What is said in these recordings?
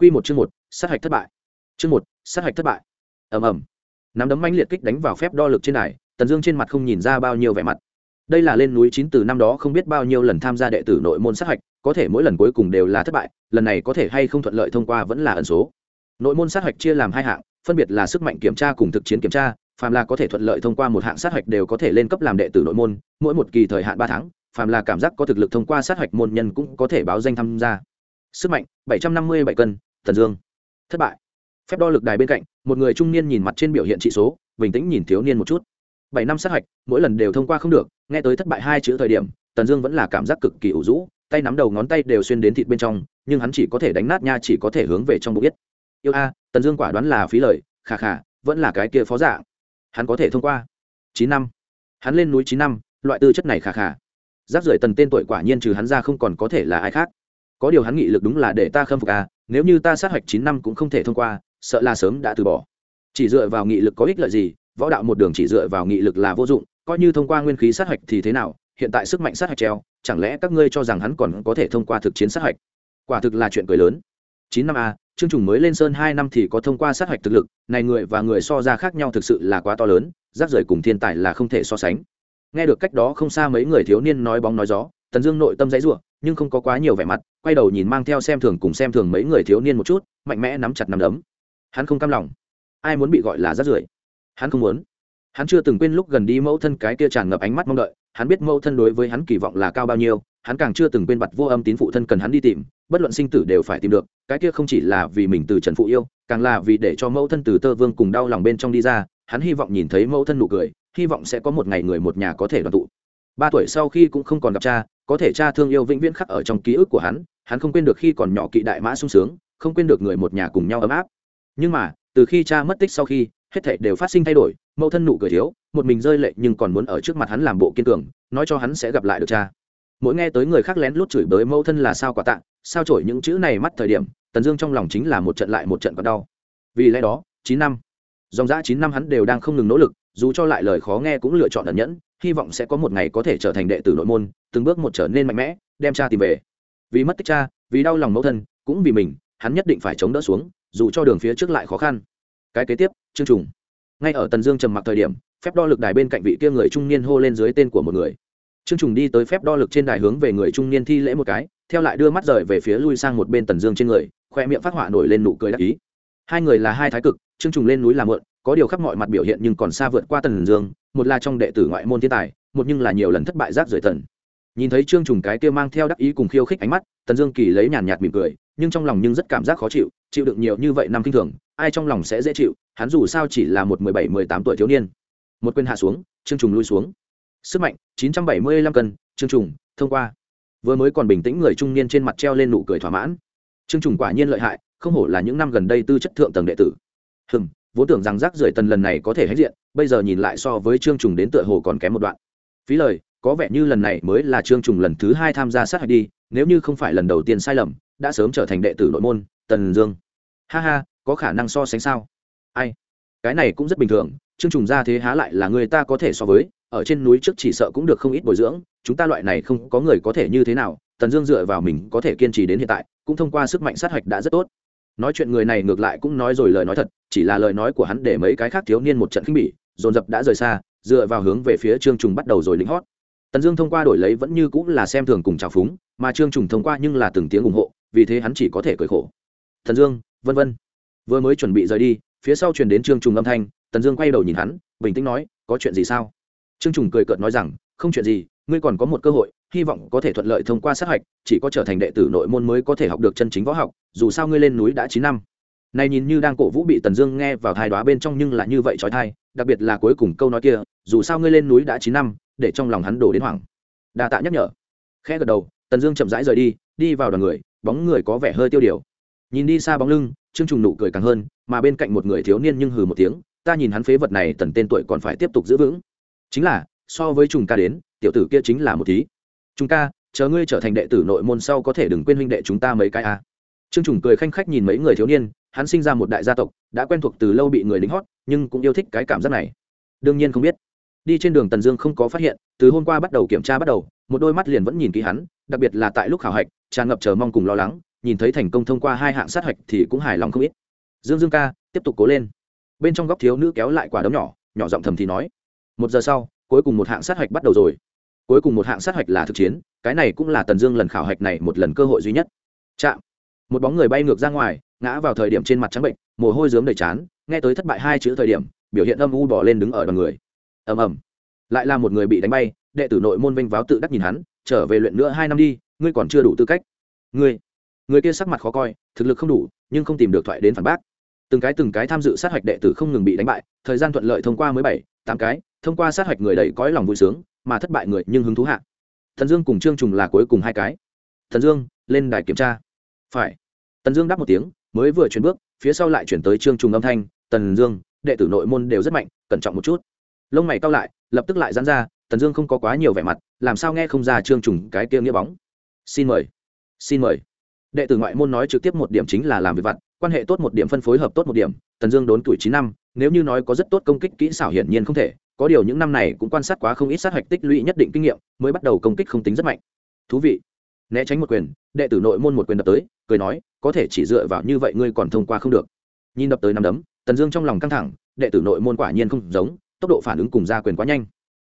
Quy một chương một, sát hạch thất bại. Chương một, sát hạch thất bại. Ầm ầm. Nắm đấm mãnh liệt kích đánh vào phép đo lực trên đài, Tần Dương trên mặt không nhìn ra bao nhiêu vẻ mặt. Đây là lên núi chín từ năm đó không biết bao nhiêu lần tham gia đệ tử nội môn sát hạch, có thể mỗi lần cuối cùng đều là thất bại, lần này có thể hay không thuận lợi thông qua vẫn là ẩn số. Nội môn sát hạch chia làm hai hạng, phân biệt là sức mạnh kiểm tra cùng thực chiến kiểm tra, phàm là có thể thuận lợi thông qua một hạng sát hạch đều có thể lên cấp làm đệ tử nội môn, mỗi một kỳ thời hạn ba tháng, phàm là cảm giác có thực lực thông qua sát hạch môn nhân cũng có thể báo danh tham gia. Sức mạnh bảy trăm năm mươi bảy cân, Tần Dương. Thất bại. Phép đo lực đài bên cạnh, một người trung niên nhìn mặt trên biểu hiện trị số, bình tĩnh nhìn thiếu niên một chút. Bảy năm sát hạch, mỗi lần đều thông qua không được, nghe tới thất bại hai chữ thời điểm, Tần Dương vẫn là cảm giác cực kỳ ủ rũ, tay nắm đầu ngón tay đều xuyên đến thịt bên trong, nhưng hắn chỉ có thể đánh nát nha chỉ có thể hướng về trong bụng biết. Yêu a, Tần Dương quả đoán là phí lời, khà khà, vẫn là cái kia phó dạng hắn có thể thông qua chín năm hắn lên núi chín năm loại tư chất này khà khà giáp rưỡi tần tên tuổi quả nhiên trừ hắn ra không còn có thể là ai khác có điều hắn nghị lực đúng là để ta khâm phục à nếu như ta sát hạch chín năm cũng không thể thông qua sợ là sớm đã từ bỏ. Chỉ dựa vào nghị lực có ích lợi gì võ đạo một đường chỉ dựa vào nghị lực là vô dụng coi như thông qua nguyên khí sát hạch thì thế nào hiện tại sức mạnh sát hạch treo chẳng lẽ các ngươi cho rằng hắn còn có thể thông qua thực chiến sát hạch? Quả thực là chuyện cười lớn. Chín năm a Trương Trùng mới lên sơn hai năm thì có thông qua sát hạch thực lực, này người và người so ra khác nhau thực sự là quá to lớn, rác rời cùng thiên tài là không thể so sánh. Nghe được cách đó không xa mấy người thiếu niên nói bóng nói gió, Tần Dương nội tâm dãy rủa, nhưng không có quá nhiều vẻ mặt, quay đầu nhìn mang theo xem thường cùng xem thường mấy người thiếu niên một chút, mạnh mẽ nắm chặt nắm đấm. Hắn không cam lòng. Ai muốn bị gọi là rát rưởi? Hắn không muốn. Hắn chưa từng quên lúc gần đi mẫu thân cái kia tràn ngập ánh mắt mong đợi, hắn biết mẫu thân đối với hắn kỳ vọng là cao bao nhiêu, hắn càng chưa từng quên bặt vô âm tín phụ thân cần hắn đi tìm bất luận sinh tử đều phải tìm được cái kia không chỉ là vì mình từ trần phụ yêu càng là vì để cho mẫu thân từ tơ vương cùng đau lòng bên trong đi ra hắn hy vọng nhìn thấy mẫu thân nụ cười hy vọng sẽ có một ngày người một nhà có thể đoàn tụ ba tuổi sau khi cũng không còn gặp cha có thể cha thương yêu vĩnh viễn khắc ở trong ký ức của hắn hắn không quên được khi còn nhỏ kỵ đại mã sung sướng, không quên được người một nhà cùng nhau ấm áp. Nhưng mà, từ khi cha mất tích sau khi, hết thảy đều phát sinh thay đổi, mẫu thân nụ cười thiếu, một mình rơi lệ nhưng còn muốn ở trước mặt hắn làm bộ kiên cường, nói cho hắn sẽ gặp lại được cha. Mỗi nghe tới người khác lén lút chửi bới mẫu thân là sao quả tạ, sao trổi những chữ này mắt thời điểm, tần dương trong lòng chính là một trận lại một trận còn đau. Vì lẽ đó, chín năm, dòng dã chín năm hắn đều đang không ngừng nỗ lực, dù cho lại lời khó nghe cũng lựa chọn ẩn nhẫn, hy vọng sẽ có một ngày có thể trở thành đệ tử nội môn, từng bước một trở nên mạnh mẽ, đem cha tìm về vì mất tích cha, vì đau lòng mẫu thân, cũng vì mình, hắn nhất định phải chống đỡ xuống, dù cho đường phía trước lại khó khăn. Cái kế tiếp, chương trùng. Ngay ở tần dương trầm mặc thời điểm, phép đo lực đài bên cạnh vị kia người trung niên hô lên dưới tên của một người. Trương trùng đi tới phép đo lực trên đài hướng về người trung niên thi lễ một cái, theo lại đưa mắt rời về phía lui sang một bên tần dương trên người, khoe miệng phát họa nổi lên nụ cười đắc ý. Hai người là hai thái cực trương trùng lên núi làm mượn, có điều khắp mọi mặt biểu hiện nhưng còn xa vượt qua tần dương, một là trong đệ tử ngoại môn thiên tài, một nhưng là nhiều lần thất bại rác rưởi tần nhìn thấy trương trùng cái kia mang theo đắc ý cùng khiêu khích ánh mắt, tần dương kỳ lấy nhàn nhạt mỉm cười, nhưng trong lòng nhưng rất cảm giác khó chịu chịu đựng nhiều như vậy năm kinh thường, ai trong lòng sẽ dễ chịu, hắn dù sao chỉ là một mười bảy, mười tám tuổi thiếu niên. Một quên hạ xuống, trương trùng lui xuống. Sức mạnh 975 cân, trương trùng, thông qua. Vừa mới còn bình tĩnh người trung niên trên mặt treo lên nụ cười thỏa mãn. Trương trùng quả nhiên lợi hại, không hổ là những năm gần đây tư chất thượng tầng đệ tử. Hừm, vốn tưởng rằng rác rưởi tần lần này có thể hết diện, bây giờ nhìn lại so với trương trùng đến tựa hồ còn kém một đoạn. Phí lời có vẻ như lần này mới là trương trùng lần thứ hai tham gia sát hạch đi, nếu như không phải lần đầu tiên sai lầm, đã sớm trở thành đệ tử nội môn, tần dương. Ha ha, có khả năng so sánh sao? Ai? Cái này cũng rất bình thường, trương trùng ra thế há lại là người ta có thể so với, ở trên núi trước chỉ sợ cũng được không ít bồi dưỡng, chúng ta loại này không có người có thể như thế nào, tần dương dựa vào mình có thể kiên trì đến hiện tại, cũng thông qua sức mạnh sát hạch đã rất tốt. Nói chuyện người này ngược lại cũng nói rồi lời nói thật, chỉ là lời nói của hắn để mấy cái khác thiếu niên một trận khinh bỉ, dồn dập đã rời xa, dựa vào hướng về phía trương trùng bắt đầu rồi lính hót tần dương thông qua đổi lấy vẫn như cũng là xem thường cùng trào phúng, mà trương trùng thông qua nhưng là từng tiếng ủng hộ, vì thế hắn chỉ có thể cười khổ. Thần dương, vân vân. Vừa mới chuẩn bị rời đi, phía sau truyền đến trương trùng âm thanh, tần dương quay đầu nhìn hắn, bình tĩnh nói, có chuyện gì sao? Trương trùng cười cợt nói rằng, không chuyện gì, ngươi còn có một cơ hội, hy vọng có thể thuận lợi thông qua sát hạch, chỉ có trở thành đệ tử nội môn mới có thể học được chân chính võ học, dù sao ngươi lên núi đã chín năm. Này nhìn như đang cổ vũ bị tần dương nghe vào thai đoá bên trong nhưng là như vậy trói thai, đặc biệt là cuối cùng câu nói kia, dù sao ngươi lên núi đã chín năm để trong lòng hắn đổ đến hoảng. Đa tạ nhắc nhở. Khẽ gật đầu, tần dương chậm rãi rời đi đi vào đoàn người, bóng người có vẻ hơi tiêu điều. Nhìn đi xa bóng lưng, trương trùng nụ cười càng hơn, mà bên cạnh một người thiếu niên nhưng hừ một tiếng, ta nhìn hắn phế vật này, tần tên tuổi còn phải tiếp tục giữ vững. Chính là, so với trùng ca đến, tiểu tử kia chính là một tí. chúng ca, chờ ngươi trở thành đệ tử nội môn sau có thể đừng quên huynh đệ chúng ta mấy cái a. À. trương trùng cười khanh khách nhìn mấy người thiếu niên, hắn sinh ra một đại gia tộc, đã quen thuộc từ lâu bị người lính hót, nhưng cũng yêu thích cái cảm giác này. Đương nhiên không biết đi trên đường tần dương không có phát hiện, từ hôm qua bắt đầu kiểm tra bắt đầu, một đôi mắt liền vẫn nhìn kỹ hắn, đặc biệt là tại lúc khảo hạch, tràn ngập chờ mong cùng lo lắng, nhìn thấy thành công thông qua hai hạng sát hạch thì cũng hài lòng không ít. Dương dương ca, tiếp tục cố lên. Bên trong góc thiếu nữ kéo lại quả đấm nhỏ nhỏ giọng thầm thì nói, một giờ sau, cuối cùng một hạng sát hạch bắt đầu rồi. Cuối cùng một hạng sát hạch là thực chiến, cái này cũng là tần dương lần khảo hạch này một lần cơ hội duy nhất. Chạm. Một bóng người bay ngược ra ngoài, ngã vào thời điểm trên mặt trắng bệnh, mồ hôi dướng đầy chán, nghe tới thất bại hai chữ thời điểm, biểu hiện âm u bỏ lên đứng ở đoàn người ầm ầm. Lại là một người bị đánh bay, đệ tử nội môn vinh váo tự đắc nhìn hắn, trở về luyện nữa hai năm đi, ngươi còn chưa đủ tư cách. Ngươi, người kia sắc mặt khó coi, thực lực không đủ, nhưng không tìm được thoại đến phản bác. Từng cái từng cái tham dự sát hạch đệ tử không ngừng bị đánh bại, thời gian thuận lợi thông qua mới bảy, tám cái, thông qua sát hạch người đầy cõi lòng vui sướng, mà thất bại người nhưng hứng thú hạ. Thần dương cùng trương trùng là cuối cùng hai cái. Thần dương, lên đài kiểm tra. Phải. Tần dương đáp một tiếng, mới vừa chuyển bước, phía sau lại chuyển tới trương trùng âm thanh, tần dương, đệ tử nội môn đều rất mạnh, cẩn trọng một chút lông mày cao lại, lập tức lại dán ra, tần dương không có quá nhiều vẻ mặt, làm sao nghe không ra trương trùng cái kia nghĩa bóng. Xin mời xin mời. Đệ tử ngoại môn nói trực tiếp một điểm chính là làm việc vặt, quan hệ tốt một điểm phân phối hợp tốt một điểm, tần dương đốn tuổi chín năm, nếu như nói có rất tốt công kích kỹ xảo hiển nhiên không thể, có điều những năm này cũng quan sát quá không ít sát hạch tích lũy nhất định kinh nghiệm, mới bắt đầu công kích không tính rất mạnh. Thú vị. Né tránh một quyền, đệ tử nội môn một quyền đập tới, cười nói, có thể chỉ dựa vào như vậy ngươi còn thông qua không được. Nhìn đập tới năm đấm, tần dương trong lòng căng thẳng, đệ tử nội môn quả nhiên không giống tốc độ phản ứng cùng ra quyền quá nhanh.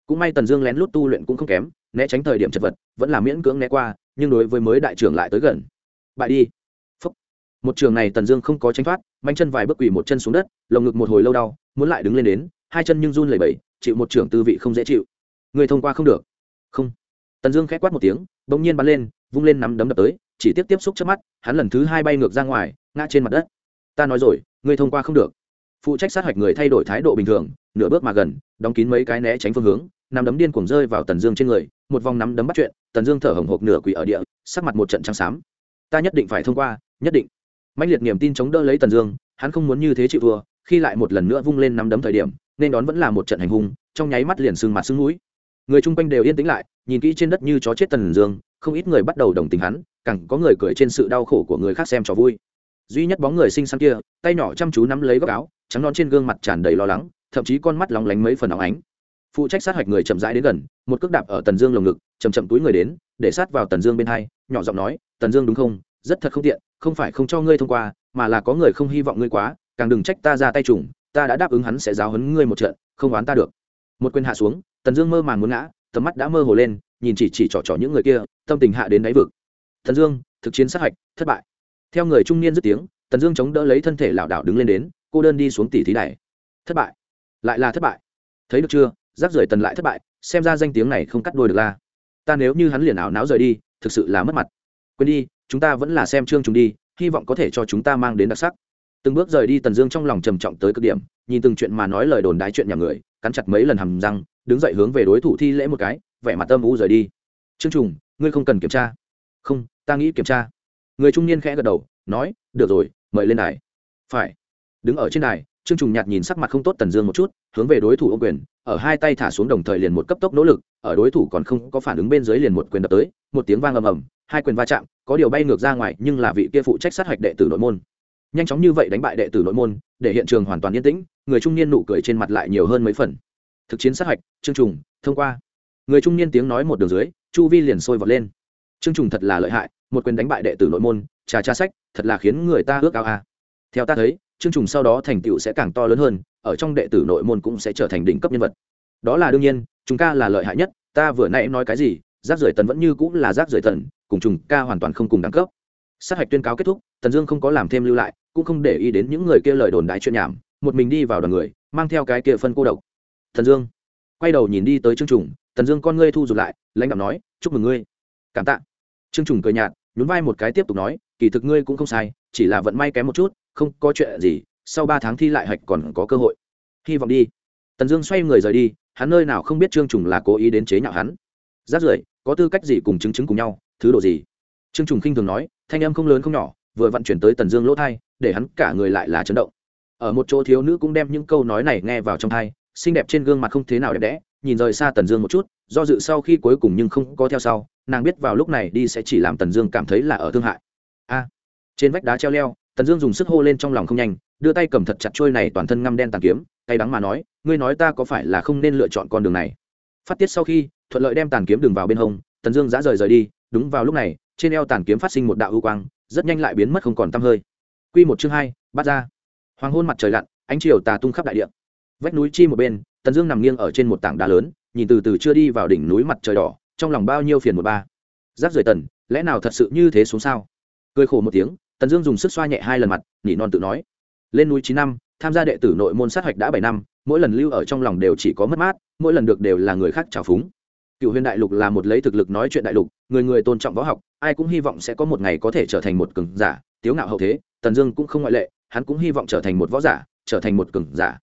Cũng may tần dương lén lút tu luyện cũng không kém, né tránh thời điểm chật vật, vẫn là miễn cưỡng né qua, nhưng đối với mới đại trưởng lại tới gần. Bại đi. Phúc. một trường này tần dương không có tránh thoát, manh chân vài bước quỳ một chân xuống đất, lồng ngực một hồi lâu đau, muốn lại đứng lên đến, hai chân nhưng run lẩy bẩy, chịu một trường tư vị không dễ chịu. Người thông qua không được. Không. Tần dương k h é quát một tiếng, bỗng nhiên bắn lên, vung lên nắm đấm đập tới, chỉ tiếp tiếp xúc trước mắt, hắn lần thứ hai bay ngược ra ngoài, ngã trên mặt đất. Ta nói rồi ngươi thông qua không được. Phụ trách sát hạch người thay đổi thái độ bình thường nửa bước mà gần, đóng kín mấy cái né tránh phương hướng, nắm đấm điên cuồng rơi vào tần dương trên người, một vòng nắm đấm bắt chuyện, tần dương thở hồng hộc nửa quỷ ở địa, sắc mặt một trận trắng xám. Ta nhất định phải thông qua, nhất định. Mạnh liệt niềm tin chống đỡ lấy tần dương, hắn không muốn như thế chịu thua, khi lại một lần nữa vung lên nắm đấm thời điểm, nên đón vẫn là một trận hành hung, trong nháy mắt liền sưng mặt sưng mũi. Người chung quanh đều yên tĩnh lại, nhìn kỹ trên đất như chó chết tần dương, không ít người bắt đầu đồng tình hắn, càng có người cười trên sự đau khổ của người khác xem trò vui. Duy nhất bóng người xinh xắn kia, tay nhỏ chăm chú nắm lấy góc áo, trắng non trên gương mặt tràn đầy lo lắng thậm chí con mắt lóng lánh mấy phần óng ánh. Phụ trách sát hạch người chậm rãi đến gần, một cước đạp ở tần dương lồng ngực chầm chậm túi người đến, để sát vào tần dương bên hai, nhỏ giọng nói, tần dương đúng không? Rất thật không tiện, không phải không cho ngươi thông qua, mà là có người không hy vọng ngươi quá, càng đừng trách ta ra tay trùng, ta đã đáp ứng hắn sẽ giáo hấn ngươi một trận, không oán ta được. Một quyền hạ xuống, tần dương mơ màng muốn ngã, tầm mắt đã mơ hồ lên, nhìn chỉ chỉ trỏ trỏ những người kia, tâm tình hạ đến đáy vực. Tần dương, thực chiến sát hạch, thất bại. Theo người trung niên dứt tiếng, tần dương chống đỡ lấy thân thể lảo đảo đứng lên đến, cô đơn đi xuống tỷ thí này. Thất bại lại là thất bại. Thấy được chưa? Rác rưởi tần lại thất bại, xem ra danh tiếng này không cắt đôi được la. Ta nếu như hắn liền ảo náo rời đi, thực sự là mất mặt. Quên đi, chúng ta vẫn là xem chương chúng đi, hy vọng có thể cho chúng ta mang đến đặc sắc. Từng bước rời đi tần dương trong lòng trầm trọng tới cực điểm, nhìn từng chuyện mà nói lời đồn đái chuyện nhà người, cắn chặt mấy lần hầm răng, đứng dậy hướng về đối thủ thi lễ một cái, vẻ mặt âm u rời đi. Trương trùng, ngươi không cần kiểm tra. Không, ta nghĩ kiểm tra. Người trung niên khẽ gật đầu, nói, được rồi, mời lên đài. Phải. Đứng ở trên đài trương trùng nhạt nhìn sắc mặt không tốt tần dương một chút, hướng về đối thủ ôm quyền, ở hai tay thả xuống đồng thời liền một cấp tốc nỗ lực, ở đối thủ còn không có phản ứng bên dưới liền một quyền đập tới, một tiếng vang ầm ầm, hai quyền va chạm, có điều bay ngược ra ngoài, nhưng là vị kia phụ trách sát hạch đệ tử nội môn. Nhanh chóng như vậy đánh bại đệ tử nội môn, để hiện trường hoàn toàn yên tĩnh, người trung niên nụ cười trên mặt lại nhiều hơn mấy phần. Thực chiến sát hạch, trương trùng, thông qua. Người trung niên tiếng nói một đường dưới, chu vi liền sôi vọt lên. Trương trùng thật là lợi hại, một quyền đánh bại đệ tử nội môn, trà trà sách, thật là khiến người ta ước ao a. Theo ta thấy trương trùng sau đó thành tựu sẽ càng to lớn hơn, ở trong đệ tử nội môn cũng sẽ trở thành đỉnh cấp nhân vật. Đó là đương nhiên chúng ca là lợi hại nhất, ta vừa nãy nói cái gì rác rưởi tần vẫn như cũng là rác rưởi tần, cùng trùng ca hoàn toàn không cùng đẳng cấp. Sát hạch tuyên cáo kết thúc, tần dương không có làm thêm lưu lại, cũng không để ý đến những người kia lời đồn đại chuyện nhảm, một mình đi vào đoàn người, mang theo cái kia phân cô độc. Thần dương quay đầu nhìn đi tới trương trùng, tần dương con ngươi thu rụt lại, lãnh đạo nói, chúc mừng ngươi. Cảm tạ. Trương trùng cười nhạt, nhún vai một cái tiếp tục nói, kỳ thực ngươi cũng không sai, chỉ là vận may kém một chút không có chuyện gì, sau ba tháng thi lại hạch còn có cơ hội. Hy vọng đi. Tần dương xoay người rời đi, hắn nơi nào không biết trương trùng là cố ý đến chế nhạo hắn. Rát rưởi, có tư cách gì cùng chứng chứng cùng nhau, thứ độ gì? Trương trùng khinh thường nói, thanh âm không lớn không nhỏ, vừa vận chuyển tới tần dương lỗ thai, để hắn cả người lại là chấn động. Ở một chỗ thiếu nữ cũng đem những câu nói này nghe vào trong thai, xinh đẹp trên gương mặt không thế nào đẹp đẽ, nhìn rời xa tần dương một chút, do dự sau khi cuối cùng nhưng không có theo sau, nàng biết vào lúc này đi sẽ chỉ làm tần dương cảm thấy là ở thương hại. A, trên vách đá treo leo tần dương dùng sức hô lên trong lòng không nhanh, đưa tay cầm thật chặt trôi này toàn thân ngăm đen tàn kiếm tay đắng mà nói, ngươi nói ta có phải là không nên lựa chọn con đường này? Phát tiết sau khi, thuận lợi đem tàn kiếm đường vào bên hông, tần dương giã rời rời đi, đúng vào lúc này, trên eo tàn kiếm phát sinh một đạo ưu quang, rất nhanh lại biến mất không còn t hơi. Q một chương hai, bắt ra. Hoàng hôn mặt trời lặn, ánh chiều tà tung khắp đại địa. Vách núi chi một bên, tần dương nằm nghiêng ở trên một tảng đá lớn, nhìn từ từ chưa đi vào đỉnh núi mặt trời đỏ, trong lòng bao nhiêu phiền một ba. Giáp rời tần, lẽ nào thật sự như thế xuống sao? Cười khổ một tiếng tần dương dùng sức xoa nhẹ hai lần mặt nhị non tự nói, lên núi chín năm, tham gia đệ tử nội môn sát hạch đã bảy năm, mỗi lần lưu ở trong lòng đều chỉ có mất mát, mỗi lần được đều là người khác trào phúng. Cựu huyền đại lục là một lấy thực lực nói chuyện đại lục, người người tôn trọng võ học, ai cũng hy vọng sẽ có một ngày có thể trở thành một cường giả, tiếu ngạo hậu thế, tần dương cũng không ngoại lệ, hắn cũng hy vọng trở thành một võ giả, trở thành một cường giả.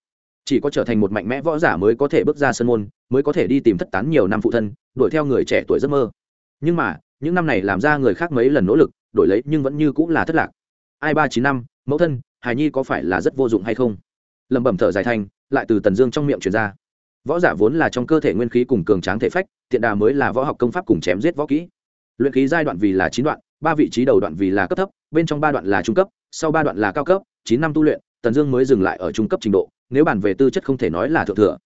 Chỉ có trở thành một mạnh mẽ võ giả mới có thể bước ra sân môn, mới có thể đi tìm thất tán nhiều năm phụ thân, đuổi theo người trẻ tuổi giấc mơ. Nhưng mà, những năm này làm ra người khác mấy lần nỗ lực đổi lấy nhưng vẫn như cũng là thất lạc. Ai ba chín năm, mẫu thân, hài nhi có phải là rất vô dụng hay không? Lẩm bẩm thở dài thanh lại từ tần dương trong miệng truyền ra. Võ giả vốn là trong cơ thể nguyên khí cùng cường tráng thể phách tiện đà mới là võ học công pháp cùng chém giết võ kỹ. Luyện khí giai đoạn vì là chín đoạn, ba vị trí đầu đoạn vì là cấp thấp, bên trong ba đoạn là trung cấp, sau ba đoạn là cao cấp, chín năm tu luyện, tần dương mới dừng lại ở trung cấp trình độ, nếu bàn về tư chất không thể nói là thượng thừa.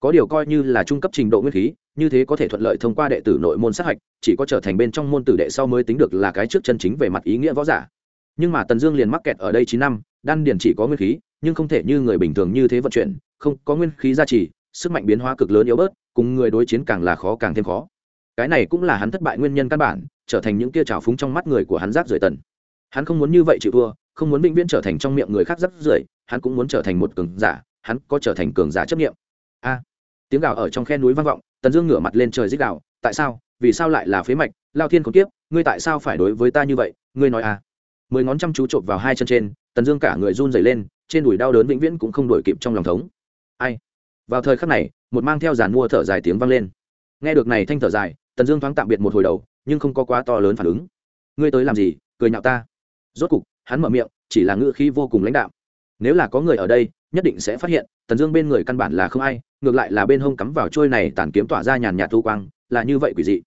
Có điều coi như là trung cấp trình độ nguyên khí như thế có thể thuận lợi thông qua đệ tử nội môn sát hạch, chỉ có trở thành bên trong môn tử đệ sau mới tính được là cái trước chân chính về mặt ý nghĩa võ giả. Nhưng mà tần dương liền mắc kẹt ở đây chín năm, đan điền chỉ có nguyên khí, nhưng không thể như người bình thường như thế vận chuyển, không có nguyên khí gia trì, sức mạnh biến hóa cực lớn yếu bớt, cùng người đối chiến càng là khó càng thêm khó. Cái này cũng là hắn thất bại nguyên nhân căn bản, trở thành những kia trào phúng trong mắt người của hắn rác rưởi tần. Hắn không muốn như vậy chịu thua, không muốn vĩnh viễn trở thành trong miệng người khác rác rưởi, hắn cũng muốn trở thành một cường giả, hắn có trở thành cường giả chấp nghiệm a. Tiếng gào ở trong khe núi vang vọng tần dương ngửa mặt lên trời dích đạo, tại sao? Vì sao lại là phế mạch? Lao thiên còn tiếp ngươi tại sao phải đối với ta như vậy? Ngươi nói a mười ngón chăm chú chộp vào hai chân trên, tần dương cả người run dày lên, trên đùi đau đớn vĩnh viễn cũng không đổi kịp trong lòng thống. Ai? Vào thời khắc này, một mang theo giàn mua thở dài tiếng vang lên. Nghe được này thanh thở dài, tần dương thoáng tạm biệt một hồi đầu, nhưng không có quá to lớn phản ứng. Ngươi tới làm gì? Cười nhạo ta. Rốt cục, hắn mở miệng, chỉ là ngữ khí vô cùng lãnh đạo nếu là có người ở đây, nhất định sẽ phát hiện, tần dương bên người căn bản là không ai ngược lại là bên hông cắm vào trôi này tàn kiếm tỏa ra nhàn nhạt thu quang, là như vậy quỷ dị.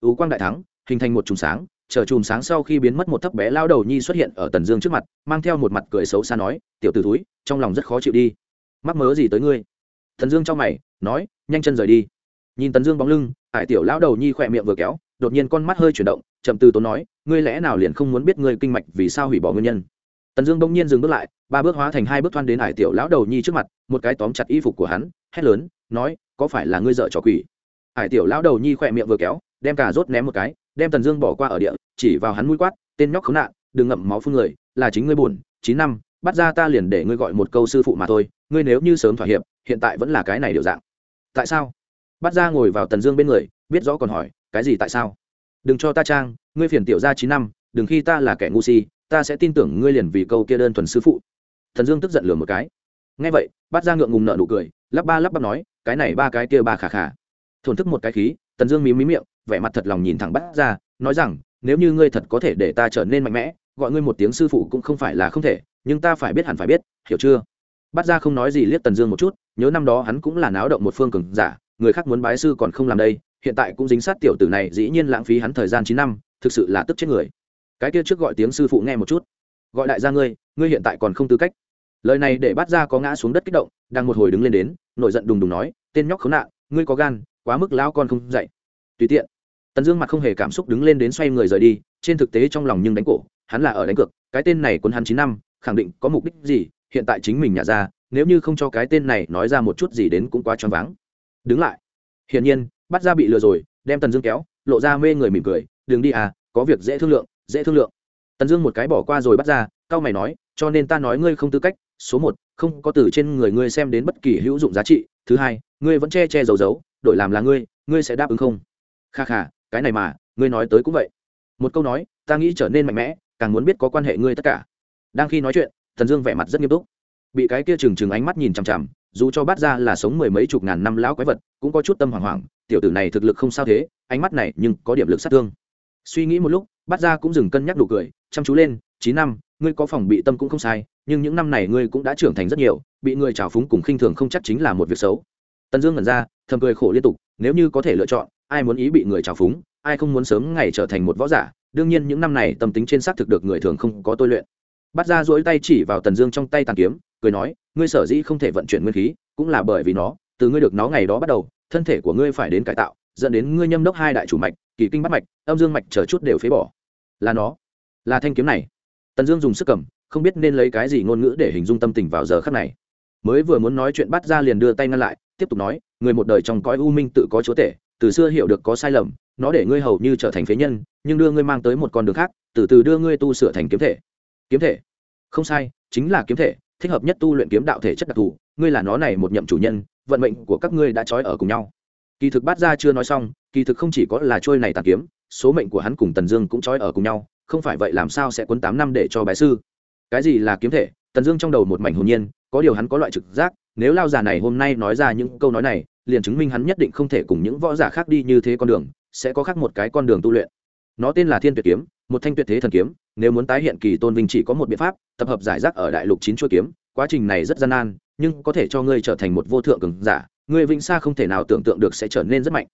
Ưu quang đại thắng, hình thành một chùm sáng, chờ chùm sáng sau khi biến mất một thấp bé lao đầu nhi xuất hiện ở tần dương trước mặt, mang theo một mặt cười xấu xa nói, tiểu t ử túi trong lòng rất khó chịu đi. Mắc mớ gì tới ngươi? Tần dương trong mày, nói, nhanh chân rời đi. Nhìn tần dương bóng lưng, hải tiểu lão đầu nhi khỏe miệng vừa kéo, đột nhiên con mắt hơi chuyển động, chậm từ tốn nói, ngươi lẽ nào liền không muốn biết ngươi kinh mạch vì sao hủy bỏ nguyên nhân? Tần dương bỗng nhiên dừng bước lại, ba bước hóa thành hai bước thoăn đến hải tiểu lão đầu nhi trước mặt, một cái tóm chặt y phục của hắn hét lớn, nói, có phải là ngươi dợ trò quỷ? Hải tiểu lão đầu nhi khỏe miệng vừa kéo, đem cả rốt ném một cái, đem tần dương bỏ qua ở địa, chỉ vào hắn mũi quát, tên nhóc khốn nạn, đừng ngậm máu phun người, là chính ngươi buồn, chín năm, bắt ra ta liền để ngươi gọi một câu sư phụ mà thôi, ngươi nếu như sớm thỏa hiệp, hiện tại vẫn là cái này điều dạng. Tại sao? Bắt ra ngồi vào tần dương bên người, biết rõ còn hỏi, cái gì tại sao? Đừng cho ta trang, ngươi phiền tiểu ra chín năm, đừng khi ta là kẻ ngu si, ta sẽ tin tưởng ngươi liền vì câu kia đơn thuần sư phụ. Thần dương tức giận lừa một cái. Ngay vậy, bắt ra ngượng ngùng nợ nụ cười lắp ba lắp bắp nói, cái này ba cái kia ba khả khả thổn thức một cái khí, tần dương mí mí miệng, vẻ mặt thật lòng nhìn thẳng bắt ra, nói rằng, nếu như ngươi thật có thể để ta trở nên mạnh mẽ, gọi ngươi một tiếng sư phụ cũng không phải là không thể, nhưng ta phải biết hẳn phải biết, hiểu chưa? Bắt ra không nói gì liếc tần dương một chút, nhớ năm đó hắn cũng là náo động một phương cường giả, người khác muốn bái sư còn không làm đây, hiện tại cũng dính sát tiểu tử này, dĩ nhiên lãng phí hắn thời gian chín năm, thực sự là tức chết người. Cái kia trước gọi tiếng sư phụ nghe một chút. Gọi đại gia ngươi ngươi hiện tại còn không tư cách lời này để bắt ra có ngã xuống đất kích động, đang một hồi đứng lên đến, nổi giận đùng đùng nói, tên nhóc khốn nạn, ngươi có gan, quá mức lao con không dậy tùy tiện, tần dương mặt không hề cảm xúc đứng lên đến xoay người rời đi, trên thực tế trong lòng nhưng đánh cổ, hắn là ở đánh cược, cái tên này quân hắn chín năm, khẳng định có mục đích gì, hiện tại chính mình nhả ra, nếu như không cho cái tên này nói ra một chút gì đến cũng quá choáng váng. Đứng lại. Hiển nhiên bắt ra bị lừa rồi, đem tần dương kéo, lộ ra mê người mỉm cười, đừng đi à có việc dễ thương lượng, dễ thương lượng. Tần dương một cái bỏ qua rồi bắt ra cao mày nói cho nên ta nói ngươi không tư cách, số một, không có từ trên người ngươi xem đến bất kỳ hữu dụng giá trị, thứ hai, ngươi vẫn che che giấu giấu, đổi làm là ngươi ngươi sẽ đáp ứng không? Kha kha, cái này mà, ngươi nói tới cũng vậy. Một câu nói, ta nghĩ trở nên mạnh mẽ, càng muốn biết có quan hệ ngươi tất cả. Đang khi nói chuyện thần dương vẻ mặt rất nghiêm túc. Bị cái kia trừng trừng ánh mắt nhìn chằm chằm, dù cho bắt ra là sống mười mấy chục ngàn năm lão quái vật, cũng có chút tâm hoảng hoảng, tiểu tử này thực lực không sao thế, ánh mắt này nhưng có điểm lực sát thương. Suy nghĩ một lúc bắt ra cũng dừng cân nhắc đủ cười, chăm chú lên, chín năm ngươi có phòng bị tâm cũng không sai, nhưng những năm này ngươi cũng đã trưởng thành rất nhiều, bị người trào phúng cùng khinh thường không chắc chính là một việc xấu. Tần dương ngẩn ra, thầm cười khổ liên tục, nếu như có thể lựa chọn, ai muốn ý bị người trào phúng, ai không muốn sớm ngày trở thành một võ giả, đương nhiên những năm này tâm tính trên xác thực được người thường không có tôi luyện. Bắt ra duỗi tay chỉ vào tần dương trong tay tàn kiếm, cười nói, ngươi sở dĩ không thể vận chuyển nguyên khí, cũng là bởi vì nó, từ ngươi được nó ngày đó bắt đầu, thân thể của ngươi phải đến cải tạo, dẫn đến ngươi nhâm đốc hai đại chủ mạch, kỳ kinh bắt mạch, âm dương mạch chờ chút đều phế bỏ. Là nó, là thanh kiếm này tần dương dùng sức cầm, không biết nên lấy cái gì ngôn ngữ để hình dung tâm tình vào giờ khắc này. Mới vừa muốn nói chuyện bắt ra liền đưa tay ngăn lại, tiếp tục nói, người một đời trong cõi u minh tự có chúa tể, từ xưa hiểu được có sai lầm, nó để ngươi hầu như trở thành phế nhân, nhưng đưa ngươi mang tới một con đường khác, từ từ đưa ngươi tu sửa thành kiếm thể. Kiếm thể? Không sai, chính là kiếm thể, thích hợp nhất tu luyện kiếm đạo thể chất đặc thù, ngươi là nó này một nhậm chủ nhân, vận mệnh của các ngươi đã trói ở cùng nhau. Kỳ thực bát gia chưa nói xong, kỳ thực không chỉ có là trôi này tàn kiếm, số mệnh của hắn cùng tần dương cũng trói ở cùng nhau không phải vậy làm sao sẽ quấn tám năm để cho bái sư? Cái gì là kiếm thể? Tần dương trong đầu một mảnh hồn nhiên, có điều hắn có loại trực giác, nếu lao già này hôm nay nói ra những câu nói này, liền chứng minh hắn nhất định không thể cùng những võ giả khác đi như thế con đường, sẽ có khác một cái con đường tu luyện. Nó tên là thiên tuyệt kiếm, một thanh tuyệt thế thần kiếm, nếu muốn tái hiện kỳ tôn vinh chỉ có một biện pháp, tập hợp giải rác ở đại lục chín chuỗi kiếm, quá trình này rất gian nan, nhưng có thể cho ngươi trở thành một vô thượng cường giả, ngươi vĩnh xa không thể nào tưởng tượng được sẽ trở nên rất mạnh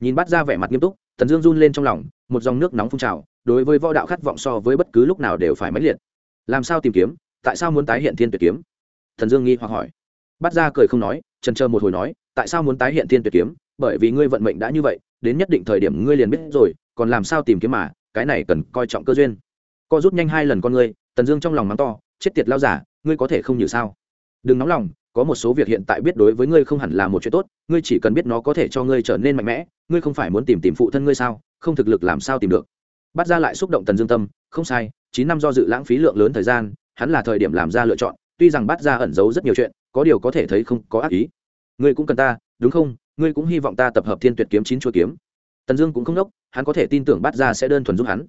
nhìn bắt ra vẻ mặt nghiêm túc, tần dương run lên trong lòng, một dòng nước nóng phun trào, đối với võ đạo khát vọng so với bất cứ lúc nào đều phải mãnh liệt. Làm sao tìm kiếm? Tại sao muốn tái hiện thiên tuyệt kiếm? Thần dương nghi hoặc hỏi. Bắt ra cười không nói trần chờ một hồi nói, tại sao muốn tái hiện thiên tuyệt kiếm? Bởi vì ngươi vận mệnh đã như vậy, đến nhất định thời điểm ngươi liền biết rồi, còn làm sao tìm kiếm mà, cái này cần coi trọng cơ duyên. Co rút nhanh hai lần con ngươi, tần dương trong lòng mắng to, chết tiệt lao giả, ngươi có thể không như sao? Đừng nóng lòng có một số việc hiện tại biết đối với ngươi không hẳn là một chuyện tốt, ngươi chỉ cần biết nó có thể cho ngươi trở nên mạnh mẽ, ngươi không phải muốn tìm tìm phụ thân ngươi sao? Không thực lực làm sao tìm được? Bắt ra lại xúc động tần dương tâm, không sai, chín năm do dự lãng phí lượng lớn thời gian, hắn là thời điểm làm ra lựa chọn, tuy rằng bắt ra ẩn giấu rất nhiều chuyện, có điều có thể thấy không có ác ý. Ngươi cũng cần ta, đúng không? Ngươi cũng hy vọng ta tập hợp thiên tuyệt kiếm chín chuỗi kiếm. Tần dương cũng không đốc, hắn có thể tin tưởng bắt ra sẽ đơn thuần giúp hắn.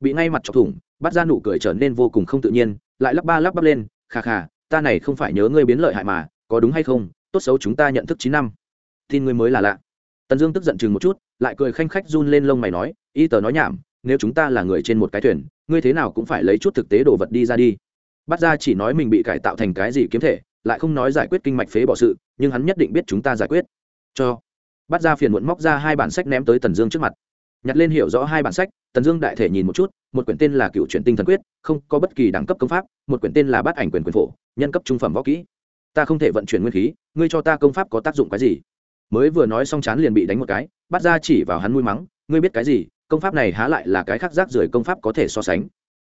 Bị ngay mặt chọc thủng bắt ra nụ cười trở nên vô cùng không tự nhiên, lại lắp ba lắp bắp lên khà khà ta này không phải nhớ ngươi biến lợi hại mà, có đúng hay không? Tốt xấu chúng ta nhận thức chín năm. Tin ngươi mới là lạ. Tần dương tức giận chừng một chút, lại cười khanh khách run lên lông mày nói, y tờ nói nhảm, nếu chúng ta là người trên một cái thuyền, ngươi thế nào cũng phải lấy chút thực tế đồ vật đi ra đi. Bắt ra chỉ nói mình bị cải tạo thành cái gì kiếm thể, lại không nói giải quyết kinh mạch phế bỏ sự, nhưng hắn nhất định biết chúng ta giải quyết. Cho. Bắt ra phiền muộn móc ra hai bản sách ném tới tần dương trước mặt nhặt lên hiểu rõ hai bản sách, tần dương đại thể nhìn một chút, một quyển tên là cựu truyện tinh thần quyết, không có bất kỳ đẳng cấp công pháp, một quyển tên là bát ảnh quyền quyền phổ, nhân cấp trung phẩm võ kỹ. Ta không thể vận chuyển nguyên khí, ngươi cho ta công pháp có tác dụng cái gì? Mới vừa nói xong chán liền bị đánh một cái, bắt ra chỉ vào hắn mũi mắng, ngươi biết cái gì, công pháp này há lại là cái khác rác rưởi công pháp có thể so sánh.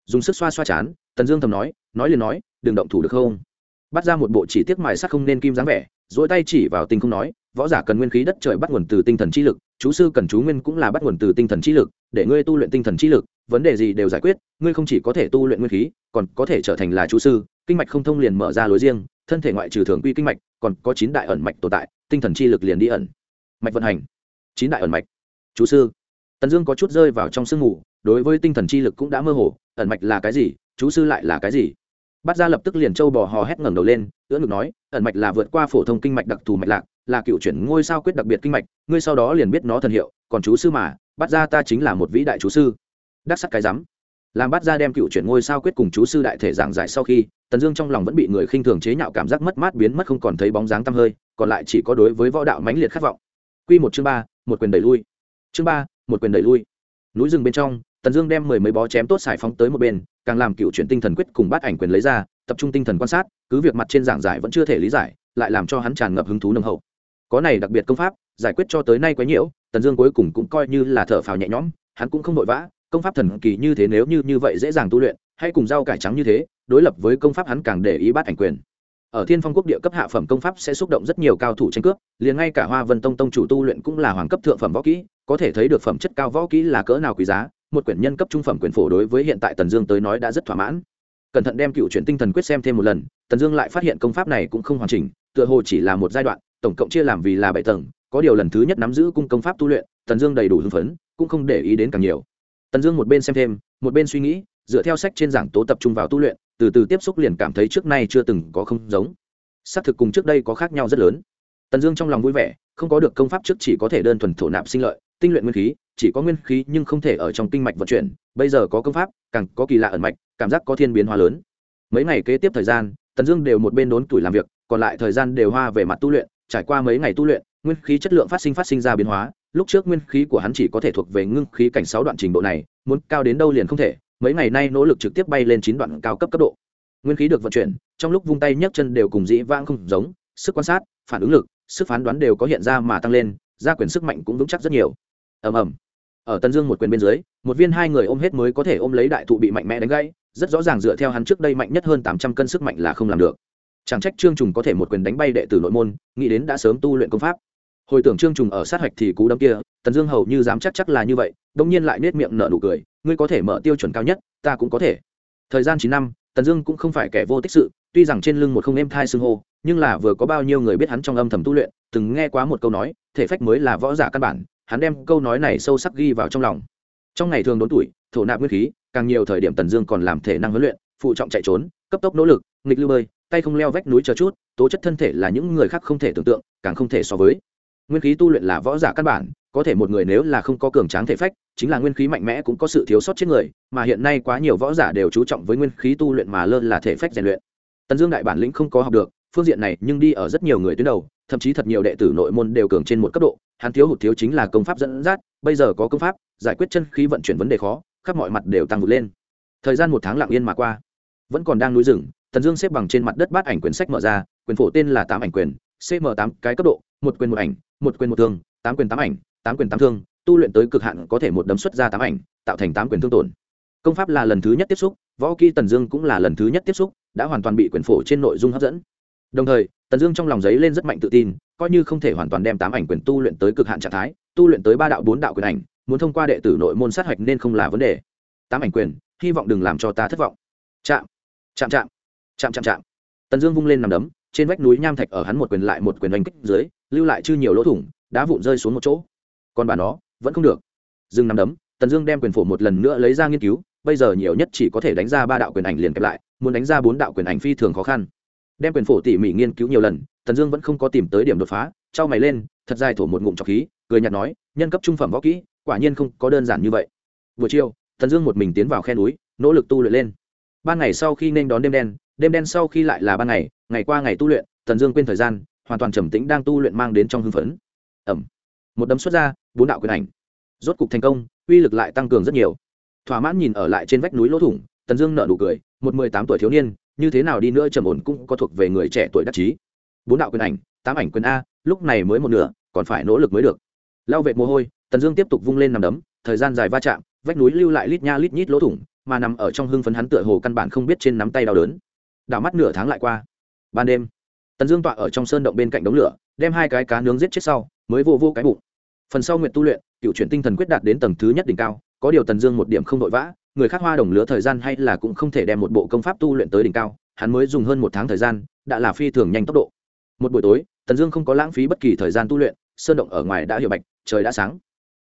Dùng sức xoa xoa chán, tần dương thầm nói nói liền nói, đừng động thủ được không? Bắt ra một bộ chỉ tiếc mài sắc không nên kim dáng vẻ dỗi tay chỉ vào tinh không nói võ giả cần nguyên khí đất trời bắt nguồn từ tinh thần chi lực, chú sư cần chú nguyên cũng là bắt nguồn từ tinh thần chi lực, để ngươi tu luyện tinh thần chi lực, vấn đề gì đều giải quyết, ngươi không chỉ có thể tu luyện nguyên khí, còn có thể trở thành là chú sư, kinh mạch không thông liền mở ra lối riêng, thân thể ngoại trừ thường quy kinh mạch, còn có chín đại ẩn mạch tồn tại, tinh thần chi lực liền đi ẩn. Mạch vận hành. Chín đại ẩn mạch. Chú sư. Tần dương có chút rơi vào trong sương mù, đối với tinh thần chi lực cũng đã mơ hồ, ẩn mạch là cái gì, chú sư lại là cái gì? Bắt ra lập tức liền châu bò hò hét ngẩng đầu lên, ưỡn ngực nói, ẩn mạch là vượt qua phổ thông kinh mạch đặc thù mạch lạc là cựu chuyển ngôi sao quyết đặc biệt kinh mạch, ngươi sau đó liền biết nó thần hiệu, còn chú sư mà, bắt ra ta chính là một vĩ đại chú sư. Đắc sắc cái rắm làm bắt ra đem cựu chuyển ngôi sao quyết cùng chú sư đại thể giảng giải sau khi, tần dương trong lòng vẫn bị người khinh thường chế nhạo cảm giác mất mát biến mất không còn thấy bóng dáng tăm hơi, còn lại chỉ có đối với võ đạo mãnh liệt khát vọng. Quy một chương ba, một quyền đẩy lui. Chương ba, một quyền đẩy lui. Núi rừng bên trong, tần dương đem mười mấy bó chém tốt xài phóng tới một bên, càng làm cựu chuyển tinh thần quyết cùng bắt ảnh quyền lấy ra, tập trung tinh thần quan sát, cứ việc mặt trên giảng giải vẫn chưa thể lý giải, lại làm cho hắn tràn ngập hứng thú nồng hậu có này đặc biệt công pháp, giải quyết cho tới nay quá nhiễu, tần dương cuối cùng cũng coi như là thở phào nhẹ nhõm, hắn cũng không vội vã, công pháp thần kỳ như thế nếu như như vậy dễ dàng tu luyện, hay cùng rau cải trắng như thế, đối lập với công pháp hắn càng để ý bắt ảnh quyền. Ở thiên phong quốc địa cấp hạ phẩm công pháp sẽ xúc động rất nhiều cao thủ tranh cướp, liền ngay cả hoa vân tông tông chủ tu luyện cũng là hoàng cấp thượng phẩm võ kỹ, có thể thấy được phẩm chất cao võ kỹ là cỡ nào quý giá, một quyển nhân cấp trung phẩm quyền phổ đối với hiện tại tần dương tới nói đã rất thỏa mãn. Cẩn thận đem cựu chuyển tinh thần quyết xem thêm một lần, tần dương lại phát hiện công pháp này cũng không hoàn chỉnh, tựa hồ chỉ là một giai đoạn tổng cộng chia làm vì là bảy tầng, có điều lần thứ nhất nắm giữ cung công pháp tu luyện, tần dương đầy đủ hưng phấn, cũng không để ý đến càng nhiều. Tần dương một bên xem thêm, một bên suy nghĩ, dựa theo sách trên giảng tố tập trung vào tu luyện, từ từ tiếp xúc liền cảm thấy trước nay chưa từng có không giống. Xác thực cùng trước đây có khác nhau rất lớn. Tần dương trong lòng vui vẻ, không có được công pháp trước chỉ có thể đơn thuần thổ nạp sinh lợi, tinh luyện nguyên khí, chỉ có nguyên khí nhưng không thể ở trong kinh mạch vận chuyển, bây giờ có công pháp, càng có kỳ lạ ẩn mạch, cảm giác có thiên biến hóa lớn. Mấy ngày kế tiếp thời gian, tần dương đều một bên đốn tuổi làm việc, còn lại thời gian đều hoa về mặt tu luyện trải qua mấy ngày tu luyện, nguyên khí chất lượng phát sinh phát sinh ra biến hóa. Lúc trước nguyên khí của hắn chỉ có thể thuộc về ngưng khí cảnh sáu đoạn trình độ này, muốn cao đến đâu liền không thể. Mấy ngày nay nỗ lực trực tiếp bay lên chín đoạn cao cấp cấp độ. Nguyên khí được vận chuyển, trong lúc vung tay nhấc chân đều cùng dĩ vãng không giống, sức quan sát, phản ứng lực, sức phán đoán đều có hiện ra mà tăng lên, gia quyền sức mạnh cũng vững chắc rất nhiều. Ầm ầm. Ở tân dương một quyền bên dưới, một viên hai người ôm hết mới có thể ôm lấy đại thụ bị mạnh mẽ đánh gãy, rất rõ ràng dựa theo hắn trước đây mạnh nhất hơn tám trăm cân sức mạnh là không làm được chẳng trách trương trùng có thể một quyền đánh bay đệ tử nội môn, nghĩ đến đã sớm tu luyện công pháp. Hồi tưởng trương trùng ở sát hạch thì cú đấm kia, tần dương hầu như dám chắc chắc là như vậy đông nhiên lại nết miệng nở nụ cười, ngươi có thể mở tiêu chuẩn cao nhất, ta cũng có thể. Thời gian chín năm, tần dương cũng không phải kẻ vô tích sự, tuy rằng trên lưng một không êm thai xưng hô, nhưng là vừa có bao nhiêu người biết hắn trong âm thầm tu luyện, từng nghe quá một câu nói, thể phách mới là võ giả căn bản, hắn đem câu nói này sâu sắc ghi vào trong lòng. Trong ngày thường đốn tuổi, thổ nạp nguyên khí, càng nhiều thời điểm tần dương còn làm thể năng huấn luyện, phụ trọng chạy trốn, cấp tốc nỗ lực, nghịch lưu bơi tay không leo vách núi chờ chút, tố chất thân thể là những người khác không thể tưởng tượng, càng không thể so với. Nguyên khí tu luyện là võ giả căn bản, có thể một người nếu là không có cường tráng thể phách, chính là nguyên khí mạnh mẽ cũng có sự thiếu sót chết người, mà hiện nay quá nhiều võ giả đều chú trọng với nguyên khí tu luyện mà lơ là thể phách rèn luyện. Tần dương đại bản lĩnh không có học được, phương diện này nhưng đi ở rất nhiều người tuyến đầu, thậm chí thật nhiều đệ tử nội môn đều cường trên một cấp độ, hắn thiếu hụt thiếu chính là công pháp dẫn dắt, bây giờ có công pháp, giải quyết chân khí vận chuyển vấn đề khó, khắp mọi mặt đều tăng vượt lên. Thời gian một tháng lặng yên mà qua, vẫn còn đang núi rừng tần dương xếp bằng trên mặt đất bát ảnh quyển sách mở ra quyền phổ tên là tám ảnh quyền cm tám cái cấp độ, một quyền một ảnh, một quyền một thương, tám quyền tám ảnh, tám quyền tám thương, tu luyện tới cực hạn có thể một đấm xuất ra tám ảnh, tạo thành tám quyền thương tổn. Công pháp là lần thứ nhất tiếp xúc, võ kỹ tần dương cũng là lần thứ nhất tiếp xúc, đã hoàn toàn bị quyền phổ trên nội dung hấp dẫn. Đồng thời, tần dương trong lòng giấy lên rất mạnh tự tin, coi như không thể hoàn toàn đem tám ảnh quyền tu luyện tới cực hạn trạng thái, tu luyện tới ba đạo bốn đạo quyền ảnh, muốn thông qua đệ tử nội môn sát hạch nên không là vấn đề. Tám ảnh quyền hy vọng đừng làm cho ta thất vọng. Chạm chạm chạm chạm chạm chạm. Tần dương vung lên nằm đấm, trên vách núi nham thạch ở hắn một quyền lại một quyền đánh kích dưới, lưu lại chư nhiều lỗ thủng, đá vụn rơi xuống một chỗ. Còn bà nó, vẫn không được. Dừng nằm đấm, tần dương đem quyền phổ một lần nữa lấy ra nghiên cứu, bây giờ nhiều nhất chỉ có thể đánh ra ba đạo quyền ảnh liền kẹp lại, muốn đánh ra bốn đạo quyền ảnh phi thường khó khăn. Đem quyền phổ tỉ mỉ nghiên cứu nhiều lần, tần dương vẫn không có tìm tới điểm đột phá, trao mày lên, thật dài thổ một ngụm trọc khí, cười nhạt nói, nhân cấp trung phẩm võ kỹ, quả nhiên không có đơn giản như vậy. Buổi chiều, tần dương một mình tiến vào khe núi, nỗ lực tu luyện lên. Ban ngày sau khi nên đón đêm đen đêm đen sau khi lại là ban ngày ngày qua ngày tu luyện, tần dương quên thời gian, hoàn toàn trầm tĩnh đang tu luyện mang đến trong hưng phấn. Ẩm. Một đấm xuất ra, bốn đạo quyền ảnh. Rốt cục thành công, uy lực lại tăng cường rất nhiều. Thỏa mãn nhìn ở lại trên vách núi lỗ thủng, tần dương nở nụ cười, một mười tám tuổi thiếu niên, như thế nào đi nữa trầm ổn cũng có thuộc về người trẻ tuổi đắc chí. Bốn đạo quyền ảnh, tám ảnh quyền a, lúc này mới một nửa, còn phải nỗ lực mới được. Lao vệ mồ hôi, tần dương tiếp tục vung lên nằm đấm, thời gian dài va chạm, vách núi lưu lại lít nha lít nhít lỗ thủng, mà nằm ở trong hưng phấn hắn tựa hồ căn bản không biết trên nắm tay đau đớn đảo mắt nửa tháng lại qua. Ban đêm, tần dương tọa ở trong sơn động bên cạnh đống lửa, đem hai cái cá nướng giết chết sau, mới vô vô cái bụng. Phần sau nguyện tu luyện, cựu chuyển tinh thần quyết đạt đến tầng thứ nhất đỉnh cao, có điều tần dương một điểm không vội vã, người khác hoa đồng lứa thời gian hay là cũng không thể đem một bộ công pháp tu luyện tới đỉnh cao, hắn mới dùng hơn một tháng thời gian, đã là phi thường nhanh tốc độ. Một buổi tối, tần dương không có lãng phí bất kỳ thời gian tu luyện, sơn động ở ngoài đã hiểu bạch, trời đã sáng.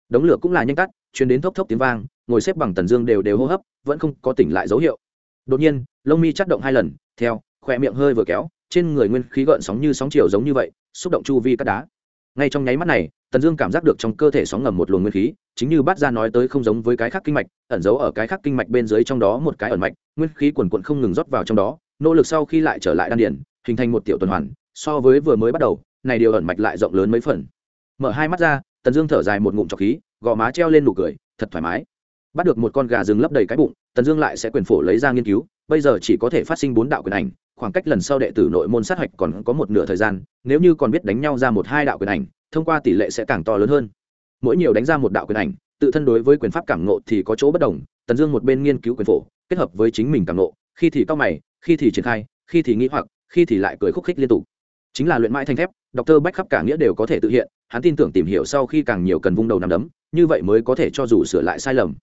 Đống lửa cũng là nhanh tắt chuyến đến thốc thốc tiếng vang, ngồi xếp bằng tần dương đều đều hô hấp, vẫn không có tỉnh lại dấu hiệu đột nhiên, lông mi chắc động hai lần, theo, khỏe miệng hơi vừa kéo, trên người nguyên khí gợn sóng như sóng chiều giống như vậy, xúc động chu vi các đá. Ngay trong nháy mắt này, tần dương cảm giác được trong cơ thể sóng ngầm một luồng nguyên khí, chính như bát ra nói tới không giống với cái khác kinh mạch, ẩn giấu ở cái khác kinh mạch bên dưới trong đó một cái ẩn mạch, nguyên khí quần quận không ngừng rót vào trong đó, nỗ lực sau khi lại trở lại đan điển hình thành một tiểu tuần hoàn, so với vừa mới bắt đầu, này điều ẩn mạch lại rộng lớn mấy phần. Mở hai mắt ra, tần dương thở dài một ngụm trọc khí, gò má treo lên nụ cười, thật thoải mái bắt được một con gà rừng lấp đầy cái bụng, tần dương lại sẽ quyền phổ lấy ra nghiên cứu, bây giờ chỉ có thể phát sinh bốn đạo quyền ảnh, khoảng cách lần sau đệ tử nội môn sát hạch còn có một nửa thời gian, nếu như còn biết đánh nhau ra một hai đạo quyền ảnh, thông qua tỷ lệ sẽ càng to lớn hơn. Mỗi nhiều đánh ra một đạo quyền ảnh, tự thân đối với quyền pháp cảm nộ thì có chỗ bất đồng, tần dương một bên nghiên cứu quyền phổ, kết hợp với chính mình cảm nộ khi thì cao mày, khi thì triển khai, khi thì nghĩ hoặc, khi thì lại cười khúc khích liên tục. Chính là luyện mãi thanh thép, đọc thơ bách khắp cả nghĩa đều có thể tự hiện, hắn tin tưởng tìm hiểu sau khi càng nhiều cần vung đầu nằm đấm, như vậy mới có thể cho dù sửa lại sai lầm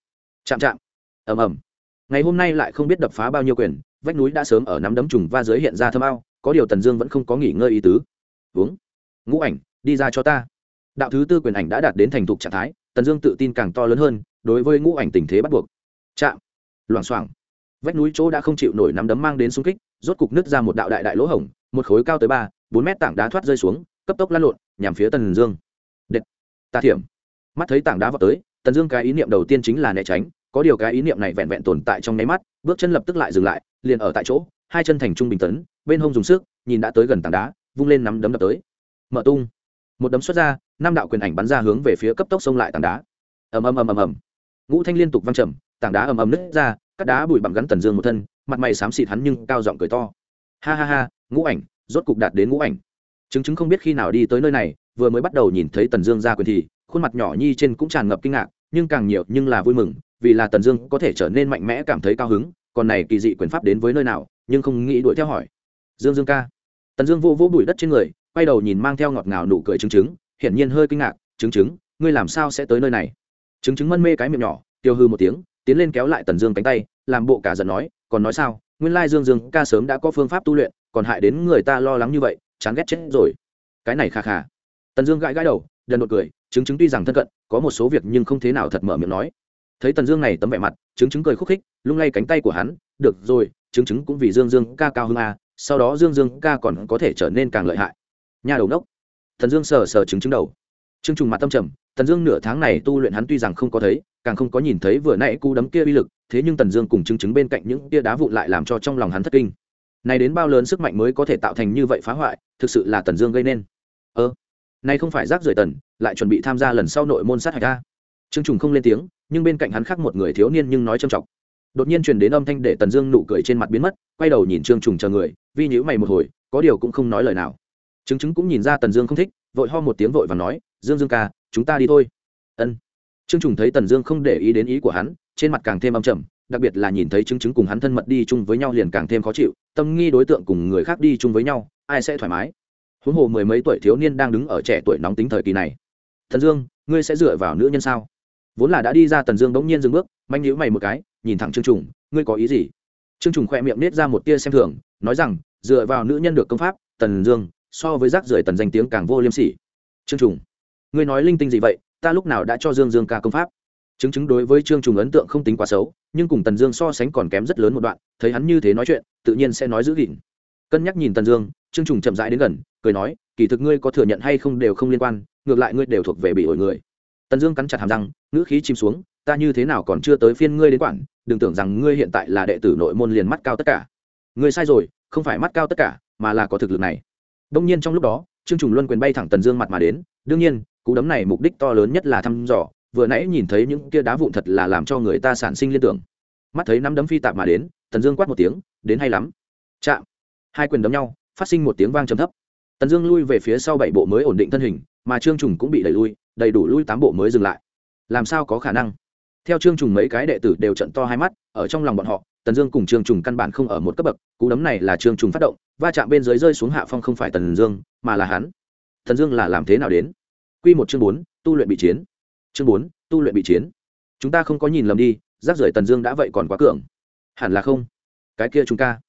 chạm chạm. Ầm ầm. Ngày hôm nay lại không biết đập phá bao nhiêu quyền, vách núi đã sớm ở nắm đấm trùng va dưới hiện ra thâm ao, có điều tần dương vẫn không có nghỉ ngơi ý tứ. Uống. Ngũ ảnh, đi ra cho ta. Đạo thứ tư quyền ảnh đã đạt đến thành thục trạng thái, tần dương tự tin càng to lớn hơn, đối với ngũ ảnh tình thế bắt buộc. Chạm. Loảng xoảng. Vách núi chỗ đã không chịu nổi nắm đấm mang đến xung kích, rốt cục nứt ra một đạo đại đại lỗ hổng, một khối cao tới ba, bốn mét tảng đá thoát rơi xuống, cấp tốc lăn lộn, nhằm phía tần dương. Đệt ta thiểm. Mắt thấy tảng đá vào tới, tần dương cái ý niệm đầu tiên chính là né tránh có điều cái ý niệm này vẹn vẹn tồn tại trong nháy mắt, bước chân lập tức lại dừng lại, liền ở tại chỗ, hai chân thành trung bình tấn, bên hông dùng sức, nhìn đã tới gần tảng đá, vung lên nắm đấm đập tới. Mở tung. Một đấm xuất ra, năm đạo quyền ảnh bắn ra hướng về phía cấp tốc xông lại tảng đá. Ầm ầm ầm ầm ầm. Ngũ thanh liên tục văng trầm, tảng đá ầm ầm nứt ra, cắt đá bụi bặm gắn tần dương một thân, mặt mày xám xịt hắn nhưng cao giọng cười to. Ha ha ha, ngũ ảnh, rốt cục đạt đến ngũ ảnh. Chứng chứng không biết khi nào đi tới nơi này, vừa mới bắt đầu nhìn thấy tần dương ra quyền thì, khuôn mặt nhỏ nhi trên cũng tràn ngập kinh ngạc, nhưng càng nhiều nhưng là vui mừng vì là tần dương có thể trở nên mạnh mẽ cảm thấy cao hứng, còn này kỳ dị quyền pháp đến với nơi nào, nhưng không nghĩ đuổi theo hỏi. Dương dương ca. Tần dương vô vô bụi đất trên người, quay đầu nhìn mang theo ngọt ngào nụ cười chứng chứng hiển nhiên hơi kinh ngạc chứng chứng ngươi làm sao sẽ tới nơi này? Chứng chứng mân mê cái miệng nhỏ, tiêu hư một tiếng, tiến lên kéo lại tần dương cánh tay, làm bộ cả giận nói, còn nói sao, nguyên lai dương dương ca sớm đã có phương pháp tu luyện, còn hại đến người ta lo lắng như vậy, chán ghét chết rồi. Cái này khà khà. Tần dương gãi gãi đầu, đần đột cười chứng chứng tuy rằng thân cận, có một số việc nhưng không thế nào thật mở miệng nói thấy tần dương này tấm vẻ mặt chứng chứng cười khúc khích, lung lay cánh tay của hắn, được rồi chứng chứng cũng vì dương dương ca cao hơn a, sau đó dương dương ca còn có thể trở nên càng lợi hại. Nhà đầu đốc. Thần dương sờ sờ chứng chứng đầu. Chứng trùng mặt tâm trầm, tần dương nửa tháng này tu luyện hắn tuy rằng không có thấy, càng không có nhìn thấy vừa nãy cú đấm kia uy lực, thế nhưng tần dương cùng chứng chứng bên cạnh những tia đá vụn lại làm cho trong lòng hắn thất kinh. Này đến bao lớn sức mạnh mới có thể tạo thành như vậy phá hoại, thực sự là tần dương gây nên. Ơ, này không phải rác rưởi tần, lại chuẩn bị tham gia lần sau nội môn sát hạch a. Chứng trùng không lên tiếng nhưng bên cạnh hắn khác một người thiếu niên nhưng nói trầm trọng đột nhiên truyền đến âm thanh để tần dương nụ cười trên mặt biến mất, quay đầu nhìn trương trùng chờ người, vi nhữ mày một hồi, có điều cũng không nói lời nào. Chứng chứng cũng nhìn ra tần dương không thích, vội ho một tiếng vội và nói, dương dương ca, chúng ta đi thôi. Ân. Trương trùng thấy tần dương không để ý đến ý của hắn, trên mặt càng thêm âm trầm, đặc biệt là nhìn thấy chứng chứng cùng hắn thân mật đi chung với nhau liền càng thêm khó chịu, tâm nghi đối tượng cùng người khác đi chung với nhau, ai sẽ thoải mái? Huống hồ mười mấy tuổi thiếu niên đang đứng ở trẻ tuổi nóng tính thời kỳ này. Thần dương, ngươi sẽ dựa vào nữ nhân sao? Vốn là đã đi ra tần dương bỗng nhiên dừng bước, manh nhữ mày một cái, nhìn thẳng trương trùng, ngươi có ý gì? Trương trùng khoe miệng nết ra một tia xem thường, nói rằng, dựa vào nữ nhân được công pháp, tần dương, so với rác rưởi tần danh tiếng càng vô liêm sỉ. Trương trùng, ngươi nói linh tinh gì vậy? Ta lúc nào đã cho dương dương ca công pháp? Chứng chứng đối với trương trùng ấn tượng không tính quá xấu, nhưng cùng tần dương so sánh còn kém rất lớn một đoạn, thấy hắn như thế nói chuyện, tự nhiên sẽ nói giữ gìn. Cân nhắc nhìn tần dương, trương trùng chậm rãi đến gần, cười nói, kỳ thực ngươi có thừa nhận hay không đều không liên quan, ngược lại ngươi đều thuộc về bị ổi người tần dương cắn chặt hàm răng, ngữ khí chìm xuống, ta như thế nào còn chưa tới phiên ngươi đến quản, đừng tưởng rằng ngươi hiện tại là đệ tử nội môn liền mắt cao tất cả. Ngươi sai rồi, không phải mắt cao tất cả, mà là có thực lực này. Đông nhiên trong lúc đó, trương trùng luân quyền bay thẳng tần dương mặt mà đến, đương nhiên, cú đấm này mục đích to lớn nhất là thăm dò, vừa nãy nhìn thấy những kia đá vụn thật là làm cho người ta sản sinh liên tưởng. Mắt thấy nắm đấm phi tạp mà đến, tần dương quát một tiếng, đến hay lắm. Chạm. Hai quyền đấm nhau, phát sinh một tiếng vang trầm thấp. Tần dương lui về phía sau bảy bộ mới ổn định thân hình, mà trương trùng cũng bị đẩy lui đầy đủ lui tám bộ mới dừng lại. Làm sao có khả năng? Theo trương trùng mấy cái đệ tử đều trận to hai mắt, ở trong lòng bọn họ, tần dương cùng trương trùng căn bản không ở một cấp bậc, cú đấm này là trương trùng phát động, va chạm bên dưới rơi xuống hạ phong không phải tần dương, mà là hắn. Tần dương là làm thế nào đến? Q một chương bốn, tu luyện bị chiến. Chương bốn, tu luyện bị chiến. Chúng ta không có nhìn lầm đi rác rưởi tần dương đã vậy còn quá cường. Hẳn là không. Cái kia chúng ta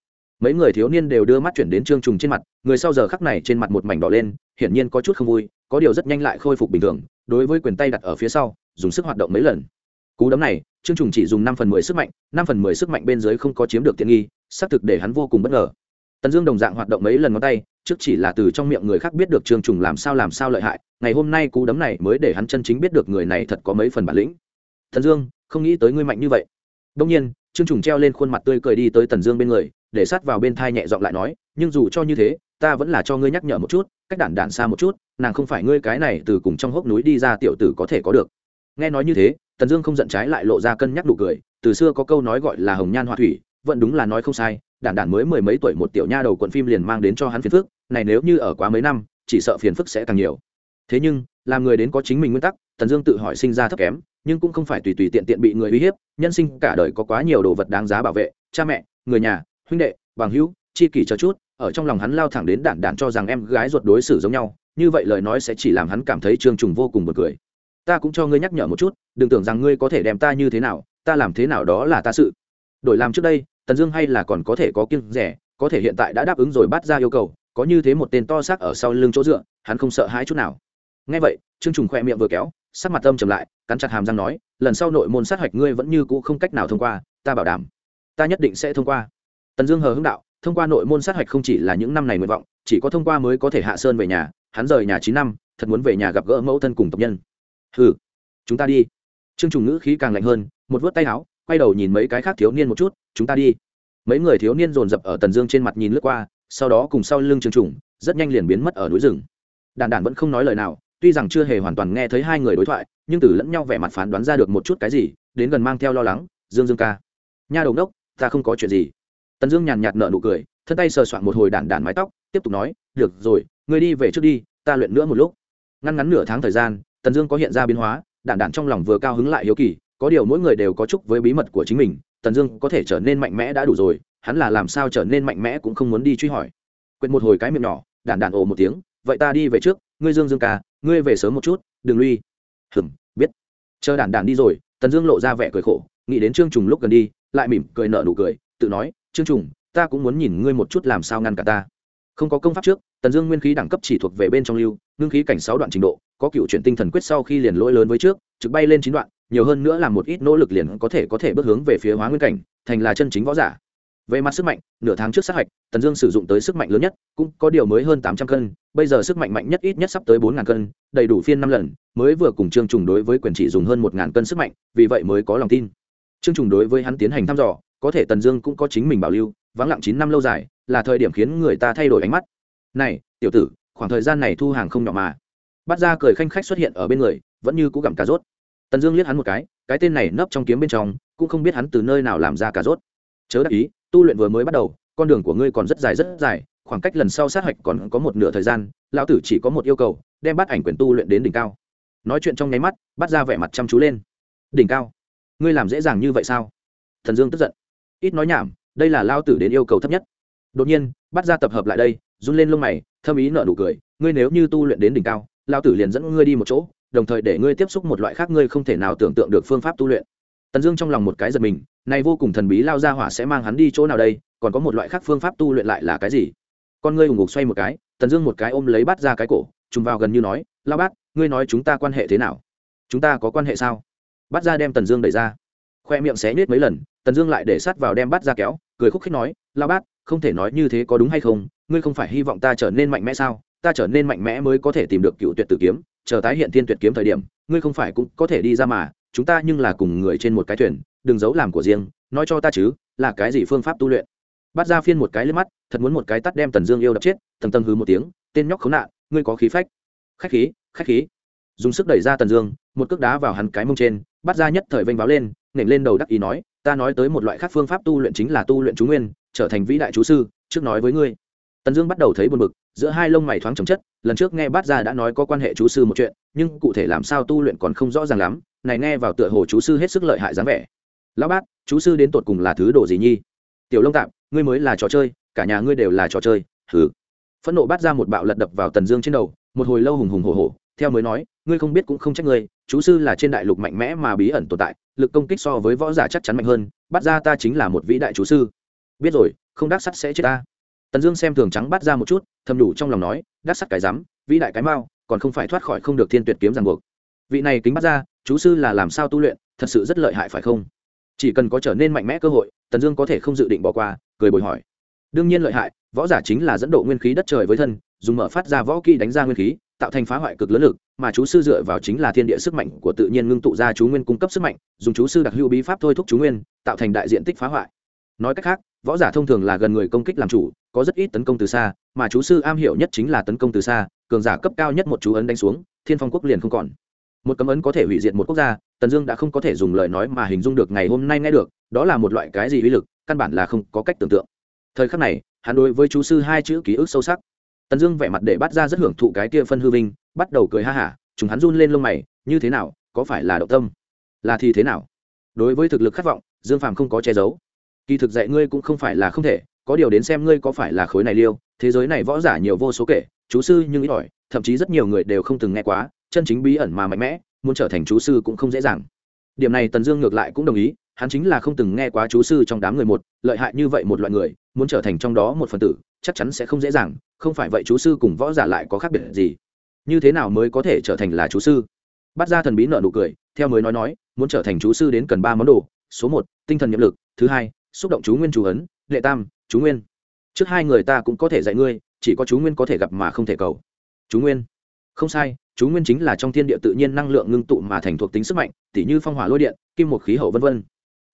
mấy người thiếu niên đều đưa mắt chuyển đến trương trùng trên mặt, người sau giờ khắc này trên mặt một mảnh đỏ lên, hiển nhiên có chút không vui, có điều rất nhanh lại khôi phục bình thường đối với quyền tay đặt ở phía sau, dùng sức hoạt động mấy lần. Cú đấm này, trương trùng chỉ dùng năm phần mười sức mạnh, năm phần mười sức mạnh bên dưới không có chiếm được tiện nghi, xác thực để hắn vô cùng bất ngờ. Tần dương đồng dạng hoạt động mấy lần ngón tay, trước chỉ là từ trong miệng người khác biết được trương trùng làm sao làm sao lợi hại, ngày hôm nay cú đấm này mới để hắn chân chính biết được người này thật có mấy phần bản lĩnh. Tần dương, không nghĩ tới ngươi mạnh như vậy. Đông nhiên, trương trùng treo lên khuôn mặt tươi cười đi tới tần dương bên người, để sát vào bên thai nhẹ giọng lại nói, nhưng dù cho như thế ta vẫn là cho ngươi nhắc nhở một chút, cách đản đản xa một chút, nàng không phải ngươi cái này từ cùng trong hốc núi đi ra tiểu tử có thể có được. Nghe nói như thế, tần dương không giận trái lại lộ ra cân nhắc đủ cười, từ xưa có câu nói gọi là hồng nhan hoa thủy, vẫn đúng là nói không sai, đản đản mới mười mấy tuổi một tiểu nha đầu quận phim liền mang đến cho hắn phiền phức, này nếu như ở quá mấy năm, chỉ sợ phiền phức sẽ càng nhiều. Thế nhưng, làm người đến có chính mình nguyên tắc, tần dương tự hỏi sinh ra thấp kém, nhưng cũng không phải tùy tùy tiện tiện bị người uy hiếp, nhân sinh cả đời có quá nhiều đồ vật đáng giá bảo vệ, cha mẹ, người nhà, huynh đệ, bằng hữu chi kỷ cho chút, ở trong lòng hắn lao thẳng đến đản đản cho rằng em gái ruột đối xử giống nhau, như vậy lời nói sẽ chỉ làm hắn cảm thấy trương trùng vô cùng buồn cười. Ta cũng cho ngươi nhắc nhở một chút, đừng tưởng rằng ngươi có thể đem ta như thế nào, ta làm thế nào đó là ta sự. Đổi làm trước đây, tần dương hay là còn có thể có kiêng rẻ, có thể hiện tại đã đáp ứng rồi bắt ra yêu cầu, có như thế một tên to xác ở sau lưng chỗ dựa, hắn không sợ hãi chút nào. Ngay vậy, trương trùng khoe miệng vừa kéo, sắc mặt tâm trầm lại, cắn chặt hàm răng nói, lần sau nội môn sát hạch ngươi vẫn như cũ không cách nào thông qua, ta bảo đảm. Ta nhất định sẽ thông qua. Tần dương hờ hưng đạo thông qua nội môn sát hạch không chỉ là những năm này nguyện vọng, chỉ có thông qua mới có thể hạ sơn về nhà, hắn rời nhà chín năm, thật muốn về nhà gặp gỡ mẫu thân cùng tộc nhân. Ừ chúng ta đi. Trương trùng ngữ khí càng lạnh hơn, một vớt tay áo, quay đầu nhìn mấy cái khác thiếu niên một chút, chúng ta đi. Mấy người thiếu niên dồn dập ở tần dương trên mặt nhìn lướt qua, sau đó cùng sau lưng trương trùng, rất nhanh liền biến mất ở núi rừng. Đàn đàn vẫn không nói lời nào, tuy rằng chưa hề hoàn toàn nghe thấy hai người đối thoại, nhưng từ lẫn nhau vẻ mặt phán đoán ra được một chút cái gì, đến gần mang theo lo lắng, dương dương ca, nha đầu đốc, ta không có chuyện gì tần dương nhàn nhạt nợ nụ cười, thân tay sờ soạn một hồi đản đản mái tóc, tiếp tục nói, được rồi, ngươi đi về trước đi, ta luyện nữa một lúc. Ngăn ngắn nửa tháng thời gian, tần dương có hiện ra biến hóa, đản đản trong lòng vừa cao hứng lại hiếu kỳ, có điều mỗi người đều có chúc với bí mật của chính mình, tần dương có thể trở nên mạnh mẽ đã đủ rồi, hắn là làm sao trở nên mạnh mẽ cũng không muốn đi truy hỏi. Quệt một hồi cái miệng nhỏ, đản đản ồ một tiếng, vậy ta đi về trước, ngươi dương dương ca, ngươi về sớm một chút, đừng lui. Hừm, biết. Chờ đản đản đi rồi, tần dương lộ ra vẻ cười khổ, nghĩ đến trương trùng lúc gần đi, lại mỉm cười nở nụ cười tự nói, trương trùng, ta cũng muốn nhìn ngươi một chút làm sao ngăn cả ta. Không có công pháp trước, tần dương nguyên khí đẳng cấp chỉ thuộc về bên trong lưu, ngưng khí cảnh sáu đoạn trình độ, có cựu chuyển tinh thần quyết sau khi liền lỗi lớn với trước, trực bay lên chín đoạn, nhiều hơn nữa là một ít nỗ lực liền có thể có thể bước hướng về phía hóa nguyên cảnh, thành là chân chính võ giả. Về mặt sức mạnh, nửa tháng trước sát hạch, tần dương sử dụng tới sức mạnh lớn nhất, cũng có điều mới hơn tám trăm cân, bây giờ sức mạnh mạnh nhất ít nhất sắp tới bốn ngàn cân, đầy đủ phiên năm lần, mới vừa cùng trương trùng đối với quyền chỉ dùng hơn một ngàn cân sức mạnh, vì vậy mới có lòng tin. Trương trùng đối với hắn tiến hành thăm dò có thể tần dương cũng có chính mình bảo lưu, vắng lặng chín năm lâu dài, là thời điểm khiến người ta thay đổi ánh mắt. Này, tiểu tử, khoảng thời gian này thu hàng không nhỏ mà. Bắt ra cười khanh khách xuất hiện ở bên người, vẫn như cũ gặm cà rốt. Tần dương liếc hắn một cái cái tên này nấp trong kiếm bên trong, cũng không biết hắn từ nơi nào làm ra cà rốt. Chớ đắc ý, tu luyện vừa mới bắt đầu, con đường của ngươi còn rất dài rất dài, khoảng cách lần sau sát hạch còn có một nửa thời gian, lão tử chỉ có một yêu cầu, đem bắt ảnh quyền tu luyện đến đỉnh cao. Nói chuyện trong nháy mắt bắt ra vẻ mặt chăm chú lên. Đỉnh cao? Ngươi làm dễ dàng như vậy sao? Thần dương tức giận ít nói nhảm, đây là lao tử đến yêu cầu thấp nhất. Đột nhiên, bắt ra tập hợp lại đây, run lên lông mày, thâm ý nợ nụ cười, ngươi nếu như tu luyện đến đỉnh cao, lao tử liền dẫn ngươi đi một chỗ, đồng thời để ngươi tiếp xúc một loại khác ngươi không thể nào tưởng tượng được phương pháp tu luyện. Tần dương trong lòng một cái giật mình, này vô cùng thần bí lao ra hỏa sẽ mang hắn đi chỗ nào đây, còn có một loại khác phương pháp tu luyện lại là cái gì? Con ngươi ủng ngục xoay một cái, tần dương một cái ôm lấy bắt ra cái cổ, trùng vào gần như nói, lao bát ngươi nói chúng ta quan hệ thế nào? Chúng ta có quan hệ sao? Bắt ra đem tần dương đẩy ra. Khoe miệng xé nết mấy lần tần dương lại để sát vào đem bắt ra kéo, cười khúc khích nói lao bát, không thể nói như thế có đúng hay không? Ngươi không phải hy vọng ta trở nên mạnh mẽ sao? Ta trở nên mạnh mẽ mới có thể tìm được cựu tuyệt tử kiếm, chờ tái hiện thiên tuyệt kiếm thời điểm, ngươi không phải cũng có thể đi ra mà. Chúng ta nhưng là cùng người trên một cái thuyền, đừng giấu làm của riêng, nói cho ta chứ, là cái gì phương pháp tu luyện? Bắt ra phiên một cái lên mắt, thật muốn một cái tắt đem tần dương yêu đập chết tầng tầng hứ một tiếng, tên nhóc khốn nạn, ngươi có khí phách. Khách khí khách khí. Dùng sức đẩy ra tần dương, một cước đá vào hắn cái mông trên bắt ra nhất thời vênh báo lên nghển lên đầu đắc ý nói, ta nói tới một loại khác phương pháp tu luyện chính là tu luyện chú nguyên, trở thành vĩ đại chú sư, trước nói với ngươi. Tần dương bắt đầu thấy buồn bực, giữa hai lông mày thoáng chồng chất, lần trước nghe bát gia đã nói có quan hệ chú sư một chuyện, nhưng cụ thể làm sao tu luyện còn không rõ ràng lắm, này nghe vào tựa hồ chú sư hết sức lợi hại dáng vẻ. Lão bát, chú sư đến tột cùng là thứ đồ gì nhi? Tiểu lông tạm ngươi mới là trò chơi, cả nhà ngươi đều là trò chơi. Hừ. Phẫn nộ bắt ra một bạo lật đập vào tần dương trên đầu, một hồi lâu hùng hùng hổ hổ, theo mới nói ngươi không biết cũng không trách ngươi, chú sư là trên đại lục mạnh mẽ mà bí ẩn tồn tại, lực công kích so với võ giả chắc chắn mạnh hơn, bắt ra ta chính là một vĩ đại chú sư. Biết rồi, không đắc sắt sẽ chết ta. Tần dương xem thường trắng bắt ra một chút, thầm đủ trong lòng nói, đắc sắt cái rắm vĩ đại cái mao còn không phải thoát khỏi không được thiên tuyệt kiếm ràng buộc. Vị này kính bắt ra, chú sư là làm sao tu luyện, thật sự rất lợi hại phải không? Chỉ cần có trở nên mạnh mẽ cơ hội, tần dương có thể không dự định bỏ qua, cười bồi hỏi. Đương nhiên lợi hại, võ giả chính là dẫn độ nguyên khí đất trời với thân, dùng mở phát ra võ kỹ đánh ra nguyên khí tạo thành phá hoại cực lớn lực, mà chú sư dựa vào chính là thiên địa sức mạnh của tự nhiên ngưng tụ ra chú nguyên cung cấp sức mạnh, dùng chú sư đặc hữu bí pháp thôi thúc chú nguyên, tạo thành đại diện tích phá hoại. Nói cách khác, võ giả thông thường là gần người công kích làm chủ, có rất ít tấn công từ xa, mà chú sư am hiểu nhất chính là tấn công từ xa, cường giả cấp cao nhất một chú ấn đánh xuống, thiên phong quốc liền không còn. Một cấm ấn có thể hủy diệt một quốc gia, tần dương đã không có thể dùng lời nói mà hình dung được ngày hôm nay nghe được, đó là một loại cái gì uy lực, căn bản là không có cách tưởng tượng. Thời khắc này, hắn đối với chú sư hai chữ ký ức sâu sắc tần dương vẻ mặt để bắt ra rất hưởng thụ cái kia phân hư vinh, bắt đầu cười ha hả chúng hắn run lên lông mày, như thế nào, có phải là động tâm? Là thì thế nào? Đối với thực lực khát vọng, dương phàm không có che giấu. Kỳ thực dạy ngươi cũng không phải là không thể, có điều đến xem ngươi có phải là khối này liêu, thế giới này võ giả nhiều vô số kể, chú sư nhưng ít ỏi, thậm chí rất nhiều người đều không từng nghe quá, chân chính bí ẩn mà mạnh mẽ, muốn trở thành chú sư cũng không dễ dàng. Điểm này tần dương ngược lại cũng đồng ý hắn chính là không từng nghe quá chú sư trong đám người một, lợi hại như vậy một loại người, muốn trở thành trong đó một phần tử, chắc chắn sẽ không dễ dàng, không phải vậy chú sư cùng võ giả lại có khác biệt gì. Như thế nào mới có thể trở thành là chú sư? Bắt ra thần bí nợ nụ cười, theo mới nói nói, muốn trở thành chú sư đến cần ba món đồ, số một, tinh thần nhiệm lực, thứ hai, xúc động chú nguyên chú ấn, lệ tam, chú nguyên. Trước hai người ta cũng có thể dạy ngươi, chỉ có chú nguyên có thể gặp mà không thể cầu. Chú nguyên. Không sai, chú nguyên chính là trong thiên địa tự nhiên năng lượng ngưng tụ mà thành thuộc tính sức mạnh, tỉ như phong hỏa lôi điện, kim một khí hậu vân vân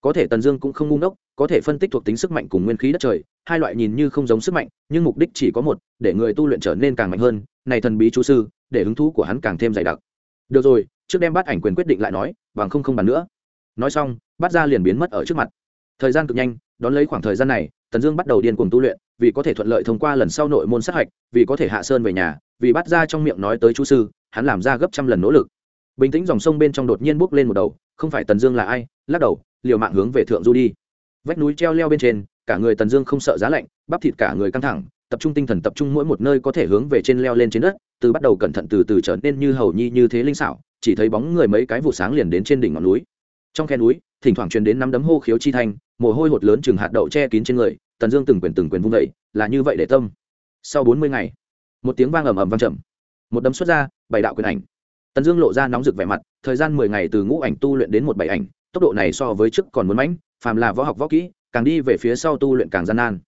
có thể tần dương cũng không ngu ngốc, có thể phân tích thuộc tính sức mạnh cùng nguyên khí đất trời, hai loại nhìn như không giống sức mạnh, nhưng mục đích chỉ có một, để người tu luyện trở nên càng mạnh hơn, này thần bí chú sư, để hứng thú của hắn càng thêm dày đặc. Được rồi, trước đem bắt ảnh quyền quyết định lại nói, bằng không không bàn nữa. Nói xong bắt ra liền biến mất ở trước mặt. Thời gian cực nhanh, đón lấy khoảng thời gian này, tần dương bắt đầu điên cuồng tu luyện, vì có thể thuận lợi thông qua lần sau nội môn sát hạch, vì có thể hạ sơn về nhà, vì bắt ra trong miệng nói tới chú sư, hắn làm ra gấp trăm lần nỗ lực. Bình tĩnh dòng sông bên trong đột nhiên bốc lên một đầu, không phải tần dương là ai, lắc đầu liều mạng hướng về thượng du đi. Vách núi treo leo bên trên, cả người tần dương không sợ giá lạnh, bắp thịt cả người căng thẳng, tập trung tinh thần tập trung mỗi một nơi có thể hướng về trên leo lên trên đất, từ bắt đầu cẩn thận từ từ trở nên như hầu nhi như thế linh xảo, chỉ thấy bóng người mấy cái vụ sáng liền đến trên đỉnh ngọn núi. Trong khe núi, thỉnh thoảng truyền đến năm đấm hô khiếu chi thanh, mồ hôi hột lớn chừng hạt đậu che kín trên người, tần dương từng quyền từng quyền vung vẩy là như vậy để tâm. Sau bốn mươi ngày, một tiếng vang ầm ầm vang trầm. Một đấm xuất ra, bảy đạo quyền ảnh. Tần dương lộ ra nóng rực vẻ mặt, thời gian mười ngày từ ngũ ảnh tu luyện đến một bảy ảnh tốc độ này so với trước còn muốn mãnh, phàm là võ học võ kỹ, càng đi về phía sau tu luyện càng gian nan.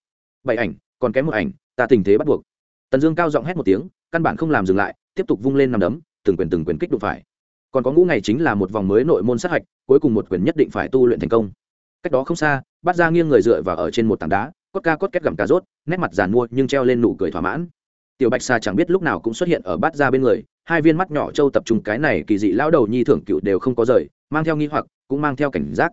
Bảy ảnh, còn kém một ảnh, ta tình thế bắt buộc. Tần dương cao giọng hét một tiếng, căn bản không làm dừng lại, tiếp tục vung lên nằm đấm, từng quyền từng quyền kích đụng phải. Còn có ngũ ngày chính là một vòng mới nội môn sát hạch, cuối cùng một quyền nhất định phải tu luyện thành công. Cách đó không xa bắt ra nghiêng người dựa vào ở trên một tảng đá, cốt ca cốt két gặm cà rốt, nét mặt giàn mua nhưng treo lên nụ cười thỏa mãn. Tiểu bạch xà chẳng biết lúc nào cũng xuất hiện ở bát ra bên người, hai viên mắt nhỏ trâu tập trung cái này kỳ dị lão đầu nhi thưởng cựu đều không có rời, mang theo nghi hoặc cũng mang theo cảnh giác.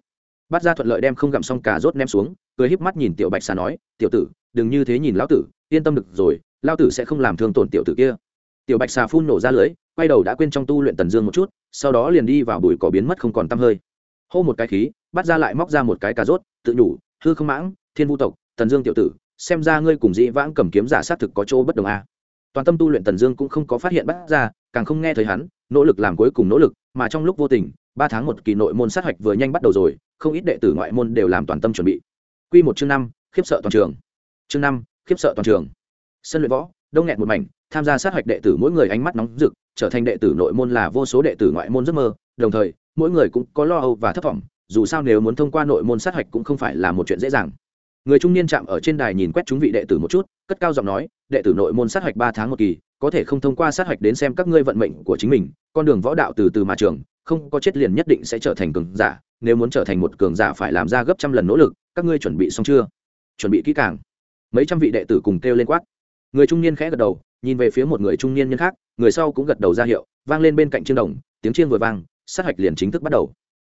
Bát ra thuận lợi đem không gặm xong cà rốt ném xuống, cười híp mắt nhìn tiểu bạch xà nói, tiểu tử, đừng như thế nhìn lão tử, yên tâm được rồi, lão tử sẽ không làm thương tổn tiểu tử kia. Tiểu bạch xà phun nổ ra lưới, quay đầu đã quên trong tu luyện tần dương một chút, sau đó liền đi vào bụi cỏ biến mất không còn tăm hơi. Hô một cái khí bắt ra lại móc ra một cái cà rốt, tự nhủ, hư không mãng, thiên vu tộc, tần dương tiểu tử, xem ra ngươi cùng dĩ vãng cầm kiếm giả sát thực có chỗ bất đồng a. Toàn tâm tu luyện tần dương cũng không có phát hiện bắt ra càng không nghe thấy hắn, nỗ lực làm cuối cùng nỗ lực, mà trong lúc vô tình ba tháng một kỳ nội môn sát hạch vừa nhanh bắt đầu rồi, không ít đệ tử ngoại môn đều làm toàn tâm chuẩn bị. Q một chương năm, khiếp sợ toàn trường. Chương năm, khiếp sợ toàn trường. Sân luyện võ, đông nghẹt một mảnh, tham gia sát hạch đệ tử mỗi người ánh mắt nóng rực, trở thành đệ tử nội môn là vô số đệ tử ngoại môn giấc mơ, đồng thời, mỗi người cũng có lo âu và thất vọng, dù sao nếu muốn thông qua nội môn sát hạch cũng không phải là một chuyện dễ dàng. Người trung niên chạm ở trên đài nhìn quét chúng vị đệ tử một chút, cất cao giọng nói, đệ tử nội môn sát hạch ba tháng một kỳ, có thể không thông qua sát hạch đến xem các ngươi vận mệnh của chính mình, con đường võ đạo từ từ mà trường không có chết liền nhất định sẽ trở thành cường giả, nếu muốn trở thành một cường giả phải làm ra gấp trăm lần nỗ lực, các ngươi chuẩn bị xong chưa? Chuẩn bị kỹ càng. Mấy trăm vị đệ tử cùng kêu lên quát. Người trung niên khẽ gật đầu, nhìn về phía một người trung niên nhân khác, người sau cũng gật đầu ra hiệu, vang lên bên cạnh chiêng đồng, tiếng chiêng vừa vang, sát hạch liền chính thức bắt đầu.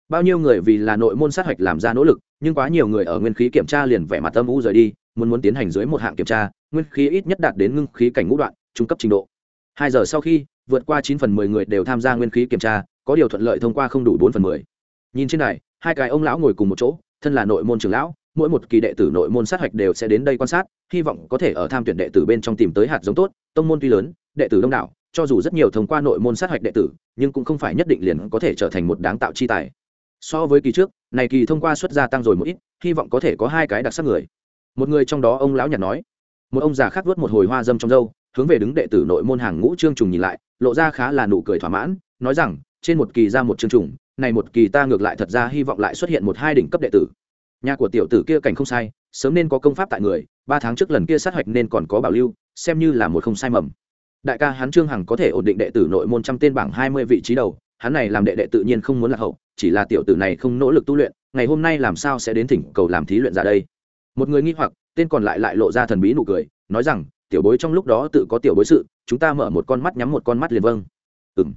Bao nhiêu người vì là nội môn sát hạch làm ra nỗ lực, nhưng quá nhiều người ở nguyên khí kiểm tra liền vẻ mặt âm u rời đi, muốn muốn tiến hành dưới một hạng kiểm tra, nguyên khí ít nhất đạt đến ngưng khí cảnh ngũ đoạn, trung cấp trình độ. Hai giờ sau khi, vượt qua chín phần mười người đều tham gia nguyên khí kiểm tra có điều thuận lợi thông qua không đủ bốn phần mười. Nhìn trên này hai cái ông lão ngồi cùng một chỗ, thân là nội môn trường lão, mỗi một kỳ đệ tử nội môn sát hạch đều sẽ đến đây quan sát, hy vọng có thể ở tham tuyển đệ tử bên trong tìm tới hạt giống tốt, tông môn tuy lớn, đệ tử đông đảo, cho dù rất nhiều thông qua nội môn sát hạch đệ tử, nhưng cũng không phải nhất định liền có thể trở thành một đáng tạo chi tài. So với kỳ trước, này kỳ thông qua xuất gia tăng rồi một ít, hy vọng có thể có hai cái đặc sắc người. Một người trong đó ông lão nhặt nói, một ông già khác vớt một hồi hoa dâm trong dâu hướng về đứng đệ tử nội môn hàng ngũ trương trùng nhìn lại, lộ ra khá là nụ cười thỏa mãn, nói rằng trên một kỳ ra một chương trùng, này một kỳ ta ngược lại thật ra hy vọng lại xuất hiện một hai đỉnh cấp đệ tử. Nhà của tiểu tử kia cảnh không sai, sớm nên có công pháp tại người, ba tháng trước lần kia sát hạch nên còn có bảo lưu, xem như là một không sai mầm. Đại ca hắn trương hằng có thể ổn định đệ tử nội môn trăm tên bảng hai mươi vị trí đầu, hắn này làm đệ đệ tự nhiên không muốn lạc hậu, chỉ là tiểu tử này không nỗ lực tu luyện, ngày hôm nay làm sao sẽ đến thỉnh cầu làm thí luyện ra đây? Một người nghi hoặc, tên còn lại lại lộ ra thần bí nụ cười, nói rằng, tiểu bối trong lúc đó tự có tiểu bối sự, chúng ta mở một con mắt nhắm một con mắt liền vâng. Ừ m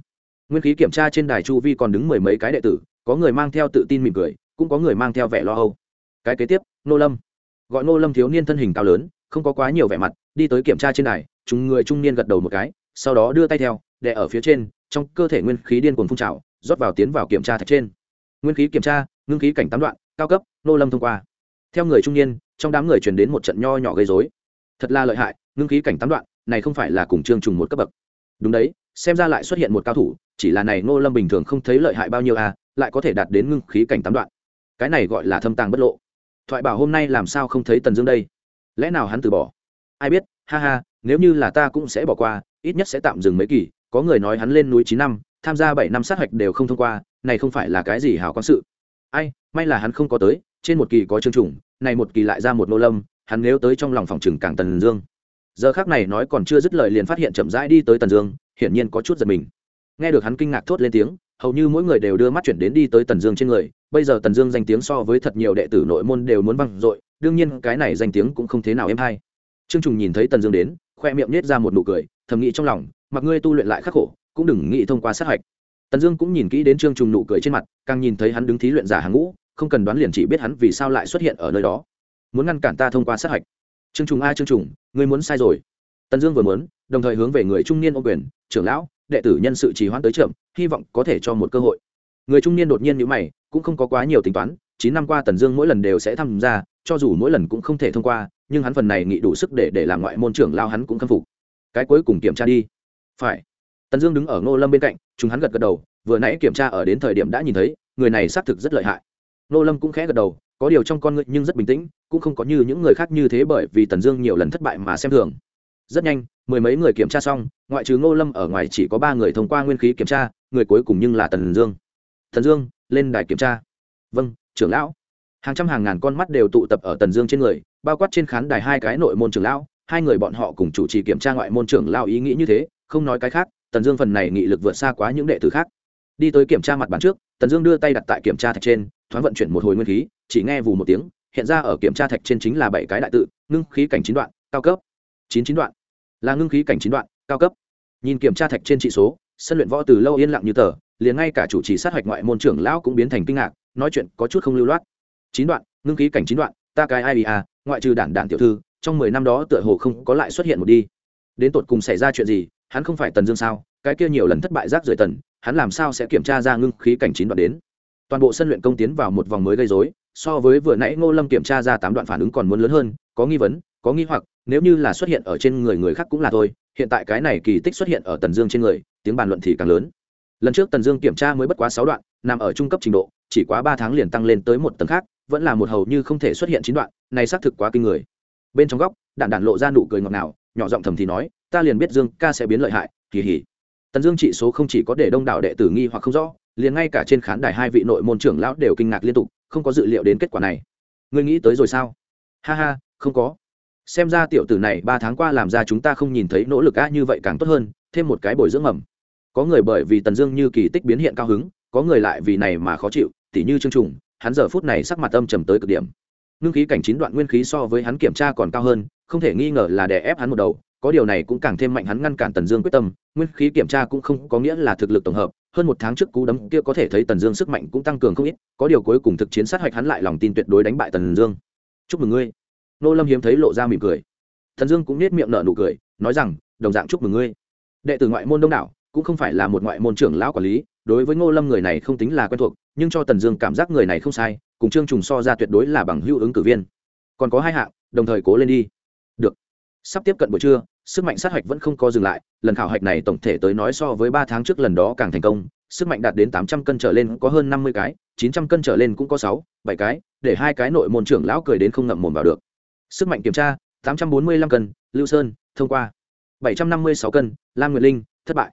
nguyên khí kiểm tra trên đài chu vi còn đứng mười mấy cái đệ tử, có người mang theo tự tin mỉm cười, cũng có người mang theo vẻ lo âu. Cái kế tiếp, nô lâm. Gọi nô lâm thiếu niên thân hình cao lớn, không có quá nhiều vẻ mặt, đi tới kiểm tra trên đài, chúng người trung niên gật đầu một cái, sau đó đưa tay theo, đè ở phía trên, trong cơ thể nguyên khí điên cuồng phun trào, rót vào tiến vào kiểm tra thạch trên. Nguyên khí kiểm tra, ngưng khí cảnh tám đoạn, cao cấp, nô lâm thông qua. Theo người trung niên, trong đám người truyền đến một trận nho nhỏ gây dối thật là lợi hại, ngưng khí cảnh tám đoạn, này không phải là cùng trương trùng một cấp bậc. Đúng đấy, xem ra lại xuất hiện một cao thủ chỉ là này nô lâm bình thường không thấy lợi hại bao nhiêu à lại có thể đạt đến ngưng khí cảnh tám đoạn. Cái này gọi là thâm tàng bất lộ. Thoại bảo hôm nay làm sao không thấy tần dương đây? Lẽ nào hắn từ bỏ? Ai biết, ha ha, nếu như là ta cũng sẽ bỏ qua, ít nhất sẽ tạm dừng mấy kỳ, có người nói hắn lên núi chín năm, tham gia bảy năm sát hạch đều không thông qua, này không phải là cái gì hảo quan sự. Ai, may là hắn không có tới, trên một kỳ có chương trùng, này một kỳ lại ra một nô lâm, hắn nếu tới trong lòng phòng trừng càng tần dương. Giờ khác này nói còn chưa dứt lời liền phát hiện chậm rãi đi tới tần dương, hiển nhiên có chút giật mình nghe được hắn kinh ngạc thốt lên tiếng, hầu như mỗi người đều đưa mắt chuyển đến đi tới tần dương trên người. Bây giờ tần dương danh tiếng so với thật nhiều đệ tử nội môn đều muốn văng dội, đương nhiên cái này danh tiếng cũng không thế nào êm hay. Trương trùng nhìn thấy tần dương đến, khoe miệng nết ra một nụ cười, thầm nghĩ trong lòng, mặc ngươi tu luyện lại khắc khổ, cũng đừng nghĩ thông qua sát hạch. Tần dương cũng nhìn kỹ đến trương trùng nụ cười trên mặt, càng nhìn thấy hắn đứng thí luyện giả hàng ngũ, không cần đoán liền chỉ biết hắn vì sao lại xuất hiện ở nơi đó. Muốn ngăn cản ta thông qua sát hạch. Trương trùng a trương trùng, ngươi muốn sai rồi. Tần dương vừa muốn, đồng thời hướng về người trung niên ô quyền, trưởng lão đệ tử nhân sự trì hoãn tới trưởng, hy vọng có thể cho một cơ hội. Người trung niên đột nhiên nhữ mày, cũng không có quá nhiều tính toán, chín năm qua tần dương mỗi lần đều sẽ tham gia, cho dù mỗi lần cũng không thể thông qua, nhưng hắn phần này nghị đủ sức để để làm ngoại môn trưởng lao hắn cũng khâm phục. Cái cuối cùng kiểm tra đi. Phải. Tần dương đứng ở ngô lâm bên cạnh, chúng hắn gật gật đầu, vừa nãy kiểm tra ở đến thời điểm đã nhìn thấy, người này xác thực rất lợi hại. Ngô lâm cũng khẽ gật đầu, có điều trong con người nhưng rất bình tĩnh, cũng không có như những người khác như thế bởi vì tần dương nhiều lần thất bại mà xem thường rất nhanh, mười mấy người kiểm tra xong, ngoại trừ ngô lâm ở ngoài chỉ có ba người thông qua nguyên khí kiểm tra, người cuối cùng nhưng là tần dương. Tần dương, lên đài kiểm tra. Vâng trưởng lão. Hàng trăm hàng ngàn con mắt đều tụ tập ở tần dương trên người, bao quát trên khán đài hai cái nội môn trưởng lão, hai người bọn họ cùng chủ trì kiểm tra ngoại môn trưởng lão ý nghĩ như thế, không nói cái khác, tần dương phần này nghị lực vượt xa quá những đệ tử khác. Đi tới kiểm tra mặt bàn trước, tần dương đưa tay đặt tại kiểm tra thạch trên, thoáng vận chuyển một hồi nguyên khí, chỉ nghe vù một tiếng, hiện ra ở kiểm tra thạch trên chính là bảy cái đại tự, ngưng khí cảnh chín đoạn, cao cấp chín chín đoạn. Là ngưng khí cảnh chín đoạn, cao cấp. Nhìn kiểm tra thạch trên trị số, sân luyện võ từ lâu yên lặng như tờ, liền ngay cả chủ trì sát hạch ngoại môn trưởng lão cũng biến thành kinh ngạc, nói chuyện có chút không lưu loát. Chín đoạn, ngưng khí cảnh chín đoạn, ta cái ai à ngoại trừ đản đản tiểu thư, trong mười năm đó tựa hồ không có lại xuất hiện một đi. Đến tột cùng xảy ra chuyện gì, hắn không phải tần dương sao? Cái kia nhiều lần thất bại rác rời tần, hắn làm sao sẽ kiểm tra ra ngưng khí cảnh chín đoạn đến? Toàn bộ sân luyện công tiến vào một vòng mới gây dối so với vừa nãy ngô lâm kiểm tra ra tám đoạn phản ứng còn muốn lớn hơn, có nghi vấn có nghi hoặc, nếu như là xuất hiện ở trên người người khác cũng là thôi, hiện tại cái này kỳ tích xuất hiện ở tần dương trên người, tiếng bàn luận thì càng lớn. Lần trước tần dương kiểm tra mới bất quá sáu đoạn, nằm ở trung cấp trình độ, chỉ quá ba tháng liền tăng lên tới một tầng khác, vẫn là một hầu như không thể xuất hiện chín đoạn, này xác thực quá kinh người. Bên trong góc, đạn đạn lộ ra nụ cười ngọt ngào, nhỏ giọng thầm thì nói, ta liền biết dương ca sẽ biến lợi hại, kỳ hỉ. Tần dương trị số không chỉ có để đông đảo đệ tử nghi hoặc không rõ, liền ngay cả trên khán đài hai vị nội môn trưởng lão đều kinh ngạc liên tục, không có dự liệu đến kết quả này. Ngươi nghĩ tới rồi sao? Ha ha, không có xem ra tiểu tử này ba tháng qua làm ra chúng ta không nhìn thấy nỗ lực á như vậy càng tốt hơn, thêm một cái bồi dưỡng mầm. Có người bởi vì tần dương như kỳ tích biến hiện cao hứng, có người lại vì này mà khó chịu, tỉ như trương trùng, hắn giờ phút này sắc mặt âm trầm tới cực điểm. Ngưng khí cảnh chín đoạn nguyên khí so với hắn kiểm tra còn cao hơn, không thể nghi ngờ là đè ép hắn một đầu, có điều này cũng càng thêm mạnh hắn ngăn cản tần dương quyết tâm, nguyên khí kiểm tra cũng không có nghĩa là thực lực tổng hợp, hơn một tháng trước cú đấm kia có thể thấy tần dương sức mạnh cũng tăng cường không ít, có điều cuối cùng thực chiến sát hạch hắn lại lòng tin tuyệt đối đánh bại tần dương. Chúc mừng ngươi nô lâm hiếm thấy lộ ra mỉm cười. Thần dương cũng nết miệng nở nụ cười, nói rằng, đồng dạng chúc mừng ngươi. Đệ tử ngoại môn đông đảo cũng không phải là một ngoại môn trưởng lão quản lý, đối với ngô lâm người này không tính là quen thuộc, nhưng cho tần dương cảm giác người này không sai, cùng trương trùng so ra tuyệt đối là bằng hữu ứng cử viên. Còn có hai hạng, đồng thời cố lên đi. Được. Sắp tiếp cận buổi trưa, sức mạnh sát hạch vẫn không có dừng lại, lần khảo hạch này tổng thể tới nói so với ba tháng trước lần đó càng thành công, sức mạnh đạt đến tám trăm cân trở lên có hơn năm mươi cái, chín trăm cân trở lên cũng có sáu, bảy cái, để hai cái nội môn trưởng lão cười đến không ngậm mồm vào được sức mạnh kiểm tra, tám trăm bốn mươi lăm cân, lưu sơn, thông qua. bảy trăm năm mươi sáu cân, lam nguyệt linh, thất bại.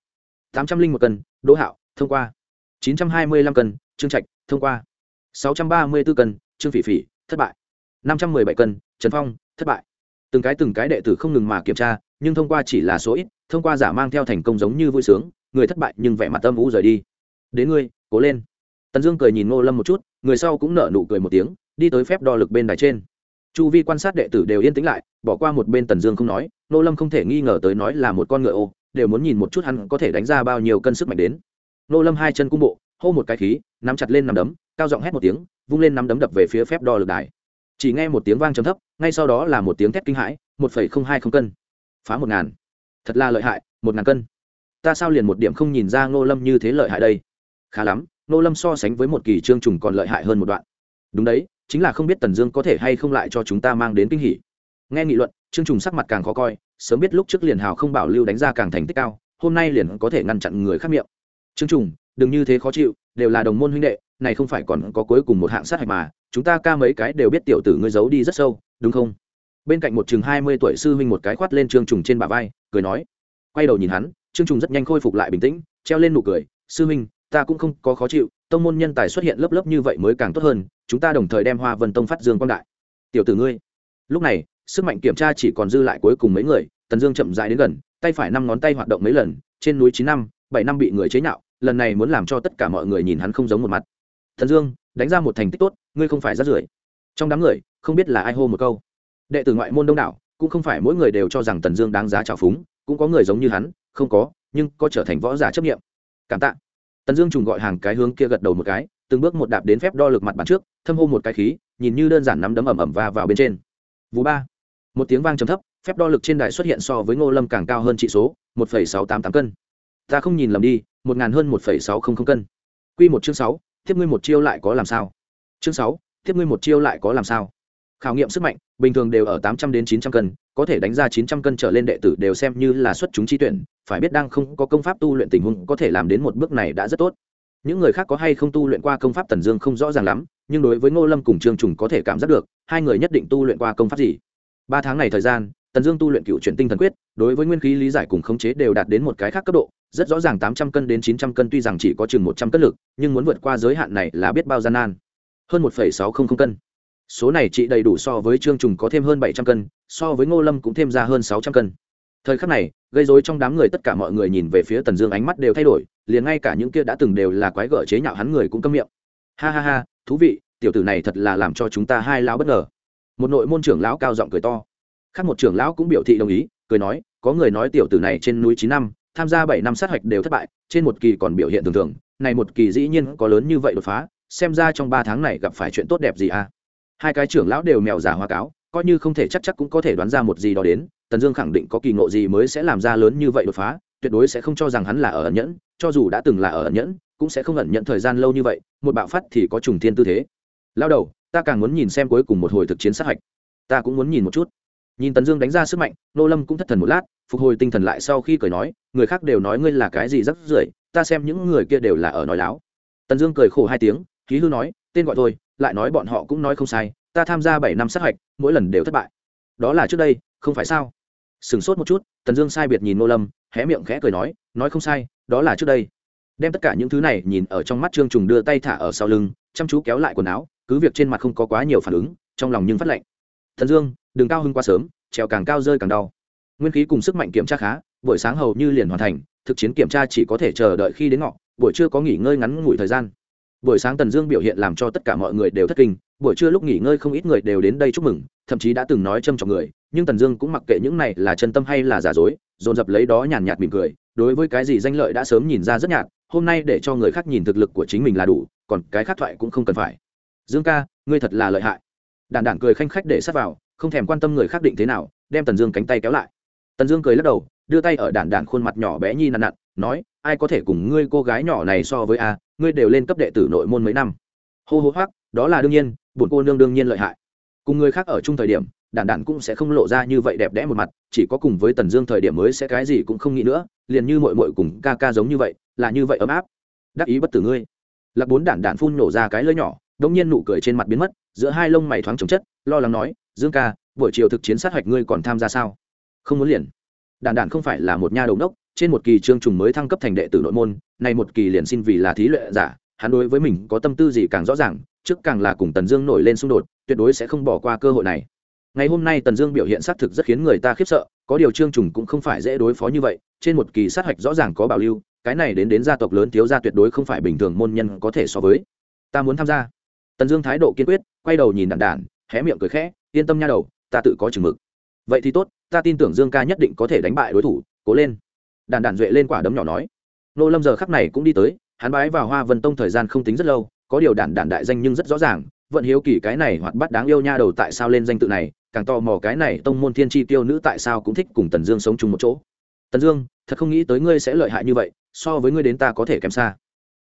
tám trăm linh một cân, đỗ hạo, thông qua. chín trăm hai mươi lăm cân, trương trạch, thông qua. sáu trăm ba mươi b ố cân, trương phỉ phỉ, thất bại. năm trăm m ư ơ i bảy cân, trần phong, thất bại. Từng cái từng cái đệ tử không ngừng mà kiểm tra, nhưng thông qua chỉ là số ít, thông qua giả mang theo thành công giống như vui sướng, người thất bại nhưng vẻ mặt tâm vũ rời đi. Đến ngươi, cố lên. Tần dương cười nhìn ngô lâm một chút, người sau cũng nở nụ cười một tiếng, đi tới phép đo lực bên đài trên chu vi quan sát đệ tử đều yên tĩnh lại, bỏ qua một bên tần dương không nói, Nô lâm không thể nghi ngờ tới nói là một con ngựa ô, đều muốn nhìn một chút hắn có thể đánh ra bao nhiêu cân sức mạnh đến. Nô lâm hai chân cung bộ, hô một cái khí, nắm chặt lên nắm đấm, cao giọng hét một tiếng, vung lên nắm đấm đập về phía phép đo lực đài. Chỉ nghe một tiếng vang trầm thấp, ngay sau đó là một tiếng thét kinh hãi, một phẩy không hai không cân. Phá một ngàn. Thật là lợi hại, một ngàn cân. Ta sao liền một điểm không nhìn ra ngô lâm như thế lợi hại đây? Khá lắm ngô lâm so sánh với một kỳ trương trùng còn lợi hại hơn một đoạn. Đúng đấy chính là không biết tần dương có thể hay không lại cho chúng ta mang đến kinh hỉ. Nghe nghị luận, trương trùng sắc mặt càng khó coi, sớm biết lúc trước liền hào không bảo lưu đánh ra càng thành tích cao, hôm nay liền có thể ngăn chặn người khác miệng. Trương trùng, đừng như thế khó chịu, đều là đồng môn huynh đệ, này không phải còn có cuối cùng một hạng sát hạch mà, chúng ta ca mấy cái đều biết tiểu tử ngươi giấu đi rất sâu, đúng không? Bên cạnh một chừng hai mươi tuổi sư huynh một cái khoát lên trương trùng trên bả vai, cười nói. Quay đầu nhìn hắn, trương trùng rất nhanh khôi phục lại bình tĩnh, treo lên nụ cười. Sư huynh, ta cũng không có khó chịu, tông môn nhân tài xuất hiện lớp lớp như vậy mới càng tốt hơn chúng ta đồng thời đem hoa vân tông phát dương quang đại. Tiểu tử ngươi, lúc này, sức mạnh kiểm tra chỉ còn dư lại cuối cùng mấy người, tần dương chậm dại đến gần, tay phải năm ngón tay hoạt động mấy lần, trên núi chín năm, bảy năm bị người chế nhạo, lần này muốn làm cho tất cả mọi người nhìn hắn không giống một mặt. Thần dương, đánh ra một thành tích tốt, ngươi không phải rát rưởi. Trong đám người, không biết là ai hô một câu. Đệ tử ngoại môn đông đảo, cũng không phải mỗi người đều cho rằng tần dương đáng giá trào phúng, cũng có người giống như hắn, không có, nhưng có trở thành võ giả chấp nghiệm cảm tạ. Tần dương trùng gọi hàng cái hướng kia gật đầu một cái từng bước một đạp đến phép đo lực mặt bàn trước, thâm hô một cái khí, nhìn như đơn giản nắm đấm ẩm ẩm và vào bên trên. Vú ba. Một tiếng vang trầm thấp, phép đo lực trên đài xuất hiện so với ngô lâm càng cao hơn trị số, một phẩy sáu tám tám cân. Ta không nhìn lầm đi, một ngàn hơn một phẩy sáu không không cân. Q một chương sáu, tiếp ngươi một chiêu lại có làm sao? Chương sáu, tiếp ngươi một chiêu lại có làm sao? Khảo nghiệm sức mạnh, bình thường đều ở tám trăm đến chín trăm cân, có thể đánh ra chín trăm cân trở lên đệ tử đều xem như là xuất chúng chi tuyển, phải biết đang không có công pháp tu luyện tình huống có thể làm đến một bước này đã rất tốt những người khác có hay không tu luyện qua công pháp tần dương không rõ ràng lắm, nhưng đối với ngô lâm cùng trương trùng có thể cảm giác được, hai người nhất định tu luyện qua công pháp gì. Ba tháng này thời gian, tần dương tu luyện cựu chuyển tinh thần quyết, đối với nguyên khí lý giải cùng khống chế đều đạt đến một cái khác cấp độ, rất rõ ràng tám trăm cân đến chín trăm cân tuy rằng chỉ có chừng một trăm cân lực, nhưng muốn vượt qua giới hạn này là biết bao gian nan. Hơn một sáu trăm linh cân. Số này chị đầy đủ so với trương trùng có thêm hơn bảy trăm cân, so với ngô lâm cũng thêm ra hơn sáu trăm cân. Thời khắc này, gây dối trong đám người tất cả mọi người nhìn về phía tần dương ánh mắt đều thay đổi liền ngay cả những kia đã từng đều là quái gở chế nhạo hắn người cũng câm miệng. Ha ha ha, thú vị, tiểu tử này thật là làm cho chúng ta hai lão bất ngờ. Một nội môn trưởng lão cao giọng cười to. Khác một trưởng lão cũng biểu thị đồng ý, cười nói, có người nói tiểu tử này trên núi chín năm, tham gia bảy năm sát hạch đều thất bại, trên một kỳ còn biểu hiện thường thường, này một kỳ dĩ nhiên có lớn như vậy đột phá, xem ra trong ba tháng này gặp phải chuyện tốt đẹp gì à? Hai cái trưởng lão đều mèo giả hoa cáo, coi như không thể chắc chắc cũng có thể đoán ra một gì đó đến, tần dương khẳng định có kỳ ngộ gì mới sẽ làm ra lớn như vậy đột phá, tuyệt đối sẽ không cho rằng hắn là ở ẩn nhẫn cho dù đã từng là ở ẩn nhẫn, cũng sẽ không ẩn nhận thời gian lâu như vậy, một bạo phát thì có trùng thiên tư thế. Lao đầu, ta càng muốn nhìn xem cuối cùng một hồi thực chiến sát hạch. Ta cũng muốn nhìn một chút. Nhìn tần dương đánh ra sức mạnh, nô lâm cũng thất thần một lát, phục hồi tinh thần lại sau khi cười nói, người khác đều nói ngươi là cái gì rắc rưởi, ta xem những người kia đều là ở nói láo. Tần dương cười khổ hai tiếng, khí hư nói, tên gọi thôi, lại nói bọn họ cũng nói không sai, ta tham gia bảy năm sát hạch, mỗi lần đều thất bại. Đó là trước đây, không phải sao? Sửng sốt một chút, tần dương sai biệt nhìn nô lâm, hé miệng khẽ cười nói nói không sai, đó là trước đây. Đem tất cả những thứ này nhìn ở trong mắt trương trùng đưa tay thả ở sau lưng, chăm chú kéo lại quần áo, cứ việc trên mặt không có quá nhiều phản ứng, trong lòng nhưng phát lạnh. Thần dương, đừng cao hơn quá sớm, trèo càng cao rơi càng đau. Nguyên khí cùng sức mạnh kiểm tra khá, buổi sáng hầu như liền hoàn thành, thực chiến kiểm tra chỉ có thể chờ đợi khi đến ngọ, buổi trưa có nghỉ ngơi ngắn ngủi thời gian. Buổi sáng tần dương biểu hiện làm cho tất cả mọi người đều thất kinh, buổi trưa lúc nghỉ ngơi không ít người đều đến đây chúc mừng, thậm chí đã từng nói châm trọng người nhưng tần dương cũng mặc kệ những này là chân tâm hay là giả dối, dồn dập lấy đó nhàn nhạt mỉm cười, đối với cái gì danh lợi đã sớm nhìn ra rất nhạt, hôm nay để cho người khác nhìn thực lực của chính mình là đủ, còn cái khác thoại cũng không cần phải. Dương ca, ngươi thật là lợi hại. Đàn đản cười khanh khách để sát vào, không thèm quan tâm người khác định thế nào, đem tần dương cánh tay kéo lại. Tần dương cười lắc đầu, đưa tay ở đàn đản khuôn mặt nhỏ bé nhi nặn nặn, nói, ai có thể cùng ngươi cô gái nhỏ này so với a, ngươi đều lên cấp đệ tử nội môn mấy năm. Hô hô hoác đó là đương nhiên, bổn cô nương đương nhiên lợi hại. Cùng người khác ở chung thời điểm đản đản cũng sẽ không lộ ra như vậy đẹp đẽ một mặt, chỉ có cùng với tần dương thời điểm mới sẽ cái gì cũng không nghĩ nữa, liền như mội mội cùng ca ca giống như vậy, là như vậy ấm áp. Đắc ý bất tử ngươi. Lạc bốn đản đản phun nổ ra cái lưỡi nhỏ, đống nhiên nụ cười trên mặt biến mất, giữa hai lông mày thoáng trồng chất, lo lắng nói, dương ca, buổi chiều thực chiến sát hạch ngươi còn tham gia sao? Không muốn liền. Đản đản không phải là một nha đầu đốc, trên một kỳ trương trùng mới thăng cấp thành đệ tử nội môn này một kỳ liền xin vì là thí luyện giả, hắn đối với mình có tâm tư gì càng rõ ràng, trước càng là cùng tần dương nổi lên xung đột, tuyệt đối sẽ không bỏ qua cơ hội này ngày hôm nay tần dương biểu hiện xác thực rất khiến người ta khiếp sợ, có điều trương trùng cũng không phải dễ đối phó như vậy, trên một kỳ sát hạch rõ ràng có bảo lưu, cái này đến đến gia tộc lớn thiếu gia tuyệt đối không phải bình thường môn nhân có thể so với. Ta muốn tham gia. Tần dương thái độ kiên quyết, quay đầu nhìn đàn đản, hé miệng cười khẽ, yên tâm nha đầu, ta tự có chừng mực. Vậy thì tốt, ta tin tưởng dương ca nhất định có thể đánh bại đối thủ, cố lên. Đàn đản duệ lên quả đấm nhỏ nói. Nô lâm giờ khắc này cũng đi tới, hắn bái vào hoa vân tông thời gian không tính rất lâu, có điều đản đản đại danh nhưng rất rõ ràng vận hiếu kỳ cái này hoạt bát đáng yêu nha đầu tại sao lên danh tự này, càng tò mò cái này tông môn thiên tri tiêu nữ tại sao cũng thích cùng tần dương sống chung một chỗ. Tần dương, thật không nghĩ tới ngươi sẽ lợi hại như vậy, so với ngươi đến ta có thể kém xa.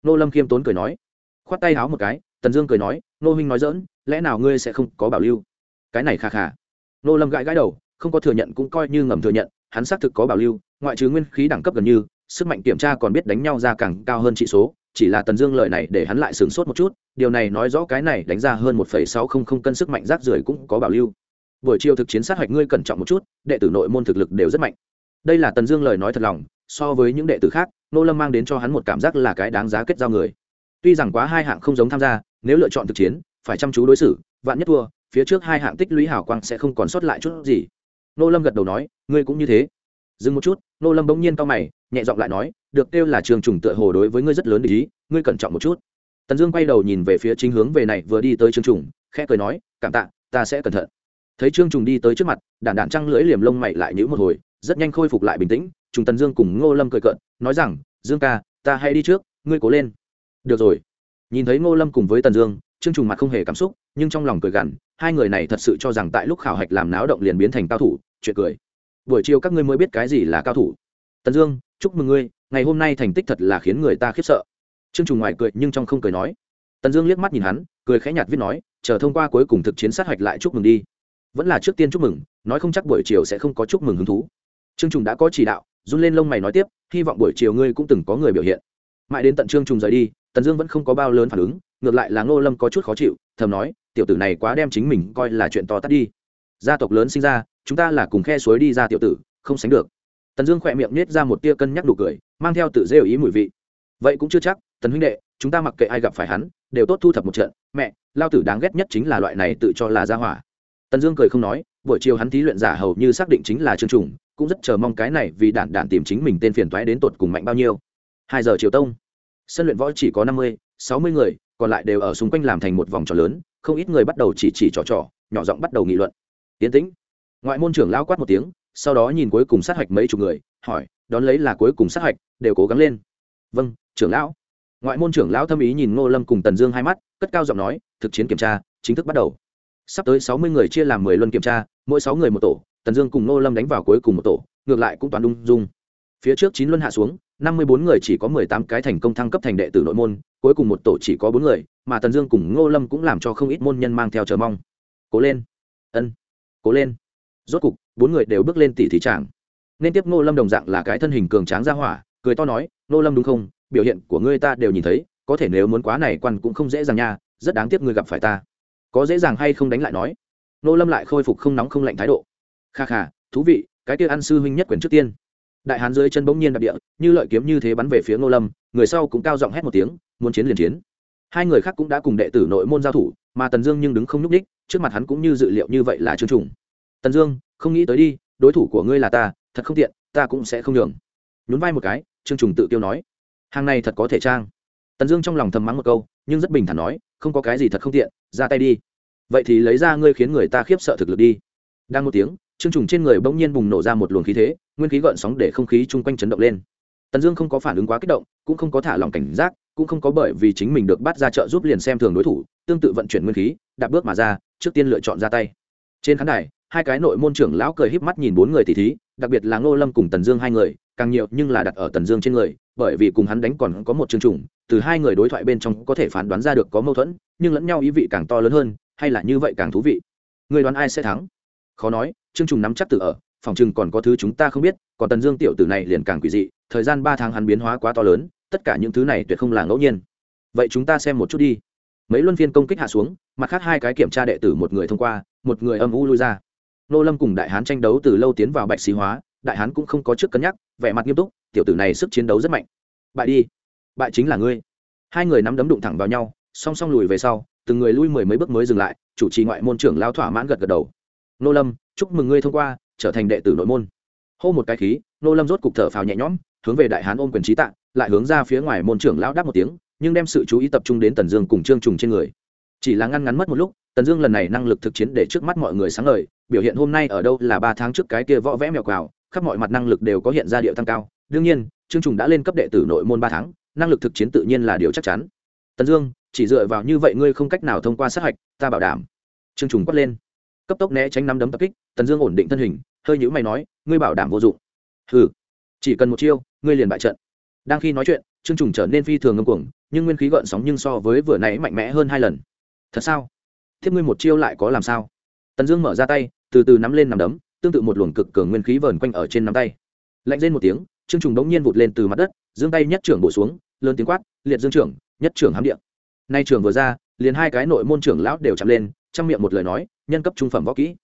Nô lâm khiêm tốn cười nói. Khoát tay háo một cái, tần dương cười nói, nô huynh nói dỡn lẽ nào ngươi sẽ không có bảo lưu? Cái này khà khà. Nô lâm gãi gãi đầu, không có thừa nhận cũng coi như ngầm thừa nhận, hắn xác thực có bảo lưu, ngoại trừ nguyên khí đẳng cấp gần như sức mạnh kiểm tra còn biết đánh nhau ra càng cao hơn trị số, chỉ là tần dương lời này để hắn lại sửng sốt một chút, điều này nói rõ cái này đánh ra hơn một phẩy sáu không không cân sức mạnh rác rưởi cũng có bảo lưu. Buổi chiều thực chiến sát hạch ngươi cẩn trọng một chút, đệ tử nội môn thực lực đều rất mạnh. Đây là tần dương lời nói thật lòng, so với những đệ tử khác, nô lâm mang đến cho hắn một cảm giác là cái đáng giá kết giao người. Tuy rằng quá hai hạng không giống tham gia, nếu lựa chọn thực chiến, phải chăm chú đối xử, vạn nhất thua, phía trước hai hạng tích lũy hào quang sẽ không còn sót lại chút gì. Nô lâm gật đầu nói, ngươi cũng như thế dừng một chút nô lâm bỗng nhiên cao mày, nhẹ giọng lại nói, được, kêu là trường trùng tựa hồ đối với ngươi rất lớn để ý, ngươi cẩn trọng một chút. Tần dương quay đầu nhìn về phía chính hướng về này vừa đi tới trương trùng, khẽ cười nói, cảm tạ, ta sẽ cẩn thận. Thấy trương trùng đi tới trước mặt, đản đản trăng lưỡi liềm lông mày lại nhữ một hồi, rất nhanh khôi phục lại bình tĩnh, trùng tần dương cùng ngô lâm cười cợt, nói rằng, dương ca, ta hãy đi trước, ngươi cố lên. Được rồi. Nhìn thấy ngô lâm cùng với tần dương, trương trùng mặt không hề cảm xúc, nhưng trong lòng cười gằn, hai người này thật sự cho rằng tại lúc khảo hạch làm náo động liền biến thành cao thủ, chuyện cười buổi chiều các ngươi mới biết cái gì là cao thủ. Tần dương, chúc mừng ngươi, ngày hôm nay thành tích thật là khiến người ta khiếp sợ. Trương trùng ngoài cười nhưng trong không cười nói. Tần dương liếc mắt nhìn hắn, cười khẽ nhạt viết nói, chờ thông qua cuối cùng thực chiến sát hạch lại chúc mừng đi. Vẫn là trước tiên chúc mừng, nói không chắc buổi chiều sẽ không có chúc mừng hứng thú. Trương trùng đã có chỉ đạo, run lên lông mày nói tiếp, hy vọng buổi chiều ngươi cũng từng có người biểu hiện. Mãi đến tận trương trùng rời đi, tần dương vẫn không có bao lớn phản ứng, ngược lại là ngô lâm có chút khó chịu, thầm nói, tiểu tử này quá đem chính mình coi là chuyện to tắt đi gia tộc lớn sinh ra, chúng ta là cùng khe suối đi ra tiểu tử, không sánh được. Tần dương khỏe miệng nết ra một tia cân nhắc đủ cười, mang theo tự rêu ý mùi vị. Vậy cũng chưa chắc, tần huynh đệ, chúng ta mặc kệ ai gặp phải hắn, đều tốt thu thập một trận. Mẹ, lao tử đáng ghét nhất chính là loại này tự cho là gia hỏa. Tần dương cười không nói, buổi chiều hắn thí luyện giả hầu như xác định chính là chương trùng, cũng rất chờ mong cái này vì đản đản tìm chính mình tên phiền toái đến tột cùng mạnh bao nhiêu. Hai giờ chiều tông, sân luyện võ chỉ có năm mươi, sáu mươi người, còn lại đều ở xung quanh làm thành một vòng trò lớn, không ít người bắt đầu chỉ chỉ trò trò, nhỏ giọng bắt đầu nghị luận tiến tĩnh. Ngoại môn trưởng lao quát một tiếng, sau đó nhìn cuối cùng sát hạch mấy chục người, hỏi, đón lấy là cuối cùng sát hạch, đều cố gắng lên. Vâng trưởng lão. Ngoại môn trưởng lão thâm ý nhìn ngô lâm cùng tần dương hai mắt, cất cao giọng nói, thực chiến kiểm tra, chính thức bắt đầu. Sắp tới sáu mươi người chia làm mười luân kiểm tra, mỗi sáu người một tổ, tần dương cùng ngô lâm đánh vào cuối cùng một tổ, ngược lại cũng toàn đung dung. Phía trước chín luân hạ xuống, năm mươi bốn người chỉ có mười tám cái thành công thăng cấp thành đệ tử nội môn, cuối cùng một tổ chỉ có bốn người, mà tần dương cùng ngô lâm cũng làm cho không ít môn nhân mang theo chờ mong. Cố lên. Ân cố lên. Rốt cục, bốn người đều bước lên tỷ thí tràng. Nên tiếp ngô lâm đồng dạng là cái thân hình cường tráng ra hỏa, cười to nói, ngô lâm đúng không? Biểu hiện của ngươi ta đều nhìn thấy, có thể nếu muốn quá này quan cũng không dễ dàng nha, rất đáng tiếc ngươi gặp phải ta. Có dễ dàng hay không đánh lại nói. Ngô lâm lại khôi phục không nóng không lạnh thái độ. Kha kha, thú vị, cái kia ăn sư huynh nhất quyền trước tiên. Đại hán dưới chân bỗng nhiên đặc địa, như lợi kiếm như thế bắn về phía ngô lâm, người sau cũng cao giọng hét một tiếng, muốn chiến liền chiến. Hai người khác cũng đã cùng đệ tử nội môn giao thủ, mà tần dương nhưng đứng không nhúc đích trước mặt hắn cũng như dự liệu như vậy là trương trùng. Tần dương, không nghĩ tới đi, đối thủ của ngươi là ta, thật không tiện, ta cũng sẽ không nhường. Nhún vai một cái, trương trùng tự tiêu nói. Hàng này thật có thể trang. Tần dương trong lòng thầm mắng một câu, nhưng rất bình thản nói, không có cái gì thật không tiện, ra tay đi. Vậy thì lấy ra ngươi khiến người ta khiếp sợ thực lực đi. Đang một tiếng, trương trùng trên người bỗng nhiên bùng nổ ra một luồng khí thế, nguyên khí gợn sóng để không khí chung quanh chấn động lên. Tần dương không có phản ứng quá kích động, cũng không có thả lòng cảnh giác, cũng không có bởi vì chính mình được bắt ra trợ giúp liền xem thường đối thủ, tương tự vận chuyển nguyên khí, đạp bước mà ra trước tiên lựa chọn ra tay. Trên khán đài, hai cái nội môn trưởng lão cười híp mắt nhìn bốn người tỷ thí, đặc biệt là ngô lâm cùng tần dương hai người, càng nhiều nhưng là đặt ở tần dương trên người, bởi vì cùng hắn đánh còn có một chương trùng, từ hai người đối thoại bên trong có thể phán đoán ra được có mâu thuẫn, nhưng lẫn nhau ý vị càng to lớn hơn, hay là như vậy càng thú vị. Người đoán ai sẽ thắng? Khó nói, chương trùng nắm chắc tự ở, phòng chừng còn có thứ chúng ta không biết, còn tần dương tiểu tử này liền càng quỷ dị, thời gian ba tháng hắn biến hóa quá to lớn, tất cả những thứ này tuyệt không là ngẫu nhiên. Vậy chúng ta xem một chút đi. Mấy luân phiên công kích hạ xuống mặt khác hai cái kiểm tra đệ tử một người thông qua, một người âm u lui ra. Nô lâm cùng đại hán tranh đấu từ lâu tiến vào bạch xí hóa, đại hán cũng không có trước cân nhắc, vẻ mặt nghiêm túc, tiểu tử này sức chiến đấu rất mạnh. Bại đi. Bại chính là ngươi. Hai người nắm đấm đụng thẳng vào nhau, song song lùi về sau, từng người lui mười mấy bước mới dừng lại, chủ trì ngoại môn trưởng lao thỏa mãn gật gật đầu. Nô lâm, chúc mừng ngươi thông qua, trở thành đệ tử nội môn. Hô một cái khí, nô lâm rốt cục thở phào nhẹ nhõm, hướng về đại hán ôm quyền trí tạng lại hướng ra phía ngoài môn trưởng lão đáp một tiếng, nhưng đem sự chú ý tập trung đến tần dương cùng trương trùng trên người chỉ là ngăn ngắn mất một lúc, tần dương lần này năng lực thực chiến để trước mắt mọi người sáng ngời, biểu hiện hôm nay ở đâu là ba tháng trước cái kia võ vẽ mèo quào, khắp mọi mặt năng lực đều có hiện ra điệu tăng cao. Đương nhiên, trương trùng đã lên cấp đệ tử nội môn ba tháng, năng lực thực chiến tự nhiên là điều chắc chắn. Tần dương, chỉ dựa vào như vậy ngươi không cách nào thông qua sát hạch, ta bảo đảm. Trương trùng quát lên. Cấp tốc né tránh nắm đấm tập kích, tần dương ổn định thân hình, hơi nhữ mày nói, ngươi bảo đảm vô dụng. Ừ chỉ cần một chiêu, ngươi liền bại trận. Đang khi nói chuyện, trương trùng trở nên phi thường ngâm cuồng, nhưng nguyên khí gợn sóng nhưng so với vừa nãy mạnh mẽ hơn hai lần thật sao? Thiếp ngươi một chiêu lại có làm sao? Tần dương mở ra tay, từ từ nắm lên nằm đấm, tương tự một luồng cực cường nguyên khí vờn quanh ở trên nắm tay. Lạnh lên một tiếng, trương trùng đống nhiên vụt lên từ mặt đất dương tay nhất trưởng bổ xuống, lớn tiếng quát, liệt dương trưởng, nhất trưởng hám điện nay trưởng vừa ra, liền hai cái nội môn trưởng lão đều chạm lên, trong miệng một lời nói, nhân cấp trung phẩm võ kỹ.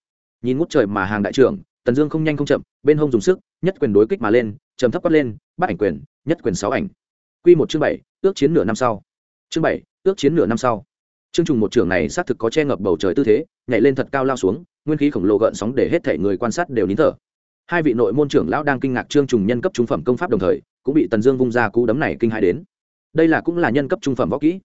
Nhìn ngút trời mà hàng đại trưởng, tần dương không nhanh không chậm, bên hông dùng sức, nhất quyền đối kích mà lên, trầm thấp quát lên bắt ảnh quyền, nhất quyền sáu ảnh. Q một chương bảy, ước chiến nửa năm sau. Chương bảy, ước chiến nửa năm sau chương trùng một trưởng này xác thực có che ngập bầu trời tư thế, nhảy lên thật cao lao xuống, nguyên khí khổng lồ gợn sóng để hết thể người quan sát đều nín thở. Hai vị nội môn trưởng lão đang kinh ngạc trương trùng nhân cấp trung phẩm công pháp đồng thời, cũng bị tần dương vung ra cú đấm này kinh hãi đến. Đây là cũng là nhân cấp trung phẩm võ kỹ.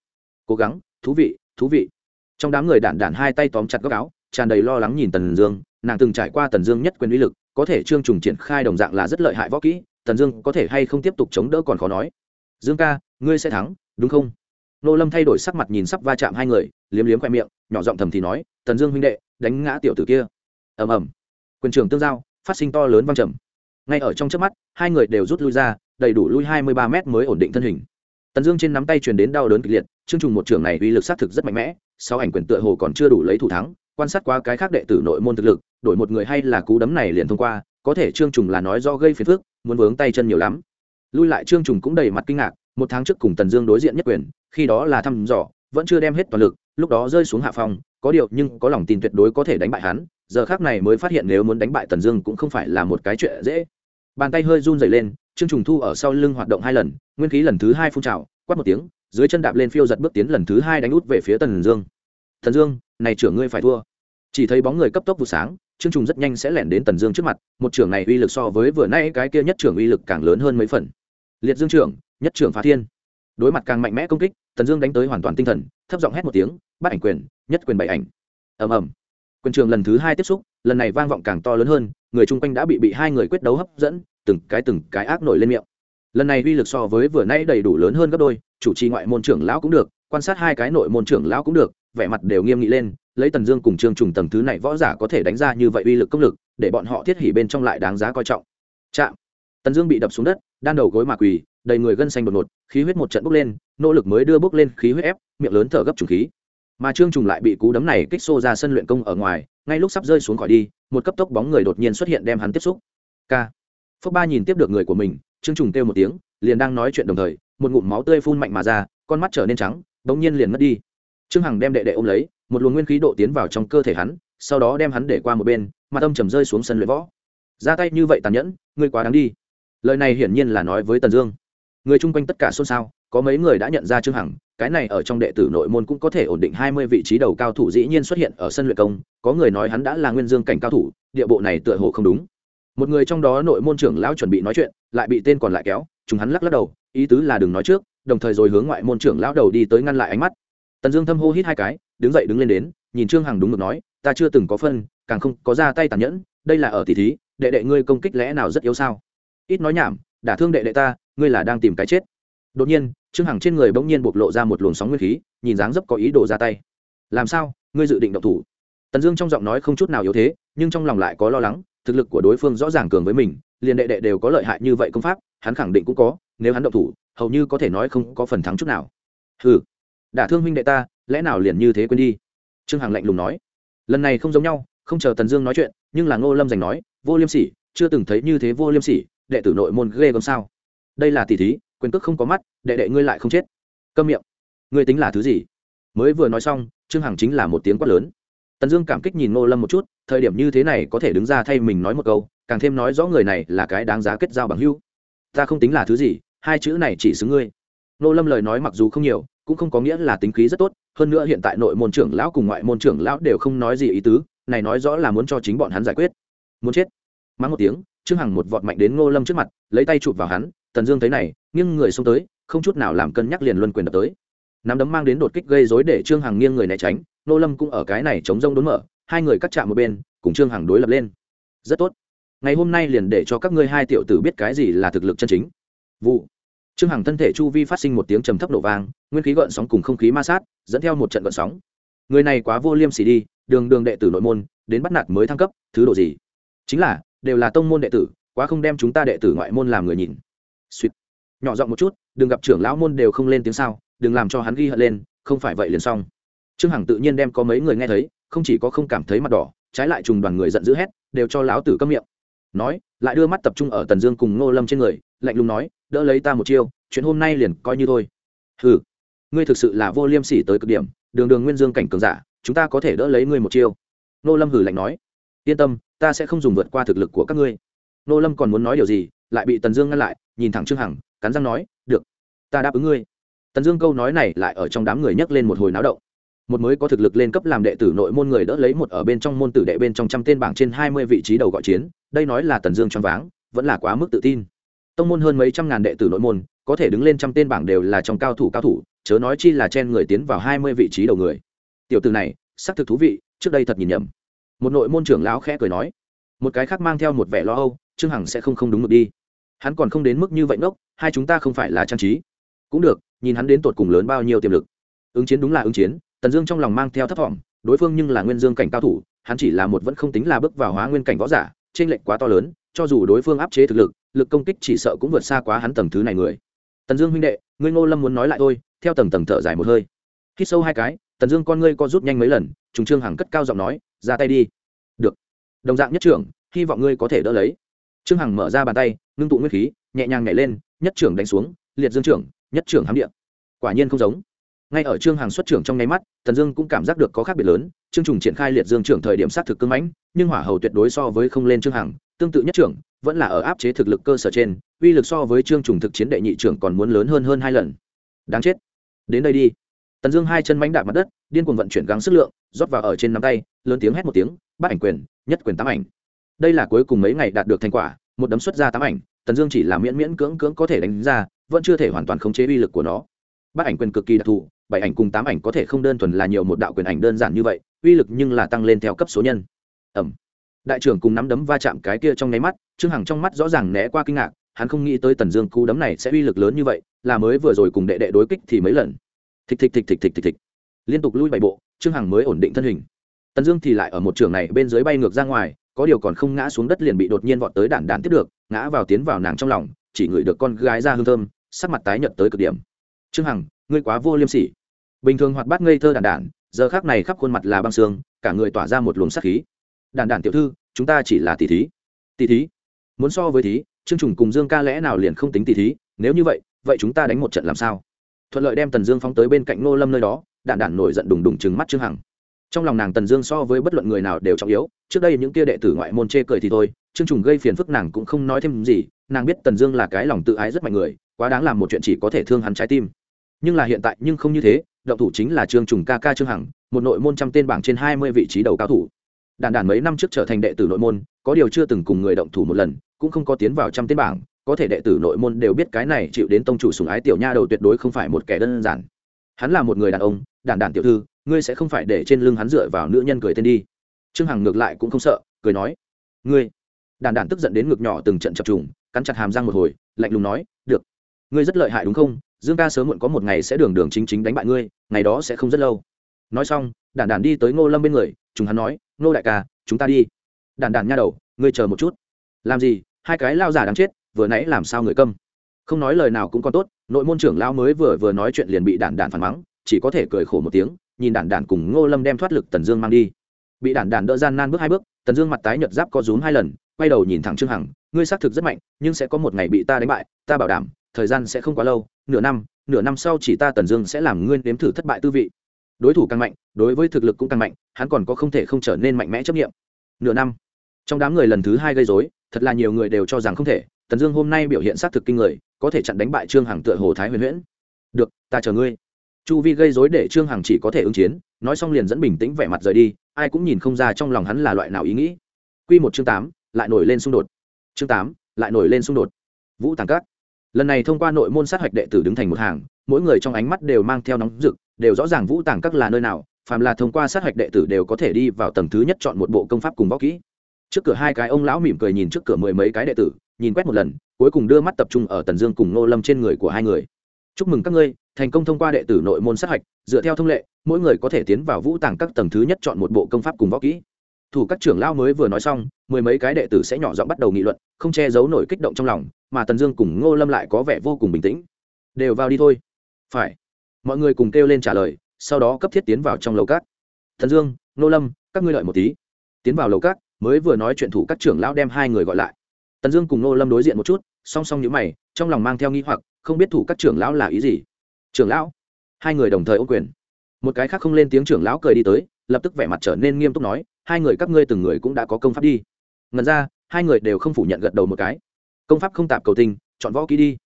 Cố gắng, thú vị thú vị. Trong đám người đản đản hai tay tóm chặt góc áo, tràn đầy lo lắng nhìn tần dương, nàng từng trải qua tần dương nhất quyền uy lực, có thể trương trùng triển khai đồng dạng là rất lợi hại võ kỹ, tần dương có thể hay không tiếp tục chống đỡ còn khó nói. Dương ca, ngươi sẽ thắng, đúng không? Nô lâm thay đổi sắc mặt nhìn sắp va chạm hai người, liếm liếm khoe miệng, nhỏ giọng thầm thì nói, tần dương huynh đệ, đánh ngã tiểu tử kia. Ầm ầm. Quyền trường tương giao, phát sinh to lớn văng trầm. Ngay ở trong trước mắt, hai người đều rút lui ra, đầy đủ lui hai mươi ba mét mới ổn định thân hình. Tần dương trên nắm tay truyền đến đau đớn kịch liệt, chương trùng một trưởng này uy lực xác thực rất mạnh mẽ sau ảnh quyền tựa hồ còn chưa đủ lấy thủ thắng, quan sát qua cái khác đệ tử nội môn thực lực, đổi một người hay là cú đấm này liền thông qua, có thể trương trùng là nói do gây phiền phức, muốn vướng tay chân nhiều lắm. Lui lại trương trùng cũng đầy mặt kinh ngạc một tháng trước cùng tần dương đối diện nhất quyền, khi đó là thăm dò, vẫn chưa đem hết toàn lực, lúc đó rơi xuống hạ phòng có điều nhưng có lòng tin tuyệt đối có thể đánh bại hắn, giờ khác này mới phát hiện nếu muốn đánh bại tần dương cũng không phải là một cái chuyện dễ. Bàn tay hơi run dày lên, trương trùng thu ở sau lưng hoạt động hai lần, nguyên khí lần thứ hai phun trào, quát một tiếng, dưới chân đạp lên phiêu giật bước tiến lần thứ hai đánh út về phía tần dương. Tần dương, này trưởng ngươi phải thua. Chỉ thấy bóng người cấp tốc vụ sáng, trương trùng rất nhanh sẽ lẻn đến tần dương trước mặt, một trưởng này uy lực so với vừa nay cái kia nhất trưởng uy lực càng lớn hơn mấy phần. Liệt dương trưởng nhất trưởng phá thiên. Đối mặt càng mạnh mẽ công kích, tần dương đánh tới hoàn toàn tinh thần, thấp giọng hét một tiếng, bắt ảnh quyền, nhất quyền bảy ảnh. Ầm ầm. Quyền trường lần thứ hai tiếp xúc, lần này vang vọng càng to lớn hơn, người chung quanh đã bị bị hai người quyết đấu hấp dẫn, từng cái từng cái ác nổi lên miệng. Lần này uy lực so với vừa nay đầy đủ lớn hơn gấp đôi, chủ trì ngoại môn trưởng lão cũng được, quan sát hai cái nội môn trưởng lão cũng được, vẻ mặt đều nghiêm nghị lên, lấy tần dương cùng trương trùng tầng thứ này võ giả có thể đánh ra như vậy uy lực công lực, để bọn họ thiết hỉ bên trong lại đáng giá coi trọng. Chạm. Tần dương bị đập xuống đất đan đầu gối mà quỳ, đầy người gân xanh đột ngột, khí huyết một trận bốc lên, nỗ lực mới đưa bốc lên khí huyết ép, miệng lớn thở gấp trùng khí. Mà trương trùng lại bị cú đấm này kích xô ra sân luyện công ở ngoài, ngay lúc sắp rơi xuống khỏi đi, một cấp tốc bóng người đột nhiên xuất hiện đem hắn tiếp xúc. K phước ba nhìn tiếp được người của mình, trương trùng kêu một tiếng, liền đang nói chuyện đồng thời, một ngụm máu tươi phun mạnh mà ra, con mắt trở nên trắng bỗng nhiên liền mất đi. Trương hằng đem đệ đệ ôm lấy, một luồng nguyên khí độ tiến vào trong cơ thể hắn, sau đó đem hắn để qua một bên, mặt tâm trầm rơi xuống sân luyện võ. Ra tay như vậy tàn nhẫn, ngươi quá đáng đi lời này hiển nhiên là nói với tần dương. Người chung quanh tất cả xôn xao, có mấy người đã nhận ra trương hằng, cái này ở trong đệ tử nội môn cũng có thể ổn định hai mươi vị trí đầu cao thủ dĩ nhiên xuất hiện ở sân luyện công, có người nói hắn đã là nguyên dương cảnh cao thủ, địa bộ này tựa hồ không đúng. Một người trong đó nội môn trưởng lão chuẩn bị nói chuyện, lại bị tên còn lại kéo, chúng hắn lắc lắc đầu, ý tứ là đừng nói trước, đồng thời rồi hướng ngoại môn trưởng lão đầu đi tới ngăn lại ánh mắt. Tần dương thâm hô hít hai cái, đứng dậy đứng lên đến, nhìn trương hằng đúng được nói, ta chưa từng có phân, càng không có ra tay tàn nhẫn, đây là ở tỷ thí, đệ đệ ngươi công kích lẽ nào rất yếu sao? Ít nói nhảm, đả thương đệ đệ ta, ngươi là đang tìm cái chết. Đột nhiên, trương hằng trên người bỗng nhiên bộc lộ ra một luồng sóng nguyên khí, nhìn dáng dấp có ý đồ ra tay. Làm sao? Ngươi dự định động thủ? Tần dương trong giọng nói không chút nào yếu thế, nhưng trong lòng lại có lo lắng, thực lực của đối phương rõ ràng cường với mình, liền đệ đệ đều có lợi hại như vậy công pháp, hắn khẳng định cũng có, nếu hắn động thủ, hầu như có thể nói không có phần thắng chút nào. Ừ đả thương huynh đệ ta, lẽ nào liền như thế quên đi? Trương hằng lạnh lùng nói. Lần này không giống nhau, không chờ tần dương nói chuyện, nhưng là ngô lâm giành nói, vô liêm sỉ, chưa từng thấy như thế vô liêm sỉ đệ tử nội môn ghê gớm sao? Đây là tỷ thí, quyền cước không có mắt, đệ đệ ngươi lại không chết. Câm miệng. Ngươi tính là thứ gì? Mới vừa nói xong, trương hằng chính là một tiếng quát lớn. Tần dương cảm kích nhìn ngô lâm một chút, thời điểm như thế này có thể đứng ra thay mình nói một câu, càng thêm nói rõ người này là cái đáng giá kết giao bằng hưu ta không tính là thứ gì, hai chữ này chỉ xứng ngươi. Ngô lâm lời nói mặc dù không nhiều, cũng không có nghĩa là tính khí rất tốt, hơn nữa hiện tại nội môn trưởng lão cùng ngoại môn trưởng lão đều không nói gì ý tứ, này nói rõ là muốn cho chính bọn hắn giải quyết. Muốn chết. Mắng một tiếng trương hằng một vọt mạnh đến ngô lâm trước mặt, lấy tay chụp vào hắn, tần dương thấy này, nghiêng người xông tới, không chút nào làm cân nhắc liền luân quyền đập tới. Nắm đấm mang đến đột kích gây dối để trương hằng nghiêng người né tránh, ngô lâm cũng ở cái này chống rông đốn mở, hai người cắt chạm một bên, cùng trương hằng đối lập lên. Rất tốt. Ngày hôm nay liền để cho các ngươi hai tiểu tử biết cái gì là thực lực chân chính. Vụ. Trương hằng thân thể chu vi phát sinh một tiếng trầm thấp nổ vang, nguyên khí gợn sóng cùng không khí ma sát, dẫn theo một trận gợn sóng. Người này quá vô liêm sỉ đi, đường đường đệ tử nội môn, đến bắt nạt mới thăng cấp, thứ độ gì? Chính là đều là tông môn đệ tử, quá không đem chúng ta đệ tử ngoại môn làm người nhìn. Suýt nhỏ giọng một chút, đừng gặp trưởng lão môn đều không lên tiếng sao, đừng làm cho hắn ghi hận lên, không phải vậy liền xong. Trương hằng tự nhiên đem có mấy người nghe thấy, không chỉ có không cảm thấy mặt đỏ, trái lại trùng đoàn người giận dữ hét, đều cho lão tử câm miệng. Nói, lại đưa mắt tập trung ở tần dương cùng ngô lâm trên người, lạnh lùng nói, đỡ lấy ta một chiêu, chuyện hôm nay liền coi như thôi. Hừ, ngươi thực sự là vô liêm sỉ tới cực điểm, đường đường nguyên dương cảnh cường giả, chúng ta có thể đỡ lấy ngươi một chiêu. Nô lâm hử lạnh nói. Yên tâm ta sẽ không dùng vượt qua thực lực của các ngươi. Nô lâm còn muốn nói điều gì, lại bị tần dương ngăn lại, nhìn thẳng trương hằng, cắn răng nói, được, ta đáp ứng ngươi. Tần dương câu nói này lại ở trong đám người nhấc lên một hồi náo động. Một mới có thực lực lên cấp làm đệ tử nội môn người đỡ lấy một ở bên trong môn tử đệ bên trong trăm tên bảng trên hai mươi vị trí đầu gọi chiến, đây nói là tần dương choáng váng, vẫn là quá mức tự tin. Tông môn hơn mấy trăm ngàn đệ tử nội môn, có thể đứng lên trăm tên bảng đều là trong cao thủ cao thủ, chớ nói chi là chen người tiến vào hai mươi vị trí đầu người. Tiểu từ này, xác thực thú vị, trước đây thật nhìn nhầm một nội môn trưởng lão khẽ cười nói, một cái khác mang theo một vẻ lo âu, trương hằng sẽ không không đúng được đi. Hắn còn không đến mức như vậy ngốc, hai chúng ta không phải là trang trí. Cũng được, nhìn hắn đến tột cùng lớn bao nhiêu tiềm lực. Ứng chiến đúng là ứng chiến, tần dương trong lòng mang theo thấp thỏm đối phương nhưng là nguyên dương cảnh cao thủ, hắn chỉ là một vẫn không tính là bước vào hóa nguyên cảnh võ giả trên lệnh quá to lớn, cho dù đối phương áp chế thực lực lực công kích chỉ sợ cũng vượt xa quá hắn tầng thứ này người. Tần dương huynh đệ, ngươi ngô lâm muốn nói lại thôi, theo tầng tầng thở dài một hơi. Hít sâu hai cái, tần dương con ngươi co rút nhanh mấy lần, trùng trương hằng cất cao giọng nói ra tay đi. Được. Đồng dạng nhất trưởng, hy vọng ngươi có thể đỡ lấy. Trương hằng mở ra bàn tay, ngưng tụ nguyên khí, nhẹ nhàng nhảy lên, nhất trưởng đánh xuống, liệt dương trưởng, nhất trưởng hám điện quả nhiên không giống. Ngay ở trương hằng xuất trưởng trong nháy mắt, tần dương cũng cảm giác được có khác biệt lớn, trương trùng triển khai liệt dương trưởng thời điểm sát thực cưng mãnh, nhưng hỏa hầu tuyệt đối so với không lên trương hằng, tương tự nhất trưởng, vẫn là ở áp chế thực lực cơ sở trên, uy lực so với trương trùng thực chiến đệ nhị trưởng còn muốn lớn hơn hơn hai lần. Đáng chết. Đến đây đi tần dương hai chân mánh đạp mặt đất, điên cuồng vận chuyển gắng sức lượng, rót vào ở trên nắm tay, lớn tiếng hét một tiếng bắt ảnh quyền, nhất quyền tám ảnh. Đây là cuối cùng mấy ngày đạt được thành quả, một đấm xuất ra tám ảnh, tần dương chỉ là miễn miễn cưỡng cưỡng có thể đánh ra, vẫn chưa thể hoàn toàn khống chế uy lực của nó. Bắt ảnh quyền cực kỳ đặc thù, bảy ảnh cùng tám ảnh có thể không đơn thuần là nhiều một đạo quyền ảnh đơn giản như vậy, uy lực nhưng là tăng lên theo cấp số nhân. Ẩm đại trưởng cùng nắm đấm va chạm cái kia trong nháy mắt, trương hằng trong mắt rõ ràng né qua kinh ngạc, hắn không nghĩ tới tần dương cú đấm này sẽ uy lực lớn như vậy, là mới vừa rồi cùng đệ đệ đối kích thì mấy lần thịch thịch thịch thịch thịch thịch thịch. Liên tục lui bảy bộ, trương hằng mới ổn định thân hình. Tần dương thì lại ở một trường này bên dưới bay ngược ra ngoài, có điều còn không ngã xuống đất liền bị đột nhiên vọt tới đản đản tiếp được, ngã vào tiến vào nàng trong lòng, chỉ ngửi được con gái ra hương thơm, sắc mặt tái nhợt tới cực điểm. Trương hằng, ngươi quá vô liêm sỉ. Bình thường hoạt bát ngây thơ đản đản giờ khác này khắp khuôn mặt là băng xương cả người tỏa ra một luồng sắc khí. Đản đản tiểu thư, chúng ta chỉ là tỷ thí. Tỷ thí? Muốn so với thí, trương trùng cùng dương ca lẽ nào liền không tính tỷ thí, nếu như vậy vậy chúng ta đánh một trận làm sao? Thuận lợi đem tần dương phóng tới bên cạnh ngô lâm nơi đó, đạn đạn nổi giận đùng đùng chừng mắt trương hằng. Trong lòng nàng tần dương so với bất luận người nào đều trọng yếu, trước đây những kia đệ tử ngoại môn chê cười thì thôi, trương trùng gây phiền phức nàng cũng không nói thêm gì, nàng biết tần dương là cái lòng tự ái rất mạnh người, quá đáng làm một chuyện chỉ có thể thương hắn trái tim. Nhưng là hiện tại nhưng không như thế, động thủ chính là trương trùng ca ca trương hằng, một nội môn trăm tên bảng trên hai mươi vị trí đầu cao thủ. Đàn đàn mấy năm trước trở thành đệ tử nội môn, có điều chưa từng cùng người động thủ một lần, cũng không có tiến vào trăm tên bảng có thể đệ tử nội môn đều biết cái này chịu đến tông chủ sùng ái tiểu nha đầu tuyệt đối không phải một kẻ đơn giản. Hắn là một người đàn ông đàn đàn tiểu thư, ngươi sẽ không phải để trên lưng hắn dựa vào nữ nhân cười tên đi. Trương hằng ngược lại cũng không sợ, cười nói, ngươi. Đàn đàn tức giận đến ngực nhỏ từng trận chập trùng, cắn chặt hàm răng một hồi, lạnh lùng nói, được. Ngươi rất lợi hại đúng không? Dương ca sớm muộn có một ngày sẽ đường đường chính chính đánh bại ngươi, ngày đó sẽ không rất lâu. Nói xong đàn đàn đi tới ngô lâm bên người chúng hắn nói, ngô đại ca, chúng ta đi. Đàn đàn nha đầu, ngươi chờ một chút. Làm gì? Hai cái lao giả đáng chết vừa nãy làm sao người câm? Không nói lời nào cũng còn tốt, nội môn trưởng lao mới vừa vừa nói chuyện liền bị đản đản phản mắng, chỉ có thể cười khổ một tiếng, nhìn đản đản cùng ngô lâm đem thoát lực tần dương mang đi. Bị đản đản đỡ gian nan bước hai bước, tần dương mặt tái nhợt giáp có rúm hai lần, quay đầu nhìn thẳng trương hằng, ngươi xác thực rất mạnh, nhưng sẽ có một ngày bị ta đánh bại, ta bảo đảm, thời gian sẽ không quá lâu, nửa năm nửa năm sau chỉ ta tần dương sẽ làm ngươi nếm thử thất bại tư vị. Đối thủ càng mạnh, đối với thực lực cũng càng mạnh, hắn còn có không thể không trở nên mạnh mẽ chấp nghiệm nửa năm. Trong đám người lần thứ hai gây dối thật là nhiều người đều cho rằng không thể tần dương hôm nay biểu hiện xác thực kinh người, có thể chặn đánh bại trương hằng tựa hồ thái huyền huyễn. Được, ta chờ ngươi. Chu vi gây dối để trương hằng chỉ có thể ứng chiến, nói xong liền dẫn bình tĩnh vẻ mặt rời đi, ai cũng nhìn không ra trong lòng hắn là loại nào ý nghĩ. Q một chương tám, lại nổi lên xung đột. Chương tám, lại nổi lên xung đột. Vũ tàng cát lần này thông qua nội môn sát hạch đệ tử đứng thành một hàng, mỗi người trong ánh mắt đều mang theo nóng rực, đều rõ ràng vũ tàng các là nơi nào, phàm là thông qua sát hạch đệ tử đều có thể đi vào tầng thứ nhất chọn một bộ công pháp cùng võ kỹ trước cửa hai cái ông lão mỉm cười nhìn trước cửa mười mấy cái đệ tử, nhìn quét một lần, cuối cùng đưa mắt tập trung ở tần dương cùng nô lâm trên người của hai người. Chúc mừng các ngươi, thành công thông qua đệ tử nội môn sát hạch, dựa theo thông lệ, mỗi người có thể tiến vào vũ tàng các tầng thứ nhất chọn một bộ công pháp cùng võ kỹ. Thủ các trưởng lao mới vừa nói xong, mười mấy cái đệ tử sẽ nhỏ giọng bắt đầu nghị luận, không che giấu nổi kích động trong lòng, mà tần dương cùng ngô lâm lại có vẻ vô cùng bình tĩnh. Đều vào đi thôi. Phải. Mọi người cùng kêu lên trả lời, sau đó cấp thiết tiến vào trong lầu cát. Thần dương, ngô lâm, các ngươi lợi một tí. Tiến vào lầu cát mới vừa nói chuyện thủ các trưởng lão đem hai người gọi lại. Tần dương cùng nô lâm đối diện một chút song song nhữ mày trong lòng mang theo nghi hoặc không biết thủ các trưởng lão là ý gì. Trưởng lão? Hai người đồng thời ô quyền. Một cái khác không lên tiếng trưởng lão cười đi tới lập tức vẻ mặt trở nên nghiêm túc nói hai người các ngươi từng người cũng đã có công pháp đi. Ngần ra hai người đều không phủ nhận gật đầu một cái. Công pháp không tạp cầu tình, chọn võ kỹ đi.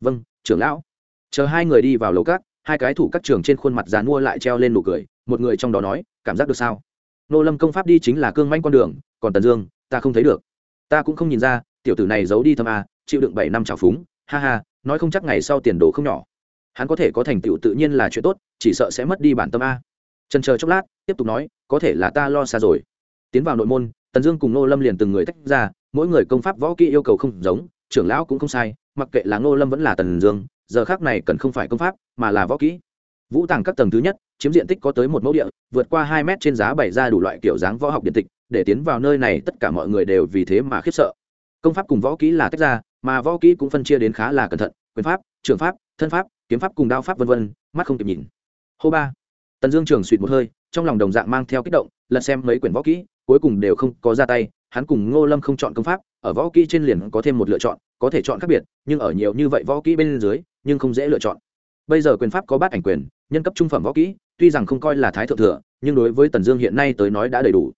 Vâng trưởng lão. Chờ hai người đi vào lầu các hai cái thủ các trường trên khuôn mặt dán mua lại treo lên nụ cười một người trong đó nói cảm giác được sao? Nô lâm công pháp đi chính là cương manh con đường còn tần dương, ta không thấy được. Ta cũng không nhìn ra, tiểu tử này giấu đi thâm a, chịu đựng bảy năm trào phúng, ha ha, nói không chắc ngày sau tiền đồ không nhỏ. Hắn có thể có thành tựu tự nhiên là chuyện tốt, chỉ sợ sẽ mất đi bản tâm a. Trần chờ chốc lát, tiếp tục nói, có thể là ta lo xa rồi. Tiến vào nội môn, tần dương cùng nô lâm liền từng người tách ra, mỗi người công pháp võ kỹ yêu cầu không giống, trưởng lão cũng không sai, mặc kệ là nô lâm vẫn là tần dương, giờ khác này cần không phải công pháp, mà là võ kỹ. Vũ tàng các tầng thứ nhất, chiếm diện tích có tới một mẫu địa, vượt qua hai mét trên giá bày ra đủ loại kiểu dáng võ học điện tịch để tiến vào nơi này tất cả mọi người đều vì thế mà khiếp sợ. Công pháp cùng võ kỹ là tách ra, mà võ kỹ cũng phân chia đến khá là cẩn thận, quyền pháp, trường pháp, thân pháp, kiếm pháp cùng đao pháp vân vân, mắt không kịp nhìn. Hô ba. Tần dương trường suỵt một hơi, trong lòng đồng dạng mang theo kích động, lật xem mấy quyển võ kỹ, cuối cùng đều không có ra tay, hắn cùng ngô lâm không chọn công pháp, ở võ kỹ trên liền có thêm một lựa chọn, có thể chọn khác biệt, nhưng ở nhiều như vậy võ kỹ bên dưới, nhưng không dễ lựa chọn. Bây giờ quyền pháp có bát ảnh quyền, nhân cấp trung phẩm võ kỹ, tuy rằng không coi là thái thượng thừa, nhưng đối với tần dương hiện nay tới nói đã đầy đủ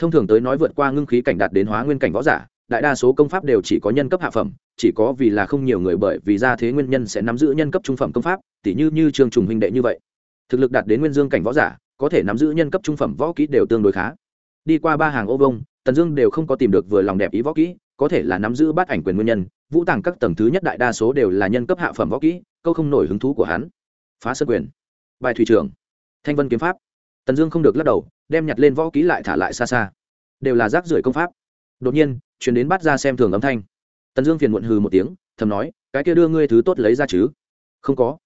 thông thường tới nói vượt qua ngưng khí cảnh đạt đến hóa nguyên cảnh võ giả, đại đa số công pháp đều chỉ có nhân cấp hạ phẩm, chỉ có vì là không nhiều người bởi vì ra thế nguyên nhân sẽ nắm giữ nhân cấp trung phẩm công pháp, tỉ như như trường trùng huynh đệ như vậy. Thực lực đạt đến nguyên dương cảnh võ giả, có thể nắm giữ nhân cấp trung phẩm võ kỹ đều tương đối khá. Đi qua ba hàng ô vông, tần dương đều không có tìm được vừa lòng đẹp ý võ kỹ, có thể là nắm giữ bát ảnh quyền nguyên nhân, vũ tàng các tầng thứ nhất đại đa số đều là nhân cấp hạ phẩm võ kỹ, câu không nổi hứng thú của hắn. Phá sơ quyền. Bài thủy trưởng. Thanh vân kiếm pháp. Tần dương không được lắc đầu đem nhặt lên võ ký lại thả lại xa xa. Đều là rác rưởi công pháp. Đột nhiên chuyển đến bắt ra xem thường âm thanh. Tần dương phiền muộn hừ một tiếng, thầm nói, cái kia đưa ngươi thứ tốt lấy ra chứ? Không có.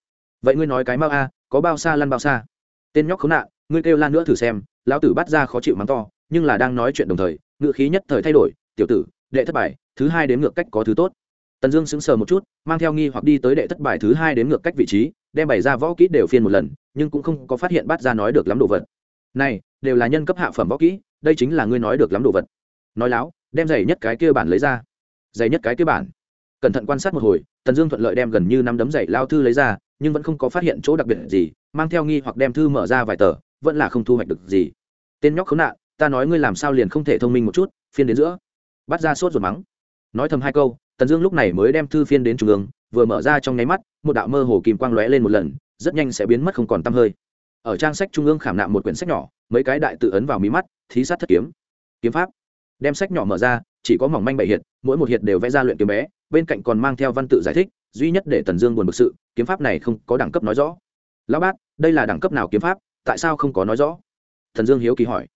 Vậy ngươi nói cái mau a, có bao xa lăn bao xa? Tên nhóc khốn nạn, ngươi kêu lan nữa thử xem, lão tử bắt ra khó chịu mắng to, nhưng là đang nói chuyện đồng thời ngự khí nhất thời thay đổi, tiểu tử, đệ thất bài, thứ hai đến ngược cách có thứ tốt. Tần dương sững sờ một chút, mang theo nghi hoặc đi tới đệ thất bài thứ hai đến ngược cách vị trí, đem bày ra võ kỹ đều phiên một lần, nhưng cũng không có phát hiện bắt ra nói được lắm đồ vật. Này đều là nhân cấp hạ phẩm võ kỹ, đây chính là ngươi nói được lắm đồ vật. Nói láo, đem giày nhất cái kia bản lấy ra. Giày nhất cái kia bản. Cẩn thận quan sát một hồi, tần dương thuận lợi đem gần như năm đấm giày lao thư lấy ra, nhưng vẫn không có phát hiện chỗ đặc biệt gì, mang theo nghi hoặc đem thư mở ra vài tờ, vẫn là không thu hoạch được gì. Tên nhóc khốn nạn, ta nói ngươi làm sao liền không thể thông minh một chút, phiên đến giữa. Bắt ra sốt ruột mắng. Nói thầm hai câu, tần dương lúc này mới đem thư phiên đến trung ương, vừa mở ra trong nháy mắt, một đạo mơ hồ kìm quang lóe lên một lần, rất nhanh sẽ biến mất không còn t hơi ở trang sách trung ương khảm nạm một quyển sách nhỏ, mấy cái đại tự ấn vào mí mắt, thí sát thất kiếm. Kiếm pháp. Đem sách nhỏ mở ra, chỉ có mỏng manh bảy hiện mỗi một hiện đều vẽ ra luyện kiếm bé, bên cạnh còn mang theo văn tự giải thích, duy nhất để tần dương buồn bực sự, kiếm pháp này không có đẳng cấp nói rõ. Lão bát, đây là đẳng cấp nào kiếm pháp, tại sao không có nói rõ? Thần dương hiếu kỳ hỏi.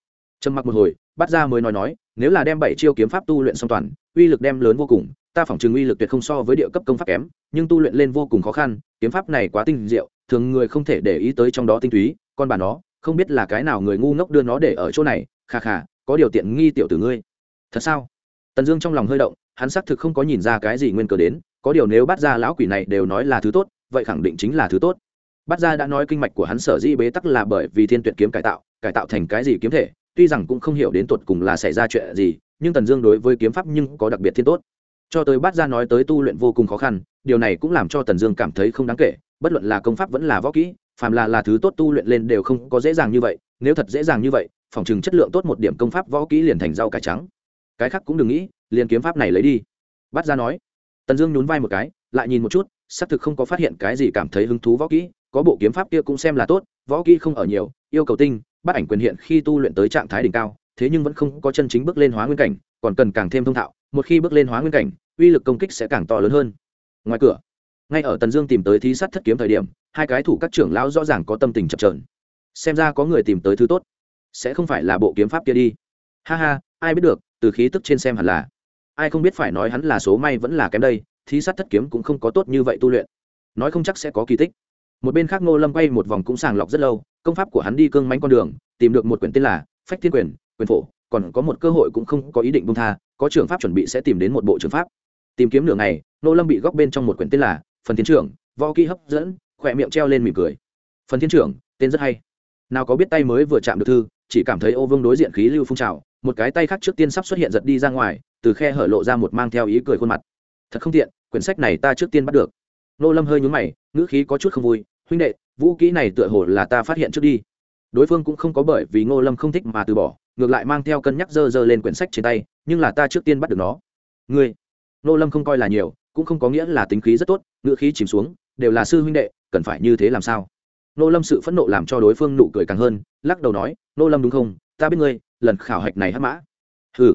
Trầm mặc một hồi, bắt ra mới nói nói, nếu là đem bảy chiêu kiếm pháp tu luyện song toàn, uy lực đem lớn vô cùng ta phỏng chừng uy lực tuyệt không so với địa cấp công pháp kém, nhưng tu luyện lên vô cùng khó khăn, kiếm pháp này quá tinh diệu, thường người không thể để ý tới trong đó tinh túy, con bà nó, không biết là cái nào người ngu ngốc đưa nó để ở chỗ này khà khà có điều tiện nghi tiểu tử ngươi. Thật sao? Tần dương trong lòng hơi động, hắn xác thực không có nhìn ra cái gì nguyên cờ đến, có điều nếu bắt ra lão quỷ này đều nói là thứ tốt, vậy khẳng định chính là thứ tốt. Bắt ra đã nói kinh mạch của hắn sở di bế tắc là bởi vì thiên tuyệt kiếm cải tạo cải tạo thành cái gì kiếm thể, tuy rằng cũng không hiểu đến tuột cùng là xảy ra chuyện gì, nhưng tần dương đối với kiếm pháp nhưng có đặc biệt thiên tốt cho tới Bát ra nói tới tu luyện vô cùng khó khăn, điều này cũng làm cho tần dương cảm thấy không đáng kể, bất luận là công pháp vẫn là võ kỹ, phàm là là thứ tốt tu luyện lên đều không có dễ dàng như vậy, nếu thật dễ dàng như vậy, phòng chừng chất lượng tốt một điểm công pháp võ kỹ liền thành rau cải trắng. Cái khác cũng đừng nghĩ, liền kiếm pháp này lấy đi. Bát ra nói, tần dương nhún vai một cái, lại nhìn một chút, xác thực không có phát hiện cái gì cảm thấy hứng thú võ kỹ, có bộ kiếm pháp kia cũng xem là tốt, võ kỹ không ở nhiều, yêu cầu tinh bắt ảnh quyền hiện khi tu luyện tới trạng thái đỉnh cao, thế nhưng vẫn không có chân chính bước lên hóa nguyên cảnh còn cần càng thêm thông thạo, một khi bước lên hóa nguyên cảnh, uy lực công kích sẽ càng to lớn hơn. Ngoài cửa, ngay ở tần dương tìm tới thí sát thất kiếm thời điểm, hai cái thủ các trưởng lão rõ ràng có tâm tình chập trờn xem ra có người tìm tới thứ tốt, sẽ không phải là bộ kiếm pháp kia đi. Ha ha, ai biết được, từ khí tức trên xem hẳn là, ai không biết phải nói hắn là số may vẫn là kém đây, thí sát thất kiếm cũng không có tốt như vậy tu luyện. Nói không chắc sẽ có kỳ tích. Một bên khác ngô lâm quay một vòng cũng sàng lọc rất lâu, công pháp của hắn đi cương mánh con đường, tìm được một quyển tên là phách thiên quyền quyền phổ còn có một cơ hội cũng không có ý định bung tha, có trường pháp chuẩn bị sẽ tìm đến một bộ trường pháp. Tìm kiếm nửa ngày ngô lâm bị góc bên trong một quyển tên là phần thiên trưởng, võ kỹ hấp dẫn, khỏe miệng treo lên mỉm cười. Phần thiên trưởng, tên rất hay. Nào có biết tay mới vừa chạm được thư, chỉ cảm thấy ô vương đối diện khí lưu phun trào, một cái tay khác trước tiên sắp xuất hiện giật đi ra ngoài, từ khe hở lộ ra một mang theo ý cười khuôn mặt. Thật không tiện, quyển sách này ta trước tiên bắt được. Nô lâm hơi nhúng mày, ngữ khí có chút không vui, huynh đệ, vũ kỹ này tựa hồ là ta phát hiện trước đi. Đối phương cũng không có bởi vì ngô lâm không thích mà từ bỏ ngược lại mang theo cân nhắc dơ dơ lên quyển sách trên tay, nhưng là ta trước tiên bắt được nó. Ngươi, nô lâm không coi là nhiều, cũng không có nghĩa là tính khí rất tốt ngữ khí chìm xuống, đều là sư huynh đệ, cần phải như thế làm sao? Nô lâm sự phẫn nộ làm cho đối phương nụ cười càng hơn, lắc đầu nói, nô lâm đúng không? Ta biết ngươi, lần khảo hạch này hắc mã. Ừ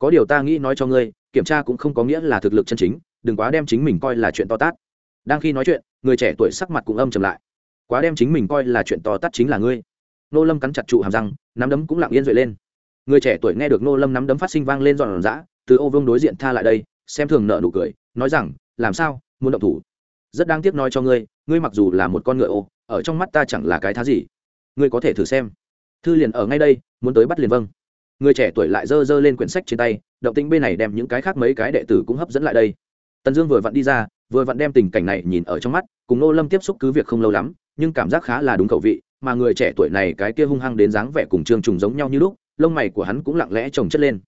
có điều ta nghĩ nói cho ngươi, kiểm tra cũng không có nghĩa là thực lực chân chính, đừng quá đem chính mình coi là chuyện to tát. Đang khi nói chuyện, người trẻ tuổi sắc mặt cũng âm trầm lại. Quá đem chính mình coi là chuyện to tát chính là ngươi nô lâm cắn chặt trụ hàm răng, nắm đấm cũng lặng yên dậy lên. Người trẻ tuổi nghe được nô lâm nắm đấm phát sinh vang lên giòn giã, từ ô vương đối diện tha lại đây, xem thường nợ nụ cười, nói rằng, làm sao, muốn động thủ? Rất đáng tiếc nói cho ngươi ngươi mặc dù là một con ngựa ô, ở trong mắt ta chẳng là cái thá gì. Ngươi có thể thử xem. Thư liền ở ngay đây, muốn tới bắt liền vâng. Người trẻ tuổi lại giơ giơ lên quyển sách trên tay, động tĩnh bên này đem những cái khác mấy cái đệ tử cũng hấp dẫn lại đây. Tần dương vừa vặn đi ra, vừa vặn đem tình cảnh này nhìn ở trong mắt, cùng nô lâm tiếp xúc cứ việc không lâu lắm, nhưng cảm giác khá là đúng khẩu vị mà người trẻ tuổi này cái kia hung hăng đến dáng vẻ cùng trương trùng giống nhau như lúc, lông mày của hắn cũng lặng lẽ trồng chất lên.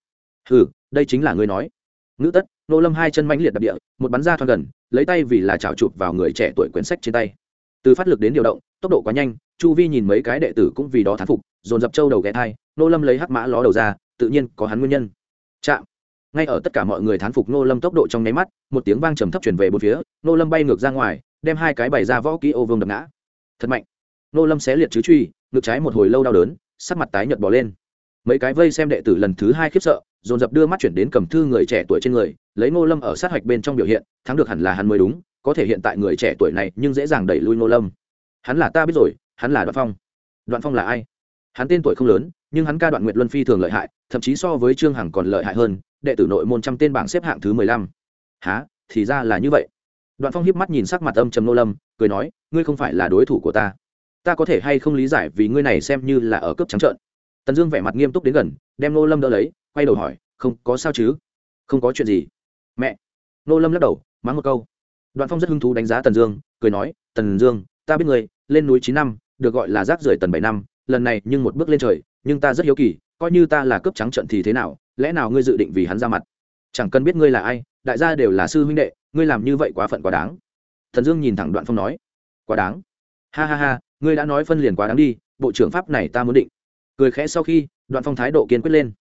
Ừ đây chính là ngươi nói. Ngữ tất, nô lâm hai chân mãnh liệt đặc địa, một bắn ra thoáng gần, lấy tay vì là chảo chụp vào người trẻ tuổi quyển sách trên tay. Từ phát lực đến điều động, tốc độ quá nhanh, chu vi nhìn mấy cái đệ tử cũng vì đó thán phục, dồn dập trâu đầu ghé thai, nô lâm lấy hắc mã ló đầu ra, tự nhiên có hắn nguyên nhân. Chạm. Ngay ở tất cả mọi người thán phục nô lâm tốc độ trong nháy mắt, một tiếng vang trầm thấp chuyển về bốn phía, nô lâm bay ngược ra ngoài, đem hai cái bày ra võ kỹ ô vương đập ngã. Thật mạnh nô lâm xé liệt chứ truy, ngực trái một hồi lâu đau đớn, sắc mặt tái nhợt bỏ lên. Mấy cái vây xem đệ tử lần thứ hai khiếp sợ, dồn dập đưa mắt chuyển đến cầm thư người trẻ tuổi trên người, lấy nô lâm ở sát hạch bên trong biểu hiện, thắng được hẳn là hắn mới đúng, có thể hiện tại người trẻ tuổi này nhưng dễ dàng đẩy lui nô lâm. Hắn là ta biết rồi, hắn là đoạn phong. Đoạn phong là ai? Hắn tên tuổi không lớn, nhưng hắn ca đoạn nguyệt luân phi thường lợi hại, thậm chí so với trương hằng còn lợi hại hơn, đệ tử nội môn trăm tên bảng xếp hạng thứ mười lăm. Há thì ra là như vậy. Đoạn phong hiếp mắt nhìn sắc mặt âm trầm nô lâm, cười nói, ngươi không phải là đối thủ của ta ta có thể hay không lý giải vì ngươi này xem như là ở cấp trắng trợn? Tần dương vẻ mặt nghiêm túc đến gần, đem nô lâm đỡ lấy, quay đầu hỏi, không, có sao chứ? Không có chuyện gì. Mẹ. Nô lâm lắc đầu, mắng một câu. Đoạn phong rất hứng thú đánh giá tần dương, cười nói, tần dương, ta biết người lên núi chín năm, được gọi là rác rưởi tần bảy năm, lần này nhưng một bước lên trời, nhưng ta rất hiếu kỳ, coi như ta là cướp trắng trận thì thế nào, lẽ nào ngươi dự định vì hắn ra mặt? Chẳng cần biết ngươi là ai, đại gia đều là sư huynh đệ, ngươi làm như vậy quá phận quá đáng. Thần dương nhìn thẳng đoạn phong nói, quá đáng. Ha ha ha ngươi đã nói phân liền quá đáng đi, bộ trưởng pháp này ta muốn định. Cười khẽ sau khi, đoạn phong thái độ kiên quyết lên.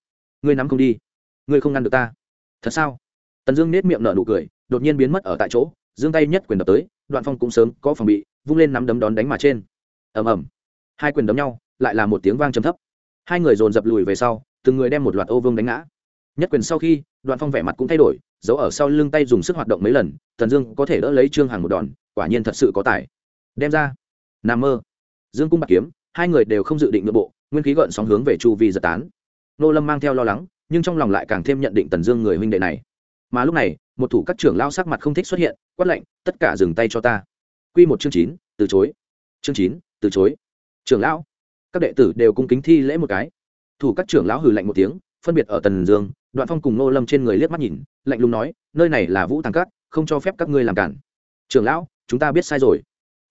Ngươi nắm không đi. Ngươi không ngăn được ta. Thật sao? Tần dương nết miệng nở nụ cười, đột nhiên biến mất ở tại chỗ dương tay nhất quyền đập tới, đoạn phong cũng sớm có phòng bị, vung lên nắm đấm đón đánh mà trên. Ầm ầm. Hai quyền đấm nhau, lại là một tiếng vang trầm thấp. Hai người dồn dập lùi về sau, từng người đem một loạt ô vương đánh ngã. Nhất quyền sau khi, đoạn phong vẻ mặt cũng thay đổi, giấu ở sau lưng tay dùng sức hoạt động mấy lần, tần dương có thể đỡ lấy trương hàng một đòn, quả nhiên thật sự có tài. Đem ra. N a mơ dương cung bạc kiếm, hai người đều không dự định nội bộ, nguyên khí gợn sóng hướng về chu vi giật tán. Nô lâm mang theo lo lắng, nhưng trong lòng lại càng thêm nhận định tần dương người huynh đệ này. Mà lúc này, một thủ các trưởng lao sắc mặt không thích xuất hiện, quát lệnh tất cả dừng tay cho ta. Q một chương chín, từ chối. Chương chín, từ chối. Trưởng lão, các đệ tử đều cung kính thi lễ một cái. Thủ các trưởng lão hừ lạnh một tiếng, phân biệt ở tần dương, đoạn phong cùng nô lâm trên người liếc mắt nhìn, lạnh lùng nói, nơi này là vũ thắng cát không cho phép các ngươi làm cản. Trưởng lão, chúng ta biết sai rồi.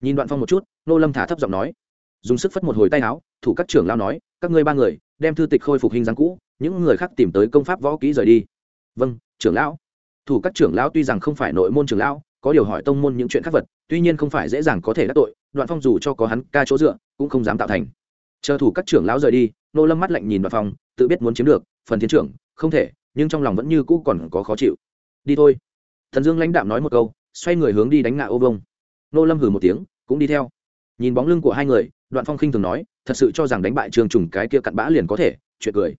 Nhìn đoạn phong một chút, nô lâm thả thấp giọng nói dùng sức phất một hồi tay áo, thủ các trưởng lao nói, các ngươi ba người, đem thư tịch khôi phục hình dáng cũ, những người khác tìm tới công pháp võ kỹ rời đi. Vâng trưởng lão. Thủ các trưởng lão tuy rằng không phải nội môn trưởng lão, có điều hỏi tông môn những chuyện khác vật, tuy nhiên không phải dễ dàng có thể đắc tội, đoạn phong dù cho có hắn ca chỗ dựa, cũng không dám tạo thành. Chờ thủ các trưởng lão rời đi, nô lâm mắt lạnh nhìn đoạn phong, tự biết muốn chiếm được, phần thiên trưởng, không thể, nhưng trong lòng vẫn như cũ còn có khó chịu. Đi thôi. Thần dương lãnh đạm nói một câu, xoay người hướng đi đánh ngã ô vông. Nô lâm hử một tiếng, cũng đi theo. Nhìn bóng lưng của hai người đoạn phong khinh thường nói, thật sự cho rằng đánh bại trường trùng cái kia cặn bã liền có thể, chuyện cười.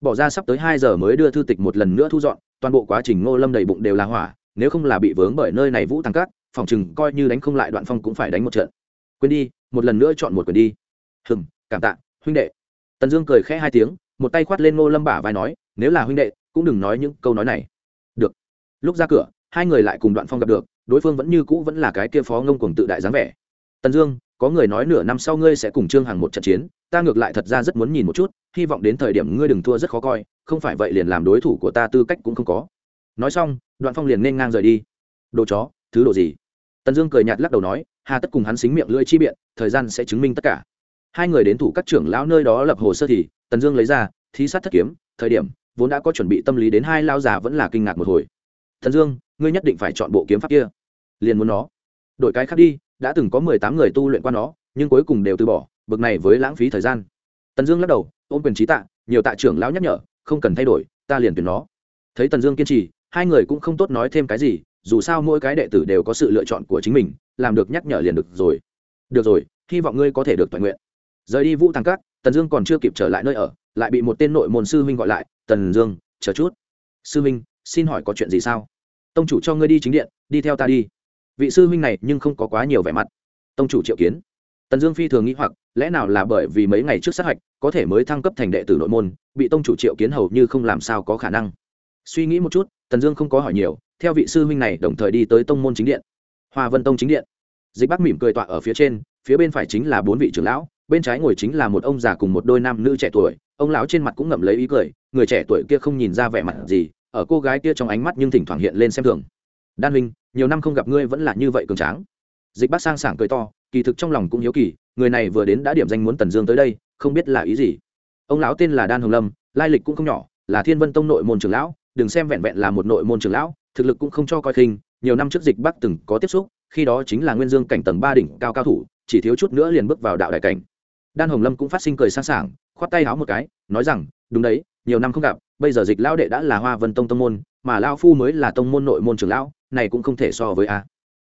Bỏ ra sắp tới hai giờ mới đưa thư tịch một lần nữa thu dọn, toàn bộ quá trình ngô lâm đầy bụng đều là hỏa, nếu không là bị vướng bởi nơi này vũ tăng cát phòng chừng coi như đánh không lại đoạn phong cũng phải đánh một trận. Quên đi, một lần nữa chọn một quyền đi. Hừng cảm tạ, huynh đệ. Tần dương cười khẽ hai tiếng, một tay khoát lên ngô lâm bả vai nói, nếu là huynh đệ, cũng đừng nói những câu nói này. Được. Lúc ra cửa, hai người lại cùng đoạn phong gặp được, đối phương vẫn như cũ vẫn là cái kia phó ngông cuồng tự đại dáng vẻ. Tần dương có người nói nửa năm sau ngươi sẽ cùng trương hằng một trận chiến, ta ngược lại thật ra rất muốn nhìn một chút, hy vọng đến thời điểm ngươi đừng thua rất khó coi, không phải vậy liền làm đối thủ của ta tư cách cũng không có. Nói xong, đoạn phong liền nên ngang rời đi. Đồ chó, thứ đồ gì? Tần dương cười nhạt lắc đầu nói, hà tất cùng hắn xính miệng lưỡi chi biện, thời gian sẽ chứng minh tất cả. Hai người đến thủ các trưởng lão nơi đó lập hồ sơ thì, tần dương lấy ra thí sát thất kiếm, thời điểm, vốn đã có chuẩn bị tâm lý đến hai lao già vẫn là kinh ngạc một hồi. Thần dương, ngươi nhất định phải chọn bộ kiếm pháp kia, liền muốn nó. Đổi cái khác đi đã từng có mười tám người tu luyện qua nó, nhưng cuối cùng đều từ bỏ, bực này với lãng phí thời gian. Tần dương lắc đầu, ôm quyền trí tạ, nhiều tạ trưởng lão nhắc nhở, không cần thay đổi, ta liền tuyển nó. Thấy tần dương kiên trì, hai người cũng không tốt nói thêm cái gì, dù sao mỗi cái đệ tử đều có sự lựa chọn của chính mình, làm được nhắc nhở liền được rồi. Được rồi, hy vọng ngươi có thể được toàn nguyện. Rời đi vũ thăng cát tần dương còn chưa kịp trở lại nơi ở, lại bị một tên nội môn sư huynh gọi lại, tần dương, chờ chút. Sư huynh, xin hỏi có chuyện gì sao? Tông chủ cho ngươi đi chính điện, đi theo ta đi vị sư huynh này nhưng không có quá nhiều vẻ mặt. Tông chủ triệu kiến. Tần dương phi thường nghĩ hoặc, lẽ nào là bởi vì mấy ngày trước sát hạch, có thể mới thăng cấp thành đệ tử nội môn, bị tông chủ triệu kiến hầu như không làm sao có khả năng? Suy nghĩ một chút, tần dương không có hỏi nhiều, theo vị sư huynh này đồng thời đi tới tông môn chính điện. Hoa vân tông chính điện. Dịch bác mỉm cười tọa ở phía trên, phía bên phải chính là bốn vị trưởng lão, bên trái ngồi chính là một ông già cùng một đôi nam nữ trẻ tuổi, ông lão trên mặt cũng ngậm lấy ý cười, người trẻ tuổi kia không nhìn ra vẻ mặt gì, ở cô gái kia trong ánh mắt nhưng thỉnh thoảng hiện lên xem thường đan huynh, nhiều năm không gặp ngươi vẫn là như vậy cường tráng. Dịch bác sang sảng cười to, kỳ thực trong lòng cũng hiếu kỳ, người này vừa đến đã điểm danh muốn tần dương tới đây, không biết là ý gì. Ông lão tên là đan hồng lâm, lai lịch cũng không nhỏ, là thiên vân tông nội môn trưởng lão, đừng xem vẹn vẹn là một nội môn trưởng lão, thực lực cũng không cho coi khinh, nhiều năm trước dịch bắc từng có tiếp xúc, khi đó chính là nguyên dương cảnh tầng ba đỉnh cao cao thủ, chỉ thiếu chút nữa liền bước vào đạo đại cảnh. Đan hồng lâm cũng phát sinh cười sang sảng, khoát tay háo một cái, nói rằng, đúng đấy, nhiều năm không gặp bây giờ dịch lão đệ đã là hoa vân tông tông môn, mà lao phu mới là tông môn nội môn trưởng lão, này cũng không thể so với a.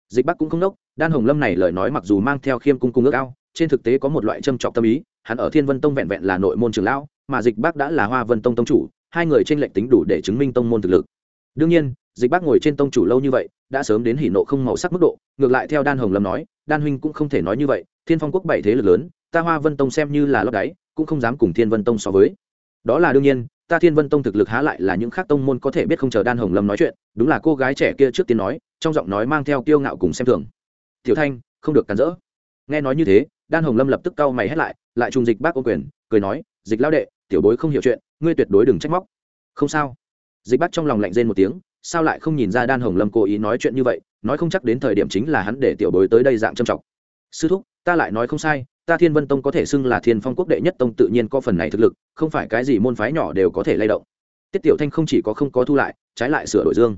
Dịch bắc cũng không đốc đan hồng lâm này lời nói mặc dù mang theo khiêm cung cung ước ao, trên thực tế có một loại châm trọc tâm ý, hắn ở thiên vân tông vẹn vẹn là nội môn trưởng lão, mà dịch bắc đã là hoa vân tông tông chủ, hai người trên lệnh tính đủ để chứng minh tông môn thực lực. Đương nhiên, dịch bắc ngồi trên tông chủ lâu như vậy, đã sớm đến hỉ nộ không màu sắc mức độ, ngược lại theo đan hồng lâm nói, đan huynh cũng không thể nói như vậy, thiên phong quốc bảy thế lực lớn, ta hoa vân tông xem như là lót đáy, cũng không dám cùng thiên vân tông so với. Đó là đương nhiên ta thiên vân tông thực lực há lại là những khác tông môn có thể biết không chờ đan hồng lâm nói chuyện, đúng là cô gái trẻ kia trước tiên nói, trong giọng nói mang theo kiêu ngạo cùng xem thường. Tiểu thanh, không được cản rỡ. Nghe nói như thế, đan hồng lâm lập tức cau mày hét lại lại trùng dịch bác ô quyền, cười nói, dịch lao đệ, tiểu bối không hiểu chuyện, ngươi tuyệt đối đừng trách móc. Không sao. Dịch bác trong lòng lạnh rên một tiếng, sao lại không nhìn ra đan hồng lâm cố ý nói chuyện như vậy, nói không chắc đến thời điểm chính là hắn để tiểu bối tới đây dạng trầm trọng sư thúc, ta lại nói không sai ta thiên vân tông có thể xưng là thiên phong quốc đệ nhất tông tự nhiên có phần này thực lực, không phải cái gì môn phái nhỏ đều có thể lay động. Tiết tiểu thanh không chỉ có không có thu lại, trái lại sửa đổi dương.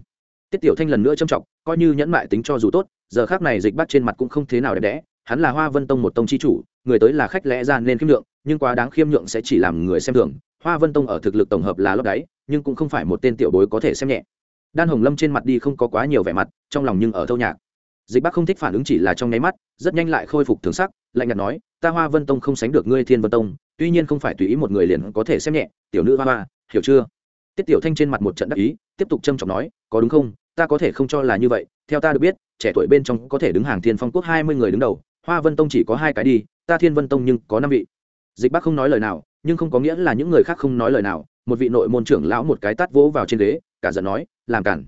Tiết tiểu thanh lần nữa trầm trọng, coi như nhẫn mại tính cho dù tốt, giờ khác này dịch bắt trên mặt cũng không thế nào đẹp đẽ, hắn là hoa vân tông một tông chi chủ, người tới là khách lẽ ra nên khiêm nhượng, nhưng quá đáng khiêm nhượng sẽ chỉ làm người xem thường. Hoa vân tông ở thực lực tổng hợp là lót đáy, nhưng cũng không phải một tên tiểu bối có thể xem nhẹ. Đan hồng lâm trên mặt đi không có quá nhiều vẻ mặt, trong lòng nhưng ở thâu nhạc dịch bắc không thích phản ứng chỉ là trong nháy mắt, rất nhanh lại khôi phục thường sắc, lạnh nhạt nói, ta hoa vân tông không sánh được ngươi thiên vân tông, tuy nhiên không phải tùy ý một người liền có thể xem nhẹ, tiểu nữ hoa hoa, hiểu chưa? Tiết tiểu thanh trên mặt một trận đắc ý, tiếp tục trâm trọng nói, có đúng không? Ta có thể không cho là như vậy, theo ta được biết, trẻ tuổi bên trong có thể đứng hàng thiên phong quốc hai mươi người đứng đầu, hoa vân tông chỉ có hai cái đi, ta thiên vân tông nhưng có năm vị. Dịch bắc không nói lời nào, nhưng không có nghĩa là những người khác không nói lời nào, một vị nội môn trưởng lão một cái tát vỗ vào trên ghế, cả giận nói, làm cản.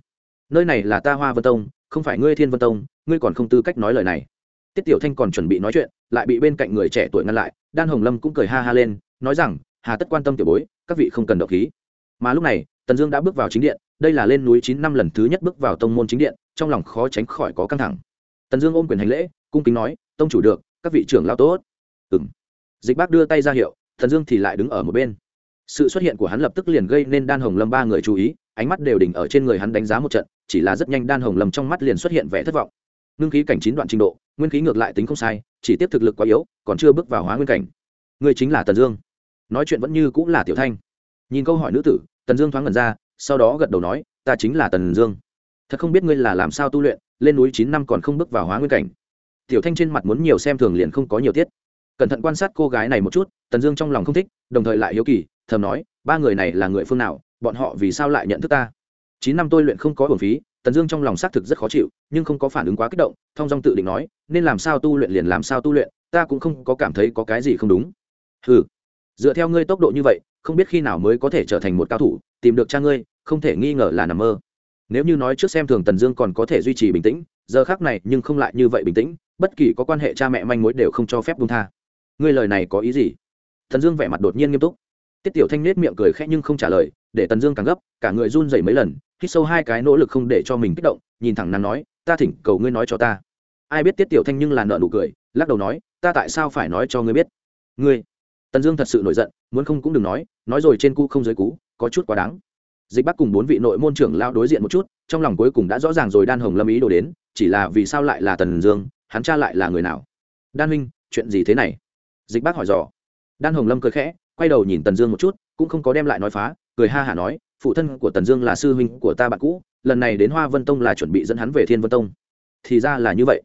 Nơi này là ta hoa vân tông không phải ngươi thiên vân tông ngươi còn không tư cách nói lời này tiết tiểu thanh còn chuẩn bị nói chuyện lại bị bên cạnh người trẻ tuổi ngăn lại đan hồng lâm cũng cười ha ha lên nói rằng hà tất quan tâm tiểu bối các vị không cần độc khí mà lúc này tần dương đã bước vào chính điện đây là lên núi chín năm lần thứ nhất bước vào tông môn chính điện trong lòng khó tránh khỏi có căng thẳng tần dương ôm quyền hành lễ cung kính nói tông chủ được các vị trưởng lao tốt ừ m dịch bác đưa tay ra hiệu thần dương thì lại đứng ở một bên sự xuất hiện của hắn lập tức liền gây nên đan hồng lâm ba người chú ý, ánh mắt đều đỉnh ở trên người hắn đánh giá một trận, chỉ là rất nhanh đan hồng lâm trong mắt liền xuất hiện vẻ thất vọng. Ngưng khí cảnh chín đoạn trình độ, nguyên khí ngược lại tính không sai, chỉ tiếp thực lực quá yếu, còn chưa bước vào hóa nguyên cảnh. Người chính là tần dương. Nói chuyện vẫn như cũng là tiểu thanh. Nhìn câu hỏi nữ tử, tần dương thoáng ngẩn ra, sau đó gật đầu nói, ta chính là tần dương. Thật không biết ngươi là làm sao tu luyện, lên núi chín năm còn không bước vào hóa nguyên cảnh. Tiểu thanh trên mặt muốn nhiều xem thường liền không có nhiều tiết. Cẩn thận quan sát cô gái này một chút, tần dương trong lòng không thích, đồng thời lại hiếu kỳ thầm nói, ba người này là người phương nào, bọn họ vì sao lại nhận thức ta? Chín năm tôi luyện không có hồn phí, tần dương trong lòng xác thực rất khó chịu, nhưng không có phản ứng quá kích động thong dong tự định nói, nên làm sao tu luyện liền làm sao tu luyện, ta cũng không có cảm thấy có cái gì không đúng. Ừ dựa theo ngươi tốc độ như vậy, không biết khi nào mới có thể trở thành một cao thủ, tìm được cha ngươi, không thể nghi ngờ là nằm mơ. Nếu như nói trước xem thường tần dương còn có thể duy trì bình tĩnh, giờ khác này nhưng không lại như vậy bình tĩnh, bất kỳ có quan hệ cha mẹ manh mối đều không cho phép buông tha. Ngươi lời này có ý gì? Thần dương vẻ mặt đột nhiên nghiêm túc tiết tiểu thanh nết miệng cười khẽ nhưng không trả lời, để tần dương càng gấp, cả người run rẩy mấy lần, hít sâu hai cái nỗ lực không để cho mình kích động, nhìn thẳng nàng nói, ta thỉnh cầu ngươi nói cho ta. Ai biết tiết tiểu thanh nhưng là nợ nụ cười, lắc đầu nói, ta tại sao phải nói cho ngươi biết? Ngươi? Tần dương thật sự nổi giận, muốn không cũng đừng nói nói rồi trên cũ không dưới cũ, có chút quá đáng. Dịch bắc cùng bốn vị nội môn trưởng lao đối diện một chút, trong lòng cuối cùng đã rõ ràng rồi đan hồng lâm ý đồ đến, chỉ là vì sao lại là tần dương, hắn cha lại là người nào? Đan huynh, chuyện gì thế này? Dịch bác hỏi dò. Đan hồng lâm cười khẽ quay đầu nhìn tần dương một chút, cũng không có đem lại nói phá, cười ha hả nói, phụ thân của tần dương là sư huynh của ta bạn cũ, lần này đến hoa vân tông là chuẩn bị dẫn hắn về thiên vân tông. Thì ra là như vậy.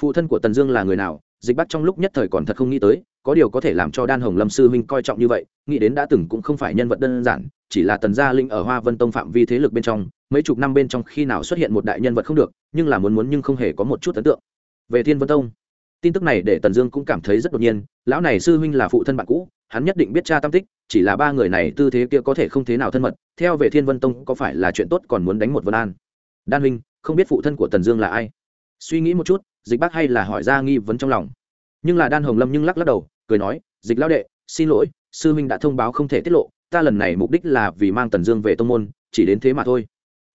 Phụ thân của tần dương là người nào, dịch bắt trong lúc nhất thời còn thật không nghĩ tới, có điều có thể làm cho đan hồng lâm sư huynh coi trọng như vậy, nghĩ đến đã từng cũng không phải nhân vật đơn giản, chỉ là tần gia linh ở hoa vân tông phạm vi thế lực bên trong, mấy chục năm bên trong khi nào xuất hiện một đại nhân vật không được, nhưng là muốn muốn nhưng không hề có một chút ấn tượng. Về thiên vân tông tin tức này để tần dương cũng cảm thấy rất đột nhiên, lão này sư huynh là phụ thân bạn cũ, hắn nhất định biết cha tam tích, chỉ là ba người này tư thế kia có thể không thế nào thân mật, theo về thiên vân tông có phải là chuyện tốt còn muốn đánh một vân an. Đan huynh, không biết phụ thân của tần dương là ai? Suy nghĩ một chút, dịch bác hay là hỏi ra nghi vấn trong lòng. Nhưng là đan hồng lâm nhưng lắc lắc đầu, cười nói, dịch lao đệ, xin lỗi, sư huynh đã thông báo không thể tiết lộ, ta lần này mục đích là vì mang tần dương về tông môn, chỉ đến thế mà thôi.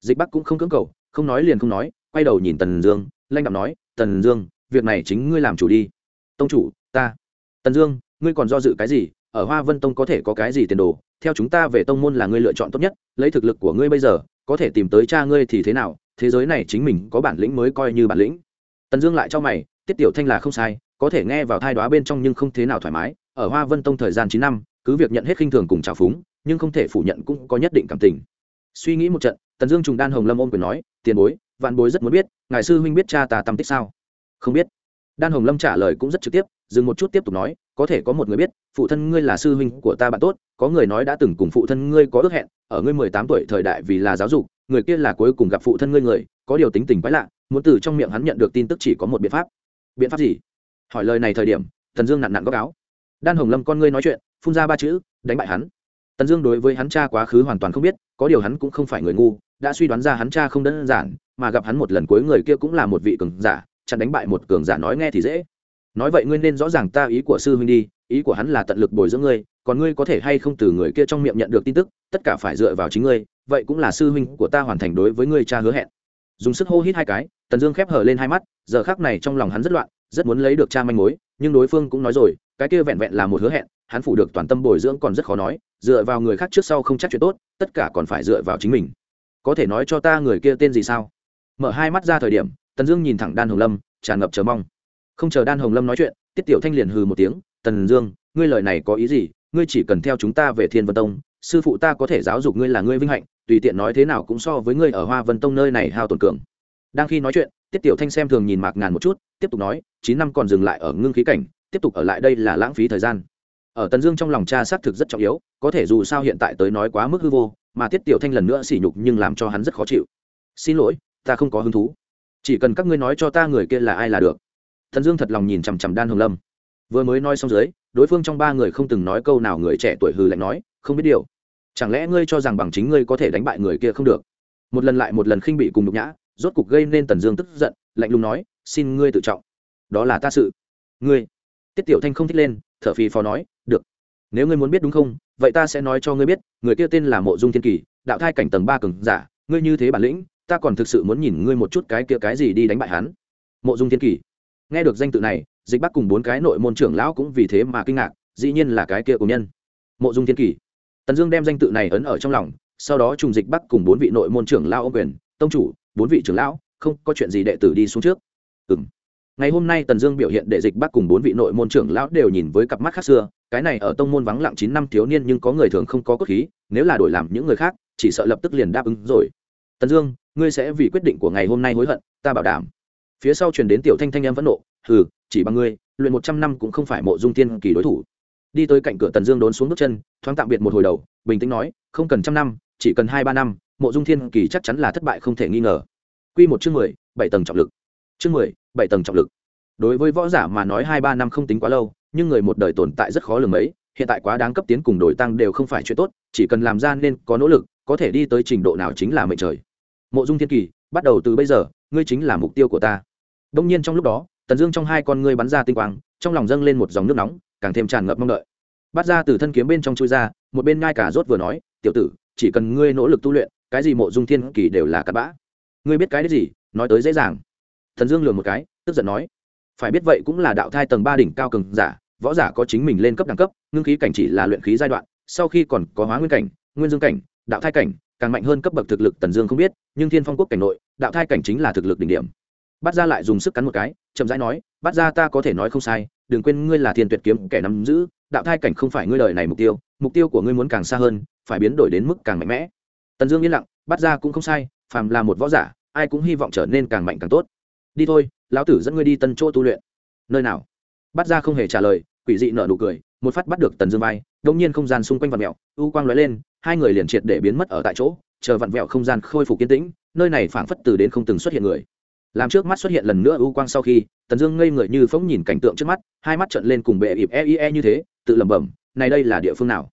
Dịch bắc cũng không cưỡng cầu, không nói liền không nói, quay đầu nhìn tần dương, lanh đạm nói, tần dương việc này chính ngươi làm chủ đi. Tông chủ, ta. Tần dương, ngươi còn do dự cái gì? Ở hoa vân tông có thể có cái gì tiền đồ? Theo chúng ta về tông môn là ngươi lựa chọn tốt nhất. Lấy thực lực của ngươi bây giờ, có thể tìm tới cha ngươi thì thế nào? Thế giới này chính mình có bản lĩnh mới coi như bản lĩnh. Tần dương lại cho mày, tiết tiểu thanh là không sai, có thể nghe vào thai đoá bên trong nhưng không thế nào thoải mái. Ở hoa vân tông thời gian chín năm, cứ việc nhận hết khinh thường cùng trào phúng, nhưng không thể phủ nhận cũng có nhất định cảm tình. Suy nghĩ một trận, tần dương trùng đan hồng lâm ôm quyền nói, tiền bối, vạn bối rất muốn biết, ngài sư huynh biết cha ta tâm tích sao? Không biết. Đan hồng lâm trả lời cũng rất trực tiếp, dừng một chút tiếp tục nói, có thể có một người biết, phụ thân ngươi là sư huynh của ta bạn tốt, có người nói đã từng cùng phụ thân ngươi có ước hẹn, ở ngươi mười tám tuổi thời đại vì là giáo dục, người kia là cuối cùng gặp phụ thân ngươi người, có điều tính tình quái lạ, muốn từ trong miệng hắn nhận được tin tức chỉ có một biện pháp. Biện pháp gì? Hỏi lời này thời điểm, tần dương nặn nặn góc áo. Đan hồng lâm con ngươi nói chuyện, phun ra ba chữ, đánh bại hắn. Tần dương đối với hắn cha quá khứ hoàn toàn không biết, có điều hắn cũng không phải người ngu, đã suy đoán ra hắn cha không đơn giản, mà gặp hắn một lần cuối người kia cũng là một vị cường giả chặn đánh bại một cường giả nói nghe thì dễ. Nói vậy ngươi nên rõ ràng ta ý của sư huynh đi, ý của hắn là tận lực bồi dưỡng ngươi, còn ngươi có thể hay không từ người kia trong miệng nhận được tin tức, tất cả phải dựa vào chính ngươi, vậy cũng là sư huynh của ta hoàn thành đối với ngươi cha hứa hẹn. Dùng sức hô hít hai cái, tần dương khép hở lên hai mắt, giờ khác này trong lòng hắn rất loạn, rất muốn lấy được cha manh mối, nhưng đối phương cũng nói rồi, cái kia vẹn vẹn là một hứa hẹn, hắn phủ được toàn tâm bồi dưỡng còn rất khó nói, dựa vào người khác trước sau không chắc chuyện tốt, tất cả còn phải dựa vào chính mình. Có thể nói cho ta người kia tên gì sao? Mở hai mắt ra thời điểm tần dương nhìn thẳng đan hồng lâm, tràn ngập chờ mong. Không chờ đan hồng lâm nói chuyện, tiết tiểu thanh liền hừ một tiếng, tần dương, ngươi lời này có ý gì? Ngươi chỉ cần theo chúng ta về thiên vân tông, sư phụ ta có thể giáo dục ngươi là ngươi vinh hạnh, tùy tiện nói thế nào cũng so với ngươi ở hoa vân tông nơi này hao tổn cường. Đang khi nói chuyện, tiết tiểu thanh xem thường nhìn mạc ngàn một chút, tiếp tục nói, chín năm còn dừng lại ở ngưng khí cảnh, tiếp tục ở lại đây là lãng phí thời gian. Ở tần dương trong lòng cha xác thực rất trọng yếu, có thể dù sao hiện tại tới nói quá mức hư vô, mà tiết tiểu thanh lần nữa sỉ nhục nhưng làm cho hắn rất khó chịu. Xin lỗi, ta không có hứng thú chỉ cần các ngươi nói cho ta người kia là ai là được. Thần dương thật lòng nhìn chằm chằm đan hồng lâm. Vừa mới nói xong dưới, đối phương trong ba người không từng nói câu nào người trẻ tuổi hư lạnh nói, không biết điều. Chẳng lẽ ngươi cho rằng bằng chính ngươi có thể đánh bại người kia không được? Một lần lại một lần khinh bị cùng nhục nhã, rốt cục gây nên tần dương tức giận, lạnh lùng nói, xin ngươi tự trọng. Đó là ta sự. Ngươi? Tiết tiểu thanh không thích lên, thở phì phò nói, được. Nếu ngươi muốn biết đúng không, vậy ta sẽ nói cho ngươi biết, người kia tên là mộ dung thiên kỳ, đạo thai cảnh tầng ba cường giả, ngươi như thế bản lĩnh ta còn thực sự muốn nhìn ngươi một chút cái kia cái gì đi đánh bại hắn. Mộ dung thiên kỳ nghe được danh tự này, dịch bắc cùng bốn cái nội môn trưởng lão cũng vì thế mà kinh ngạc, dĩ nhiên là cái kia của nhân. Mộ dung thiên kỳ tần dương đem danh tự này ấn ở trong lòng, sau đó trùng dịch bắc cùng bốn vị nội môn trưởng lão ô quyền, tông chủ, bốn vị trưởng lão, không có chuyện gì đệ tử đi xuống trước. Ừ m ngày hôm nay tần dương biểu hiện đệ dịch bắc cùng bốn vị nội môn trưởng lão đều nhìn với cặp mắt khác xưa, cái này ở tông môn vắng lặng chín năm thiếu niên nhưng có người thường không có cốt khí, nếu là đổi làm những người khác, chỉ sợ lập tức liền đáp ứng rồi. Tần dương ngươi sẽ vì quyết định của ngày hôm nay hối hận, ta bảo đảm. Phía sau truyền đến tiểu thanh thanh em vẫn nộ, hừ, chỉ bằng ngươi, luyện một trăm năm cũng không phải mộ dung tiên kỳ đối thủ. Đi tới cạnh cửa tần dương đốn xuống bước chân, thoáng tạm biệt một hồi đầu, bình tĩnh nói, không cần trăm năm, chỉ cần hai ba năm, mộ dung thiên kỳ chắc chắn là thất bại không thể nghi ngờ. Q một chương mười, bảy tầng trọng lực. Chương mười, bảy tầng trọng lực. Đối với võ giả mà nói hai ba năm không tính quá lâu, nhưng người một đời tồn tại rất khó lường mấy hiện tại quá đáng cấp tiến cùng đổi tăng đều không phải chuyện tốt, chỉ cần làm ra nên có nỗ lực, có thể đi tới trình độ nào chính là mệnh trời mộ dung thiên kỳ, bắt đầu từ bây giờ, ngươi chính là mục tiêu của ta. Đông nhiên trong lúc đó, tần dương trong hai con ngươi bắn ra tinh quang, trong lòng dâng lên một dòng nước nóng, càng thêm tràn ngập mong đợi. Bắt ra từ thân kiếm bên trong chui ra, một bên ngai cả rốt vừa nói, tiểu tử, chỉ cần ngươi nỗ lực tu luyện, cái gì mộ dung thiên kỳ đều là cặn bã. Ngươi biết cái đấy gì? Nói tới dễ dàng. Thần dương lường một cái, tức giận nói, phải biết vậy cũng là đạo thai tầng ba đỉnh cao cường giả, võ giả có chính mình lên cấp đẳng cấp, ngưng khí cảnh chỉ là luyện khí giai đoạn, sau khi còn có hóa nguyên cảnh, nguyên dương cảnh, đạo thai cảnh càng mạnh hơn cấp bậc thực lực tần dương không biết, nhưng thiên phong quốc cảnh nội, đạo thai cảnh chính là thực lực đỉnh điểm. Bắt ra lại dùng sức cắn một cái, chậm rãi nói bắt ra ta có thể nói không sai, đừng quên ngươi là thiên tuyệt kiếm kẻ nắm giữ, đạo thai cảnh không phải ngươi lời này mục tiêu mục tiêu của ngươi muốn càng xa hơn, phải biến đổi đến mức càng mạnh mẽ. Tần dương yên lặng bắt ra cũng không sai, phàm là một võ giả, ai cũng hy vọng trở nên càng mạnh càng tốt. Đi thôi, lão tử dẫn ngươi đi tân chỗ tu luyện. Nơi nào? Bắt ra không hề trả lời, quỷ dị nở nụ cười, một phát bắt được tần dương vai đông nhiên không gian xung quanh vặn mẹo u quang lóe lên hai người liền triệt để biến mất ở tại chỗ chờ vặn vẹo không gian khôi phục kiên tĩnh nơi này phảng phất từ đến không từng xuất hiện người. Làm trước mắt xuất hiện lần nữa u quang sau khi tần dương ngây người như phóng nhìn cảnh tượng trước mắt hai mắt trận lên cùng bệ ịp e, e như thế tự lẩm bẩm này đây là địa phương nào?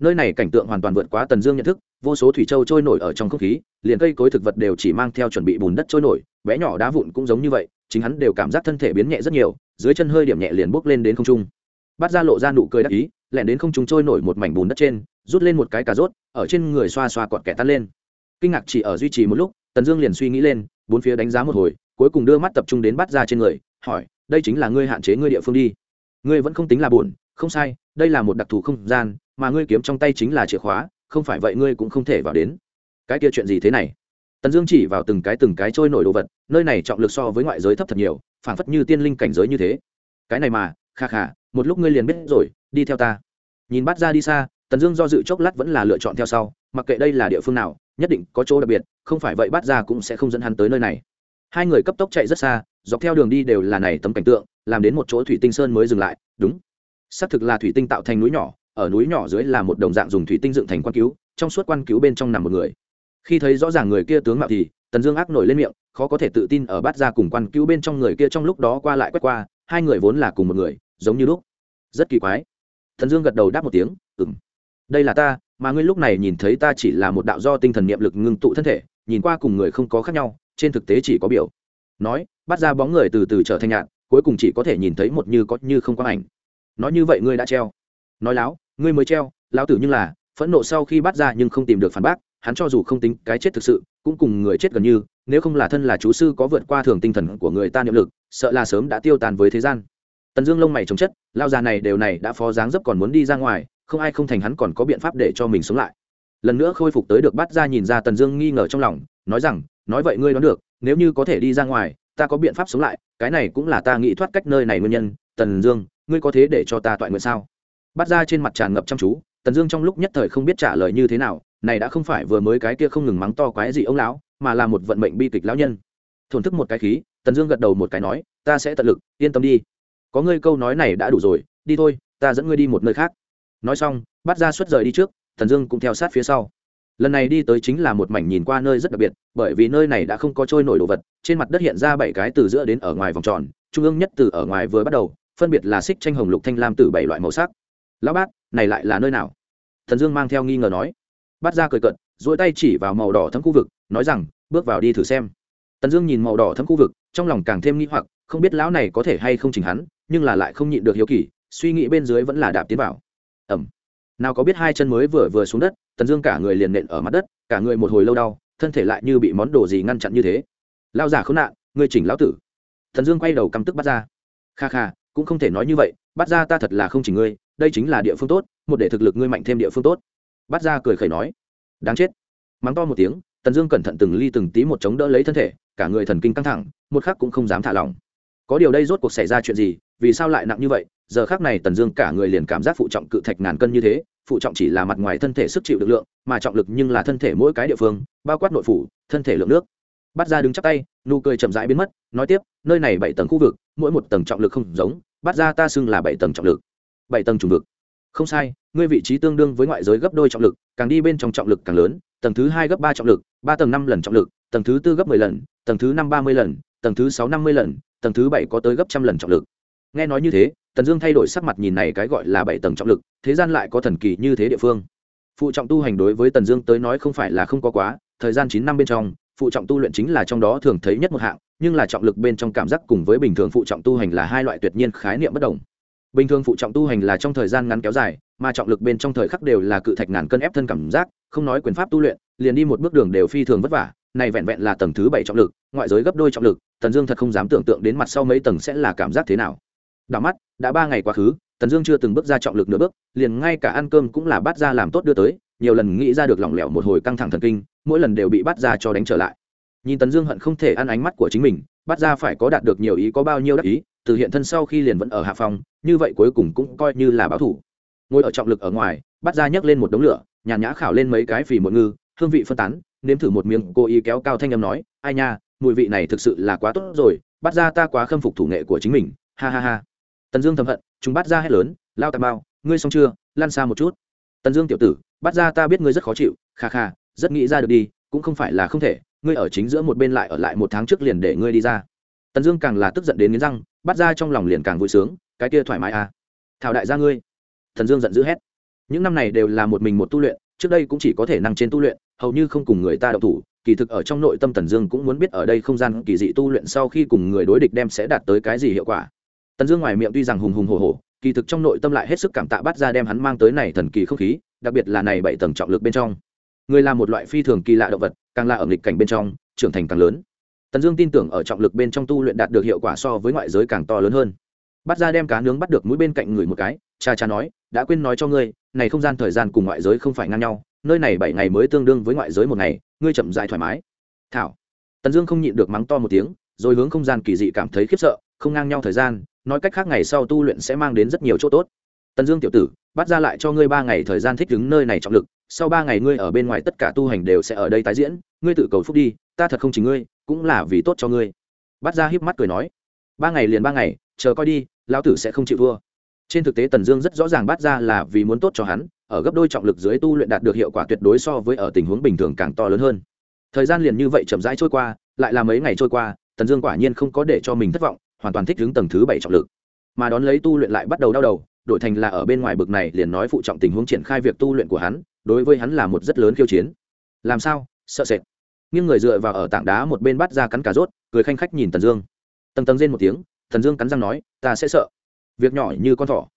Nơi này cảnh tượng hoàn toàn vượt quá tần dương nhận thức vô số thủy châu trôi nổi ở trong không khí liền cây cối thực vật đều chỉ mang theo chuẩn bị bùn đất trôi nổi bé nhỏ đá vụn cũng giống như vậy chính hắn đều cảm giác thân thể biến nhẹ rất nhiều dưới chân hơi điểm nhẹ liền bốc lên đến không trung. Bắt ra lộ ra nụ cười đắc ý lẻn đến không chúng trôi nổi một mảnh bùn đất trên, rút lên một cái cà rốt, ở trên người xoa xoa cọt kẻ tắt lên. Kinh ngạc chỉ ở duy trì một lúc, tần dương liền suy nghĩ lên, bốn phía đánh giá một hồi, cuối cùng đưa mắt tập trung đến bắt ra trên người, hỏi, đây chính là ngươi hạn chế ngươi địa phương đi. Ngươi vẫn không tính là buồn, không sai, đây là một đặc thù không gian, mà ngươi kiếm trong tay chính là chìa khóa, không phải vậy ngươi cũng không thể vào đến. Cái kia chuyện gì thế này? Tần dương chỉ vào từng cái từng cái trôi nổi đồ vật, nơi này trọng lực so với ngoại giới thấp thật nhiều phảng phất như tiên linh cảnh giới như thế. Cái này mà, kha kha, một lúc ngươi liền biết rồi, đi theo ta nhìn bắt ra đi xa, tần dương do dự chốc lát vẫn là lựa chọn theo sau, mặc kệ đây là địa phương nào, nhất định có chỗ đặc biệt, không phải vậy bắt ra cũng sẽ không dẫn hắn tới nơi này. Hai người cấp tốc chạy rất xa, dọc theo đường đi đều là này tấm cảnh tượng, làm đến một chỗ thủy tinh sơn mới dừng lại, đúng. Xác thực là thủy tinh tạo thành núi nhỏ, ở núi nhỏ dưới là một đồng dạng dùng thủy tinh dựng thành quan cứu, trong suốt quan cứu bên trong nằm một người. Khi thấy rõ ràng người kia tướng mạo thì, tần dương ác nổi lên miệng, khó có thể tự tin ở bát ra cùng quan cứu bên trong người kia trong lúc đó qua lại quét qua, hai người vốn là cùng một người, giống như lúc. Rất kỳ quái thần dương gật đầu đáp một tiếng ừng đây là ta, mà ngươi lúc này nhìn thấy ta chỉ là một đạo do tinh thần niệm lực ngưng tụ thân thể, nhìn qua cùng người không có khác nhau, trên thực tế chỉ có biểu. Nói, bắt ra bóng người từ từ trở thành nhạn cuối cùng chỉ có thể nhìn thấy một như có như không có ảnh. Nói như vậy ngươi đã treo. Nói láo, ngươi mới treo, lão tử nhưng là, phẫn nộ sau khi bắt ra nhưng không tìm được phản bác, hắn cho dù không tính cái chết thực sự, cũng cùng người chết gần như, nếu không là thân là chú sư có vượt qua thường tinh thần của người ta niệm lực, sợ là sớm đã tiêu tàn với thế gian tần dương lông mày chống chất, lao già này đều này đã phó dáng dấp còn muốn đi ra ngoài, không ai không thành hắn còn có biện pháp để cho mình sống lại. Lần nữa khôi phục tới được bắt ra nhìn ra tần dương nghi ngờ trong lòng, nói rằng, nói vậy ngươi đoán được, nếu như có thể đi ra ngoài, ta có biện pháp sống lại, cái này cũng là ta nghĩ thoát cách nơi này nguyên nhân, tần dương, ngươi có thế để cho ta toại nguyện sao? Bắt ra trên mặt tràn ngập chăm chú, tần dương trong lúc nhất thời không biết trả lời như thế nào, này đã không phải vừa mới cái kia không ngừng mắng to quái gì ông lão, mà là một vận mệnh bi kịch lão nhân. Thổn thức một cái khí, tần dương gật đầu một cái nói, ta sẽ tận lực, yên tâm đi có ngươi câu nói này đã đủ rồi, đi thôi, ta dẫn ngươi đi một nơi khác. Nói xong, bắt ra xuất rời đi trước, thần dương cũng theo sát phía sau. Lần này đi tới chính là một mảnh nhìn qua nơi rất đặc biệt, bởi vì nơi này đã không có trôi nổi đồ vật, trên mặt đất hiện ra bảy cái từ giữa đến ở ngoài vòng tròn, trung ương nhất từ ở ngoài vừa bắt đầu, phân biệt là xích tranh hồng lục thanh lam từ bảy loại màu sắc. Lão bát, này lại là nơi nào? Thần dương mang theo nghi ngờ nói. Bắt ra cười cận dỗi tay chỉ vào màu đỏ thấm khu vực, nói rằng, bước vào đi thử xem. Tần dương nhìn màu đỏ thấm khu vực, trong lòng càng thêm nghi hoặc không biết lão này có thể hay không chỉnh hắn, nhưng là lại không nhịn được hiếu kỳ, suy nghĩ bên dưới vẫn là đạp tiến vào. Ẩm nào có biết hai chân mới vừa vừa xuống đất, tần dương cả người liền nện ở mặt đất, cả người một hồi lâu đau, thân thể lại như bị món đồ gì ngăn chặn như thế. Lao giả khốn nạn, ngươi chỉnh lão tử. Tần dương quay đầu căm tức bắt ra. Kha kha, cũng không thể nói như vậy, bắt ra ta thật là không chỉ ngươi, đây chính là địa phương tốt, một để thực lực ngươi mạnh thêm địa phương tốt. Bắt ra cười khẩy nói. Đáng chết. Mắng to một tiếng, tần dương cẩn thận từng ly từng tí một chống đỡ lấy thân thể, cả người thần kinh căng thẳng, một khắc cũng không dám thả lỏng có điều đây rốt cuộc xảy ra chuyện gì, vì sao lại nặng như vậy? Giờ khác này tần dương cả người liền cảm giác phụ trọng cự thạch ngàn cân như thế, phụ trọng chỉ là mặt ngoài thân thể sức chịu được lượng, mà trọng lực nhưng là thân thể mỗi cái địa phương, bao quát nội phủ, thân thể lượng nước. Bắt ra đứng chắc tay, nụ cười chậm rãi biến mất, nói tiếp, nơi này bảy tầng khu vực, mỗi một tầng trọng lực không giống, bắt ra ta xưng là bảy tầng trọng lực. Bảy tầng trùng vực. Không sai, ngươi vị trí tương đương với ngoại giới gấp đôi trọng lực, càng đi bên trong trọng lực càng lớn, tầng thứ hai gấp ba trọng lực, ba tầng năm lần trọng lực, tầng thứ tư gấp mười lần, tầng thứ năm ba mươi lần, tầng thứ sáu năm mươi lần tầng thứ bảy có tới gấp trăm lần trọng lực. Nghe nói như thế, tần dương thay đổi sắc mặt nhìn này cái gọi là bảy tầng trọng lực, thế gian lại có thần kỳ như thế địa phương. Phụ trọng tu hành đối với tần dương tới nói không phải là không có quá, thời gian chín năm bên trong, phụ trọng tu luyện chính là trong đó thường thấy nhất một hạng, nhưng là trọng lực bên trong cảm giác cùng với bình thường phụ trọng tu hành là hai loại tuyệt nhiên khái niệm bất đồng. Bình thường phụ trọng tu hành là trong thời gian ngắn kéo dài, mà trọng lực bên trong thời khắc đều là cự thạch ngàn cân ép thân cảm giác, không nói quyền pháp tu luyện, liền đi một bước đường đều phi thường vất vả này vẹn vẹn là tầng thứ bảy trọng lực, ngoại giới gấp đôi trọng lực, tần dương thật không dám tưởng tượng đến mặt sau mấy tầng sẽ là cảm giác thế nào. Đảo mắt, đã ba ngày quá khứ, tần dương chưa từng bước ra trọng lực nửa bước, liền ngay cả ăn cơm cũng là bắt ra làm tốt đưa tới, nhiều lần nghĩ ra được lỏng lẻo một hồi căng thẳng thần kinh, mỗi lần đều bị bắt ra cho đánh trở lại. Nhìn tần dương hận không thể ăn ánh mắt của chính mình, bắt ra phải có đạt được nhiều ý có bao nhiêu đắc ý, từ hiện thân sau khi liền vẫn ở hạ phòng, như vậy cuối cùng cũng coi như là báo thủ. Ngồi ở trọng lực ở ngoài, bắt ra nhấc lên một đống lửa, nhàn nhã khảo lên mấy cái phì một ngư, hương vị phân tán nếm thử một miếng, cô ý kéo cao thanh âm nói, ai nha, mùi vị này thực sự là quá tốt rồi, bắt ra ta quá khâm phục thủ nghệ của chính mình. Ha ha ha. Tần dương thầm hận, chúng bắt ra hết lớn, lao tà bao, ngươi xong chưa lan xa một chút. Tần dương tiểu tử, bắt ra ta biết ngươi rất khó chịu, kha kha, rất nghĩ ra được đi, cũng không phải là không thể, ngươi ở chính giữa một bên lại ở lại một tháng trước liền để ngươi đi ra. Tần dương càng là tức giận đến nghiến răng, bắt ra trong lòng liền càng vui sướng, cái kia thoải mái à. Thảo đại gia ngươi. Tần dương giận dữ hét. Những năm này đều là một mình một tu luyện, trước đây cũng chỉ có thể năng trên tu luyện hầu như không cùng người ta động thủ, kỳ thực ở trong nội tâm tần dương cũng muốn biết ở đây không gian kỳ dị tu luyện sau khi cùng người đối địch đem sẽ đạt tới cái gì hiệu quả. Tần dương ngoài miệng tuy rằng hùng hùng hồ hồ kỳ thực trong nội tâm lại hết sức cảm tạ bắt ra đem hắn mang tới này thần kỳ không khí, đặc biệt là này bảy tầng trọng lực bên trong. Người là một loại phi thường kỳ lạ động vật, càng là ở nghịch cảnh bên trong, trưởng thành càng lớn. Tần dương tin tưởng ở trọng lực bên trong tu luyện đạt được hiệu quả so với ngoại giới càng to lớn hơn. Bắt ra đem cá nướng bắt được mũi bên cạnh người một cái, cha cha nói, đã quên nói cho ngươi, này không gian thời gian cùng ngoại giới không phải ngang nhau nơi này bảy ngày mới tương đương với ngoại giới một ngày, ngươi chậm dại thoải mái. Thảo. Tần dương không nhịn được mắng to một tiếng, rồi hướng không gian kỳ dị cảm thấy khiếp sợ, không ngang nhau thời gian, nói cách khác ngày sau tu luyện sẽ mang đến rất nhiều chỗ tốt. Tần dương tiểu tử, bắt ra lại cho ngươi ba ngày thời gian thích ứng nơi này trọng lực, sau ba ngày ngươi ở bên ngoài tất cả tu hành đều sẽ ở đây tái diễn, ngươi tự cầu phúc đi, ta thật không chỉ ngươi, cũng là vì tốt cho ngươi. Bắt ra híp mắt cười nói, ba ngày liền ba ngày, chờ coi đi, lão tử sẽ không chịu thua trên thực tế tần dương rất rõ ràng bắt ra là vì muốn tốt cho hắn, ở gấp đôi trọng lực dưới tu luyện đạt được hiệu quả tuyệt đối so với ở tình huống bình thường càng to lớn hơn. Thời gian liền như vậy chậm rãi trôi qua, lại là mấy ngày trôi qua, tần dương quả nhiên không có để cho mình thất vọng, hoàn toàn thích đứng tầng thứ bảy trọng lực. Mà đón lấy tu luyện lại bắt đầu đau đầu, đổi thành là ở bên ngoài bực này liền nói phụ trọng tình huống triển khai việc tu luyện của hắn, đối với hắn là một rất lớn khiêu chiến. Làm sao? Sợ sệt. Nhưng người dựa vào ở tảng đá một bên bắt ra cắn cà rốt, cười khanh khách nhìn tần dương. Tầng tầng rên một tiếng, tần dương cắn răng nói, ta sẽ sợ việc nhỏ như con thỏ.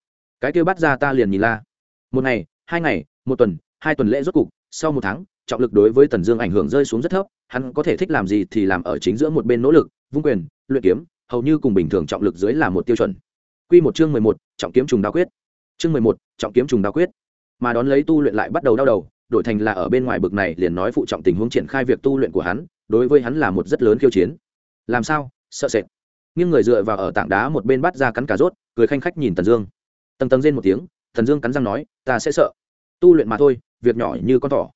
Cái kêu bắt ra ta liền nhìn la. Một ngày, hai ngày, một tuần, hai tuần lễ rốt cục, sau một tháng, trọng lực đối với tần dương ảnh hưởng rơi xuống rất thấp, hắn có thể thích làm gì thì làm ở chính giữa một bên nỗ lực, vung quyền, luyện kiếm, hầu như cùng bình thường trọng lực dưới là một tiêu chuẩn. Q một chương mười một, trọng kiếm trùng đa quyết. Chương mười một, trọng kiếm trùng đa quyết. Mà đón lấy tu luyện lại bắt đầu đau đầu, đổi thành là ở bên ngoài bực này liền nói phụ trọng tình huống triển khai việc tu luyện của hắn, đối với hắn là một rất lớn khiêu chiến. Làm sao? Sợ sệt nghiêng người dựa vào ở tảng đá một bên bắt ra cắn cà rốt, cười khanh khách nhìn tần dương. Tầng tầng rên một tiếng, tần dương cắn răng nói, ta sẽ sợ. Tu luyện mà thôi, việc nhỏ như con thỏ.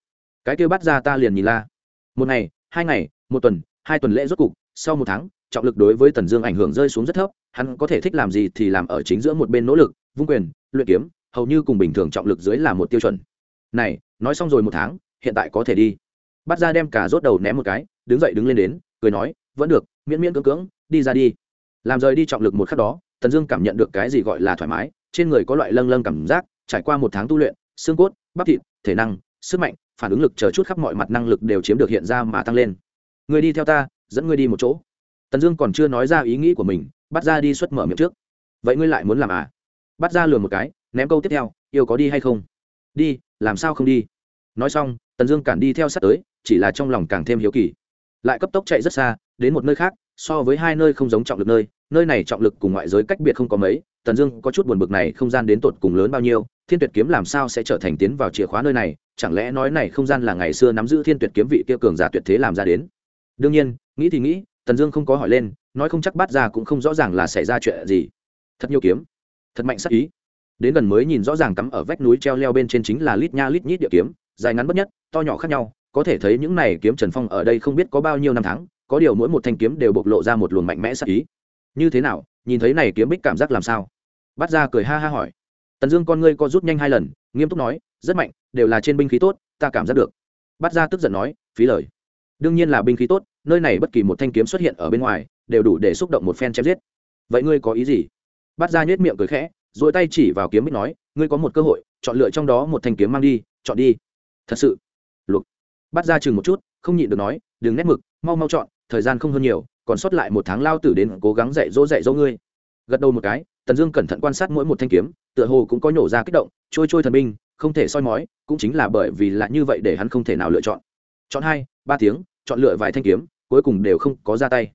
Cái kêu bắt ra ta liền nhìn la. Một ngày, hai ngày, một tuần, hai tuần lễ rốt cục, sau một tháng, trọng lực đối với tần dương ảnh hưởng rơi xuống rất thấp, hắn có thể thích làm gì thì làm ở chính giữa một bên nỗ lực, vung quyền, luyện kiếm, hầu như cùng bình thường trọng lực dưới là một tiêu chuẩn. Này, nói xong rồi một tháng, hiện tại có thể đi. Bắt ra đem cả rốt đầu ném một cái, đứng dậy đứng lên đến, cười nói, vẫn được, miễn miễn cưỡng cưỡng, đi ra đi làm rời đi trọng lực một khắc đó, tần dương cảm nhận được cái gì gọi là thoải mái, trên người có loại lâng lâng cảm giác, trải qua một tháng tu luyện, xương cốt, bắp thịt, thể năng, sức mạnh, phản ứng lực chờ chút khắp mọi mặt năng lực đều chiếm được hiện ra mà tăng lên. Người đi theo ta, dẫn ngươi đi một chỗ. Tần dương còn chưa nói ra ý nghĩ của mình, bắt ra đi xuất mở miệng trước. Vậy ngươi lại muốn làm à? Bắt ra lừa một cái, ném câu tiếp theo, yêu có đi hay không? Đi, làm sao không đi? Nói xong, tần dương cản đi theo sát tới, chỉ là trong lòng càng thêm hiếu kỳ. Lại cấp tốc chạy rất xa, đến một nơi khác so với hai nơi không giống trọng lực nơi nơi này trọng lực cùng ngoại giới cách biệt không có mấy, tần dương có chút buồn bực này không gian đến tột cùng lớn bao nhiêu, thiên tuyệt kiếm làm sao sẽ trở thành tiến vào chìa khóa nơi này, chẳng lẽ nói này không gian là ngày xưa nắm giữ thiên tuyệt kiếm vị kia cường giả tuyệt thế làm ra đến? Đương nhiên, nghĩ thì nghĩ, tần dương không có hỏi lên, nói không chắc bắt ra cũng không rõ ràng là xảy ra chuyện gì. Thật nhiều kiếm, thật mạnh sắc ý. Đến gần mới nhìn rõ ràng cắm ở vách núi treo leo bên trên chính là lít nha lít nhít địa kiếm, dài ngắn bất nhất, to nhỏ khác nhau, có thể thấy những này kiếm trần phong ở đây không biết có bao nhiêu năm tháng có điều mỗi một thanh kiếm đều bộc lộ ra một luồng mạnh mẽ sắc ý. Như thế nào? Nhìn thấy này kiếm bích cảm giác làm sao? Bắt ra cười ha ha hỏi. Tần dương con ngươi co rút nhanh hai lần, nghiêm túc nói, rất mạnh, đều là trên binh khí tốt, ta cảm giác được. Bắt ra tức giận nói, phí lời. Đương nhiên là binh khí tốt, nơi này bất kỳ một thanh kiếm xuất hiện ở bên ngoài, đều đủ để xúc động một phen chém giết. Vậy ngươi có ý gì? Bắt ra nhếch miệng cười khẽ rồi tay chỉ vào kiếm bích nói, ngươi có một cơ hội, chọn lựa trong đó một thanh kiếm mang đi, chọn đi. Thật sự? Lục. Bắt ra chừng một chút, không nhịn được nói, đừng nét mực, mau mau chọn thời gian không hơn nhiều, còn sót lại một tháng lao tử đến cố gắng dạy dỗ dạy dỗ ngươi. Gật đầu một cái, tần dương cẩn thận quan sát mỗi một thanh kiếm, tựa hồ cũng có nhổ ra kích động, trôi trôi thần binh, không thể soi mói, cũng chính là bởi vì là như vậy để hắn không thể nào lựa chọn. Chọn hai, ba tiếng, chọn lựa vài thanh kiếm, cuối cùng đều không có ra tay.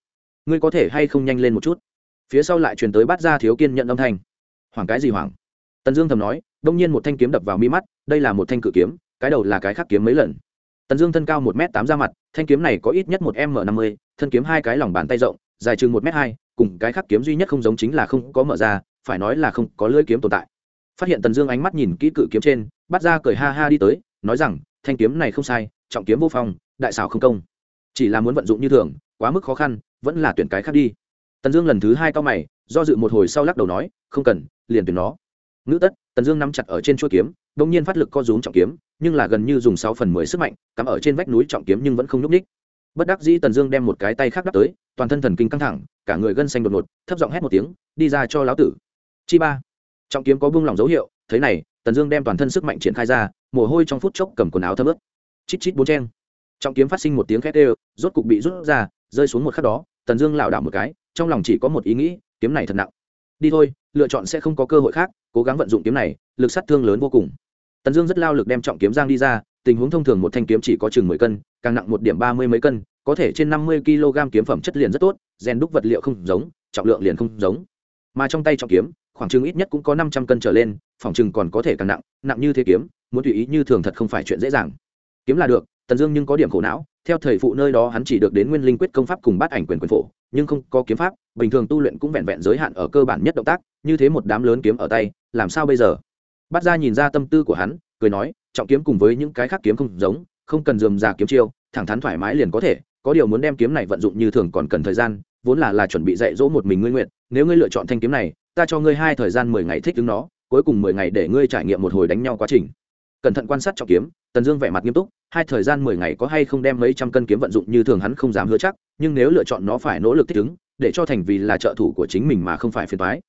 Ngươi có thể hay không nhanh lên một chút? Phía sau lại truyền tới bát ra thiếu kiên nhận âm thanh. Hoảng cái gì hoảng? Tần dương thầm nói, đông nhiên một thanh kiếm đập vào mi mắt, đây là một thanh cự kiếm, cái đầu là cái khắc kiếm mấy lần. Tần dương thân cao một m tám ra mặt thanh kiếm này có ít nhất một m năm mươi, thân kiếm hai cái lòng bàn tay rộng, dài chừng một m hai, cùng cái khác kiếm duy nhất không giống chính là không có mở ra, phải nói là không có lưỡi kiếm tồn tại. Phát hiện tần dương ánh mắt nhìn kỹ cự kiếm trên, bắt ra cười ha ha đi tới, nói rằng, thanh kiếm này không sai, trọng kiếm vô phong, đại xảo không công. Chỉ là muốn vận dụng như thường, quá mức khó khăn, vẫn là tuyển cái khác đi. Tần dương lần thứ hai cao mày, do dự một hồi sau lắc đầu nói, không cần, liền tuyển nó. Ngữ tất, tần dương nắm chặt ở trên chuôi kiếm đ ỗ n g nhiên phát lực co rúm trọng kiếm nhưng là gần như dùng sáu phần mười sức mạnh, cắm ở trên vách núi trọng kiếm nhưng vẫn không nhúc ních bất đắc dĩ tần dương đem một cái tay khác đắp tới, toàn thân thần kinh căng thẳng, cả người gân xanh đột ngột, thấp giọng hét một tiếng, đi ra cho lão tử. Chi ba. Trọng kiếm có buông lỏng dấu hiệu thế này, tần dương đem toàn thân sức mạnh triển khai ra, mồ hôi trong phút chốc cầm quần áo thấm ướt. Chít chít bốn chen trọng kiếm phát sinh một tiếng khét ê rốt cục bị rút ra, rơi xuống một khắc đó, tần dương lảo đảo một cái, trong lòng chỉ có một ý nghĩ, kiếm này thật nặng. Đi thôi, lựa chọn sẽ không có cơ hội khác, cố gắng vận dụng kiếm này, lực sát thương lớn vô cùng tần dương rất lao lực đem trọng kiếm giang đi ra, tình huống thông thường một thanh kiếm chỉ có chừng mười cân, càng nặng một điểm ba mươi mấy cân, có thể trên năm mươi kg kiếm phẩm chất liền rất tốt, rèn đúc vật liệu không giống, trọng lượng liền không giống. Mà trong tay trọng kiếm, khoảng chừng ít nhất cũng có năm trăm cân trở lên, phòng chừng còn có thể càng nặng nặng như thế kiếm, muốn tùy ý như thường thật không phải chuyện dễ dàng. Kiếm là được, tần dương nhưng có điểm khổ não, theo thời phụ nơi đó hắn chỉ được đến nguyên linh quyết công pháp cùng bát ảnh quyền quyền phổ, nhưng không có kiếm pháp, bình thường tu luyện cũng vẹn vẹn giới hạn ở cơ bản nhất động tác, như thế một đám lớn kiếm ở tay, làm sao bây giờ? Bắt ra nhìn ra tâm tư của hắn, cười nói, trọng kiếm cùng với những cái khác kiếm không giống, không cần dườm già kiếm chiêu, thẳng thắn thoải mái liền có thể, có điều muốn đem kiếm này vận dụng như thường còn cần thời gian, vốn là là chuẩn bị dạy dỗ một mình ngươi nguyện, nếu ngươi lựa chọn thanh kiếm này, ta cho ngươi hai thời gian mười ngày thích ứng nó, cuối cùng mười ngày để ngươi trải nghiệm một hồi đánh nhau quá trình. Cẩn thận quan sát trọng kiếm, tần dương vẻ mặt nghiêm túc, hai thời gian mười ngày có hay không đem mấy trăm cân kiếm vận dụng như thường hắn không dám hứa chắc, nhưng nếu lựa chọn nó phải nỗ lực thích ứng, để cho thành vì là trợ thủ của chính mình mà không phải phiền toái.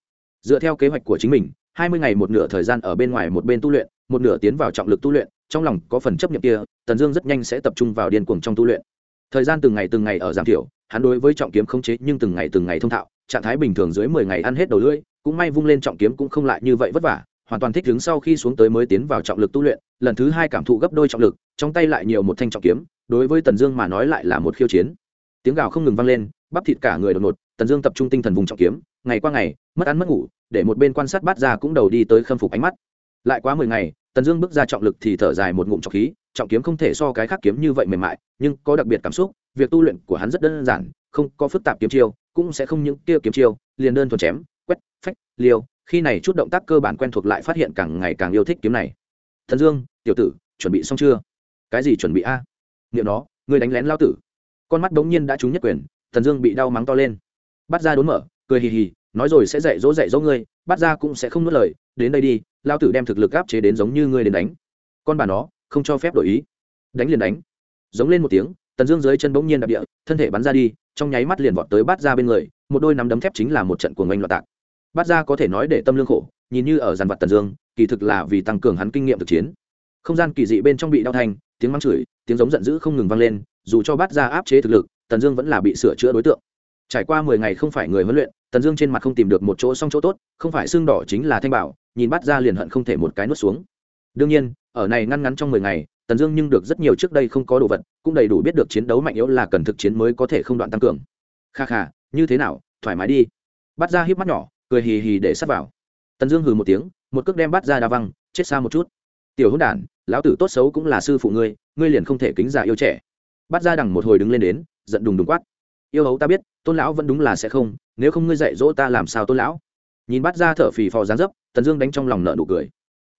Dựa theo kế hoạch của chính mình hai mươi ngày một nửa thời gian ở bên ngoài một bên tu luyện, một nửa tiến vào trọng lực tu luyện, trong lòng có phần chấp nhận kia, tần dương rất nhanh sẽ tập trung vào điên cuồng trong tu luyện. Thời gian từng ngày từng ngày ở giảm thiểu, hắn đối với trọng kiếm không chế nhưng từng ngày từng ngày thông thạo, trạng thái bình thường dưới mười ngày ăn hết đầu lưỡi, cũng may vung lên trọng kiếm cũng không lại như vậy vất vả, hoàn toàn thích ứng sau khi xuống tới mới tiến vào trọng lực tu luyện, lần thứ hai cảm thụ gấp đôi trọng lực, trong tay lại nhiều một thanh trọng kiếm, đối với tần dương mà nói lại là một khiêu chiến. Tiếng gào không ngừng vang lên, bắp thịt cả người đột ngột, tần dương tập trung tinh thần vùng trọng kiếm ngày qua ngày, mất ăn mất ngủ, để một bên quan sát bát ra cũng đầu đi tới khâm phục ánh mắt. Lại quá mười ngày, tần dương bước ra trọng lực thì thở dài một ngụm trọng khí, trọng kiếm không thể so cái khác kiếm như vậy mềm mại, nhưng có đặc biệt cảm xúc, việc tu luyện của hắn rất đơn giản, không có phức tạp kiếm chiêu, cũng sẽ không những kia kiếm chiêu, liền đơn thuần chém, quét, phách, liêu, khi này chút động tác cơ bản quen thuộc lại phát hiện càng ngày càng yêu thích kiếm này. Thần dương, tiểu tử, chuẩn bị xong chưa? Cái gì chuẩn bị a? Nghiệm nó người đánh lén lao tử. Con mắt đống nhiên đã trúng nhất quyền thần dương bị đau mắng to lên. Bắt ra đốn mở, cười hì hì nói rồi sẽ dạy dỗ dạy dỗ ngươi, bắt ra cũng sẽ không nuốt lời, đến đây đi, lao tử đem thực lực áp chế đến giống như ngươi đến đánh. Con bà nó, không cho phép đổi ý. Đánh liền đánh. Giống lên một tiếng, tần dương dưới chân bỗng nhiên đạp địa, thân thể bắn ra đi, trong nháy mắt liền vọt tới bắt ra bên người, một đôi nắm đấm thép chính là một trận cuồng ngành loạt tạc. Bắt ra có thể nói để tâm lương khổ, nhìn như ở dàn vật tần dương, kỳ thực là vì tăng cường hắn kinh nghiệm thực chiến. Không gian kỳ dị bên trong bị đau thanh tiếng mắng chửi, tiếng giống giận dữ không ngừng vang lên, dù cho bắt ra áp chế thực lực, tần dương vẫn là bị sửa chữa đối tượng trải qua mười ngày không phải người huấn luyện, tần dương trên mặt không tìm được một chỗ xong chỗ tốt, không phải xương đỏ chính là thanh bảo, nhìn bắt ra liền hận không thể một cái nuốt xuống. Đương nhiên, ở này ngăn ngắn trong mười ngày, tần dương nhưng được rất nhiều trước đây không có đồ vật, cũng đầy đủ biết được chiến đấu mạnh yếu là cần thực chiến mới có thể không đoạn tăng cường. Kha kha, như thế nào, thoải mái đi. Bắt ra híp mắt nhỏ, cười hì hì để sắt vào. Tần dương hừ một tiếng, một cước đem bắt ra đa văng, chết xa một chút. Tiểu hữu đản, lão tử tốt xấu cũng là sư phụ ngươi ngươi liền không thể kính già yêu trẻ. Bắt ra đằng một hồi đứng lên đến, giận đùng đùng quát yêu hấu ta biết, tôn lão vẫn đúng là sẽ không, nếu không ngươi dạy dỗ ta làm sao tôn lão? Nhìn bắt ra thở phì phò dán dấp, tần dương đánh trong lòng nợ nụ cười.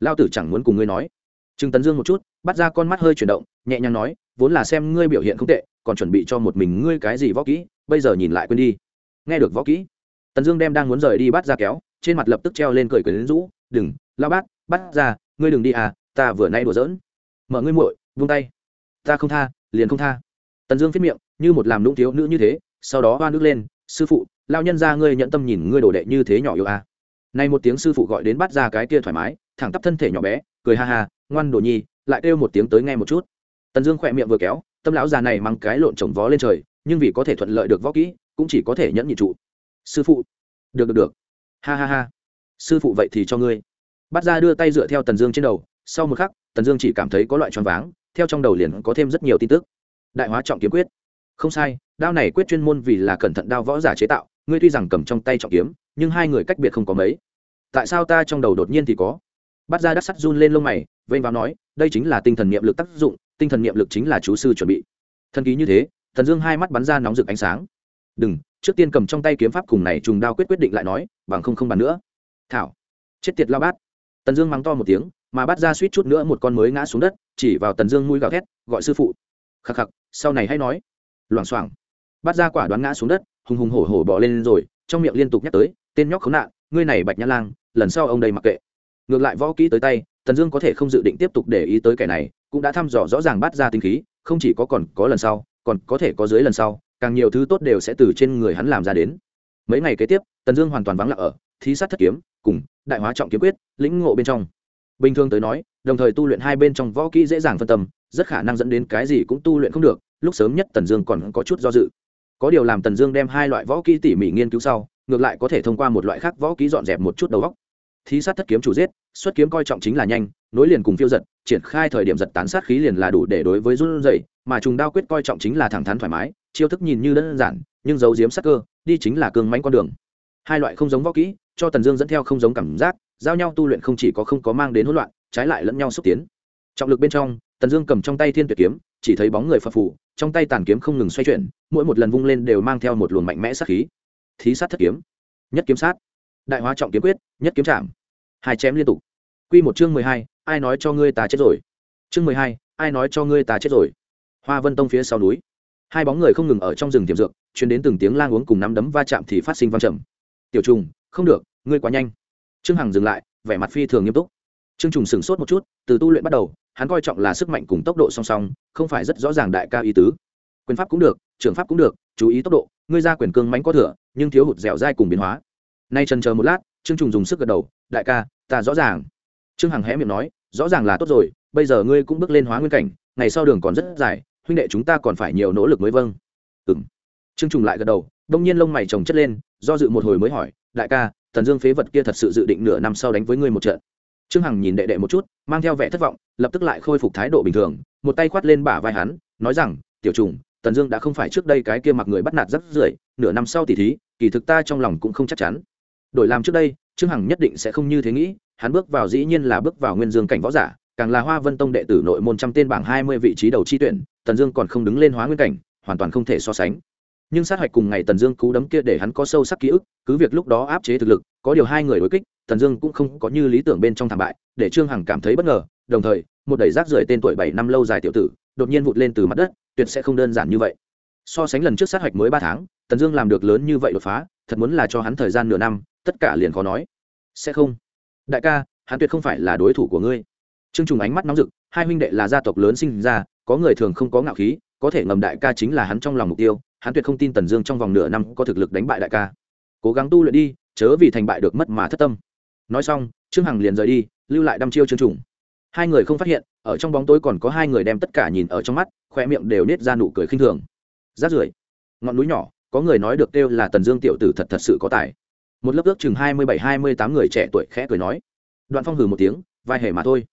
Lao tử chẳng muốn cùng ngươi nói. Chừng tần dương một chút bắt ra con mắt hơi chuyển động, nhẹ nhàng nói, vốn là xem ngươi biểu hiện không tệ, còn chuẩn bị cho một mình ngươi cái gì võ kỹ, bây giờ nhìn lại quên đi. Nghe được võ kỹ, tần dương đem đang muốn rời đi bắt ra kéo, trên mặt lập tức treo lên cười cười đến rũ, đừng lao bát bắt ra ngươi đừng đi à ta vừa nay đùa giỡn. Mở ngươi muội, vung tay. Ta không tha, liền không tha. Tần dương phết miệng như một làm lũng thiếu nữ như thế, sau đó hoa nước lên, sư phụ lao nhân ra ngươi nhận tâm nhìn ngươi đồ đệ như thế nhỏ yêu à. nay một tiếng sư phụ gọi đến bắt ra cái kia thoải mái, thẳng tắp thân thể nhỏ bé, cười ha ha, ngoan đồ nhi, lại kêu một tiếng tới nghe một chút. Tần dương khỏe miệng vừa kéo, tâm lão già này mang cái lộn trồng vó lên trời, nhưng vì có thể thuận lợi được võ kỹ, cũng chỉ có thể nhẫn nhị trụ. Sư phụ. Được được được. Ha ha ha. Sư phụ vậy thì cho ngươi. Bắt ra đưa tay dựa theo tần dương trên đầu, sau một khắc, tần dương chỉ cảm thấy có loại choáng váng, theo trong đầu liền có thêm rất nhiều tin tức. Đại hóa trọng kiếm quyết không sai, đao này quyết chuyên môn vì là cẩn thận đao võ giả chế tạo, ngươi tuy rằng cầm trong tay trọng kiếm, nhưng hai người cách biệt không có mấy. Tại sao ta trong đầu đột nhiên thì có? Bắt ra đắc sắt run lên lông mày, vênh vào nói, đây chính là tinh thần niệm lực tác dụng, tinh thần niệm lực chính là chú sư chuẩn bị. Thần ký như thế, thần dương hai mắt bắn ra nóng rực ánh sáng. Đừng, trước tiên cầm trong tay kiếm pháp cùng này trùng đao quyết quyết định lại nói, bằng không không bàn nữa. Thảo. Chết tiệt lao bát. Tần dương mắng to một tiếng, mà bắt ra suýt chút nữa một con mới ngã xuống đất, chỉ vào tần dương mũi gào thét, gọi sư phụ. Khắc khắc, sau này hãy nói loảng xoảng. Bắt ra quả đoán ngã xuống đất, hùng hùng hổ hổ bỏ lên rồi, trong miệng liên tục nhắc tới, tên nhóc khốn nạn, ngươi này bạch nhã lang, lần sau ông đây mặc kệ. Ngược lại võ kỹ tới tay, tần dương có thể không dự định tiếp tục để ý tới kẻ này, cũng đã thăm dò rõ ràng bắt ra tinh khí, không chỉ có còn có lần sau, còn có thể có dưới lần sau, càng nhiều thứ tốt đều sẽ từ trên người hắn làm ra đến. Mấy ngày kế tiếp, tần dương hoàn toàn vắng lặng ở thí sát thất kiếm, cùng đại hóa trọng kiếm quyết, lĩnh ngộ bên trong. Bình thường tới nói, đồng thời tu luyện hai bên trong võ kỹ dễ dàng phân tâm, rất khả năng dẫn đến cái gì cũng tu luyện không được lúc sớm nhất tần dương còn có chút do dự. Có điều làm tần dương đem hai loại võ kỹ tỉ mỉ nghiên cứu sau, ngược lại có thể thông qua một loại khác võ kỹ dọn dẹp một chút đầu góc thí sát thất kiếm chủ giết, xuất kiếm coi trọng chính là nhanh, nối liền cùng phiêu giật, triển khai thời điểm giật tán sát khí liền là đủ để đối với run dậy mà trùng đao quyết coi trọng chính là thẳng thắn thoải mái, chiêu thức nhìn như đơn giản, nhưng giấu diếm sắc cơ, đi chính là cường mánh con đường. Hai loại không giống võ kỹ, cho tần dương dẫn theo không giống cảm giác, giao nhau tu luyện không chỉ có không có mang đến hỗn loạn, trái lại lẫn nhau xúc tiến. Trọng lực bên trong, tần dương cầm trong tay thiên tuyệt kiếm chỉ thấy bóng người phập phù trong tay tàn kiếm không ngừng xoay chuyển, mỗi một lần vung lên đều mang theo một luồng mạnh mẽ sát khí. Thí sát thất kiếm, nhất kiếm sát, đại hóa trọng kiếm quyết, nhất kiếm chạm, hai chém liên tục. Q một chương mười hai, ai nói cho ngươi ta chết rồi? Chương mười hai, ai nói cho ngươi ta chết rồi? Hoa vân tông phía sau núi. Hai bóng người không ngừng ở trong rừng tiềm dược chuyến đến từng tiếng lang uống cùng nắm đấm va chạm thì phát sinh văng trầm. Tiểu trùng, không được, ngươi quá nhanh. Trương hằng dừng lại, vẻ mặt phi thường nghiêm túc. Trương trùng sửng sốt một chút, từ tu luyện bắt đầu hắn coi trọng là sức mạnh cùng tốc độ song song, không phải rất rõ ràng đại ca ý tứ. Quyền pháp cũng được, trưởng pháp cũng được, chú ý tốc độ, ngươi ra quyền cương mánh có thừa, nhưng thiếu hụt dẻo dai cùng biến hóa. Nay trần chờ một lát, trương trùng dùng sức gật đầu, đại ca, ta rõ ràng. Trương hằng hé miệng nói, rõ ràng là tốt rồi, bây giờ ngươi cũng bước lên hóa nguyên cảnh, ngày sau đường còn rất dài, huynh đệ chúng ta còn phải nhiều nỗ lực mới vâng. Ừng trương trùng lại gật đầu, đông nhiên lông mày chồng chất lên, do dự một hồi mới hỏi, đại ca thần dương phế vật kia thật sự dự định nửa năm sau đánh với ngươi một trận trương hằng nhìn đệ đệ một chút, mang theo vẻ thất vọng, lập tức lại khôi phục thái độ bình thường, một tay khoát lên bả vai hắn, nói rằng, tiểu trùng, tần dương đã không phải trước đây cái kia mặc người bắt nạt rất rưởi, nửa năm sau tỉ thí, kỳ thực ta trong lòng cũng không chắc chắn. Đổi làm trước đây, trương hằng nhất định sẽ không như thế nghĩ, hắn bước vào dĩ nhiên là bước vào nguyên dương cảnh võ giả, càng là hoa vân tông đệ tử nội môn trăm tên bảng hai mươi vị trí đầu chi tuyển, tần dương còn không đứng lên hóa nguyên cảnh, hoàn toàn không thể so sánh. Nhưng sát hạch cùng ngày tần dương cú đấm kia để hắn có sâu sắc ký ức, cứ việc lúc đó áp chế thực lực có điều hai người đối kích, tần dương cũng không có như lý tưởng bên trong thảm bại, để trương hằng cảm thấy bất ngờ, đồng thời, một đẩy rác rưởi tên tuổi bảy năm lâu dài tiểu tử, đột nhiên vụt lên từ mặt đất, tuyệt sẽ không đơn giản như vậy. So sánh lần trước sát hạch mới ba tháng, tần dương làm được lớn như vậy đột phá, thật muốn là cho hắn thời gian nửa năm, tất cả liền khó nói. Sẽ không. Đại ca, hắn tuyệt không phải là đối thủ của ngươi. Trương trùng ánh mắt nóng rực, hai huynh đệ là gia tộc lớn sinh ra, có người thường không có ngạo khí, có thể ngầm đại ca chính là hắn trong lòng mục tiêu, hắn tuyệt không tin tần dương trong vòng nửa năm có thực lực đánh bại đại ca. Cố gắng tu luyện đi chớ vì thành bại được mất mà thất tâm. Nói xong, trương hằng liền rời đi, lưu lại đăm chiêu trương trùng. Hai người không phát hiện, ở trong bóng tối còn có hai người đem tất cả nhìn ở trong mắt khoe miệng đều nết ra nụ cười khinh thường. Rát rưởi, ngọn núi nhỏ, có người nói được kêu là tần dương tiểu tử thật thật sự có tài. Một lớp ước chừng hai mươi bảy, hai mươi tám người trẻ tuổi khẽ cười nói. Đoạn phong hừ một tiếng, vai hề mà thôi.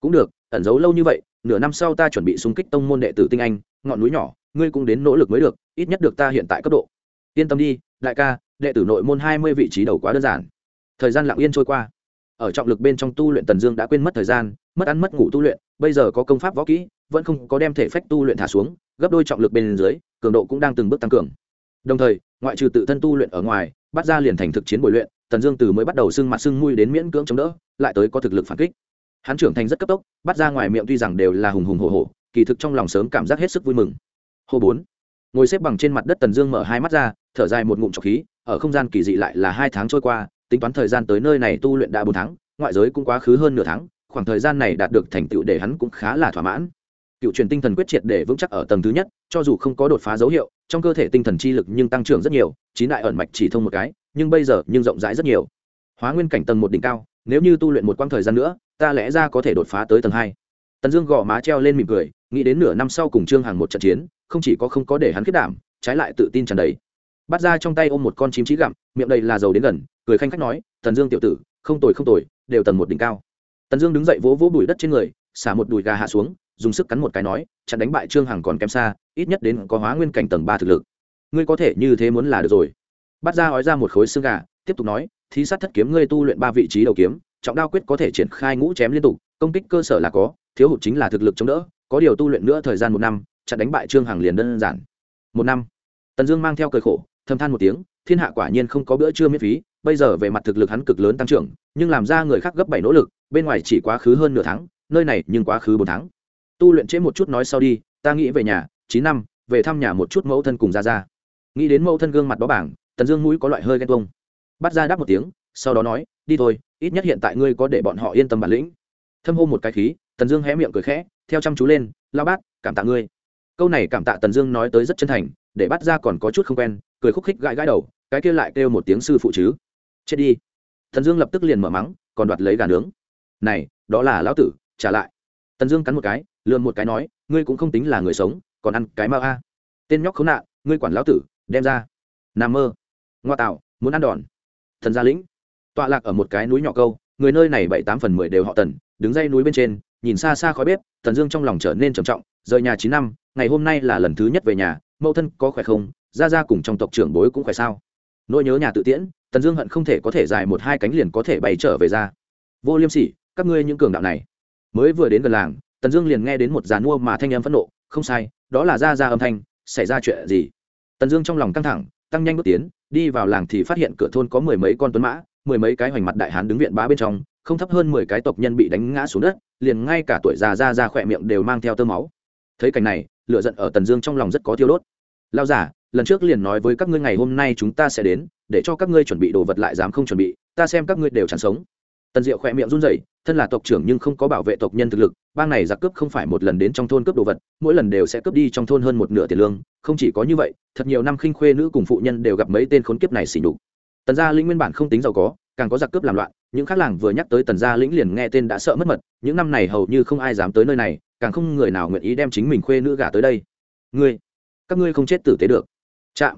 Cũng được, ẩn giấu lâu như vậy, nửa năm sau ta chuẩn bị xung kích tông môn đệ tử tinh anh, ngọn núi nhỏ, ngươi cũng đến nỗ lực mới được, ít nhất được ta hiện tại cấp độ. Yên tâm đi, đại ca đệ tử nội môn hai mươi vị trí đầu quá đơn giản. Thời gian lặng yên trôi qua. Ở trọng lực bên trong tu luyện tần dương đã quên mất thời gian, mất ăn mất ngủ tu luyện, bây giờ có công pháp võ kỹ, vẫn không có đem thể phách tu luyện thả xuống, gấp đôi trọng lực bên dưới, cường độ cũng đang từng bước tăng cường. Đồng thời, ngoại trừ tự thân tu luyện ở ngoài, bắt ra liền thành thực chiến bồi luyện, tần dương từ mới bắt đầu sưng mặt sưng mui đến miễn cưỡng chống đỡ, lại tới có thực lực phản kích. Hắn trưởng thành rất cấp tốc, bắt ra ngoài miệng tuy rằng đều là hùng hùng hồ hồ kỳ thực trong lòng sớm cảm giác hết sức vui mừng. Hồ bốn, ngồi xếp bằng trên mặt đất tần dương mở hai mắt ra thở dài một ngụm trọc khí, ở không gian kỳ dị lại là hai tháng trôi qua, tính toán thời gian tới nơi này tu luyện đã bốn tháng, ngoại giới cũng quá khứ hơn nửa tháng, khoảng thời gian này đạt được thành tựu để hắn cũng khá là thỏa mãn. Cựu truyền tinh thần quyết triệt để vững chắc ở tầng thứ nhất, cho dù không có đột phá dấu hiệu, trong cơ thể tinh thần chi lực nhưng tăng trưởng rất nhiều, chín đại ẩn mạch chỉ thông một cái, nhưng bây giờ nhưng rộng rãi rất nhiều. Hóa nguyên cảnh tầng một đỉnh cao, nếu như tu luyện một quãng thời gian nữa, ta lẽ ra có thể đột phá tới tầng hai. Tần dương gõ má treo lên mỉm cười, nghĩ đến nửa năm sau cùng trương hàng một trận chiến, không chỉ có không có để hắn kết đảm, trái lại tự tin tràn đầy bắt ra trong tay ôm một con chim trí gặm, miệng đầy là dầu đến gần, cười khanh khách nói, tần dương tiểu tử, không tồi không tồi, đều tần một đỉnh cao. Tần dương đứng dậy vỗ vỗ bụi đất trên người, xả một đùi gà hạ xuống, dùng sức cắn một cái nói, chặn đánh bại trương hằng còn kém xa, ít nhất đến có hóa nguyên cảnh tầng ba thực lực. Ngươi có thể như thế muốn là được rồi. Bắt ra ói ra một khối xương gà, tiếp tục nói, thí sát thất kiếm ngươi tu luyện ba vị trí đầu kiếm, trọng đao quyết có thể triển khai ngũ chém liên tục, công kích cơ sở là có, thiếu hụt chính là thực lực chống đỡ, có điều tu luyện nữa thời gian một năm, chặn đánh bại trương hằng liền đơn giản. Một năm. Tần dương mang theo cởi khổ thầm than một tiếng, thiên hạ quả nhiên không có bữa trưa miễn phí, bây giờ về mặt thực lực hắn cực lớn tăng trưởng, nhưng làm ra người khác gấp bảy nỗ lực, bên ngoài chỉ quá khứ hơn nửa tháng, nơi này nhưng quá khứ bốn tháng. Tu luyện chế một chút nói sau đi, ta nghĩ về nhà, chín năm, về thăm nhà một chút mẫu thân cùng ra ra. Nghĩ đến mẫu thân gương mặt bó bảng, tần dương mũi có loại hơi ghen tuông. Bắt ra đáp một tiếng, sau đó nói, đi thôi, ít nhất hiện tại ngươi có để bọn họ yên tâm bản lĩnh. Thâm hô một cái khí, tần dương hé miệng cười khẽ, theo chăm chú lên lao bát, cảm tạ ngươi. Câu này cảm tạ tần dương nói tới rất chân thành, để bắt ra còn có chút không quen cười khúc khích gãi gãi đầu, cái kia lại kêu một tiếng sư phụ chứ. Chết đi. Thần dương lập tức liền mở mắng, còn đoạt lấy gà nướng. Này, đó là lão tử, trả lại. Tần dương cắn một cái lượn một cái nói, ngươi cũng không tính là người sống, còn ăn cái mau a. Tên nhóc khốn nạn, ngươi quản lão tử, đem ra. Nằm mơ. Ngoa tạo, muốn ăn đòn. Thần gia lĩnh. Tọa lạc ở một cái núi nhỏ câu, người nơi này bảy tám phần mười đều họ tần, đứng dây núi bên trên, nhìn xa xa khói bếp, tần dương trong lòng trở nên trầm trọng, rời nhà chín năm, ngày hôm nay là lần thứ nhất về nhà, mẫu thân có khỏe không ra ra cùng trong tộc trưởng bối cũng khỏe sao? Nỗi nhớ nhà tự tiễn, tần dương hận không thể có thể dài một hai cánh liền có thể bay trở về ra. Vô liêm sỉ, các ngươi những cường đạo này. Mới vừa đến gần làng, tần dương liền nghe đến một giàn mua mà thanh âm phẫn nộ, không sai, đó là ra ra âm thanh, xảy ra chuyện gì? Tần dương trong lòng căng thẳng, tăng nhanh bước tiến, đi vào làng thì phát hiện cửa thôn có mười mấy con tuấn mã, mười mấy cái hoành mặt đại hán đứng viện bá bên trong, không thấp hơn mười cái tộc nhân bị đánh ngã xuống đất, liền ngay cả tuổi già ra ra khỏe miệng đều mang theo tơ máu. Thấy cảnh này, lửa giận ở tần dương trong lòng rất có thiêu đốt. Lao giả lần trước liền nói với các ngươi ngày hôm nay chúng ta sẽ đến, để cho các ngươi chuẩn bị đồ vật lại dám không chuẩn bị, ta xem các ngươi đều chẳng sống. Tần diệu khỏe miệng run rẩy, thân là tộc trưởng nhưng không có bảo vệ tộc nhân thực lực, bang này giặc cướp không phải một lần đến trong thôn cướp đồ vật, mỗi lần đều sẽ cướp đi trong thôn hơn một nửa tiền lương, không chỉ có như vậy, thật nhiều năm khinh khuê nữ cùng phụ nhân đều gặp mấy tên khốn kiếp này xỉ nhục. Tần gia lĩnh nguyên bản không tính giàu có, càng có giặc cướp làm loạn, những khác làng vừa nhắc tới tần gia lĩnh liền nghe tên đã sợ mất mật, những năm này hầu như không ai dám tới nơi này, càng không người nào nguyện ý đem chính mình khuê nữ gả tới đây. Ngươi, các ngươi không chết tử tế được chạm.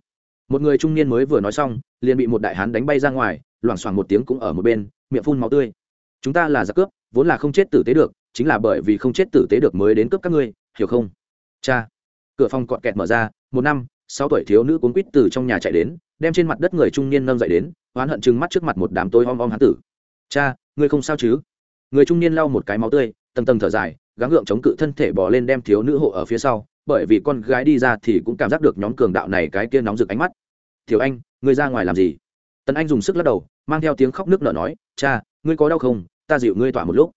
Một người trung niên mới vừa nói xong, liền bị một đại hán đánh bay ra ngoài, loảng xoảng một tiếng cũng ở một bên, miệng phun máu tươi. Chúng ta là giặc cướp, vốn là không chết tử tế được, chính là bởi vì không chết tử tế được mới đến cướp các ngươi, hiểu không? Cha. Cửa phòng cọt kẹt mở ra, một năm, sáu tuổi thiếu nữ cuốn quýt từ trong nhà chạy đến, đem trên mặt đất người trung niên nâng dậy đến, oán hận chừng mắt trước mặt một đám tối om om hán tử. Cha, ngươi không sao chứ? Người trung niên lau một cái máu tươi, tầng tầng thở dài, gắng gượng chống cự thân thể bỏ lên đem thiếu nữ hộ ở phía sau bởi vì con gái đi ra thì cũng cảm giác được nhóm cường đạo này cái kia nóng rực ánh mắt. Thiếu anh, ngươi ra ngoài làm gì? Tần anh dùng sức lắc đầu, mang theo tiếng khóc nước nở nói, cha, ngươi có đau không? Ta dịu ngươi tỏa một lúc.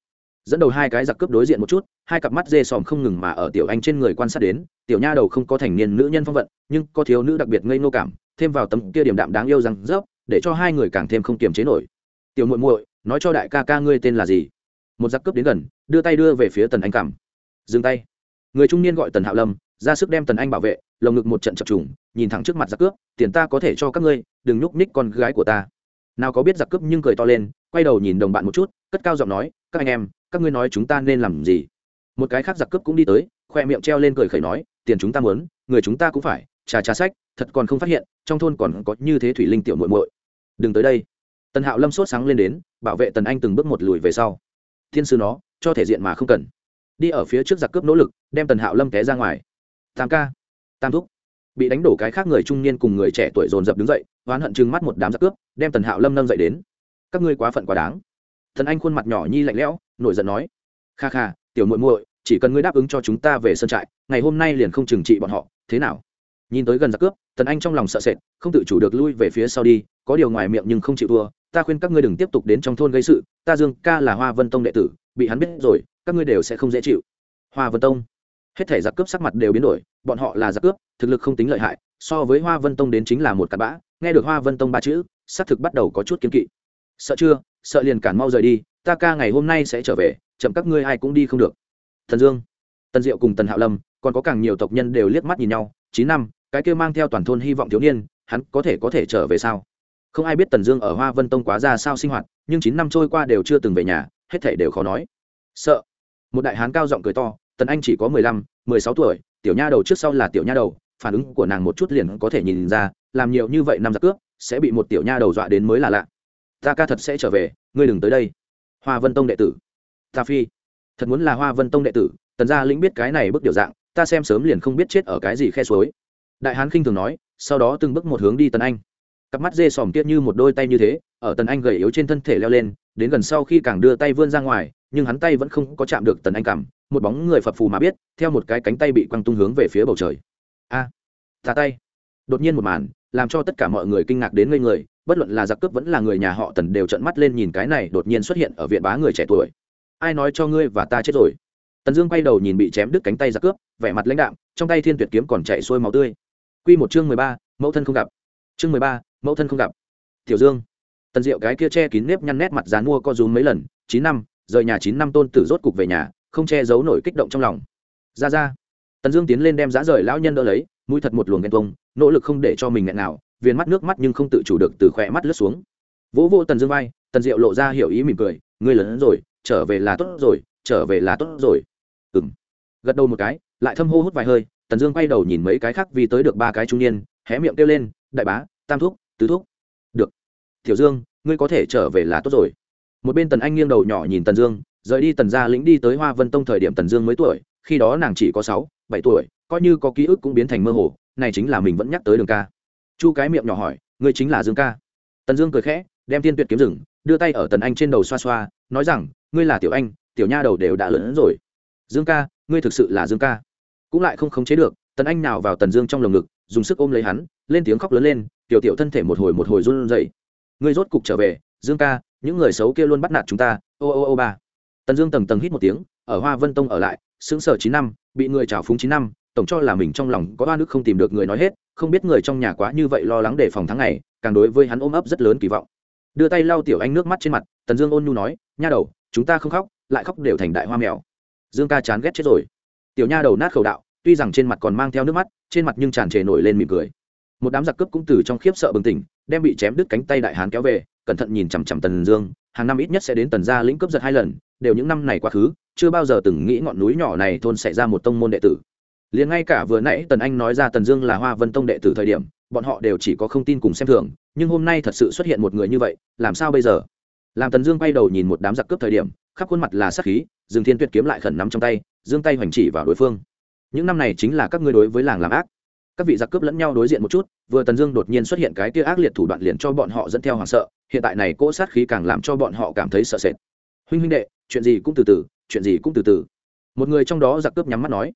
Dẫn đầu hai cái giặc cướp đối diện một chút, hai cặp mắt dê sòm không ngừng mà ở tiểu anh trên người quan sát đến, tiểu nha đầu không có thành niên nữ nhân phong vận, nhưng có thiếu nữ đặc biệt ngây nô cảm, thêm vào tấm kia điểm đạm đáng yêu rằng rớp, để cho hai người càng thêm không kiềm chế nổi. Tiểu muội muội, nói cho đại ca ca ngươi tên là gì? Một giặc cướp đến gần, đưa tay đưa về phía tần anh cảm. Dừng tay người trung niên gọi tần hạo lâm, ra sức đem tần anh bảo vệ, lồng ngực một trận chập trùng, nhìn thẳng trước mặt giặc cướp, tiền ta có thể cho các ngươi, đừng nhúc ních con gái của ta. Nào có biết giặc cướp nhưng cười to lên, quay đầu nhìn đồng bạn một chút, cất cao giọng nói, các anh em, các ngươi nói chúng ta nên làm gì? Một cái khác giặc cướp cũng đi tới, khoe miệng treo lên cười khẩy nói, tiền chúng ta muốn, người chúng ta cũng phải, trà trà sách, thật còn không phát hiện, trong thôn còn có như thế thủy linh tiểu muội muội. Đừng tới đây. Tần hạo lâm sốt sáng lên đến, bảo vệ tần anh từng bước một lùi về sau. Thiên sư nó, cho thể diện mà không cần đi ở phía trước giặc cướp nỗ lực, đem tần hạo lâm té ra ngoài. Tam ca, tam thúc. Bị đánh đổ cái khác người trung niên cùng người trẻ tuổi dồn dập đứng dậy, oán hận chừng mắt một đám giặc cướp, đem tần hạo lâm nâng dậy đến. Các ngươi quá phận quá đáng. Thần anh khuôn mặt nhỏ nhi lạnh lẽo, nổi giận nói. Kha kha, tiểu muội muội, chỉ cần ngươi đáp ứng cho chúng ta về sân trại, ngày hôm nay liền không trừng trị bọn họ, thế nào? Nhìn tới gần giặc cướp, tần anh trong lòng sợ sệt, không tự chủ được lui về phía sau đi, có điều ngoài miệng nhưng không chịu thua, ta khuyên các ngươi đừng tiếp tục đến trong thôn gây sự, ta dương ca là hoa vân tông đệ tử, bị hắn biết rồi các ngươi đều sẽ không dễ chịu. Hoa vân tông. Hết thể giặc cướp sắc mặt đều biến đổi, bọn họ là giặc cướp, thực lực không tính lợi hại, so với hoa vân tông đến chính là một cặp bã, nghe được hoa vân tông ba chữ, xác thực bắt đầu có chút kiếm kỵ. Sợ chưa? Sợ liền cản mau rời đi, ta ca ngày hôm nay sẽ trở về, chậm các ngươi ai cũng đi không được. Thần dương, tần diệu cùng tần hạo lâm, còn có càng nhiều tộc nhân đều liếc mắt nhìn nhau, chín năm, cái kia mang theo toàn thôn hy vọng thiếu niên, hắn có thể có thể trở về sao? Không ai biết tần dương ở hoa vân tông quá ra sao sinh hoạt, nhưng chín năm trôi qua đều chưa từng về nhà, hết thể đều khó nói. Sợ một đại hán cao giọng cười to, tần anh chỉ có mười lăm, mười sáu tuổi, tiểu nha đầu trước sau là tiểu nha đầu, phản ứng của nàng một chút liền có thể nhìn ra, làm nhiều như vậy năm giặc cướp, sẽ bị một tiểu nha đầu dọa đến mới là lạ. Ta ca thật sẽ trở về, ngươi đừng tới đây. Hoa vân tông đệ tử. Ta phi, thật muốn là hoa vân tông đệ tử, tần gia lĩnh biết cái này bước điều dạng, ta xem sớm liền không biết chết ở cái gì khe suối. Đại hán khinh thường nói, sau đó từng bước một hướng đi tần anh. Cặp mắt dê sòm tiết như một đôi tay như thế, ở tần anh gầy yếu trên thân thể leo lên đến gần sau khi càng đưa tay vươn ra ngoài nhưng hắn tay vẫn không có chạm được tần anh cảm một bóng người phập phù mà biết theo một cái cánh tay bị quăng tung hướng về phía bầu trời. A à, tay. Đột nhiên một màn làm cho tất cả mọi người kinh ngạc đến ngây người bất luận là giặc cướp vẫn là người nhà họ tần đều trợn mắt lên nhìn cái này đột nhiên xuất hiện ở viện bá người trẻ tuổi. Ai nói cho ngươi và ta chết rồi? Tần dương quay đầu nhìn bị chém đứt cánh tay giặc cướp vẻ mặt lãnh đạm trong tay thiên tuyệt kiếm còn chạy xuôi máu tươi. Quy một chương mười ba mẫu thân không gặp. Chương mười ba mẫu thân không gặp. Tiểu dương tần diệu cái kia che kín nếp nhăn nét mặt dán mua co rúm mấy lần, chín năm, rời nhà chín năm tôn tử rốt cục về nhà, không che giấu nổi kích động trong lòng. Ra ra. Tần dương tiến lên đem giá rời lão nhân đỡ lấy, mũi thật một luồng ghen tông nỗ lực không để cho mình nghẹn nào, viền mắt nước mắt nhưng không tự chủ được từ khỏe mắt lướt xuống. Vỗ vô tần dương vai, tần diệu lộ ra hiểu ý mỉm cười, ngươi lớn rồi, trở về là tốt rồi, trở về là tốt rồi. Ừ m gật đầu một cái, lại thâm hô hút vài hơi, tần dương quay đầu nhìn mấy cái khác vì tới được ba cái trung niên, hé miệng kêu lên, đại bá, tam thúc, tứ thúc tiểu dương, ngươi có thể trở về là tốt rồi. Một bên tần anh nghiêng đầu nhỏ nhìn tần dương, rời đi tần gia lĩnh đi tới hoa vân tông thời điểm tần dương mới tuổi, khi đó nàng chỉ có sáu, bảy tuổi, coi như có ký ức cũng biến thành mơ hồ, này chính là mình vẫn nhắc tới đường ca. Chu cái miệng nhỏ hỏi, ngươi chính là dương ca. Tần dương cười khẽ, đem tiên tuyệt kiếm rừng, đưa tay ở tần anh trên đầu xoa xoa, nói rằng, ngươi là tiểu anh, tiểu nha đầu đều đã lớn hơn rồi. Dương ca, ngươi thực sự là dương ca. Cũng lại không khống chế được, tần anh nào vào tần dương trong lồng ngực, dùng sức ôm lấy hắn, lên tiếng khóc lớn lên, tiểu tiểu thân thể một hồi một hồi run rẩy ngươi rốt cục trở về, dương ca, những người xấu kia luôn bắt nạt chúng ta, ô ô ô ba. Tần dương tầng tầng hít một tiếng, ở hoa vân tông ở lại xứng sở chín năm, bị người trào phúng chín năm, tổng cho là mình trong lòng có ba nước không tìm được người nói hết, không biết người trong nhà quá như vậy lo lắng để phòng tháng ngày, càng đối với hắn ôm ấp rất lớn kỳ vọng. Đưa tay lau tiểu anh nước mắt trên mặt, tần dương ôn nhu nói, nha đầu, chúng ta không khóc, lại khóc đều thành đại hoa mèo. Dương ca chán ghét chết rồi. Tiểu nha đầu nát khẩu đạo, tuy rằng trên mặt còn mang theo nước mắt, trên mặt nhưng tràn trề nổi lên mỉm cười. Một đám giặc cướp cũng từ trong khiếp sợ bừng tỉnh đem bị chém đứt cánh tay đại hán kéo về, cẩn thận nhìn chằm chằm tần dương, hàng năm ít nhất sẽ đến tần gia lĩnh cướp giật hai lần, đều những năm này quá khứ, chưa bao giờ từng nghĩ ngọn núi nhỏ này thôn xảy ra một tông môn đệ tử. Liền ngay cả vừa nãy tần anh nói ra tần dương là hoa vân tông đệ tử thời điểm, bọn họ đều chỉ có không tin cùng xem thường, nhưng hôm nay thật sự xuất hiện một người như vậy, làm sao bây giờ? Làm tần dương quay đầu nhìn một đám giặc cướp thời điểm, khắp khuôn mặt là sắc khí, dương thiên tuyệt kiếm lại khẩn nắm trong tay, dương tay hoành chỉ vào đối phương. Những năm này chính là các ngươi đối với làng làm ác các vị giặc cướp lẫn nhau đối diện một chút, vừa tần dương đột nhiên xuất hiện cái tia ác liệt thủ đoạn liền cho bọn họ dẫn theo hoảng sợ, hiện tại này cỗ sát khí càng làm cho bọn họ cảm thấy sợ sệt. Huynh huynh đệ, chuyện gì cũng từ từ, chuyện gì cũng từ từ. Một người trong đó giặc cướp nhắm mắt nói.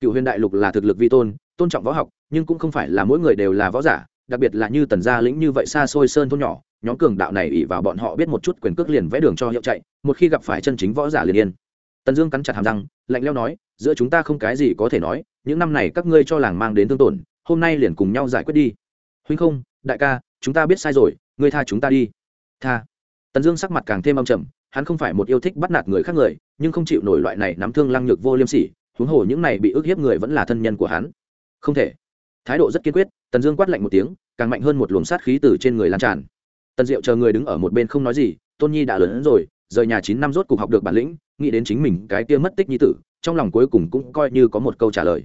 Cựu huyền đại lục là thực lực vi tôn tôn trọng võ học, nhưng cũng không phải là mỗi người đều là võ giả, đặc biệt là như tần gia lĩnh như vậy xa xôi sơn thôn nhỏ, nhóm cường đạo này ỉ vào bọn họ biết một chút quyền cước liền vẽ đường cho hiệu chạy, một khi gặp phải chân chính võ giả liền yên. Tần dương cắn chặt hàm răng, lạnh leo nói, giữa chúng ta không cái gì có thể nói, những năm này các ngươi cho làng mang đến thương tổn hôm nay liền cùng nhau giải quyết đi. Huynh không, đại ca, chúng ta biết sai rồi, ngươi tha chúng ta đi. Tha. Tần dương sắc mặt càng thêm âm trầm, hắn không phải một yêu thích bắt nạt người khác người, nhưng không chịu nổi loại này nắm thương lăng nhược vô liêm sỉ, huống hồ những này bị ức hiếp người vẫn là thân nhân của hắn. Không thể. Thái độ rất kiên quyết, tần dương quát lạnh một tiếng, càng mạnh hơn một luồng sát khí từ trên người lan tràn. Tần diệu chờ người đứng ở một bên không nói gì, tôn nhi đã lớn hơn rồi, rời nhà chín năm rốt cục học được bản lĩnh, nghĩ đến chính mình cái kia mất tích nhi tử, trong lòng cuối cùng cũng coi như có một câu trả lời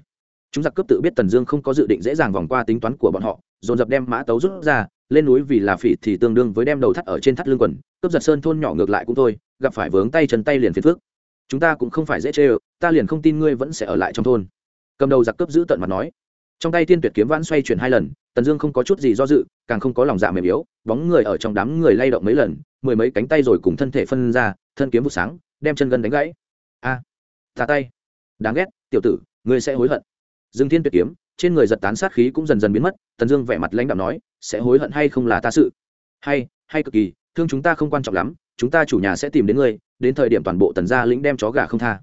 chúng giặc cướp tự biết tần dương không có dự định dễ dàng vòng qua tính toán của bọn họ dồn dập đem mã tấu rút ra lên núi vì là phỉ thì tương đương với đem đầu thắt ở trên thắt lưng quần cướp giật sơn thôn nhỏ ngược lại cũng thôi gặp phải vướng tay chân tay liền phiền phước chúng ta cũng không phải dễ chê ơ ta liền không tin ngươi vẫn sẽ ở lại trong thôn. Cầm đầu giặc cướp giữ tận mặt nói. Trong tay tiên tuyệt kiếm vãn xoay chuyển hai lần tần dương không có chút gì do dự càng không có lòng dạ mềm yếu bóng người ở trong đám người lay động mấy lần mười mấy cánh tay rồi cùng thân thể phân ra thân kiếm vụ sáng đem chân gân đánh gãy. A à, tà tay. Đáng ghét tiểu tử ngươi sẽ hối hận dương thiên tuyệt kiếm, trên người giật tán sát khí cũng dần dần biến mất, tần dương vẻ mặt lãnh đạo nói, sẽ hối hận hay không là ta sự? Hay hay cực kỳ, thương chúng ta không quan trọng lắm, chúng ta chủ nhà sẽ tìm đến ngươi, đến thời điểm toàn bộ tần gia lĩnh đem chó gà không tha.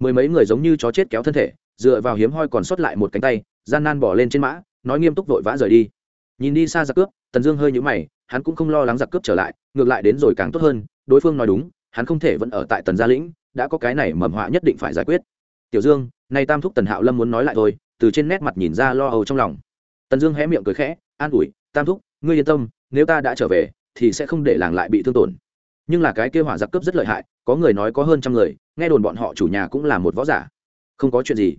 Mười mấy người giống như chó chết kéo thân thể, dựa vào hiếm hoi còn sót lại một cánh tay, gian nan bỏ lên trên mã, nói nghiêm túc vội vã rời đi. Nhìn đi xa giặc cướp, tần dương hơi nhũ mày, hắn cũng không lo lắng giặc cướp trở lại, ngược lại đến rồi càng tốt hơn, đối phương nói đúng, hắn không thể vẫn ở tại tần gia lĩnh, đã có cái này mầm họa nhất định phải giải quyết. Tiểu dương, nay tam thúc tần hạo lâm muốn nói lại thôi từ trên nét mặt nhìn ra lo âu trong lòng. Tần dương hé miệng cười khẽ, an ủi, tam thúc, ngươi yên tâm, nếu ta đã trở về, thì sẽ không để làng lại bị thương tổn. Nhưng là cái kêu hỏa giặc cướp rất lợi hại, có người nói có hơn trăm người, nghe đồn bọn họ chủ nhà cũng là một võ giả. Không có chuyện gì.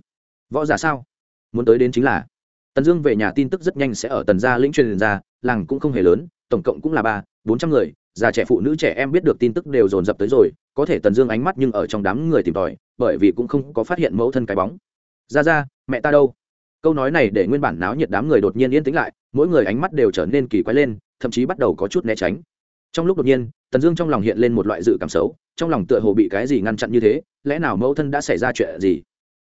Võ giả sao? Muốn tới đến chính là. Tần dương về nhà tin tức rất nhanh sẽ ở tần gia lĩnh truyền ra, làng cũng không hề lớn, tổng cộng cũng là ba, bốn trăm người, già trẻ phụ nữ trẻ em biết được tin tức đều dồn dập tới rồi, có thể tần dương ánh mắt nhưng ở trong đám người tìm tòi, bởi vì cũng không có phát hiện mẫu thân cái bóng. Ra ra mẹ ta đâu? Câu nói này để nguyên bản náo nhiệt đám người đột nhiên yên tĩnh lại, mỗi người ánh mắt đều trở nên kỳ quái lên, thậm chí bắt đầu có chút né tránh. Trong lúc đột nhiên, tần dương trong lòng hiện lên một loại dự cảm xấu, trong lòng tựa hồ bị cái gì ngăn chặn như thế, lẽ nào mẫu thân đã xảy ra chuyện gì?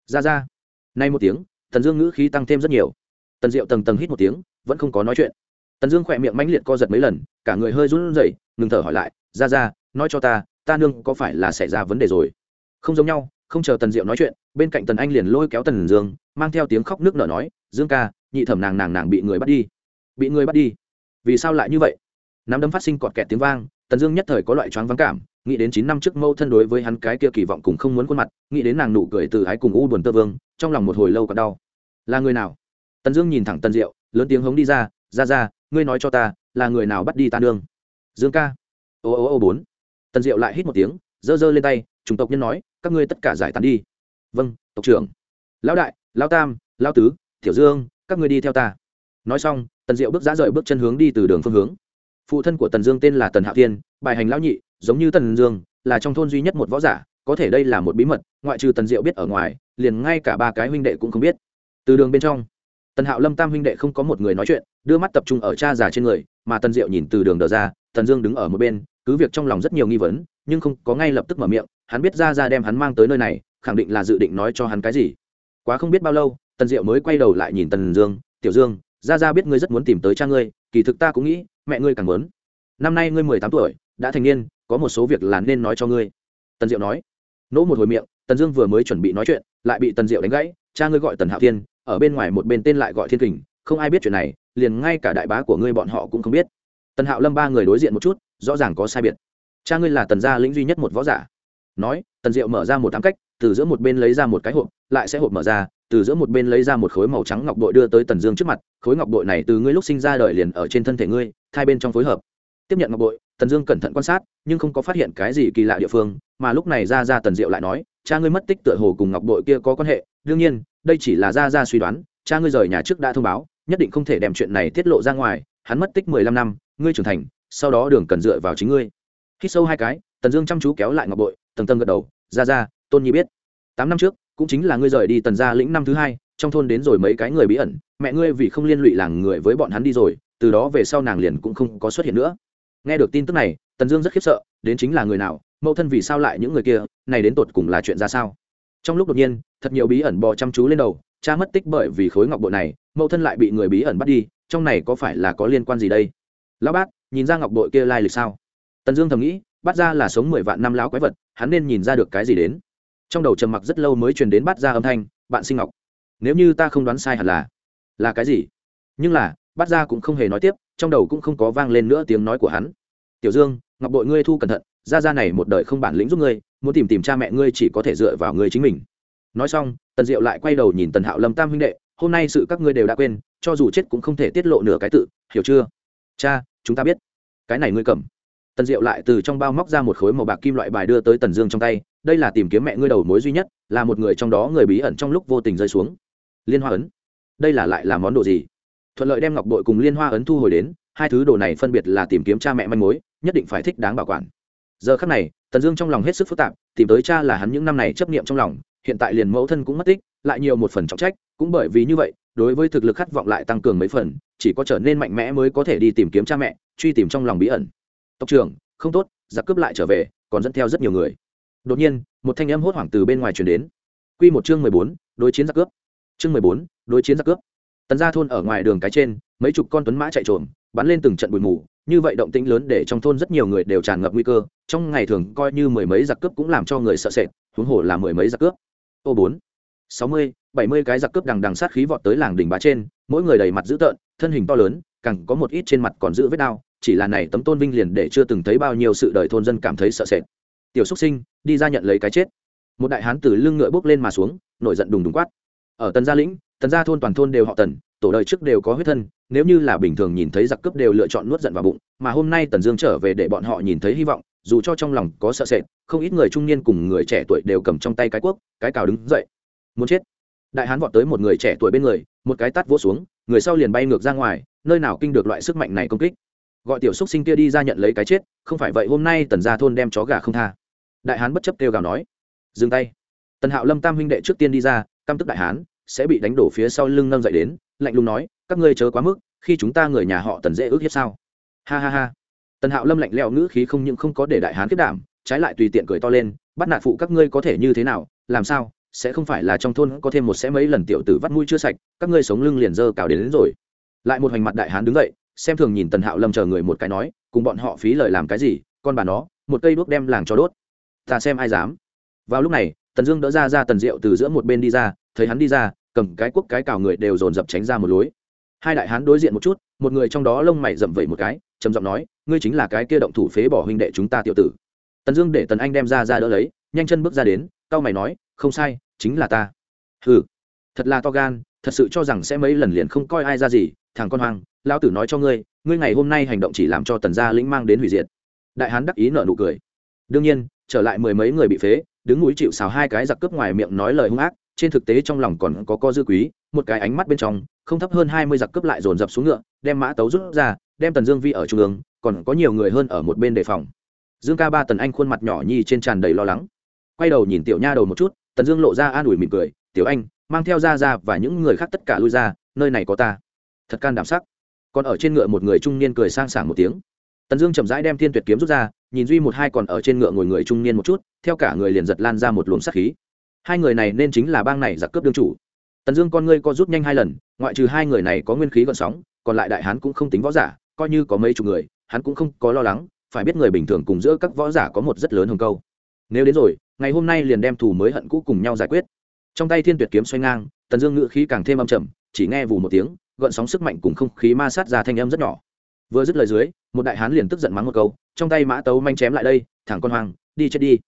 Ra ra. Nay một tiếng, tần dương ngữ khí tăng thêm rất nhiều. Tần diệu tầng tầng hít một tiếng, vẫn không có nói chuyện. Tần dương khỏe miệng mãnh liệt co giật mấy lần, cả người hơi run rẩy, ngừng thở hỏi lại, ra ra, nói cho ta ta nương có phải là xảy ra vấn đề rồi? Không giống nhau, không chờ tần diệu nói chuyện bên cạnh tần anh liền lôi kéo tần dương, mang theo tiếng khóc nước nở nói, dương ca, nhị thẩm nàng nàng nàng bị người bắt đi. Bị người bắt đi? Vì sao lại như vậy? Nắm đấm phát sinh cọt kẹt tiếng vang, tần dương nhất thời có loại choáng vắng cảm, nghĩ đến chín năm trước mâu thân đối với hắn cái kia kỳ vọng cùng không muốn khuôn mặt, nghĩ đến nàng nụ cười từ ái cùng u buồn tơ vương, trong lòng một hồi lâu còn đau. Là người nào? Tần dương nhìn thẳng tần diệu, lớn tiếng hống đi ra ra ra, ngươi nói cho ta, là người nào bắt đi ta nương? Dương ca. Ô ô ô bốn. Tần diệu lại hít một tiếng, giơ giơ lên tay, chủng tộc nhân nói, các ngươi tất cả giải tán đi vâng tộc trưởng. Lão đại, lão tam, lão tứ, tiểu dương, các người đi theo ta. Nói xong, tần diệu bước ra rời bước chân hướng đi từ đường phương hướng. Phụ thân của tần dương tên là tần hạo thiên, bài hành lão nhị, giống như tần dương, là trong thôn duy nhất một võ giả, có thể đây là một bí mật, ngoại trừ tần diệu biết ở ngoài, liền ngay cả ba cái huynh đệ cũng không biết. Từ đường bên trong, tần hạo lâm tam huynh đệ không có một người nói chuyện, đưa mắt tập trung ở cha già trên người, mà tần diệu nhìn từ đường đờ ra, tần dương đứng ở một bên, cứ việc trong lòng rất nhiều nghi vấn, nhưng không có ngay lập tức mở miệng, hắn biết ra ra đem hắn mang tới nơi này khẳng định là dự định nói cho hắn cái gì. Quá không biết bao lâu, tần diệu mới quay đầu lại nhìn tần dương, tiểu dương, ra ra biết ngươi rất muốn tìm tới cha ngươi, kỳ thực ta cũng nghĩ mẹ ngươi càng muốn. Năm nay ngươi mười tám tuổi, đã thành niên, có một số việc là nên nói cho ngươi. Tần diệu nói. Nỗ một hồi miệng, tần dương vừa mới chuẩn bị nói chuyện, lại bị tần diệu đánh gãy, cha ngươi gọi tần hạo thiên, ở bên ngoài một bên tên lại gọi thiên kình, không ai biết chuyện này, liền ngay cả đại bá của ngươi bọn họ cũng không biết. Tần hạo lâm ba người đối diện một chút, rõ ràng có sai biệt. Cha ngươi là tần gia lĩnh duy nhất một võ giả nói, tần diệu mở ra một tám cách, từ giữa một bên lấy ra một cái hộp, lại sẽ hộp mở ra, từ giữa một bên lấy ra một khối màu trắng ngọc bội đưa tới tần dương trước mặt, khối ngọc bội này từ ngươi lúc sinh ra đời liền ở trên thân thể ngươi, hai bên trong phối hợp. Tiếp nhận ngọc bội, tần dương cẩn thận quan sát, nhưng không có phát hiện cái gì kỳ lạ địa phương, mà lúc này ra ra tần diệu lại nói, cha ngươi mất tích tựa hồ cùng ngọc bội kia có quan hệ, đương nhiên, đây chỉ là ra ra suy đoán, cha ngươi rời nhà trước đã thông báo, nhất định không thể đem chuyện này tiết lộ ra ngoài, hắn mất tích mười lăm năm, ngươi trưởng thành, sau đó đường cần dựa vào chính ngươi. Khi sâu hai cái, tần dương chăm chú kéo lại ngọc bội tầng tầng gật đầu, ra ra, tôn nhi biết. Tám năm trước, cũng chính là ngươi rời đi tần gia lĩnh năm thứ hai, trong thôn đến rồi mấy cái người bí ẩn, mẹ ngươi vì không liên lụy làng người với bọn hắn đi rồi, từ đó về sau nàng liền cũng không có xuất hiện nữa. Nghe được tin tức này, tần dương rất khiếp sợ, đến chính là người nào, mẫu thân vì sao lại những người kia, này đến tột cùng là chuyện ra sao? Trong lúc đột nhiên, thật nhiều bí ẩn bò chăm chú lên đầu, cha mất tích bởi vì khối ngọc bội này, mẫu thân lại bị người bí ẩn bắt đi, trong này có phải là có liên quan gì đây? Lão bát, nhìn ra ngọc bội kia lai lịch sao? Tần dương thầm nghĩ bắt ra là sống mười vạn năm lão quái vật hắn nên nhìn ra được cái gì đến. Trong đầu trầm mặc rất lâu mới truyền đến bắt ra âm thanh, bạn sinh ngọc, nếu như ta không đoán sai hẳn là là cái gì? Nhưng là bắt ra cũng không hề nói tiếp, trong đầu cũng không có vang lên nữa tiếng nói của hắn. Tiểu dương, ngọc bội ngươi thu cẩn thận ra ra này một đời không bản lĩnh giúp ngươi, muốn tìm tìm cha mẹ ngươi chỉ có thể dựa vào ngươi chính mình. Nói xong, tần diệu lại quay đầu nhìn tần hạo lâm tam huynh đệ, hôm nay sự các ngươi đều đã quên, cho dù chết cũng không thể tiết lộ nửa cái tự, hiểu chưa? Cha, chúng ta biết, cái này ngươi cầm tần diệu lại từ trong bao móc ra một khối màu bạc kim loại bài đưa tới tần dương trong tay, đây là tìm kiếm mẹ ngươi đầu mối duy nhất, là một người trong đó người bí ẩn trong lúc vô tình rơi xuống. Liên hoa ấn, đây là lại là món đồ gì? Thuận lợi đem ngọc bội cùng liên hoa ấn thu hồi đến, hai thứ đồ này phân biệt là tìm kiếm cha mẹ manh mối, nhất định phải thích đáng bảo quản. Giờ khắc này, tần dương trong lòng hết sức phức tạp, tìm tới cha là hắn những năm này chấp niệm trong lòng, hiện tại liền mẫu thân cũng mất tích, lại nhiều một phần trọng trách, cũng bởi vì như vậy, đối với thực lực khát vọng lại tăng cường mấy phần, chỉ có trở nên mạnh mẽ mới có thể đi tìm kiếm cha mẹ, truy tìm trong lòng bí ẩn tộc trưởng, không tốt, giặc cướp lại trở về, còn dẫn theo rất nhiều người. Đột nhiên, một thanh âm hốt hoảng từ bên ngoài truyền đến. Q một chương mười bốn, đối chiến giặc cướp. Chương mười bốn, đối chiến giặc cướp. Tần gia thôn ở ngoài đường cái trên, mấy chục con tuấn mã chạy trộm bắn lên từng trận bụi mù, như vậy động tĩnh lớn để trong thôn rất nhiều người đều tràn ngập nguy cơ, trong ngày thường coi như mười mấy giặc cướp cũng làm cho người sợ sệt, huống hồ là mười mấy giặc cướp. Ô bốn, sáu mươi, bảy mươi cái giặc cướp đằng đằng sát khí vọt tới làng đỉnh bá trên, mỗi người đầy mặt dữ tợn, thân hình to lớn, càng có một ít trên mặt còn giữ vết đau chỉ là này tấm tôn vinh liền để chưa từng thấy bao nhiêu sự đời thôn dân cảm thấy sợ sệt. Tiểu xúc sinh, đi ra nhận lấy cái chết. Một đại hán từ lưng ngựa bước lên mà xuống, nổi giận đùng đùng quát. Ở tần gia lĩnh, tần gia thôn toàn thôn đều họ tần, tổ đời trước đều có huyết thân, nếu như là bình thường nhìn thấy giặc cướp đều lựa chọn nuốt giận vào bụng, mà hôm nay tần dương trở về để bọn họ nhìn thấy hy vọng, dù cho trong lòng có sợ sệt, không ít người trung niên cùng người trẻ tuổi đều cầm trong tay cái cuốc, cái cào đứng dậy. Muốn chết. Đại hán vọt tới một người trẻ tuổi bên người, một cái tát vỗ xuống, người sau liền bay ngược ra ngoài, nơi nào kinh được loại sức mạnh này công kích gọi tiểu xúc sinh kia đi ra nhận lấy cái chết không phải vậy hôm nay tần gia thôn đem chó gà không tha. Đại hán bất chấp kêu gào nói dừng tay. Tần hạo lâm tam huynh đệ trước tiên đi ra căm tức đại hán sẽ bị đánh đổ phía sau lưng nâng dậy đến lạnh lùng nói các ngươi chớ quá mức khi chúng ta người nhà họ tần dễ ước hiếp sao? Ha ha ha. Tần hạo lâm lạnh lẽo ngữ khí không những không có để đại hán kết đảm trái lại tùy tiện cười to lên bắt nạt phụ các ngươi có thể như thế nào làm sao sẽ không phải là trong thôn có thêm một sẽ mấy lần tiểu tử vắt mũi chưa sạch các ngươi sống lưng liền dơ cào đến, đến rồi. Lại một hoành mặt đại hán đứng dậy xem thường nhìn tần hạo lâm chờ người một cái nói, cùng bọn họ phí lời làm cái gì, con bà nó, một cây đuốc đem làng cho đốt. Ta xem ai dám. Vào lúc này, tần dương đỡ ra ra tần diệu từ giữa một bên đi ra, thấy hắn đi ra, cầm cái cuốc cái cào người đều dồn dập tránh ra một lối. Hai đại hán đối diện một chút, một người trong đó lông mày rậm vẩy một cái, trầm giọng nói, ngươi chính là cái kia động thủ phế bỏ huynh đệ chúng ta tiểu tử. Tần dương để tần anh đem ra ra đỡ lấy, nhanh chân bước ra đến cao mày nói, không sai, chính là ta. Ừ thật là to gan, thật sự cho rằng sẽ mấy lần liền không coi ai ra gì, thằng con hoang lão tử nói cho ngươi ngươi ngày hôm nay hành động chỉ làm cho tần gia lĩnh mang đến hủy diệt. Đại hán đắc ý nợ nụ cười. Đương nhiên, trở lại mười mấy người bị phế, đứng núi chịu xào hai cái giặc cướp ngoài miệng nói lời hung ác, trên thực tế trong lòng còn có co dư quý, một cái ánh mắt bên trong, không thấp hơn hai mươi giặc cướp lại dồn dập xuống ngựa, đem mã tấu rút ra, đem tần dương vi ở trung ương, còn có nhiều người hơn ở một bên đề phòng. Dương ca ba tần anh khuôn mặt nhỏ nhi trên tràn đầy lo lắng. Quay đầu nhìn tiểu nha đầu một chút, tần dương lộ ra an ủi mỉm cười, tiểu anh, mang theo ra ra và những người khác tất cả lui ra, nơi này có ta. Thật can đảm sắc còn ở trên ngựa một người trung niên cười sang sảng một tiếng. Tần dương chậm rãi đem thiên tuyệt kiếm rút ra, nhìn duy một hai còn ở trên ngựa ngồi người trung niên một chút, theo cả người liền giật lan ra một luồng sát khí. Hai người này nên chính là bang này giặc cướp đương chủ. Tần dương con ngươi co rút nhanh hai lần, ngoại trừ hai người này có nguyên khí gợn sóng, còn lại đại hán cũng không tính võ giả, coi như có mấy chục người, hắn cũng không có lo lắng, phải biết người bình thường cùng giữa các võ giả có một rất lớn hồng câu. Nếu đến rồi, ngày hôm nay liền đem thù mới hận cũ cùng nhau giải quyết. Trong tay thiên tuyệt kiếm xoay ngang, tần dương ngự khí càng thêm âm trầm, chỉ nghe vù một tiếng gợn sóng sức mạnh cùng không khí ma sát ra thanh âm rất nhỏ. Vừa dứt lời dưới, một đại hán liền tức giận mắng một câu, trong tay mã tấu manh chém lại đây thẳng con hoàng đi chết đi.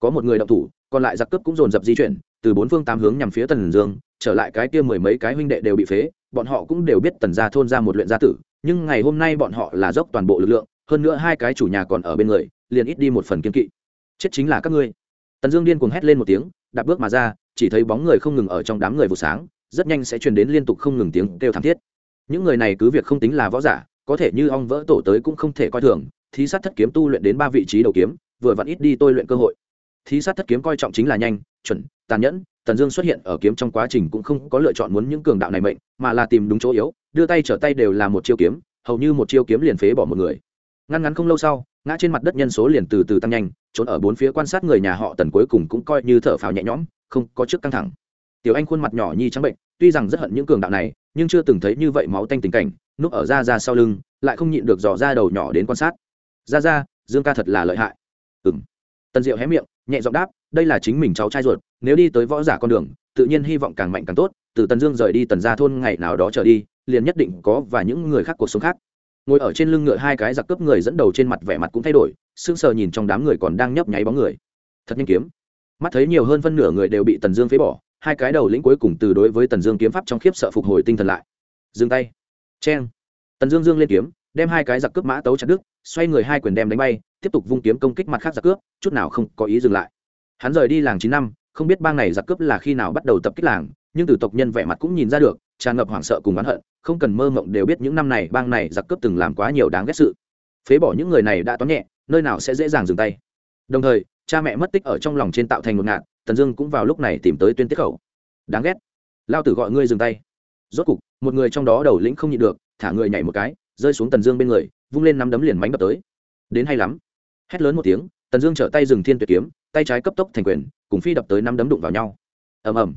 Có một người động thủ, còn lại giặc cướp cũng dồn dập di chuyển, từ bốn phương tám hướng nhằm phía tần dương, trở lại cái kia mười mấy cái huynh đệ đều bị phế, bọn họ cũng đều biết tần gia thôn ra một luyện gia tử, nhưng ngày hôm nay bọn họ là dốc toàn bộ lực lượng, hơn nữa hai cái chủ nhà còn ở bên người, liền ít đi một phần kiên kỵ. Chết chính là các ngươi. Tần dương điên cuồng hét lên một tiếng, đạp bước mà ra, chỉ thấy bóng người không ngừng ở trong đám người vụ sáng rất nhanh sẽ truyền đến liên tục không ngừng tiếng kêu thảm thiết. Những người này cứ việc không tính là võ giả, có thể như ong vỡ tổ tới cũng không thể coi thường. Thí sát thất kiếm tu luyện đến ba vị trí đầu kiếm, vừa vặn ít đi tôi luyện cơ hội. Thí sát thất kiếm coi trọng chính là nhanh, chuẩn, tàn nhẫn. Tần dương xuất hiện ở kiếm trong quá trình cũng không có lựa chọn muốn những cường đạo này mệnh, mà là tìm đúng chỗ yếu, đưa tay trở tay đều là một chiêu kiếm, hầu như một chiêu kiếm liền phế bỏ một người. Ngăn ngắn không lâu sau, ngã trên mặt đất nhân số liền từ từ tăng nhanh, trốn ở bốn phía quan sát người nhà họ tần cuối cùng cũng coi như thở phào nhẹ nhõm, không có trước căng thẳng tiểu anh khuôn mặt nhỏ nhi trắng bệnh, tuy rằng rất hận những cường đạo này, nhưng chưa từng thấy như vậy máu tanh tình cảnh, núp ở ra ra sau lưng, lại không nhịn được dò ra đầu nhỏ đến quan sát. Ra ra dương ca thật là lợi hại. Ừ m tần diệu hé miệng, nhẹ giọng đáp, đây là chính mình cháu trai ruột, nếu đi tới võ giả con đường, tự nhiên hy vọng càng mạnh càng tốt, từ tần dương rời đi tần ra thôn ngày nào đó trở đi, liền nhất định có và những người khác cuộc sống khác. Ngồi ở trên lưng ngựa hai cái giặc cướp người dẫn đầu trên mặt vẻ mặt cũng thay đổi, sững sờ nhìn trong đám người còn đang nhấp nháy bóng người. Thật nhanh kiếm. Mắt thấy nhiều hơn phân nửa người đều bị tần dương phế bỏ hai cái đầu lĩnh cuối cùng từ đối với tần dương kiếm pháp trong khiếp sợ phục hồi tinh thần lại. Dừng tay. Cheng. Tần dương dương lên kiếm, đem hai cái giặc cướp mã tấu chặt đứt, xoay người hai quyền đem đánh bay, tiếp tục vung kiếm công kích mặt khác giặc cướp, chút nào không có ý dừng lại. Hắn rời đi làng chín năm, không biết bang này giặc cướp là khi nào bắt đầu tập kích làng, nhưng từ tộc nhân vẻ mặt cũng nhìn ra được, tràn ngập hoảng sợ cùng oán hận, không cần mơ mộng đều biết những năm này bang này giặc cướp từng làm quá nhiều đáng ghét sự. Phế bỏ những người này đã toán nhẹ, nơi nào sẽ dễ dàng dừng tay. Đồng thời, cha mẹ mất tích ở trong lòng trên tạo thành một ngạn tần dương cũng vào lúc này tìm tới tuyên tiết khẩu. Đáng ghét. Lao tử gọi ngươi dừng tay. Rốt cục, một người trong đó đầu lĩnh không nhịn được, thả người nhảy một cái, rơi xuống tần dương bên người, vung lên nắm đấm liền mánh đập tới. Đến hay lắm. Hét lớn một tiếng, tần dương trở tay dừng thiên tuyệt kiếm, tay trái cấp tốc thành quyền, cùng phi đập tới năm đấm đụng vào nhau. Ầm ầm.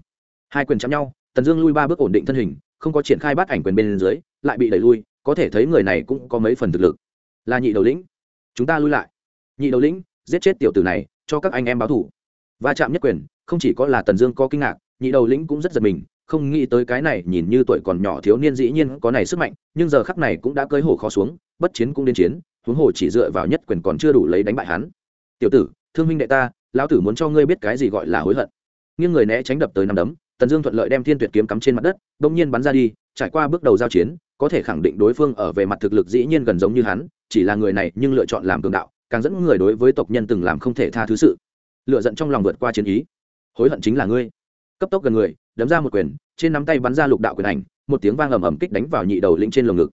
Hai quyền chạm nhau, tần dương lui ba bước ổn định thân hình, không có triển khai bắt ảnh quyền bên dưới, lại bị đẩy lui, có thể thấy người này cũng có mấy phần thực lực. Là nhị đầu lĩnh. Chúng ta lui lại. Nhị đầu lĩnh, giết chết tiểu tử này, cho các anh em báo thủ va chạm nhất quyền, không chỉ có là tần dương có kinh ngạc, nhị đầu lĩnh cũng rất giật mình, không nghĩ tới cái này nhìn như tuổi còn nhỏ thiếu niên dĩ nhiên có này sức mạnh, nhưng giờ khắc này cũng đã cưới hổ khó xuống, bất chiến cũng đến chiến, huống hồ chỉ dựa vào nhất quyền còn chưa đủ lấy đánh bại hắn. Tiểu tử, thương minh đệ ta, lão tử muốn cho ngươi biết cái gì gọi là hối hận. Nghiêng người né tránh đập tới năm đấm, tần dương thuận lợi đem thiên tuyệt kiếm cắm trên mặt đất, bỗng nhiên bắn ra đi, trải qua bước đầu giao chiến, có thể khẳng định đối phương ở về mặt thực lực dĩ nhiên gần giống như hắn, chỉ là người này nhưng lựa chọn làm cường đạo, càng dẫn người đối với tộc nhân từng làm không thể tha thứ sự lựa giận trong lòng vượt qua chiến ý. Hối hận chính là ngươi. Cấp tốc gần người, đấm ra một quyền, trên nắm tay bắn ra lục đạo quyền ảnh, một tiếng vang ầm ầm kích đánh vào nhị đầu lĩnh trên lồng ngực.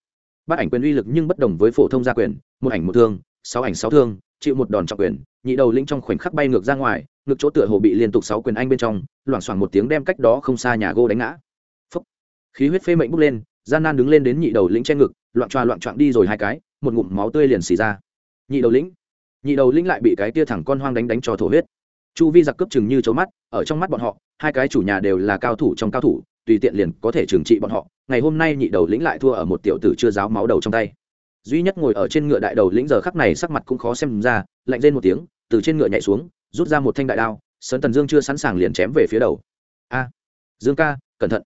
Bắt ảnh quyền uy lực nhưng bất đồng với phổ thông gia quyền, một ảnh một thương, sáu ảnh sáu thương, chịu một đòn trọng quyền, nhị đầu lĩnh trong khoảnh khắc bay ngược ra ngoài, ngực chỗ tựa hồ bị liên tục sáu quyền anh bên trong, loảng xoảng một tiếng đem cách đó không xa nhà gô đánh ngã. Phúc. khí huyết phê mệnh bốc lên, gian nan đứng lên đến nhị đầu lĩnh che ngực, loạn choa loạn choạng đi rồi hai cái, một ngụm máu tươi liền xì ra. Nhị đầu lĩnh. Nhị đầu lĩnh lại bị cái tia thẳng con hoang đánh đánh cho thổ huyết chu vi giặc cướp chừng như chấu mắt, ở trong mắt bọn họ, hai cái chủ nhà đều là cao thủ trong cao thủ, tùy tiện liền có thể trừng trị bọn họ. Ngày hôm nay nhị đầu lĩnh lại thua ở một tiểu tử chưa giáo máu đầu trong tay. Duy nhất ngồi ở trên ngựa đại đầu lĩnh giờ khắc này sắc mặt cũng khó xem ra, lạnh lên một tiếng, từ trên ngựa nhảy xuống, rút ra một thanh đại đao, sơn tần dương chưa sẵn sàng liền chém về phía đầu. A! Dương ca, cẩn thận.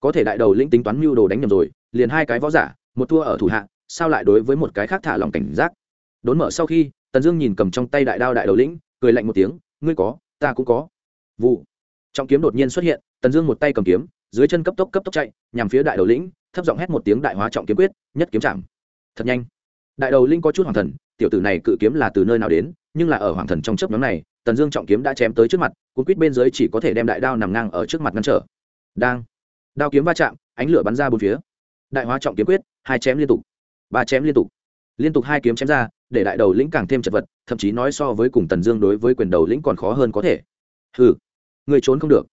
Có thể đại đầu lĩnh tính toán mưu đồ đánh nhầm rồi, liền hai cái võ giả, một thua ở thủ hạ, sao lại đối với một cái khác thả lòng cảnh giác? Đốn mở sau khi, tần dương nhìn cầm trong tay đại đao đại đầu lĩnh, cười lạnh một tiếng ngươi có, ta cũng có. Vụ. Trọng kiếm đột nhiên xuất hiện, tần dương một tay cầm kiếm, dưới chân cấp tốc cấp tốc chạy, nhằm phía đại đầu lĩnh, thấp giọng hét một tiếng đại hóa trọng kiếm quyết, nhất kiếm chạm. Thật nhanh. Đại đầu linh có chút hoàng thần, tiểu tử này cự kiếm là từ nơi nào đến, nhưng là ở hoàng thần trong chớp nhóm này, tần dương trọng kiếm đã chém tới trước mặt, cuốn quýt bên dưới chỉ có thể đem đại đao nằm ngang ở trước mặt ngăn trở. Đang. Đao kiếm va chạm, ánh lửa bắn ra bốn phía. Đại hóa trọng kiếm quyết, hai chém liên tục. Ba chém liên tục. Liên tục hai kiếm chém ra để đại đầu lĩnh càng thêm chật vật, thậm chí nói so với cùng tần dương đối với quyền đầu lĩnh còn khó hơn có thể. Hừ, người trốn không được.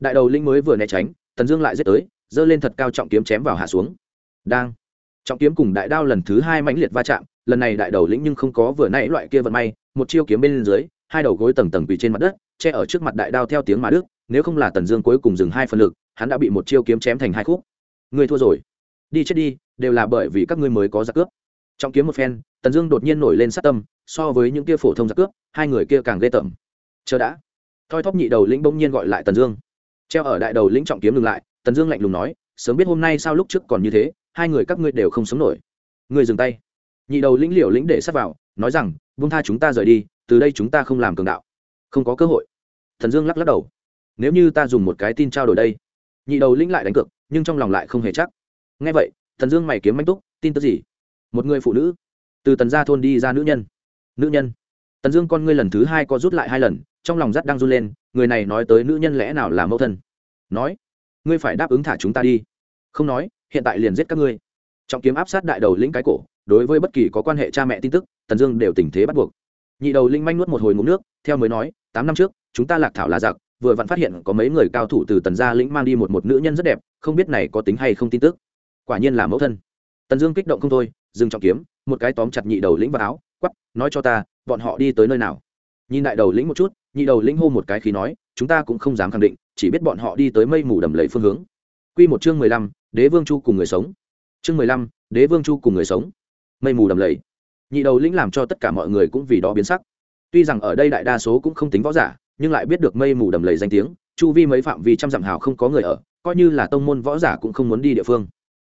Đại đầu lĩnh mới vừa né tránh, tần dương lại giết tới, giơ lên thật cao trọng kiếm chém vào hạ xuống. Đang. Trọng kiếm cùng đại đao lần thứ hai mãnh liệt va chạm, lần này đại đầu lĩnh nhưng không có vừa nãy loại kia vận may, một chiêu kiếm bên dưới, hai đầu gối tầng tầng quỳ trên mặt đất, che ở trước mặt đại đao theo tiếng mà đức, nếu không là tần dương cuối cùng dừng hai phần lực, hắn đã bị một chiêu kiếm chém thành hai khúc. Người thua rồi. Đi chết đi, đều là bởi vì các ngươi mới có giặc cướp trong kiếm một phen, tần dương đột nhiên nổi lên sát tâm, so với những kia phổ thông giặc cướp, hai người kia càng ghê tởm. Chờ đã. Thoi thóp nhị đầu lĩnh bỗng nhiên gọi lại tần dương. Treo ở đại đầu lĩnh trọng kiếm ngừng lại, tần dương lạnh lùng nói, sớm biết hôm nay sao lúc trước còn như thế, hai người các ngươi đều không sống nổi. Người dừng tay. Nhị đầu lĩnh liều lĩnh để sát vào, nói rằng vung tha chúng ta rời đi, từ đây chúng ta không làm cường đạo. Không có cơ hội. Thần dương lắc lắc đầu. Nếu như ta dùng một cái tin trao đổi đây. Nhị đầu lĩnh lại đánh cược, nhưng trong lòng lại không hề chắc. Ngay vậy thần dương mày kiếm manh túc, tin tức gì? Một người phụ nữ. Từ tần gia thôn đi ra nữ nhân. Nữ nhân. Tần dương con ngươi lần thứ hai có rút lại hai lần, trong lòng rắt đang run lên, người này nói tới nữ nhân lẽ nào là mẫu thân? Nói. Ngươi phải đáp ứng thả chúng ta đi. Không nói, hiện tại liền giết các ngươi. Trọng kiếm áp sát đại đầu lĩnh cái cổ, đối với bất kỳ có quan hệ cha mẹ tin tức, tần dương đều tình thế bắt buộc. Nhị đầu linh manh nuốt một hồi ngụm nước, theo mới nói, tám năm trước, chúng ta lạc thảo là giặc, vừa vặn phát hiện có mấy người cao thủ từ tần gia lĩnh mang đi một một nữ nhân rất đẹp, không biết này có tính hay không tin tức. Quả nhiên là mẫu thân tần dương kích động không thôi, dừng trọng kiếm, một cái tóm chặt nhị đầu lĩnh vào áo, quắp, nói cho ta, bọn họ đi tới nơi nào? Nhìn lại đầu lĩnh một chút, nhị đầu lĩnh hô một cái khí nói, chúng ta cũng không dám khẳng định, chỉ biết bọn họ đi tới mây mù đầm lầy phương hướng. Q một chương mười lăm, đế vương chu cùng người sống. Chương mười lăm, đế vương chu cùng người sống. Mây mù đầm lầy. Nhị đầu lĩnh làm cho tất cả mọi người cũng vì đó biến sắc. Tuy rằng ở đây đại đa số cũng không tính võ giả, nhưng lại biết được mây mù đầm lầy danh tiếng, chu vi mấy phạm vi trăm dặm hào không có người ở, coi như là tông môn võ giả cũng không muốn đi địa phương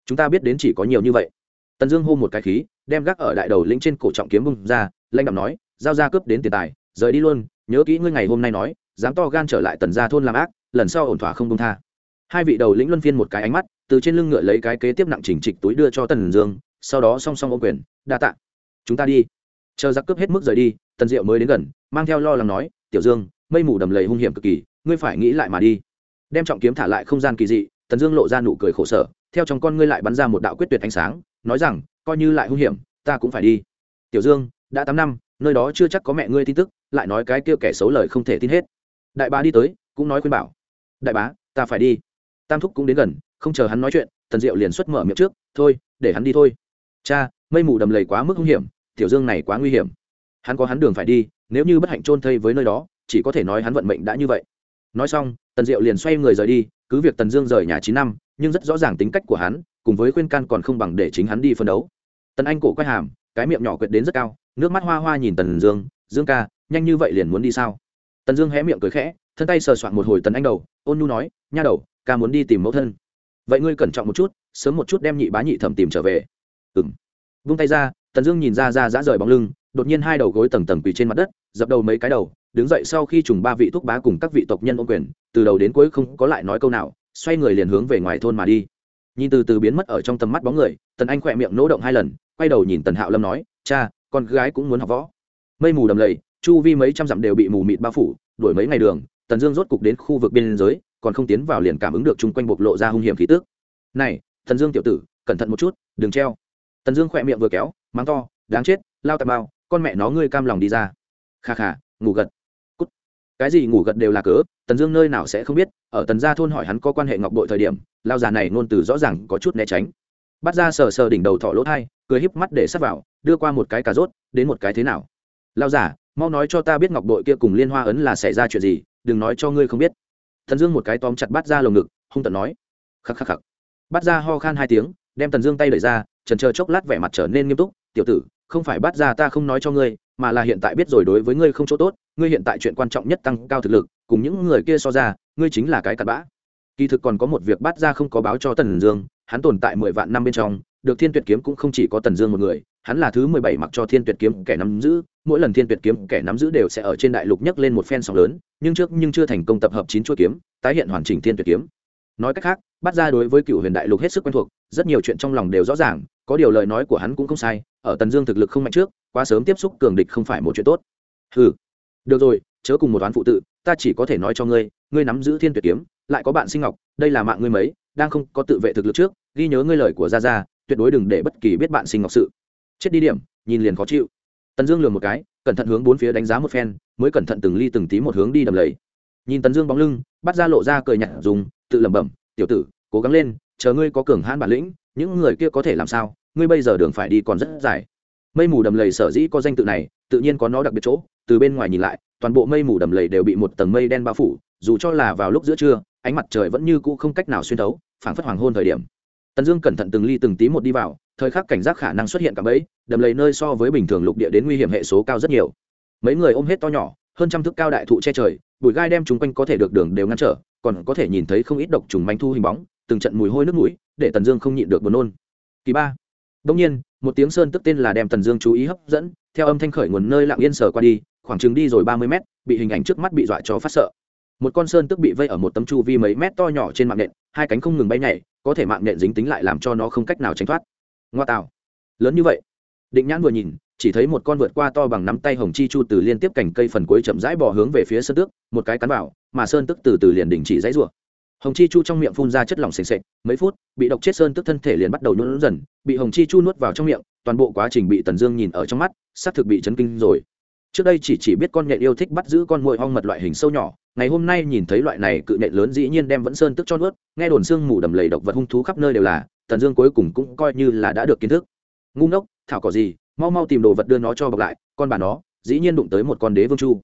chúng ta biết đến chỉ có nhiều như vậy. Tần dương hô một cái khí, đem gác ở đại đầu lĩnh trên cổ trọng kiếm bung ra lanh đạm nói, giao ra cướp đến tiền tài, rời đi luôn, nhớ kỹ ngươi ngày hôm nay nói, dám to gan trở lại tần gia thôn làm ác, lần sau ổn thỏa không công tha. Hai vị đầu lĩnh luân phiên một cái ánh mắt, từ trên lưng ngựa lấy cái kế tiếp nặng chỉnh trịch túi đưa cho tần dương, sau đó song song ô quyền, đa tạ, chúng ta đi. Chờ giặc cướp hết mức rời đi, tần diệu mới đến gần, mang theo lo lắng nói, tiểu dương, mây mù đầm lầy hung hiểm cực kỳ, ngươi phải nghĩ lại mà đi. Đem trọng kiếm thả lại không gian kỳ dị, tần dương lộ ra nụ cười khổ sở theo trong con ngươi lại bắn ra một đạo quyết tuyệt ánh sáng, nói rằng, coi như lại hung hiểm, ta cũng phải đi. Tiểu dương, đã tám năm, nơi đó chưa chắc có mẹ ngươi tin tức, lại nói cái kêu kẻ xấu lời không thể tin hết. Đại bá đi tới, cũng nói khuyên bảo. Đại bá, ta phải đi. Tam thúc cũng đến gần, không chờ hắn nói chuyện, tần diệu liền xuất mở miệng trước, thôi, để hắn đi thôi. Cha, mây mù đầm lầy quá mức hung hiểm, tiểu dương này quá nguy hiểm. Hắn có hắn đường phải đi, nếu như bất hạnh trôn thây với nơi đó, chỉ có thể nói hắn vận mệnh đã như vậy. Nói xong, tần diệu liền xoay người rời đi, cứ việc tần dương rời nhà chín năm nhưng rất rõ ràng tính cách của hắn, cùng với khuyên can còn không bằng để chính hắn đi phân đấu. Tần anh cổ quay hàm, cái miệng nhỏ quyệt đến rất cao, nước mắt hoa hoa nhìn tần dương dương ca, nhanh như vậy liền muốn đi sao? Tần dương hé miệng cười khẽ, thân tay sờ soạn một hồi tần anh đầu, ôn nhu nói, nha đầu, ca muốn đi tìm mẫu thân. Vậy ngươi cẩn trọng một chút, sớm một chút đem nhị bá nhị thẩm tìm trở về. Ừng vung tay ra, tần dương nhìn ra ra dã rời bóng lưng, đột nhiên hai đầu gối tầng tầng quỳ trên mặt đất, dập đầu mấy cái đầu, đứng dậy sau khi trùng ba vị thúc bá cùng các vị tộc nhân ô quyền, từ đầu đến cuối không có lại nói câu nào xoay người liền hướng về ngoài thôn mà đi. Nhìn từ từ biến mất ở trong tầm mắt bóng người, tần anh khỏe miệng nỗ động hai lần, quay đầu nhìn tần hạo lâm nói, cha, con gái cũng muốn học võ. Mây mù đầm lầy, chu vi mấy trăm dặm đều bị mù mịt bao phủ đuổi mấy ngày đường, tần dương rốt cục đến khu vực biên giới, còn không tiến vào liền cảm ứng được chung quanh bộc lộ ra hung hiểm khí tước này, tần dương tiểu tử, cẩn thận một chút, đừng treo. Tần dương khỏe miệng vừa kéo, mắng to, đáng chết, lao tạp bao, con mẹ nó ngươi cam lòng đi ra. Kha kha, ngủ gật cái gì ngủ gật đều là cớ, tần dương nơi nào sẽ không biết, ở tần gia thôn hỏi hắn có quan hệ ngọc bội thời điểm, lao già này ngôn từ rõ ràng có chút né tránh. Bắt ra sờ sờ đỉnh đầu thọ lỗ thai, cười híp mắt để sắp vào, đưa qua một cái cà rốt, đến một cái thế nào? Lao giả mau nói cho ta biết ngọc bội kia cùng liên hoa ấn là xảy ra chuyện gì, đừng nói cho ngươi không biết. Tần dương một cái tóm chặt bắt ra lồng ngực, hung tận nói. Khắc khắc khắc. Bắt ra ho khan hai tiếng, đem tần dương tay đẩy ra trần chờ chốc lát vẻ mặt trở nên nghiêm túc, tiểu tử không phải bắt ra ta không nói cho ngươi, mà là hiện tại biết rồi đối với ngươi không chỗ tốt, ngươi hiện tại chuyện quan trọng nhất tăng cao thực lực, cùng những người kia so ra, ngươi chính là cái cặn bã. Kỳ thực còn có một việc bắt ra không có báo cho tần dương, hắn tồn tại mười vạn năm bên trong, được thiên tuyệt kiếm cũng không chỉ có tần dương một người, hắn là thứ mười bảy mặc cho thiên tuyệt kiếm kẻ nắm giữ, mỗi lần thiên tuyệt kiếm kẻ nắm giữ đều sẽ ở trên đại lục nhấc lên một phen sóng lớn, nhưng trước nhưng chưa thành công tập hợp chín chuỗi kiếm, tái hiện hoàn chỉnh thiên tuyệt kiếm. Nói cách khác, bắt ra đối với cựu huyền đại lục hết sức quen thuộc, rất nhiều chuyện trong lòng đều rõ ràng, có điều lời nói của hắn cũng không sai ở tần dương thực lực không mạnh trước, quá sớm tiếp xúc cường địch không phải một chuyện tốt. Ừ được rồi, chớ cùng một toán phụ tự, ta chỉ có thể nói cho ngươi ngươi nắm giữ thiên tuyệt kiếm, lại có bạn sinh ngọc, đây là mạng ngươi mấy, đang không có tự vệ thực lực trước, ghi nhớ ngươi lời của gia gia, tuyệt đối đừng để bất kỳ biết bạn sinh ngọc sự. Chết đi điểm, nhìn liền khó chịu. Tần dương lừa một cái, cẩn thận hướng bốn phía đánh giá một phen, mới cẩn thận từng ly từng tí một hướng đi đầm lầy. Nhìn tần dương bóng lưng, bắt ra lộ ra cười nhạt dùng, tự lẩm bẩm, tiểu tử, cố gắng lên, chờ ngươi có cường hãn bản lĩnh, những người kia có thể làm sao? Ngươi bây giờ đường phải đi còn rất dài. Mây mù đầm lầy sở dĩ có danh tự này, tự nhiên có nó đặc biệt chỗ, từ bên ngoài nhìn lại, toàn bộ mây mù đầm lầy đều bị một tầng mây đen bao phủ, dù cho là vào lúc giữa trưa, ánh mặt trời vẫn như cũ không cách nào xuyên thấu, phảng phất hoàng hôn thời điểm. Tần dương cẩn thận từng ly từng tí một đi vào, thời khắc cảnh giác khả năng xuất hiện cả bẫy, đầm lầy nơi so với bình thường lục địa đến nguy hiểm hệ số cao rất nhiều. Mấy người ôm hết to nhỏ, hơn trăm thước cao đại thụ che trời, bụi gai đem chúng quanh có thể được đường đều ngăn trở, còn có thể nhìn thấy không ít độc trùng manh thu hình bóng, từng trận mùi hôi nước mũi, để tần dương không nhịn được buồn nôn. Kỳ ba đông nhiên, một tiếng sơn tức tên là đem tần dương chú ý hấp dẫn, theo âm thanh khởi nguồn nơi lặng yên sờ qua đi, khoảng chừng đi rồi ba mươi mét, bị hình ảnh trước mắt bị dọa cho phát sợ. Một con sơn tức bị vây ở một tấm chu vi mấy mét to nhỏ trên mạng nện, hai cánh không ngừng bay nhảy, có thể mạng nện dính tính lại làm cho nó không cách nào tránh thoát. Ngoa tạo. Lớn như vậy. Định nhãn vừa nhìn, chỉ thấy một con vượt qua to bằng nắm tay hồng chi chu từ liên tiếp cành cây phần cuối chậm rãi bò hướng về phía sơn tước một cái cắn vào, mà sơn tức từ từ liền đình chỉ dãy rủa hồng chi chu trong miệng phun ra chất lỏng s ề n s ệ c mấy phút, bị độc chết sơn tức thân thể liền bắt đầu nhún dần, bị hồng chi chu nuốt vào trong miệng, toàn bộ quá trình bị tần dương nhìn ở trong mắt sắp thực bị chấn kinh rồi. Trước đây chỉ chỉ biết con nhện yêu thích bắt giữ con mồi ong mật loại hình sâu nhỏ, ngày hôm nay nhìn thấy loại này cự nhện lớn dĩ nhiên đem vẫn sơn tức cho nuốt, nghe đồn xương mù đầm lầy độc vật hung thú khắp nơi đều là, tần dương cuối cùng cũng coi như là đã được kiến thức. Ngu ngốc, thảo cỏ gì, mau mau tìm đồ vật đưa nó cho bọc lại, con bà nó, dĩ nhiên đụng tới một con đế vương chu.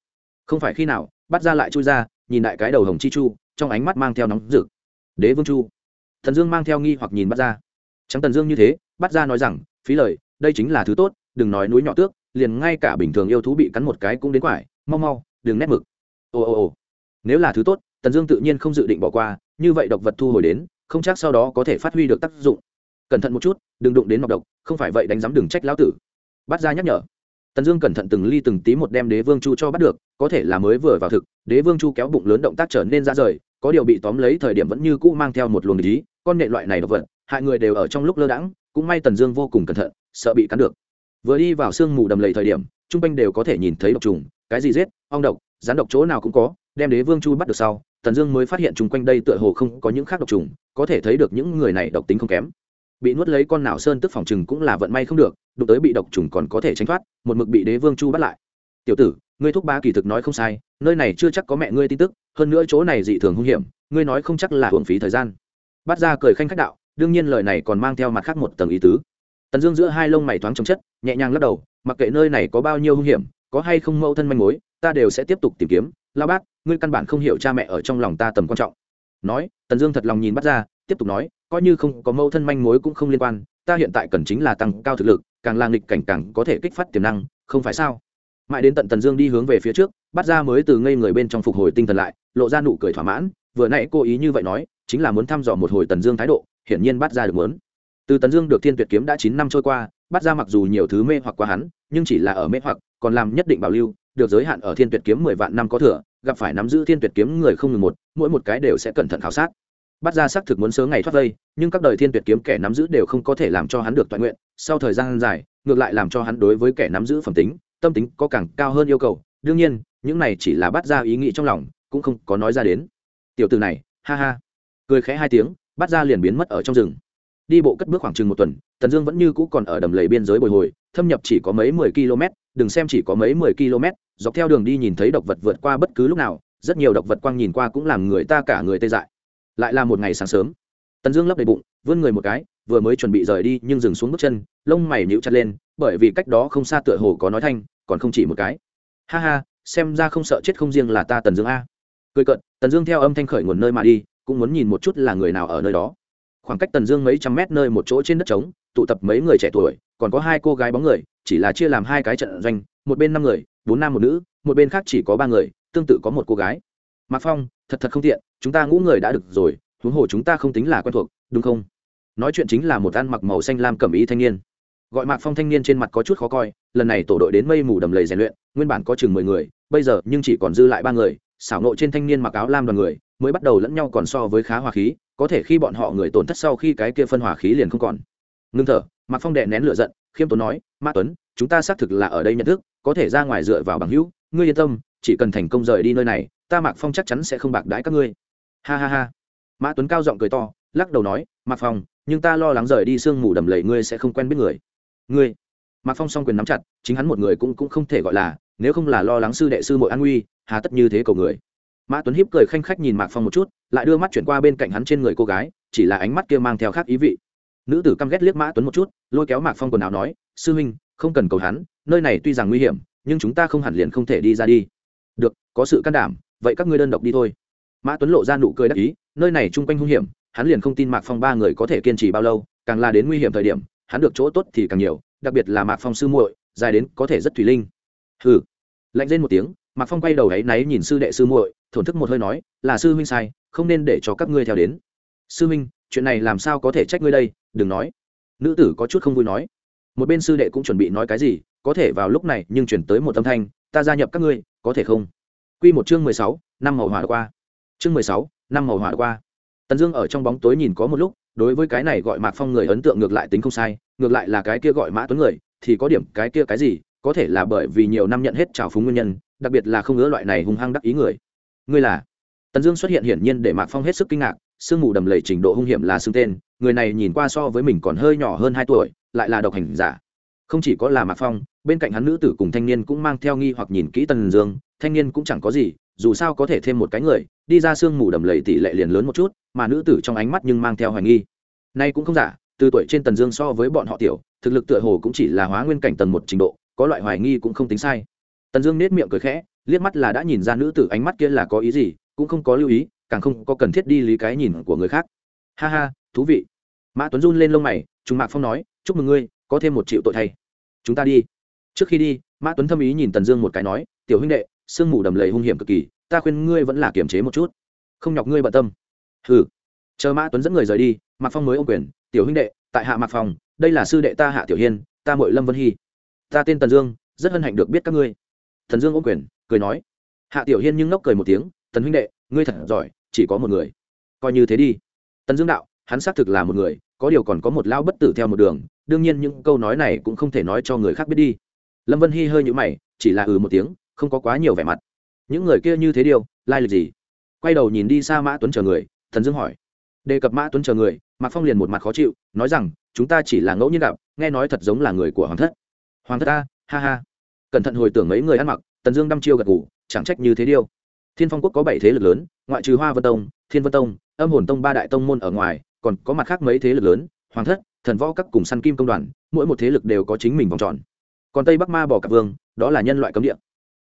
Không phải khi nào, bắt ra lại chui ra, nhìn lại cái đầu hồng chi chu trong ánh mắt mang theo nóng rực. Đế vương chu. Thần dương mang theo nghi hoặc nhìn bắt ra. Trắng tần dương như thế, bắt ra nói rằng, phí lời, đây chính là thứ tốt, đừng nói núi nhỏ tước, liền ngay cả bình thường yêu thú bị cắn một cái cũng đến quải, mau mau, đừng nét mực. Ồ ồ ồ. Nếu là thứ tốt tần dương tự nhiên không dự định bỏ qua, như vậy độc vật thu hồi đến, không chắc sau đó có thể phát huy được tác dụng. Cẩn thận một chút, đừng đụng đến nọc độc, không phải vậy đánh giám đừng trách lão tử. Bắt ra nhắc nhở tần dương cẩn thận từng ly từng tí một đem đế vương chu cho bắt được, có thể là mới vừa vào thực, đế vương chu kéo bụng lớn động tác trở nên ra rời, có điều bị tóm lấy thời điểm vẫn như cũ mang theo một luồng ý. con nệ loại này độc vật, hại người đều ở trong lúc lơ đãng, cũng may tần dương vô cùng cẩn thận, sợ bị cắn được vừa đi vào sương mù đầm lầy thời điểm trung quanh đều có thể nhìn thấy độc trùng, cái gì rết ong độc rán độc chỗ nào cũng có, đem đế vương chu bắt được sau, tần dương mới phát hiện chung quanh đây tựa hồ không có những khác độc trùng, có thể thấy được những người này độc tính không kém bị nuốt lấy con nào sơn tức phòng chừng cũng là vận may không được, đụng tới bị độc trùng còn có thể tránh thoát, một mực bị đế vương chu bắt lại. Tiểu tử, ngươi thúc ba kỳ thực nói không sai, nơi này chưa chắc có mẹ ngươi tin tức, hơn nữa chỗ này dị thường hung hiểm, ngươi nói không chắc là hưởng phí thời gian. Bắt ra cười khanh khách đạo, đương nhiên lời này còn mang theo mặt khác một tầng ý tứ. Tần dương giữa hai lông mày thoáng trồng chất, nhẹ nhàng lắc đầu, mặc kệ nơi này có bao nhiêu hung hiểm, có hay không mâu thân manh mối, ta đều sẽ tiếp tục tìm kiếm. Lao bác, ngươi căn bản không hiểu cha mẹ ở trong lòng ta tầm quan trọng. Nói, tần dương thật lòng nhìn bắt ra tiếp tục nói, coi như không có mâu thân manh mối cũng không liên quan, ta hiện tại cần chính là tăng cao thực lực, càng lang nghịch cảnh càng có thể kích phát tiềm năng, không phải sao? Mãi đến tận tần dương đi hướng về phía trước, bắt ra mới từ ngây người bên trong phục hồi tinh thần lại, lộ ra nụ cười thỏa mãn, vừa nãy cô ý như vậy nói, chính là muốn thăm dò một hồi tần dương thái độ, hiển nhiên bắt ra được muốn. Từ tần dương được thiên tuyệt kiếm đã chín năm trôi qua, bắt ra mặc dù nhiều thứ mê hoặc qua hắn, nhưng chỉ là ở mê hoặc, còn làm nhất định bảo lưu, được giới hạn ở thiên tuyệt kiếm mười vạn năm có thừa, gặp phải nắm giữ thiên tuyệt kiếm người không ngừng một, mỗi một cái đều sẽ cẩn thận khảo sát bắt ra xác thực muốn sớm ngày thoát vây, nhưng các đời thiên tuyệt kiếm kẻ nắm giữ đều không có thể làm cho hắn được toàn nguyện. Sau thời gian dài, ngược lại làm cho hắn đối với kẻ nắm giữ phẩm tính, tâm tính có càng cao hơn yêu cầu. Đương nhiên, những này chỉ là bắt ra ý nghĩ trong lòng, cũng không có nói ra đến. Tiểu từ này, ha ha. Cười khẽ hai tiếng, bắt ra liền biến mất ở trong rừng. Đi bộ cất bước khoảng chừng một tuần, tần dương vẫn như cũ còn ở đầm lầy biên giới bồi hồi, thâm nhập chỉ có mấy mười km, đừng xem chỉ có mấy mười km, dọc theo đường đi nhìn thấy độc vật vượt qua bất cứ lúc nào, rất nhiều độc vật quang nhìn qua cũng làm người ta cả người tê dại lại là một ngày sáng sớm. Tần dương lấp đầy bụng, vươn người một cái, vừa mới chuẩn bị rời đi nhưng dừng xuống bước chân, lông mày nhíu chặt lên, bởi vì cách đó không xa tựa hồ có nói thanh, còn không chỉ một cái. Ha ha, xem ra không sợ chết không riêng là ta tần dương a. Cười cận tần dương theo âm thanh khởi nguồn nơi mà đi, cũng muốn nhìn một chút là người nào ở nơi đó. Khoảng cách tần dương mấy trăm mét nơi một chỗ trên đất trống, tụ tập mấy người trẻ tuổi, còn có hai cô gái bóng người, chỉ là chia làm hai cái trận doanh, một bên năm người, bốn nam một nữ, một bên khác chỉ có ba người, tương tự có một cô gái mạc phong, thật thật không tiện, chúng ta ngũ người đã được rồi, huống hồ chúng ta không tính là quen thuộc, đúng không? Nói chuyện chính là một ăn mặc màu xanh lam cẩm ý thanh niên. Gọi mạc phong thanh niên trên mặt có chút khó coi, lần này tổ đội đến mây mù đầm lầy rèn luyện, nguyên bản có chừng mười người, bây giờ nhưng chỉ còn dư lại ba người, xảo nộ trên thanh niên mặc áo lam đoàn người, mới bắt đầu lẫn nhau còn so với khá hòa khí, có thể khi bọn họ người tổn thất sau khi cái kia phân hòa khí liền không còn. Ngưng thở, mạc phong đệ nén lửa giận, khiêm tốn nói mã tuấn, chúng ta xác thực là ở đây nhận thức, có thể ra ngoài dựa vào bằng hữu, ngươi yên tâm, chỉ cần thành công rời đi nơi này ta mạc phong chắc chắn sẽ không bạc đãi các ngươi. Ha ha ha. Mã tuấn cao giọng cười to, lắc đầu nói, mạc phong, nhưng ta lo lắng rời đi sương mù đầm lầy ngươi sẽ không quen biết người. Ngươi? Mạc phong song quyền nắm chặt, chính hắn một người cũng cũng không thể gọi là, nếu không là lo lắng sư đệ sư mội an nguy, hà tất như thế cầu người. Mã tuấn hiếp cười khanh khách nhìn mạc phong một chút, lại đưa mắt chuyển qua bên cạnh hắn trên người cô gái, chỉ là ánh mắt kia mang theo khác ý vị. Nữ tử căm ghét liếc mã tuấn một chút, lôi kéo mạc phong quần áo nói, sư huynh, không cần cầu hắn, nơi này tuy rằng nguy hiểm, nhưng chúng ta không hẳn liền không thể đi ra đi. Được, có sự can đảm vậy các ngươi đơn độc đi thôi. Mã tuấn lộ ra nụ cười đắc ý, nơi này chung quanh hung hiểm, hắn liền không tin mạc phong ba người có thể kiên trì bao lâu, càng là đến nguy hiểm thời điểm, hắn được chỗ tốt thì càng nhiều, đặc biệt là mạc phong sư muội, dài đến có thể rất thủy linh. Hừ. Lạnh lên một tiếng, mạc phong quay đầu gáy náy nhìn sư đệ sư muội, thổn thức một hơi nói, là sư huynh sai, không nên để cho các ngươi theo đến. Sư huynh, chuyện này làm sao có thể trách ngươi đây, đừng nói. Nữ tử có chút không vui nói. Một bên sư đệ cũng chuẩn bị nói cái gì, có thể vào lúc này nhưng chuyển tới một âm thanh, ta gia nhập các ngươi, có thể không? Quy một chương mười sáu, năm màu hỏa qua. Chương mười sáu, năm màu hỏa qua. Tần dương ở trong bóng tối nhìn có một lúc, đối với cái này gọi mạc phong người ấn tượng ngược lại tính không sai, ngược lại là cái kia gọi mã tuấn người, thì có điểm cái kia cái gì, có thể là bởi vì nhiều năm nhận hết trào phúng nguyên nhân, đặc biệt là không ngứa loại này hung hăng đắc ý người. Ngươi là? Tần dương xuất hiện hiển nhiên để mạc phong hết sức kinh ngạc, sương mù đầm lầy trình độ hung hiểm là xương tên, người này nhìn qua so với mình còn hơi nhỏ hơn hai tuổi, lại là độc hành giả. Không chỉ có là mạc phong bên cạnh hắn nữ tử cùng thanh niên cũng mang theo nghi hoặc nhìn kỹ tần dương, thanh niên cũng chẳng có gì, dù sao có thể thêm một cái người, đi ra sương mù đầm lầy tỷ lệ liền lớn một chút, mà nữ tử trong ánh mắt nhưng mang theo hoài nghi. Nay cũng không giả, từ tuổi trên tần dương so với bọn họ tiểu, thực lực tựa hồ cũng chỉ là hóa nguyên cảnh tần một trình độ, có loại hoài nghi cũng không tính sai. Tần dương nết miệng cười khẽ, liếc mắt là đã nhìn ra nữ tử ánh mắt kia là có ý gì, cũng không có lưu ý, càng không có cần thiết đi lý cái nhìn của người khác. Ha ha, thú vị. Mã tuấn run lên lông mày, trùng mạc phong nói, chúc mừng ngươi, có thêm một triệu tội thay. Chúng ta đi trước khi đi, mã tuấn thâm ý nhìn tần dương một cái nói, tiểu huynh đệ, sương mù đầm lầy hung hiểm cực kỳ, ta khuyên ngươi vẫn là kiềm chế một chút. Không nhọc ngươi bận tâm. Hừ. Chờ mã tuấn dẫn người rời đi, mạc phong mới ô quyền, tiểu huynh đệ, tại hạ mạc phong, đây là sư đệ ta hạ tiểu hiên, ta mội lâm vân hy. Ta tên tần dương, rất hân hạnh được biết các ngươi. Thần dương ô quyền, cười nói. Hạ tiểu hiên nhưng nốc cười một tiếng, tần huynh đệ, ngươi thật giỏi, chỉ có một người. Coi như thế đi. Tần dương đạo, hắn xác thực là một người, có điều còn có một lao bất tử theo một đường, đương nhiên những câu nói này cũng không thể nói cho người khác biết đi lâm vân hy hơi nhũ mày, chỉ là ừ một tiếng, không có quá nhiều vẻ mặt. Những người kia như thế điều, lai lịch gì? Quay đầu nhìn đi xa mã tuấn chờ người, thần dương hỏi. Đề cập mã tuấn chờ người, mạc phong liền một mặt khó chịu, nói rằng, chúng ta chỉ là ngẫu nhiên gặp, nghe nói thật giống là người của hoàng thất. Hoàng thất ta, ha ha. Cẩn thận hồi tưởng mấy người ăn mặc, tần dương đăm chiêu gật ngủ chẳng trách như thế điêu thiên phong quốc có bảy thế lực lớn, ngoại trừ hoa vân tông, thiên vân tông, âm hồn tông ba đại tông môn ở ngoài, còn có mặt khác mấy thế lực lớn, hoàng thất, thần võ các cùng săn kim công đoàn, mỗi một thế lực đều có chính mình vòng tròn còn tây bắc ma bỏ cả vương, đó là nhân loại cấm địa.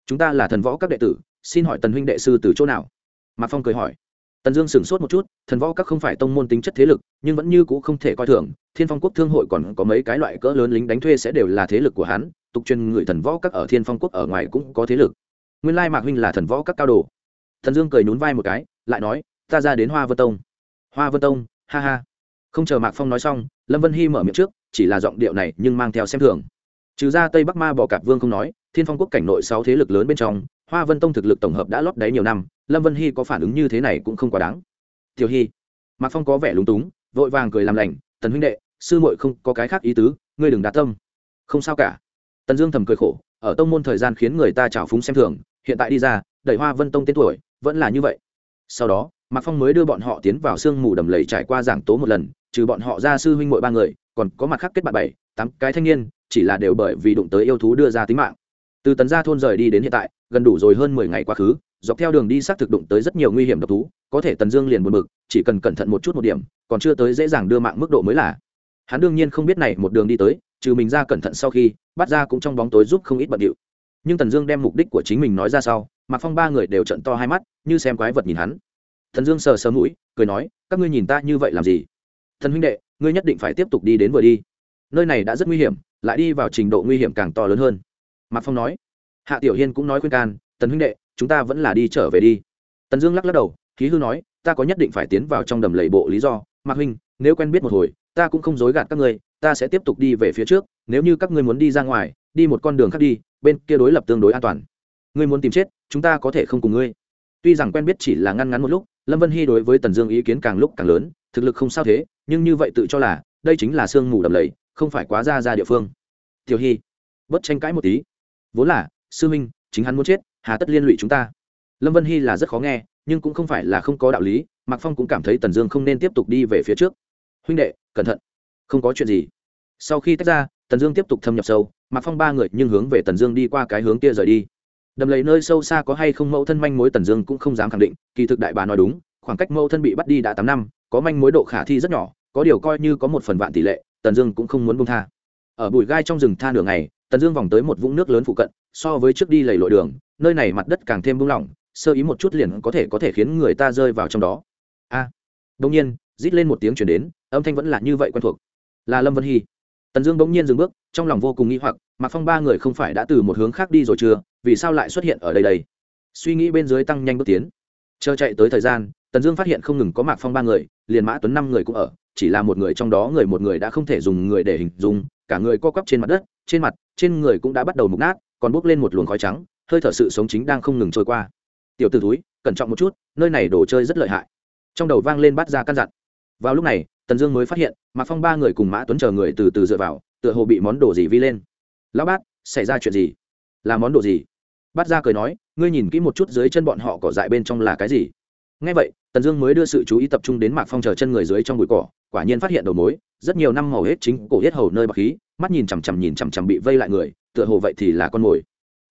Chúng ta là thần võ các đệ tử, xin hỏi tần huynh đệ sư từ chỗ nào? Mạc phong cười hỏi. Tần dương sửng sốt một chút, thần võ các không phải tông môn tính chất thế lực, nhưng vẫn như c ũ không thể coi thường. Thiên phong quốc thương hội còn có mấy cái loại cỡ lớn lính đánh thuê sẽ đều là thế lực của hắn, tục truyền người thần võ các ở thiên phong quốc ở ngoài cũng có thế lực. Nguyên lai mạc huynh là thần võ các cao đồ. Thần dương cười nhún vai một cái, lại nói, ta ra đến hoa vân tông. Hoa vân tông? Ha ha. Không chờ mạc phong nói xong, lâm vân hy mở miệng trước, chỉ là giọng điệu này nhưng mang theo xem thường trừ ra tây bắc ma bò cạp vương không nói, thiên phong quốc cảnh nội sáu thế lực lớn bên trong, hoa vân tông thực lực tổng hợp đã lót đáy nhiều năm, lâm vân hy có phản ứng như thế này cũng không quá đáng. Tiểu hy, mạc phong có vẻ lúng túng, vội vàng cười làm lành, tần huynh đệ, sư muội không có cái khác ý tứ, ngươi đừng đá tâm. Không sao cả. Tần dương thầm cười khổ, ở tông môn thời gian khiến người ta trào phúng xem thường, hiện tại đi ra, đẩy hoa vân tông tên tuổi, vẫn là như vậy. Sau đó, mạc phong mới đưa bọn họ tiến vào sương mù đầm lầy trải qua giảng tố một lần, trừ bọn họ ra sư huynh mội ba người, còn có mặt khác kết bạn bảy, tám cái thanh niên chỉ là đều bởi vì đụng tới yêu thú đưa ra tính mạng. Từ tấn gia thôn rời đi đến hiện tại, gần đủ rồi hơn mười ngày quá khứ, dọc theo đường đi xác thực đụng tới rất nhiều nguy hiểm độc thú, có thể tần dương liền buồn bực, chỉ cần cẩn thận một chút một điểm, còn chưa tới dễ dàng đưa mạng mức độ mới là. Hắn đương nhiên không biết này một đường đi tới, trừ mình ra cẩn thận sau khi, bắt ra cũng trong bóng tối giúp không ít bận điệu. Nhưng tần dương đem mục đích của chính mình nói ra sau, mạc phong ba người đều trận to hai mắt, như xem quái vật nhìn hắn. Thần dương sờ sờ mũi, cười nói, các ngươi nhìn ta như vậy làm gì? Thần huynh đệ, ngươi nhất định phải tiếp tục đi đến vừa đi. Nơi này đã rất nguy hiểm lại đi vào trình độ nguy hiểm càng to lớn hơn. Mạc phong nói. Hạ tiểu hiên cũng nói khuyên can, tần huynh đệ, chúng ta vẫn là đi trở về đi. Tần dương lắc lắc đầu, khí hư nói, ta có nhất định phải tiến vào trong đầm lầy bộ lý do. Mạc huynh, nếu quen biết một hồi, ta cũng không dối gạt các ngươi, ta sẽ tiếp tục đi về phía trước. Nếu như các ngươi muốn đi ra ngoài, đi một con đường khác đi, bên kia đối lập tương đối an toàn. Ngươi muốn tìm chết, chúng ta có thể không cùng ngươi. Tuy rằng quen biết chỉ là ngăn ngắn một lúc, lâm vân hy đối với tần dương ý kiến càng lúc càng lớn, thực lực không sao thế, nhưng như vậy tự cho là, đây chính là sương mù đầm lầy không phải quá ra ra địa phương. Tiểu hy bất tranh cãi một tí. Vốn là, sư minh chính hắn muốn chết, hà tất liên lụy chúng ta. Lâm vân hy là rất khó nghe, nhưng cũng không phải là không có đạo lý, mạc phong cũng cảm thấy tần dương không nên tiếp tục đi về phía trước. Huynh đệ, cẩn thận. Không có chuyện gì. Sau khi tách ra, tần dương tiếp tục thâm nhập sâu, mạc phong ba người nhưng hướng về tần dương đi qua cái hướng kia rời đi. Đầm lầy nơi sâu xa có hay không mẫu thân manh mối tần dương cũng không dám khẳng định, kỳ thực đại bà nói đúng, khoảng cách mẫu thân bị bắt đi đã tám năm, có manh mối độ khả thi rất nhỏ, có điều coi như có một phần vạn tỷ lệ tần dương cũng không muốn bông tha. Ở bụi gai trong rừng tha đường này tần dương vòng tới một vũng nước lớn phụ cận so với trước đi lầy lội đường nơi này mặt đất càng thêm bung lỏng sơ ý một chút liền có thể có thể khiến người ta rơi vào trong đó. A! À, đông nhiên rít lên một tiếng chuyển đến âm thanh vẫn là như vậy quen thuộc. Là lâm vân hy. Tần dương bỗng nhiên dừng bước trong lòng vô cùng nghi hoặc mạc phong ba người không phải đã từ một hướng khác đi rồi chưa vì sao lại xuất hiện ở đây đây? Suy nghĩ bên dưới tăng nhanh bước tiến. Chờ chạy tới thời gian tần dương phát hiện không ngừng có mạc phong ba người, liền mã tuấn năm người cũng ở, chỉ là một người trong đó người một người đã không thể dùng người để hình dung, cả người co quắp trên mặt đất, trên mặt, trên người cũng đã bắt đầu mục nát, còn bốc lên một luồng khói trắng, hơi thở sự sống chính đang không ngừng trôi qua. Tiểu t ử túi cẩn trọng một chút, nơi này đồ chơi rất lợi hại. Trong đầu vang lên bắt ra căn dặn. Vào lúc này, tần dương mới phát hiện, mạc phong ba người cùng mã tuấn chờ người từ từ dựa vào, tựa hồ bị món đồ gì vi lên. Lão bát, xảy ra chuyện gì? Là món đồ gì? Bắt ra cười nói, ngươi nhìn kỹ một chút dưới chân bọn họ cỏ dại bên trong là cái gì? Ngay vậy tần dương mới đưa sự chú ý tập trung đến mạc phong chờ chân người dưới trong bụi cỏ, quả nhiên phát hiện đầu mối, rất nhiều năm màu hết chính cổ hết hầu nơi bạc khí, mắt nhìn chằm chằm nhìn chằm chằm bị vây lại người, tựa hồ vậy thì là con mồi.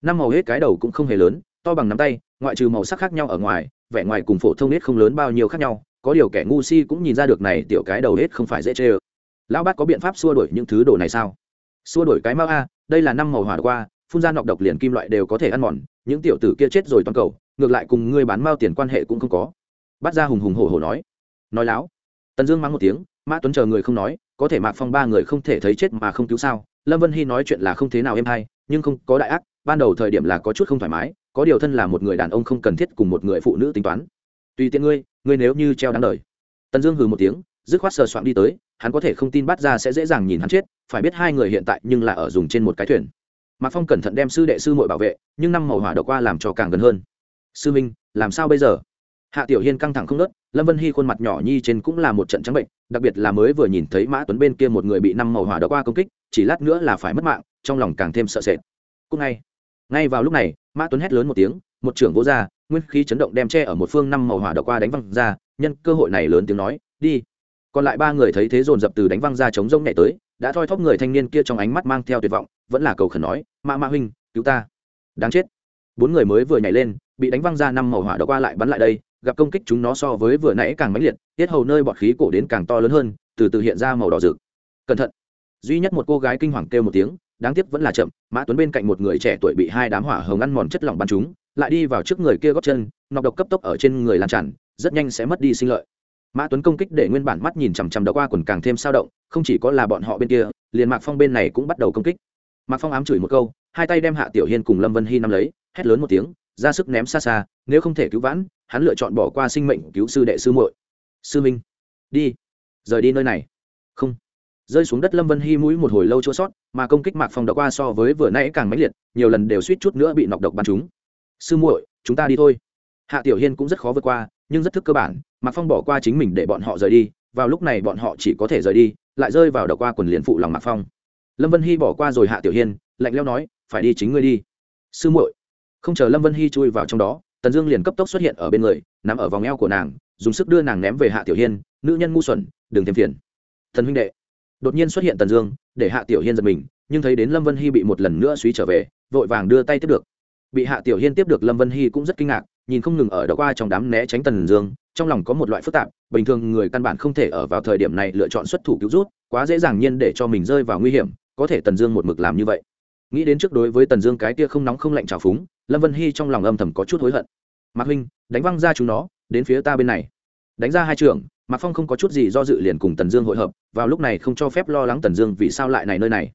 Năm màu hết cái đầu cũng không hề lớn, to bằng nắm tay, ngoại trừ màu sắc khác nhau ở ngoài, vẻ ngoài cùng phổ thông hết không lớn bao nhiêu khác nhau, có điều kẻ ngu si cũng nhìn ra được này tiểu cái đầu hết không phải dễ chê ơ. Lão bát có biện pháp xua đổi những thứ đồ này sao? Xua đổi cái mau a, đây là năm màu hỏa qua, phun ra nọc độc liền kim loại đều có thể ăn mòn, những tiểu tử kia chết rồi toàn cầu, ngược lại cùng ngươi bán mao tiền quan hệ cũng không có bắt ra hùng hùng hổ hổ nói. Nói láo. Tần dương mắng một tiếng, mã tuấn chờ người không nói, có thể mạc phong ba người không thể thấy chết mà không cứu sao? Lâm vân hy nói chuyện là không thế nào êm hay, nhưng không có đại ác, ban đầu thời điểm là có chút không thoải mái, có điều thân là một người đàn ông không cần thiết cùng một người phụ nữ tính toán. Tùy tiện ngươi ngươi nếu như treo đáng đời. Tần dương hừ một tiếng, dứt khoát sờ soạn đi tới, hắn có thể không tin bắt ra sẽ dễ dàng nhìn hắn chết, phải biết hai người hiện tại nhưng là ở dùng trên một cái thuyền. Mạc phong cẩn thận đem sư đệ sư mội bảo vệ, nhưng năm màu hỏa độc qua làm cho càng gần hơn. Sư minh, làm sao bây giờ? Hạ tiểu hiên căng thẳng không nớt lâm vân hy khuôn mặt nhỏ nhi trên cũng là một trận trắng bệnh, đặc biệt là mới vừa nhìn thấy mã tuấn bên kia một người bị năm màu hỏa độc qua công kích, chỉ lát nữa là phải mất mạng, trong lòng càng thêm sợ sệt. Cũng ngay ngay vào lúc này, mã tuấn hét lớn một tiếng, một trưởng vỗ ra, nguyên khí chấn động đem che ở một phương năm màu hỏa độc qua đánh văng ra, nhân cơ hội này lớn tiếng nói, đi. Còn lại ba người thấy thế dồn dập từ đánh văng ra chống rông nhảy tới, đã thoi thóp người thanh niên kia trong ánh mắt mang theo tuyệt vọng, vẫn là cầu khẩn nói, mã mã huynh, cứu ta. Đáng chết. Bốn người mới vừa nhảy lên, bị đánh văng ra năm màu hỏa độc qua lại bắn lại đây gặp công kích chúng nó so với vừa nãy càng mãnh liệt, tiết hầu nơi bọt khí cổ đến càng to lớn hơn, từ từ hiện ra màu đỏ rực. Cẩn thận. Duy nhất một cô gái kinh hoàng kêu một tiếng, đáng tiếc vẫn là chậm, mã tuấn bên cạnh một người trẻ tuổi bị hai đám hỏa hồng ăn mòn chất lỏng bắn chúng, lại đi vào trước người kia góp chân, nọc độc cấp tốc ở trên người lan tràn, rất nhanh sẽ mất đi sinh lợi. Mã tuấn công kích để nguyên bản mắt nhìn chằm chằm đậu qua quần càng thêm sao động, không chỉ có là bọn họ bên kia, liền mạc phong bên này cũng bắt đầu công kích. Mạc phong ám chửi một câu, hai tay đem hạ tiểu hiên cùng lâm vân hy nắm lấy, hét lớn một tiếng, ra sức ném xa xa, nếu không thể cứu vãn hắn lựa chọn bỏ qua sinh mệnh cứu sư đệ sư muội. Sư minh, đi, rời đi nơi này. Không. Rơi xuống đất lâm vân hy mũi một hồi lâu chua sót, mà công kích mạc phong đọc qua so với vừa nãy càng mãnh liệt, nhiều lần đều suýt chút nữa bị nọc độc bắn chúng sư muội, chúng ta đi thôi. Hạ tiểu hiên cũng rất khó vượt qua, nhưng rất thức cơ bản, mạc phong bỏ qua chính mình để bọn họ rời đi, vào lúc này bọn họ chỉ có thể rời đi, lại rơi vào đọc qua quần liền phụ lòng mạc phong. Lâm vân hy bỏ qua rồi hạ tiểu hiên, lạnh leo nói, phải đi chính ngươi đi. Sư muội. Không chờ lâm vân hy chui vào trong đó tần dương liền cấp tốc xuất hiện ở bên người nằm ở vòng eo của nàng, dùng sức đưa nàng ném về hạ tiểu hiên, nữ nhân ngu xuẩn, đừng thêm phiền. Thần huynh đệ. Đột nhiên xuất hiện tần dương, để hạ tiểu hiên giật mình, nhưng thấy đến lâm vân hy bị một lần nữa suý trở về, vội vàng đưa tay tiếp được. Bị hạ tiểu hiên tiếp được, lâm vân hy cũng rất kinh ngạc, nhìn không ngừng ở đó qua trong đám né tránh tần dương, trong lòng có một loại phức tạp, bình thường người căn bản không thể ở vào thời điểm này lựa chọn xuất thủ cứu rút, quá dễ dàng nhiên để cho mình rơi vào nguy hiểm, có thể tần dương một mực làm như vậy nghĩ đến trước đối với tần dương cái kia không nóng không lạnh trào phúng, lâm vân hy trong lòng âm thầm có chút hối hận. Mạc huynh, đánh văng ra chúng nó, đến phía ta bên này. Đánh ra hai trường mạc phong không có chút gì do dự liền cùng tần dương hội hợp, vào lúc này không cho phép lo lắng tần dương vì sao lại này nơi này.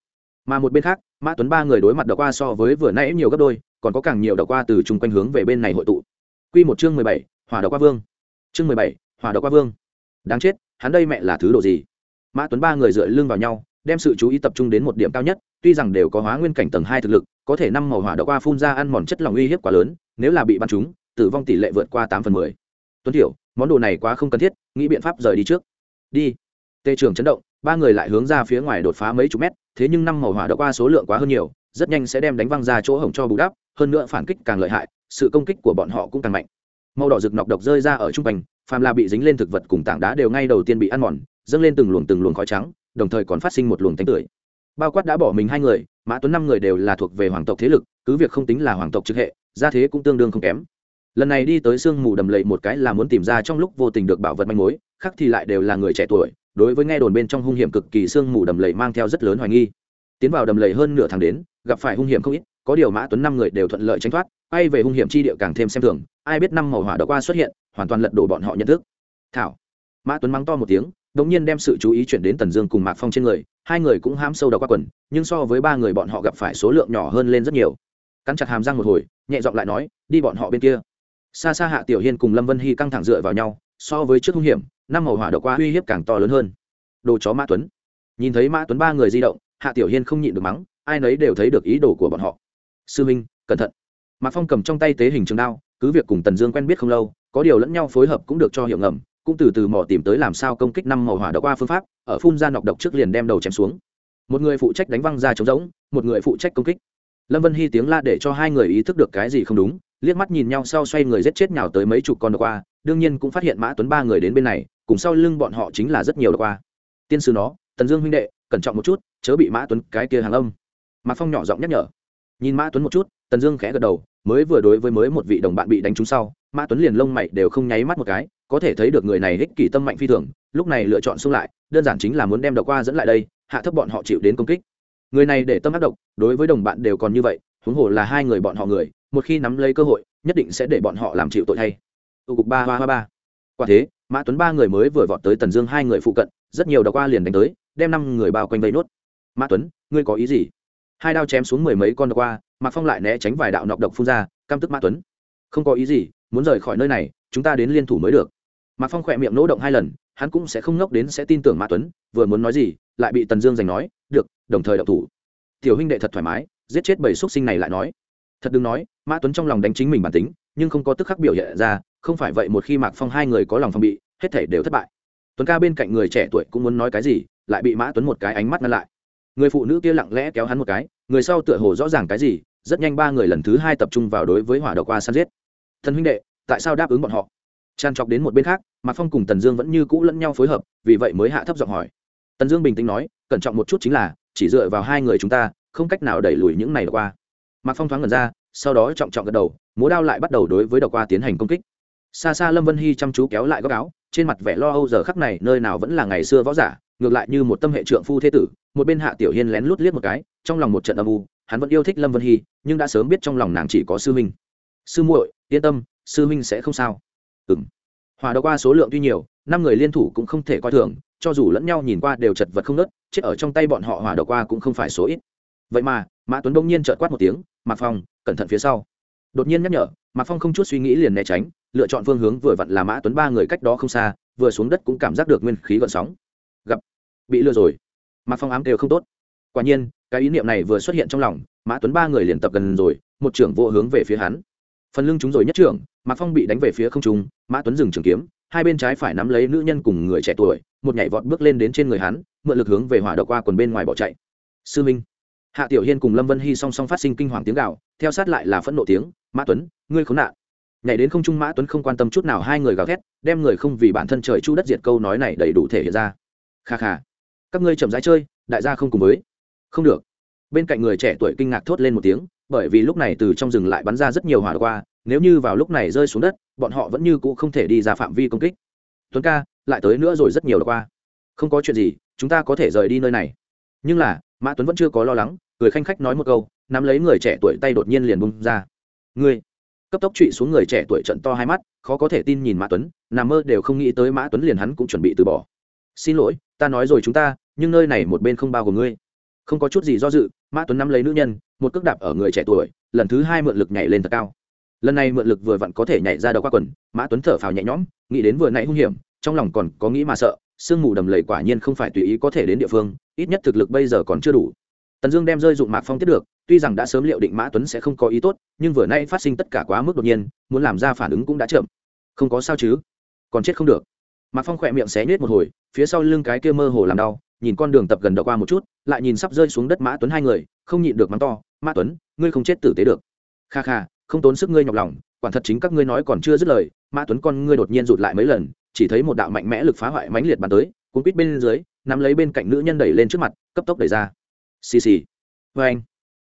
Mà một bên khác, mã tuấn ba người đối mặt đậu qua so với vừa nãy nhiều gấp đôi, còn có càng nhiều đậu qua từ chung quanh hướng về bên này hội tụ. Q một chương mười bảy, hỏa đậu qua vương. Chương mười bảy, hỏa đậu qua vương. Đáng chết, hắn đây mẹ là thứ độ gì? Mã tuấn ba người dựa lưng vào nhau, đem sự chú ý tập trung đến một điểm cao nhất tuy rằng đều có hóa nguyên cảnh tầng hai thực lực có thể năm màu hỏa độc qua phun ra ăn mòn chất lòng uy hiếp quá lớn nếu là bị bắn chúng tử vong tỷ lệ vượt qua tám phần mười. Tuấn Tiểu, món đồ này quá không cần thiết nghĩ biện pháp rời đi trước. Đi. Tê trường chấn động ba người lại hướng ra phía ngoài đột phá mấy chục mét thế nhưng năm màu hỏa độc qua số lượng quá hơn nhiều rất nhanh sẽ đem đánh văng ra chỗ hổng cho bù đắp hơn nữa phản kích càng lợi hại sự công kích của bọn họ cũng càng mạnh. Màu đỏ rực nọc độc rơi ra ở trung quanh phàm là bị dính lên thực vật cùng tảng đá đều ngay đầu tiên bị ăn mòn dâng lên từng luồng từng luồng khói trắng đồng thời còn phát sinh một luồng tánh tưởi bao quát đã bỏ mình hai người, mã tuấn năm người đều là thuộc về hoàng tộc thế lực, cứ việc không tính là hoàng tộc trực hệ, gia thế cũng tương đương không kém. Lần này đi tới sương mù đầm lầy một cái là muốn tìm ra trong lúc vô tình được bảo vật manh mối, khác thì lại đều là người trẻ tuổi, đối với nghe đồn bên trong hung hiểm cực kỳ sương mù đầm lầy mang theo rất lớn hoài nghi. Tiến vào đầm lầy hơn nửa tháng đến, gặp phải hung hiểm không ít, có điều mã tuấn năm người đều thuận lợi tránh thoát bay về hung hiểm chi địa càng thêm xem thường, ai biết năm màu hỏa đ qua xuất hiện, hoàn toàn lật đổ bọn họ nhận thức. Thảo. Mã tuấn mắng to một tiếng đống nhiên đem sự chú ý chuyển đến tần dương cùng mạc phong trên người hai người cũng hãm sâu đầu qua quần, nhưng so với ba người bọn họ gặp phải số lượng nhỏ hơn lên rất nhiều. Cắn chặt hàm răng một hồi, nhẹ giọng lại nói, đi bọn họ bên kia. Xa xa hạ tiểu hiên cùng lâm vân hy căng thẳng dựa vào nhau, so với trước hung hiểm, năm màu hỏa đ qua uy hiếp càng to lớn hơn. Đồ chó mã tuấn. Nhìn thấy mã tuấn ba người di động, hạ tiểu hiên không nhịn được mắng, ai nấy đều thấy được ý đồ của bọn họ. Sư minh, cẩn thận. Mạc phong cầm trong tay tế hình trường đao, cứ việc cùng tần dương quen biết không lâu, có điều lẫn nhau phối hợp cũng được cho hiệu ngầm cũng từ từ mò tìm tới làm sao công kích năm màu hỏa độc qua phương pháp, ở phun ra nọc độc trước liền đem đầu chém xuống. Một người phụ trách đánh văng ra trống rỗng, một người phụ trách công kích. Lâm vân hy tiếng la để cho hai người ý thức được cái gì không đúng, liếc mắt nhìn nhau sau xoay người giết chết nhào tới mấy chục con độc qua, đương nhiên cũng phát hiện mã tuấn ba người đến bên này, cùng sau lưng bọn họ chính là rất nhiều độc qua. Tiên sư nó, tần dương huynh đệ, cẩn trọng một chút, chớ bị mã tuấn cái kia hàng âm. Mạc phong nhỏ giọng nhắc nhở. Nhìn mã tuấn một chút, tần dương khẽ gật đầu, mới vừa đối với mới một vị đồng bạn bị đánh trúng sau, mã tuấn liền lông mày đều không nháy mắt một cái có thể thấy được người này hích kỷ tâm mạnh phi thường, lúc này lựa chọn xung lại, đơn giản chính là muốn đem đậu qua dẫn lại đây, hạ thấp bọn họ chịu đến công kích. Người này để tâm ác độc, đối với đồng bạn đều còn như vậy, huống hồ là hai người bọn họ người, một khi nắm lấy cơ hội, nhất định sẽ để bọn họ làm chịu tội thay. Tụ cục ba hoa hoa ba. Quả thế, mã tuấn ba người mới vừa vọt tới tần dương hai người phụ cận, rất nhiều đậu qua liền đánh tới, đem năm người bao quanh vây nốt. Mã tuấn, ngươi có ý gì? Hai đao chém xuống mười mấy con đậu qua, mạc phong lại né tránh vài đạo nọc độc phun ra, căm tức mã tuấn. Không có ý gì, muốn rời khỏi nơi này, chúng ta đến liên thủ mới được mạc phong khỏe miệng nỗ động hai lần, hắn cũng sẽ không ngốc đến sẽ tin tưởng mã tuấn, vừa muốn nói gì, lại bị tần dương giành nói, được, đồng thời đậu thủ. Tiểu huynh đệ thật thoải mái, giết chết bảy x sinh này lại nói. Thật đừng nói, mã tuấn trong lòng đánh chính mình bản tính, nhưng không có tức khắc biểu hiện ra, không phải vậy một khi mạc phong hai người có lòng phòng bị, hết thể đều thất bại. Tuấn ca bên cạnh người trẻ tuổi cũng muốn nói cái gì, lại bị mã tuấn một cái ánh mắt ngăn lại. Người phụ nữ kia lặng lẽ kéo hắn một cái, người sau tựa hồ rõ ràng cái gì, rất nhanh ba người lần thứ hai tập trung vào đối với hỏa độc qua săn giết. Thần huynh đệ, tại sao đáp ứng bọn họ? Tràn trọc đến một bên khác, mạc phong cùng tần dương vẫn như cũ lẫn nhau phối hợp, vì vậy mới hạ thấp giọng hỏi. Tần dương bình tĩnh nói, cẩn trọng một chút chính là, chỉ dựa vào hai người chúng ta, không cách nào đẩy lùi những này đ qua. Mạc phong thoáng ngẩn ra, sau đó trọng trọng gật đầu, múa đao lại bắt đầu đối với đ qua tiến hành công kích. Xa xa lâm vân hy chăm chú kéo lại góc áo, trên mặt vẻ lo âu giờ khắc này nơi nào vẫn là ngày xưa võ giả, ngược lại như một tâm hệ trượng phu thế tử, một bên hạ tiểu hiên lén lút liếc một cái, trong lòng một trận âm u, hắn vẫn yêu thích lâm vân hy, nhưng đã sớm biết trong lòng nàng chỉ có sư minh sư muội, yên tâm, sư minh sẽ không sao ừng hòa đ qua số lượng tuy nhiều, năm người liên thủ cũng không thể coi thường, cho dù lẫn nhau nhìn qua đều chật vật không nớt chết ở trong tay bọn họ hòa đ qua cũng không phải số ít. Vậy mà, mã tuấn đông nhiên trợt quát một tiếng, mạc phong, cẩn thận phía sau. Đột nhiên nhắc nhở, mạc phong không chút suy nghĩ liền né tránh, lựa chọn phương hướng vừa vặn là mã tuấn ba người cách đó không xa, vừa xuống đất cũng cảm giác được nguyên khí gợn sóng. Gặp, bị lừa rồi. Mạc phong ám đều không tốt. Quả nhiên, cái ý niệm này vừa xuất hiện trong lòng, mã tuấn ba người liền tập gần rồi, một trưởng vô hướng về phía hắn phần lưng chúng rồi nhất trưởng, mạc phong bị đánh về phía không trung, mã tuấn dừng trường kiếm, hai bên trái phải nắm lấy nữ nhân cùng người trẻ tuổi, một nhảy vọt bước lên đến trên người hắn, mượn lực hướng về hỏa độc qua quần bên ngoài bỏ chạy. Sư minh, hạ tiểu hiên cùng lâm vân hy song song phát sinh kinh hoàng tiếng gạo theo sát lại là phẫn nộ tiếng, mã tuấn, ngươi khốn nạn. Nhảy đến không trung, mã tuấn không quan tâm chút nào, hai người gào thét, đem người không vì bản thân trời chu đất diệt câu nói này đầy đủ thể hiện ra. Kha kha, các ngươi chậm rãi chơi, đại gia không cùng với. Không được. Bên cạnh người trẻ tuổi kinh ngạc thốt lên một tiếng bởi vì lúc này từ trong rừng lại bắn ra rất nhiều hỏa qua, nếu như vào lúc này rơi xuống đất, bọn họ vẫn như cũ không thể đi ra phạm vi công kích. Tuấn ca, lại tới nữa rồi rất nhiều qua. Không có chuyện gì, chúng ta có thể rời đi nơi này. Nhưng là, mã tuấn vẫn chưa có lo lắng người khanh khách nói một câu, nắm lấy người trẻ tuổi tay đột nhiên liền bung ra. Ngươi, cấp tốc trụy xuống người trẻ tuổi trận to hai mắt, khó có thể tin nhìn mã tuấn, nằm mơ đều không nghĩ tới mã tuấn liền hắn cũng chuẩn bị từ bỏ. Xin lỗi, ta nói rồi chúng ta, nhưng nơi này một bên không bao gồm ngươi không có chút gì do dự, mã tuấn nắm lấy nữ nhân, một cước đạp ở người trẻ tuổi, lần thứ hai mượn lực nhảy lên thật cao. Lần này mượn lực vừa vặn có thể nhảy ra đầu qua quần, mã tuấn thở phào nhẹ nhõm, nghĩ đến vừa nãy hung hiểm, trong lòng còn có nghĩ mà sợ, sương mù đầm lầy quả nhiên không phải tùy ý có thể đến địa phương, ít nhất thực lực bây giờ còn chưa đủ. Tần dương đem rơi dụng mạc phong tiếp được, tuy rằng đã sớm liệu định mã tuấn sẽ không có ý tốt, nhưng vừa nay phát sinh tất cả quá mức đột nhiên, muốn làm ra phản ứng cũng đã chậm. Không có sao chứ? Còn chết không được. Mạc phong khỏe miệng xé nhết một hồi, phía sau lưng cái kia mơ hồ làm đau nhìn con đường tập gần đậu qua một chút, lại nhìn sắp rơi xuống đất mã tuấn hai người, không nhịn được mắng to, mã tuấn, ngươi không chết tử tế được. Kha kha, không tốn sức ngươi nhọc lòng quản thật chính các ngươi nói còn chưa dứt lời, mã tuấn con ngươi đột nhiên rụt lại mấy lần, chỉ thấy một đạo mạnh mẽ lực phá hoại mãnh liệt bắn tới, cuốn quýt bên dưới, nắm lấy bên cạnh nữ nhân đẩy lên trước mặt, cấp tốc đẩy ra. Xì xì. Vê anh,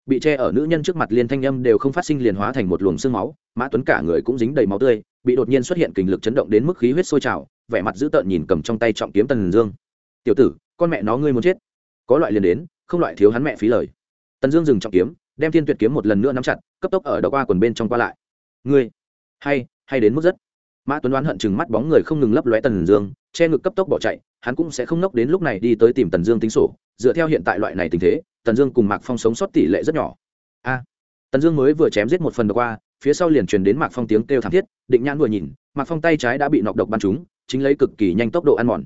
bị che ở nữ nhân trước mặt liền thanh âm đều không phát sinh liền hóa thành một luồng xương máu, mã tuấn cả người cũng dính đầy máu tươi, bị đột nhiên xuất hiện kình lực chấn động đến mức khí huyết sôi trào, vẻ mặt dữ tợn nhìn cầm trong tay trọng kiếm tần dương. Tiểu tử con mẹ nó ngươi muốn chết. Có loại liền đến, không loại thiếu hắn mẹ phí lời. Tần dương dừng trọng kiếm, đem thiên tuyệt kiếm một lần nữa nắm chặt, cấp tốc ở đầu qua quần bên trong qua lại. Ngươi, hay hay đến mức rất. Mã tuấn đoán hận chừng mắt bóng người không ngừng lấp lóe tần dương, che ngực cấp tốc bỏ chạy, hắn cũng sẽ không nốc đến lúc này đi tới tìm tần dương tính sổ. Dựa theo hiện tại loại này tình thế, tần dương cùng mạc phong sống sót tỷ lệ rất nhỏ. A. Tần dương mới vừa chém giết một phần qua, phía sau liền truyền đến mạc phong tiếng kêu thảm thiết, định nhãn vừa nhìn, mạc phong tay trái đã bị nọc độc bắn trúng, chính lấy cực kỳ nhanh tốc độ ăn mòn.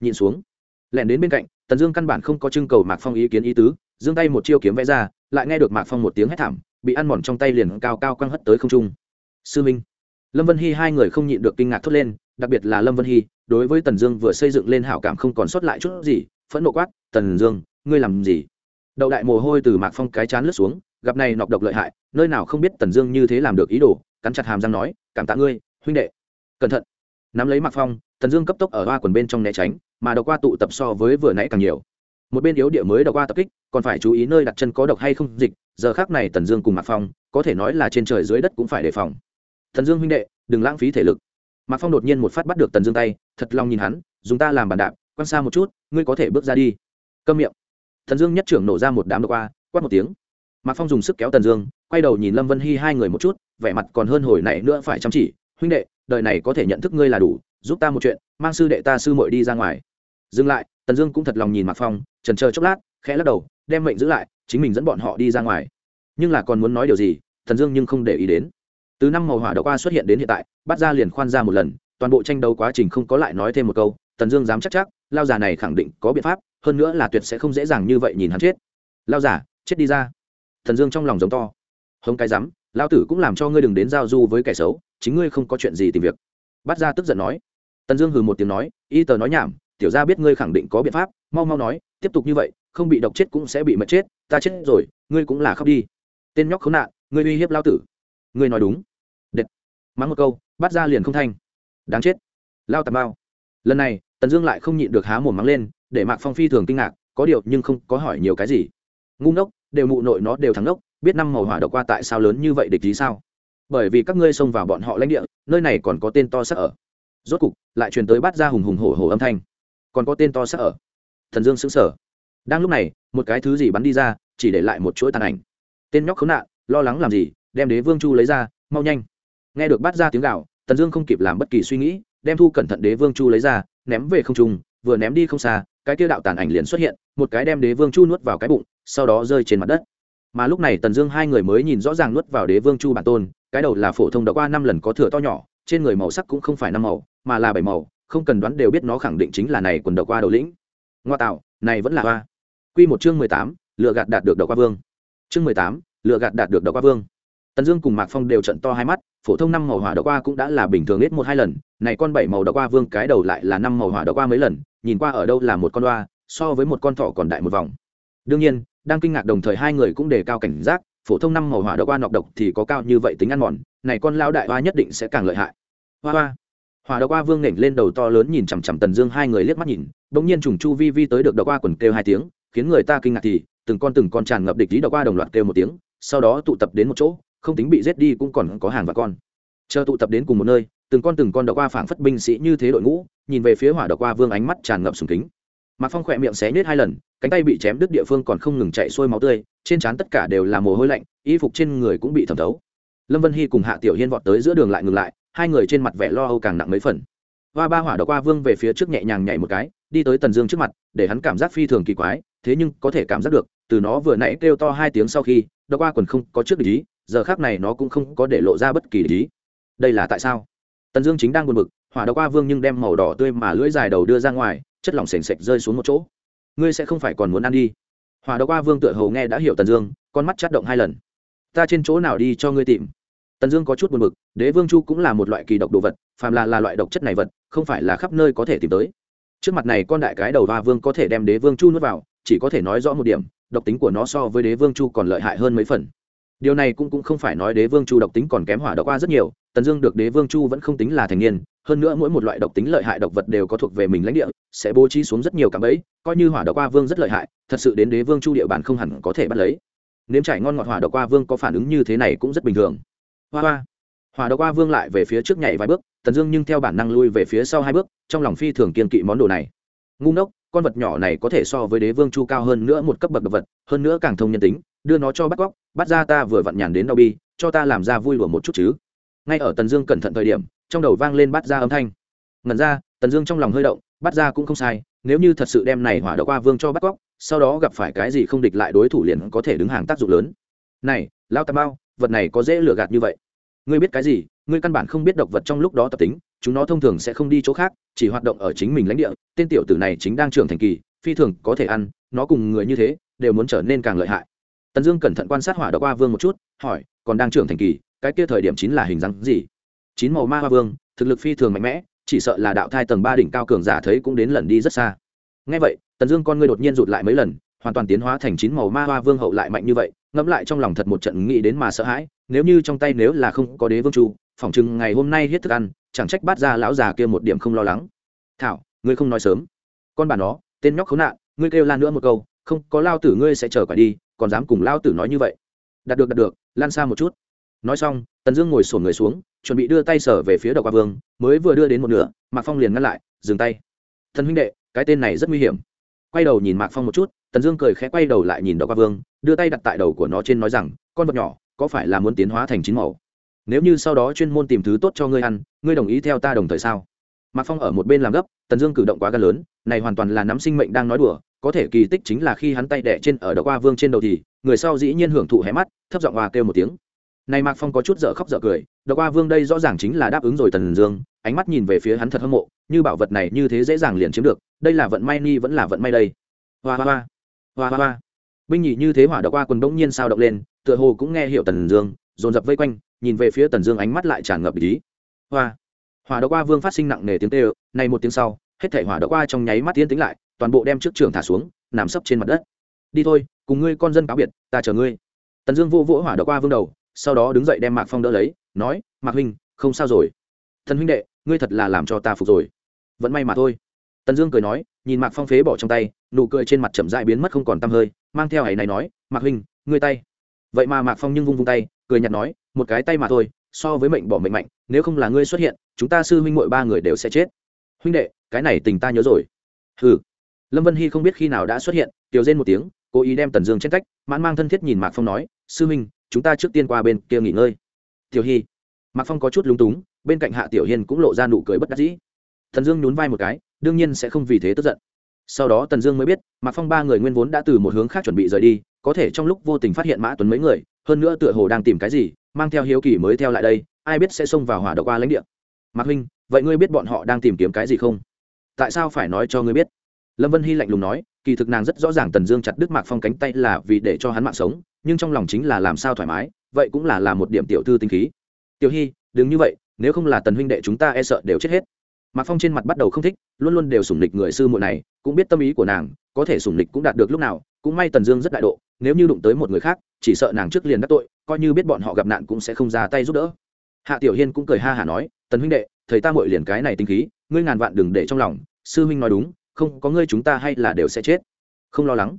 Nhìn xuống lẻn đến bên cạnh, tần dương căn bản không có trưng cầu mạc phong ý kiến ý tứ, giương tay một chiêu kiếm vẽ ra, lại nghe được mạc phong một tiếng hét thảm, bị ăn mòn trong tay liền cao cao quăng hất tới không trung. Sư minh, lâm vân hy hai người không nhịn được kinh ngạc thốt lên, đặc biệt là lâm vân hy, đối với tần dương vừa xây dựng lên hảo cảm không còn sót lại chút gì, phẫn nộ quát, tần dương, ngươi làm gì? Đậu đại mồ hôi từ mạc phong cái chán lướt xuống, gặp này nọc độc lợi hại, nơi nào không biết tần dương như thế làm được ý đồ, cắn chặt hàm răng nói, cảm tạ ngươi, huynh đệ, cẩn thận. Nắm lấy mạc phong, tần dương cấp tốc ở hoa quần bên trong né tránh mà đọc qua tụ tập so với vừa nãy càng nhiều. Một bên yếu địa mới đọc qua tập kích, còn phải chú ý nơi đặt chân có độc hay không dịch, giờ khác này tần dương cùng mạc phong, có thể nói là trên trời dưới đất cũng phải đề phòng. Thần dương huynh đệ, đừng lãng phí thể lực. Mạc phong đột nhiên một phát bắt được tần dương tay, thật lòng nhìn hắn, dùng ta làm bàn đạp, quan xa một chút, ngươi có thể bước ra đi. Câm miệng. Thần dương nhất trưởng nổ ra một đám độc qua, quát một tiếng. Mạc phong dùng sức kéo tần dương, quay đầu nhìn lâm vân hy hai người một chút, vẻ mặt còn hơn hồi nãy nữa phải chăm chỉ. Huynh đệ, đời này có thể nhận thức ngươi là đủ, giúp ta một chuyện, mang sư đệ ta sư muội đi ra ngoài dừng lại, tần dương cũng thật lòng nhìn mạc phong, trần chờ chốc lát, khẽ lắc đầu, đem mệnh giữ lại, chính mình dẫn bọn họ đi ra ngoài. Nhưng là còn muốn nói điều gì, tần dương nhưng không để ý đến. Từ năm màu hỏa đậu qua xuất hiện đến hiện tại, bắt ra liền khoan ra một lần, toàn bộ tranh đấu quá trình không có lại nói thêm một câu, tần dương dám chắc chắc, lao giả này khẳng định có biện pháp, hơn nữa là tuyệt sẽ không dễ dàng như vậy nhìn hắn chết. Lao giả chết đi ra. Tần dương trong lòng giống to. Hông cái rắm, lao tử cũng làm cho ngươi đừng đến giao du với kẻ xấu, chính ngươi không có chuyện gì tìm việc. Bắt ra tức giận nói. Tần dương hừ một tiếng nói, y tờ nói nhảm tiểu gia biết ngươi khẳng định có biện pháp, mau mau nói, tiếp tục như vậy, không bị độc chết cũng sẽ bị mệt chết, ta chết rồi, ngươi cũng là khóc đi. Tên nhóc khốn nạn, ngươi uy hiếp lao tử. Ngươi nói đúng. Đệt. Mắng một câu, bắt ra liền không thanh đáng chết. Lao tạp bao lần này, tần dương lại không nhịn được há mồm mắng lên, để mạc phong phi thường kinh ngạc, có điều nhưng không có hỏi nhiều cái gì. Ngu ngốc, đều mụ nội nó đều thắng ngốc, biết năm màu hỏa độc qua tại sao lớn như vậy địch lý sao? Bởi vì các ngươi xông vào bọn họ lãnh địa, nơi này còn có tên to sắc ở. Rốt cục, lại truyền tới bắt ra hùng hùng hổ hổ âm thanh còn có tên to sắc ở. Thần dương xứng sở đang lúc này, một cái thứ gì bắn đi ra, chỉ để lại một chuỗi tàn ảnh. Tên nhóc khốn nạn, lo lắng làm gì, đem đế vương chu lấy ra, mau nhanh. Nghe được bắt ra tiếng gạo tần dương không kịp làm bất kỳ suy nghĩ, đem thu cẩn thận đế vương chu lấy ra, ném về không trung, vừa ném đi không xa, cái kia đạo tàn ảnh liền xuất hiện, một cái đem đế vương chu nuốt vào cái bụng, sau đó rơi trên mặt đất. Mà lúc này tần dương hai người mới nhìn rõ ràng nuốt vào đế vương chu bản tôn, cái đầu là phổ thông đã qua năm lần có thừa to nhỏ, trên người màu sắc cũng không phải năm màu, mà là bảy màu không cần đoán đều biết nó khẳng định chính là này quần đầu qua đầu lĩnh. Ngoa tạo, này vẫn là hoa. Q một chương mười tám, lựa gạt đạt được đầu qua vương. Chương mười tám, lựa gạt đạt được đầu qua vương. Tần dương cùng mạc phong đều trận to hai mắt, phổ thông năm màu hỏa đậu qua cũng đã là bình thường ít một hai lần, này con bảy màu đậu qua vương cái đầu lại là năm màu hỏa đậu qua mấy lần, nhìn qua ở đâu là một con đoa so với một con thỏ còn đại một vòng. Đương nhiên, đang kinh ngạc đồng thời hai người cũng đề cao cảnh giác, phổ thông năm màu hỏa đậu qua nọc độc thì có cao như vậy tính ăn mòn, này con lao đại hoa nhất định sẽ càng lợi hại. Hoa hoa hỏa đậu qua vương nểnh lên đầu to lớn nhìn chằm chằm tần dương hai người liếc mắt nhìn, bỗng nhiên trùng chu vi vi tới được đậu qua quần kêu hai tiếng, khiến người ta kinh ngạc thì, từng con từng con tràn ngập địch lý đậu qua đồng loạt kêu một tiếng, sau đó tụ tập đến một chỗ, không tính bị giết đi cũng còn có hàng và con. Chờ tụ tập đến cùng một nơi, từng con từng con đậu qua phảng phất binh sĩ như thế đội ngũ, nhìn về phía hỏa đậu qua vương ánh mắt tràn ngập sùng kính. Mạc phong khỏe miệng xé nhết hai lần, cánh tay bị chém đứt địa phương còn không ngừng chạy xuôi máu tươi, trên trán tất cả đều là mồ hôi lạnh, y phục trên người cũng bị thẩm thấu. Lâm vân hy cùng hạ tiểu hiên vọt tới giữa đường lại ngừng lại hai người trên mặt vẻ lo âu càng nặng mấy phần. Hoa ba hỏa đậu qua vương về phía trước nhẹ nhàng nhảy một cái, đi tới tần dương trước mặt, để hắn cảm giác phi thường kỳ quái, thế nhưng có thể cảm giác được, từ nó vừa nãy kêu to hai tiếng sau khi đậu qua quần không có trước ý, giờ khác này nó cũng không có để lộ ra bất kỳ ý. Đây là tại sao? Tần dương chính đang buồn bực, hỏa đậu qua vương nhưng đem màu đỏ tươi mà lưỡi dài đầu đưa ra ngoài, chất lỏng sềnh sệch rơi xuống một chỗ. Ngươi sẽ không phải còn muốn ăn đi. Hỏa đậu qua vương tựa hầu nghe đã hiểu tần dương, con mắt chát động hai lần. Ta trên chỗ nào đi cho ngươi tìm? Tần dương có chút buồn bực đế vương chu cũng là một loại kỳ độc đồ vật phàm là là loại độc chất này vật không phải là khắp nơi có thể tìm tới. Trước mặt này con đại cái đầu hoa vương có thể đem đế vương chu nuốt vào chỉ có thể nói rõ một điểm độc tính của nó so với đế vương chu còn lợi hại hơn mấy phần. Điều này cũng, cũng không phải nói đế vương chu độc tính còn kém hỏa độc qua rất nhiều tần dương được đế vương chu vẫn không tính là thành niên hơn nữa mỗi một loại độc tính lợi hại độc vật đều có thuộc về mình lãnh địa sẽ bố trí xuống rất nhiều cảm bẫy coi như hỏa độc qua vương rất lợi hại thật sự đến đế vương chu địa bàn không hẳn có thể bắt lấy. Nếm trải ngon ngọt hỏa độc qua vương có phản ứng như thế này cũng rất bình thường hoa hoa. Hỏa độc qua vương lại về phía trước nhảy vài bước, tần dương nhưng theo bản năng lui về phía sau hai bước, trong lòng phi thường kiên kỵ món đồ này. Ngu ngốc, con vật nhỏ này có thể so với đế vương chu cao hơn nữa một cấp bậc vật, hơn nữa càng thông nhân tính, đưa nó cho bắt cóc, bắt ra ta vừa vặn nhàn đến đau bi, cho ta làm ra vui lùa một chút chứ. Ngay ở tần dương cẩn thận thời điểm, trong đầu vang lên bắt ra âm thanh. Ngẩn ra, tần dương trong lòng hơi động, bắt ra cũng không sai, nếu như thật sự đem này hỏa đ qua vương cho bắt cóc, sau đó gặp phải cái gì không địch lại đối thủ liền có thể đứng hàng tác dụng lớn. Này lao tà bao vật này có dễ lừa gạt như vậy. Ngươi biết cái gì, ngươi căn bản không biết độc vật trong lúc đó tập tính, chúng nó thông thường sẽ không đi chỗ khác, chỉ hoạt động ở chính mình lãnh địa. Tên tiểu tử này chính đang trưởng thành kỳ, phi thường có thể ăn, nó cùng người như thế, đều muốn trở nên càng lợi hại. Tần dương cẩn thận quan sát hỏa đ hoa vương một chút, hỏi, còn đang trưởng thành kỳ, cái kia thời điểm chính là hình dáng gì? Chín màu ma hoa vương, thực lực phi thường mạnh mẽ, chỉ sợ là đạo thai tầng ba đỉnh cao cường giả thấy cũng đến lần đi rất xa. Ngay vậy, tần dương con ngươi đột nhiên rụt lại mấy lần, hoàn toàn tiến hóa thành chín màu ma hoa vương hậu lại mạnh như vậy ngẫm lại trong lòng thật một trận nghĩ đến mà sợ hãi, nếu như trong tay nếu là không có đế vương chu phỏng chừng ngày hôm nay hết thức ăn, chẳng trách bắt ra lão già kia một điểm không lo lắng. Thảo, ngươi không nói sớm. Con bà nó, tên nhóc khốn nạn, ngươi kêu lan nữa một câu, không, có lao tử ngươi sẽ chờ quả đi, còn dám cùng lao tử nói như vậy. Đạt được đạt được, lan xa một chút. Nói xong, tần dương ngồi sổn người xuống, chuẩn bị đưa tay sở về phía độc qua vương, mới vừa đưa đến một nửa, mạc phong liền ngăn lại, dừng tay. Thần huynh đệ, cái tên này rất nguy hiểm. Quay đầu nhìn mạc phong một chút tần dương cười khẽ quay đầu lại nhìn độc qua vương, đưa tay đặt tại đầu của nó trên nói rằng, con vật nhỏ, có phải là muốn tiến hóa thành chín màu? Nếu như sau đó chuyên môn tìm thứ tốt cho ngươi ăn, ngươi đồng ý theo ta đồng thời sao? Mạc phong ở một bên làm gấp, tần dương cử động quá gần lớn, này hoàn toàn là nắm sinh mệnh đang nói đùa, có thể kỳ tích chính là khi hắn tay đẻ trên ở độc qua vương trên đầu thì, người sau dĩ nhiên hưởng thụ hé mắt, thấp giọng hòa kêu một tiếng. Này mạc phong có chút dở khóc dở cười đ qua vương đây rõ ràng chính là đáp ứng rồi tần dương, ánh mắt nhìn về phía hắn thật hâm mộ, như bảo vật này như thế dễ dàng liền chiếm được, đây là vận may ni vẫn là vận may đây. Hoa hoa hoa hoa hoa hoa. Binh nhị như thế hỏa đ qua quần bỗng nhiên sao động lên, tựa hồ cũng nghe hiểu tần dương, dồn dập vây quanh, nhìn về phía tần dương ánh mắt lại tràn ngập ý. Hoa, hỏa đ qua vương phát sinh nặng nề tiếng tê ơ này một tiếng sau, hết thể hỏa đ qua trong nháy mắt tiến tính lại, toàn bộ đem trước trường thả xuống, nằm sấp trên mặt đất. Đi thôi, cùng ngươi con dân cáo biệt, ta chờ ngươi. Tần dương vô vỗ hỏa đ qua vương đầu, sau đó đứng dậy đem mạc phong đỡ lấy, nói, mạc huynh, không sao rồi. Thần huynh đệ, ngươi thật là làm cho ta phục rồi. Vẫn may mà thôi tần dương cười nói, nhìn mạc phong phế bỏ trong tay, nụ cười trên mặt chậm dại biến mất không còn tăm hơi, mang theo hãy này nói, mạc huynh, ngươi tay. Vậy mà mạc phong nhưng vung vung tay, cười nhặt nói, một cái tay mà thôi, so với mệnh bỏ mệnh mạnh, nếu không là ngươi xuất hiện, chúng ta sư huynh mội ba người đều sẽ chết. Huynh đệ, cái này tình ta nhớ rồi. Ừ lâm vân hy không biết khi nào đã xuất hiện, tiểu rên một tiếng, cố ý đem tần dương chết cách, mãn mang thân thiết nhìn mạc phong nói, sư huynh, chúng ta trước tiên qua bên kia nghỉ ngơi. Tiểu hy. Mạc phong có chút lúng túng, bên cạnh hạ tiểu hiên cũng lộ ra nụ cười bất đắc dĩ. Thần dương nhún vai một cái đương nhiên sẽ không vì thế tức giận. Sau đó tần dương mới biết, mạc phong ba người nguyên vốn đã từ một hướng khác chuẩn bị rời đi, có thể trong lúc vô tình phát hiện mã tuấn mấy người, hơn nữa tựa hồ đang tìm cái gì, mang theo hiếu kỳ mới theo lại đây, ai biết sẽ xông vào hỏa độc qua lãnh địa. Mạc huynh, vậy ngươi biết bọn họ đang tìm kiếm cái gì không? Tại sao phải nói cho ngươi biết? Lâm vân hy lạnh lùng nói, kỳ thực nàng rất rõ ràng tần dương chặt đứt mạc phong cánh tay là vì để cho hắn mạng sống, nhưng trong lòng chính là làm sao thoải mái, vậy cũng là làm một điểm tiểu thư tinh khí. Tiểu hy, đừng như vậy, nếu không là tần huynh đệ chúng ta e sợ đều chết hết mạc phong trên mặt bắt đầu không thích, luôn luôn đều sủng lịch người sư muội này, cũng biết tâm ý của nàng, có thể sủng lịch cũng đạt được lúc nào, cũng may tần dương rất đại độ, nếu như đụng tới một người khác, chỉ sợ nàng trước liền đắc tội, coi như biết bọn họ gặp nạn cũng sẽ không ra tay giúp đỡ. Hạ tiểu hiên cũng cười ha hả nói, tần huynh đệ, thầy ta muội liền cái này tinh khí, ngươi ngàn vạn đừng để trong lòng, sư huynh nói đúng, không có ngươi chúng ta hay là đều sẽ chết. Không lo lắng.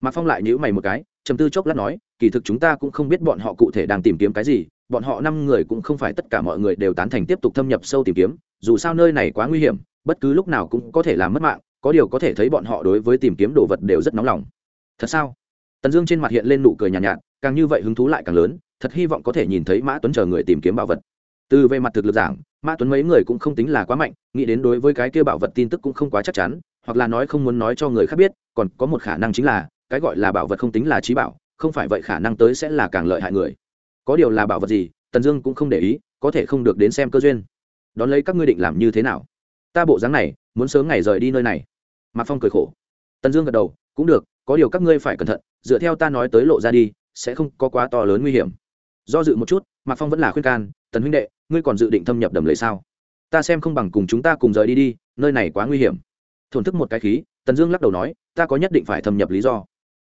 Mạc phong lại nhíu mày một cái, trầm tư chốc lát nói, kỳ thực chúng ta cũng không biết bọn họ cụ thể đang tìm kiếm cái gì, bọn họ năm người cũng không phải tất cả mọi người đều tán thành tiếp tục thâm nhập sâu tìm kiếm dù sao nơi này quá nguy hiểm bất cứ lúc nào cũng có thể làm mất mạng có điều có thể thấy bọn họ đối với tìm kiếm đồ vật đều rất nóng lòng. Thật sao? Tần dương trên mặt hiện lên nụ cười nhàn nhạt, nhạt càng như vậy hứng thú lại càng lớn thật hy vọng có thể nhìn thấy mã tuấn chờ người tìm kiếm bảo vật. Từ về mặt thực lực giảng mã tuấn mấy người cũng không tính là quá mạnh nghĩ đến đối với cái kia bảo vật tin tức cũng không quá chắc chắn hoặc là nói không muốn nói cho người khác biết còn có một khả năng chính là cái gọi là bảo vật không tính là trí bảo không phải vậy khả năng tới sẽ là càng lợi hại người. Có điều là bảo vật gì tần dương cũng không để ý có thể không được đến xem cơ duyên đón lấy các ngươi định làm như thế nào? Ta bộ dáng này, muốn sớm ngày rời đi nơi này. Mạc phong cười khổ. Tần dương gật đầu, cũng được, có điều các ngươi phải cẩn thận, dựa theo ta nói tới lộ ra đi, sẽ không có quá to lớn nguy hiểm. Do dự một chút mạc phong vẫn là khuyên can, tần huynh đệ, ngươi còn dự định thâm nhập đầm lầy sao? Ta xem không bằng cùng chúng ta cùng rời đi đi, nơi này quá nguy hiểm. Thổn thức một cái khí, tần dương lắc đầu nói, ta có nhất định phải thâm nhập lý do.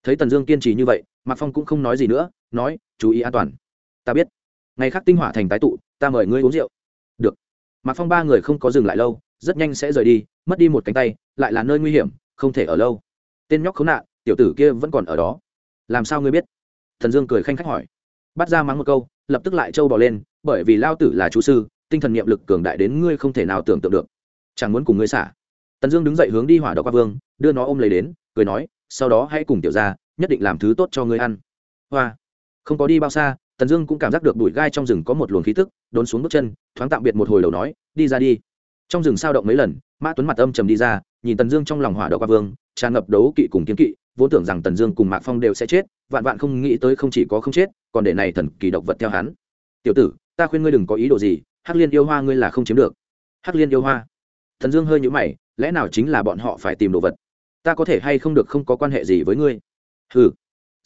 Thấy tần dương kiên trì như vậy mạc phong cũng không nói gì nữa, nói, chú ý an toàn. Ta biết. Ngày khác tinh hỏa thành tái tụ, ta mời ngươi uống rượu mạc phong ba người không có dừng lại lâu, rất nhanh sẽ rời đi, mất đi một cánh tay, lại là nơi nguy hiểm, không thể ở lâu. Tên nhóc khốn nạn, tiểu tử kia vẫn còn ở đó. Làm sao ngươi biết? Thần dương cười khanh khách hỏi. Bắt ra mắng một câu, lập tức lại trâu bỏ lên, bởi vì lao tử là chú sư, tinh thần niệm lực cường đại đến ngươi không thể nào tưởng tượng được. Chẳng muốn cùng ngươi xả. Tần dương đứng dậy hướng đi hỏa đ qua vương, đưa nó ôm lấy đến, cười nói, sau đó hãy cùng tiểu ra nhất định làm thứ tốt cho ngươi ăn. Hoa. Không có đi bao xa tần dương cũng cảm giác được bụi gai trong rừng có một luồng khí tức, đốn xuống bước chân, thoáng tạm biệt một hồi đầu nói, đi ra đi. Trong rừng sao động mấy lần, mã tuấn mặt âm trầm đi ra, nhìn tần dương trong lòng hỏa đậu qua vương, tràn ngập đấu kỵ cùng kiếm kỵ, vốn tưởng rằng tần dương cùng mạc phong đều sẽ chết, vạn vạn không nghĩ tới không chỉ có không chết, còn để này thần kỳ độc vật theo hắn. Tiểu tử, ta khuyên ngươi đừng có ý đồ gì, hắc liên yêu hoa ngươi là không chiếm được. Hắc liên yêu hoa? Thần dương hơi nhũ mày, lẽ nào chính là bọn họ phải tìm đồ vật? Ta có thể hay không được không có quan hệ gì với ngươi? Ừ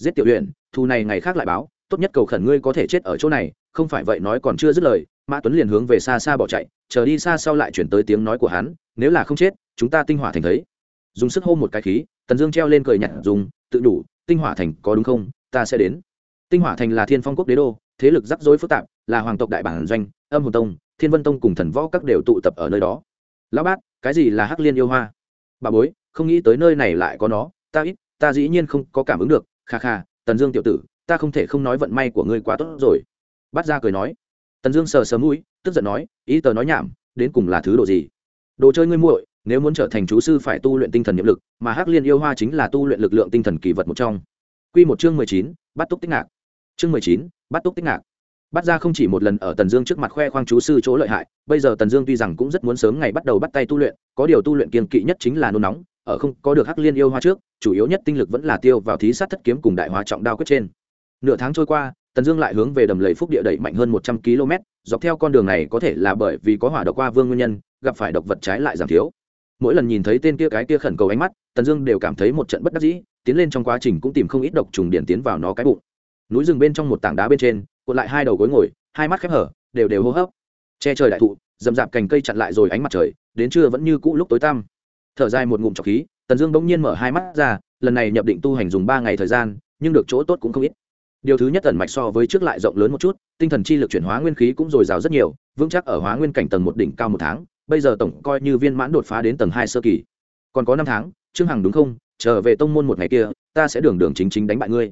giết tiểu luyện thù này ngày khác lại báo tốt nhất cầu khẩn ngươi có thể chết ở chỗ này, không phải vậy nói còn chưa dứt lời, mã tuấn liền hướng về xa xa bỏ chạy, chờ đi xa sau lại chuyển tới tiếng nói của hắn, nếu là không chết, chúng ta tinh hỏa thành thấy. Dùng sức hô một cái khí, tần dương treo lên cười nhặt dùng, tự đủ, tinh hỏa thành có đúng không, ta sẽ đến. Tinh hỏa thành là thiên phong quốc đế đô, thế lực rắc rối phức tạp, là hoàng tộc đại bản doanh, âm hồn tông, thiên vân tông cùng thần võ các đều tụ tập ở nơi đó. Lão bát, cái gì là hắc liên yêu hoa? Bà bối, không nghĩ tới nơi này lại có nó, ta ít, ta dĩ nhiên không có cảm ứng được, kha kha, tần dương tiểu tử ta không thể không nói vận may của ngươi quá tốt rồi. Bát ra cười nói. Tần dương sờ sờ mũi, tức giận nói, ý tờ nói nhảm, đến cùng là thứ đồ gì? Đồ chơi ngươi muội, nếu muốn trở thành chú sư phải tu luyện tinh thần nhiệm lực, mà hắc liên yêu hoa chính là tu luyện lực lượng tinh thần kỳ vật một trong. Quy một chương mười chín, bắt túc tích ngạc. Chương mười chín, bắt túc tích ngạc. Bắt ra không chỉ một lần ở tần dương trước mặt khoe khoang chú sư chỗ lợi hại, bây giờ tần dương tuy rằng cũng rất muốn sớm ngày bắt đầu bắt tay tu luyện, có điều tu luyện kiên kỵ nhất chính là nôn nóng, ở không có được hắc liên yêu hoa trước, chủ yếu nhất tinh lực vẫn là tiêu vào thí sát thất kiếm cùng đại hóa trọng đao quyết trên nửa tháng trôi qua, tần dương lại hướng về đầm lầy phúc địa đẩy mạnh hơn một trăm km, dọc theo con đường này có thể là bởi vì có hỏa độc qua vương nguyên nhân, gặp phải độc vật trái lại giảm thiếu. Mỗi lần nhìn thấy tên kia cái kia khẩn cầu ánh mắt, tần dương đều cảm thấy một trận bất đắc dĩ, tiến lên trong quá trình cũng tìm không ít độc trùng điển tiến vào nó cái bụng. Núi rừng bên trong một tảng đá bên trên, cuộn lại hai đầu gối ngồi, hai mắt khép hở, đều đều hô hấp. Che trời đại thụ, dầm dạp cành cây chặn lại rồi ánh mặt trời, đến trưa vẫn như cũ lúc tối tăm. Thở dài một ngụm trọc khí, tần dương bỗng nhiên mở hai mắt ra, lần này nhập định tu hành dùng ba ngày thời gian, nhưng được chỗ tốt cũng không ít điều thứ nhất tần mạch so với trước lại rộng lớn một chút, tinh thần chi lực chuyển hóa nguyên khí cũng dồi dào rất nhiều, vững chắc ở hóa nguyên cảnh tầng một đỉnh cao một tháng, bây giờ tổng coi như viên mãn đột phá đến tầng hai sơ kỳ. Còn có năm tháng, trương hằng đúng không? Trở về tông môn một ngày kia, ta sẽ đường đường chính chính đánh bại ngươi.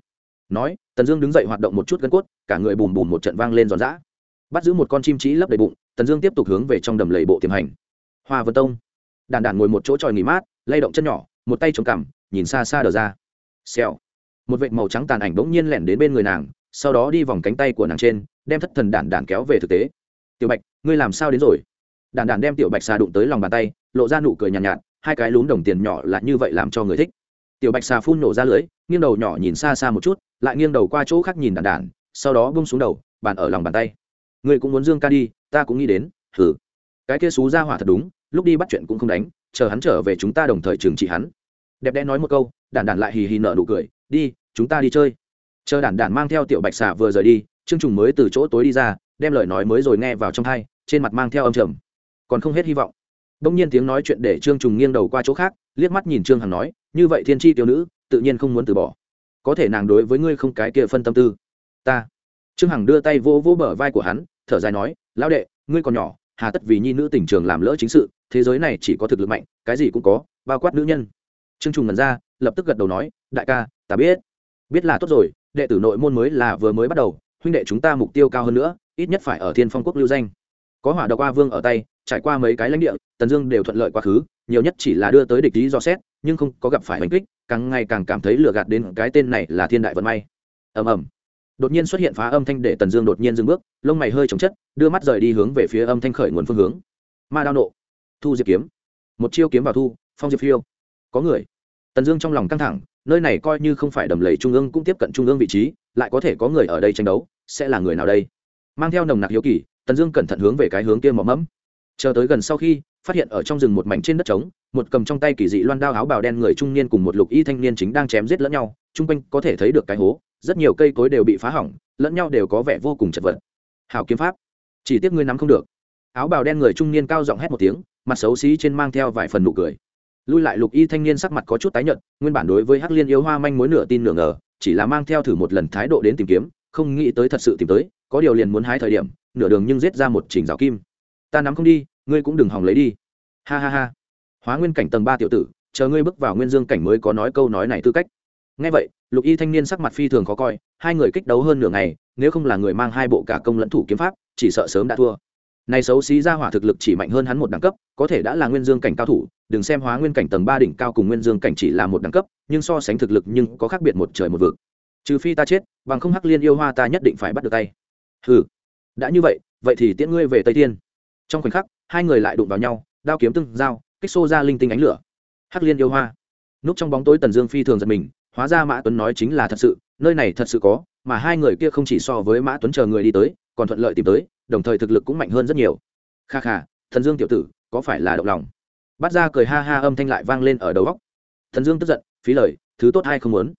Nói, tần dương đứng dậy hoạt động một chút gân cốt, cả người bùm bùm một trận vang lên giòn giã. Bắt giữ một con chim trí lấp đầy bụng, tần dương tiếp tục hướng về trong đầm lầy bộ tiềm hành. Hoa vân tông. Đàn đàn ngồi một chỗ tròi nghỉ mát, lay động chân nhỏ, một tay chống cằm, nhìn xa xa đờ ra. Xèo một vệt màu trắng tàn ảnh bỗng nhiên lẻn đến bên người nàng sau đó đi vòng cánh tay của nàng trên đem thất thần đản đản kéo về thực tế. Tiểu bạch ngươi làm sao đến rồi? Đản đản đem tiểu bạch xà đụng tới lòng bàn tay lộ ra nụ cười nhàn nhạt, nhạt hai cái lún đồng tiền nhỏ là như vậy làm cho người thích. Tiểu bạch xà phun nổ ra lưới nghiêng đầu nhỏ nhìn xa xa một chút lại nghiêng đầu qua chỗ khác nhìn đản đản sau đó bung xuống đầu bàn ở lòng bàn tay. Ngươi cũng muốn dương ca đi ta cũng nghĩ đến thử cái kia xú ra hỏa thật đúng lúc đi bắt chuyện cũng không đánh chờ hắn trở về chúng ta đồng thời trừng trị hắn. Đẹp đẽ nói một câu đản đản lại hì hì nở nụ cười đi, chúng ta đi chơi. Chờ đản đản mang theo tiểu bạch xà vừa rời đi, trương trùng mới từ chỗ tối đi ra, đem lời nói mới rồi nghe vào trong thai trên mặt mang theo âm trầm. Còn không hết hy vọng. Đông nhiên tiếng nói chuyện để trương trùng nghiêng đầu qua chỗ khác, liếc mắt nhìn trương hằng nói, như vậy thiên tri tiểu nữ, tự nhiên không muốn từ bỏ. Có thể nàng đối với ngươi không cái kia phân tâm tư. Ta. Trương hằng đưa tay vỗ vỗ bờ vai của hắn, thở dài nói, lão đệ, ngươi còn nhỏ, hà tất vì nhi nữ tỉnh trường làm lỡ chính sự, thế giới này chỉ có thực lực mạnh, cái gì cũng có, bao quát nữ nhân. Trương trùng ngần ra lập tức gật đầu nói, đại ca, ta biết. Biết là tốt rồi, đệ tử nội môn mới là vừa mới bắt đầu, huynh đệ chúng ta mục tiêu cao hơn nữa, ít nhất phải ở thiên phong quốc lưu danh. Có hỏa độc qua vương ở tay, trải qua mấy cái lãnh địa, tần dương đều thuận lợi quá khứ, nhiều nhất chỉ là đưa tới địch lý do xét, nhưng không có gặp phải hành kích, càng ngày càng cảm thấy lừa gạt đến cái tên này là thiên đại vận may. Ầm ầm. Đột nhiên xuất hiện phá âm thanh để tần dương đột nhiên dừng bước, lông mày hơi chống chất, đưa mắt rời đi hướng về phía âm thanh khởi nguồn phương hướng. Ma đao nộ. Thu diệp kiếm. Một chiêu kiếm vào thu, phong diệp phiêu. Có người tần dương trong lòng căng thẳng, nơi này coi như không phải đầm lầy trung ương cũng tiếp cận trung ương vị trí, lại có thể có người ở đây tranh đấu, sẽ là người nào đây? Mang theo nồng nặc hiếu kỳ, tần dương cẩn thận hướng về cái hướng kia mỏm mẫm. Chờ tới gần sau khi, phát hiện ở trong rừng một mảnh trên đất trống, một cầm trong tay kỳ dị loan đao áo bào đen người trung niên cùng một lục y thanh niên chính đang chém giết lẫn nhau, chung quanh có thể thấy được cái hố, rất nhiều cây cối đều bị phá hỏng, lẫn nhau đều có vẻ vô cùng chật vật. Hào kiếm pháp. Chỉ tiếc ngươi nắm không được. Áo bào đen người trung niên cao giọng hét một tiếng, mặt xấu xí trên mang theo vài phần nụ cười lui lại lục y thanh niên sắc mặt có chút tái nhợt, nguyên bản đối với hắc liên yêu hoa manh mối nửa tin nửa ngờ, chỉ là mang theo thử một lần thái độ đến tìm kiếm, không nghĩ tới thật sự tìm tới, có điều liền muốn hái thời điểm, nửa đường nhưng giết ra một trình rào kim. Ta nắm không đi, ngươi cũng đừng hòng lấy đi. Ha ha ha. Hóa nguyên cảnh tầng ba tiểu tử, chờ ngươi bước vào nguyên dương cảnh mới có nói câu nói này tư cách. Ngay vậy, lục y thanh niên sắc mặt phi thường khó coi, hai người kích đấu hơn nửa ngày, nếu không là người mang hai bộ cả công lẫn thủ kiếm pháp, chỉ sợ sớm đã thua này xấu xí ra hỏa thực lực chỉ mạnh hơn hắn một đẳng cấp, có thể đã là nguyên dương cảnh cao thủ, đừng xem hóa nguyên cảnh tầng ba đỉnh cao cùng nguyên dương cảnh chỉ là một đẳng cấp, nhưng so sánh thực lực nhưng có khác biệt một trời một vực. Trừ phi ta chết, bằng không hắc liên yêu hoa ta nhất định phải bắt được tay. Hừ, đã như vậy vậy thì tiễn ngươi về tây thiên. Trong khoảnh khắc, hai người lại đụng vào nhau, đao kiếm tương giao, kích xô ra linh tinh ánh lửa. Hắc liên yêu hoa. Núp trong bóng tối tần dương phi thường giật mình, hóa ra mã tuấn nói chính là thật sự, nơi này thật sự có, mà hai người kia không chỉ so với mã tuấn chờ người đi tới còn thuận lợi tìm tới, đồng thời thực lực cũng mạnh hơn rất nhiều. Kha kha, thần dương tiểu tử, có phải là động lòng? Bắt ra cười ha ha âm thanh lại vang lên ở đầu góc. Thần dương tức giận, phí lời, thứ tốt hay không muốn?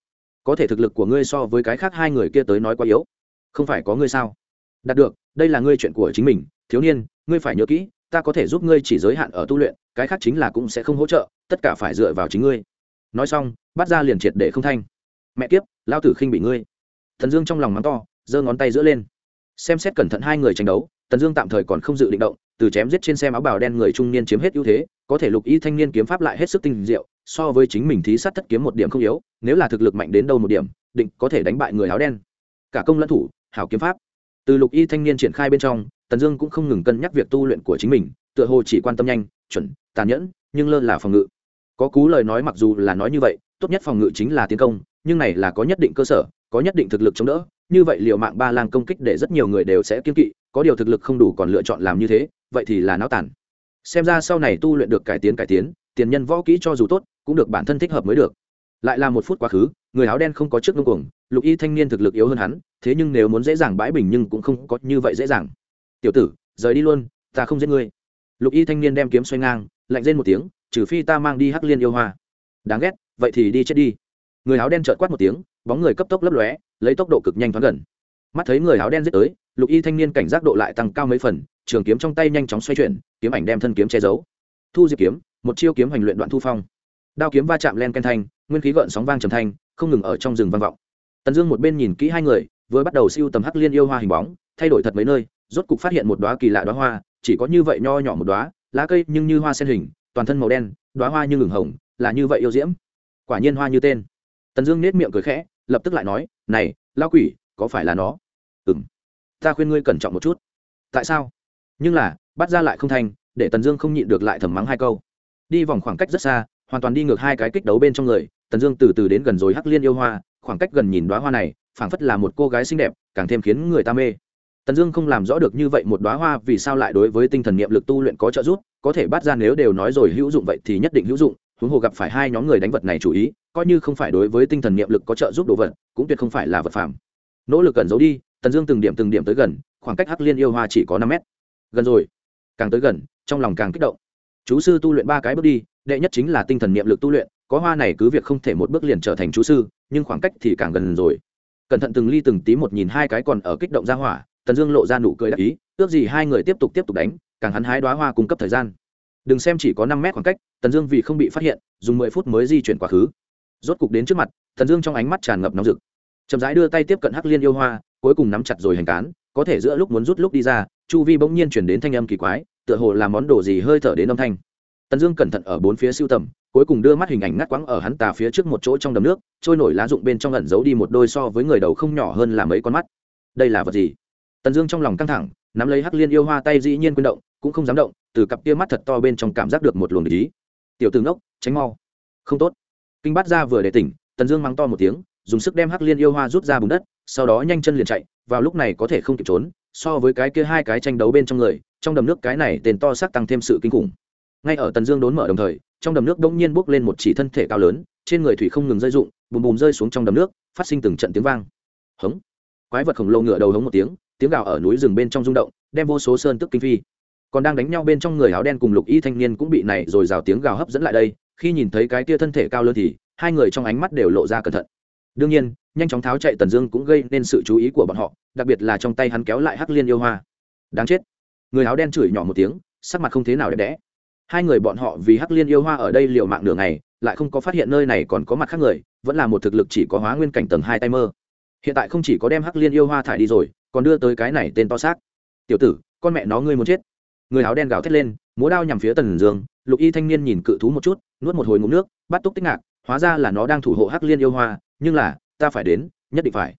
Có thể thực lực của ngươi so với cái khác hai người kia tới nói quá yếu. Không phải có ngươi sao? Đạt được, đây là ngươi chuyện của chính mình, thiếu niên, ngươi phải nhớ kỹ, ta có thể giúp ngươi chỉ giới hạn ở tu luyện, cái khác chính là cũng sẽ không hỗ trợ, tất cả phải dựa vào chính ngươi. Nói xong bắt ra liền triệt để không thanh. Mẹ kiếp lao tử khinh bị ngươi. Thần dương trong lòng mắng to, giơ ngón tay giữa lên xem xét cẩn thận hai người tranh đấu, tần dương tạm thời còn không dự định động, từ chém giết trên xe áo bào đen người trung niên chiếm hết ưu thế, có thể lục y thanh niên kiếm pháp lại hết sức tinh diệu, so với chính mình thí sát thất kiếm một điểm không yếu, nếu là thực lực mạnh đến đâu một điểm, định có thể đánh bại người áo đen. Cả công lẫn thủ, hảo kiếm pháp. Từ lục y thanh niên triển khai bên trong, tần dương cũng không ngừng cân nhắc việc tu luyện của chính mình, tựa hồ chỉ quan tâm nhanh, chuẩn, tàn nhẫn, nhưng lơ là phòng ngự. Có cú lời nói mặc dù là nói như vậy, tốt nhất phòng ngự chính là tiến công, nhưng này là có nhất định cơ sở, có nhất định thực lực chống đỡ như vậy liệu mạng ba lang công kích để rất nhiều người đều sẽ kiên kỵ, có điều thực lực không đủ còn lựa chọn làm như thế, vậy thì là náo tản xem ra sau này tu luyện được cải tiến cải tiến, tiền nhân võ kỹ cho dù tốt, cũng được bản thân thích hợp mới được. Lại là một phút quá khứ, người áo đen không có trước ngưng cuồng, lục y thanh niên thực lực yếu hơn hắn, thế nhưng nếu muốn dễ dàng bãi bình nhưng cũng không có như vậy dễ dàng. Tiểu tử, rời đi luôn, ta không giết ngươi. Lục y thanh niên đem kiếm xoay ngang, lạnh rên một tiếng, trừ phi ta mang đi hắc liên yêu hoa. Đáng ghét, vậy thì đi chết đi. Người áo đen trợt quát một tiếng, bóng người cấp tốc lấp lóe lấy tốc độ cực nhanh thoáng gần. Mắt thấy người áo đen giết tới, lục y thanh niên cảnh giác độ lại tăng cao mấy phần, trường kiếm trong tay nhanh chóng xoay chuyển, kiếm ảnh đem thân kiếm che giấu. Thu diệp kiếm, một chiêu kiếm hành luyện đoạn thu phong. Đao kiếm va chạm len ken thanh, nguyên khí gợn sóng vang trầm thanh, không ngừng ở trong rừng vang vọng. Tần dương một bên nhìn kỹ hai người, vừa bắt đầu siêu tầm hắc liên yêu hoa hình bóng, thay đổi thật mấy nơi, rốt cục phát hiện một đoá kỳ lạ đoá hoa, chỉ có như vậy nho nhỏ một đoá lá cây nhưng như hoa sen hình, toàn thân màu đen đoá hoa như ngừng hồng, là như vậy yêu diễm. Quả nhiên hoa như tên. Tần dương nết miệng cười khẽ lập tức lại nói, này lao quỷ, có phải là nó? Ừ m ta khuyên ngươi cẩn trọng một chút. Tại sao? Nhưng là, bắt ra lại không thành, để tần dương không nhịn được lại thầm mắng hai câu. Đi vòng khoảng cách rất xa, hoàn toàn đi ngược hai cái kích đấu bên trong người, tần dương từ từ đến gần rồi hắc liên yêu hoa, khoảng cách gần nhìn đoá hoa này, phảng phất là một cô gái xinh đẹp, càng thêm khiến người ta mê. Tần dương không làm rõ được như vậy một đoá hoa vì sao lại đối với tinh thần niệm lực tu luyện có trợ giúp, có thể bắt ra nếu đều nói rồi hữu dụng vậy thì nhất định hữu dụng, huống hồ gặp phải hai nhóm người đánh vật này chủ ý coi như không phải đối với tinh thần niệm lực có trợ giúp đồ vật, cũng tuyệt không phải là vật phẩm nỗ lực gần giấu đi, tần dương từng điểm từng điểm tới gần, khoảng cách hắc liên yêu hoa chỉ có năm mét. Gần rồi. Càng tới gần, trong lòng càng kích động. Chú sư tu luyện ba cái bước đi, đệ nhất chính là tinh thần niệm lực tu luyện, có hoa này cứ việc không thể một bước liền trở thành chú sư, nhưng khoảng cách thì càng gần rồi. Cẩn thận từng ly từng tí một nhìn hai cái còn ở kích động ra hỏa, tần dương lộ ra nụ cười đắc ý, ước gì hai người tiếp tục tiếp tục đánh, càng hắn hái đoá hoa cung cấp thời gian. Đừng xem chỉ có năm mét khoảng cách, tần dương vì không bị phát hiện, dùng mười phút mới di chuyển quá khứ rốt cục đến trước mặt, thần dương trong ánh mắt tràn ngập nóng rực. Chậm rãi đưa tay tiếp cận hắc liên yêu hoa, cuối cùng nắm chặt rồi hành cán, có thể giữa lúc muốn rút lúc đi ra, chu vi bỗng nhiên chuyển đến thanh âm kỳ quái, tựa hồ làm món đồ gì hơi thở đến âm thanh. Tần dương cẩn thận ở bốn phía siêu tầm, cuối cùng đưa mắt hình ảnh ngắt quãng ở hắn tà phía trước một chỗ trong đầm nước, trôi nổi lá rụng bên trong ẩn giấu đi một đôi so với người đầu không nhỏ hơn là mấy con mắt. Đây là vật gì? Tần dương trong lòng căng thẳng, nắm lấy hắc liên yêu hoa tay dĩ nhiên quyên động, cũng không dám động, từ cặp kia mắt thật to bên trong cảm giác được một luồng ý. Tiểu tướng ốc tránh mau. Không tốt kinh bát ra vừa để tỉnh, tần dương mắng to một tiếng, dùng sức đem hắc liên yêu hoa rút ra bùn đất, sau đó nhanh chân liền chạy, vào lúc này có thể không kịp trốn, so với cái kia hai cái tranh đấu bên trong người, trong đầm nước cái này tên to xác tăng thêm sự kinh khủng. Ngay ở tần dương đốn mở đồng thời, trong đầm nước đông nhiên bốc lên một chỉ thân thể cao lớn, trên người thủy không ngừng rơi rụng, bùm bùm rơi xuống trong đầm nước, phát sinh từng trận tiếng vang. Hống! Quái vật khổng lồ ngựa đầu hống một tiếng tiếng gào ở núi rừng bên trong rung động, đem vô số sơn tức kinh phi. Còn đang đánh nhau bên trong người áo đen cùng lục y thanh niên cũng bị này rồi rào tiếng gào hấp dẫn lại đây khi nhìn thấy cái tia thân thể cao lớn thì hai người trong ánh mắt đều lộ ra cẩn thận. Đương nhiên nhanh chóng tháo chạy tần dương cũng gây nên sự chú ý của bọn họ đặc biệt là trong tay hắn kéo lại hắc liên yêu hoa. Đáng chết. Người áo đen chửi nhỏ một tiếng sắc mặt không thế nào đẹp đẽ. Hai người bọn họ vì hắc liên yêu hoa ở đây liệu mạng nửa ngày, lại không có phát hiện nơi này còn có mặt khác người vẫn là một thực lực chỉ có hóa nguyên cảnh tầng hai tay mơ hiện tại không chỉ có đem hắc liên yêu hoa thải đi rồi còn đưa tới cái này tên to xác. Tiểu tử con mẹ nó ngươi muốn chết. Người áo đen gào thét lên múa đao nhằm phía tần dương lục y thanh niên nhìn cự thú một chút nuốt một hồi ngụm nước, bắt túc tích ngạc, hóa ra là nó đang thủ hộ hắc liên yêu hoa, nhưng là, ta phải đến, nhất định phải.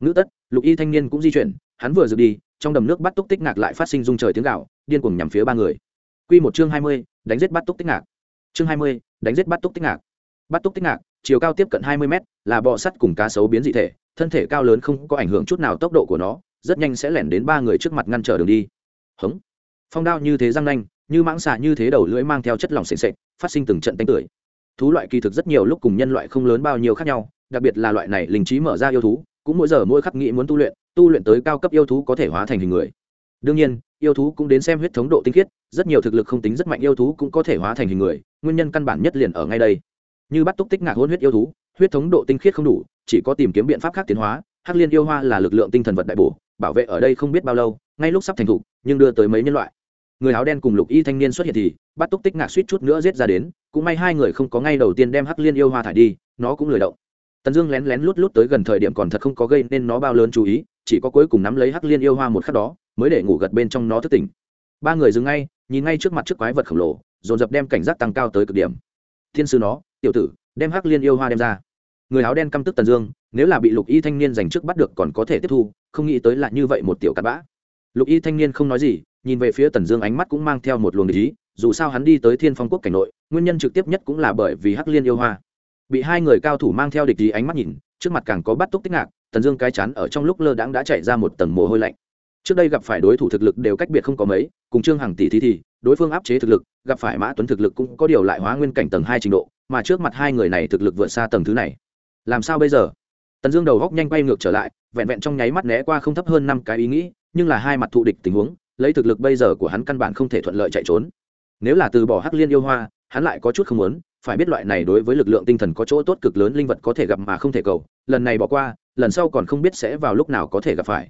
Ngữ tất, lục y thanh niên cũng di chuyển, hắn vừa rực đi, trong đầm nước bắt túc tích ngạc lại phát sinh rung trời tiếng gạo điên cuồng nhằm phía ba người. Quy một chương hai mươi, đánh giết bắt túc tích ngạc. Chương hai mươi, đánh giết bắt túc tích ngạc. Bắt túc tích ngạc, chiều cao tiếp cận hai mươi mét, là bọ sắt cùng cá sấu biến dị thể, thân thể cao lớn không có ảnh hưởng chút nào tốc độ của nó, rất nhanh sẽ lẻn đến ba người trước mặt ngăn trở đường đi. Hống. Phong đao như thế răng nanh như mãng xà như thế đầu lưỡi mang theo chất lỏng sền sệt, phát sinh từng trận tanh tưởi. Thú loại kỳ thực rất nhiều lúc cùng nhân loại không lớn bao nhiêu khác nhau, đặc biệt là loại này linh trí mở ra yêu thú, cũng mỗi giờ mỗi khắc nghĩ muốn tu luyện tu luyện tới cao cấp yêu thú có thể hóa thành hình người. Đương nhiên, yêu thú cũng đến xem huyết thống độ tinh khiết, rất nhiều thực lực không tính rất mạnh yêu thú cũng có thể hóa thành hình người, nguyên nhân căn bản nhất liền ở ngay đây. Như bắt túc tích ngạc hôn huyết yêu thú, huyết thống độ tinh khiết không đủ, chỉ có tìm kiếm biện pháp khác tiến hóa, hắc liên yêu hoa là lực lượng tinh thần vật đại bổ, bảo vệ ở đây không biết bao lâu, ngay lúc sắp thành thục, nhưng đưa tới mấy nhân loại người áo đen cùng lục y thanh niên xuất hiện thì, bắt túc tích ngạc suýt chút nữa giết ra đến, cũng may hai người không có ngay đầu tiên đem hắc liên yêu hoa thải đi, nó cũng lười động. Tần dương lén lén lút lút tới gần thời điểm còn thật không có gây nên nó bao lớn chú ý, chỉ có cuối cùng nắm lấy hắc liên yêu hoa một khắc đó, mới để ngủ gật bên trong nó thức tỉnh. Ba người dừng ngay, nhìn ngay trước mặt trước quái vật khổng lồ, dồn dập đem cảnh giác tăng cao tới cực điểm. Thiên sư nó, tiểu tử, đem hắc liên yêu hoa đem ra. Người áo đen căm tức tần dương, nếu là bị lục y thanh niên giành trước bắt được còn có thể tiếp thu, không nghĩ tới là như vậy một tiểu cặn bã lục y thanh niên không nói gì, nhìn về phía tần dương ánh mắt cũng mang theo một luồng ý, dù sao hắn đi tới thiên phong quốc cảnh nội, nguyên nhân trực tiếp nhất cũng là bởi vì hắc liên yêu hoa. Bị hai người cao thủ mang theo địch ý ánh mắt nhìn, trước mặt càng có bắt túc tích ngạc, tần dương cái chán ở trong lúc lơ đãng đã chạy ra một tầng mồ hôi lạnh. Trước đây gặp phải đối thủ thực lực đều cách biệt không có mấy, cùng trương hằng tỷ thí thì, đối phương áp chế thực lực, gặp phải mã tuấn thực lực cũng có điều lại hóa nguyên cảnh tầng hai trình độ, mà trước mặt hai người này thực lực vượt xa tầng thứ này. Làm sao bây giờ? Tần dương đầu góc nhanh quay ngược trở lại, vẹn vẹn trong nháy mắt né qua không thấp hơn năm cái ý nghĩ, nhưng là hai mặt thụ địch tình huống, lấy thực lực bây giờ của hắn căn bản không thể thuận lợi chạy trốn. Nếu là từ bỏ hắc liên yêu hoa, hắn lại có chút không muốn, phải biết loại này đối với lực lượng tinh thần có chỗ tốt cực lớn linh vật có thể gặp mà không thể cầu, lần này bỏ qua, lần sau còn không biết sẽ vào lúc nào có thể gặp phải.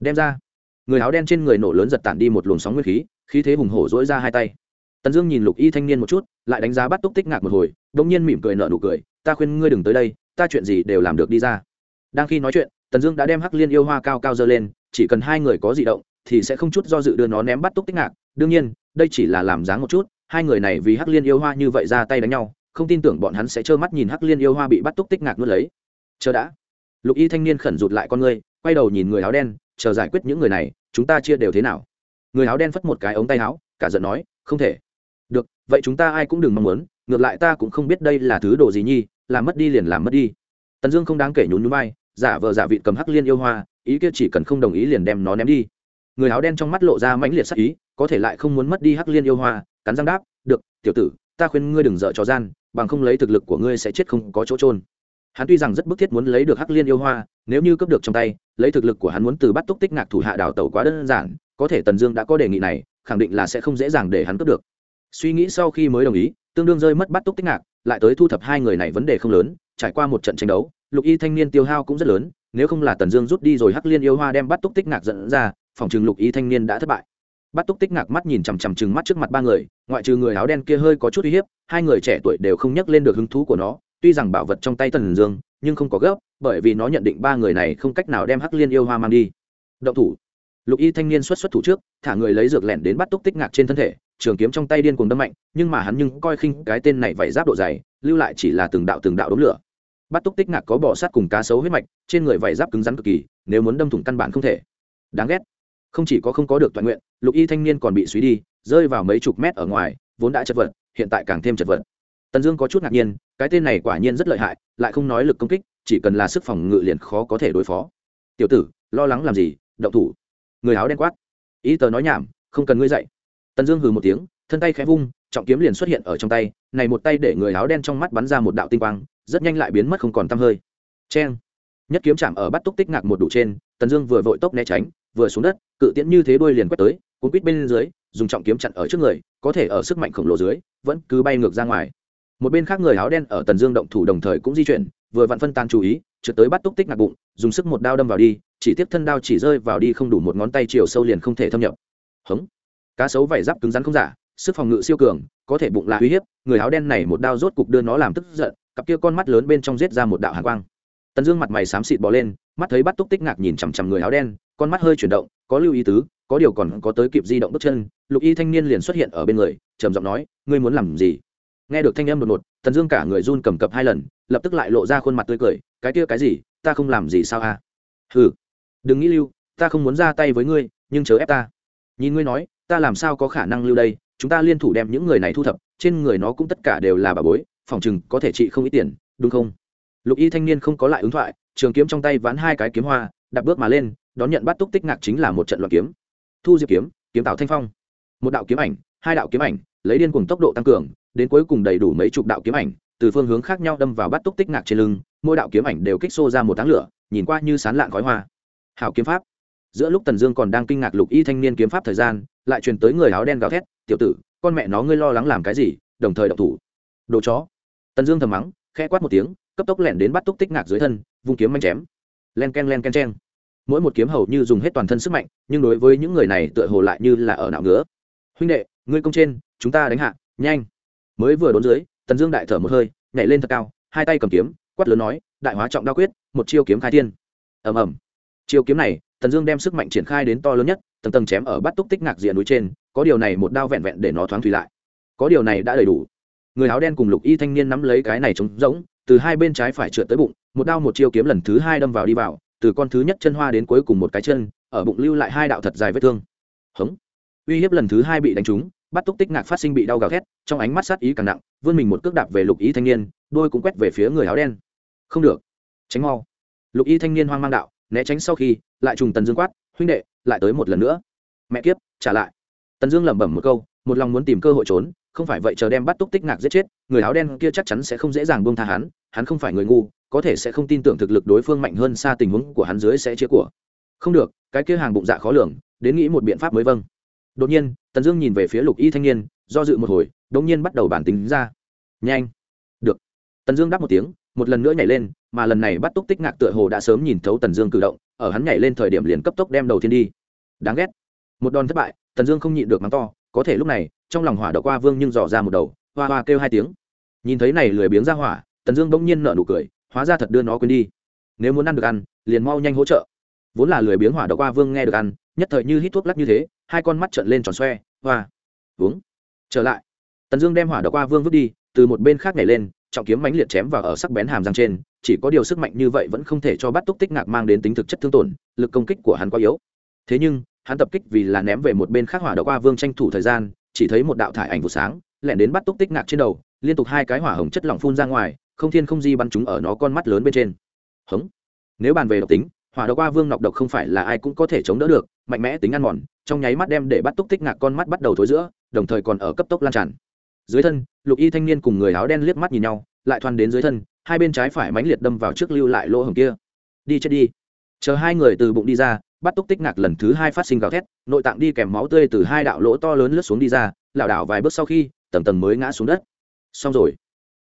Đem ra. Người áo đen trên người nổ lớn giật tản đi một luồng sóng nguyên khí khí thế hùng hổ dỗi ra hai tay. Tần dương nhìn lục y thanh niên một chút, lại đánh giá bắt túc tích ngạc một hồi đ ỗ n g nhiên mỉm cười nợ nụ cười, ta khuyên ngươi đừng tới đây, ta chuyện gì đều làm được đi ra đang khi nói chuyện, tần dương đã đem hắc liên yêu hoa cao cao dơ lên, chỉ cần hai người có di động, thì sẽ không chút do dự đưa nó ném bắt túc tích ngạc. Đương nhiên, đây chỉ là làm dáng một chút, hai người này vì hắc liên yêu hoa như vậy ra tay đánh nhau, không tin tưởng bọn hắn sẽ trơ mắt nhìn hắc liên yêu hoa bị bắt túc tích ngạc nuốt lấy. Chờ đã. Lục y thanh niên khẩn rụt lại con ngươi, quay đầu nhìn người áo đen, chờ giải quyết những người này, chúng ta chia đều thế nào? Người áo đen phất một cái ống tay áo, cả giận nói, không thể. Được, vậy chúng ta ai cũng đừng mong muốn, ngược lại ta cũng không biết đây là thứ đồ gì nhi, làm mất đi liền làm mất đi. Tần dương không đáng kể nhún núi bay giả vờ giả vị cầm hắc liên yêu hoa, ý kia chỉ cần không đồng ý liền đem nó ném đi. Người áo đen trong mắt lộ ra mãnh liệt sắc ý, có thể lại không muốn mất đi hắc liên yêu hoa, cắn răng đáp, được, tiểu tử, ta khuyên ngươi đừng dở trò gian, bằng không lấy thực lực của ngươi sẽ chết không có chỗ trôn hắn tuy rằng rất bức thiết muốn lấy được hắc liên yêu hoa, nếu như cấp được trong tay, lấy thực lực của hắn muốn từ bắt túc tích ngạc thủ hạ đảo tàu quá đơn giản, có thể tần dương đã có đề nghị này, khẳng định là sẽ không dễ dàng để hắn cấp được. Suy nghĩ sau khi mới đồng ý, tương đương rơi mất bắt túc tích ngạc, lại tới thu thập hai người này vấn đề không lớn, trải qua một trận tranh đấu lục y thanh niên tiêu hao cũng rất lớn, nếu không là tần dương rút đi rồi hắc liên yêu hoa đem bắt túc tích ngạc dẫn ra, phòng chừng lục y thanh niên đã thất bại. Bắt túc tích ngạc mắt nhìn chằm chằm chừng mắt trước mặt ba người, ngoại trừ người áo đen kia hơi có chút uy hiếp, hai người trẻ tuổi đều không nhắc lên được hứng thú của nó, tuy rằng bảo vật trong tay tần dương, nhưng không có gấp, bởi vì nó nhận định ba người này không cách nào đem hắc liên yêu hoa mang đi. Động thủ. Lục y thanh niên xuất xuất thủ trước, thả người lấy dược lẻn đến bắt túc tích ngạc trên thân thể, trường kiếm trong tay điên cuồng đâm mạnh, nhưng mà hắn nhưng coi khinh cái tên này vảy giáp độ dày, lưu lại chỉ là từng đạo từng đạo đống lửa bắt túc tích ngạc có bỏ sát cùng cá sấu huyết mạch, trên người vải giáp cứng rắn cực kỳ, nếu muốn đâm thủng căn bản không thể. Đáng ghét. Không chỉ có không có được toàn nguyện, lục y thanh niên còn bị suy đi, rơi vào mấy chục mét ở ngoài, vốn đã chật vật, hiện tại càng thêm chật vật. Tần dương có chút ngạc nhiên, cái tên này quả nhiên rất lợi hại, lại không nói lực công kích, chỉ cần là sức phòng ngự liền khó có thể đối phó. Tiểu tử, lo lắng làm gì, động thủ. Người áo đen quát. Ý tờ nói nhảm, không cần ngươi dậy tần dương hừ một tiếng, thân tay khẽ vung, trọng kiếm liền xuất hiện ở trong tay này một tay để người áo đen trong mắt bắn ra một đạo tinh quang, rất nhanh lại biến mất không còn t hơi. C nhất kiếm chạm ở bắt túc tích ngạc một đủ trên, tần dương vừa vội tốc né tránh, vừa xuống đất, cự tiễn như thế đuôi liền quét tới, cuốn quít bên dưới, dùng trọng kiếm chặn ở trước người, có thể ở sức mạnh khổng lồ dưới, vẫn cứ bay ngược ra ngoài. Một bên khác người áo đen ở tần dương động thủ đồng thời cũng di chuyển, vừa vặn phân tan chú ý, trượt tới bắt túc tích ngạc bụng, dùng sức một đao đâm vào đi, chỉ tiếp thân đao chỉ rơi vào đi không đủ một ngón tay chiều sâu liền không thể thâm nhập. Hống. Cá sấu vảy giáp cứng rắn không giả sức phòng ngự siêu cường, có thể bụng là uy hiếp, người áo đen này một đao rốt cục đưa nó làm tức giận, cặp kia con mắt lớn bên trong giết ra một đạo hàn quang. Tần dương mặt mày xám xịt bỏ lên, mắt thấy bắt túc tích ngạc nhìn chằm chằm người áo đen, con mắt hơi chuyển động, có lưu ý tứ, có điều còn có tới kịp di động bước chân, lục y thanh niên liền xuất hiện ở bên người, trầm giọng nói, ngươi muốn làm gì? Nghe được thanh âm đột ngột, tần dương cả người run cầm cập hai lần, lập tức lại lộ ra khuôn mặt tươi cười, cái kia cái gì? Ta không làm gì sao a? À? ừ đừng nghĩ lưu, ta không muốn ra tay với ngươi, nhưng chớ ép ta. Nhìn ngươi nói, ta làm sao có khả năng lưu đây? Chúng ta liên thủ đem những người này thu thập, trên người nó cũng tất cả đều là bà bối, phòng chừng có thể trị không ít tiền, đúng không? Lục y thanh niên không có lại ứng thoại, trường kiếm trong tay ván hai cái kiếm hoa, đạp bước mà lên, đón nhận bắt túc tích ngạc chính là một trận loạn kiếm. Thu diệp kiếm kiếm tạo thanh phong. Một đạo kiếm ảnh, hai đạo kiếm ảnh, lấy điên cùng tốc độ tăng cường, đến cuối cùng đầy đủ mấy chục đạo kiếm ảnh, từ phương hướng khác nhau đâm vào bắt túc tích ngạc trên lưng, mỗi đạo kiếm ảnh đều kích xô ra một tháng lửa, nhìn qua như sán lạng khói hoa. Hảo kiếm pháp. Giữa lúc tần dương còn đang kinh ngạc lục y thanh niên kiếm pháp thời gian, lại truyền tới người áo đen gào thét tiểu tử, con mẹ nó ngươi lo lắng làm cái gì, đồng thời độc thủ. Đồ chó. Tần dương thầm mắng, khẽ quát một tiếng, cấp tốc lẻn đến bắt túc tích ngạc dưới thân, vung kiếm manh chém. Len k e n len k e n c h e n mỗi một kiếm hầu như dùng hết toàn thân sức mạnh, nhưng đối với những người này tựa hồ lại như là ở não ngứa. Huynh đệ, ngươi công trên, chúng ta đánh hạ, nhanh. Mới vừa đốn dưới, tần dương đại thở một hơi, nhảy lên thật cao, hai tay cầm kiếm, quát lớn nói, đại hóa trọng đa quyết, một chiêu kiếm khai thiên. Ầm ầm. Chiêu kiếm này, tần dương đem sức mạnh triển khai đến to lớn nhất, tầng tầng chém ở bắt túc tích ngạc diện núi trên có điều này một đao vẹn vẹn để nó thoáng thủy lại. Có điều này đã đầy đủ. Người áo đen cùng lục y thanh niên nắm lấy cái này trống rỗng, từ hai bên trái phải trượt tới bụng, một đao một chiêu kiếm lần thứ hai đâm vào đi vào, từ con thứ nhất chân hoa đến cuối cùng một cái chân, ở bụng lưu lại hai đạo thật dài vết thương. Hống. Uy hiếp lần thứ hai bị đánh trúng, bắt túc tích ngạc phát sinh bị đau gào thét, trong ánh mắt sát ý càng nặng, vươn mình một cước đạp về lục y thanh niên, đôi cũng quét về phía người áo đen. Không được. Tránh mau. Lục y thanh niên hoang mang đạo, né tránh sau khi, lại trùng tần dương quát, huynh đệ, lại tới một lần nữa. Mẹ kiếp, trả lại tần dương lẩm bẩm một câu, một lòng muốn tìm cơ hội trốn, không phải vậy chờ đem bắt túc tích ngạc giết chết, người áo đen kia chắc chắn sẽ không dễ dàng buông tha hắn hắn không phải người ngu, có thể sẽ không tin tưởng thực lực đối phương mạnh hơn xa tình huống của hắn dưới sẽ chia của. Không được, cái kia hàng bụng dạ khó lường, đến nghĩ một biện pháp mới vâng. Đột nhiên, tần dương nhìn về phía lục y thanh niên, do dự một hồi đ ỗ n g nhiên bắt đầu bản tính ra. Nhanh. Được. Tần dương đáp một tiếng, một lần nữa nhảy lên, mà lần này bắt túc tích ngạc tựa hồ đã sớm nhìn thấu tần dương cử động, ở hắn nhảy lên thời điểm liền cấp tốc đem đầu tiên đi. Đáng ghét. Một đòn thất bại tần dương không nhịn được mắng to, có thể lúc này, trong lòng hỏa đậu qua vương nhưng dò ra một đầu, hoa hoa kêu hai tiếng. Nhìn thấy này lười biếng ra hỏa, tần dương bỗng nhiên nở nụ cười, hóa ra thật đưa nó quên đi. Nếu muốn ăn được ăn, liền mau nhanh hỗ trợ. Vốn là lười biếng hỏa đậu qua vương nghe được ăn, nhất thời như hít thuốc lắc như thế, hai con mắt trợn lên tròn xoe, hoa. Uống. Trở lại. Tần dương đem hỏa đậu qua vương vứt đi, từ một bên khác nhảy lên, trọng kiếm mãnh liệt chém vào ở sắc bén hàm răng trên, chỉ có điều sức mạnh như vậy vẫn không thể cho bắt túc tích ngạc mang đến tính thực chất thương tổn, lực công kích của hắn quá yếu. Thế nhưng hắn tập kích vì là ném về một bên khác hỏa đậu qua vương tranh thủ thời gian, chỉ thấy một đạo thải ảnh vụ sáng lẻn đến bắt túc tích ngạc trên đầu, liên tục hai cái hỏa hồng chất lỏng phun ra ngoài, không thiên không di bắn chúng ở nó con mắt lớn bên trên. Hống. Nếu bàn về độc tính, hỏa độc qua vương nọc độc không phải là ai cũng có thể chống đỡ được, mạnh mẽ tính ăn mòn, trong nháy mắt đem để bắt túc tích ngạc con mắt bắt đầu thối giữa, đồng thời còn ở cấp tốc lan tràn. Dưới thân, lục y thanh niên cùng người áo đen liếc mắt nhìn nhau, lại thoăn đến dưới thân, hai bên trái phải mãnh liệt đâm vào trước lưu lại lỗ hồng kia. Đi chết đi. Chờ hai người từ bụng đi ra bắt túc tích ngạc lần thứ hai phát sinh gào thét, nội tạng đi kèm máu tươi từ hai đạo lỗ to lớn lướt xuống đi ra, lảo đảo vài bước sau khi, tầng tầng mới ngã xuống đất. Xong rồi.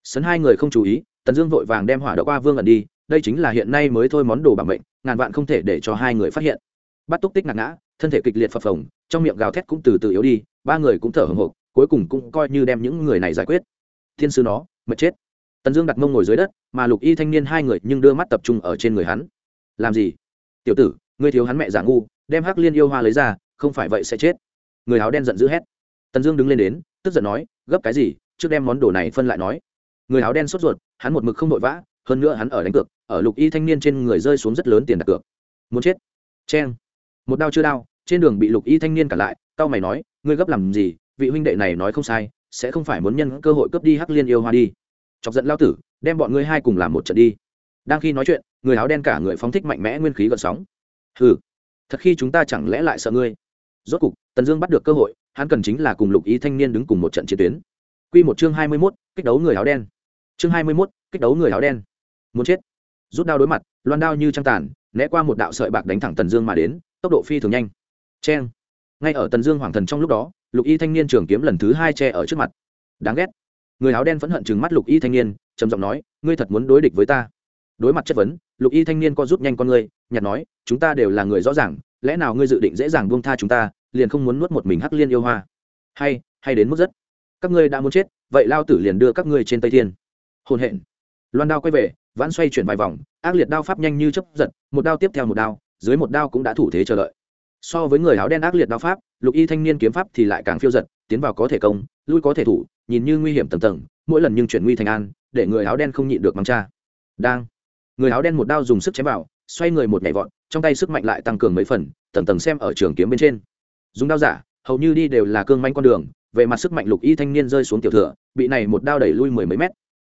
Sấn hai người không chú ý, tần dương vội vàng đem hỏa đậu qua vương ẩn đi, đây chính là hiện nay mới thôi món đồ bảo mệnh, ngàn vạn không thể để cho hai người phát hiện. Bắt túc tích ngạc ngã, thân thể kịch liệt phập phồng, trong miệng gào thét cũng từ từ yếu đi, ba người cũng thở hồng hộc, cuối cùng cũng coi như đem những người này giải quyết. Thiên sư nó, mệt chết. Tần dương đặt mông ngồi dưới đất, mà lục y thanh niên hai người nhưng đưa mắt tập trung ở trên người hắn. Làm gì? Tiểu tử ngươi thiếu hắn mẹ giả ngu, đem hắc liên yêu hoa lấy ra, không phải vậy sẽ chết. Người áo đen giận dữ hét. Tần dương đứng lên đến, tức giận nói, gấp cái gì, trước đem món đồ này phân lại nói. Người áo đen sốt ruột, hắn một mực không vội vã, hơn nữa hắn ở đánh cược, ở lục y thanh niên trên người rơi xuống rất lớn tiền đặt cược. Muốn chết. Cheng. Một đao chưa đao, trên đường bị lục y thanh niên cả lại tao mày nói, ngươi gấp làm gì, vị huynh đệ này nói không sai, sẽ không phải muốn nhân cơ hội cướp đi hắc liên yêu hoa đi. Chọc giận lao tử, đem bọn ngươi hai cùng làm một trận đi. Đang khi nói chuyện, người áo đen cả người phóng thích mạnh mẽ nguyên khí gợn sóng hừ, thật khi chúng ta chẳng lẽ lại sợ ngươi? Rốt cục, tần dương bắt được cơ hội, hắn cần chính là cùng lục y thanh niên đứng cùng một trận chiến tuyến. Q một chương hai mươi mốt, kích đấu người áo đen. Chương hai mươi mốt, kích đấu người áo đen. Muốn chết. Rút đao đối mặt, loan đao như trăng tàn, né qua một đạo sợi bạc đánh thẳng tần dương mà đến, tốc độ phi thường nhanh. Chen ngay ở tần dương hoàng thần trong lúc đó, lục y thanh niên trường kiếm lần thứ hai che ở trước mặt. Đáng ghét. Người áo đen phẫn hận chừng mắt lục y thanh niên, trầm giọng nói, ngươi thật muốn đối địch với ta? Đối mặt chất vấn, lục y thanh niên co rút nhanh con ngươi nhặt nói, chúng ta đều là người rõ ràng, lẽ nào ngươi dự định dễ dàng buông tha chúng ta, liền không muốn nuốt một mình hắc liên yêu hoa? Hay hay đến mức rất. Các ngươi đã muốn chết, vậy lao tử liền đưa các ngươi trên tây thiên. Hồn hẹn loan đao quay về, vãn xoay chuyển vài vòng, ác liệt đao pháp nhanh như chấp giật, một đao tiếp theo một đao, dưới một đao cũng đã thủ thế chờ đợi. So với người áo đen ác liệt đao pháp, lục y thanh niên kiếm pháp thì lại càng phiêu giật, tiến vào có thể công, lui có thể thủ, nhìn như nguy hiểm tầng tầng, mỗi lần nhưng chuyển nguy thành an, để người áo đen không nhịn được mắng cha. Đang, người áo đen một đao dùng sức chém vào xoay người một nhảy vọt, trong tay sức mạnh lại tăng cường mấy phần, tầng tầng xem ở trường kiếm bên trên. Dùng đao giả, hầu như đi đều là cương manh con đường, về mặt sức mạnh lục y thanh niên rơi xuống tiểu thừa, bị này một đao đẩy lui mười mấy mét.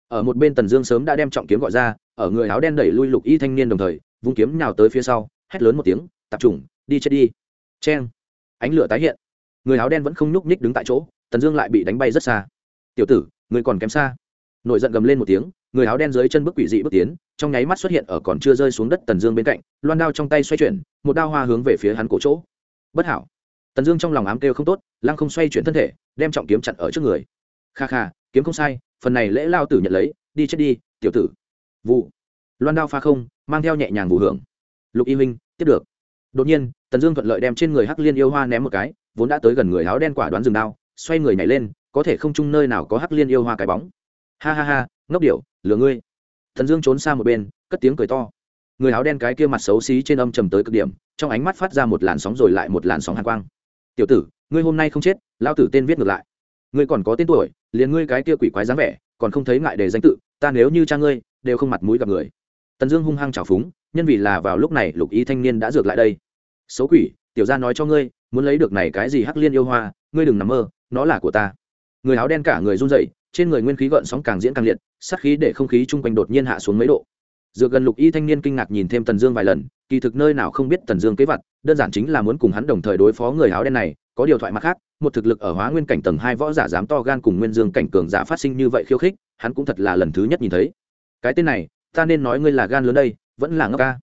Ở một bên tần dương sớm đã đem trọng kiếm gọi ra, ở người áo đen đẩy lui lục y thanh niên đồng thời, vung kiếm nhào tới phía sau, hét lớn một tiếng, tập trung đi chết đi. Cheng. Ánh lửa tái hiện. Người áo đen vẫn không nhúc nhích đứng tại chỗ, tần dương lại bị đánh bay rất xa. Tiểu tử, người còn kém xa. Nổi giận gầm lên một tiếng người áo đen dưới chân bước quỷ dị bước tiến, trong nháy mắt xuất hiện ở còn chưa rơi xuống đất tần dương bên cạnh, loan đao trong tay xoay chuyển, một đao hoa hướng về phía hắn cổ chỗ. Bất hảo. Tần dương trong lòng ám kêu không tốt, lăng không xoay chuyển thân thể, đem trọng kiếm chặn ở trước người. Kha kha, kiếm không sai, phần này lễ lao tử nhận lấy, đi chết đi, tiểu tử. Vụ. Loan đao pha không, mang theo nhẹ nhàng vụ hưởng. Lục y minh, tiếp được. Đột nhiên, tần dương thuận lợi đem trên người hắc liên yêu hoa ném một cái, vốn đã tới gần người áo đen quả đoán rừng đao, xoay người nhảy lên, có thể không chung nơi nào có hắc liên yêu hoa cái bóng. Ha ha ha ngốc điệu lừa ngươi. Thần dương trốn xa một bên, cất tiếng cười to. Người áo đen cái kia mặt xấu xí trên âm trầm tới cực điểm, trong ánh mắt phát ra một làn sóng rồi lại một làn sóng hàn quang. Tiểu tử, ngươi hôm nay không chết lao tử tên viết ngược lại. Ngươi còn có tên tuổi, liền ngươi cái kia quỷ quái dáng vẻ, còn không thấy ngại để danh tự, ta nếu như cha ngươi, đều không mặt mũi gặp người. Tần dương hung hăng trào phúng, nhân vì là vào lúc này lục y thanh niên đã dược lại đây. Xấu quỷ, tiểu gia nói cho ngươi, muốn lấy được này cái gì hắc liên yêu hoa, ngươi đừng nằm mơ, nó là của ta. Người áo đen cả người run rẩy trên người nguyên khí gợn sóng càng diễn càng liệt, sát khí để không khí chung quanh đột nhiên hạ xuống mấy độ. Dựa gần lục y thanh niên kinh ngạc nhìn thêm tần dương vài lần, kỳ thực nơi nào không biết tần dương kế vật, đơn giản chính là muốn cùng hắn đồng thời đối phó người áo đen này, có điều thoại mặt khác, một thực lực ở hóa nguyên cảnh tầng hai võ giả dám to gan cùng nguyên dương cảnh cường giả phát sinh như vậy khiêu khích, hắn cũng thật là lần thứ nhất nhìn thấy. Cái tên này, ta nên nói ngươi là gan lớn đây, vẫn là ngốc ca.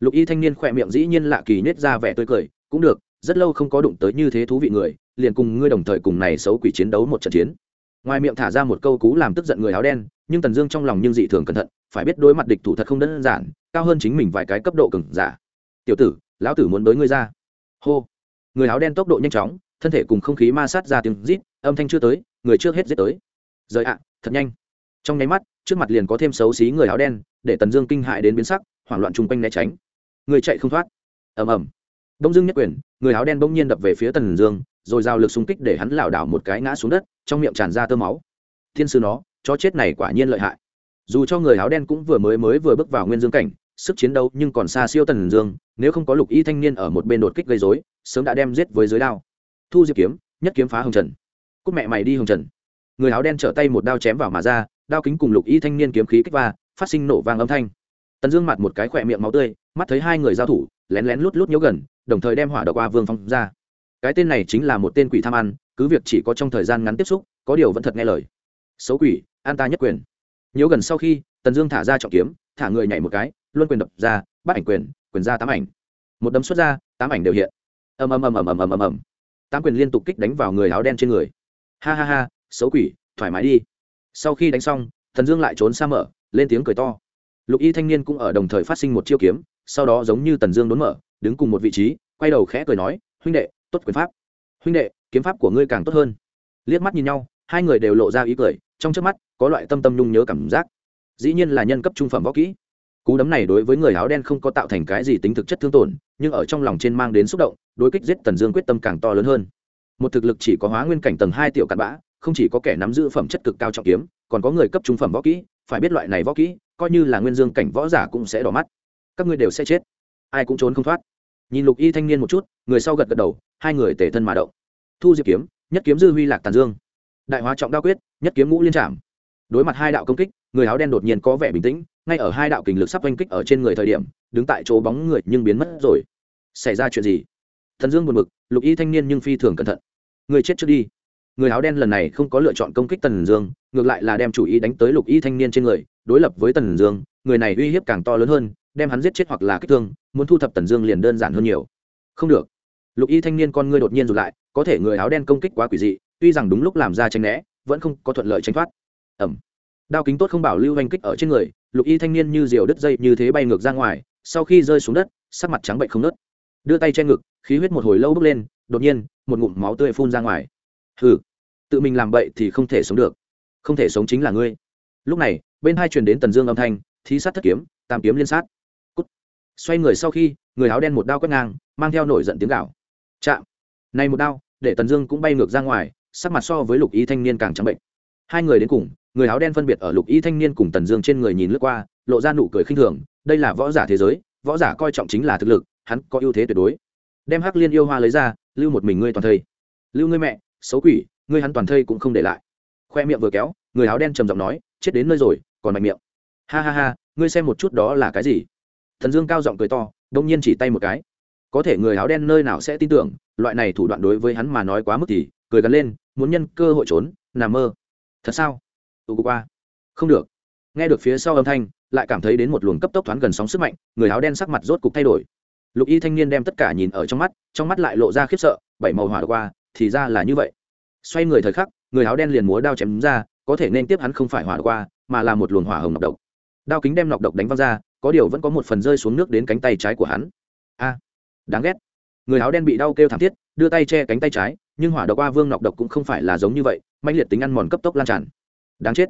Lục y thanh niên khỏe miệng dĩ nhiên lạ kỳ nết ra vẻ tươi cười, cũng được, rất lâu không có đụng tới như thế thú vị người, liền cùng ngươi đồng thời cùng này xấu quỷ chiến đấu một trận chiến ngoài miệng thả ra một câu cú làm tức giận người áo đen, nhưng tần dương trong lòng nhưng dị thường cẩn thận, phải biết đối mặt địch thủ thật không đơn giản, cao hơn chính mình vài cái cấp độ cứng giả. Tiểu tử, lão tử muốn bới ngươi ra. Hô. Người áo đen tốc độ nhanh chóng, thân thể cùng không khí ma sát ra tiếng rít, âm thanh chưa tới, người trước hết giết tới. Rời ạ, thật nhanh. Trong nháy mắt, trước mặt liền có thêm xấu xí người áo đen, để tần dương kinh hại đến biến sắc, hoảng loạn chung quanh né tránh. Người chạy không thoát. Ầm ầm. Đông dương nhất quyền, người áo đen bỗng nhiên đập về phía tần dương rồi giao lực xung kích để hắn lảo đảo một cái ngã xuống đất, trong miệng tràn ra tơ máu. Thiên sư nó, chó chết này quả nhiên lợi hại. Dù cho người áo đen cũng vừa mới mới vừa bước vào nguyên dương cảnh, sức chiến đấu nhưng còn xa siêu tần dương, nếu không có lục y thanh niên ở một bên đột kích gây dối sớm đã đem giết với giới đao. Thu diệp kiếm, nhất kiếm phá hồng trần. Cúc mẹ mày đi hồng trần. Người áo đen trở tay một đao chém vào mà ra, đao kính cùng lục y thanh niên kiếm khí kích va, phát sinh nổ vang âm thanh. Tần dương mặt một cái khỏe miệng máu tươi, mắt thấy hai người giao thủ, lén lén lút lút nhớ gần, đồng thời đem hỏa độc qua vương phong ra cái tên này chính là một tên quỷ tham ăn, cứ việc chỉ có trong thời gian ngắn tiếp xúc, có điều vẫn thật nghe lời. Xấu quỷ, an ta nhất quyền. Nhớ gần sau khi, tần dương thả ra trọng kiếm, thả người nhảy một cái, luân quyền đập ra bắt ảnh quyền quyền ra tám ảnh. Một đấm xuất ra, tám ảnh đều hiện. Ầm ầm ầm ầm ầm ầm ầm. Ầm tám quyền liên tục kích đánh vào người áo đen trên người. Ha ha ha, xấu quỷ, thoải mái đi. Sau khi đánh xong thần dương lại trốn xa mở, lên tiếng cười to. Lục y thanh niên cũng ở đồng thời phát sinh một chiêu kiếm, sau đó giống như tần dương đốn mở, đứng cùng một vị trí, quay đầu khẽ cười nói, huynh đệ tốt quyền pháp. Huynh đệ, kiếm pháp của ngươi càng tốt hơn. Liếc mắt nhìn nhau, hai người đều lộ ra ý cười, trong trước mắt, có loại tâm tâm nhung nhớ cảm giác. Dĩ nhiên là nhân cấp trung phẩm võ kỹ. Cú đấm này đối với người áo đen không có tạo thành cái gì tính thực chất thương tổn, nhưng ở trong lòng trên mang đến xúc động, đối kích giết tần dương quyết tâm càng to lớn hơn. Một thực lực chỉ có hóa nguyên cảnh tầng hai tiểu cặn bã, không chỉ có kẻ nắm giữ phẩm chất cực cao trọng kiếm, còn có người cấp trung phẩm võ kỹ, phải biết loại này võ kỹ, coi như là nguyên dương cảnh võ giả cũng sẽ đỏ mắt. Các ngươi đều sẽ chết. Ai cũng trốn không thoát nhìn lục y thanh niên một chút, người sau gật gật đầu, hai người tể thân mà động. Thu diệp kiếm, nhất kiếm dư huy lạc tàn dương. Đại hóa trọng đao quyết, nhất kiếm ngũ liên trảm. Đối mặt hai đạo công kích, người áo đen đột nhiên có vẻ bình tĩnh, ngay ở hai đạo kình lực sắp oanh kích ở trên người thời điểm, đứng tại chỗ bóng người nhưng biến mất rồi. Xảy ra chuyện gì? Thần dương buồn bực, lục y thanh niên nhưng phi thường cẩn thận. Người chết trước đi. Người áo đen lần này không có lựa chọn công kích tần dương, ngược lại là đem chủ ý đánh tới lục y thanh niên trên người, đối lập với tần dương, người này uy hiếp càng to lớn hơn đem hắn giết chết hoặc là kích thương, muốn thu thập tần dương liền đơn giản hơn nhiều. Không được. Lục y thanh niên con ngươi đột nhiên rụt lại, có thể người áo đen công kích quá quỷ dị, tuy rằng đúng lúc làm ra tranh né, vẫn không có thuận lợi tranh thoát. Ẩm. Đao kính tốt không bảo lưu hành kích ở trên người, lục y thanh niên như diều đứt dây như thế bay ngược ra ngoài, sau khi rơi xuống đất, sắc mặt trắng bệnh không nớt. Đưa tay che ngực, khí huyết một hồi lâu bước lên, đột nhiên, một ngụm máu tươi phun ra ngoài. Hừ, tự mình làm bậy thì không thể sống được. Không thể sống chính là ngươi. Lúc này, bên hai truyền đến tần dương âm thanh, thí sát thất kiếm, tam kiếm liên sát xoay người sau khi, người áo đen một đao quét ngang, mang theo nổi giận tiếng gạo chạm. Này một đao, để tần dương cũng bay ngược ra ngoài, sắc mặt so với lục y thanh niên càng trắng bệnh. Hai người đến cùng, người áo đen phân biệt ở lục y thanh niên cùng tần dương trên người nhìn lướt qua, lộ ra nụ cười khinh thường, đây là võ giả thế giới, võ giả coi trọng chính là thực lực, hắn có ưu thế tuyệt đối. Đem hắc liên yêu hoa lấy ra, lưu một mình ngươi toàn thây. Lưu ngươi mẹ, xấu quỷ, ngươi hắn toàn thây cũng không để lại. Khoe miệng vừa kéo, người áo đen trầm giọng nói, chết đến nơi rồi, còn mạnh miệng. Ha ha ha, ngươi xem một chút đó là cái gì? Thần dương cao giọng cười to, đông nhiên chỉ tay một cái. Có thể người áo đen nơi nào sẽ tin tưởng, loại này thủ đoạn đối với hắn mà nói quá mức thì, cười gắn lên, muốn nhân cơ hội trốn, nằm mơ. Thật sao? Tụ qua. Không được. Nghe được phía sau âm thanh, lại cảm thấy đến một luồng cấp tốc thoáng gần sóng sức mạnh, người áo đen sắc mặt rốt cục thay đổi. Lục y thanh niên đem tất cả nhìn ở trong mắt trong mắt lại lộ ra khiếp sợ, bảy màu hỏa qua, thì ra là như vậy. Xoay người thời khắc, người áo đen liền múa đao chém ra, có thể nên tiếp hắn không phải hỏa qua, mà là một luồng hỏa hồng nọc độc. Đao kính đem nọc độc đánh văng ra có điều vẫn có một phần rơi xuống nước đến cánh tay trái của hắn. A, đáng ghét. Người áo đen bị đau kêu thảm thiết, đưa tay che cánh tay trái, nhưng hỏa độc qua vương nọc độc cũng không phải là giống như vậy mạnh liệt tính ăn mòn cấp tốc lan tràn. Đáng chết.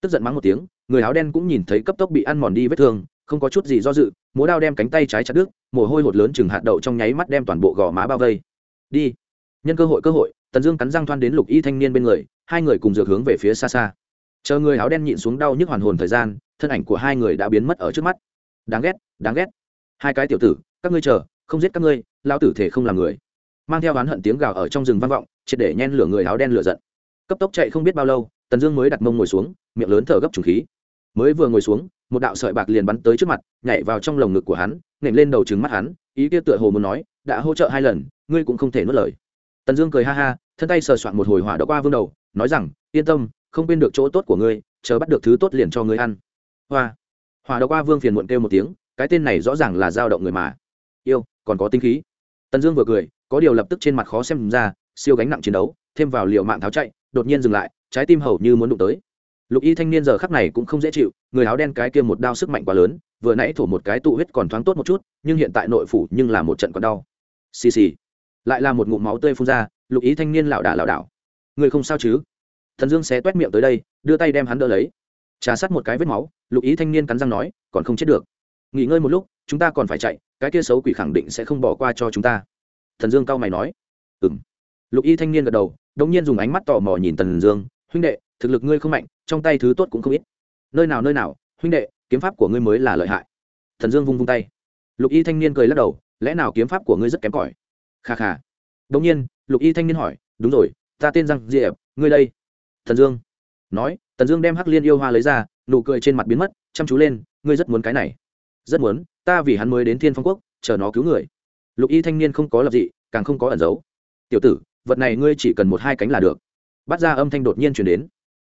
Tức giận mắng một tiếng, người áo đen cũng nhìn thấy cấp tốc bị ăn mòn đi vết thương, không có chút gì do dự, múa đao đem cánh tay trái chặt đứt, mồ hôi hột lớn chừng hạt đậu trong nháy mắt đem toàn bộ gò má bao vây. Đi. Nhân cơ hội cơ hội, tần dương cắn răng thoan đến lục y thanh niên bên người, hai người cùng dược hướng về phía xa xa. Chờ người áo đen nhịn xuống đau nhức hoàn hồn thời gian, thân ảnh của hai người đã biến mất ở trước mắt đáng ghét đáng ghét. Hai cái tiểu tử, các ngươi chờ, không giết các ngươi lao tử thể không làm người. Mang theo oán hận tiếng gào ở trong rừng vang vọng, triệt để nhen lửa người áo đen lửa giận. Cấp tốc chạy không biết bao lâu, tần dương mới đặt mông ngồi xuống, miệng lớn thở gấp trùng khí. Mới vừa ngồi xuống, một đạo sợi bạc liền bắn tới trước mặt, nhảy vào trong lồng ngực của hắn nghển lên đầu trứng mắt hắn, ý kia tựa hồ muốn nói, đã hỗ trợ hai lần, ngươi cũng không thể nuốt lời. Tần dương cười ha ha, thân tay sờ soạn một hồi hỏa đã qua vương đầu, nói rằng, yên tâm, không quên được chỗ tốt của ngươi, chờ bắt được thứ tốt liền cho ngươi ăn. Hoa. Hòa đ qua vương phiền muộn kêu một tiếng, cái tên này rõ ràng là dao động người mà. Yêu, còn có tinh khí. Tần dương vừa cười, có điều lập tức trên mặt khó xem ra, siêu gánh nặng chiến đấu, thêm vào liệu mạng tháo chạy, đột nhiên dừng lại, trái tim hầu như muốn đụng tới. Lục y thanh niên giờ khắc này cũng không dễ chịu, người áo đen cái kia một đao sức mạnh quá lớn, vừa nãy thổ một cái tụ huyết còn thoáng tốt một chút, nhưng hiện tại nội phủ nhưng là một trận còn đau. Xì xì. Lại là một ngụm máu tươi phun ra, lục ý thanh niên lảo đà lảo đảo. Người không sao chứ? Thần dương xé toét miệng tới đây, đưa tay đem hắn đỡ lấy. Trà sát một cái vết máu lục ý thanh niên cắn răng nói, còn không chết được. Nghỉ ngơi một lúc, chúng ta còn phải chạy, cái kia xấu quỷ khẳng định sẽ không bỏ qua cho chúng ta. Thần dương cao mày nói. Ừ m lục y thanh niên gật đầu đông nhiên dùng ánh mắt tò mò nhìn tần dương, huynh đệ, thực lực ngươi không mạnh, trong tay thứ tốt cũng không ít. Nơi nào nơi nào, huynh đệ, kiếm pháp của ngươi mới là lợi hại. Thần dương vung vung tay. Lục y thanh niên cười lắc đầu, lẽ nào kiếm pháp của ngươi rất kém cỏi? Kha kha. Đông nhiên, lục y thanh niên hỏi, đúng rồi, ta tên giang diệp, ngươi đây. Thần dương nói tần dương đem hắc liên yêu hoa lấy ra, nụ cười trên mặt biến mất, chăm chú lên, ngươi rất muốn cái này. Rất muốn, ta vì hắn mới đến thiên phong quốc, chờ nó cứu người. Lục y thanh niên không có lập dị, càng không có ẩn giấu. Tiểu tử, vật này ngươi chỉ cần một hai cánh là được. Bắt ra âm thanh đột nhiên chuyển đến.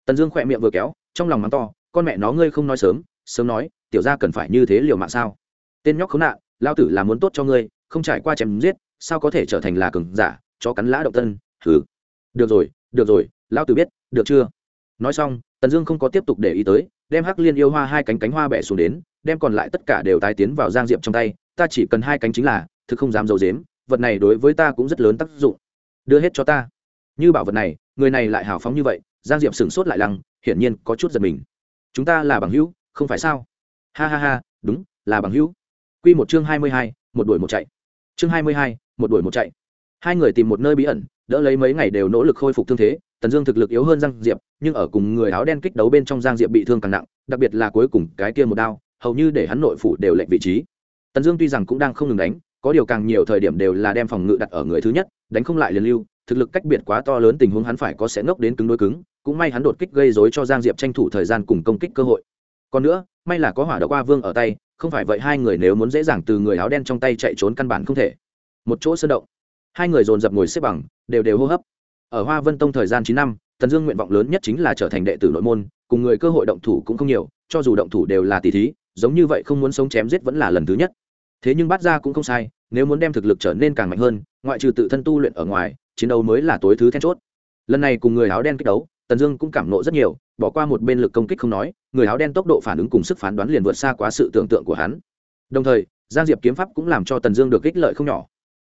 Tần dương khỏe miệng vừa kéo, trong lòng mắng to, con mẹ nó ngươi không nói sớm sớm nói, tiểu ra cần phải như thế liều mạng sao? Tên nhóc khốn nạn lao tử là muốn tốt cho ngươi, không trải qua chém giết, sao có thể trở thành là cường giả cho cắn lã động tân thử được rồi được rồi lao tử biết, được chưa? Nói xong tần dương không có tiếp tục để ý tới, đem hắc liên yêu hoa hai cánh cánh hoa bẻ xuống đến, đem còn lại tất cả đều tái tiến vào giang diệp trong tay, ta chỉ cần hai cánh chính là, thực không dám d i ấ u dếm vật này đối với ta cũng rất lớn tác dụng. Đưa hết cho ta. Như bảo vật này, người này lại hào phóng như vậy, giang diệp sửng sốt lại lăng, hiển nhiên có chút giật mình. Chúng ta là bằng hữu, không phải sao? Ha ha ha, đúng, là bằng hữu. Q một chương hai mươi hai, một đuổi một chạy. Chương hai mươi hai, một đuổi một chạy. Hai người tìm một nơi bí ẩn, đỡ lấy mấy ngày đều nỗ lực khôi phục thương thế tần dương thực lực yếu hơn giang diệp, nhưng ở cùng người áo đen kích đấu bên trong giang diệp bị thương càng nặng, đặc biệt là cuối cùng cái kia một đao, hầu như để hắn nội phủ đều lệnh vị trí. Tần dương tuy rằng cũng đang không ngừng đánh, có điều càng nhiều thời điểm đều là đem phòng ngự đặt ở người thứ nhất, đánh không lại liền lưu, thực lực cách biệt quá to lớn tình huống hắn phải có sẽ ngốc đến cứng đối cứng, cũng may hắn đột kích gây dối cho giang diệp tranh thủ thời gian cùng công kích cơ hội. Còn nữa, may là có hỏa đ qua vương ở tay, không phải vậy hai người nếu muốn dễ dàng từ người áo đen trong tay chạy trốn căn bản không thể. Một chỗ sơn động, hai người dồn dập ngồi xếp bằng, đều đều hô hấp ở hoa vân tông thời gian chín năm, tần dương nguyện vọng lớn nhất chính là trở thành đệ tử nội môn, cùng người cơ hội động thủ cũng không nhiều, cho dù động thủ đều là tỷ thí, giống như vậy không muốn sống chém giết vẫn là lần thứ nhất. Thế nhưng Bát ra cũng không sai, nếu muốn đem thực lực trở nên càng mạnh hơn, ngoại trừ tự thân tu luyện ở ngoài, chiến đấu mới là tối thứ then chốt. Lần này cùng người áo đen kích đấu, tần dương cũng cảm nộ rất nhiều, bỏ qua một bên lực công kích không nói, người áo đen tốc độ phản ứng cùng sức phán đoán liền vượt xa quá sự tưởng tượng của hắn. Đồng thời, giang diệp kiếm pháp cũng làm cho tần dương được ích lợi không nhỏ.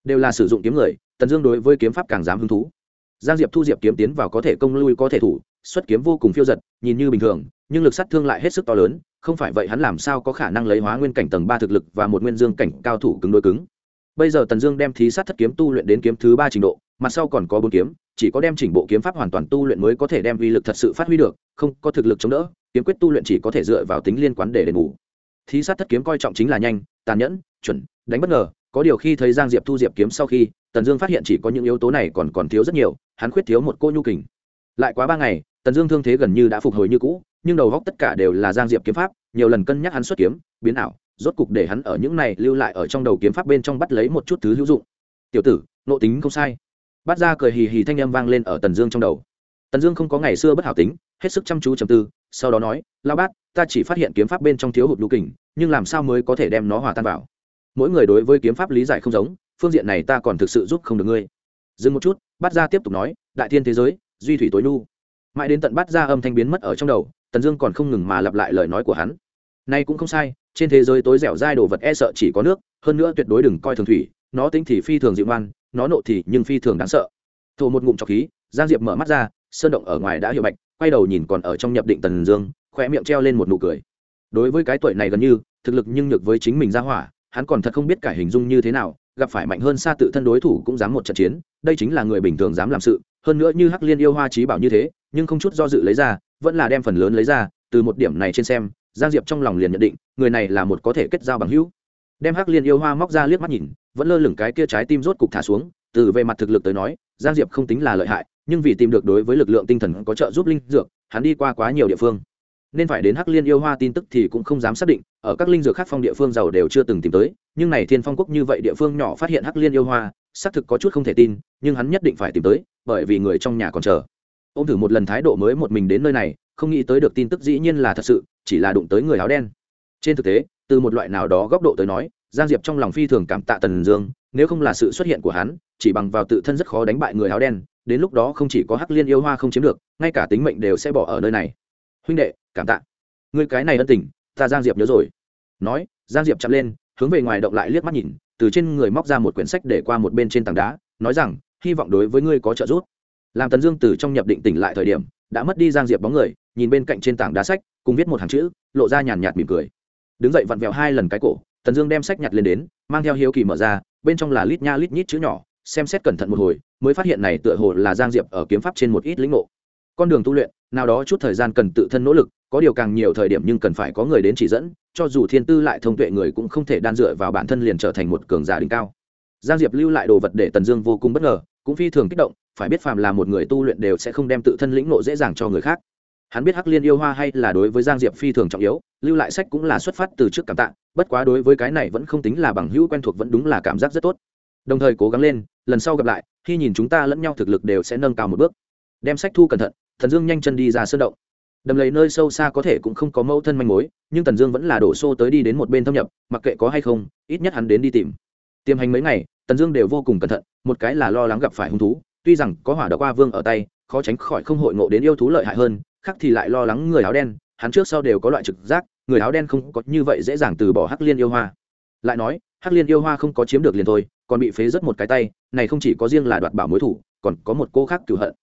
Đều là sử dụng kiếm người, tần dương đối với kiếm pháp càng dám hứng thú giang diệp thu diệp kiếm tiến vào có thể công lui, có thể thủ, xuất kiếm vô cùng phiêu giật, nhìn như bình thường, nhưng lực sát thương lại hết sức to lớn, không phải vậy hắn làm sao có khả năng lấy hóa nguyên cảnh tầng ba thực lực và một nguyên dương cảnh cao thủ cứng đối cứng. Bây giờ tần dương đem thí sát thất kiếm tu luyện đến kiếm thứ ba trình độ mặt sau còn có bốn kiếm, chỉ có đem chỉnh bộ kiếm pháp hoàn toàn tu luyện mới có thể đem uy lực thật sự phát huy được, không có thực lực chống đỡ, kiếm quyết tu luyện chỉ có thể dựa vào tính liên quan để đền bù. Thí sát thất kiếm coi trọng chính là nhanh, tàn nhẫn, chuẩn, đánh bất ngờ có điều khi thấy giang diệp thu diệp kiếm sau khi, tần dương phát hiện chỉ có những yếu tố này còn còn thiếu rất nhiều, hắn khuyết thiếu một cô nhu kình. Lại quá ba ngày, tần dương thương thế gần như đã phục hồi như cũ, nhưng đầu góc tất cả đều là giang diệp kiếm pháp, nhiều lần cân nhắc hắn xuất kiếm, biến ảo, rốt cục để hắn ở những này lưu lại ở trong đầu kiếm pháp bên trong bắt lấy một chút thứ hữu dụng. Tiểu tử nộ tính không sai. Bắt ra cười hì hì thanh âm vang lên ở tần dương trong đầu. Tần dương không có ngày xưa bất hảo tính, hết sức chăm chú trầm tư, sau đó nói lao bát, ta chỉ phát hiện kiếm pháp bên trong thiếu hụt lũ kình, nhưng làm sao mới có thể đem nó hòa tan vào? Mỗi người đối với kiếm pháp lý giải không giống, phương diện này ta còn thực sự giúp không được ngươi. Dừng một chút, Bát ra tiếp tục nói, đại thiên thế giới, duy thủy tối nu mãi đến tận Bát ra âm thanh biến mất ở trong đầu, tần dương còn không ngừng mà lặp lại lời nói của hắn. Nay cũng không sai, trên thế giới tối dẻo dai đồ vật e sợ chỉ có nước, hơn nữa tuyệt đối đừng coi thường thủy, nó tính thì phi thường dịu ngoan, nó nộ thì nhưng phi thường đáng sợ. Thổ một ngụm trọc khí, giang diệp mở mắt ra, sơn động ở ngoài đã hiệu bạch, quay đầu nhìn còn ở trong nhập định tần dương khoe miệng treo lên một nụ cười. Đối với cái tuổi này gần như, thực lực nhưng nhược với chính mình ra hỏa hắn còn thật không biết cải hình dung như thế nào, gặp phải mạnh hơn xa tự thân đối thủ cũng dám một trận chiến, đây chính là người bình thường dám làm sự, hơn nữa như hắc liên yêu hoa trí bảo như thế, nhưng không chút do dự lấy ra, vẫn là đem phần lớn lấy ra, từ một điểm này trên xem, giang diệp trong lòng liền nhận định, người này là một có thể kết giao bằng hữu. Đem hắc liên yêu hoa móc ra liếc mắt nhìn, vẫn lơ lửng cái kia trái tim rốt cục thả xuống, từ về mặt thực lực tới nói, giang diệp không tính là lợi hại, nhưng vì tìm được đối với lực lượng tinh thần có trợ giúp linh dược, hắn đi qua quá nhiều địa phương nên phải đến hắc liên yêu hoa tin tức thì cũng không dám xác định, ở các linh dược khác phong địa phương giàu đều chưa từng tìm tới, nhưng này thiên phong quốc như vậy địa phương nhỏ phát hiện hắc liên yêu hoa, xác thực có chút không thể tin, nhưng hắn nhất định phải tìm tới, bởi vì người trong nhà còn chờ. Ông thử một lần thái độ mới một mình đến nơi này, không nghĩ tới được tin tức dĩ nhiên là thật sự, chỉ là đụng tới người áo đen. Trên thực tế, từ một loại nào đó góc độ tới nói, giang diệp trong lòng phi thường cảm tạ tần dương, nếu không là sự xuất hiện của hắn, chỉ bằng vào tự thân rất khó đánh bại người áo đen, đến lúc đó không chỉ có hắc liên yêu hoa không chiếm được, ngay cả tính mệnh đều sẽ bỏ ở nơi này huynh đệ, cảm tạ. Người cái này ân tình, ta giang diệp nhớ rồi. Nói, giang diệp chậm lên, hướng về ngoài động lại liếc mắt nhìn, từ trên người móc ra một quyển sách để qua một bên trên tảng đá, nói rằng, hy vọng đối với ngươi có trợ giúp. Làm tần dương từ trong nhập định tỉnh lại thời điểm, đã mất đi giang diệp bóng người, nhìn bên cạnh trên tảng đá sách, cùng viết một hàng chữ, lộ ra nhàn nhạt mỉm cười. Đứng dậy vặn vẹo hai lần cái cổ, tần dương đem sách nhặt lên đến, mang theo hiếu kỳ mở ra, bên trong là lít nha lít nhít chữ nhỏ, xem xét cẩn thận một hồi, mới phát hiện này tựa hồ là giang diệp ở kiếm pháp trên một ít lĩnh ngộ con đường tu luyện, nào đó chút thời gian cần tự thân nỗ lực, có điều càng nhiều thời điểm nhưng cần phải có người đến chỉ dẫn, cho dù thiên tư lại thông tuệ người cũng không thể đan dựa vào bản thân liền trở thành một cường giả đỉnh cao. Giang diệp lưu lại đồ vật để tần dương vô cùng bất ngờ, cũng phi thường kích động, phải biết phàm là một người tu luyện đều sẽ không đem tự thân lĩnh nộ dễ dàng cho người khác. Hắn biết hắc liên yêu hoa hay là đối với giang diệp phi thường trọng yếu, lưu lại sách cũng là xuất phát từ trước cảm tạ, bất quá đối với cái này vẫn không tính là bằng hữu quen thuộc vẫn đúng là cảm giác rất tốt. Đồng thời cố gắng lên, lần sau gặp lại, khi nhìn chúng ta lẫn nhau thực lực đều sẽ nâng cao một bước đem sách thu cẩn thận thần dương nhanh chân đi ra sơn động. Đầm lầy nơi sâu xa có thể cũng không có mẫu thân manh mối, nhưng tần dương vẫn là đổ xô tới đi đến một bên thâm nhập, mặc kệ có hay không, ít nhất hắn đến đi tìm. Tiềm hành mấy ngày, tần dương đều vô cùng cẩn thận, một cái là lo lắng gặp phải hung thú, tuy rằng có hỏa đ qua vương ở tay, khó tránh khỏi không hội ngộ đến yêu thú lợi hại hơn, khác thì lại lo lắng người áo đen, hắn trước sau đều có loại trực giác, người áo đen không có như vậy dễ dàng từ bỏ hắc liên yêu hoa. Lại nói, hắc liên yêu hoa không có chiếm được liền thôi, còn bị phế rất một cái tay, này không chỉ có riêng là đoạt bảo mối thủ, còn có một cô khác cửu hận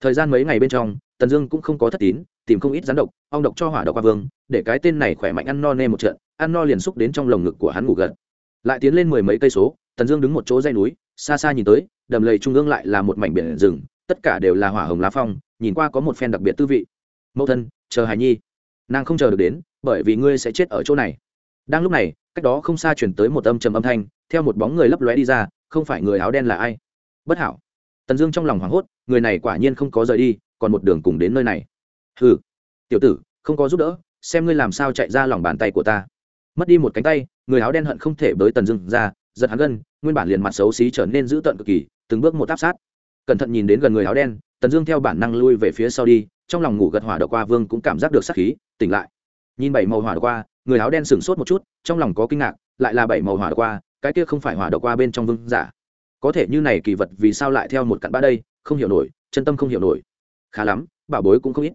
thời gian mấy ngày bên trong, tần dương cũng không có thất tín, tìm không ít rắn độc, ong độc cho hỏa độc qua vương, để cái tên này khỏe mạnh ăn no nê một trận, ăn no liền xúc đến trong lồng ngực của hắn ngủ gật. Lại tiến lên mười mấy cây số, tần dương đứng một chỗ dây núi, xa xa nhìn tới, đầm lầy trung ương lại là một mảnh biển rừng, tất cả đều là hỏa hồng lá phong, nhìn qua có một phen đặc biệt tư vị. Mẫu thân, chờ hài nhi. Nàng không chờ được đến, bởi vì ngươi sẽ chết ở chỗ này. Đang lúc này, cách đó không xa chuyển tới một âm trầm âm thanh, theo một bóng người lấp lóe đi ra, không phải người áo đen là ai? Bất hảo tần dương trong lòng hoảng hốt, người này quả nhiên không có rời đi, còn một đường cùng đến nơi này. Hừ, tiểu tử, không có giúp đỡ, xem ngươi làm sao chạy ra lòng bàn tay của ta. Mất đi một cánh tay, người áo đen hận không thể bới tần dương ra, giật hắn gân, nguyên bản liền mặt xấu xí trở nên dữ tợn cực kỳ, từng bước một áp sát. Cẩn thận nhìn đến gần người áo đen, tần dương theo bản năng lui về phía sau đi, trong lòng ngủ gật hỏa đậu qua vương cũng cảm giác được sắc khí, tỉnh lại. Nhìn bảy màu hỏa đậu qua, người áo đen sửng sốt một chút, trong lòng có kinh ngạc, lại là bảy màu hỏa đậu qua, cái kia không phải hỏa đậu qua bên trong vương giả có thể như này kỳ vật vì sao lại theo một cặn bã đây, không hiểu nổi, chân tâm không hiểu nổi. Khá lắm, bảo bối cũng không ít.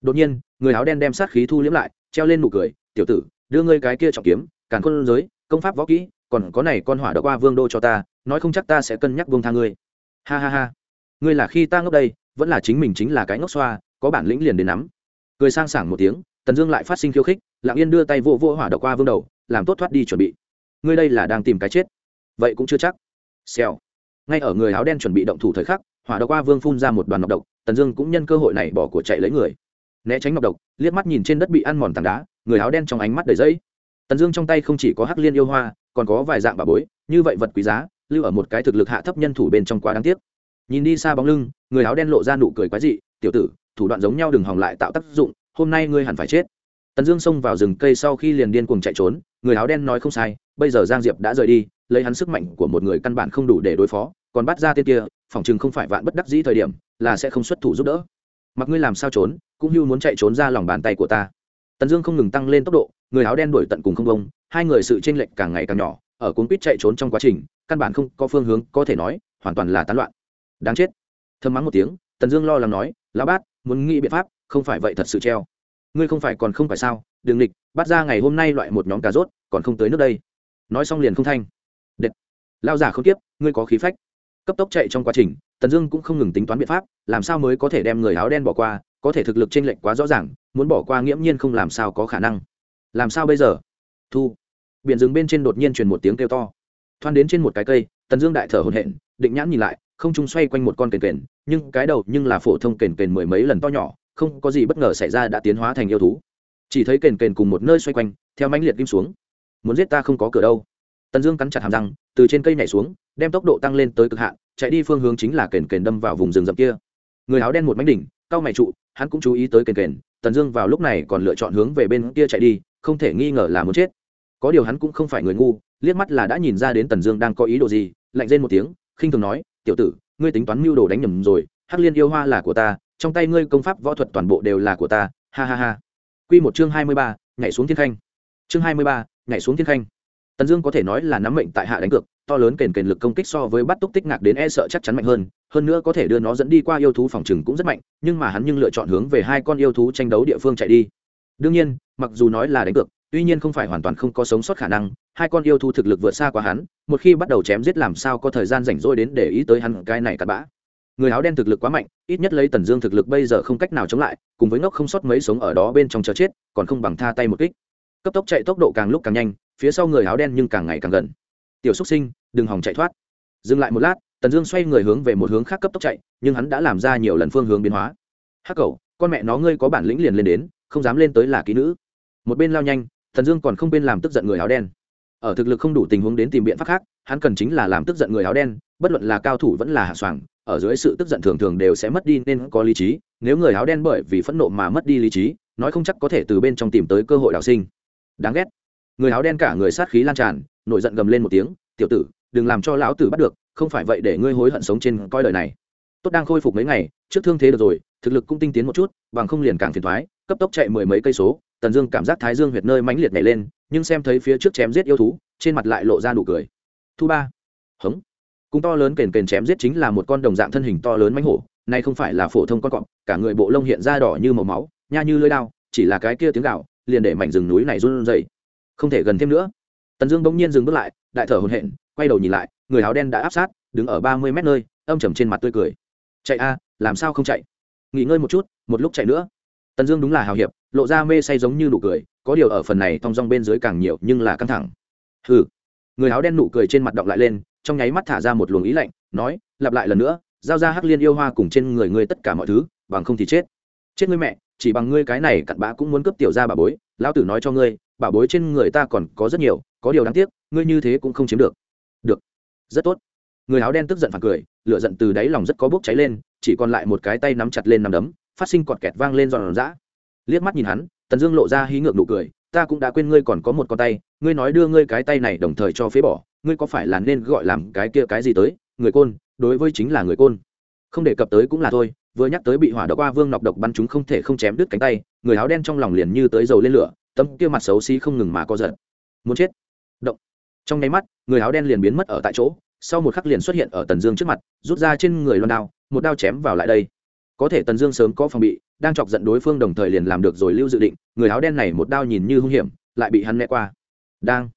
Đột nhiên, người áo đen đem sát khí thu liễm lại, treo lên nụ cười, tiểu tử, đưa ngươi cái kia trọng kiếm, càn khôn giới, công pháp võ kỹ, còn có này con hỏa đã qua vương đô cho ta, nói không chắc ta sẽ cân nhắc vương tha ngươi. Ha ha ha. Ngươi là khi ta ngốc đây, vẫn là chính mình chính là cái ngốc xoa, có bản lĩnh liền đến nắm. Cười sang sảng một tiếng, tần dương lại phát sinh khiêu khích, lặng yên đưa tay vô vô hỏa đậu qua vương đầu, làm tốt thoát đi chuẩn bị. Ngươi đây là đang tìm cái chết. Vậy cũng chưa chắc. Xèo ngay ở người áo đen chuẩn bị động thủ thời khắc, hỏa độc qua vương phun ra một đoàn nọc độc, tần dương cũng nhân cơ hội này bỏ của chạy lấy người. Né tránh nọc độc, liếc mắt nhìn trên đất bị ăn mòn tảng đá, người áo đen trong ánh mắt đầy dẫy tần dương trong tay không chỉ có hắc liên yêu hoa, còn có vài dạng bà bối, như vậy vật quý giá, lưu ở một cái thực lực hạ thấp nhân thủ bên trong quá đáng tiếc. Nhìn đi xa bóng lưng, người áo đen lộ ra nụ cười quái dị, tiểu tử, thủ đoạn giống nhau đừng hòng lại tạo tác dụng, hôm nay ngươi hẳn phải chết tần dương xông vào rừng cây sau khi liền điên cuồng chạy trốn, người áo đen nói không sai, bây giờ giang diệp đã rời đi, lấy hắn sức mạnh của một người căn bản không đủ để đối phó, còn bắt ra tên kia phòng chừng không phải vạn bất đắc dĩ thời điểm, là sẽ không xuất thủ giúp đỡ. Mặc ngươi làm sao trốn, cũng Hưu muốn chạy trốn ra lòng bàn tay của ta. Tần dương không ngừng tăng lên tốc độ, người áo đen đuổi tận cùng không bông, hai người sự tranh lệch càng ngày càng nhỏ, ở cuốn quýt chạy trốn trong quá trình, căn bản không có phương hướng có thể nói, hoàn toàn là tán loạn. Đáng chết. Thơm mắng một tiếng, tần dương lo lắng nói, lão bát, muốn nghĩ biện pháp, không phải vậy thật sự treo ngươi không phải còn không phải sao đường địch bắt ra ngày hôm nay loại một nhóm cà rốt, còn không tới nước đây. Nói xong liền không thanh. Đệt. Lao giả không tiếp, ngươi có khí phách. Cấp tốc chạy trong quá trình, tần dương cũng không ngừng tính toán biện pháp, làm sao mới có thể đem người áo đen bỏ qua, có thể thực lực t r ê n lệch quá rõ ràng, muốn bỏ qua nghiễm nhiên không làm sao có khả năng. Làm sao bây giờ? Thu. Biển rừng bên trên đột nhiên truyền một tiếng kêu to. Thoan đến trên một cái cây, tần dương đại thở hồn hện định nhãn nhìn lại, không trung xoay quanh một con kền kền, nhưng cái đầu nhưng là phổ thông kền kền mười mấy lần to nhỏ không có gì bất ngờ xảy ra đã tiến hóa thành yêu thú. Chỉ thấy kền kền cùng một nơi xoay quanh, theo mãnh liệt kim xuống. Muốn giết ta không có cửa đâu. Tần dương cắn chặt hàm răng, từ trên cây nhảy xuống, đem tốc độ tăng lên tới cực hạn, chạy đi phương hướng chính là kền kền đâm vào vùng rừng rậm kia. Người áo đen một mánh đỉnh cao mày trụ, hắn cũng chú ý tới kền kền. Tần dương vào lúc này còn lựa chọn hướng về bên kia chạy đi, không thể nghi ngờ là muốn chết. Có điều hắn cũng không phải người ngu, liếc mắt là đã nhìn ra đến tần dương đang có ý đồ gì, lạnh rên một tiếng, khinh thường nói, tiểu tử, ngươi tính toán mưu đồ đánh nhầm rồi, hắc liên yêu hoa là của ta trong tay ngươi công pháp võ thuật toàn bộ đều là của ta, ha ha ha. Q một chương hai mươi ba, nhảy xuống thiên khanh. Chương hai mươi ba, nhảy xuống thiên khanh. Tần dương có thể nói là nắm mệnh tại hạ đánh cược, to lớn kền kền lực công kích so với bắt túc tích ngạc đến e sợ chắc chắn mạnh hơn hơn nữa có thể đưa nó dẫn đi qua yêu thú phòng trừng cũng rất mạnh, nhưng mà hắn nhưng lựa chọn hướng về hai con yêu thú tranh đấu địa phương chạy đi. Đương nhiên, mặc dù nói là đánh cược, tuy nhiên không phải hoàn toàn không có sống sót khả năng, hai con yêu thú thực lực vượt xa quá hắn, một khi bắt đầu chém giết làm sao có thời gian rảnh rỗi đến để ý tới hắn, cái này cặn bã người áo đen thực lực quá mạnh, ít nhất lấy tần dương thực lực bây giờ không cách nào chống lại, cùng với ngốc không sót mấy sống ở đó bên trong chờ chết, còn không bằng tha tay một kích. Cấp tốc chạy tốc độ càng lúc càng nhanh, phía sau người áo đen nhưng càng ngày càng gần. Tiểu xúc sinh, đừng hòng chạy thoát. Dừng lại một lát, tần dương xoay người hướng về một hướng khác cấp tốc chạy, nhưng hắn đã làm ra nhiều lần phương hướng biến hóa. Hắc cầu con mẹ nó ngươi có bản lĩnh liền lên đến, không dám lên tới là ký nữ. Một bên lao nhanh, tần dương còn không bên làm tức giận người áo đen. Ở thực lực không đủ tình huống đến tìm biện pháp khác, hắn cần chính là làm tức giận người áo đen, bất luận là cao thủ vẫn là hạ soàng ở dưới sự tức giận thường thường đều sẽ mất đi nên có lý trí, nếu người áo đen bởi vì phẫn nộ mà mất đi lý trí, nói không chắc có thể từ bên trong tìm tới cơ hội đào sinh. Đáng ghét. Người áo đen cả người sát khí lan tràn, nổi giận gầm lên một tiếng, tiểu tử, đừng làm cho lão tử bắt được, không phải vậy để ngươi hối hận sống trên coi đời này. Tốt đang khôi phục mấy ngày, trước thương thế được rồi, thực lực cũng tinh tiến một chút, bằng không liền càng phiền thoái cấp tốc chạy mười mấy cây số, tần dương cảm giác thái dương huyệt nơi mãnh liệt nhảy lên, nhưng xem thấy phía trước chém giết yêu thú, trên mặt lại lộ ra nụ cười. Thu ba. Hống cung to lớn kền kền chém giết chính là một con đồng dạng thân hình to lớn mãnh hổ, nay không phải là phổ thông con cọp, cả người bộ lông hiện ra đỏ như màu máu, nha như lưỡi đao, chỉ là cái kia tiếng gạo liền để mảnh rừng núi này run rẩy. Không thể gần thêm nữa. Tần dương bỗng nhiên dừng bước lại, đại thở hồn hện quay đầu nhìn lại, người áo đen đã áp sát, đứng ở ba mươi mét nơi, âm trầm trên mặt tươi cười. Chạy a, làm sao không chạy? Nghỉ ngơi một chút, một lúc chạy nữa. Tần dương đúng là hào hiệp, lộ ra mê say giống như nụ cười, có điều ở phần này thong dong bên dưới càng nhiều nhưng là căng thẳng. Hừ. Người áo đen nụ cười trên mặt động lại lên trong nháy mắt thả ra một luồng ý lạnh, nói, lặp lại lần nữa, giao ra hắc liên yêu hoa cùng trên người ngươi tất cả mọi thứ, bằng không thì chết. Chết ngươi mẹ, chỉ bằng ngươi cái này cặn bã cũng muốn cướp tiểu ra bà bối, lão tử nói cho ngươi bảo bối trên người ta còn có rất nhiều, có điều đáng tiếc, ngươi như thế cũng không chiếm được. Được, rất tốt. Người áo đen tức giận phản cười, lửa giận từ đáy lòng rất có bốc cháy lên, chỉ còn lại một cái tay nắm chặt lên nắm đấm, phát sinh cọt kẹt vang lên giòn giã. Liếc mắt nhìn hắn, tần dương lộ ra hí ngược nụ cười, ta cũng đã quên ngươi còn có một con tay, ngươi nói đưa ngươi cái tay này đồng thời cho phế bỏ ngươi có phải là nên gọi làm cái kia cái gì tới, người côn, đối với chính là người côn. Không đề cập tới cũng là thôi, vừa nhắc tới bị hỏa độc qua vương nọc độc bắn chúng không thể không chém đứt cánh tay, người áo đen trong lòng liền như tới dầu lên lửa, tấm kia mặt xấu xí không ngừng mà co giật. Muốn chết. Động. Trong nháy mắt, người áo đen liền biến mất ở tại chỗ, sau một khắc liền xuất hiện ở tần dương trước mặt, rút ra trên người loan đao, một đao chém vào lại đây. Có thể tần dương sớm có phòng bị, đang chọc giận đối phương đồng thời liền làm được rồi lưu dự định, người áo đen này một đao nhìn như hung hiểm, lại bị hắn né qua. Đang.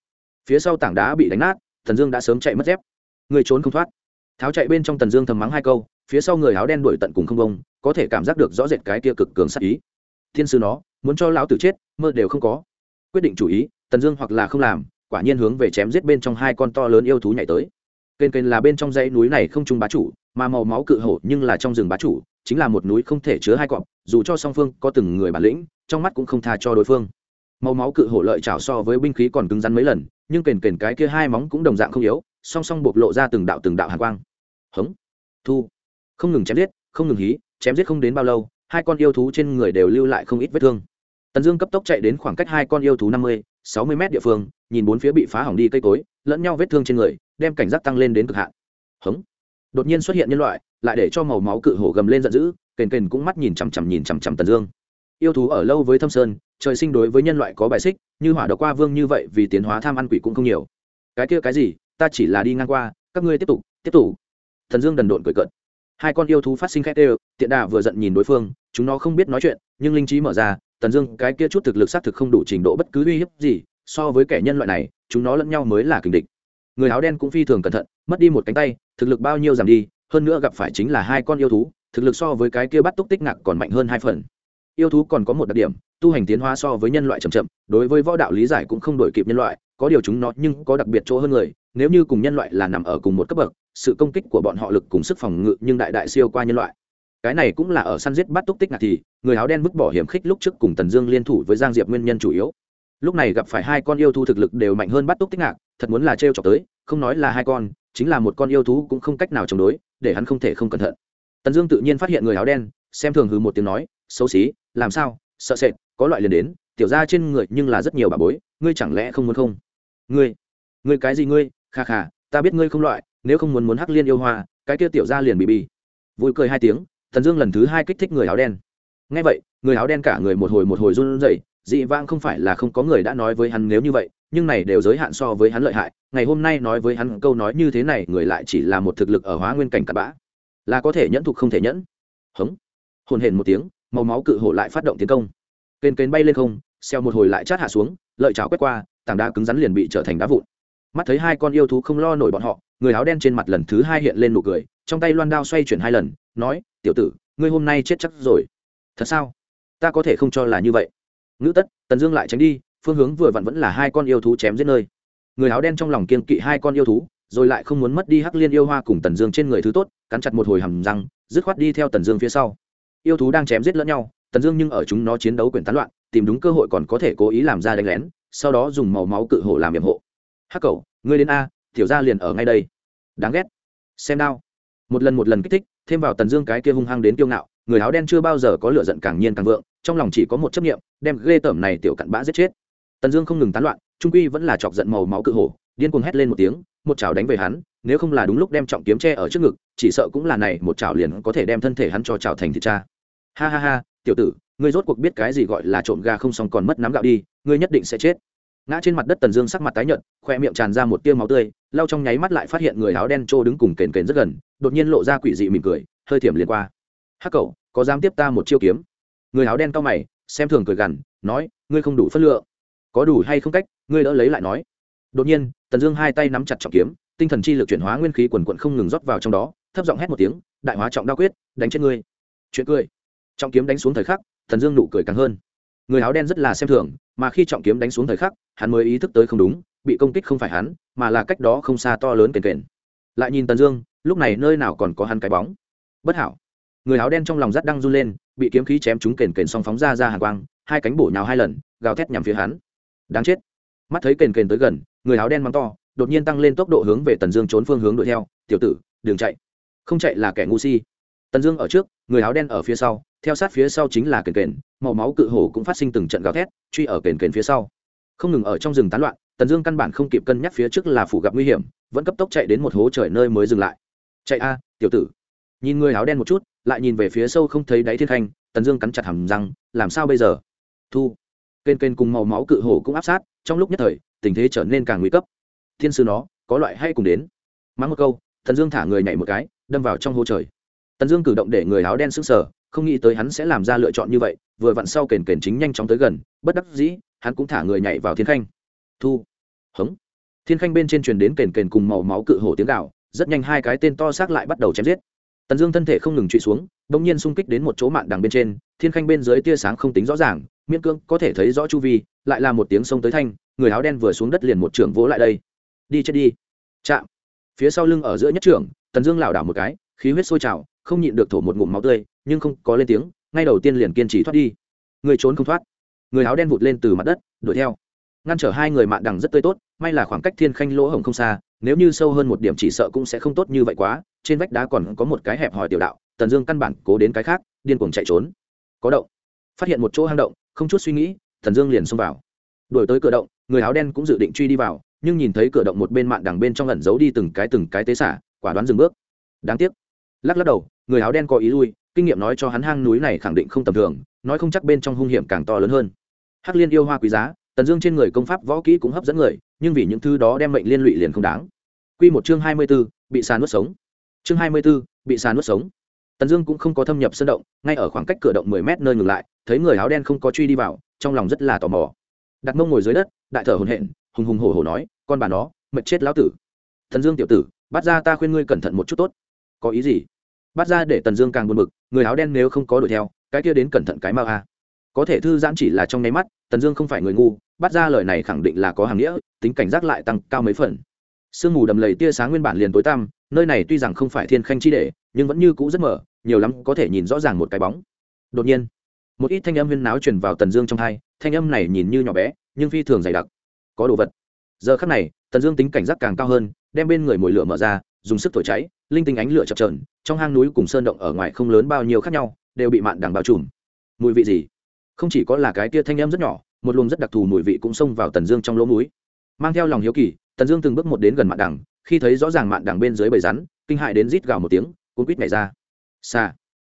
Phía sau tảng đá bị đánh nát tần dương đã sớm chạy mất dép. Người trốn không thoát. Tháo chạy bên trong tần dương thầm mắng hai câu, phía sau người áo đen đuổi tận cùng không bông, có thể cảm giác được rõ rệt cái kia cực cường sắc ý. Thiên sư nó, muốn cho lão tử chết, mơ đều không có. Quyết định chủ ý, tần dương hoặc là không làm, quả nhiên hướng về chém giết bên trong hai con to lớn yêu thú nhảy tới. Kênh kênh là bên trong dãy núi này không trung bá chủ, mà màu máu cự hổ nhưng là trong rừng bá chủ, chính là một núi không thể chứa hai cọp, dù cho song phương có từng người bản lĩnh, trong mắt cũng không tha cho đối phương màu máu cự hổ lợi chảo so với binh khí còn cứng rắn mấy lần, nhưng kền kền cái kia hai móng cũng đồng dạng không yếu, song song bộc lộ ra từng đạo từng đạo hàn quang. Hống, thu, không ngừng chém giết, không ngừng hí, chém giết không đến bao lâu, hai con yêu thú trên người đều lưu lại không ít vết thương. Tần dương cấp tốc chạy đến khoảng cách hai con yêu thú năm mươi, sáu mươi m địa phương, nhìn bốn phía bị phá hỏng đi cây cối, lẫn nhau vết thương trên người, đem cảnh giác tăng lên đến cực hạn. Hống, đột nhiên xuất hiện nhân loại, lại để cho màu máu cự hổ gầm lên giận dữ, kền kền cũng mắt nhìn chằm chằm nhìn chằm chằm tần dương yêu thú ở lâu với thâm sơn, trời sinh đối với nhân loại có bài xích, như hỏa độc qua vương như vậy vì tiến hóa tham ăn quỷ cũng không nhiều. Cái kia cái gì? Ta chỉ là đi ngang qua, các ngươi tiếp tục tiếp tục. Thần dương đần độn cười cợt. Hai con yêu thú phát sinh khét ê tiện đà vừa giận nhìn đối phương, chúng nó không biết nói chuyện, nhưng linh trí mở ra tần dương cái kia chút thực lực xác thực không đủ trình độ bất cứ uy hiếp gì, so với kẻ nhân loại này, chúng nó lẫn nhau mới là kình địch. Người áo đen cũng phi thường cẩn thận, mất đi một cánh tay, thực lực bao nhiêu giảm đi, hơn nữa gặp phải chính là hai con yêu thú, thực lực so với cái kia bắt túc tích ngạc còn mạnh hơn hai phần yêu thú còn có một đặc điểm, tu hành tiến hóa so với nhân loại chậm chậm, đối với võ đạo lý giải cũng không đổi kịp nhân loại, có điều chúng nó nhưng có đặc biệt chỗ hơn người, nếu như cùng nhân loại là nằm ở cùng một cấp bậc, sự công kích của bọn họ lực cùng sức phòng ngự nhưng đại đại siêu qua nhân loại. Cái này cũng là ở săn giết bắt túc tích ngạc thì, người áo đen vứt bỏ hiểm khích lúc trước cùng tần dương liên thủ với giang diệp nguyên nhân chủ yếu. Lúc này gặp phải hai con yêu thú thực lực đều mạnh hơn bắt túc tích ngạc, thật muốn là t r e o trọc tới, không nói là hai con, chính là một con yêu thú cũng không cách nào chống đối, để hắn không thể không cẩn thận. Tần dương tự nhiên phát hiện người áo đen, xem thường hừ một tiếng nói, xấu xí làm sao? Sợ sệt, có loại liền đến, tiểu ra trên người nhưng là rất nhiều bà bối, ngươi chẳng lẽ không muốn không? Ngươi ngươi cái gì ngươi? Kha kha, ta biết ngươi không loại, nếu không muốn muốn hắc liên yêu hoa, cái kia tiểu ra liền bị bi. Vui cười hai tiếng thần dương lần thứ hai kích thích người áo đen. Ngay vậy, người áo đen cả người một hồi một hồi run rẩy, dị vãng không phải là không có người đã nói với hắn nếu như vậy, nhưng này đều giới hạn so với hắn lợi hại. Ngày hôm nay nói với hắn câu nói như thế này, người lại chỉ là một thực lực ở hóa nguyên cảnh cặp bã, là có thể nhẫn thục không thể nhẫn. Hống. Hồn hển một tiếng màu máu cự hổ lại phát động tiến công. Kênh kênh bay lên không xeo một hồi lại chát hạ xuống, lợi chảo quét qua, tảng đá cứng rắn liền bị trở thành đá vụn. Mắt thấy hai con yêu thú không lo nổi bọn họ, người áo đen trên mặt lần thứ hai hiện lên nụ cười, trong tay loan đao xoay chuyển hai lần, nói, tiểu tử, ngươi hôm nay chết chắc rồi. Thật sao? Ta có thể không cho là như vậy. Ngữ tất, tần dương lại tránh đi, phương hướng vừa vặn vẫn là hai con yêu thú chém giết nơi. Người áo đen trong lòng kiên kỵ hai con yêu thú, rồi lại không muốn mất đi hắc liên yêu hoa cùng tần dương trên người thứ tốt, cắn chặt một hồi hầm răng, dứt khoát đi theo tần dương phía sau yêu thú đang chém giết lẫn nhau, tần dương nhưng ở chúng nó chiến đấu quyền tán loạn, tìm đúng cơ hội còn có thể cố ý làm ra đánh lén, sau đó dùng màu máu cự hổ làm nhiệm hộ. Hắc cầu ngươi đến a, tiểu ra liền ở ngay đây. Đáng ghét. Xem đao. Một lần một lần kích thích, thêm vào tần dương cái kia hung hăng đến kiêu ngạo, người áo đen chưa bao giờ có lửa giận càng nhiên càng vượng, trong lòng chỉ có một chấp nghiệm đem ghê tởm này tiểu cặn bã giết chết. Tần dương không ngừng tán loạn, trung quy vẫn là chọc giận màu máu cự hổ, điên cuồng hét lên một tiếng, một chảo đánh về hắn, nếu không là đúng lúc đem trọng kiếm tre ở trước ngực chỉ sợ cũng là này, một chảo liền có thể đem thân thể hắn cho chảo thành thịt cha. Ha ha ha, tiểu tử, ngươi rốt cuộc biết cái gì gọi là trộm gà không xong còn mất nắm gạo đi, ngươi nhất định sẽ chết. Ngã trên mặt đất tần dương sắc mặt tái nhợt, khoe miệng tràn ra một tia máu tươi, lau trong nháy mắt lại phát hiện người áo đen trô đứng cùng kền kền rất gần, đột nhiên lộ ra quỷ dị mỉm cười, hơi thiểm liền qua. Hắc cậu, có dám tiếp ta một chiêu kiếm? Người áo đen cao mày, xem thường cười gằn, nói, ngươi không đủ phân lượng. Có đủ hay không cách, ngươi đỡ lấy lại nói. Đột nhiên, tần dương hai tay nắm chặt trọng kiếm, tinh thần chi lực chuyển hóa nguyên khí quần quận không ngừng rót vào trong đó thấp giọng hét một tiếng, đại hóa trọng đa quyết, đánh chết ngươi. Chuyện cười. Trọng kiếm đánh xuống thời khắc, thần dương nụ cười càng hơn. Người áo đen rất là xem thường, mà khi trọng kiếm đánh xuống thời khắc, hắn mới ý thức tới không đúng, bị công kích không phải hắn, mà là cách đó không xa to lớn kền kền. Lại nhìn tần dương, lúc này nơi nào còn có hắn cái bóng. Bất hảo. Người áo đen trong lòng rắt đang run lên, bị kiếm khí chém trúng kền kền xong phóng ra ra hàng quang, hai cánh bổ nhào hai lần, gào thét nhằm phía hắn. Đáng chết. Mắt thấy kền kền tới gần, người áo đen mắng to, đột nhiên tăng lên tốc độ hướng về tần dương trốn phương hướng đuổi theo, tiểu tử đường chạy không chạy là kẻ ngu si. Tần dương ở trước, người áo đen ở phía sau, theo sát phía sau chính là kền kền, màu máu cự hổ cũng phát sinh từng trận gào thét, truy ở kền kền phía sau. Không ngừng ở trong rừng tán loạn, tần dương căn bản không kịp cân nhắc phía trước là phủ gặp nguy hiểm, vẫn cấp tốc chạy đến một hố trời nơi mới dừng lại. Chạy a, tiểu tử. Nhìn người áo đen một chút, lại nhìn về phía sâu không thấy đáy thiên khanh tần dương cắn chặt hầm răng, làm sao bây giờ? Thu. Kền Kền cùng màu máu cự hổ cũng áp sát, trong lúc nhất thời, tình thế trở nên càng nguy cấp. Thiên sư nó, có loại hay cùng đến. Mắng một câu, tần dương thả người nhảy một cái đâm vào trong hố trời. Tần dương cử động để người áo đen sững sờ, không nghĩ tới hắn sẽ làm ra lựa chọn như vậy, vừa vặn sau kền kền chính nhanh chóng tới gần, bất đắc dĩ, hắn cũng thả người nhảy vào thiên khanh. Thu. Hống. Thiên khanh bên trên truyền đến kền kền cùng màu máu cự hổ tiếng gạo rất nhanh hai cái tên to xác lại bắt đầu chém giết. Tần dương thân thể không ngừng trụy xuống đ ỗ n g nhiên xung kích đến một chỗ mạn đằng bên trên, thiên khanh bên dưới tia sáng không tính rõ ràng, miễn cưỡng có thể thấy rõ chu vi, lại là một tiếng sông tới thanh, người áo đen vừa xuống đất liền một trưởng vỗ lại đây. Đi chết đi. Chạm phía sau lưng ở giữa nhất trưởng, tần dương lảo đảo một cái, khí huyết sôi trào, không nhịn được thổ một ngụm máu tươi, nhưng không có lên tiếng, ngay đầu tiên liền kiên trì thoát đi. Người trốn không thoát. Người áo đen vụt lên từ mặt đất, đuổi theo. Ngăn trở hai người mạn đằng rất tươi tốt, may là khoảng cách thiên khanh lỗ hổng không xa, nếu như sâu hơn một điểm chỉ sợ cũng sẽ không tốt như vậy quá, trên vách đá còn có một cái hẹp hòi tiểu đạo, tần dương căn bản cố đến cái khác, điên cuồng chạy trốn. Có động. Phát hiện một chỗ hang động, không chút suy nghĩ, tần dương liền xông vào. Đổi tới cửa động, người áo đen cũng dự định truy đi vào nhưng nhìn thấy cửa động một bên mạn đằng bên trong lẩn giấu đi từng cái từng cái tế xả, quả đoán dừng bước. Đáng tiếc. Lắc lắc đầu, người áo đen có ý lui, kinh nghiệm nói cho hắn hang núi này khẳng định không tầm thường, nói không chắc bên trong hung hiểm càng to lớn hơn. Hắc liên yêu hoa quý giá, tần dương trên người công pháp võ kỹ cũng hấp dẫn người, nhưng vì những thứ đó đem mệnh liên lụy liền không đáng. Q một chương hai mươi b ố bị sàn nuốt sống. Chương hai mươi b ố bị sàn nuốt sống. Tần dương cũng không có thâm nhập sân động, ngay ở khoảng cách cửa động mười mét nơi ngừng lại, thấy người áo đen không có truy đi vào, trong lòng rất là tò mò. Đặt mông ngồi dưới đất, đại thở hồn hện hùng hùng hổ hổ nói, con bà nó, mệt chết lão tử. Thần dương tiểu tử, bắt ra ta khuyên ngươi cẩn thận một chút tốt. Có ý gì? Bắt ra để tần dương càng buồn bực, người áo đen nếu không có đuổi theo, cái kia đến cẩn thận cái mau a. Có thể thư giãn chỉ là trong nháy mắt, tần dương không phải người ngu, bắt ra lời này khẳng định là có hàng nghĩa, tính cảnh giác lại tăng cao mấy phần. Sương mù đầm lầy tia sáng nguyên bản liền tối tăm, nơi này tuy rằng không phải thiên khanh chi để, nhưng vẫn như cũ rất mở, nhiều lắm có thể nhìn rõ ràng một cái bóng. Đột nhiên, một ít thanh âm huyên náo truyền vào tần dương trong hai, thanh âm này nhìn như nhỏ bé, nhưng phi thường dày đặc có đồ vật. Giờ khắc này, tần dương tính cảnh giác càng cao hơn, đem bên người mồi lửa mở ra, dùng sức thổi cháy, linh tinh ánh lửa chập trờn trong hang núi cùng sơn động ở ngoài không lớn bao nhiêu khác nhau, đều bị mạn đằng bao trùm. Mùi vị gì? Không chỉ có là cái tia thanh em rất nhỏ, một luồng rất đặc thù mùi vị cũng xông vào tần dương trong lỗ núi mang theo lòng hiếu kỳ, tần dương từng bước một đến gần mạn đằng, khi thấy rõ ràng mạn đằng bên dưới bầy rắn, kinh hại đến rít gào một tiếng, cuốn quýt nhảy ra. Xà!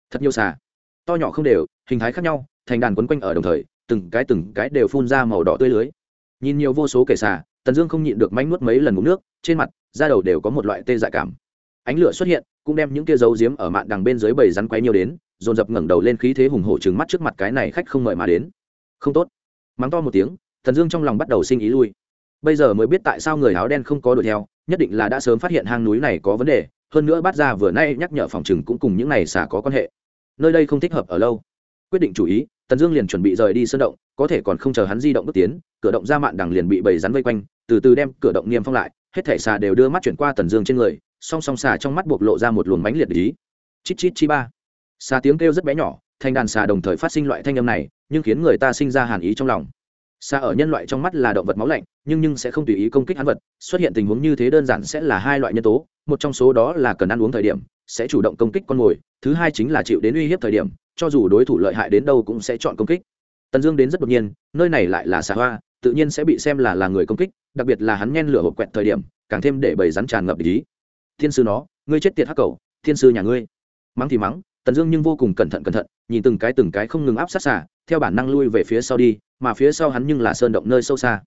Thật nhiều xà! To nhỏ không đều, hình thái khác nhau, thành đàn quấn quanh ở đồng thời, từng cái từng cái đều phun ra màu đỏ tươi lưới nhìn nhiều vô số kẻ xà, tần dương không nhịn được manh nuốt mấy lần ngủ nước, trên mặt, da đầu đều có một loại tê dại cảm. Ánh lửa xuất hiện, cũng đem những kia dấu diếm ở mạn đằng bên dưới bầy rắn quấy nhiều đến, dồn dập ngẩng đầu lên khí thế hùng hổ trừng mắt trước mặt cái này khách không mời mà đến. Không tốt. Mắng to một tiếng thần dương trong lòng bắt đầu sinh ý lui. Bây giờ mới biết tại sao người áo đen không có đuổi theo, nhất định là đã sớm phát hiện hang núi này có vấn đề, hơn nữa bắt ra vừa nay nhắc nhở phòng chừng cũng cùng những này xả có quan hệ. Nơi đây không thích hợp ở lâu. Quyết định chủ ý tần dương liền chuẩn bị rời đi sơn động, có thể còn không chờ hắn di động bước tiến, cửa động ra mạn đằng liền bị bầy rắn vây quanh, từ từ đem cửa động niêm phong lại, hết thảy xà đều đưa mắt chuyển qua tần dương trên người, song song xà trong mắt buộc lộ ra một luồng mánh liệt ý. Chít chít chi ba. Xà tiếng kêu rất bé nhỏ, thanh đàn xà đồng thời phát sinh loại thanh âm này, nhưng khiến người ta sinh ra hàn ý trong lòng. Xà ở nhân loại trong mắt là động vật máu lạnh, nhưng nhưng sẽ không tùy ý công kích hắn vật, xuất hiện tình huống như thế đơn giản sẽ là hai loại nhân tố, một trong số đó là cần ăn uống thời điểm, sẽ chủ động công kích con mồi, thứ hai chính là chịu đến uy hiếp thời điểm cho dù đối thủ lợi hại đến đâu cũng sẽ chọn công kích. Tần dương đến rất đột nhiên, nơi này lại là xà hoa, tự nhiên sẽ bị xem là là người công kích, đặc biệt là hắn nhen lửa hộp quẹt thời điểm, càng thêm để bầy rắn tràn ngập ý. Thiên sư nó, ngươi chết tiệt hắc cầu thiên sư nhà ngươi. Mắng thì mắng, tần dương nhưng vô cùng cẩn thận cẩn thận, nhìn từng cái từng cái không ngừng áp sát xả theo bản năng lui về phía sau đi, mà phía sau hắn nhưng là sơn động nơi sâu xa.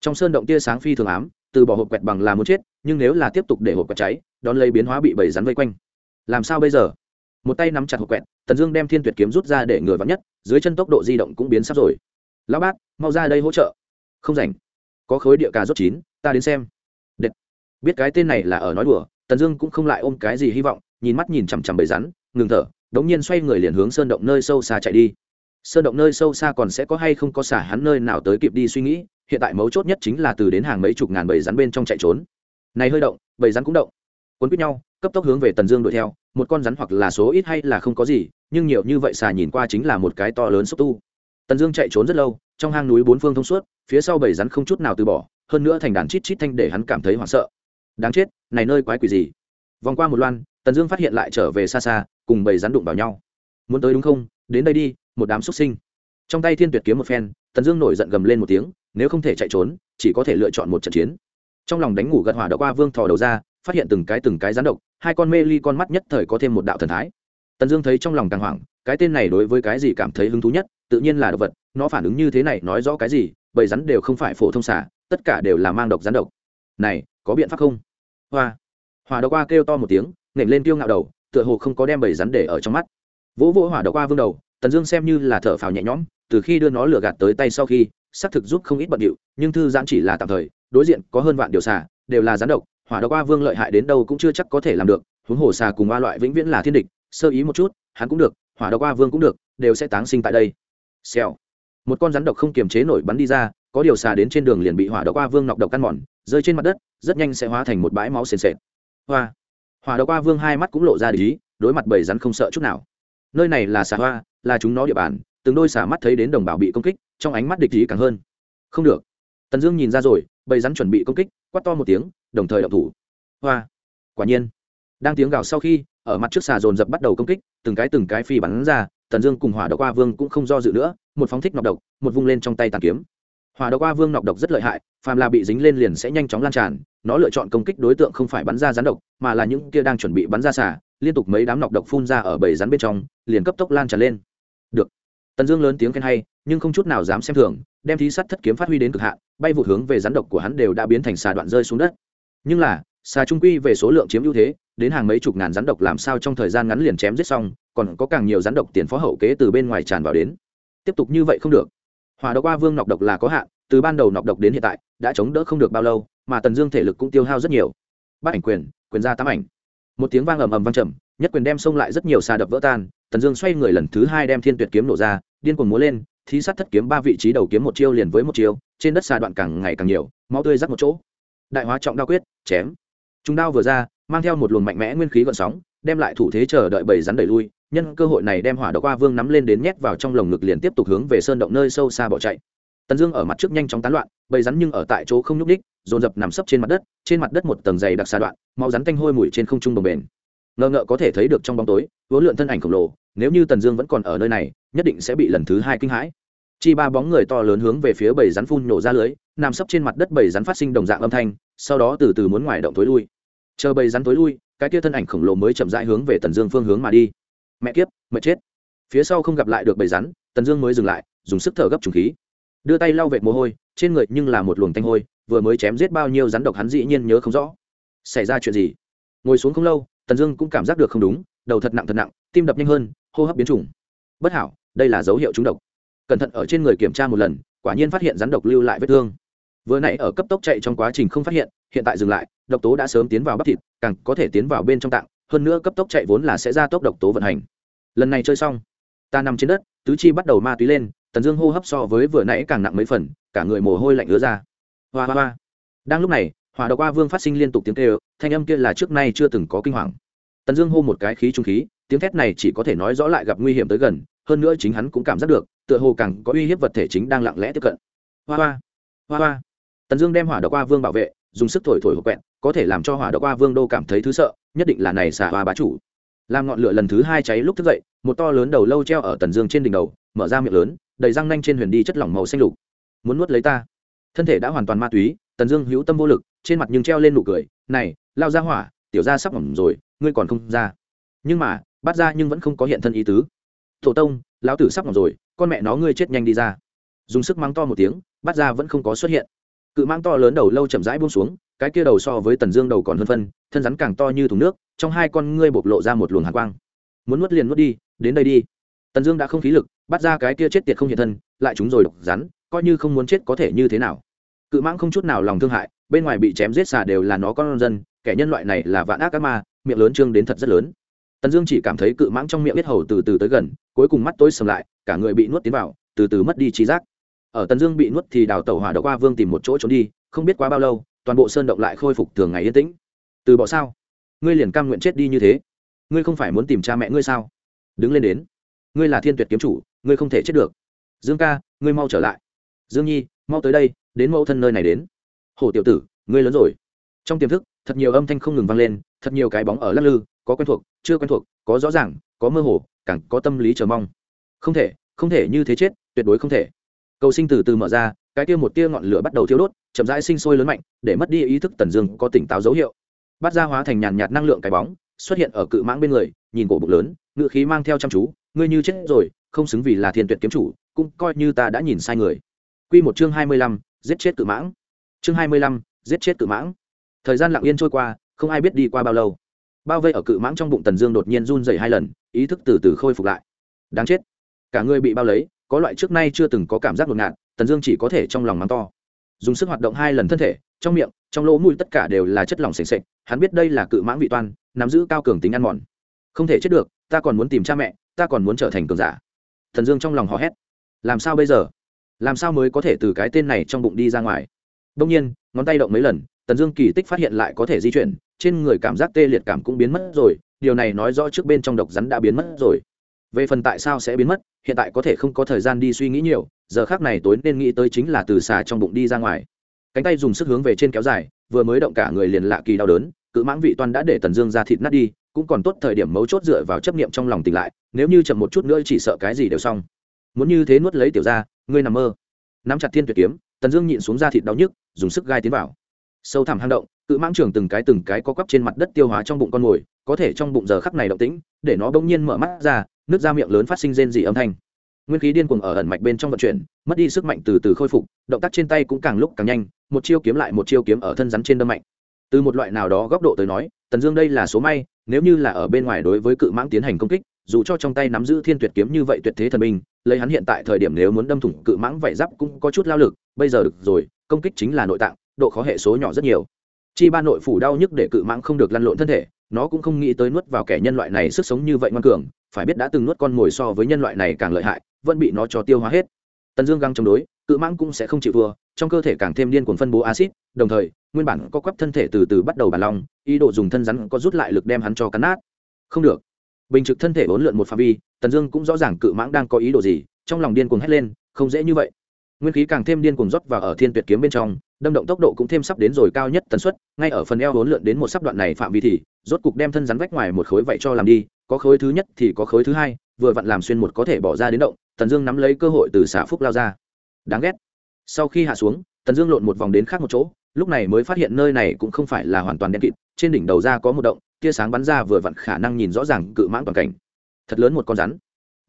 Trong sơn động tia sáng phi thường ám, từ bỏ hộp quẹt bằng là muốn chết, nhưng nếu là tiếp tục để hộp quẹt cháy, đón lấy biến hóa bị bầy rắn vây quanh. Làm sao bây giờ? Một tay nắm chặt hộp quẹt, tần dương đem thiên tuyệt kiếm rút ra để ngừa vắng nhất, dưới chân tốc độ di động cũng biến sắp rồi. Lão bát, mau ra đây hỗ trợ. Không rảnh. Có khối địa cà rốt chín, ta đến xem. Đệt. biết cái tên này là ở nói đùa, tần dương cũng không lại ôm cái gì hy vọng, nhìn mắt nhìn chằm chằm bầy rắn, ngừng thở, đống nhiên xoay người liền hướng sơn động nơi sâu xa chạy đi. Sơn động nơi sâu xa còn sẽ có hay không có xả hắn nơi nào tới kịp đi suy nghĩ, hiện tại mấu chốt nhất chính là từ đến hàng mấy chục ngàn bầy rắn bên trong chạy trốn. Này hơi động, bầy rắn cũng động. Cuốn quýt nhau cấp tốc hướng về tần dương đuổi theo, một con rắn hoặc là số ít hay là không có gì, nhưng nhiều như vậy xà nhìn qua chính là một cái to lớn xúc tu. Tần dương chạy trốn rất lâu, trong hang núi bốn phương thông suốt, phía sau bầy rắn không chút nào từ bỏ, hơn nữa thành đàn chít chít thanh để hắn cảm thấy hoảng sợ. Đáng chết, này nơi quái quỷ gì? Vòng qua một loan, tần dương phát hiện lại trở về xa xa, cùng bầy rắn đụng vào nhau. Muốn tới đúng không? Đến đây đi, một đám xuất sinh. Trong tay thiên tuyệt kiếm một phen, tần dương nổi giận gầm lên một tiếng, nếu không thể chạy trốn, chỉ có thể lựa chọn một trận chiến. Trong lòng đánh ngủ gật hỏa đã qua vương thò đầu ra phát hiện từng cái từng cái rắn độc, hai con mê ly con mắt nhất thời có thêm một đạo thần thái. Tần dương thấy trong lòng càng hoảng, cái tên này đối với cái gì cảm thấy hứng thú nhất, tự nhiên là động vật, nó phản ứng như thế này nói rõ cái gì, bầy rắn đều không phải phổ thông xả tất cả đều là mang độc rắn độc. Này, có biện pháp không? Hoa. Hỏa đ qua kêu to một tiếng, nện lên tiêu ngạo đầu, tựa hồ không có đem bầy rắn để ở trong mắt. Vỗ vỗ hỏa đ qua vương đầu, tần dương xem như là thở phào nhẹ nhõm, từ khi đưa nó lừa gạt tới tay sau khi, xác thực giúp không ít bận điệu, nhưng thư giãn chỉ là tạm thời, đối diện có hơn vạn điều xả đều là rắn độc hỏa đ qua vương lợi hại đến đâu cũng chưa chắc có thể làm được, huống hồ xà cùng oa loại vĩnh viễn là thiên địch, sơ ý một chút, hắn cũng được, hỏa đ qua vương cũng được, đều sẽ táng sinh tại đây. Xèo. Một con rắn độc không kiềm chế nổi bắn đi ra, có điều xà đến trên đường liền bị hỏa độc qua vương nọc độc căn mòn, rơi trên mặt đất, rất nhanh sẽ hóa thành một bãi máu sền sệt. Hoa. Hỏa độc qua vương hai mắt cũng lộ ra lý đối mặt bầy rắn không sợ chút nào. Nơi này là xà hoa, là chúng nó địa bàn, từng đôi xà mắt thấy đến đồng bào bị công kích, trong ánh mắt địch ý càng hơn. Không được. Tần dương nhìn ra rồi, bầy rắn chuẩn bị công kích, quát to một tiếng đồng thời động thủ. Hoa. Quả nhiên. Đang tiếng gào sau khi, ở mặt trước xà dồn dập bắt đầu công kích, từng cái từng cái phi bắn ra, tần dương cùng hỏa độc qua vương cũng không do dự nữa, một phóng thích nọc độc, một vung lên trong tay tàn kiếm. Hỏa độc qua vương nọc độc rất lợi hại, phàm là bị dính lên liền sẽ nhanh chóng lan tràn, nó lựa chọn công kích đối tượng không phải bắn ra rắn độc, mà là những kia đang chuẩn bị bắn ra xả liên tục mấy đám nọc độc phun ra ở bầy rắn bên trong, liền cấp tốc lan tràn lên. Được. Tần dương lớn tiếng khen hay, nhưng không chút nào dám xem thường, đem thí sắt thất kiếm phát huy đến cực hạn, bay vụt hướng về rắn độc của hắn đều đã biến thành xà đoạn rơi xuống đất nhưng là xà trung quy về số lượng chiếm ưu thế, đến hàng mấy chục ngàn rắn độc làm sao trong thời gian ngắn liền chém giết xong, còn có càng nhiều rắn độc tiền phó hậu kế từ bên ngoài tràn vào đến. Tiếp tục như vậy không được. Hỏa độc qua vương nọc độc là có hạn, từ ban đầu nọc độc đến hiện tại, đã chống đỡ không được bao lâu, mà tần dương thể lực cũng tiêu hao rất nhiều. Bắt ảnh quyền quyền ra tám ảnh. Một tiếng vang ầm ầm vang trầm, nhất quyền đem xông lại rất nhiều xà đập vỡ tan, tần dương xoay người lần thứ hai đem thiên tuyệt kiếm nổ ra, điên cuồng múa lên, thí sát thất kiếm ba vị trí đầu kiếm một chiêu liền với một chiêu, trên đất xà đoạn càng ngày càng nhiều, máu tươi rắc một chỗ đại hóa trọng đao quyết, chém. Chúng đao vừa ra, mang theo một luồng mạnh mẽ nguyên khí gợn sóng, đem lại thủ thế chờ đợi bầy rắn đẩy lui. Nhân cơ hội này đem hỏa độc qua vương nắm lên đến nhét vào trong lồng ngực liền tiếp tục hướng về sơn động nơi sâu xa bỏ chạy. Tần dương ở mặt trước nhanh chóng tán loạn, bầy rắn nhưng ở tại chỗ không nhúc ních dồn dập nằm sấp trên mặt đất, trên mặt đất một tầng dày đặc xa đoạn, máu rắn tanh hôi mùi trên không trung đồng bền ngờ ngợ có thể thấy được trong bóng tối, vốn lượn thân ảnh khổng lồ, nếu như tần dương vẫn còn ở nơi này, nhất định sẽ bị lần thứ hai kinh hãi. Chi ba bóng người to lớn hướng về phía bầy rắn phun nổ ra lưới, nằm sấp trên mặt đất bầy rắn phát sinh đồng dạng âm thanh sau đó từ từ muốn ngoài động tối lui. Chờ bầy rắn tối lui, cái kia thân ảnh khổng lồ mới chậm rãi hướng về tần dương phương hướng mà đi. Mẹ kiếp, mẹ chết. Phía sau không gặp lại được bầy rắn, tần dương mới dừng lại, dùng sức thở gấp trùng khí. Đưa tay lau vệt mồ hôi, trên người nhưng là một luồng tanh hôi, vừa mới chém giết bao nhiêu rắn độc hắn dĩ nhiên nhớ không rõ. Xảy ra chuyện gì? Ngồi xuống không lâu, tần dương cũng cảm giác được không đúng, đầu thật nặng thật nặng, tim đập nhanh hơn, hô hấp biến chủng. bất hảo, đây là dấu hiệu trúng độc. Cẩn thận ở trên người kiểm tra một lần, quả nhiên phát hiện rắn độc lưu lại vết thương vừa nãy ở cấp tốc chạy trong quá trình không phát hiện hiện tại dừng lại, độc tố đã sớm tiến vào bắp thịt, càng có thể tiến vào bên trong tạng, hơn nữa cấp tốc chạy vốn là sẽ ra tốc độc tố vận hành. Lần này chơi xong, ta nằm trên đất, tứ chi bắt đầu ma túy lên, tần dương hô hấp so với vừa nãy càng nặng mấy phần, cả người mồ hôi lạnh ứa ra. Hoa hoa hoa. Đang lúc này, hỏa độc hoa vương phát sinh liên tục tiếng kêu, thanh âm kia là trước nay chưa từng có kinh hoàng. Tần dương hô một cái khí trung khí, tiếng thét này chỉ có thể nói rõ lại gặp nguy hiểm tới gần, hơn nữa chính hắn cũng cảm giác được, tựa hồ càng có uy hiếp vật thể chính đang lặng lẽ tiếp cận. Hoa hoa. Hoa hoa tần dương đem hỏa độc qua vương bảo vệ, dùng sức thổi thổi hộp quẹn có thể làm cho hỏa độc qua vương đô cảm thấy thứ sợ, nhất định là này xả hoa bá chủ. Làm ngọn lửa lần thứ hai cháy lúc thức dậy, một to lớn đầu lâu treo ở tần dương trên đỉnh đầu, mở ra miệng lớn, đầy răng nanh trên huyền đi chất lỏng màu xanh lục. Muốn nuốt lấy ta? Thân thể đã hoàn toàn ma túy, tần dương hữu tâm vô lực, trên mặt nhưng treo lên nụ cười, này, lao ra hỏa, tiểu ra sắp ngỏm rồi, ngươi còn không ra. Nhưng mà, bắt ra nhưng vẫn không có hiện thân ý tứ. Tổ tông, lão tử sắp ngỏm rồi, con mẹ nó ngươi chết nhanh đi ra. Dùng sức mắng to một tiếng, bắt ra vẫn không có xuất hiện cự mang to lớn đầu lâu chậm rãi buông xuống, cái kia đầu so với tần dương đầu còn hơn phân, thân rắn càng to như thùng nước, trong hai con ngươi bộc lộ ra một luồng hạ quang. Muốn nuốt liền nuốt đi, đến đây đi. Tần dương đã không khí lực, bắt ra cái kia chết tiệt không hiện thân, lại chúng rồi độc rắn, coi như không muốn chết có thể như thế nào. Cự mãng không chút nào lòng thương hại, bên ngoài bị chém giết xà đều là nó con dân, kẻ nhân loại này là vạn ác ác ma, miệng lớn trương đến thật rất lớn. Tần dương chỉ cảm thấy cự mãng trong miệng biết hầu từ từ tới gần, cuối cùng mắt tối sầm lại, cả người bị nuốt tiến vào, từ từ mất đi trí giác ở tần dương bị nuốt thì đào tẩu hỏa đậu qua vương tìm một chỗ trốn đi, không biết quá bao lâu, toàn bộ sơn động lại khôi phục thường ngày yên tĩnh. Từ bỏ sao? Ngươi liền cam nguyện chết đi như thế. Ngươi không phải muốn tìm cha mẹ ngươi sao? Đứng lên đến. Ngươi là thiên tuyệt kiếm chủ, ngươi không thể chết được. Dương ca, ngươi mau trở lại. Dương nhi, mau tới đây, đến mẫu thân nơi này đến. Hổ tiểu tử, ngươi lớn rồi. Trong tiềm thức, thật nhiều âm thanh không ngừng vang lên, thật nhiều cái bóng ở lắc lư, có quen thuộc, chưa quen thuộc, có rõ ràng, có mơ hồ, càng có tâm lý chờ mong. Không thể không thể như thế chết, tuyệt đối không thể cầu sinh từ từ mở ra cái kia một tia ngọn lửa bắt đầu thiêu đốt chậm rãi sinh sôi lớn mạnh để mất đi ý thức tần dương có tỉnh táo dấu hiệu bắt ra hóa thành nhàn nhạt năng lượng cái bóng xuất hiện ở cự mãng bên người nhìn cổ bụng lớn ngựa khí mang theo chăm chú ngươi như chết rồi không xứng vì là thiên tuyệt kiếm chủ cũng coi như ta đã nhìn sai người Quy một chương hai mươi lăm, giết chết cự mãng. Chương hai mươi lăm, giết chết cự mãng. Thời gian lặng yên trôi qua, không ai biết đi qua bao lâu. Bao vây ở cự mãng trong bụng Tần Dương đột nhiên run rẩy hai lần, ý thức từ từ khôi phục lại. Đáng chết, cả người bị bao lấy, có loại trước nay chưa từng có cảm giác đột ngạt, Tần Dương chỉ có thể trong lòng mắng to. Dùng sức hoạt động hai lần thân thể, trong miệng, trong lỗ mũi tất cả đều là chất lỏng sền sệt, hắn biết đây là cự mãng vị toan, nắm giữ cao cường tính ăn mòn. Không thể chết được, ta còn muốn tìm cha mẹ, ta còn muốn trở thành cường giả. thần Dương trong lòng hò hét. Làm sao bây giờ? làm sao mới có thể từ cái tên này trong bụng đi ra ngoài đông nhiên ngón tay động mấy lần tần dương kỳ tích phát hiện lại có thể di chuyển trên người cảm giác tê liệt cảm cũng biến mất rồi điều này nói rõ trước bên trong độc rắn đã biến mất rồi về phần tại sao sẽ biến mất, hiện tại có thể không có thời gian đi suy nghĩ nhiều, giờ khác này tối nên nghĩ tới chính là từ xà trong bụng đi ra ngoài. Cánh tay dùng sức hướng về trên kéo dài, vừa mới động cả người liền lạ kỳ đau đớn, cự mãng vị toan đã để tần dương ra thịt nát đi, cũng còn tốt thời điểm mấu chốt dựa vào chấp niệm trong lòng tỉnh lại, nếu như chậm một chút nữa chỉ sợ cái gì đều xong. Muốn như thế nuốt lấy tiểu ra ngươi nằm mơ. Nắm chặt thiên tuyệt kiếm, tần dương nhịn xuống ra thịt đau nhức, dùng sức gai tiến vào. Sâu thẳm hang động, cự mãng trường từng cái từng cái có quắp trên mặt đất tiêu hóa trong bụng con mồi, có thể trong bụng giờ khắc này động tĩnh, để nó bỗng nhiên mở mắt ra nước ra miệng lớn phát sinh rên dị âm thanh. Nguyên khí điên cuồng ở ẩn mạch bên trong vận chuyển, mất đi sức mạnh từ từ khôi phục, động tác trên tay cũng càng lúc càng nhanh, một chiêu kiếm lại một chiêu kiếm ở thân rắn trên đâm mạnh. Từ một loại nào đó góc độ tới nói, tần dương đây là số may, nếu như là ở bên ngoài đối với cự mãng tiến hành công kích, dù cho trong tay nắm giữ thiên tuyệt kiếm như vậy tuyệt thế thần minh, lấy hắn hiện tại thời điểm nếu muốn đâm thủng cự mãng vảy giáp cũng có chút lao lực, bây giờ được rồi, công kích chính là nội tạng, độ khó hệ số nhỏ rất nhiều. Chi ba nội phủ đau nhức để cự mãng không được lăn lộn thân thể, nó cũng không nghĩ tới nuốt vào kẻ nhân loại này sức sống như vậy ngoan cường phải biết đã từng nuốt con mồi so với nhân loại này càng lợi hại, vẫn bị nó cho tiêu hóa hết. Tần dương găng chống đối, cự mãng cũng sẽ không chịu thua, trong cơ thể càng thêm điên cuồng phân bố acid đồng thời, nguyên bản có quắp thân thể từ từ bắt đầu bàn lòng, ý đồ dùng thân rắn có rút lại lực đem hắn cho cắn nát. Không được. Bình trực thân thể bốn lượn một phạm vi, tần dương cũng rõ ràng cự mãng đang có ý đồ gì, trong lòng điên cuồng hét lên, không dễ như vậy. Nguyên khí càng thêm điên cuồng rót vào ở thiên tuyệt kiếm bên trong, đâm động tốc độ cũng thêm sắp đến rồi cao nhất tần suất, ngay ở phần eo bốn lượn đến một sắp đoạn này phạm vi thì, rốt cục đem thân rắn vách ngoài một khối vậy cho làm đi có khối thứ nhất thì có khối thứ hai, vừa vặn làm xuyên một có thể bỏ ra đến động, tần dương nắm lấy cơ hội từ xả phúc lao ra. Đáng ghét. Sau khi hạ xuống, tần dương lộn một vòng đến khác một chỗ, lúc này mới phát hiện nơi này cũng không phải là hoàn toàn đen kịt, trên đỉnh đầu ra có một động, tia sáng bắn ra vừa vặn khả năng nhìn rõ ràng cự mãng toàn cảnh. Thật lớn một con rắn.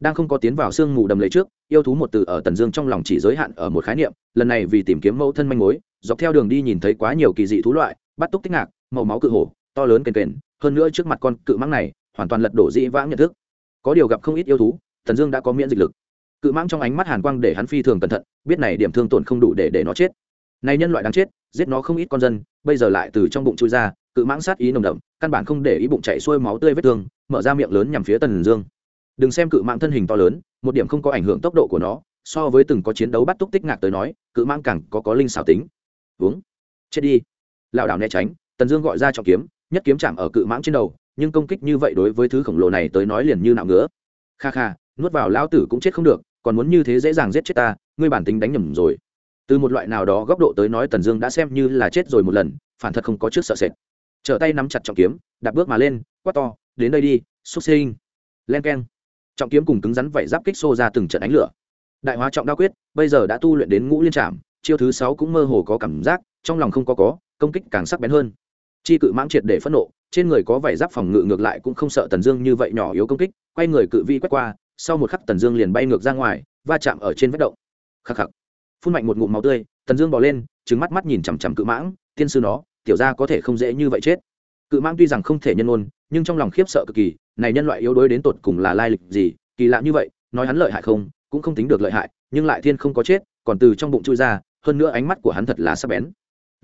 Đang không có tiến vào sương mù đầm lấy trước, yêu thú một từ ở tần dương trong lòng chỉ giới hạn ở một khái niệm, lần này vì tìm kiếm mẫu thân manh mối, dọc theo đường đi nhìn thấy quá nhiều kỳ dị thú loại, bắt túc tích ngạc, màu máu cự hổ, to lớn kền kền, hơn nữa trước mặt con cự mãng này hoàn toàn lật đổ dĩ vãng nhận thức. Có điều gặp không ít yêu thú, Thần dương đã có miễn dịch lực. Cự mãng trong ánh mắt hàn quang để hắn phi thường cẩn thận, biết này điểm thương tổn không đủ để để nó chết. Này nhân loại đáng chết, giết nó không ít con dân, bây giờ lại từ trong bụng chui ra, cự mãng sát ý nồng đậm, căn bản không để ý bụng chạy xuôi máu tươi vết thương, mở ra miệng lớn nhằm phía tần dương. Đừng xem cự mãng thân hình to lớn, một điểm không có ảnh hưởng tốc độ của nó, so với từng có chiến đấu bắt túc tích ngạc tới nói, cự mãng càng có có linh xảo tính. Uống. Chết đi. Lảo đảo né tránh, tần dương gọi ra trọng kiếm, nhất kiếm chạm ở cự mãng trên đầu nhưng công kích như vậy đối với thứ khổng lồ này tới nói liền như nạo ngứa. Kha kha, nuốt vào lão tử cũng chết không được, còn muốn như thế dễ dàng giết chết ta, ngươi bản tính đánh nhầm rồi. Từ một loại nào đó góc độ tới nói tần dương đã xem như là chết rồi một lần, phản thật không có trước sợ sệt. Trở tay nắm chặt trọng kiếm, đạp bước mà lên, quát to, đến đây đi xúc sinh. Len k e n trọng kiếm cùng cứng rắn vảy giáp kích xô ra từng trận ánh lửa. Đại hóa trọng đa quyết, bây giờ đã tu luyện đến ngũ liên trạm chiêu thứ sáu cũng mơ hồ có cảm giác, trong lòng không có có, công kích càng sắc bén hơn chi cự mãng triệt để phẫn nộ, trên người có vải giáp phòng ngự ngược lại cũng không sợ tần dương như vậy nhỏ yếu công kích, quay người cự vi quét qua, sau một khắc tần dương liền bay ngược ra ngoài, va chạm ở trên vết động. Khắc khắc. Phun mạnh một ngụm máu tươi, tần dương bỏ lên trứng mắt mắt nhìn chằm chằm cự mãng, tiên sư nó, tiểu ra có thể không dễ như vậy chết. Cự mãng tuy rằng không thể nhân ôn nhưng trong lòng khiếp sợ cực kỳ, này nhân loại yếu đuối đến tột cùng là lai lịch gì, kỳ lạ như vậy, nói hắn lợi hại không, cũng không tính được lợi hại, nhưng lại thiên không có chết, còn từ trong bụng chui ra, hơn nữa ánh mắt của hắn thật là sắc bén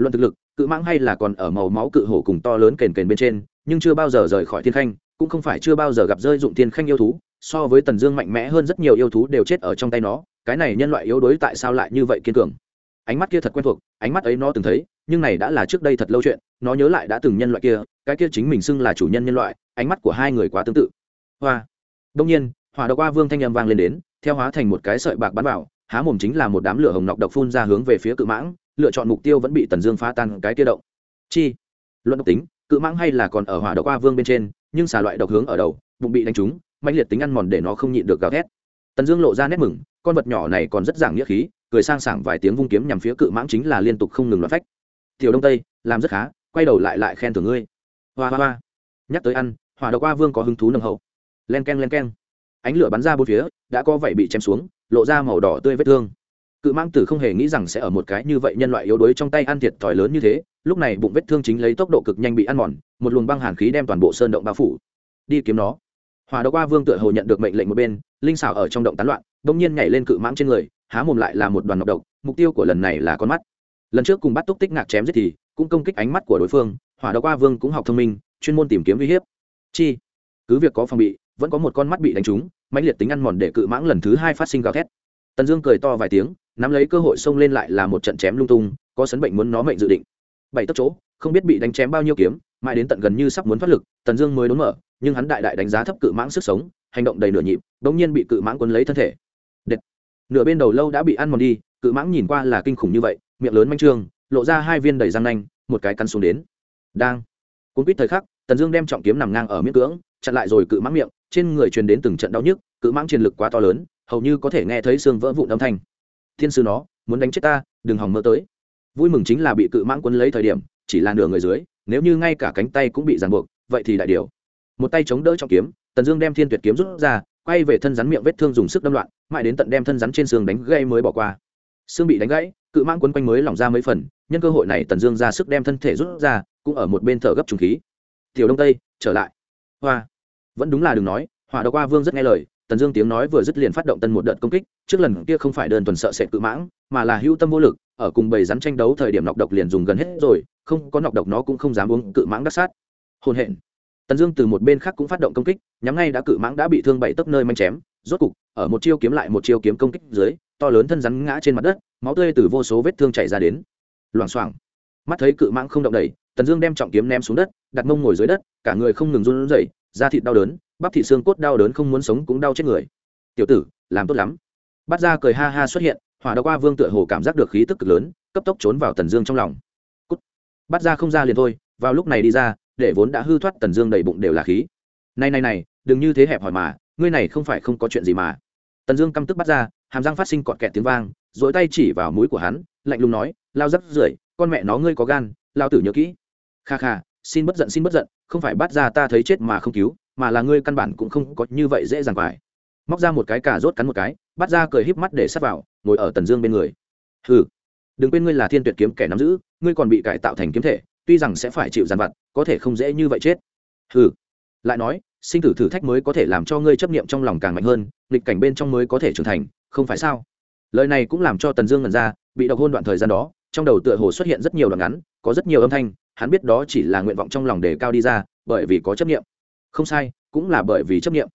luận thực lực, cự mãng hay là còn ở màu máu cự hổ cùng to lớn kền kền bên trên, nhưng chưa bao giờ rời khỏi thiên khanh, cũng không phải chưa bao giờ gặp rơi dụng thiên khanh yêu thú, so với tần dương mạnh mẽ hơn rất nhiều yêu thú đều chết ở trong tay nó, cái này nhân loại yếu đuối tại sao lại như vậy kiên cường? Ánh mắt kia thật quen thuộc, ánh mắt ấy nó từng thấy, nhưng này đã là trước đây thật lâu chuyện, nó nhớ lại đã từng nhân loại kia, cái kia chính mình xưng là chủ nhân nhân loại, ánh mắt của hai người quá tương tự. Hoa. Đông nhiên, hỏa độc qua vương thanh âm vang lên đến, theo hóa thành một cái sợi bạc bắn vào, há mồm chính là một đám lửa hồng nọc độc phun ra hướng về phía cự mãng lựa chọn mục tiêu vẫn bị tần dương phá tan cái kia động. Chi? Luận độc tính, cự mãng hay là còn ở hỏa độc qua vương bên trên, nhưng xà loại độc hướng ở đầu, bụng bị đánh trúng mạnh liệt tính ăn mòn để nó không nhịn được gào thét. Tần dương lộ ra nét mừng, con vật nhỏ này còn rất giảng nghĩa khí, cười sang sảng vài tiếng vung kiếm nhằm phía cự mãng chính là liên tục không ngừng loạt phách. Tiểu đông tây, làm rất khá, quay đầu lại lại khen thưởng ngươi. Hoa hoa hoa. Nhắc tới ăn, hỏa độc qua vương có hứng thú nồng hậu. Len k e n len k e n ánh lửa bắn ra bốn phía, đã có vậy bị chém xuống, lộ ra màu đỏ tươi vết thương cự mang tử không hề nghĩ rằng sẽ ở một cái như vậy nhân loại yếu đuối trong tay ăn thiệt thòi lớn như thế, lúc này bụng vết thương chính lấy tốc độ cực nhanh bị ăn mòn, một luồng băng hàn khí đem toàn bộ sơn động bao phủ. Đi kiếm nó. Hòa độc qua vương tựa hồ nhận được mệnh lệnh một bên, linh xảo ở trong động tán loạn, bỗng nhiên nhảy lên cự mãng trên người, há mồm lại là một đoàn ngọc độc, mục tiêu của lần này là con mắt. Lần trước cùng bắt túc tích ngạc chém giết thì, cũng công kích ánh mắt của đối phương, hỏa độc qua vương cũng học thông minh, chuyên môn tìm kiếm uy hiếp. Chi? Cứ việc có phòng bị, vẫn có một con mắt bị đánh trúng, mãnh liệt tính ăn mòn để cự mãng lần thứ hai phát sinh gào thét tần dương cười to vài tiếng, nắm lấy cơ hội xông lên lại là một trận chém lung tung, có sấn bệnh muốn nó mệnh dự định. Bảy tấc chỗ, không biết bị đánh chém bao nhiêu kiếm, mãi đến tận gần như sắp muốn thoát lực, tần dương mới đốn mở, nhưng hắn đại đại đánh giá thấp cự mãng sức sống, hành động đầy nửa nhịp đ ỗ n g nhiên bị cự mãng quấn lấy thân thể. Đệt. nửa bên đầu lâu đã bị ăn mòn đi, cự mãng nhìn qua là kinh khủng như vậy, miệng lớn manh trương, lộ ra hai viên đầy răng nanh, một cái cắn xuống đến. Đang. Cũng biết thời khắc, tần dương đem trọng kiếm nằm ngang ở miệng cưỡng, chặn lại rồi cự mãng miệng, trên người truyền đến từng trận đau nhức, cự mãng chiến lực quá to lớn hầu như có thể nghe thấy xương vỡ vụn âm thanh. Thiên sư nó, muốn đánh chết ta, đừng hòng mơ tới. Vui mừng chính là bị cự mãng quấn lấy thời điểm, chỉ là nửa người dưới, nếu như ngay cả cánh tay cũng bị ràng buộc, vậy thì đại điều. Một tay chống đỡ trong kiếm, tần dương đem thiên tuyệt kiếm rút ra, quay về thân rắn miệng vết thương dùng sức đâm loạn, mãi đến tận đem thân rắn trên xương đánh gây mới bỏ qua. Xương bị đánh gãy, cự mãng quấn quanh mới lỏng ra mấy phần, nhân cơ hội này tần dương ra sức đem thân thể rút ra, cũng ở một bên thở gấp trùng khí. Tiểu đông tây, trở lại. Hoa. Vẫn đúng là đừng nói, hỏa đao qua vương rất nghe lời tần dương tiếng nói vừa dứt liền phát động tân một đợt công kích trước lần kia không phải đơn thuần sợ sệt cự mãng mà là hữu tâm vô lực ở cùng bầy rắn tranh đấu thời điểm nọc độc liền dùng gần hết rồi không có nọc độc nó cũng không dám uống cự mãng đắc sát. Hôn hẹn tần dương từ một bên khác cũng phát động công kích nhắm ngay đã cự mãng đã bị thương bảy tấc nơi manh chém rốt cục ở một chiêu kiếm lại một chiêu kiếm công kích dưới to lớn thân rắn ngã trên mặt đất máu tươi từ vô số vết thương chảy ra đến. Loảng xoảng. Mắt thấy cự mãng không động đậy, tần dương đem trọng kiếm ném xuống đất đặt mông ngồi dưới đất cả người không ngừng run rẩy da thịt đau đớn bắp thịt xương cốt đau đớn không muốn sống cũng đau chết người. Tiểu tử, làm tốt lắm. Bát ra cười ha ha xuất hiện, hỏa đao qua vương tựa hồ cảm giác được khí tức cực lớn, cấp tốc trốn vào tần dương trong lòng. Cút. bát ra không ra liền thôi, vào lúc này đi ra, để vốn đã hư thoát tần dương đầy bụng đều là khí. Này này này, đừng như thế hẹp hỏi mà, ngươi này không phải không có chuyện gì mà. Tần dương căm tức bắt ra hàm răng phát sinh cọt kẹt tiếng vang dỗi tay chỉ vào mũi của hắn, lạnh lùng nói, lao rắc rưởi, con mẹ nó ngươi có gan, lao tử nhớ kỹ. Kha kha xin bất giận, xin bất giận, không phải bắt ra ta thấy chết mà không cứu, mà là ngươi căn bản cũng không có như vậy dễ dàng phải. Móc ra một cái cà rốt cắn một cái, bắt ra cười híp mắt để sắt vào, ngồi ở tần dương bên người. Hừ, đừng quên ngươi là thiên tuyệt kiếm kẻ nắm giữ, ngươi còn bị cải tạo thành kiếm thể, tuy rằng sẽ phải chịu giàn vặt, có thể không dễ như vậy chết. Hừ, lại nói, sinh tử thử thách mới có thể làm cho ngươi chấp niệm trong lòng càng mạnh hơn, nghịch cảnh bên trong mới có thể trưởng thành, không phải sao? Lời này cũng làm cho tần dương ngần ra, bị độc hôn đoạn thời gian đó, trong đầu tựa hồ xuất hiện rất nhiều đoạn ngắn, có rất nhiều âm thanh hắn biết đó chỉ là nguyện vọng trong lòng đề cao đi ra, bởi vì có chấp nghiệm không sai, cũng là bởi vì chấp nghiệm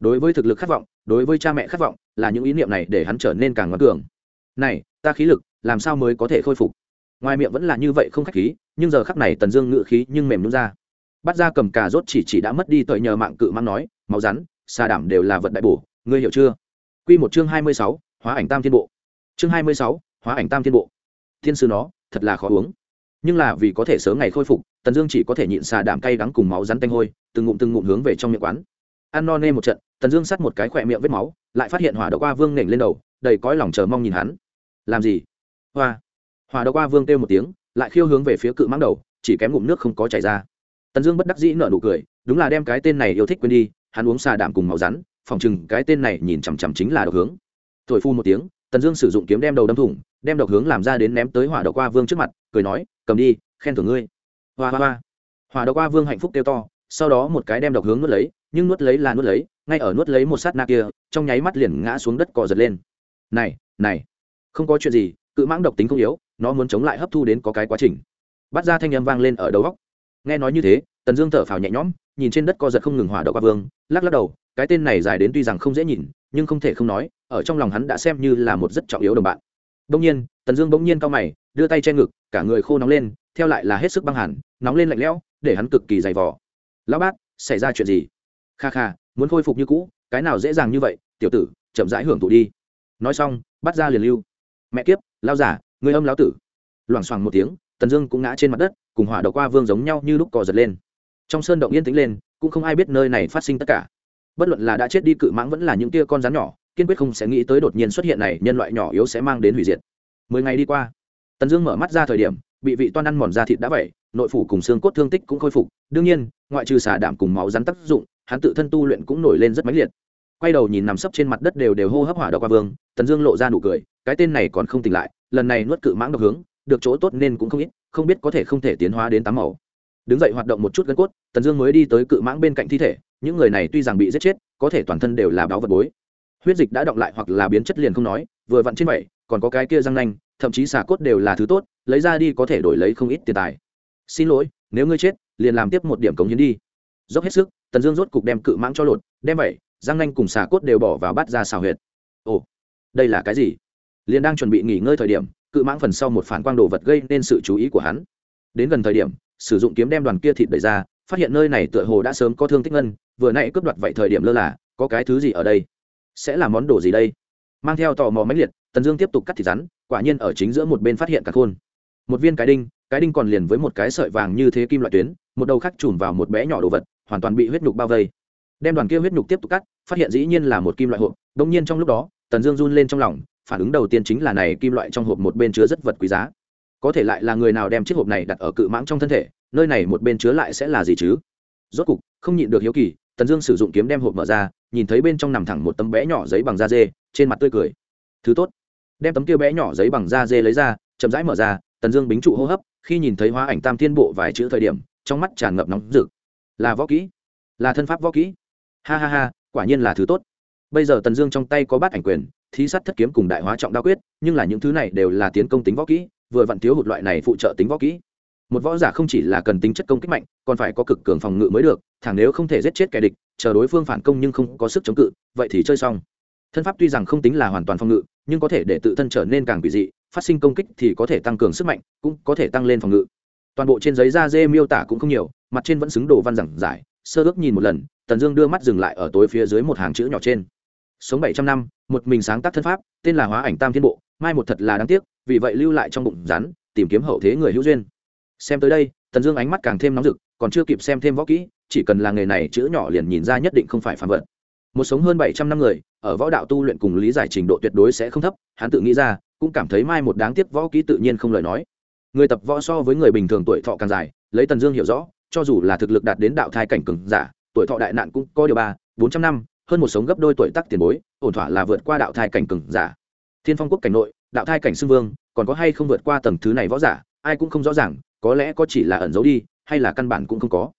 đối với thực lực khát vọng, đối với cha mẹ khát vọng, là những ý niệm này để hắn trở nên càng ngoan cường. Này, ta khí lực, làm sao mới có thể khôi phục? Ngoài miệng vẫn là như vậy không khách khí, nhưng giờ khắc này tần dương ngự khí nhưng mềm nút ra. Bắt ra cầm cà rốt chỉ chỉ đã mất đi tội nhờ mạng cự mang nói, máu rắn, xà đảm đều là vật đại bổ, ngươi hiểu chưa? Q một chương hai mươi sáu, hóa ảnh tam thiên bộ. Chương hai mươi sáu, hóa ảnh tam thiên bộ. Thiên sư nó, thật là khó uống nhưng là vì có thể sớm ngày khôi phục, tần dương chỉ có thể nhịn xà đảm cay đắng cùng máu rắn tanh hôi, từng ngụm từng ngụm hướng về trong miệng quán. Ăn no nê một trận, tần dương sắt một cái khỏe miệng vết máu, lại phát hiện hỏa đậu qua vương nểnh lên đầu, đầy cõi lòng chờ mong nhìn hắn. Làm gì? Hoa. Hỏa đậu qua vương kêu một tiếng, lại khiêu hướng về phía cự mãng đầu, chỉ kém ngụm nước không có chảy ra. Tần dương bất đắc dĩ nở nụ cười, đúng là đem cái tên này yêu thích quên đi, hắn uống xà đạm cùng máu rắn, phòng chừng cái tên này nhìn chằm chằm chính là độc hướng. Thổi phu một tiếng, tần dương sử dụng kiếm đem đầu đâm thủng đem độc hướng làm ra đến ném tới hỏa đậu qua vương trước mặt, cười nói, cầm đi, khen thưởng ngươi. Hoa hoa hoa. Hỏa đậu qua vương hạnh phúc kêu to, sau đó một cái đem độc hướng nuốt lấy, nhưng nuốt lấy là nuốt lấy, ngay ở nuốt lấy một sát na kia, trong nháy mắt liền ngã xuống đất cò giật lên. Này này, không có chuyện gì, cự mãng độc tính không yếu, nó muốn chống lại hấp thu đến có cái quá trình. Bắt ra thanh âm vang lên ở đầu góc. Nghe nói như thế, tần dương thở phào nhẹ nhõm, nhìn trên đất co giật không ngừng hỏa đậu qua vương, lắc lắc đầu, cái tên này dài đến tuy rằng không dễ nhìn, nhưng không thể không nói, ở trong lòng hắn đã xem như là một rất trọng yếu đồng bạn đông nhiên, tần dương bỗng nhiên cao mày, đưa tay che ngực, cả người khô nóng lên, theo lại là hết sức băng hẳn, nóng lên lạnh lẽo, để hắn cực kỳ dày vò. Lão bát, xảy ra chuyện gì? Kha kha, muốn khôi phục như cũ, cái nào dễ dàng như vậy, tiểu tử, chậm rãi hưởng thụ đi. Nói xong, bắt ra liền lưu. Mẹ kiếp, lão giả người âm lão tử. Loảng xoảng một tiếng, tần dương cũng ngã trên mặt đất, cùng hỏa đầu qua vương giống nhau như lúc cò giật lên. Trong sơn động yên tĩnh lên, cũng không ai biết nơi này phát sinh tất cả. Bất luận là đã chết đi cự mãng vẫn là những tia con rắn nhỏ kiên quyết không sẽ nghĩ tới đột nhiên xuất hiện này, nhân loại nhỏ yếu sẽ mang đến hủy diệt. Mười ngày đi qua, tần dương mở mắt ra thời điểm, bị vị toan ăn mòn da thịt đã vậy nội phủ cùng xương cốt thương tích cũng khôi phục. Đương nhiên, ngoại trừ xả đảm cùng máu rắn tác dụng, hắn tự thân tu luyện cũng nổi lên rất mãnh liệt. Quay đầu nhìn nằm sấp trên mặt đất đều đều hô hấp hỏa độc qua vương, tần dương lộ ra nụ cười, cái tên này còn không tỉnh lại, lần này nuốt cự mãng độc hướng, được chỗ tốt nên cũng không ít, không biết có thể không thể tiến hóa đến tám màu. Đứng dậy hoạt động một chút gân cốt, tần dương mới đi tới cự mãng bên cạnh thi thể, những người này tuy rằng bị giết chết, có thể toàn thân đều là báo vật bối huyết dịch đã động lại hoặc là biến chất liền không nói, vừa vặn trên bảy, còn có cái kia răng nanh, thậm chí xà cốt đều là thứ tốt, lấy ra đi có thể đổi lấy không ít tiền tài. Xin lỗi, nếu ngươi chết, liền làm tiếp một điểm cống hiến đi. Dốc hết sức, tần dương rốt cục đem cự mãng cho lột, đem bảy, răng nanh cùng xà cốt đều bỏ vào bát ra xào huyệt. Ồ, đây là cái gì? Liền đang chuẩn bị nghỉ ngơi thời điểm, cự mãng phần sau một phản quang đồ vật gây nên sự chú ý của hắn. Đến gần thời điểm, sử dụng kiếm đem đoàn kia thịt đẩy ra, phát hiện nơi này tựa hồ đã sớm có thương tích ngân, vừa nãy cướp đoạt vậy thời điểm lơ là, có cái thứ gì ở đây? Sẽ là món đồ gì đây? Mang theo tò mò mãnh liệt, tần dương tiếp tục cắt thịt rắn, quả nhiên ở chính giữa một bên phát hiện cả khôn. Một viên cái đinh cái đinh còn liền với một cái sợi vàng như thế kim loại tuyến, một đầu khác chùm vào một bé nhỏ đồ vật, hoàn toàn bị huyết nhục bao vây. Đem đoàn kia huyết nhục tiếp tục cắt, phát hiện dĩ nhiên là một kim loại hộp đông nhiên trong lúc đó, tần dương run lên trong lòng, phản ứng đầu tiên chính là này kim loại trong hộp một bên chứa rất vật quý giá. Có thể lại là người nào đem chiếc hộp này đặt ở cự mãng trong thân thể, nơi này một bên chứa lại sẽ là gì chứ? Rốt cục, không nhịn được hiếu kỳ tần dương sử dụng kiếm đem hộp mở ra, nhìn thấy bên trong nằm thẳng một tấm bé nhỏ giấy bằng da dê, trên mặt tươi cười. Thứ tốt. Đem tấm kia bé nhỏ giấy bằng da dê lấy ra, chậm rãi mở ra, tần dương bính trụ hô hấp, khi nhìn thấy hóa ảnh tam thiên bộ vài chữ thời điểm, trong mắt tràn ngập nóng rực. Là võ kỹ, là thân pháp võ kỹ. Ha ha ha, quả nhiên là thứ tốt. Bây giờ tần dương trong tay có bát ảnh quyền thí sát thất kiếm cùng đại hóa trọng đao quyết, nhưng là những thứ này đều là tiến công tính võ kỹ, vừa vặn thiếu hụt loại này phụ trợ tính võ kỹ một võ giả không chỉ là cần tính chất công kích mạnh, còn phải có cực cường phòng ngự mới được, thẳng nếu không thể giết chết kẻ địch, chờ đối phương phản công nhưng không có sức chống cự, vậy thì chơi xong. Thân pháp tuy rằng không tính là hoàn toàn phòng ngự, nhưng có thể để tự thân trở nên càng bị dị, phát sinh công kích thì có thể tăng cường sức mạnh, cũng có thể tăng lên phòng ngự. Toàn bộ trên giấy da dê miêu tả cũng không nhiều, mặt trên vẫn xứng đồ văn giảng giải, sơ ước nhìn một lần, tần dương đưa mắt dừng lại ở tối phía dưới một hàng chữ nhỏ trên. Sống bảy trăm năm, một mình sáng tác thân pháp, tên là hóa ảnh tam thiên bộ, mai một thật là đáng tiếc, vì vậy lưu lại trong bụng rắn, tìm kiếm hậu thế người hữu duyên xem tới đây, tần dương ánh mắt càng thêm nóng rực, còn chưa kịp xem thêm võ kỹ, chỉ cần là nghề này chữ nhỏ liền nhìn ra nhất định không phải phạm vật. Một sống hơn bảy trăm năm người, ở võ đạo tu luyện cùng lý giải trình độ tuyệt đối sẽ không thấp, hắn tự nghĩ ra, cũng cảm thấy mai một đáng tiếc võ kỹ tự nhiên không lời nói. Người tập võ so với người bình thường tuổi thọ càng dài, lấy tần dương hiểu rõ, cho dù là thực lực đạt đến đạo thai cảnh cường giả, tuổi thọ đại nạn cũng có điều ba, bốn trăm năm, hơn một sống gấp đôi tuổi tác tiền bối, ổn thỏa là vượt qua đạo thai cảnh cường giả. Thiên phong quốc cảnh nội, đạo thai cảnh xưng vương, còn có hay không vượt qua tầng thứ này võ giả, ai cũng không rõ ràng có lẽ có chỉ là ẩn giấu đi, hay là căn bản cũng không có.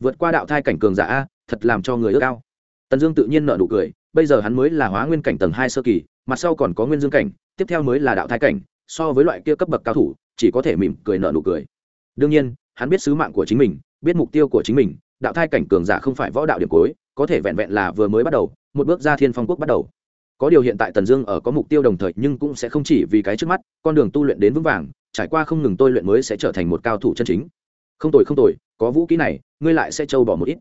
Vượt qua đạo thai cảnh cường giả a, thật làm cho người ước ao. Tần dương tự nhiên nợ nụ cười, bây giờ hắn mới là hóa nguyên cảnh tầng hai sơ kỳ, mặt sau còn có nguyên dương cảnh, tiếp theo mới là đạo thai cảnh, so với loại kia cấp bậc cao thủ, chỉ có thể mỉm cười nợ nụ cười. Đương nhiên, hắn biết sứ mạng của chính mình, biết mục tiêu của chính mình, đạo thai cảnh cường giả không phải võ đạo điểm cuối, có thể vẹn vẹn là vừa mới bắt đầu, một bước ra thiên phong quốc bắt đầu. Có điều hiện tại tần dương ở có mục tiêu đồng thời, nhưng cũng sẽ không chỉ vì cái trước mắt, con đường tu luyện đến vững vàng trải qua không ngừng tôi luyện mới sẽ trở thành một cao thủ chân chính. Không tồi không tồi, có vũ kỹ này, ngươi lại sẽ trâu bỏ một ít.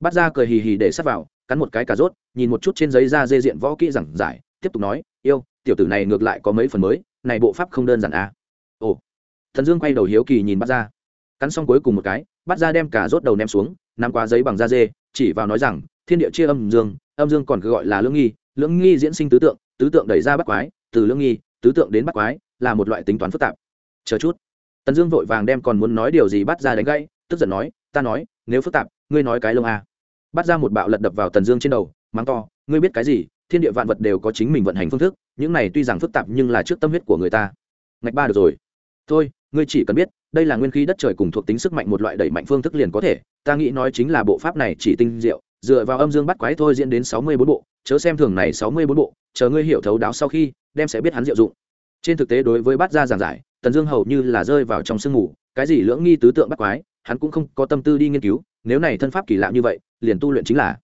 Bắt ra cười hì hì để sắt vào, cắn một cái cà rốt, nhìn một chút trên giấy da dê diện võ kỹ giảng giải, tiếp tục nói, yêu, tiểu tử này ngược lại có mấy phần mới, này bộ pháp không đơn giản à? Ồ. Thần dương quay đầu hiếu kỳ nhìn bắt ra cắn xong cuối cùng một cái bắt ra đem cà rốt đầu ném xuống, nắm qua giấy bằng da dê, chỉ vào nói rằng, thiên địa chia âm dương âm dương còn cứ gọi là lưỡng nghi lưỡng nghi diễn sinh tứ tượng tứ tượng đẩy ra bắt quái, từ lưỡng nghi, tứ tượng đến bắt quái, là một loại tính toán phức tạp chờ chút. Tần dương vội vàng đem còn muốn nói điều gì bắt ra đánh gãy, tức giận nói, ta nói, nếu phức tạp, ngươi nói cái lông a. Bắt ra một bạo lật đập vào tần dương trên đầu, mắng to, ngươi biết cái gì, thiên địa vạn vật đều có chính mình vận hành phương thức, những này tuy rằng phức tạp nhưng là trước tâm huyết của người ta. Ngạch ba được rồi. Thôi, ngươi chỉ cần biết, đây là nguyên khí đất trời cùng thuộc tính sức mạnh một loại đẩy mạnh phương thức liền có thể, ta nghĩ nói chính là bộ pháp này chỉ tinh diệu, dựa vào âm dương bắt quái thôi diễn đến sáu mươi bốn bộ, chớ xem thường này sáu mươi bốn bộ, chờ ngươi hiểu thấu đáo sau khi, đem sẽ biết hắn diệu dụng. Trên thực tế đối với bát gia giảng giải tần dương hầu như là rơi vào trong sương mù, cái gì lưỡng nghi tứ tượng bắt quái, hắn cũng không có tâm tư đi nghiên cứu, nếu này thân pháp kỳ lạ như vậy, liền tu luyện chính là.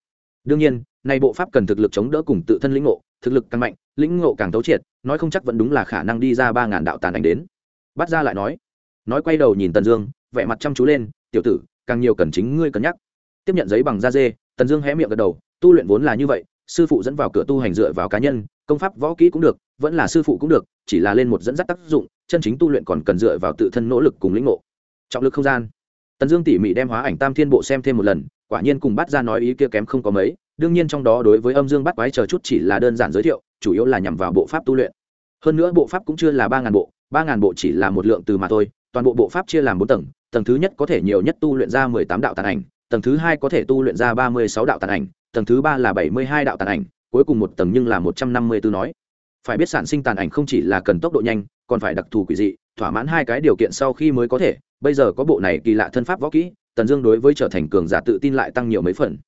Đương nhiên nay bộ pháp cần thực lực chống đỡ cùng tự thân lĩnh ngộ, thực lực càng mạnh, lĩnh ngộ càng thấu triệt, nói không chắc vẫn đúng là khả năng đi ra ba ngàn đạo tàn ảnh đến. Bắt ra lại nói nói quay đầu nhìn tần dương, vẻ mặt chăm chú lên, tiểu tử, càng nhiều cần chính ngươi cân nhắc. Tiếp nhận giấy bằng da dê, tần dương hé miệng gật đầu, tu luyện vốn là như vậy, sư phụ dẫn vào cửa tu hành dựa vào cá nhân công pháp võ kỹ cũng được, vẫn là sư phụ cũng được, chỉ là lên một dẫn dắt tác dụng, chân chính tu luyện còn cần dựa vào tự thân nỗ lực cùng lĩnh ngộ. Trọng lực không gian. Tần dương tỉ mỉ đem hóa ảnh tam thiên bộ xem thêm một lần, quả nhiên cùng bắt ra nói ý kia kém không có mấy, đương nhiên trong đó đối với âm dương bắt quái chờ chút chỉ là đơn giản giới thiệu, chủ yếu là nhằm vào bộ pháp tu luyện. Hơn nữa bộ pháp cũng chưa là ba ngàn bộ, ba ngàn bộ chỉ là một lượng từ mà thôi, toàn bộ bộ pháp chia làm bốn tầng tầng thứ nhất có thể nhiều nhất tu luyện ra mười tám đạo tàn ảnh, tầng thứ hai có thể tu luyện ra ba mươi sáu đạo tàn ảnh, tầng thứ ba là bảy mươi hai đạo tàn ảnh cuối cùng một tầng nhưng là một trăm năm mươi tư nói. Phải biết sản sinh tàn ảnh không chỉ là cần tốc độ nhanh, còn phải đặc thù quỷ dị, thỏa mãn hai cái điều kiện sau khi mới có thể. Bây giờ có bộ này kỳ lạ thân pháp võ kỹ, tần dương đối với trở thành cường giả tự tin lại tăng nhiều mấy phần.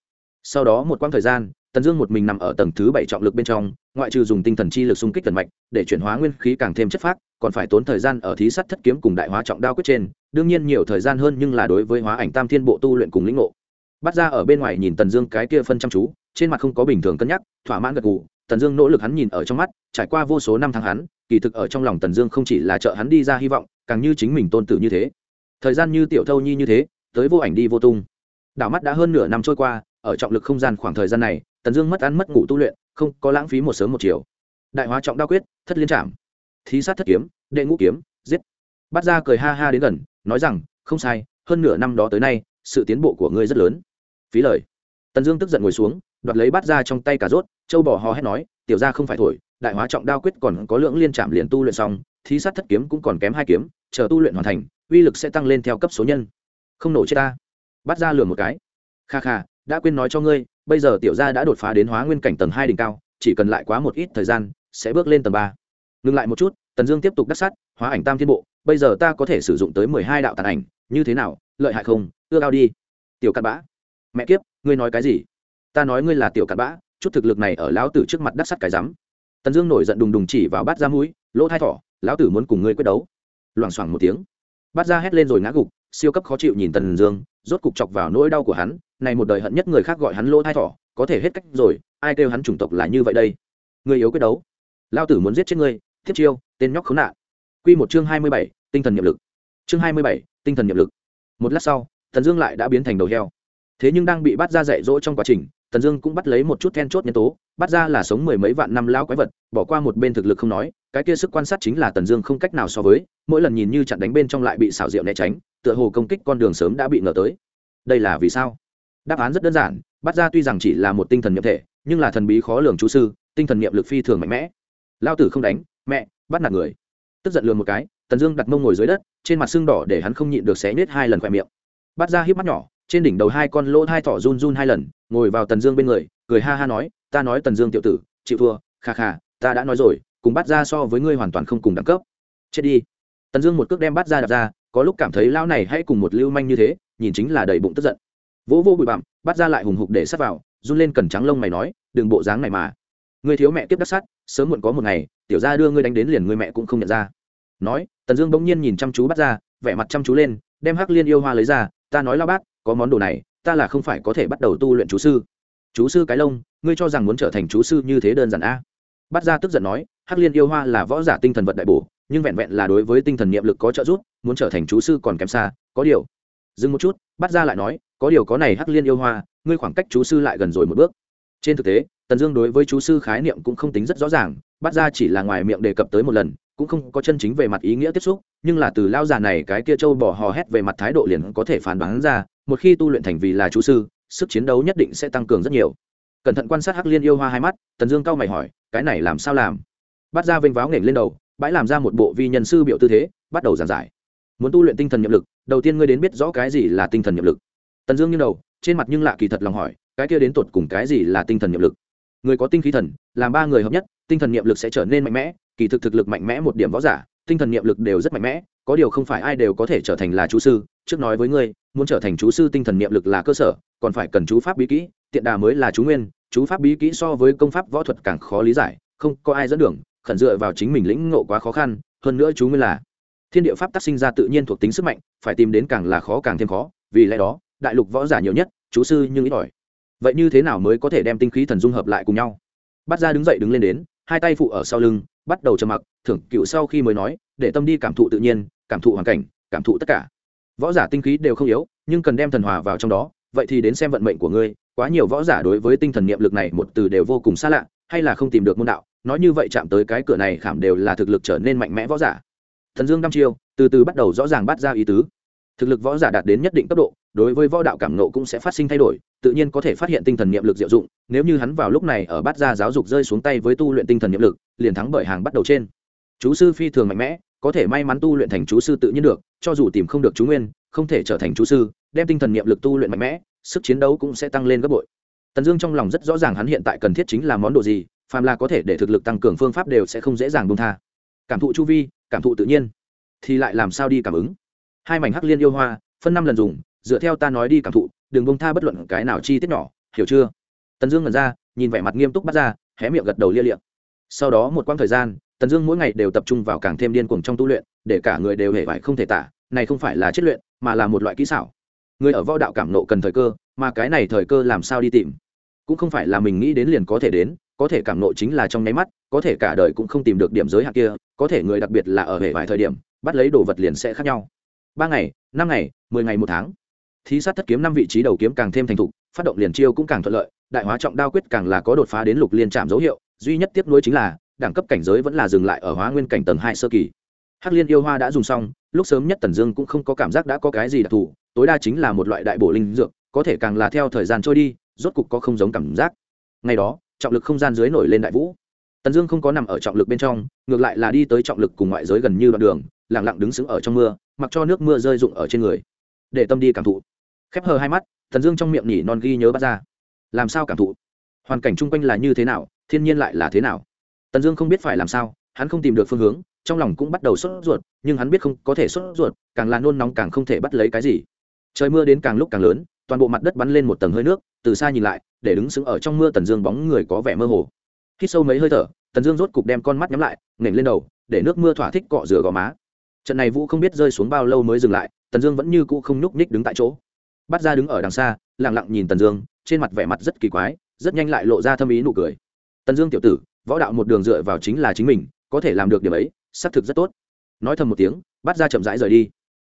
Sau đó một quãng thời gian, tần dương một mình nằm ở tầng thứ bảy trọng lực bên trong, ngoại trừ dùng tinh thần chi lực xung kích tần mạch, để chuyển hóa nguyên khí càng thêm chất phác, còn phải tốn thời gian ở thí sắt thất kiếm cùng đại hóa trọng đao quyết trên. Đương nhiên nhiều thời gian hơn nhưng là đối với hóa ảnh tam thiên bộ tu luyện cùng lĩnh ngộ bắt ra ở bên ngoài nhìn tần dương cái kia phân chăm chú, trên mặt không có bình thường cân nhắc, thỏa mãn gật gù, tần dương nỗ lực hắn nhìn ở trong mắt, trải qua vô số năm tháng hắn, kỳ thực ở trong lòng tần dương không chỉ là trợ hắn đi ra hy vọng, càng như chính mình tôn tử như thế. Thời gian như tiểu thâu nhi như thế, tới vô ảnh đi vô tung. Đảo mắt đã hơn nửa năm trôi qua, ở trọng lực không gian khoảng thời gian này, tần dương mất ăn mất ngủ tu luyện, không có lãng phí một sớm một chiều. Đại hóa trọng đa quyết, thất liên trảm. Thí sát thất kiếm, đệ ngũ kiếm, giết. Bắt ra cười ha ha đến gần, nói rằng, không sai, hơn nửa năm đó tới nay, sự tiến bộ của ngươi rất lớn phí lời. Tần dương tức giận ngồi xuống, đoạt lấy Bát ra trong tay cả rốt châu bỏ hò hét nói, tiểu ra không phải thổi, đại hóa trọng đao quyết còn có lượng liên trạm liền tu luyện xong, thí sát thất kiếm cũng còn kém hai kiếm, chờ tu luyện hoàn thành, uy lực sẽ tăng lên theo cấp số nhân. Không nổ chết ta. Bắt ra lừa một cái. Kha kha, đã quên nói cho ngươi, bây giờ tiểu gia đã đột phá đến hóa nguyên cảnh tầng hai đỉnh cao, chỉ cần lại quá một ít thời gian, sẽ bước lên tầng ba. Ngừng lại một chút, tần dương tiếp tục đắc sát, hóa ảnh tam thiên bộ, bây giờ ta có thể sử dụng tới mười hai đạo tàn ảnh, như thế nào, lợi hại không? Ưa cao đi. Tiểu cặn bã mẹ kiếp, ngươi nói cái gì? Ta nói ngươi là tiểu cặn bã, chút thực lực này ở lão tử trước mặt đắc sắt cái rắm. Tần dương nổi giận đùng đùng chỉ vào bát ra mũi, lỗ thai thỏ, lão tử muốn cùng ngươi quyết đấu. Loảng xoảng một tiếng. Bát ra hét lên rồi ngã gục, siêu cấp khó chịu nhìn tần dương, rốt cục chọc vào nỗi đau của hắn, này một đời hận nhất người khác gọi hắn lỗ thai thỏ, có thể hết cách rồi, ai kêu hắn chủng tộc là như vậy đây? Người yếu quyết đấu. Lao tử muốn giết chết ngươi thiết chiêu, tên nhóc khốn nạn. Q một chương hai mươi bảy, tinh thần nhiệm lực. Chương hai mươi bảy, tinh thần nhiệm lực. Một lát sau, Tần dương lại đã biến thành đầu heo thế nhưng đang bị bắt ra dạy dỗ trong quá trình, tần dương cũng bắt lấy một chút then chốt nhân tố, bắt ra là sống mười mấy vạn năm lao quái vật, bỏ qua một bên thực lực không nói, cái kia sức quan sát chính là tần dương không cách nào so với, mỗi lần nhìn như chặn đánh bên trong lại bị xảo diệu né tránh, tựa hồ công kích con đường sớm đã bị ngờ tới. Đây là vì sao? Đáp án rất đơn giản, bắt ra tuy rằng chỉ là một tinh thần nhập thể, nhưng là thần bí khó lường chú sư, tinh thần niệm lực phi thường mạnh mẽ. Lao tử không đánh, mẹ, bắt nạt người. Tức giận lường một cái, tần dương đặt mông ngồi dưới đất, trên mặt xương đỏ để hắn không nhịn được xé nết hai lần khoe miệng. Bắt ra híp mắt nhỏ trên đỉnh đầu hai con lỗ hai thỏ run run hai lần, ngồi vào tần dương bên người, cười ha ha nói, ta nói tần dương tiểu tử, chịu thua, kha kha, ta đã nói rồi, cùng bắt ra so với ngươi hoàn toàn không cùng đẳng cấp. Chết đi. Tần dương một cước đem bắt ra đặt ra, có lúc cảm thấy lão này hãy cùng một lưu manh như thế, nhìn chính là đầy bụng tức giận. Vỗ vô bụi bặm, bắt ra lại hùng hục để sắt vào, run lên cẩn trắng lông mày nói, đừng bộ dáng này mà. Người thiếu mẹ tiếp đắc sắt sớm muộn có một ngày, tiểu ra đưa ngươi đánh đến liền người mẹ cũng không nhận ra. Nói, tần dương bỗng nhiên nhìn chăm chú bắt ra, vẻ mặt chăm chú lên, đem hắc liên yêu hoa lấy ra, ta nói lao bác có món đồ này, ta là không phải có thể bắt đầu tu luyện chú sư. Chú sư cái lông, ngươi cho rằng muốn trở thành chú sư như thế đơn giản a? Bắt ra tức giận nói, hắc liên yêu hoa là võ giả tinh thần vật đại bổ, nhưng vẹn vẹn là đối với tinh thần niệm lực có trợ giúp, muốn trở thành chú sư còn kém xa, có điều. Dừng một chút bắt ra lại nói, có điều có này hắc liên yêu hoa, ngươi khoảng cách chú sư lại gần rồi một bước. Trên thực tế, tần dương đối với chú sư khái niệm cũng không tính rất rõ ràng bắt ra chỉ là ngoài miệng đề cập tới một lần cũng không có chân chính về mặt ý nghĩa tiếp xúc, nhưng là từ lao già này cái kia châu bỏ hò hét về mặt thái độ liền có thể phán đoán ra, một khi tu luyện thành vì là chú sư, sức chiến đấu nhất định sẽ tăng cường rất nhiều. Cẩn thận quan sát hắc liên yêu hoa hai mắt, tần dương cao mày hỏi, cái này làm sao làm? Bắt ra vênh váo nghển lên đầu, bãi làm ra một bộ vi nhân sư biểu tư thế, bắt đầu giảng giải. Muốn tu luyện tinh thần nhiệm lực, đầu tiên ngươi đến biết rõ cái gì là tinh thần nhiệm lực. Tần dương như đầu, trên mặt nhưng lạ kỳ thật lòng hỏi, cái kia đến tột cùng cái gì là tinh thần nhiệm lực? Người có tinh khí thần, làm ba người hợp nhất tinh thần niệm lực sẽ trở nên mạnh mẽ, kỳ thực thực lực mạnh mẽ một điểm võ giả, tinh thần niệm lực đều rất mạnh mẽ, có điều không phải ai đều có thể trở thành là chú sư. Trước nói với ngươi, muốn trở thành chú sư tinh thần niệm lực là cơ sở, còn phải cần chú pháp bí kỹ, tiện đà mới là chú nguyên, chú pháp bí kỹ so với công pháp võ thuật càng khó lý giải, không có ai dẫn đường, khẩn dựa vào chính mình lĩnh ngộ quá khó khăn, hơn nữa chú nguyên là thiên địa pháp tác sinh ra tự nhiên thuộc tính sức mạnh, phải tìm đến càng là khó càng thêm khó, vì lẽ đó, đại lục võ giả nhiều nhất, chú sư nhưng ít ỏi. Vậy như thế nào mới có thể đem tinh khí thần dung hợp lại cùng nhau? Bắt ra đứng dậy đứng lên đến hai tay phụ ở sau lưng, bắt đầu trầm mặc, thưởng cựu sau khi mới nói, để tâm đi cảm thụ tự nhiên, cảm thụ hoàn cảnh, cảm thụ tất cả. Võ giả tinh khí đều không yếu, nhưng cần đem thần hòa vào trong đó, vậy thì đến xem vận mệnh của ngươi, quá nhiều võ giả đối với tinh thần niệm lực này một từ đều vô cùng xa lạ, hay là không tìm được môn đạo, nói như vậy chạm tới cái cửa này khảm đều là thực lực trở nên mạnh mẽ võ giả. Thần dương đăm chiêu từ từ bắt đầu rõ ràng bắt ra ý tứ. Thực lực võ giả đạt đến nhất định cấp độ đối với võ đạo cảm nộ cũng sẽ phát sinh thay đổi, tự nhiên có thể phát hiện tinh thần niệm lực diệu dụng, nếu như hắn vào lúc này ở bát gia giáo dục rơi xuống tay với tu luyện tinh thần niệm lực, liền thắng bởi hàng bắt đầu trên. Chú sư phi thường mạnh mẽ, có thể may mắn tu luyện thành chú sư tự nhiên được, cho dù tìm không được chú nguyên, không thể trở thành chú sư, đem tinh thần niệm lực tu luyện mạnh mẽ, sức chiến đấu cũng sẽ tăng lên gấp bội. Tần dương trong lòng rất rõ ràng hắn hiện tại cần thiết chính là món đồ gì, phàm là có thể để thực lực tăng cường phương pháp đều sẽ không dễ dàng bông tha. Cảm thụ chu vi, cảm thụ tự nhiên, thì lại làm sao đi cảm ứng? Hai mảnh hắc liên yêu hoa, phân năm lần dùng dựa theo ta nói đi cảm thụ, đừng bông tha bất luận cái nào chi tiết nhỏ, hiểu chưa? Tần dương ngẩn ra, nhìn vẻ mặt nghiêm túc bắt ra, hé miệng gật đầu lia liệm sau đó một quãng thời gian, tần dương mỗi ngày đều tập trung vào càng thêm điên cuồng trong tu luyện, để cả người đều hề vải không thể tả, này không phải là chất luyện, mà là một loại kỹ xảo. Người ở võ đạo cảm nộ cần thời cơ, mà cái này thời cơ làm sao đi tìm? Cũng không phải là mình nghĩ đến liền có thể đến, có thể cảm nộ chính là trong nháy mắt, có thể cả đời cũng không tìm được điểm giới hạn kia, có thể người đặc biệt là ở hệ vài thời điểm, bắt lấy đồ vật liền sẽ khác nhau. Ba ngày, năm ngày, mười ngày một tháng thí sát thất kiếm năm vị trí đầu kiếm càng thêm thành thục, phát động liền chiêu cũng càng thuận lợi, đại hóa trọng đao quyết càng là có đột phá đến lục liên trạm dấu hiệu, duy nhất tiếp nối chính là, đẳng cấp cảnh giới vẫn là dừng lại ở hóa nguyên cảnh tầng hai sơ kỳ. Hắc liên yêu hoa đã dùng xong, lúc sớm nhất tần dương cũng không có cảm giác đã có cái gì đặc thù, tối đa chính là một loại đại bổ linh dược, có thể càng là theo thời gian trôi đi, rốt cục có không giống cảm giác. Ngày đó, trọng lực không gian dưới nổi lên đại vũ. Tần dương không có nằm ở trọng lực bên trong, ngược lại là đi tới trọng lực cùng ngoại giới gần như đoạn đường lẳng lặng đứng sững ở trong mưa, mặc cho nước mưa rơi rụng ở trên người, để tâm đi cảm thụ khép hờ hai mắt, thần dương trong miệng nhỉ non ghi nhớ bắt ra. Làm sao cảm thụ? Hoàn cảnh chung quanh là như thế nào, thiên nhiên lại là thế nào? Tần dương không biết phải làm sao, hắn không tìm được phương hướng, trong lòng cũng bắt đầu sốt ruột, nhưng hắn biết không có thể sốt ruột, càng là nôn nóng càng không thể bắt lấy cái gì. Trời mưa đến càng lúc càng lớn, toàn bộ mặt đất bắn lên một tầng hơi nước, từ xa nhìn lại, để đứng sững ở trong mưa tần dương bóng người có vẻ mơ hồ. Hít sâu mấy hơi thở, tần dương rốt cục đem con mắt nhắm lại nghển lên đầu, để nước mưa thỏa thích cọ rửa gò má. Trận này vũ không biết rơi xuống bao lâu mới dừng lại, tần dương vẫn như cũ không nhúc nhích đứng tại chỗ bắt ra đứng ở đằng xa lẳng lặng nhìn tần dương, trên mặt vẻ mặt rất kỳ quái, rất nhanh lại lộ ra thâm ý nụ cười. Tần dương tiểu tử, võ đạo một đường dựa vào chính là chính mình, có thể làm được điểm ấy, xác thực rất tốt. Nói thầm một tiếng bắt ra chậm rãi rời đi.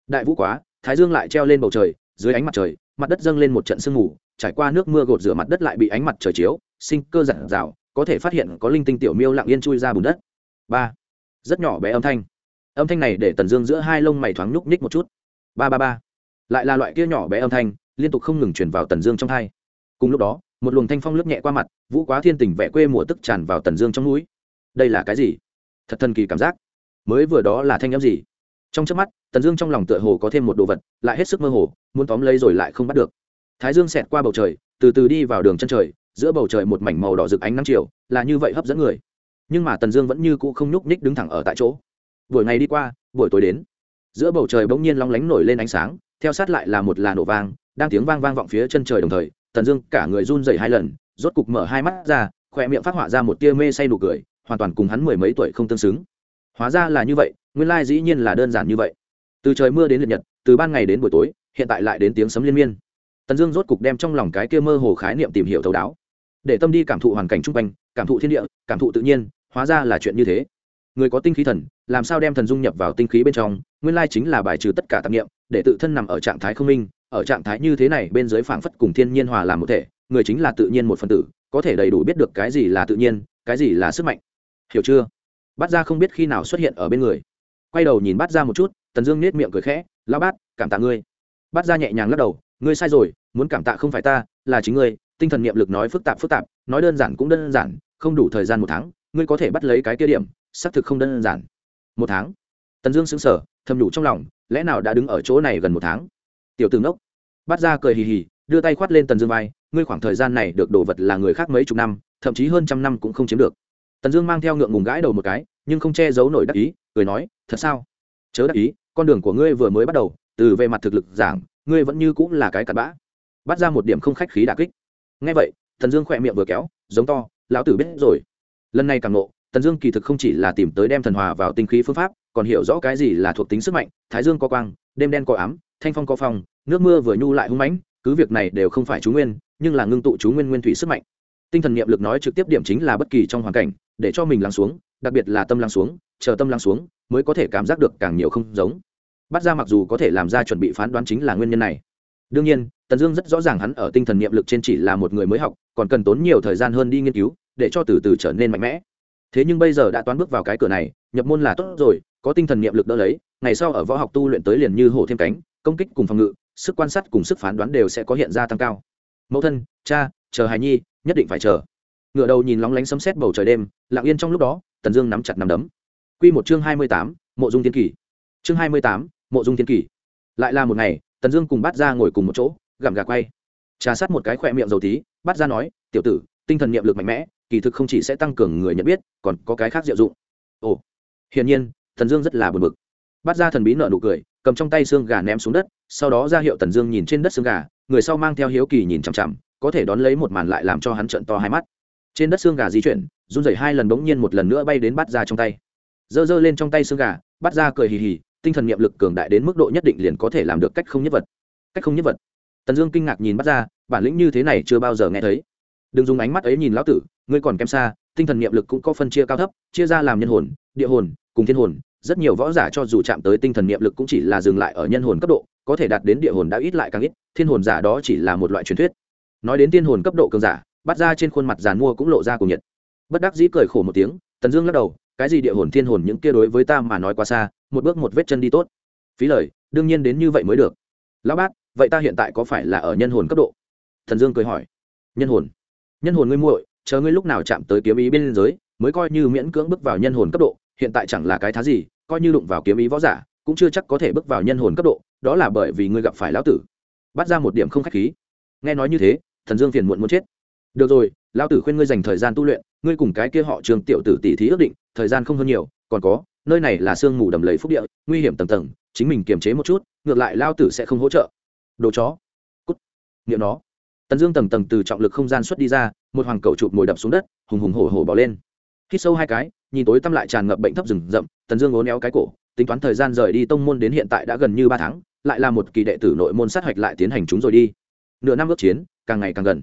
Đại vũ quá, thái dương lại treo lên bầu trời, dưới ánh mặt trời, mặt đất dâng lên một trận sương mù, trải qua nước mưa gột rửa mặt đất lại bị ánh mặt trời chiếu, sinh cơ giản rào, có thể phát hiện có linh tinh tiểu miêu lặng yên chui ra bùn đất. Ba. Rất nhỏ bé âm thanh. Âm thanh này để tần dương giữa hai lông mày thoáng nhúc nhích một chút. Ba ba ba lại là loại kia nhỏ bé âm thanh, liên tục không ngừng chuyển vào tần dương trong thai cùng lúc đó, một luồng thanh phong lướt nhẹ qua mặt, vũ quá thiên tình vẽ quê mùa tức tràn vào tần dương trong núi. Đây là cái gì? Thật thần kỳ cảm giác. Mới vừa đó là thanh âm gì? Trong trước mắt, tần dương trong lòng tựa hồ có thêm một đồ vật, lại hết sức mơ hồ, muốn tóm lấy rồi lại không bắt được. Thái dương xẹt qua bầu trời, từ từ đi vào đường chân trời, giữa bầu trời một mảnh màu đỏ rực ánh nắng chiều, là như vậy hấp dẫn người. Nhưng mà tần dương vẫn như cũ không nhúc nhích đứng thẳng ở tại chỗ. Buổi ngày đi qua, buổi tối đến. Giữa bầu trời bỗng nhiên long lánh nổi lên ánh sáng theo sát lại là một làn nổ vang, đang tiếng vang vang vọng phía chân trời đồng thời, tần dương cả người run dày hai lần, rốt cục mở hai mắt ra, khỏe miệng phát họa ra một tia mê say nụ cười, hoàn toàn cùng hắn mười mấy tuổi không tương xứng. Hóa ra là như vậy, nguyên lai dĩ nhiên là đơn giản như vậy. Từ trời mưa đến liệt nhật, từ ban ngày đến buổi tối, hiện tại lại đến tiếng sấm liên miên. Tần dương rốt cục đem trong lòng cái kia mơ hồ khái niệm tìm hiểu thấu đáo. Để tâm đi cảm thụ hoàn cảnh chung quanh, cảm thụ thiên địa, cảm thụ tự nhiên, hóa ra là chuyện như thế người có tinh khí thần, làm sao đem thần dung nhập vào tinh khí bên trong, nguyên lai chính là bài trừ tất cả tạp nghiệm để tự thân nằm ở trạng thái không minh, ở trạng thái như thế này bên dưới phảng phất cùng thiên nhiên hòa làm một thể, người chính là tự nhiên một phần tử, có thể đầy đủ biết được cái gì là tự nhiên, cái gì là sức mạnh. Hiểu chưa? Bát ra không biết khi nào xuất hiện ở bên người. Quay đầu nhìn bát ra một chút, tần dương nết miệng cười khẽ lao bát, cảm tạ ngươi. Bát ra nhẹ nhàng lắc đầu, ngươi sai rồi, muốn cảm tạ không phải ta, là chính ngươi, tinh thần niệm lực nói phức tạp phức tạp, nói đơn giản cũng đơn giản, không đủ thời gian một tháng, ngươi có thể bắt lấy cái kia điểm xác thực không đơn giản. Một tháng. Tần dương xứng sở thầm đủ trong lòng, lẽ nào đã đứng ở chỗ này gần một tháng? Tiểu tướng đốc bắt ra cười hì hì, đưa tay khoát lên tần dương vai, ngươi khoảng thời gian này được đồ vật là người khác mấy chục năm, thậm chí hơn trăm năm cũng không chiếm được. Tần dương mang theo ngượng ngùng gãi đầu một cái, nhưng không che giấu nổi đắc ý, cười nói, thật sao? Chớ đắc ý, con đường của ngươi vừa mới bắt đầu, từ về mặt thực lực giảng, ngươi vẫn như cũng là cái cặn bã. Bắt ra một điểm không khách khí đà kích. Ngay vậy, tần dương khỏe miệng vừa kéo, giống to, lão tử biết rồi. Lần này càng nộ tần dương kỳ thực không chỉ là tìm tới đem thần hòa vào tinh khí phương pháp, còn hiểu rõ cái gì là thuộc tính sức mạnh, thái dương có quang, đêm đen có ám, thanh phong có phong, nước mưa vừa nhu lại hung mãnh, cứ việc này đều không phải chú nguyên, nhưng là ngưng tụ chú nguyên nguyên thủy sức mạnh. Tinh thần niệm lực nói trực tiếp điểm chính là bất kỳ trong hoàn cảnh, để cho mình lắng xuống, đặc biệt là tâm lắng xuống, chờ tâm lắng xuống, mới có thể cảm giác được càng nhiều không giống. Bắt ra mặc dù có thể làm ra chuẩn bị phán đoán chính là nguyên nhân này. Đương nhiên, tần dương rất rõ ràng hắn ở tinh thần niệm lực trên chỉ là một người mới học, còn cần tốn nhiều thời gian hơn đi nghiên cứu, để cho từ từ trở nên mạnh mẽ thế nhưng bây giờ đã toán bước vào cái cửa này, nhập môn là tốt rồi, có tinh thần niệm lực đỡ lấy, ngày sau ở võ học tu luyện tới liền như hổ thêm cánh, công kích cùng phòng ngự, sức quan sát cùng sức phán đoán đều sẽ có hiện ra tăng cao. Mẫu thân, cha, chờ hài nhi, nhất định phải chờ. Ngựa đầu nhìn lóng lánh sấm sét bầu trời đêm, lặng yên trong lúc đó, tần dương nắm chặt nắm đấm. Q một chương hai mươi tám, mộ dung thiên kỳ chương hai mươi tám, mộ dung thiên kỳ lại là một ngày, tần dương cùng bát ra ngồi cùng một chỗ, gặm gà quay. Trà sát một cái khỏe miệng dầu tí, bát ra nói, tiểu tử, tinh thần niệm lực mạnh mẽ kỳ thực không chỉ sẽ tăng cường người nhận biết, còn có cái khác diệu dụng. Ồ, hiển nhiên thần dương rất là buồn bực. Bắt ra thần bí nợ nụ cười, cầm trong tay xương gà ném xuống đất, sau đó ra hiệu tần dương nhìn trên đất xương gà, người sau mang theo hiếu kỳ nhìn chằm chằm, có thể đón lấy một màn lại làm cho hắn trận to hai mắt. Trên đất xương gà di chuyển, run rẩy hai lần bỗng nhiên một lần nữa bay đến bắt ra trong tay. Giơ giơ lên trong tay xương gà bắt ra cười hì hì, tinh thần niệm lực cường đại đến mức độ nhất định liền có thể làm được cách không nhất vật. Cách không nhất vật. Tần dương kinh ngạc nhìn bắt ra bản lĩnh như thế này chưa bao giờ nghe thấy đừng dùng ánh mắt ấy nhìn lão tử, ngươi còn kém xa, tinh thần niệm lực cũng có phân chia cao thấp, chia ra làm nhân hồn, địa hồn, cùng thiên hồn. Rất nhiều võ giả cho dù chạm tới tinh thần niệm lực cũng chỉ là dừng lại ở nhân hồn cấp độ, có thể đạt đến địa hồn đã ít lại càng ít, thiên hồn giả đó chỉ là một loại truyền thuyết. Nói đến thiên hồn cấp độ cường giả, bắt ra trên khuôn mặt giàn mua cũng lộ ra cùng nhiệt. Bất đắc dĩ cười khổ một tiếng, tần dương lắc đầu, cái gì địa hồn thiên hồn những kia đối với ta mà nói quá xa, một bước một vết chân đi tốt. Phí lời, đương nhiên đến như vậy mới được. Lão bát, vậy ta hiện tại có phải là ở nhân hồn cấp độ? Thần dương cười hỏi. Nhân hồn? Nhân hồn ngươi muội, chờ ngươi lúc nào chạm tới kiếm ý bên giới mới coi như miễn cưỡng bước vào nhân hồn cấp độ, hiện tại chẳng là cái thá gì, coi như đụng vào kiếm ý võ giả, cũng chưa chắc có thể bước vào nhân hồn cấp độ, đó là bởi vì ngươi gặp phải lão tử. Bắt ra một điểm không khách khí. Nghe nói như thế, thần dương phiền muộn muốn chết. Được rồi, lão tử khuyên ngươi dành thời gian tu luyện, ngươi cùng cái kia họ trường tiểu tử tỷ thí ước định, thời gian không hơn nhiều, còn có, nơi này là sương mù đầm lầy phúc địa, nguy hiểm tầng tầng, chính mình kiềm chế một chút, ngược lại lao tử sẽ không hỗ trợ. Đồ chó. Cút. Nghiệm nó tần dương tầng tầng từ trọng lực không gian xuất đi ra, một hoàng cầu chụp ngồi đập xuống đất, hùng hùng hổ hổ bỏ lên. Hít sâu hai cái, nhìn tối tăm lại tràn ngập bệnh thấp rừng rậm, tần dương ố néo cái cổ, tính toán thời gian rời đi tông môn đến hiện tại đã gần như ba tháng, lại là một kỳ đệ tử nội môn sát hạch lại tiến hành chúng rồi đi. Nửa năm ước chiến, càng ngày càng gần.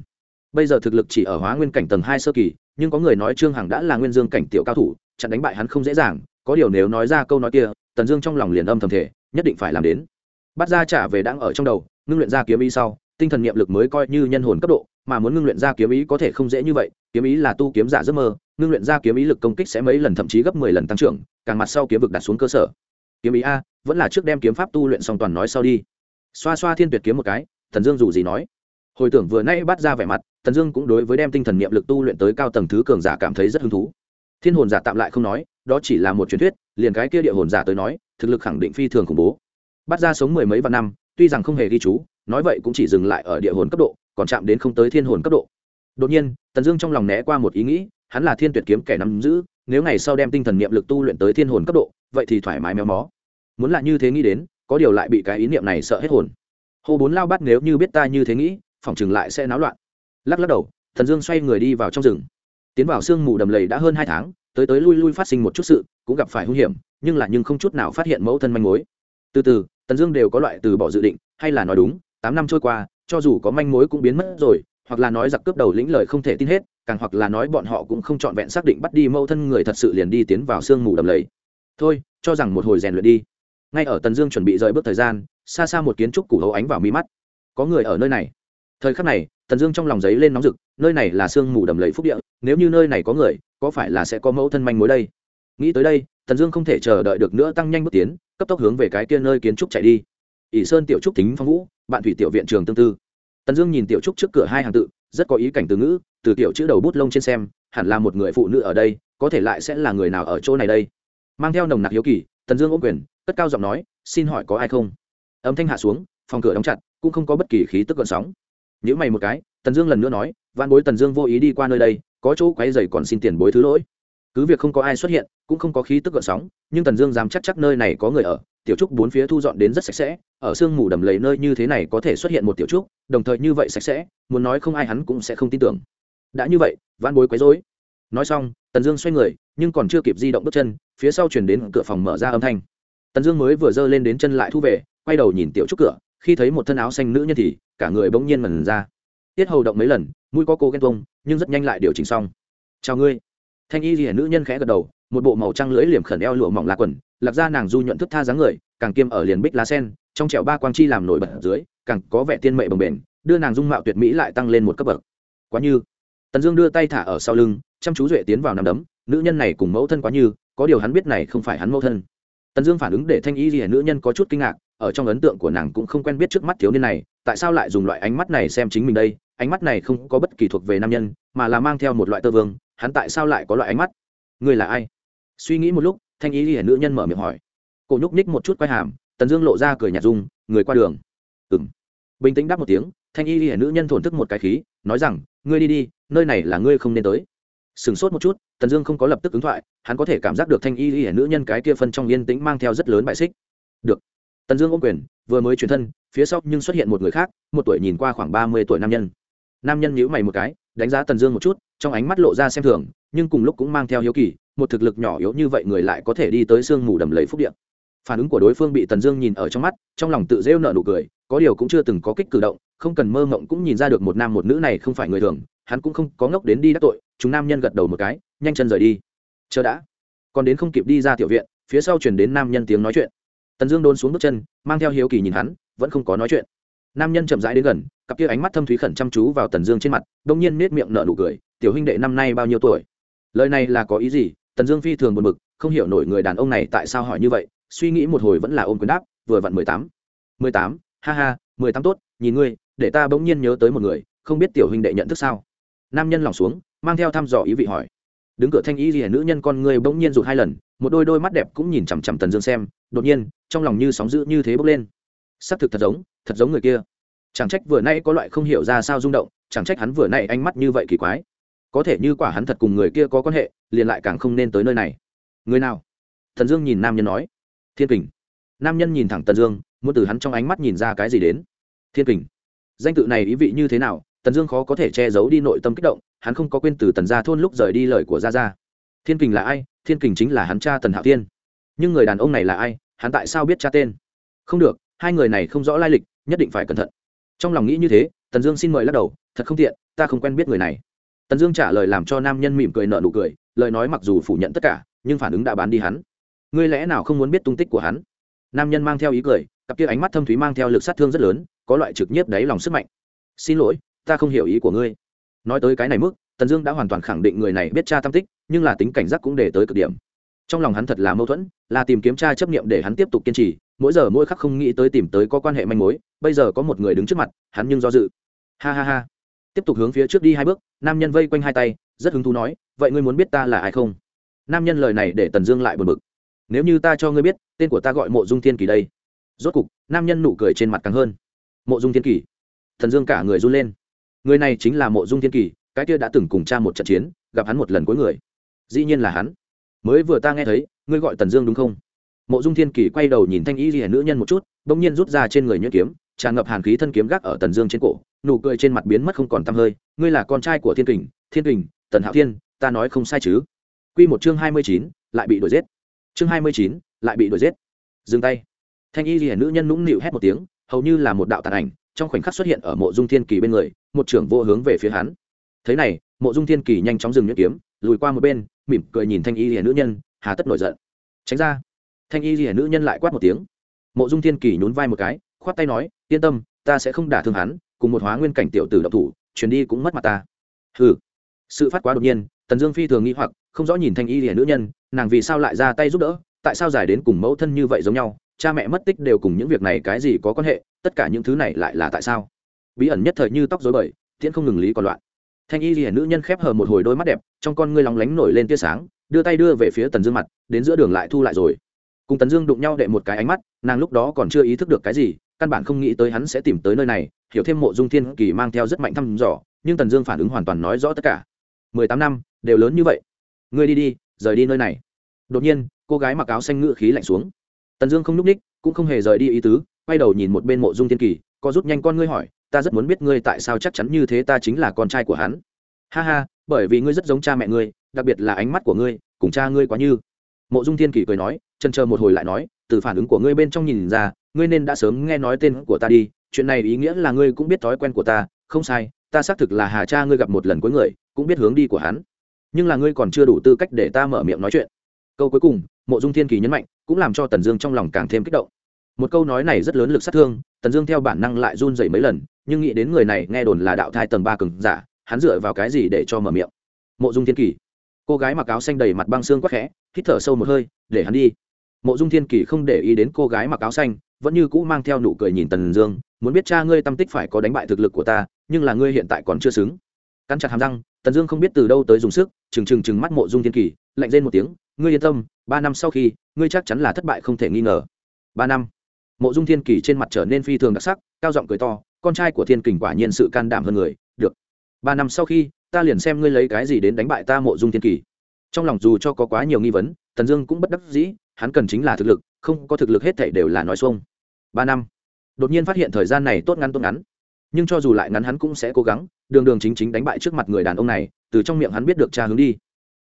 Bây giờ thực lực chỉ ở hóa nguyên cảnh tầng hai sơ kỳ, nhưng có người nói trương hằng đã là nguyên dương cảnh tiểu cao thủ chặn đánh bại hắn không dễ dàng, có điều nếu nói ra câu nói kia, tần dương trong lòng liền âm thầm thể nhất định phải làm đến. Bắt ra trả về đang ở trong đầu, ngưng luyện ra kiếm ý sau tinh thần niệm lực mới coi như nhân hồn cấp độ, mà muốn ngưng luyện ra kiếm ý có thể không dễ như vậy, kiếm ý là tu kiếm giả giấc mơ, ngưng luyện ra kiếm ý lực công kích sẽ mấy lần thậm chí gấp mười lần tăng trưởng, càng mặt sau kiếm vực đặt xuống cơ sở. Kiếm ý a, vẫn là trước đem kiếm pháp tu luyện xong toàn nói sau đi. Xoa xoa thiên tuyệt kiếm một cái, thần dương dù gì nói. Hồi tưởng vừa nay bắt ra vẻ mặt, thần dương cũng đối với đem tinh thần niệm lực tu luyện tới cao tầng thứ cường giả cảm thấy rất hứng thú. Thiên hồn giả tạm lại không nói, đó chỉ là một truyền thuyết, liền cái kia địa hồn giả tới nói, thực lực khẳng định phi thường khủng bố. Bắt ra sống mười mấy vạn năm, tuy rằng không hề ghi chú nói vậy cũng chỉ dừng lại ở địa hồn cấp độ, còn chạm đến không tới thiên hồn cấp độ. Đột nhiên, tần dương trong lòng né qua một ý nghĩ, hắn là thiên tuyệt kiếm kẻ nắm giữ, nếu ngày sau đem tinh thần niệm lực tu luyện tới thiên hồn cấp độ, vậy thì thoải mái méo mó. Muốn là như thế nghĩ đến, có điều lại bị cái ý niệm này sợ hết hồn. Hồ bốn lao bắt nếu như biết ta như thế nghĩ, phòng chừng lại sẽ náo loạn. Lắc lắc đầu thần dương xoay người đi vào trong rừng. Tiến vào sương mù đầm lầy đã hơn hai tháng, tới tới lui lui phát sinh một chút sự, cũng gặp phải hung hiểm, nhưng là nhưng không chút nào phát hiện mẫu thân manh mối. Từ từ, tần dương đều có loại từ bỏ dự định, hay là nói đúng tám năm trôi qua, cho dù có manh mối cũng biến mất rồi, hoặc là nói giặc cướp đầu lĩnh lời không thể tin hết, càng hoặc là nói bọn họ cũng không trọn vẹn xác định bắt đi mẫu thân người thật sự liền đi tiến vào sương mù đầm lầy. Thôi, cho rằng một hồi rèn luyện đi. Ngay ở tần dương chuẩn bị rời bước thời gian, xa xa một kiến trúc củ hấu ánh vào mi mắt. Có người ở nơi này. Thời khắc này, tần dương trong lòng giấy lên nóng rực, nơi này là sương mù đầm lầy phúc địa, nếu như nơi này có người, có phải là sẽ có mẫu thân manh mối đây? Nghĩ tới đây, tần dương không thể chờ đợi được nữa, tăng nhanh bước tiến, cấp tốc hướng về cái kia nơi kiến trúc chạy đi ỷ sơn tiểu trúc tính phong vũ, bạn thủy tiểu viện trường tương tư. Tần dương nhìn tiểu trúc trước cửa hai hàng tự, rất có ý cảnh từ ngữ, từ tiểu chữ đầu bút lông trên xem, hẳn là một người phụ nữ ở đây, có thể lại sẽ là người nào ở chỗ này đây? Mang theo nồng nặc hiếu kỳ, tần dương ôm quyền, cất cao giọng nói, xin hỏi có ai không? Âm thanh hạ xuống, phòng cửa đóng chặt, cũng không có bất kỳ khí tức gợn sóng. Nhữ mày một cái, tần dương lần nữa nói văn bối tần dương vô ý đi qua nơi đây, có chỗ quấy dày còn xin tiền bối thứ lỗi. Cứ việc không có ai xuất hiện, cũng không có khí tức gợn sóng, nhưng tần dương dám chắc chắc nơi này có người ở tiểu trúc bốn phía thu dọn đến rất sạch sẽ, ở sương mù đầm lầy nơi như thế này có thể xuất hiện một tiểu trúc, đồng thời như vậy sạch sẽ, muốn nói không ai hắn cũng sẽ không tin tưởng. Đã như vậy van bối quấy dối nói xong, tần dương xoay người, nhưng còn chưa kịp di động bước chân, phía sau chuyển đến cửa phòng mở ra âm thanh. Tần dương mới vừa giơ lên đến chân lại thu về, quay đầu nhìn tiểu trúc cửa, khi thấy một thân áo xanh nữ nhân thì cả người bỗng nhiên mần ra. Tiết hầu động mấy lần, mũi có cô ghen tuông, nhưng rất nhanh lại điều chỉnh xong. Chào ngươi. Thanh y rìa nữ nhân khẽ gật đầu, một bộ màu trăng lưỡi liềm khẩn eo lụa mỏng lạc quần lạc ra nàng du nhuận thức tha dáng người, càng kiêm ở liền bích lá sen, trong trẻo ba quang chi làm nổi bật ở dưới, càng có vẻ tiên mệ bồng bềnh, đưa nàng dung mạo tuyệt mỹ lại tăng lên một cấp bậc. Quá như. Tần dương đưa tay thả ở sau lưng, chăm chú duệ tiến vào nằm đấm, nữ nhân này cùng mẫu thân quá như, có điều hắn biết này không phải hắn mẫu thân. Tần dương phản ứng để thanh y gì nữ nhân có chút kinh ngạc, ở trong ấn tượng của nàng cũng không quen biết trước mắt thiếu niên này, tại sao lại dùng loại ánh mắt này xem chính mình đây? Ánh mắt này không có bất kỳ thuộc về nam nhân, mà là mang theo một loại tơ vương, hắn tại sao lại có loại ánh mắt? Người là ai? Suy nghĩ một lúc thanh ý hiển nữ nhân mở miệng hỏi. Cổ nhúc ních một chút quay hàm, tần dương lộ ra cười nhạt dung, người qua đường. Ừng bình tĩnh đáp một tiếng, thanh y hiển nữ nhân thổn thức một cái khí, nói rằng, ngươi đi đi, nơi này là ngươi không nên tới. Sửng sốt một chút, tần dương không có lập tức ứng thoại, hắn có thể cảm giác được thanh y hiển nữ nhân cái kia phân trong yên tĩnh mang theo rất lớn bại xích. Được. Tần dương ôm quyền, vừa mới chuyển thân, phía sau nhưng xuất hiện một người khác, một tuổi nhìn qua khoảng ba mươi tuổi nam nhân. Nam nhân nhíu mày một cái, đánh giá tần dương một chút, trong ánh mắt lộ ra xem thường, nhưng cùng lúc cũng mang theo hiếu kỳ một thực lực nhỏ yếu như vậy người lại có thể đi tới sương mù đầm lầy phúc điện phản ứng của đối phương bị tần dương nhìn ở trong mắt, trong lòng tự rêu nợ nụ cười, có điều cũng chưa từng có kích cử động, không cần mơ mộng cũng nhìn ra được một nam một nữ này không phải người thường, hắn cũng không có ngốc đến đi đắc tội, chúng nam nhân gật đầu một cái, nhanh chân rời đi. Chờ đã. Còn đến không kịp đi ra tiểu viện, phía sau chuyển đến nam nhân tiếng nói chuyện. Tần dương đôn xuống bước chân, mang theo hiếu kỳ nhìn hắn, vẫn không có nói chuyện. Nam nhân chậm rãi đến gần, cặp kia ánh mắt thâm thúy khẩn chăm chú vào tần dương trên mặt đông nhiên nết miệng nở nụ cười, tiểu huynh đệ năm nay bao nhiêu tuổi? Lời này là có ý gì? Tần dương phi thường buồn bực, không hiểu nổi người đàn ông này tại sao hỏi như vậy, suy nghĩ một hồi vẫn là ôm quyền đáp, vừa vặn mười tám. Mười tám, ha ha, mười tám tốt, nhìn ngươi, để ta bỗng nhiên nhớ tới một người, không biết tiểu huynh đệ nhận thức sao? Nam nhân lòng xuống, mang theo thăm dò ý vị hỏi. Đứng cửa thanh ý gì nữ nhân con ngươi bỗng nhiên rụt hai lần, một đôi đôi mắt đẹp cũng nhìn chằm chằm tần dương xem, đột nhiên, trong lòng như sóng dữ như thế bốc lên. Xác thực thật giống thật giống người kia. Chẳng trách vừa nay có loại không hiểu ra sao rung động, chẳng trách hắn vừa nay ánh mắt như vậy kỳ quái. Có thể như quả hắn thật cùng người kia có quan hệ liền lại càng không nên tới nơi này. Người nào? Thần dương nhìn nam nhân nói. Thiên kình. Nam nhân nhìn thẳng tần dương, muốn từ hắn trong ánh mắt nhìn ra cái gì đến. Thiên kình. Danh tự này ý vị như thế nào, tần dương khó có thể che giấu đi nội tâm kích động, hắn không có quên từ tần gia thôn lúc rời đi lời của gia gia. Thiên kình là ai? Thiên kình chính là hắn cha tần hạo thiên. Nhưng người đàn ông này là ai? Hắn tại sao biết cha tên? Không được, hai người này không rõ lai lịch, nhất định phải cẩn thận. Trong lòng nghĩ như thế, tần dương xin mời lắc đầu, thật không tiện, ta không quen biết người này. Tần dương trả lời làm cho nam nhân mỉm cười nợ nụ cười lời nói mặc dù phủ nhận tất cả, nhưng phản ứng đã bán đi hắn. Ngươi lẽ nào không muốn biết tung tích của hắn? Nam nhân mang theo ý cười, cặp kia ánh mắt thâm thúy mang theo lực sát thương rất lớn, có loại trực nhiếp đáy lòng sức mạnh. Xin lỗi, ta không hiểu ý của ngươi. Nói tới cái này mức, tần dương đã hoàn toàn khẳng định người này biết cha tam tích, nhưng là tính cảnh giác cũng để tới cực điểm. Trong lòng hắn thật là mâu thuẫn, là tìm kiếm cha chấp nghiệm để hắn tiếp tục kiên trì, mỗi giờ mỗi khắc không nghĩ tới tìm tới có quan hệ manh mối, bây giờ có một người đứng trước mặt, hắn nhưng do dự. Ha ha ha. Tiếp tục hướng phía trước đi hai bước, nam nhân vây quanh hai tay, rất hứng thú nói vậy ngươi muốn biết ta là ai không? Nam nhân lời này để tần dương lại buồn bực. Nếu như ta cho ngươi biết, tên của ta gọi mộ dung thiên kỳ đây. Rốt cục, nam nhân nụ cười trên mặt càng hơn. Mộ dung thiên kỳ. Thần dương cả người run lên. Người này chính là mộ dung thiên kỳ, cái kia đã từng cùng cha một trận chiến, gặp hắn một lần cuối người. Dĩ nhiên là hắn. Mới vừa ta nghe thấy, ngươi gọi tần dương đúng không? Mộ dung thiên kỳ quay đầu nhìn thanh y ghi nữ nhân một chút đ ỗ n g nhiên rút ra trên người nhuyễn kiếm, tràn ngập hàn khí thân kiếm gác ở tần dương trên cổ, nụ cười trên mặt biến mất không còn t hơi. Ngươi là con trai của thiên kình thiên kình, tần hạo thiên ta nói không sai chứ. Q một chương hai mươi chín, lại bị đuổi giết. Chương hai mươi chín, lại bị đuổi giết. Dừng tay. Thanh y ghi nữ nhân nũng nịu hét một tiếng, hầu như là một đạo tàn ảnh, trong khoảnh khắc xuất hiện ở mộ dung thiên kỳ bên người, một trưởng vô hướng về phía hắn. Thế này, mộ dung thiên kỳ nhanh chóng dừng nhuyễn kiếm, lùi qua một bên, mỉm cười nhìn thanh y hiển nữ nhân, hà tất nổi giận. Tránh ra. Thanh y hiển nữ nhân lại quát một tiếng. Mộ dung thiên kỳ nhún vai một cái, khoát tay nói, yên tâm, ta sẽ không đả thương hắn, cùng một hóa nguyên cảnh tiểu tử độc thủ chuyển đi cũng mất mặt ta. Hừ. Sự phát quá đột nhiên tần dương phi thường nghĩ hoặc, không rõ nhìn thanh y hiển nữ nhân, nàng vì sao lại ra tay giúp đỡ, tại sao giải đến cùng mẫu thân như vậy giống nhau, cha mẹ mất tích đều cùng những việc này cái gì có quan hệ, tất cả những thứ này lại là tại sao? Bí ẩn nhất thời như tóc dối bời, tiễn không ngừng lý còn loạn. Thanh y hiển nữ nhân khép hờ một hồi đôi mắt đẹp, trong con ngươi lóng lánh nổi lên tia sáng, đưa tay đưa về phía tần dương mặt, đến giữa đường lại thu lại rồi. Cùng tần dương đụng nhau đệ một cái ánh mắt, nàng lúc đó còn chưa ý thức được cái gì, căn bản không nghĩ tới hắn sẽ tìm tới nơi này, hiểu thêm mộ dung thiên kỳ mang theo rất mạnh thăm dò, nhưng tần dương phản ứng hoàn toàn nói rõ tất cả mười tám năm, đều lớn như vậy. Ngươi đi đi, rời đi nơi này. Đột nhiên, cô gái mặc áo xanh ngựa khí lạnh xuống. Tần dương không n ú c ních cũng không hề rời đi ý tứ, quay đầu nhìn một bên mộ dung thiên kỳ, có rút nhanh con ngươi hỏi, ta rất muốn biết ngươi tại sao chắc chắn như thế ta chính là con trai của hắn. Ha ha, bởi vì ngươi rất giống cha mẹ ngươi, đặc biệt là ánh mắt của ngươi, cùng cha ngươi quá như. Mộ dung thiên kỳ cười nói chân chờ một hồi lại nói, từ phản ứng của ngươi bên trong nhìn ra, ngươi nên đã sớm nghe nói tên của ta đi, chuyện này ý nghĩa là ngươi cũng biết thói quen của ta, không sai, ta xác thực là hà cha ngươi gặp một lần cuối người cũng biết hướng đi của hắn. Nhưng là ngươi còn chưa đủ tư cách để ta mở miệng nói chuyện. Câu cuối cùng, mộ dung thiên kỳ nhấn mạnh, cũng làm cho tần dương trong lòng càng thêm kích động. Một câu nói này rất lớn lực sát thương, tần dương theo bản năng lại run dậy mấy lần, nhưng nghĩ đến người này nghe đồn là đạo thai tầng ba cừng giả, hắn dựa vào cái gì để cho mở miệng? Mộ dung thiên kỳ. Cô gái mặc áo xanh đầy mặt băng xương quắc khẽ, hít thở sâu một hơi, để hắn đi. Mộ dung thiên kỳ không để ý đến cô gái mặc áo xanh, vẫn như cũ mang theo nụ cười nhìn tần dương, muốn biết cha ngươi tâm tích phải có đánh bại thực lực của ta, nhưng là ngươi hiện tại còn chưa xứng. Cắn chặt hàm răng tần dương không biết từ đâu tới dùng sức, trừng trừng trừng mắt mộ dung thiên kỳ, lạnh lên một tiếng, ngươi yên tâm, ba năm sau khi, ngươi chắc chắn là thất bại không thể nghi ngờ. Ba năm. Mộ dung thiên kỳ trên mặt trở nên phi thường đặc sắc, cao giọng cười to, con trai của thiên kình quả nhiên sự can đảm hơn người, được. Ba năm sau khi, ta liền xem ngươi lấy cái gì đến đánh bại ta mộ dung thiên kỳ. Trong lòng dù cho có quá nhiều nghi vấn, tần dương cũng bất đắc dĩ, hắn cần chính là thực lực, không có thực lực hết thảy đều là nói xuông. Ba năm. Đột nhiên phát hiện thời gian này tốt ngắn tốt ngắn. Nhưng cho dù lại ngắn hắn cũng sẽ cố gắng đường đường chính chính đánh bại trước mặt người đàn ông này, từ trong miệng hắn biết được cha hướng đi.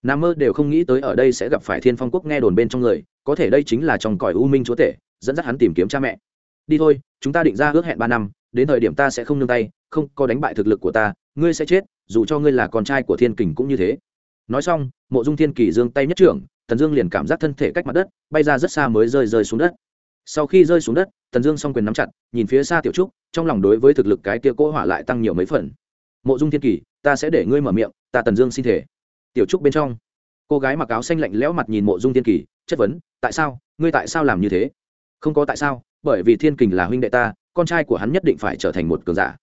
Nam mơ đều không nghĩ tới ở đây sẽ gặp phải thiên phong quốc nghe đồn bên trong người, có thể đây chính là trong cõi u minh chúa tể, dẫn dắt hắn tìm kiếm cha mẹ. Đi thôi, chúng ta định ra ước hẹn ba năm, đến thời điểm ta sẽ không nương tay, không có đánh bại thực lực của ta, ngươi sẽ chết, dù cho ngươi là con trai của thiên kình cũng như thế. Nói xong, mộ dung thiên kỳ giương tay nhất trưởng, tần dương liền cảm giác thân thể cách mặt đất, bay ra rất xa mới rơi rơi xuống đất. Sau khi rơi xuống đất, tần dương s o n g quyền nắm chặt, nhìn phía xa tiểu trúc, trong lòng đối với thực lực cái kia cỗ hỏa lại tăng nhiều mấy phần mộ dung thiên kỳ, ta sẽ để ngươi mở miệng, ta tần dương xin thể tiểu trúc bên trong, cô gái mặc áo xanh lạnh lẽo mặt nhìn mộ dung thiên kỳ, chất vấn, tại sao? Ngươi tại sao làm như thế? Không có tại sao, bởi vì thiên kình là huynh đệ ta, con trai của hắn nhất định phải trở thành một cường giả.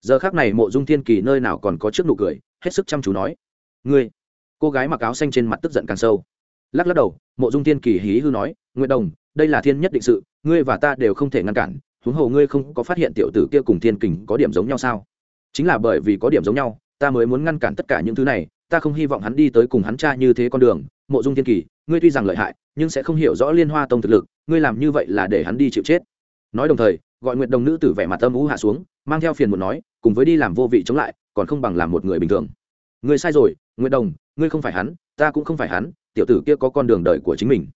Giờ khác này mộ dung thiên kỳ nơi nào còn có trước nụ cười, hết sức chăm chú nói, ngươi. Cô gái mặc áo xanh trên mặt tức giận càng sâu. Lắc lắc đầu, mộ dung thiên kỳ hí hư nói nguyện đồng, đây là thiên nhất định sự, ngươi và ta đều không thể ngăn cản, huống hồ ngươi không có phát hiện tiểu tử kia cùng thiên kình có điểm giống nhau sao? Chính là bởi vì có điểm giống nhau, ta mới muốn ngăn cản tất cả những thứ này, ta không hy vọng hắn đi tới cùng hắn cha như thế con đường, mộ dung thiên kỳ, ngươi tuy rằng lợi hại, nhưng sẽ không hiểu rõ liên hoa tông thực lực, ngươi làm như vậy là để hắn đi chịu chết. Nói đồng thời, gọi nguyệt đồng nữ tử vẻ mặt âm ú hạ xuống, mang theo phiền một nói, cùng với đi làm vô vị chống lại, còn không bằng làm một người bình thường. Ngươi sai rồi, nguyệt đồng, ngươi không phải hắn, ta cũng không phải hắn, tiểu tử kia có con đường đời của chính mình.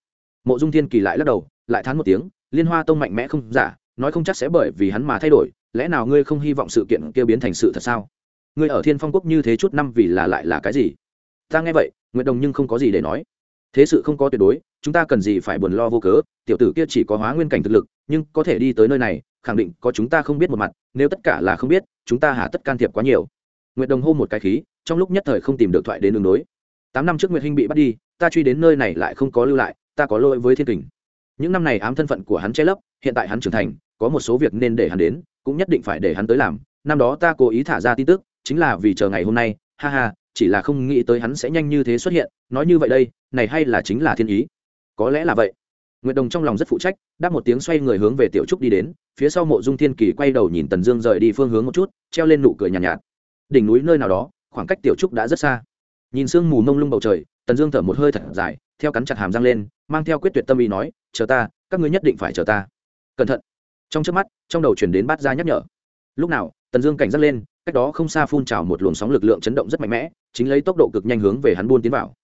Mộ dung thiên kỳ lại lắc đầu, lại thán một tiếng, liên hoa tông mạnh mẽ không giả nói không chắc sẽ bởi vì hắn mà thay đổi, lẽ nào ngươi không hy vọng sự kiện kia biến thành sự thật sao? Ngươi ở thiên phong quốc như thế chút năm vì là lại là cái gì? Ta nghe vậy nguyện đồng nhưng không có gì để nói. Thế sự không có tuyệt đối, chúng ta cần gì phải buồn lo vô cớ, tiểu tử kia chỉ có hóa nguyên cảnh thực lực, nhưng có thể đi tới nơi này, khẳng định có chúng ta không biết một mặt, nếu tất cả là không biết, chúng ta hà tất can thiệp quá nhiều. Nguyện đồng hô một cái khí, trong lúc nhất thời không tìm được thoại đến đường đối. Tám năm trước nguyệt hinh bị bắt đi, ta truy đến nơi này lại không có lưu lại, ta có lỗi với thiên kình. Những năm này ám thân phận của hắn che lấp, hiện tại hắn trưởng thành có một số việc nên để hắn đến cũng nhất định phải để hắn tới làm. Năm đó ta cố ý thả ra tin tức chính là vì chờ ngày hôm nay. Ha ha chỉ là không nghĩ tới hắn sẽ nhanh như thế xuất hiện. Nói như vậy đây này hay là chính là thiên ý? Có lẽ là vậy. Nguyệt đồng trong lòng rất phụ trách đáp một tiếng xoay người hướng về tiểu trúc đi đến. Phía sau mộ dung thiên kỳ quay đầu nhìn tần dương rời đi phương hướng một chút treo lên nụ cười nhàn nhạt, nhạt. Đỉnh núi nơi nào đó khoảng cách tiểu trúc đã rất xa. Nhìn sương mù mông lung bầu trời tần dương thở một hơi thật dài theo cắn chặt hàm răng lên mang theo quyết tuyệt tâm ý nói chờ ta các ngươi nhất định phải chờ ta. Cẩn thận trong trước mắt, trong đầu chuyển đến bát ra nhắc nhở. Lúc nào, tần dương cảnh giác lên, cách đó không xa phun trào một luồng sóng lực lượng chấn động rất mạnh mẽ, chính lấy tốc độ cực nhanh hướng về hắn buôn tiến vào.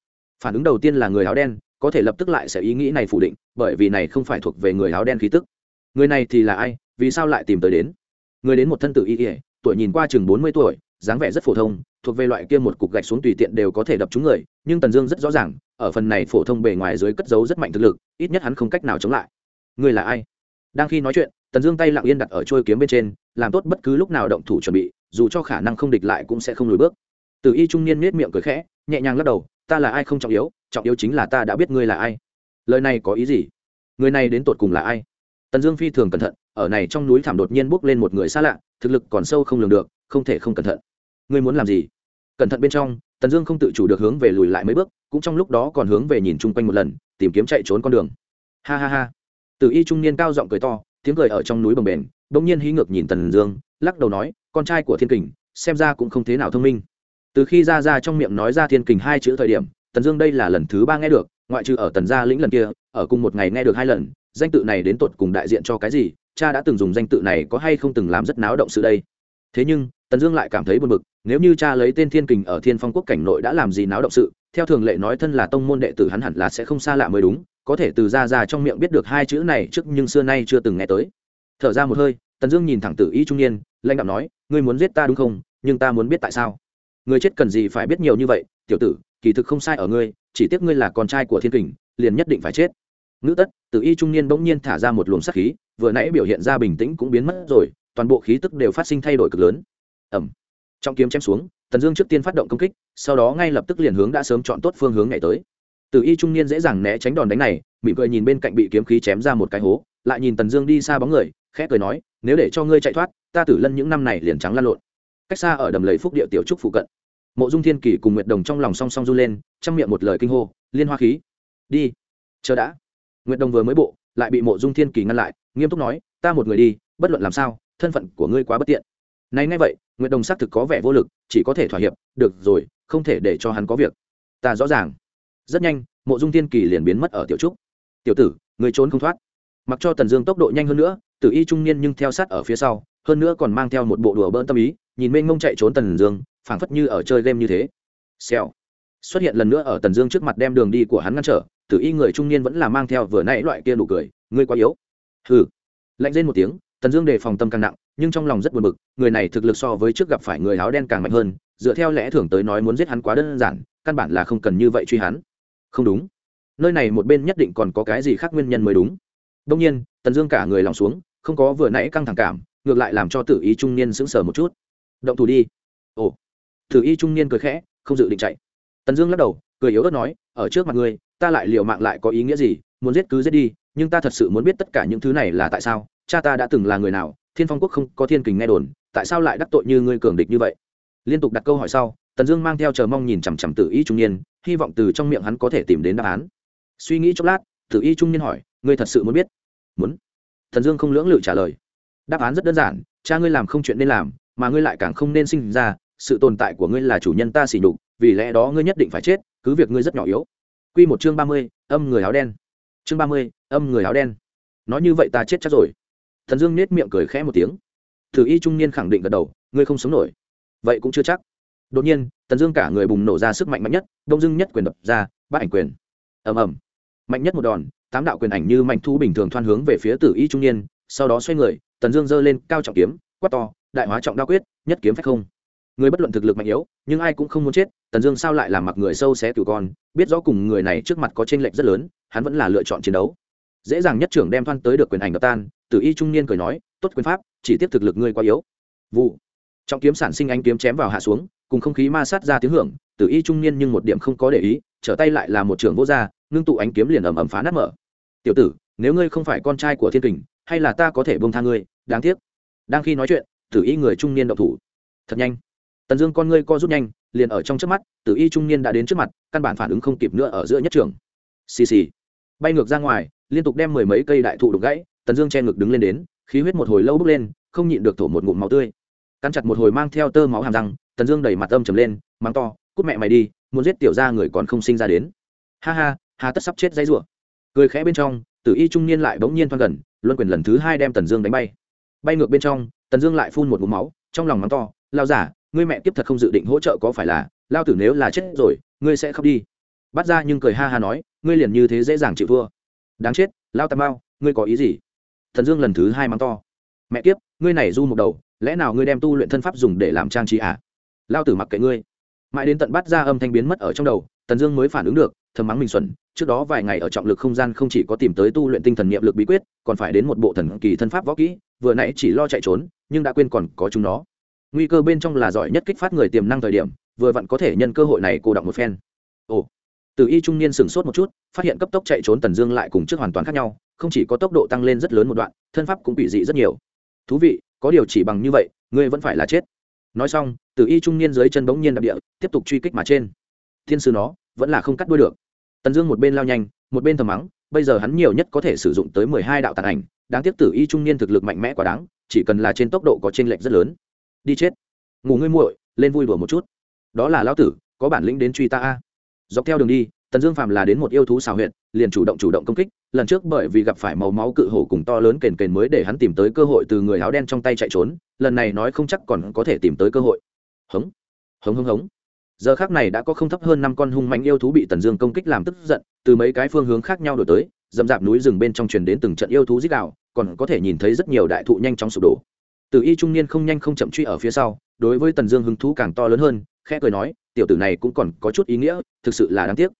Phản ứng đầu tiên là người áo đen, có thể lập tức lại sẽ ý nghĩ này phủ định, bởi vì này không phải thuộc về người áo đen khí tức. Người này thì là ai, vì sao lại tìm tới đến? Người đến một thân tử y ỉa tuổi nhìn qua chừng bốn mươi tuổi, dáng vẻ rất phổ thông, thuộc về loại kia một cục gạch xuống tùy tiện đều có thể đập trúng người, nhưng tần dương rất rõ ràng, ở phần này phổ thông bề ngoài dưới cất giấu rất mạnh thực lực, ít nhất hắn không cách nào chống lại. Người là ai? Đang khi nói chuyện tần dương tay lặng yên đặt ở trôi kiếm bên trên, làm tốt bất cứ lúc nào động thủ chuẩn bị, dù cho khả năng không địch lại cũng sẽ không lùi bước. Từ y trung niên nết miệng cười khẽ, nhẹ nhàng lắc đầu, ta là ai không trọng yếu trọng yếu chính là ta đã biết ngươi là ai. Lời này có ý gì? Người này đến tột cùng là ai? Tần dương phi thường cẩn thận, ở này trong núi thảm đột nhiên bốc lên một người xa lạ, thực lực còn sâu không lường được, không thể không cẩn thận. Ngươi muốn làm gì? Cẩn thận bên trong, tần dương không tự chủ được hướng về lùi lại mấy bước, cũng trong lúc đó còn hướng về nhìn chung quanh một lần, tìm kiếm chạy trốn con đường. Ha ha ha. Từ y trung niên cao giọng cười to tiếng cười ở trong núi bồng bềnh, bỗng nhiên hí ngược nhìn tần dương, lắc đầu nói, con trai của thiên kình, xem ra cũng không thế nào thông minh. Từ khi ra ra trong miệng nói ra thiên kình hai chữ thời điểm, tần dương đây là lần thứ ba nghe được, ngoại trừ ở tần gia lĩnh lần kia, ở cùng một ngày nghe được hai lần, danh tự này đến tột cùng đại diện cho cái gì, cha đã từng dùng danh tự này có hay không từng làm rất náo động sự đây. Thế nhưng, tần dương lại cảm thấy buồn bực, nếu như cha lấy tên thiên kình ở thiên phong quốc cảnh nội đã làm gì náo động sự, theo thường lệ nói thân là tông môn đệ tử hắn hẳn là sẽ không xa lạ mới đúng có thể từ ra ra trong miệng biết được hai chữ này trước nhưng xưa nay chưa từng nghe tới. Thở ra một hơi, tần dương nhìn thẳng tử y trung niên, lãnh đạo nói, ngươi muốn giết ta đúng không? Nhưng ta muốn biết tại sao? Người chết cần gì phải biết nhiều như vậy? Tiểu tử, kỳ thực không sai ở ngươi, chỉ tiếc ngươi là con trai của thiên kình, liền nhất định phải chết. Ngữ tất, tử y trung niên bỗng nhiên thả ra một luồng sắc khí, vừa nãy biểu hiện ra bình tĩnh cũng biến mất rồi, toàn bộ khí tức đều phát sinh thay đổi cực lớn. Ẩm trong kiếm chém xuống, tần dương trước tiên phát động công kích, sau đó ngay lập tức liền hướng đã sớm chọn tốt phương hướng ngày tới tử y trung niên dễ dàng né tránh đòn đánh này, mỉm cười nhìn bên cạnh bị kiếm khí chém ra một cái hố, lại nhìn tần dương đi xa bóng người, khẽ cười nói, nếu để cho ngươi chạy thoát, ta tử lân những năm này liền trắng lăn lộn. Cách xa ở đầm lầy phúc địa tiểu trúc phụ cận, mộ dung thiên kỳ cùng nguyệt đồng trong lòng song song du lên, trong miệng một lời kinh hô, liên hoa khí, đi, chờ đã. Nguyệt đồng vừa mới bộ, lại bị mộ dung thiên kỳ ngăn lại, nghiêm túc nói, ta một người đi, bất luận làm sao, thân phận của ngươi quá bất tiện. Nay ngay vậy, nguyệt đồng xác thực có vẻ vô lực, chỉ có thể thỏa hiệp, được rồi, không thể để cho hắn có việc. Ta rõ ràng rất nhanh, mộ dung thiên kỳ liền biến mất ở tiểu trúc. Tiểu tử, người trốn không thoát. Mặc cho tần dương tốc độ nhanh hơn nữa, tử y trung niên nhưng theo sát ở phía sau, hơn nữa còn mang theo một bộ đùa bỡn tâm ý, nhìn mênh mông chạy trốn tần dương, phảng phất như ở chơi game như thế. Xèo. Xuất hiện lần nữa ở tần dương trước mặt đem đường đi của hắn ngăn trở, tử y người trung niên vẫn là mang theo vừa nãy loại kia nụ cười, ngươi quá yếu. Hừ. Lạnh lên một tiếng, tần dương đề phòng tâm càng nặng, nhưng trong lòng rất buồn bực, người này thực lực so với trước gặp phải người áo đen càng mạnh hơn, dựa theo lẽ thường tới nói muốn giết hắn quá đơn giản, căn bản là không cần như vậy truy hắn không đúng. Nơi này một bên nhất định còn có cái gì khác nguyên nhân mới đúng. Đông nhiên, tần dương cả người lòng xuống, không có vừa nãy căng thẳng cảm, ngược lại làm cho tử ý trung niên sững sờ một chút. Động thủ đi. Ồ. Tử ý trung niên cười khẽ, không dự định chạy. Tần dương lắc đầu, cười yếu ớt nói, ở trước mặt ngươi, ta lại liều mạng lại có ý nghĩa gì? Muốn giết cứ giết đi, nhưng ta thật sự muốn biết tất cả những thứ này là tại sao? Cha ta đã từng là người nào? Thiên phong quốc không có thiên kình nghe đồn, tại sao lại đắc tội như ngươi cường địch như vậy? Liên tục đặt câu hỏi sau, tần dương mang theo chờ mong nhìn chằm chằm tử y trung niên hy vọng từ trong miệng hắn có thể tìm đến đáp án suy nghĩ chốc lát tử y trung niên hỏi ngươi thật sự muốn biết muốn thần dương không lưỡng lự trả lời đáp án rất đơn giản cha ngươi làm không chuyện nên làm mà ngươi lại càng không nên sinh ra sự tồn tại của ngươi là chủ nhân ta xỉ nhục vì lẽ đó ngươi nhất định phải chết cứ việc ngươi rất nhỏ yếu Quy một chương ba mươi, âm người áo đen. Chương ba mươi, âm người áo đen. Nói như vậy ta chết chắc rồi. Thần Dương nhếch miệng cười khẽ một tiếng. Thử Y trung niên khẳng định gật đầu, ngươi không sống nổi. Vậy cũng chưa chắc. Đột nhiên, Tần Dương cả người bùng nổ ra sức mạnh mạnh nhất, đông dưng nhất quyền đập ra, bát ảnh quyền. Ầm ầm. Mạnh nhất một đòn, tám đạo quyền ảnh như mạnh thu bình thường thoăn hướng về phía Tử Y trung niên, sau đó xoay người, Tần Dương giơ lên cao trọng kiếm, quát to, đại hóa trọng đao quyết, nhất kiếm phách không người bất luận thực lực mạnh yếu nhưng ai cũng không muốn chết tần dương sao lại làm mặc người sâu xé cửu con biết rõ cùng người này trước mặt có tranh lệch rất lớn hắn vẫn là lựa chọn chiến đấu dễ dàng nhất trưởng đem thoan tới được quyền ảnh đập tan tử y trung niên cười nói tốt quyền pháp chỉ tiếp thực lực ngươi quá yếu vụ trọng kiếm sản sinh ánh kiếm chém vào hạ xuống cùng không khí ma sát ra tiếng hưởng, tử y trung niên nhưng một điểm không có để ý, trở tay lại là một trưởng vô gia ngưng tụ ánh kiếm liền ầm ầm phá nát mở. Tiểu tử, nếu ngươi không phải con trai của thiên kình, hay là ta có thể bông tha ngươi, đáng tiếc. Đang khi nói chuyện, tử y người trung niên động thủ. Thật nhanh. Tần dương con ngươi co rút nhanh, liền ở trong trước mắt, tử y trung niên đã đến trước mặt, căn bản phản ứng không kịp nữa ở giữa nhất trường. Xì xì. Bay ngược ra ngoài, liên tục đem mười mấy cây đại thụ đục gãy, tần dương che ngực đứng lên đến, khí huyết một hồi lâu bước lên, không nhịn được thổ một ngụm máu tươi. Căn chặt một hồi mang theo tơ máu hàm răng tần dương đẩy mặt âm trầm lên, mắng to, cút mẹ mày đi, muốn giết tiểu ra người còn không sinh ra đến. Ha ha, hà tất sắp chết dãy rủa. Cười khẽ bên trong, tử y trung niên lại bỗng nhiên thoăn gần, luân quyền lần thứ hai đem tần dương đánh bay. Bay ngược bên trong, tần dương lại phun một ngụm máu, trong lòng mắng to lao giả, ngươi mẹ kiếp thật không dự định hỗ trợ có phải là lao tử nếu là chết rồi, ngươi sẽ khóc đi. Bắt ra nhưng cười ha ha nói, ngươi liền như thế dễ dàng chịu thua. Đáng chết lao tam bao ngươi có ý gì? Thần dương lần thứ hai mắng to, mẹ kiếp, ngươi này du một đầu, lẽ nào ngươi đem tu luyện thân pháp dùng để làm trang trí à? Lao tử mặc kệ ngươi. Mãi đến tận bắt ra âm thanh biến mất ở trong đầu, tần dương mới phản ứng được, thầm mắng mình xuẩn, trước đó vài ngày ở trọng lực không gian không chỉ có tìm tới tu luyện tinh thần niệm lực bí quyết, còn phải đến một bộ thần kỳ thân pháp võ kỹ, vừa nãy chỉ lo chạy trốn, nhưng đã quên còn có chúng nó. Nguy cơ bên trong là giỏi nhất kích phát người tiềm năng thời điểm, vừa vặn có thể nhân cơ hội này cô đọng một phen. Ồ. Từ y trung niên sửng sốt một chút, phát hiện cấp tốc chạy trốn tần dương lại cùng trước hoàn toàn khác nhau, không chỉ có tốc độ tăng lên rất lớn một đoạn, thân pháp cũng bị dị rất nhiều. Thú vị, có điều chỉ bằng như vậy, ngươi vẫn phải là chết nói xong từ y trung niên dưới chân bỗng nhiên đặc địa, tiếp tục truy kích mà trên. Thiên sư nó, vẫn là không cắt đuôi được. Tần dương một bên lao nhanh, một bên thầm mắng, bây giờ hắn nhiều nhất có thể sử dụng tới mười hai đạo tàn ảnh, đáng tiếc tử y trung niên thực lực mạnh mẽ quá đáng, chỉ cần là trên tốc độ có t r ê n lệch rất lớn. Đi chết. Ngủ ngươi muội, lên vui đùa một chút. Đó là lão tử, có bản lĩnh đến truy ta a. Dọc theo đường đi, tần dương phạm là đến một yêu thú xào huyện liền chủ động chủ động công kích lần trước bởi vì gặp phải màu máu cự hổ cùng to lớn kền kền mới để hắn tìm tới cơ hội từ người áo đen trong tay chạy trốn lần này nói không chắc còn có thể tìm tới cơ hội. Hống hống hống hống. Giờ khác này đã có không thấp hơn năm con hung mạnh yêu thú bị tần dương công kích làm tức giận từ mấy cái phương hướng khác nhau đổi tới dầm dạp núi rừng bên trong truyền đến từng trận yêu thú dích đạo còn có thể nhìn thấy rất nhiều đại thụ nhanh chóng sụp đổ. Từ Y trung niên không nhanh không chậm truy ở phía sau, đối với Tần Dương hứng thú càng to lớn hơn, khẽ cười nói, tiểu tử này cũng còn có chút ý nghĩa, thực sự là đáng tiếc.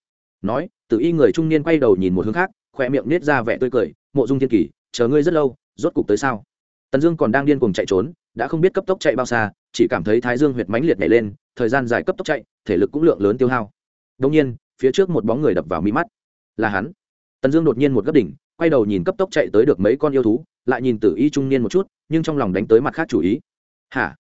Nói, tự Y người trung niên quay đầu nhìn một hướng khác, khóe miệng nết ra vẻ tươi cười, "Mộ Dung Thiên Kỳ, chờ ngươi rất lâu, rốt cục tới sao?" Tần Dương còn đang điên cuồng chạy trốn, đã không biết cấp tốc chạy bao xa, chỉ cảm thấy Thái Dương huyệt mãnh liệt nhảy lên, thời gian dài cấp tốc chạy, thể lực cũng lượng lớn tiêu hao. đông nhiên, phía trước một bóng người đập vào mi mắt, là hắn. Tần Dương đột nhiên một gấp đỉnh, quay đầu nhìn cấp tốc chạy tới được mấy con yêu thú, lại nhìn Tử Y trung niên một chút, nhưng trong lòng đánh tới mặt khác chủ ý hả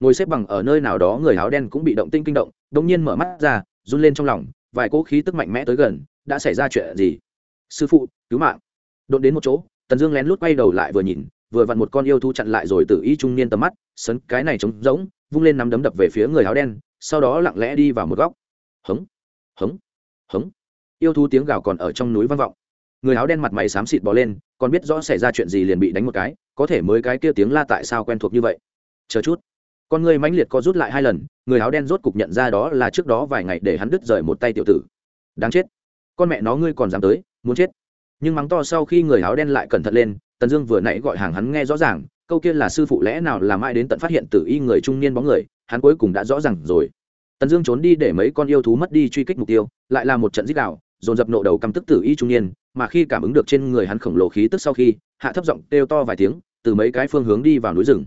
ngồi xếp bằng ở nơi nào đó người áo đen cũng bị động tinh kinh động đông nhiên mở mắt ra run lên trong lòng vài cỗ khí tức mạnh mẽ tới gần, đã xảy ra chuyện gì? Sư phụ, cứu mạng. Đột đến một chỗ, tần dương lén lút quay đầu lại vừa nhìn, vừa vặn một con yêu thú chặn lại rồi tự ý trung niên tầm mắt, sấn cái này trống rỗng, vung lên nắm đấm đập về phía người áo đen, sau đó lặng lẽ đi vào một góc. Hống hống hống. Yêu thú tiếng gào còn ở trong núi vang vọng. Người áo đen mặt mày xám xịt bò lên, còn biết rõ xảy ra chuyện gì liền bị đánh một cái, có thể mới cái kia tiếng la tại sao quen thuộc như vậy. Chờ chút con người mãnh liệt co rút lại hai lần, người áo đen rốt cục nhận ra đó là trước đó vài ngày để hắn đứt rời một tay tiểu tử. Đáng chết. Con mẹ nó ngươi còn dám tới, muốn chết. Nhưng mắng to sau khi người áo đen lại cẩn thận lên, tần dương vừa nãy gọi hàng hắn nghe rõ ràng, câu kia là sư phụ lẽ nào làm ai đến tận phát hiện tử y người trung niên bóng người, hắn cuối cùng đã rõ ràng rồi. Tần dương trốn đi để mấy con yêu thú mất đi truy kích mục tiêu, lại là một trận dích đạo dồn dập nộ đầu căm tức tử y trung niên, mà khi cảm ứng được trên người hắn khổng lồ khí tức sau khi, hạ thấp giọng kêu to vài tiếng, từ mấy cái phương hướng đi vào núi rừng.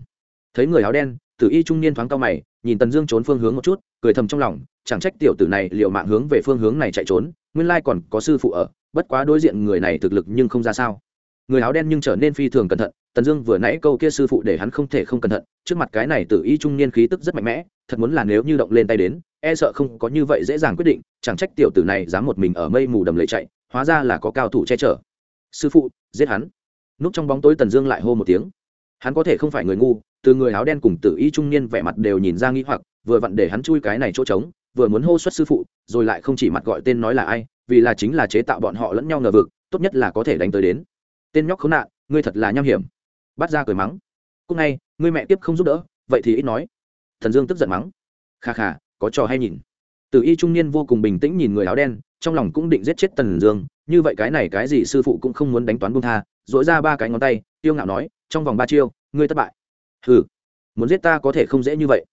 Thấy người áo đen tử y trung niên thoáng cao mày, nhìn tần dương trốn phương hướng một chút, cười thầm trong lòng, chẳng trách tiểu tử này liệu mạng hướng về phương hướng này chạy trốn, nguyên lai còn có sư phụ ở, bất quá đối diện người này thực lực nhưng không ra sao. Người áo đen nhưng trở nên phi thường cẩn thận, tần dương vừa nãy câu kia sư phụ để hắn không thể không cẩn thận, trước mặt cái này tử y trung niên khí tức rất mạnh mẽ, thật muốn là nếu như động lên tay đến e sợ không có như vậy dễ dàng quyết định, chẳng trách tiểu tử này dám một mình ở mây mù đầm lầy chạy, hóa ra là có cao thủ che chở. Sư phụ, giết hắn. Núp trong bóng tối tần dương lại hô một tiếng hắn có thể không phải người ngu, từ người áo đen cùng tử y trung niên vẻ mặt đều nhìn ra nghi hoặc, vừa vặn để hắn chui cái này chỗ trống, vừa muốn hô xuất sư phụ, rồi lại không chỉ mặt gọi tên nói là ai, vì là chính là chế tạo bọn họ lẫn nhau ngờ vực, tốt nhất là có thể đánh tới đến. Tên nhóc khốn nạn, ngươi thật là nham hiểm. Bắt ra cười mắng. Cúc ngay, ngươi mẹ tiếp không giúp đỡ, vậy thì ít nói. Thần dương tức giận mắng. Kha kha, có trò hay nhìn. Tử y trung niên vô cùng bình tĩnh nhìn người áo đen, trong lòng cũng định giết chết tần dương như vậy cái này cái gì sư phụ cũng không muốn đánh toán bung tha dỗi ra ba cái ngón tay, tiêu ngạo nói, trong vòng ba chiêu, ngươi thất bại. Ừ muốn giết ta có thể không dễ như vậy.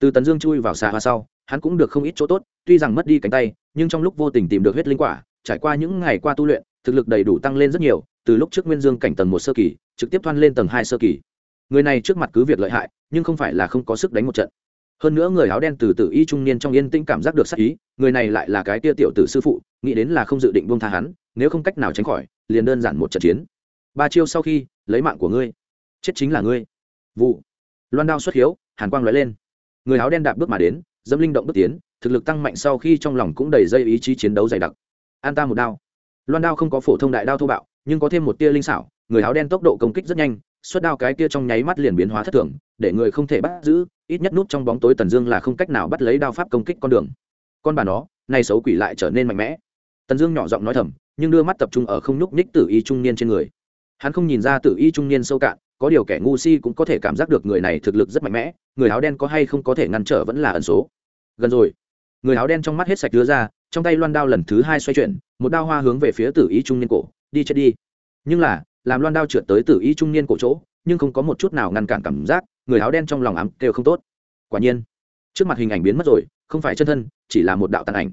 Từ tấn dương chui vào xà hoa sau, hắn cũng được không ít chỗ tốt, tuy rằng mất đi cánh tay, nhưng trong lúc vô tình tìm được huyết linh quả, trải qua những ngày qua tu luyện, thực lực đầy đủ tăng lên rất nhiều, từ lúc trước nguyên dương cảnh tầng một sơ kỳ, trực tiếp thoan lên tầng hai sơ kỳ. Người này trước mặt cứ việc lợi hại, nhưng không phải là không có sức đánh một trận hơn nữa người áo đen từ tử y trung niên trong yên tĩnh cảm giác được sắc ý, người này lại là cái tia tiểu tử sư phụ, nghĩ đến là không dự định buông tha hắn, nếu không cách nào tránh khỏi, liền đơn giản một trận chiến. Ba chiêu sau khi, lấy mạng của ngươi. Chết chính là ngươi. Vụ. Loan đao xuất hiếu, hàn quang lóe lên. Người áo đen đạp bước mà đến dâm linh động bước tiến, thực lực tăng mạnh sau khi trong lòng cũng đầy dây ý chí chiến đấu dày đặc. An ta một đao. Loan đao không có phổ thông đại đao thô bạo, nhưng có thêm một tia linh xảo, người áo đen tốc độ công kích rất nhanh xuất đao cái kia trong nháy mắt liền biến hóa thất thường, để người không thể bắt giữ, ít nhất nút trong bóng tối tần dương là không cách nào bắt lấy đao pháp công kích con đường. Con bà nó, nay xấu quỷ lại trở nên mạnh mẽ. Tần dương nhỏ giọng nói thầm, nhưng đưa mắt tập trung ở không nhúc ních tử y trung niên trên người. Hắn không nhìn ra tử y trung niên sâu cạn, có điều kẻ ngu si cũng có thể cảm giác được người này thực lực rất mạnh mẽ, người áo đen có hay không có thể ngăn trở vẫn là ẩn số. Gần rồi. Người áo đen trong mắt hết sạch đưa ra, trong tay loan đao lần thứ hai xoay chuyển, một đao hoa hướng về phía tử y trung niên cổ, đi chết đi. Nhưng là làm loan đao trượt tới tử y trung niên cổ chỗ, nhưng không có một chút nào ngăn cản cảm giác, người áo đen trong lòng ám kêu không tốt. Quả nhiên, trước mặt hình ảnh biến mất rồi, không phải chân thân, chỉ là một đạo tàn ảnh.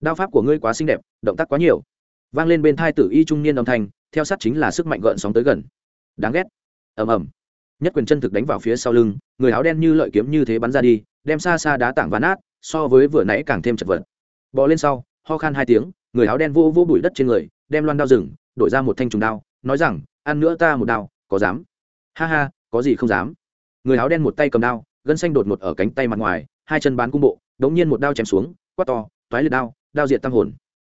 Đao pháp của ngươi quá xinh đẹp, động tác quá nhiều. Vang lên bên thai tử y trung niên âm thanh, theo sát chính là sức mạnh gợn sóng tới gần. Đáng ghét. Ầm ầm. Nhất quyền chân thực đánh vào phía sau lưng, người áo đen như lợi kiếm như thế bắn ra đi, đem xa xa đá tảng ván át so với vừa nãy càng thêm chật vật. Bò lên sau, ho khan hai tiếng, người áo đen vô vô bụi đất trên người, đem loan đao rừng đổi ra một thanh trùng đao, nói rằng ăn nữa ta một đao, có dám? Ha ha, có gì không dám? Người áo đen một tay cầm đao, gân xanh đột ngột ở cánh tay mặt ngoài, hai chân bán cung bộ, đống nhiên một đao chém xuống, quát to, toái liệt đao đao diệt tâm hồn.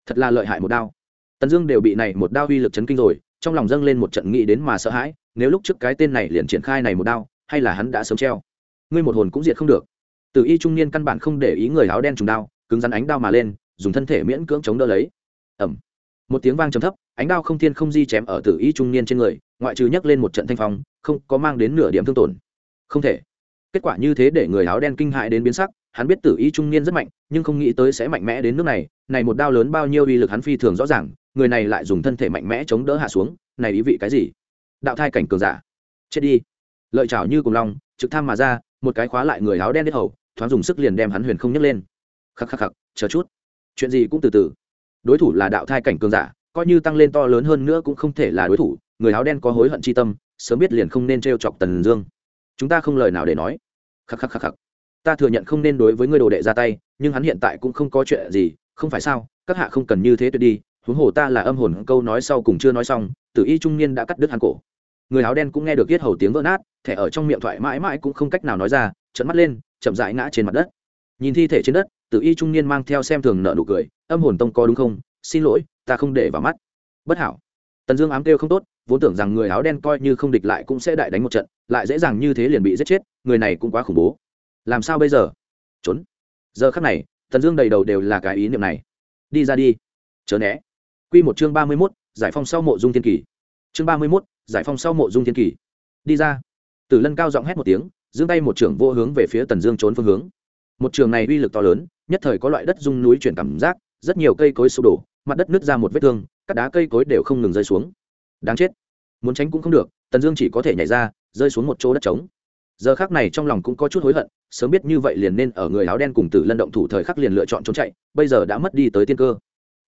Thật là lợi hại một đao. Tần dương đều bị này một đao uy lực chấn kinh rồi, trong lòng dâng lên một trận nghĩ đến mà sợ hãi, nếu lúc trước cái tên này liền triển khai này một đao, hay là hắn đã sớm treo. Ngươi một hồn cũng diệt không được. Từ y trung niên căn bản không để ý người áo đen trùng đao, cứng rắn ánh đao mà lên, dùng thân thể miễn cưỡng chống đỡ lấy. Ẩm một tiếng vang trầm thấp, ánh đao không thiên không di chém ở tử y trung niên trên người, ngoại trừ nhấc lên một trận thanh phong, không có mang đến nửa điểm thương tổn. Không thể. Kết quả như thế để người áo đen kinh hại đến biến sắc, hắn biết tử y trung niên rất mạnh, nhưng không nghĩ tới sẽ mạnh mẽ đến nước này này một đao lớn bao nhiêu uy lực hắn phi thường rõ ràng, người này lại dùng thân thể mạnh mẽ chống đỡ hạ xuống, này ý vị cái gì? Đạo thai cảnh cường giả. Chết đi. Lợi chảo như cùng long, trực tham mà ra, một cái khóa lại người áo đen đết hầu, thoáng dùng sức liền đem hắn huyền không nhấc lên. Khắc khắc khắc, chờ chút. Chuyện gì cũng từ từ đối thủ là đạo thai cảnh cường giả, coi như tăng lên to lớn hơn nữa cũng không thể là đối thủ, người áo đen có hối hận chi tâm, sớm biết liền không nên t chọc tần dương. Chúng ta không lời nào để nói. Khắc khắc khắc khắc. Ta thừa nhận không nên đối với người đồ đệ ra tay, nhưng hắn hiện tại cũng không có chuyện gì, không phải sao? Các hạ không cần như thế tuyệt đi, huống hồ ta là âm hồn câu nói sau cùng chưa nói xong, tử y trung niên đã cắt đứt hắn cổ. Người áo đen cũng nghe được yết hầu tiếng vỡ nát, thẻ ở trong miệng thoại mãi mãi cũng không cách nào nói ra trận mắt lên, chậm rãi ngã trên mặt đất. Nhìn thi thể trên đất tự y trung niên mang theo xem thường nợ nụ cười, âm hồn tông có đúng không? Xin lỗi, ta không để vào mắt. Bất hảo. Tần dương ám kêu không tốt, vốn tưởng rằng người áo đen coi như không địch lại cũng sẽ đại đánh một trận, lại dễ dàng như thế liền bị giết chết, người này cũng quá khủng bố. Làm sao bây giờ? Trốn. Giờ khắc này, tần dương đầy đầu đều là cái ý niệm này. Đi ra đi. Chớ né. Q một chương ba mươi mốt, giải phong sau mộ dung thiên kỳ chương ba mươi mốt, giải phong sau mộ dung thiên kỳ đi ra. Tử lân cao giọng hét một tiếng, giương tay một trưởng vô hướng về phía tần dương trốn phương hướng một trường này uy lực to lớn, nhất thời có loại đất dung núi chuyển cảm giác, rất nhiều cây cối sụp đổ, mặt đất nứt ra một vết thương, các đá cây cối đều không ngừng rơi xuống. Đáng chết. Muốn tránh cũng không được, tần dương chỉ có thể nhảy ra, rơi xuống một chỗ đất trống. Giờ khác này trong lòng cũng có chút hối hận, sớm biết như vậy liền nên ở người áo đen cùng tử lân động thủ thời khắc liền lựa chọn trốn chạy, bây giờ đã mất đi tới tiên cơ.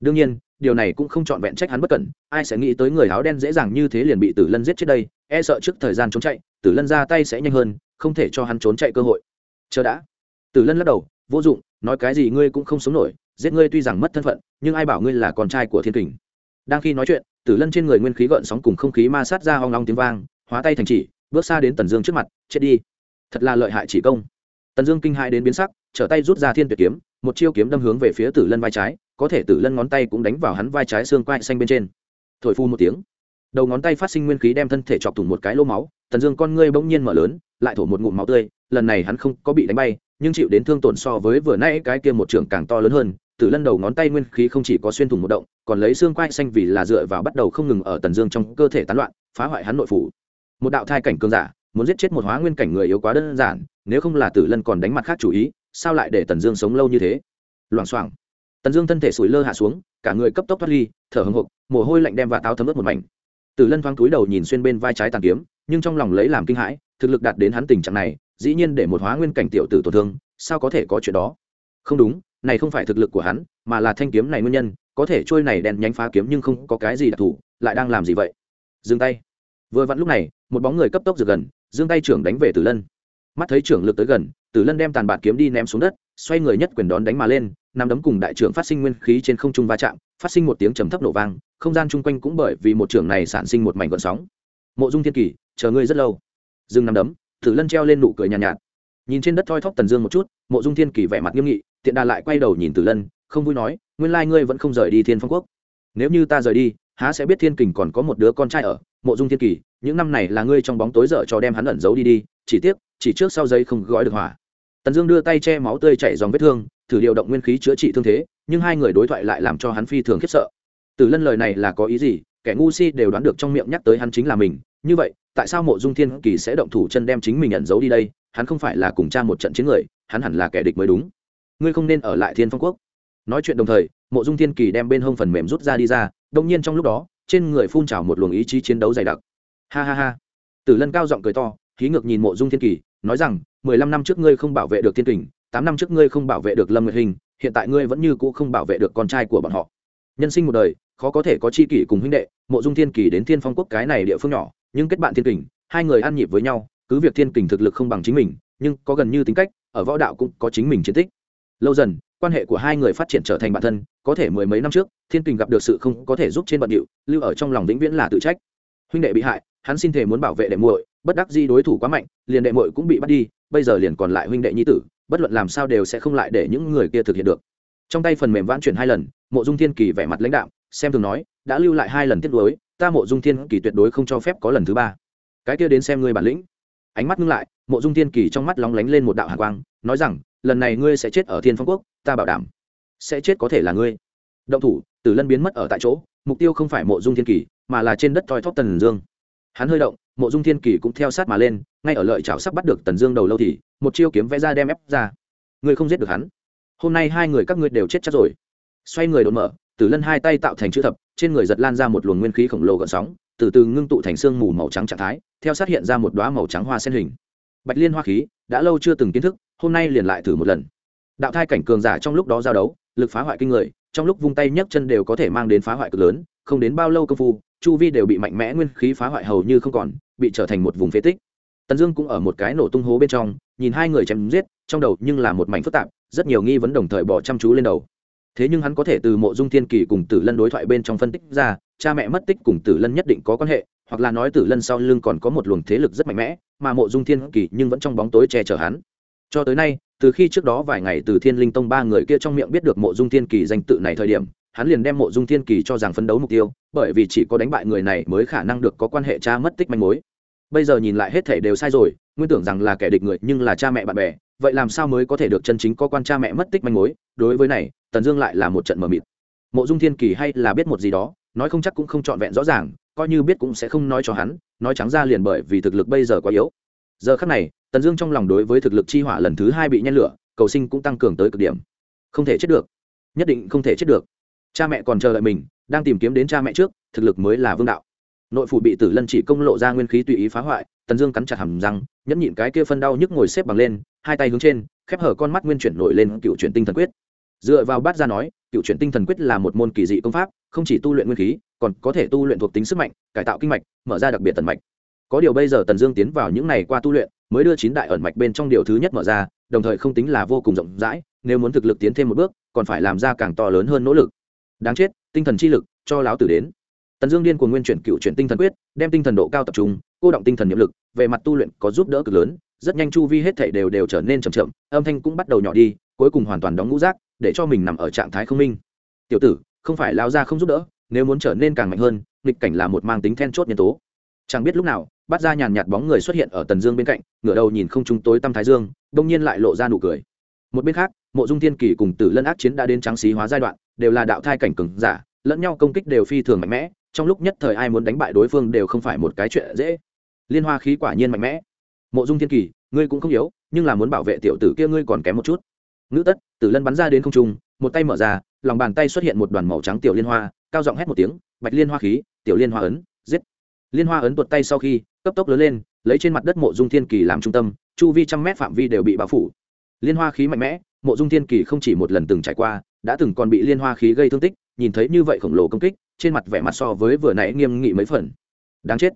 Đương nhiên, điều này cũng không trọn vẹn trách hắn bất cẩn, ai sẽ nghĩ tới người áo đen dễ dàng như thế liền bị tử lân giết chết đây e sợ trước thời gian trốn chạy, tử lân ra tay sẽ nhanh hơn, không thể cho hắn trốn chạy cơ hội. Chờ đã tử lân lắc đầu, vô dụng, nói cái gì ngươi cũng không sống nổi, giết ngươi tuy rằng mất thân phận, nhưng ai bảo ngươi là con trai của thiên kình? Đang khi nói chuyện, tử lân trên người nguyên khí gợn sóng cùng không khí ma sát ra hoang long tiếng vang, hóa tay thành chỉ, bước xa đến tần dương trước mặt, chết đi, thật là lợi hại chỉ công. Tần dương kinh hai đến biến sắc, trở tay rút ra thiên tuyệt kiếm, một chiêu kiếm đâm hướng về phía tử lân vai trái, có thể tử lân ngón tay cũng đánh vào hắn vai trái xương quai xanh bên trên. Thổi phu một tiếng, đầu ngón tay phát sinh nguyên khí đem thân thể chọc thủng một cái lô máu, tần dương con ngươi bỗng nhiên mở lớn, lại thổ một ngụm máu tươi lần này hắn không có bị đánh bay, nhưng chịu đến thương tổn so với vừa nãy cái kia một trưởng càng to lớn hơn, tử lân đầu ngón tay nguyên khí không chỉ có xuyên thủng một động, còn lấy xương quai xanh vì là dựa vào bắt đầu không ngừng ở tần dương trong cơ thể tán loạn, phá hoại hắn nội phủ. Một đạo thai cảnh cường giả, muốn giết chết một hóa nguyên cảnh người yếu quá đơn giản, nếu không là tử lân còn đánh mặt khác chủ ý, sao lại để tần dương sống lâu như thế? Loảng xoảng. Tần dương thân thể sủi lơ hạ xuống, cả người cấp tốc thoát ly, thở hưng hộp mồ hôi lạnh đem và táo thấm ướt một mảnh. Tử lân thoáng túi đầu nhìn xuyên bên vai trái tàn kiếm, nhưng trong lòng lấy làm kinh hãi, thực lực đạt đến hắn tình trạng này dĩ nhiên để một hóa nguyên cảnh tiểu tử tổn thương, sao có thể có chuyện đó? Không đúng, này không phải thực lực của hắn, mà là thanh kiếm này nguyên nhân, có thể trôi này đèn nhánh phá kiếm nhưng không có cái gì đặc thù, lại đang làm gì vậy? Dừng tay. Vừa vặn lúc này, một bóng người cấp tốc rượt gần, giương tay trưởng đánh về tử lân. Mắt thấy trưởng lực tới gần, tử lân đem tàn bạt kiếm đi ném xuống đất, xoay người nhất quyền đón đánh mà lên nằm đấm cùng đại trưởng phát sinh nguyên khí trên không trung va chạm, phát sinh một tiếng trầm thấp nổ vang, không gian chung quanh cũng bởi vì một trưởng này sản sinh một mảnh gọn sóng. Mộ dung thiên kỳ, chờ ngươi rất lâu. Dừng nằm đấm tử lân treo lên nụ cười nhàn nhạt, nhạt. Nhìn trên đất thoi thóp tần dương một chút mộ dung thiên kỳ vẻ mặt nghiêm nghị tiện đà lại quay đầu nhìn tử lân không vui nói nguyên lai ngươi vẫn không rời đi thiên phong quốc. Nếu như ta rời đi há sẽ biết thiên kình còn có một đứa con trai ở. Mộ dung thiên kỳ những năm này là ngươi trong bóng tối dở cho đem hắn ẩn giấu đi đi chỉ tiếc chỉ trước sau giấy không gói được hỏa. Tần dương đưa tay che máu tươi chảy dòng vết thương thử điều động nguyên khí chữa trị thương thế nhưng hai người đối thoại lại làm cho hắn phi thường khiếp sợ. Từ lân lời này là có ý gì kẻ ngu si đều đoán được trong miệng nhắc tới hắn chính là mình như vậy, tại sao mộ dung thiên kỳ sẽ động thủ chân đem chính mình ẩn giấu đi đây? Hắn không phải là cùng cha một trận chiến người, hắn hẳn là kẻ địch mới đúng. Ngươi không nên ở lại thiên phong quốc. Nói chuyện đồng thời, mộ dung thiên kỳ đem bên hông phần mềm rút ra đi ra, đông nhiên trong lúc đó, trên người phun trào một luồng ý chí chiến đấu dày đặc. Ha ha ha. Tử lân cao giọng cười to, khí ngược nhìn mộ dung thiên kỳ, nói rằng, mười lăm năm trước ngươi không bảo vệ được thiên kình, tám năm trước ngươi không bảo vệ được lâm nguyệt hình, hiện tại ngươi vẫn như cũ không bảo vệ được con trai của bọn họ. Nhân sinh một đời, khó có thể có chi kỷ cùng huynh đệ, mộ dung thiên kỳ đến thiên phong quốc cái này địa phương nhỏ nhưng kết bạn thiên kình, hai người ăn nhịp với nhau, cứ việc thiên kình thực lực không bằng chính mình, nhưng có gần như tính cách, ở võ đạo cũng có chính mình chiến tích. Lâu dần, quan hệ của hai người phát triển trở thành bạn thân, có thể mười mấy năm trước, thiên kình gặp được sự không có thể giúp trên bận điệu, lưu ở trong lòng vĩnh viễn là tự trách. Huynh đệ bị hại, hắn xin thể muốn bảo vệ đệ muội, bất đắc di đối thủ quá mạnh, liền đệ muội cũng bị bắt đi, bây giờ liền còn lại huynh đệ nhi tử, bất luận làm sao đều sẽ không lại để những người kia thực hiện được. Trong tay phần mềm vãn chuyển hai lần, mộ dung thiên kỳ vẻ mặt lãnh đạo xem thường nói đã lưu lại hai lần tiết đối, ta mộ dung thiên kỳ tuyệt đối không cho phép có lần thứ ba. Cái kia đến xem ngươi bản lĩnh. Ánh mắt ngưng lại, mộ dung thiên kỳ trong mắt lóng lánh lên một đạo hạ quang, nói rằng, lần này ngươi sẽ chết ở thiên phong quốc, ta bảo đảm sẽ chết có thể là ngươi. Động thủ, tử lân biến mất ở tại chỗ, mục tiêu không phải mộ dung thiên kỳ, mà là trên đất thoi thóp tần dương. Hắn hơi động, mộ dung thiên kỳ cũng theo sát mà lên, ngay ở lợi chảo sắp bắt được tần dương đầu lâu thì, một chiêu kiếm vẽ ra đem ép ra. Ngươi không giết được hắn. Hôm nay hai người các ngươi đều chết chắc rồi. Xoay người đột mở tử lân hai tay tạo thành chữ thập, trên người giật lan ra một luồng nguyên khí khổng lồ gợn sóng, từ từ ngưng tụ thành xương mù màu trắng trạng thái, theo sát hiện ra một đoá màu trắng hoa sen hình. Bạch liên hoa khí, đã lâu chưa từng kiến thức, hôm nay liền lại thử một lần. Đạo thai cảnh cường giả trong lúc đó giao đấu, lực phá hoại kinh người, trong lúc vung tay nhấc chân đều có thể mang đến phá hoại cực lớn, không đến bao lâu công phu, chu vi đều bị mạnh mẽ nguyên khí phá hoại hầu như không còn, bị trở thành một vùng phế tích. Tần dương cũng ở một cái nổ tung hố bên trong, nhìn hai người chém giết, trong đầu nhưng là một mảnh phức tạp, rất nhiều nghi vấn đồng thời bỏ chăm chú lên đầu thế nhưng hắn có thể từ mộ dung thiên kỳ cùng tử lân đối thoại bên trong phân tích ra, cha mẹ mất tích cùng tử lân nhất định có quan hệ, hoặc là nói tử lân sau lưng còn có một luồng thế lực rất mạnh mẽ, mà mộ dung thiên kỳ nhưng vẫn trong bóng tối che chở hắn. Cho tới nay, từ khi trước đó vài ngày từ thiên linh tông ba người kia trong miệng biết được mộ dung thiên kỳ danh tự này thời điểm, hắn liền đem mộ dung thiên kỳ cho rằng phấn đấu mục tiêu, bởi vì chỉ có đánh bại người này mới khả năng được có quan hệ cha mất tích manh mối. Bây giờ nhìn lại hết thể đều sai rồi, nguyên tưởng rằng là kẻ địch người nhưng là cha mẹ bạn bè, vậy làm sao mới có thể được chân chính có quan cha mẹ mất tích manh mối? Đối với này tần dương lại là một trận mờ mịt. Mộ dung thiên kỳ hay là biết một gì đó, nói không chắc cũng không trọn vẹn rõ ràng, coi như biết cũng sẽ không nói cho hắn, nói trắng ra liền bởi vì thực lực bây giờ quá yếu. Giờ khắc này, tần dương trong lòng đối với thực lực chi hỏa lần thứ hai bị nhen lửa, cầu sinh cũng tăng cường tới cực điểm. Không thể chết được. Nhất định không thể chết được. Cha mẹ còn chờ đợi mình, đang tìm kiếm đến cha mẹ trước, thực lực mới là vương đạo. Nội phủ bị tử lân chỉ công lộ ra nguyên khí tùy ý phá hoại, tần dương cắn chặt hầm răng, nhẫn nhịn cái kia phân đau nhức ngồi xếp bằng lên, hai tay hướng trên, khép hở con mắt nguyên chuyển nổi lên cựu chuyển tinh thần quyết dựa vào bát ra nói, cựu chuyển tinh thần quyết là một môn kỳ dị công pháp, không chỉ tu luyện nguyên khí, còn có thể tu luyện thuộc tính sức mạnh, cải tạo kinh mạch, mở ra đặc biệt tần mạch. Có điều bây giờ tần dương tiến vào những này qua tu luyện, mới đưa chín đại ẩn mạch bên trong điều thứ nhất mở ra, đồng thời không tính là vô cùng rộng rãi, nếu muốn thực lực tiến thêm một bước, còn phải làm ra càng to lớn hơn nỗ lực. Đáng chết, tinh thần chi lực, cho láo tử đến. Tần dương điên của nguyên chuyển cựu chuyển tinh thần quyết, đem tinh thần độ cao tập trung, cô động tinh thần nhiệm lực, về mặt tu luyện có giúp đỡ cực lớn rất nhanh chu vi hết thảy đều đều trở nên chậm chậm âm thanh cũng bắt đầu nhỏ đi cuối cùng hoàn toàn đóng ngũ giác, để cho mình nằm ở trạng thái không minh. Tiểu tử không phải lao ra không giúp đỡ nếu muốn trở nên càng mạnh hơn nghịch cảnh là một mang tính then chốt nhân tố. Chẳng biết lúc nào bắt ra nhàn nhạt bóng người xuất hiện ở tần dương bên cạnh ngửa đầu nhìn không trung tối tăm thái dương đột nhiên lại lộ ra nụ cười. Một bên khác mộ dung thiên kỳ cùng tử lân ác chiến đã đến trắng xí hóa giai đoạn đều là đạo thai cảnh cường giả lẫn nhau công kích đều phi thường mạnh mẽ trong lúc nhất thời ai muốn đánh bại đối phương đều không phải một cái chuyện dễ. Liên hoa khí quả nhiên mạnh mẽ mộ dung thiên kỳ, ngươi cũng không yếu, nhưng là muốn bảo vệ tiểu tử kia ngươi còn kém một chút. Ngữ tất, tử lân bắn ra đến không trung, một tay mở ra, lòng bàn tay xuất hiện một đoàn màu trắng tiểu liên hoa, cao giọng hét một tiếng, bạch liên hoa khí, tiểu liên hoa ấn, giết! Liên hoa ấn tuột tay sau khi, cấp tốc lớn lên, lấy trên mặt đất mộ dung thiên kỳ làm trung tâm, chu vi trăm mét phạm vi đều bị bao phủ. Liên hoa khí mạnh mẽ, mộ dung thiên kỳ không chỉ một lần từng trải qua, đã từng còn bị liên hoa khí gây thương tích, nhìn thấy như vậy khổng lồ công kích, trên mặt vẻ mặt so với vừa nãy nghiêm nghị mấy phần. Đáng chết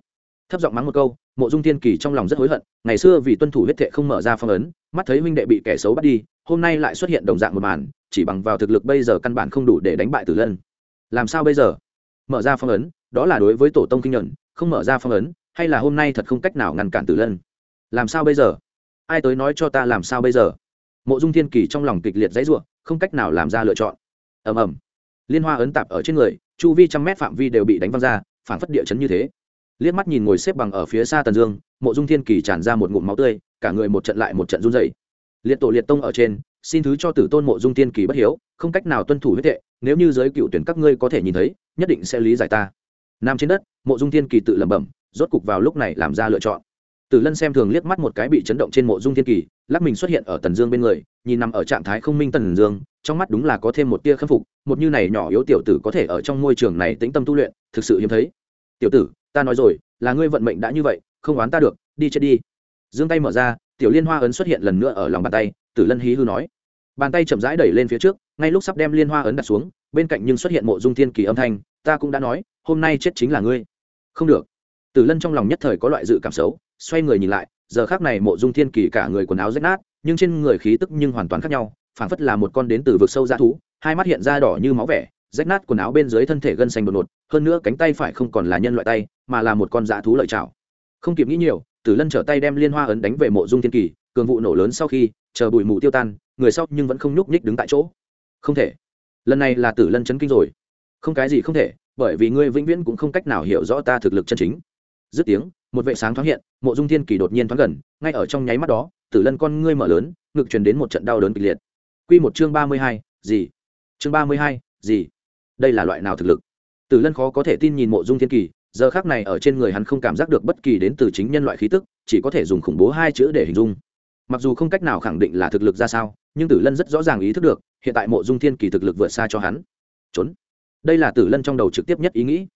thấp giọng mắng một câu, mộ dung thiên kỳ trong lòng rất hối hận, ngày xưa vì tuân thủ huyết thệ không mở ra phong ấn, mắt thấy huynh đệ bị kẻ xấu bắt đi, hôm nay lại xuất hiện đồng dạng một màn, chỉ bằng vào thực lực bây giờ căn bản không đủ để đánh bại tử lân. Làm sao bây giờ? Mở ra phong ấn, đó là đối với tổ tông kinh nhuận không mở ra phong ấn, hay là hôm nay thật không cách nào ngăn cản tử lân? Làm sao bây giờ? Ai tới nói cho ta làm sao bây giờ? Mộ dung thiên kỳ trong lòng kịch liệt dãy ruộng không cách nào làm ra lựa chọn. Ầm ầm. Liên hoa ấn tạp ở trên người, chu vi trăm mét phạm vi đều bị đánh văng ra phản phất địa chấn như thế liếc mắt nhìn ngồi xếp bằng ở phía xa tần dương, mộ dung thiên kỳ tràn ra một ngụm máu tươi, cả người một trận lại một trận run dày liệt tổ liệt tông ở trên, xin thứ cho tử tôn mộ dung thiên kỳ bất hiếu, không cách nào tuân thủ huyết tệ, nếu như giới cựu tuyển các ngươi có thể nhìn thấy, nhất định sẽ lý giải ta. Nằm trên đất, mộ dung thiên kỳ tự lẩm bẩm, rốt cục vào lúc này làm ra lựa chọn. Tử lân xem thường liếc mắt một cái bị chấn động trên mộ dung thiên kỳ, lắc mình xuất hiện ở tần dương bên người, nhìn nằm ở trạng thái không minh tần dương, trong mắt đúng là có thêm một tia khâm phục, một như này nhỏ yếu tiểu tử có thể ở trong môi trường này tĩnh tâm tu luyện, thực sự hiếm thấy. Tiểu tử ta nói rồi, là ngươi vận mệnh đã như vậy, không oán ta được, đi chết đi. Dương tay mở ra, tiểu liên hoa ấn xuất hiện lần nữa ở lòng bàn tay, tử lân hí hư nói. Bàn tay chậm rãi đẩy lên phía trước, ngay lúc sắp đem liên hoa ấn đặt xuống, bên cạnh nhưng xuất hiện mộ dung thiên kỳ âm thanh, ta cũng đã nói, hôm nay chết chính là ngươi. Không được. Tử lân trong lòng nhất thời có loại dự cảm xấu, xoay người nhìn lại, giờ khác này mộ dung thiên kỳ cả người quần áo rách nát, nhưng trên người khí tức nhưng hoàn toàn khác nhau, phảng phất là một con đến từ vực sâu dã thú, hai mắt hiện ra đỏ như máu vẻ rách nát quần áo bên dưới thân thể gân xanh đột ngột, hơn nữa cánh tay phải không còn là nhân loại tay, mà là một con dã thú lợi chảo. Không kịp nghĩ nhiều, tử lân trở tay đem liên hoa ấn đánh về mộ dung thiên kỳ, cường vụ nổ lớn sau khi, chờ bụi mù tiêu tan, người sau nhưng vẫn không nhúc nhích đứng tại chỗ. Không thể. Lần này là tử lân chấn kinh rồi. Không cái gì không thể, bởi vì ngươi vĩnh viễn cũng không cách nào hiểu rõ ta thực lực chân chính. Dứt tiếng, một vệ sáng thoáng hiện, mộ dung thiên kỳ đột nhiên thoáng gần, ngay ở trong nháy mắt đó, tử lân con ngươi mở lớn, ngực truyền đến một trận đau đớn kịch liệt. Q một chương ba mươi hai, gì? Chương ba mươi hai, gì? Đây là loại nào thực lực? Tử lân khó có thể tin nhìn mộ dung thiên kỳ, giờ khác này ở trên người hắn không cảm giác được bất kỳ đến từ chính nhân loại khí tức, chỉ có thể dùng khủng bố hai chữ để hình dung. Mặc dù không cách nào khẳng định là thực lực ra sao, nhưng tử lân rất rõ ràng ý thức được, hiện tại mộ dung thiên kỳ thực lực vượt xa cho hắn. Trốn. Đây là tử lân trong đầu trực tiếp nhất ý nghĩ.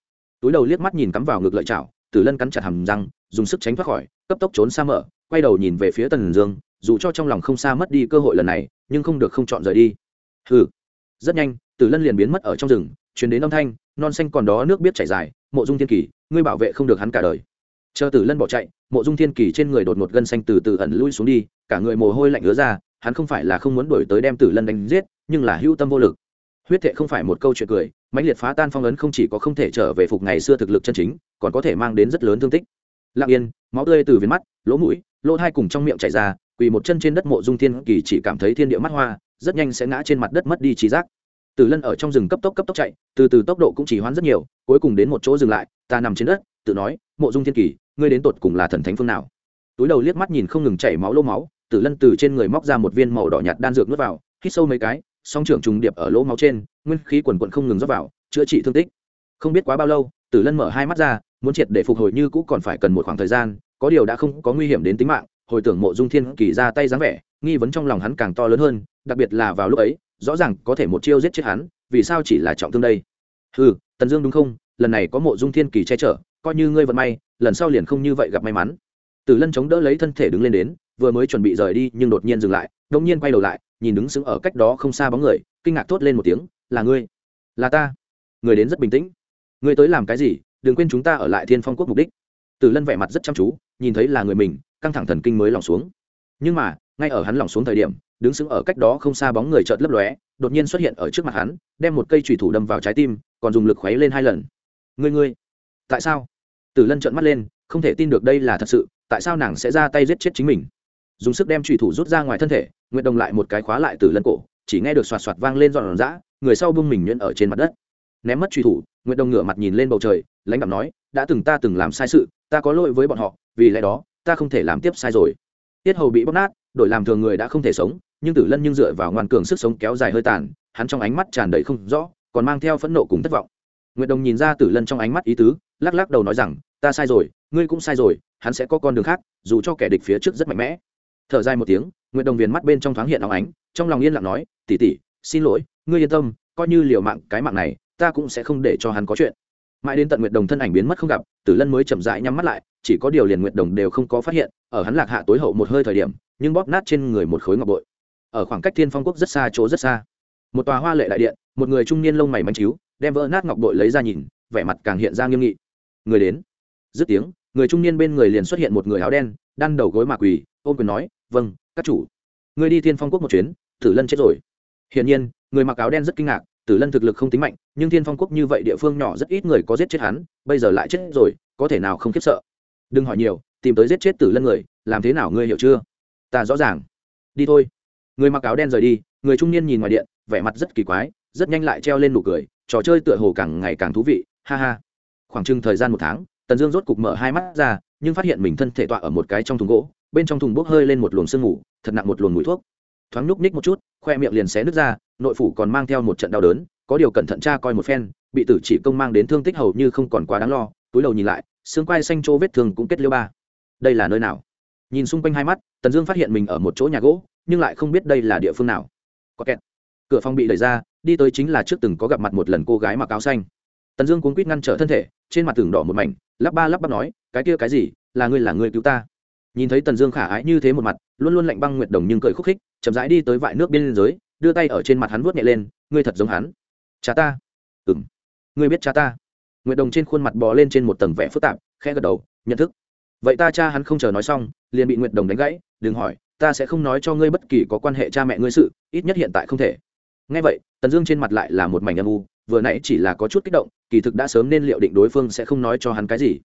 Túi đầu liếc mắt nhìn cắm vào ngực lợi chảo, tử lân cắn chặt hầm răng, dùng sức tránh thoát khỏi, cấp tốc trốn xa mở, quay đầu nhìn về phía tần dương, dù cho trong lòng không xa mất đi cơ hội lần này, nhưng không được không chọn rời đi. Hừ. Rất nhanh tử lân liền biến mất ở trong rừng chuyển đến âm thanh, non xanh còn đó nước biết chảy dài, mộ dung thiên kỳ, ngươi bảo vệ không được hắn cả đời. Chờ tử lân bỏ chạy, mộ dung thiên kỳ trên người đột một gân xanh từ từ ẩn lui xuống đi, cả người mồ hôi lạnh ứa ra, hắn không phải là không muốn đổi tới đem tử lân đánh giết, nhưng là hữu tâm vô lực. Huyết thệ không phải một câu chuyện cười, mãnh liệt phá tan phong ấn không chỉ có không thể trở về phục ngày xưa thực lực chân chính, còn có thể mang đến rất lớn thương tích. Lặng yên, máu tươi từ viền mắt, lỗ mũi, lỗ hai cùng trong miệng chảy ra, quỳ một chân trên đất mộ dung thiên kỳ chỉ cảm thấy thiên địa mắt hoa, rất nhanh sẽ ngã trên mặt đất mất đi trí giác tử lân ở trong rừng cấp tốc cấp tốc chạy, từ từ tốc độ cũng chỉ hoãn rất nhiều, cuối cùng đến một chỗ dừng lại, ta nằm trên đất, tự nói, mộ dung thiên kỳ, ngươi đến tột cùng là thần thánh phương nào? Túi đầu liếc mắt nhìn không ngừng chảy máu lô máu, tử lân từ trên người móc ra một viên màu đỏ nhạt đan dược nuốt vào, hít sâu mấy cái, song trưởng trùng điệp ở lỗ máu trên, nguyên khí quần quận không ngừng rót vào, chữa trị thương tích. Không biết quá bao lâu, tử lân mở hai mắt ra, muốn triệt để phục hồi như cũ còn phải cần một khoảng thời gian, có điều đã không có nguy hiểm đến tính mạng, hồi tưởng mộ dung thiên kỳ ra tay dáng vẻ, nghi vấn trong lòng hắn càng to lớn hơn, đặc biệt là vào lúc ấy rõ ràng có thể một chiêu giết chết hắn, vì sao chỉ là trọng thương đây? Ừ tần dương đúng không? Lần này có mộ dung thiên kỳ che chở, coi như ngươi vận may, lần sau liền không như vậy gặp may mắn. Tử lân chống đỡ lấy thân thể đứng lên đến, vừa mới chuẩn bị rời đi nhưng đột nhiên dừng lại đông nhiên quay đầu lại, nhìn đứng sững ở cách đó không xa bóng người, kinh ngạc thốt lên một tiếng, là ngươi? Là ta? Người đến rất bình tĩnh. Người tới làm cái gì? Đừng quên chúng ta ở lại thiên phong quốc mục đích. Tử lân vẻ mặt rất chăm chú, nhìn thấy là người mình, căng thẳng thần kinh mới lỏng xuống. Nhưng mà, ngay ở hắn lỏng xuống thời điểm đứng sững ở cách đó không xa bóng người chợt lấp lóe, đột nhiên xuất hiện ở trước mặt hắn, đem một cây trùy thủ đâm vào trái tim, còn dùng lực khuấy lên hai lần. Ngươi ngươi, tại sao? Tử lân trợn mắt lên, không thể tin được đây là thật sự, tại sao nàng sẽ ra tay giết chết chính mình? Dùng sức đem trùy thủ rút ra ngoài thân thể nguyện đồng lại một cái khóa lại tử lân cổ, chỉ nghe được xoạt xoạt vang lên dọn dã người sau bưng mình nhuyễn ở trên mặt đất. Ném mất truy thủ, Nguyệt đồng ngửa mặt nhìn lên bầu trời, lãnh đạo nói, đã từng ta từng làm sai sự, ta có lỗi với bọn họ, vì lẽ đó, ta không thể làm tiếp sai rồi. Tiết hầu bị bóc nát, đổi làm thường người đã không thể sống nhưng tử lân nhưng dựa vào ngoan cường sức sống kéo dài hơi tàn, hắn trong ánh mắt tràn đầy không rõ, còn mang theo phẫn nộ cùng thất vọng. Nguyệt đồng nhìn ra tử lân trong ánh mắt ý tứ, lắc lắc đầu nói rằng, ta sai rồi, ngươi cũng sai rồi, hắn sẽ có con đường khác, dù cho kẻ địch phía trước rất mạnh mẽ. Thở dài một tiếng, nguyệt đồng viền mắt bên trong thoáng hiện óng ánh, trong lòng yên lặng nói tỉ tỉ xin lỗi, ngươi yên tâm, coi như liều mạng cái mạng này, ta cũng sẽ không để cho hắn có chuyện. Mãi đến tận nguyệt đồng thân ảnh biến mất không gặp, tử lân mới chậm rãi nhắm mắt lại, chỉ có điều liền nguyệt đồng đều không có phát hiện, ở hắn lạc hạ tối hậu một hơi thời điểm, nhưng bóp nát trên người một khối ngọc bội ở khoảng cách thiên phong quốc rất xa chỗ rất xa. Một tòa hoa lệ đại điện, một người trung niên lông mày manh chiếu đem vỡ nát ngọc bội lấy ra nhìn, vẻ mặt càng hiện ra nghiêm nghị. Người đến. Dứt tiếng, người trung niên bên người liền xuất hiện một người áo đen, đan đầu gối mạ quỳ, ôm quyền nói vâng các chủ. Người đi thiên phong quốc một chuyến, tử lân chết rồi. Hiển nhiên, người mặc áo đen rất kinh ngạc, tử lân thực lực không tính mạnh, nhưng thiên phong quốc như vậy địa phương nhỏ rất ít người có giết chết hắn, bây giờ lại chết rồi, có thể nào không khiếp sợ? Đừng hỏi nhiều, tìm tới giết chết tử lân người, làm thế nào ngươi hiểu chưa? Ta rõ ràng. Đi thôi người mặc áo đen rời đi, người trung niên nhìn ngoài điện, vẻ mặt rất kỳ quái, rất nhanh lại treo lên nụ cười, trò chơi tựa hồ càng ngày càng thú vị, ha ha. Khoảng chừng thời gian một tháng, tần dương rốt cục mở hai mắt ra, nhưng phát hiện mình thân thể tọa ở một cái trong thùng gỗ, bên trong thùng bốc hơi lên một luồng sương ngủ thật nặng một luồng mùi thuốc. Thoáng nhúc ních một chút, khoe miệng liền xé nứt ra, nội phủ còn mang theo một trận đau đớn, có điều cẩn thận tra coi một phen, bị tử chỉ công mang đến thương tích hầu như không còn quá đáng lo, túi đầu nhìn lại, xương quai xanh chỗ vết thương cũng kết liêu ba. Đây là nơi nào? Nhìn xung quanh hai mắt, tần dương phát hiện mình ở một chỗ nhà gỗ nhưng lại không biết đây là địa phương nào. Có kẹt. Cửa phòng bị đẩy ra, đi tới chính là trước từng có gặp mặt một lần cô gái mặc áo xanh. Tần dương cuốn quýt ngăn trở thân thể, trên mặt tường đỏ một mảnh, lắp ba lắp bắp nói, cái kia cái gì? Là ngươi là ngươi cứu ta. Nhìn thấy tần dương khả ái như thế một mặt, luôn luôn lạnh băng nguyệt đồng nhưng cười khúc khích, chậm rãi đi tới vại nước biên giới, đưa tay ở trên mặt hắn vuốt nhẹ lên, ngươi thật giống hắn. Cha ta. Ừ m ngươi biết cha ta. Nguyệt đồng trên khuôn mặt bò lên trên một tầng vẽ phức tạp, khẽ gật đầu, nhận thức. Vậy ta cha hắn không chờ nói xong, liền bị nguyệt đồng đánh gãy, đừng hỏi ta sẽ không nói cho ngươi bất kỳ có quan hệ cha mẹ ngươi sự, ít nhất hiện tại không thể. Ngay vậy, tần dương trên mặt lại là một mảnh âm u, vừa nãy chỉ là có chút kích động, kỳ thực đã sớm nên liệu định đối phương sẽ không nói cho hắn cái gì.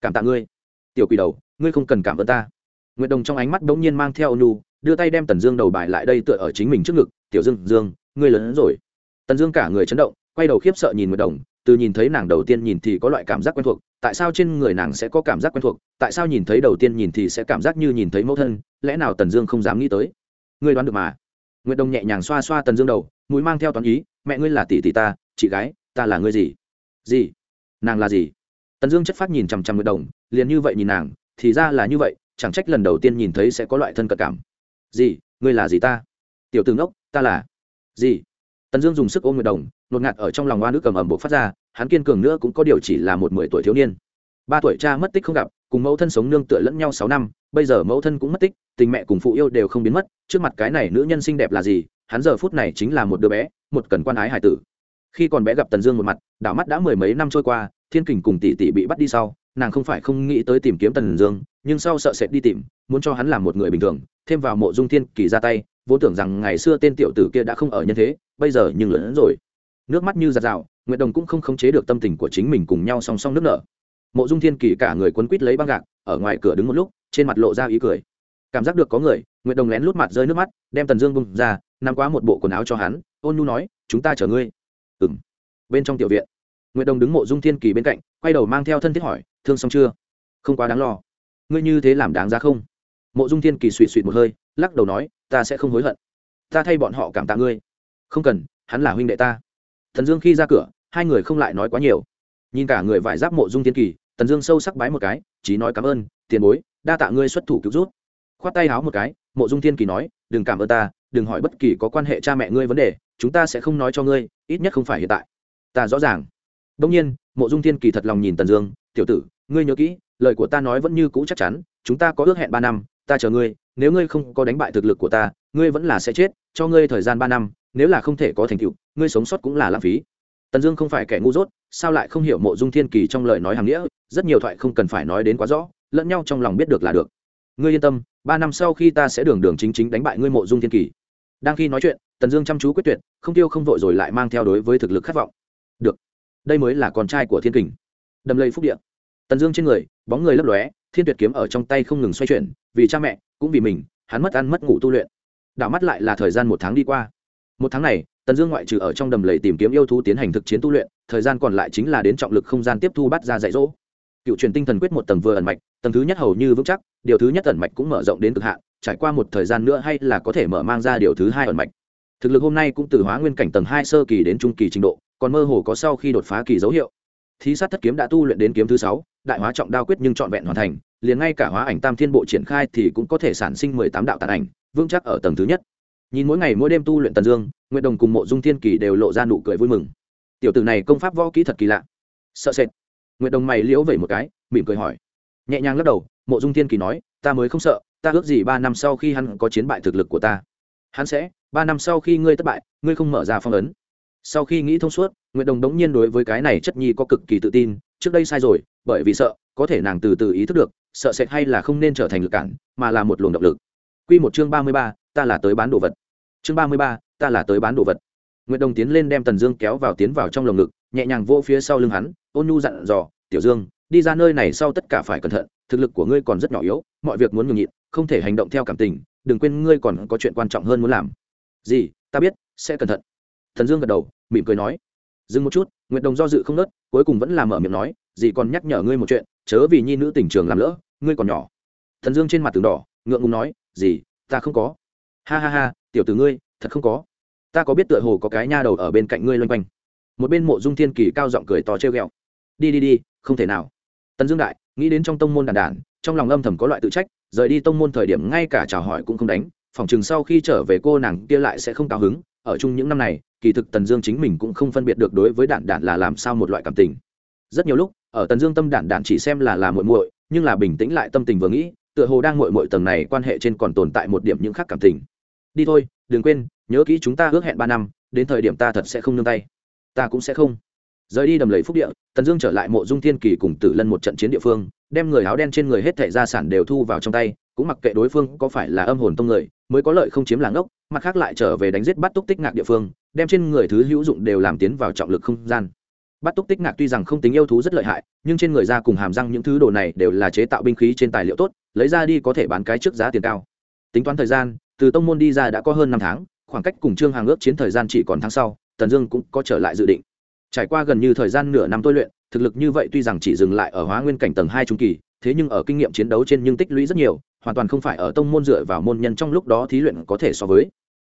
Cảm tạ ngươi. Tiểu quỷ đầu, ngươi không cần cảm ơn ta. Nguyệt đồng trong ánh mắt bỗng nhiên mang theo ônu đưa tay đem tần dương đầu bài lại đây tựa ở chính mình trước ngực, tiểu dương dương, ngươi lớn hơn rồi. Tần dương cả người chấn động, quay đầu khiếp sợ nhìn nguyệt đồng, từ nhìn thấy nàng đầu tiên nhìn thì có loại cảm giác quen thuộc, tại sao trên người nàng sẽ có cảm giác quen thuộc, tại sao nhìn thấy đầu tiên nhìn thì sẽ cảm giác như nhìn thấy mẫu thân lẽ nào tần dương không dám nghĩ tới? Ngươi đoán được mà. Nguyệt đồng nhẹ nhàng xoa xoa tần dương đầu, mũi mang theo toán ý, mẹ ngươi là tỷ tỷ ta, chị gái, ta là ngươi gì? Gì? Nàng là gì? Tần dương chất phát nhìn chằm chằm nguyệt đồng liền như vậy nhìn nàng, thì ra là như vậy, chẳng trách lần đầu tiên nhìn thấy sẽ có loại thân cận cảm. Gì? Ngươi là gì ta? Tiểu tướng ốc ta là. Gì? Tần dương dùng sức ôm nguyệt đồng nột ngạt ở trong lòng hoa nước cầm ẩm bộ phát ra, hắn kiên cường nữa cũng có điều chỉ là một mười tuổi thiếu niên. Ba tuổi cha mất tích không gặp, cùng mẫu thân sống nương tựa lẫn nhau sáu năm, bây giờ mẫu thân cũng mất tích tình mẹ cùng phụ yêu đều không biến mất, trước mặt cái này nữ nhân xinh đẹp là gì, hắn giờ phút này chính là một đứa bé, một cần quan ái hải tử. Khi còn bé gặp tần dương một mặt, đảo mắt đã mười mấy năm trôi qua, thiên kình cùng tỷ tỷ bị bắt đi sau, nàng không phải không nghĩ tới tìm kiếm tần dương, nhưng sau sợ sệt đi tìm, muốn cho hắn làm một người bình thường, thêm vào mộ dung thiên kỳ ra tay, vốn tưởng rằng ngày xưa tên tiểu tử kia đã không ở nhân thế, bây giờ nhưng lớn rồi. Nước mắt như giạt rào, nguyệt đồng cũng không khống chế được tâm tình của chính mình cùng nhau song song nước nở. Mộ dung thiên kỳ cả người quấn quít lấy băng gạc, ở ngoài cửa đứng một lúc, trên mặt lộ ra ý cười cảm giác được có người, nguyệt đồng lén lút mặt rơi nước mắt, đem tần dương bung ra nằm quá một bộ quần áo cho hắn, ôn nhu nói, chúng ta chở ngươi. Ừng bên trong tiểu viện, nguyệt đồng đứng mộ dung thiên kỳ bên cạnh, quay đầu mang theo thân thiết hỏi, thương xong chưa? Không quá đáng lo. Ngươi như thế làm đáng ra không? Mộ dung thiên kỳ suỵ suỵ một hơi, lắc đầu nói, ta sẽ không hối hận. Ta thay bọn họ cảm tạ ngươi. Không cần, hắn là huynh đệ ta. Thần dương khi ra cửa, hai người không lại nói quá nhiều. Nhìn cả người vải giáp mộ dung thiên kỳ, tần dương sâu sắc bái một cái chỉ nói cảm ơn, tiền bối, đa tạ ngươi xuất thủ cứu rút khoát tay háo một cái, mộ dung thiên kỳ nói, đừng cảm ơn ta, đừng hỏi bất kỳ có quan hệ cha mẹ ngươi vấn đề, chúng ta sẽ không nói cho ngươi, ít nhất không phải hiện tại. Ta rõ ràng. Đông nhiên, mộ dung thiên kỳ thật lòng nhìn tần dương, tiểu tử, ngươi nhớ kỹ, lời của ta nói vẫn như cũ chắc chắn, chúng ta có ước hẹn ba năm, ta chờ ngươi, nếu ngươi không có đánh bại thực lực của ta, ngươi vẫn là sẽ chết, cho ngươi thời gian ba năm, nếu là không thể có thành tựu, ngươi sống sót cũng là lãng phí. Tần dương không phải kẻ ngu dốt, sao lại không hiểu mộ dung thiên kỳ trong lời nói hàng nghĩa, rất nhiều thoại không cần phải nói đến quá rõ, lẫn nhau trong lòng biết được là được. Ngươi yên tâm ba năm sau khi ta sẽ đường đường chính chính đánh bại ngươi mộ dung thiên kỳ. Đang khi nói chuyện, tần dương chăm chú quyết tuyệt, không tiêu không vội rồi lại mang theo đối với thực lực khát vọng. Được, đây mới là con trai của thiên kình. Đầm lây phúc điện tần dương trên người, bóng người lấp lóe, thiên tuyệt kiếm ở trong tay không ngừng xoay chuyển, vì cha mẹ, cũng vì mình, hắn mất ăn mất ngủ tu luyện. Đảo mắt lại là thời gian một tháng đi qua. Một tháng này, tần dương ngoại trừ ở trong đầm lầy tìm kiếm yêu thú tiến hành thực chiến tu luyện, thời gian còn lại chính là đến trọng lực không gian tiếp thu bắt ra dạy dỗ. Cựu truyền tinh thần quyết một tầng vừa ẩn mạch tầng thứ nhất hầu như vững chắc, điều thứ nhất ẩn mạch cũng mở rộng đến cực hạn, trải qua một thời gian nữa hay là có thể mở mang ra điều thứ hai ẩn mạch. Thực lực hôm nay cũng từ hóa nguyên cảnh tầng hai sơ kỳ đến trung kỳ trình độ, còn mơ hồ có sau khi đột phá kỳ dấu hiệu. Thí sát thất kiếm đã tu luyện đến kiếm thứ sáu, đại hóa trọng đao quyết nhưng trọn vẹn hoàn thành, liền ngay cả hóa ảnh tam thiên bộ triển khai thì cũng có thể sản sinh mười tám đạo tàn ảnh, vững chắc ở tầng thứ nhất. Nhìn mỗi ngày mỗi đêm tu luyện tần dương nguyện đồng cùng mộ dung thiên kỳ đều lộ ra nụ cười vui mừng. Tiểu tử này công pháp võ kỹ thật kỳ lạ. Sợ sệt. Nguyện đồng mày liễu vẩy một cái, mỉm cười hỏi nhẹ nhàng lắc đầu, mộ dung thiên kỳ nói, ta mới không sợ, ta ước gì ba năm sau khi hắn có chiến bại thực lực của ta. Hắn sẽ, ba năm sau khi ngươi thất bại, ngươi không mở ra phong ấn. Sau khi nghĩ thông suốt nguyện đồng đống nhiên đối với cái này chất nhi có cực kỳ tự tin, trước đây sai rồi, bởi vì sợ, có thể nàng từ từ ý thức được, sợ sệt hay là không nên trở thành lực cản, mà là một luồng động lực. Q một chương ba mươi ba, ta là tới bán đồ vật. Chương ba mươi ba, ta là tới bán đồ vật. Nguyện đồng tiến lên đem tần dương kéo vào tiến vào trong lồng ngực, nhẹ nhàng vô phía sau lưng hắn, ôn nhu dặn dò, tiểu dương đi ra nơi này sau tất cả phải cẩn thận thực lực của ngươi còn rất nhỏ yếu mọi việc muốn nhường nhịn không thể hành động theo cảm tình đừng quên ngươi còn có chuyện quan trọng hơn muốn làm. Gì? Ta biết sẽ cẩn thận. Thần dương gật đầu mỉm cười nói. Dừng một chút Nguyệt đồng do dự không nớt cuối cùng vẫn là mở miệng nói gì còn nhắc nhở ngươi một chuyện chớ vì nhi nữ tỉnh trường làm lỡ ngươi còn nhỏ. Thần dương trên mặt tường đỏ ngượng ngùng nói gì, ta không có. Ha ha ha tiểu tử ngươi thật không có. Ta có biết tựa hồ có cái nha đầu ở bên cạnh ngươi loanh quanh. Một bên mộ dung thiên kỳ cao giọng cười to treo g ẹ o đi đi đi không thể nào tần dương đại, nghĩ đến trong tông môn đàn đản trong lòng âm thầm có loại tự trách, rời đi tông môn thời điểm ngay cả chào hỏi cũng không đánh, phòng chừng sau khi trở về cô nàng kia lại sẽ không cao hứng. Ở chung những năm này, kỳ thực tần dương chính mình cũng không phân biệt được đối với đản đản là làm sao một loại cảm tình. Rất nhiều lúc, ở tần dương tâm đản đản chỉ xem là là muội muội, nhưng là bình tĩnh lại tâm tình vừa nghĩ, tựa hồ đang muội muội tầng này quan hệ trên còn tồn tại một điểm những khác cảm tình. Đi thôi, đừng quên, nhớ kỹ chúng ta ước hẹn ba năm, đến thời điểm ta thật sẽ không nương tay. Ta cũng sẽ không rời đi đầm lầy phúc địa, tần dương trở lại mộ dung thiên kỳ cùng tử lân một trận chiến địa phương, đem người áo đen trên người hết thẻ gia sản đều thu vào trong tay, cũng mặc kệ đối phương có phải là âm hồn tông người, mới có lợi không chiếm làng ốc, mặt khác lại trở về đánh giết bắt túc tích ngạc địa phương, đem trên người thứ hữu dụng đều làm tiến vào trọng lực không gian. Bắt túc tích ngạc tuy rằng không tính yêu thú rất lợi hại, nhưng trên người ra cùng hàm răng những thứ đồ này đều là chế tạo binh khí trên tài liệu tốt, lấy ra đi có thể bán cái trước giá tiền cao. Tính toán thời gian, từ tông môn đi ra đã có hơn năm tháng, khoảng cách cùng trương hàng ước chiến thời gian chỉ còn tháng sau, tần dương cũng có trở lại dự định trải qua gần như thời gian nửa năm tôi luyện, thực lực như vậy tuy rằng chỉ dừng lại ở hóa nguyên cảnh tầng hai trung kỳ, thế nhưng ở kinh nghiệm chiến đấu trên nhưng tích lũy rất nhiều, hoàn toàn không phải ở tông môn dựa vào môn nhân trong lúc đó thí luyện có thể so với.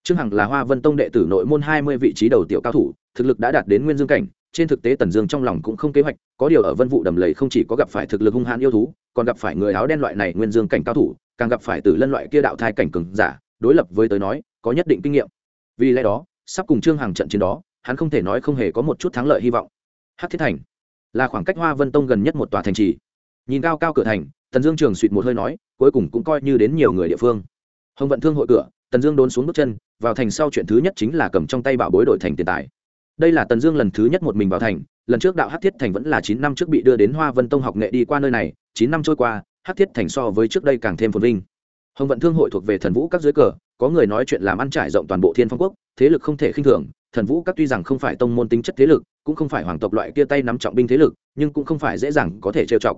Trương hằng là hoa vân tông đệ tử nội môn hai mươi vị trí đầu tiểu cao thủ, thực lực đã đạt đến nguyên dương cảnh, trên thực tế tần dương trong lòng cũng không kế hoạch, có điều ở vân vụ đầm lầy không chỉ có gặp phải thực lực hung hãn yêu thú, còn gặp phải người áo đen loại này nguyên dương cảnh cao thủ, càng gặp phải từ lân loại kia đạo thai cảnh cường giả, đối lập với tới nói, có nhất định kinh nghiệm. Vì lẽ đó, sắp cùng trương hằng trận chiến đó hắn không thể nói không hề có một chút thắng lợi hy vọng. Hắc thiết thành là khoảng cách hoa vân tông gần nhất một tòa thành trì. Nhìn cao cao cửa thành, tần dương trường suỵt một hơi nói, cuối cùng cũng coi như đến nhiều người địa phương. Hồng vận thương hội cửa, tần dương đốn xuống bước chân, vào thành sau chuyện thứ nhất chính là cầm trong tay bảo bối đổi thành tiền tài. Đây là tần dương lần thứ nhất một mình vào thành, lần trước đạo hát thiết thành vẫn là chín năm trước bị đưa đến hoa vân tông học nghệ đi qua nơi này, chín năm trôi qua, hát thiết thành so với trước đây càng thêm phồn vinh. Hồng vận thương hội thuộc về thần vũ các dưới cờ, có người nói chuyện làm ăn trải rộng toàn bộ thiên phong quốc, thế lực không thể khinh thường thần vũ các tuy rằng không phải tông môn tính chất thế lực, cũng không phải hoàng tộc loại kia tay nắm trọng binh thế lực, nhưng cũng không phải dễ dàng có thể trêu chọc.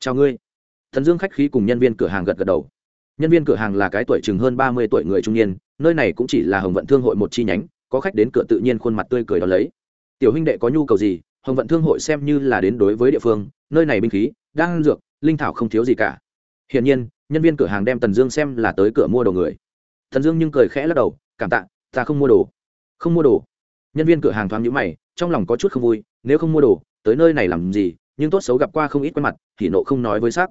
Chào ngươi. Thần dương khách khí cùng nhân viên cửa hàng gật gật đầu. Nhân viên cửa hàng là cái tuổi chừng hơn ba mươi tuổi người trung niên, nơi này cũng chỉ là hồng vận thương hội một chi nhánh, có khách đến cửa tự nhiên khuôn mặt tươi cười đón lấy. Tiểu huynh đệ có nhu cầu gì, hồng vận thương hội xem như là đến đối với địa phương, nơi này binh khí đang dược, linh thảo không thiếu gì cả. Hiển nhiên, nhân viên cửa hàng đem tần dương xem là tới cửa mua đồ người. Thần dương nhưng cười khẽ lắc đầu, cảm tạ, ta không mua đồ. Không mua đồ? Nhân viên cửa hàng thoáng nhũ mày, trong lòng có chút không vui, nếu không mua đồ, tới nơi này làm gì, nhưng tốt xấu gặp qua không ít quen mặt, thì nộ không nói với xác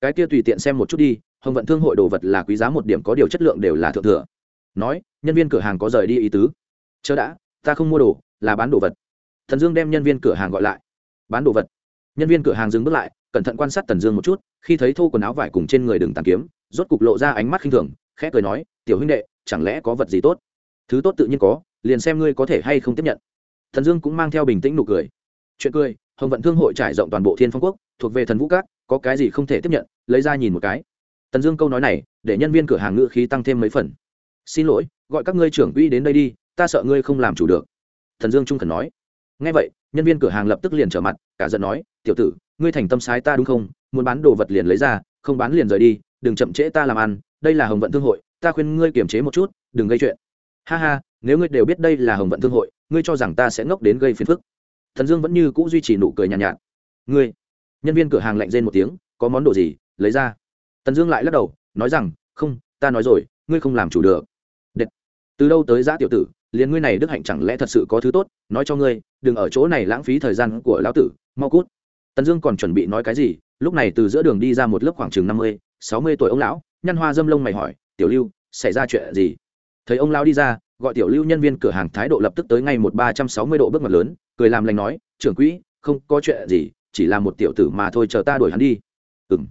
cái kia tùy tiện xem một chút đi, hồng vận thương hội đồ vật là quý giá một điểm có điều chất lượng đều là thượng thừa. Nói, nhân viên cửa hàng có rời đi ý tứ. Chớ đã, ta không mua đồ, là bán đồ vật. Thần dương đem nhân viên cửa hàng gọi lại. Bán đồ vật. Nhân viên cửa hàng dừng bước lại, cẩn thận quan sát tần dương một chút, khi thấy thô quần áo vải cùng trên người đừng tàn kiếm, rốt cục lộ ra ánh mắt khinh thường, khẽ cười nói, tiểu huynh đệ, chẳng lẽ có vật gì tốt? Thứ tốt tự nhiên có liền xem ngươi có thể hay không tiếp nhận. Thần dương cũng mang theo bình tĩnh nụ cười. Chuyện cười, hồng vận thương hội trải rộng toàn bộ thiên phong quốc, thuộc về thần vũ các, có cái gì không thể tiếp nhận, lấy ra nhìn một cái. Tần dương câu nói này, để nhân viên cửa hàng ngữ khí tăng thêm mấy phần. Xin lỗi, gọi các ngươi trưởng quỹ đến đây đi, ta sợ ngươi không làm chủ được. Thần dương trung khẩn nói. Ngay vậy, nhân viên cửa hàng lập tức liền trở mặt, cả giận nói, tiểu tử, ngươi thành tâm sái ta đúng không? Muốn bán đồ vật liền lấy ra, không bán liền rời đi, đừng chậm trễ ta làm ăn, đây là hồng vận thương hội, ta khuyên ngươi kiềm chế một chút, đừng gây chuyện. Ha ha nếu ngươi đều biết đây là hồng vận thương hội ngươi cho rằng ta sẽ ngốc đến gây phiền phức. Thần dương vẫn như c ũ duy trì nụ cười nhàn nhạt, nhạt ngươi nhân viên cửa hàng lạnh rên một tiếng có món đồ gì lấy ra. Tần dương lại lắc đầu nói rằng không ta nói rồi ngươi không làm chủ được. Đệt. từ đâu tới giã tiểu tử liền ngươi này đức hạnh chẳng lẽ thật sự có thứ tốt nói cho ngươi đừng ở chỗ này lãng phí thời gian của lão tử mau cút. Tần dương còn chuẩn bị nói cái gì lúc này từ giữa đường đi ra một lớp khoảng chừng năm mươi sáu mươi tuổi ông lão nhăn hoa dâm lông mày hỏi tiểu lưu xảy ra chuyện gì? Thấy ông lão đi ra gọi tiểu lưu nhân viên cửa hàng thái độ lập tức tới ngay một ba trăm sáu mươi độ bước mặt lớn, cười làm lành nói, trưởng quỹ, không có chuyện gì, chỉ là một tiểu tử mà thôi, chờ ta đuổi hắn đi. Ừng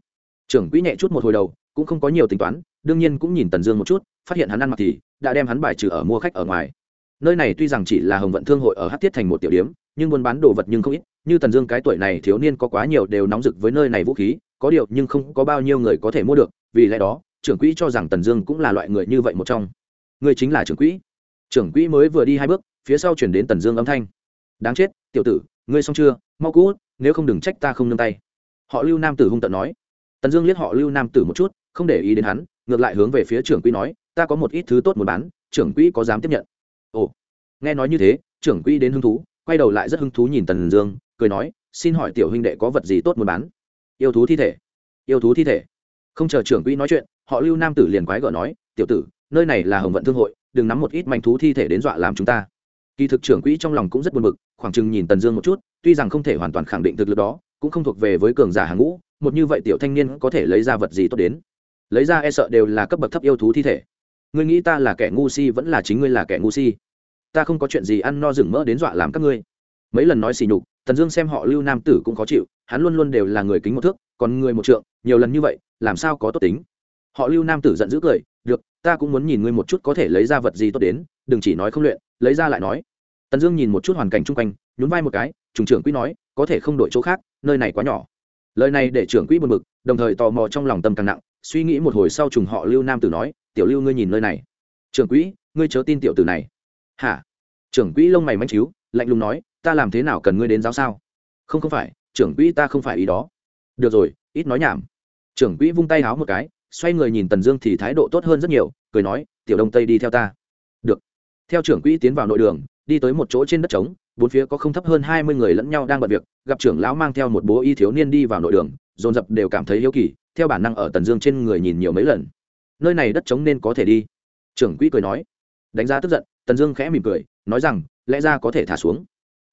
trưởng quỹ nhẹ chút một hồi đầu, cũng không có nhiều tính toán, đương nhiên cũng nhìn tần dương một chút, phát hiện hắn ăn mặc thì đã đem hắn bài trừ ở mua khách ở ngoài. Nơi này tuy rằng chỉ là hồng vận thương hội ở hát tiết thành một tiểu điếm nhưng buôn bán đồ vật nhưng không ít, như tần dương cái tuổi này thiếu niên có quá nhiều đều nóng rực với nơi này vũ khí, có điều nhưng không có bao nhiêu người có thể mua được, vì lẽ đó, trưởng quỹ cho rằng tần dương cũng là loại người như vậy một trong. Người chính là trưởng quỹ trưởng quỹ mới vừa đi hai bước, phía sau chuyển đến tần dương âm thanh. Đáng chết, tiểu tử, ngươi xong chưa? Mau cú nếu không đừng trách ta không nương tay. Họ lưu nam tử hung tận nói. Tần dương liếc họ lưu nam tử một chút, không để ý đến hắn, ngược lại hướng về phía trưởng quỹ nói, ta có một ít thứ tốt muốn bán, trưởng quỹ có dám tiếp nhận? Ồ, nghe nói như thế, trưởng quỹ đến hứng thú, quay đầu lại rất hứng thú nhìn tần dương, cười nói, xin hỏi tiểu huynh đệ có vật gì tốt muốn bán? Yêu thú thi thể. Yêu thú thi thể. Không chờ trưởng quỹ nói chuyện, họ lưu nam tử liền quái gở nói, tiểu tử, nơi này là hồng vận thương hội đừng nắm một ít manh thú thi thể đến dọa làm chúng ta. Kỳ thực trưởng quỹ trong lòng cũng rất buồn bực, khoảng chừng nhìn tần dương một chút, tuy rằng không thể hoàn toàn khẳng định thực lực đó, cũng không thuộc về với cường giả hàng ngũ, một như vậy tiểu thanh niên có thể lấy ra vật gì tốt đến? Lấy ra e sợ đều là cấp bậc thấp yêu thú thi thể. Ngươi nghĩ ta là kẻ ngu si vẫn là chính ngươi là kẻ ngu si? Ta không có chuyện gì ăn no rừng mỡ đến dọa làm các ngươi. Mấy lần nói xì nhục, tần dương xem họ lưu nam tử cũng khó chịu, hắn luôn luôn đều là người kính một thước, còn người một trượng, nhiều lần như vậy, làm sao có tốt tính? Họ lưu nam tử giận dữ cười ta cũng muốn nhìn ngươi một chút có thể lấy ra vật gì tốt đến, đừng chỉ nói không luyện, lấy ra lại nói. Tần dương nhìn một chút hoàn cảnh chung quanh, nhún vai một cái, trùng trưởng quỹ nói, có thể không đổi chỗ khác, nơi này quá nhỏ. Lời này để trưởng quỹ buồn bực, đồng thời tò mò trong lòng tâm càng nặng, suy nghĩ một hồi sau trùng họ lưu nam tử nói, tiểu lưu ngươi nhìn nơi này. Trưởng quỹ, ngươi chớ tin tiểu tử này. Hả? Trưởng quỹ lông mày manh chiếu, lạnh lùng nói, ta làm thế nào cần ngươi đến giáo sao? Không không phải, trưởng quỹ ta không phải ý đó. Được rồi, ít nói nhảm. Trưởng quỹ vung tay háo một cái xoay người nhìn tần dương thì thái độ tốt hơn rất nhiều, cười nói, tiểu đông tây đi theo ta. Được. Theo trưởng quỹ tiến vào nội đường, đi tới một chỗ trên đất trống, bốn phía có không thấp hơn hai mươi người lẫn nhau đang bận việc, gặp trưởng lão mang theo một bố y thiếu niên đi vào nội đường, dồn dập đều cảm thấy hiếu kỳ, theo bản năng ở tần dương trên người nhìn nhiều mấy lần. Nơi này đất trống nên có thể đi. Trưởng quỹ cười nói. Đánh giá tức giận, tần dương khẽ mỉm cười, nói rằng, lẽ ra có thể thả xuống.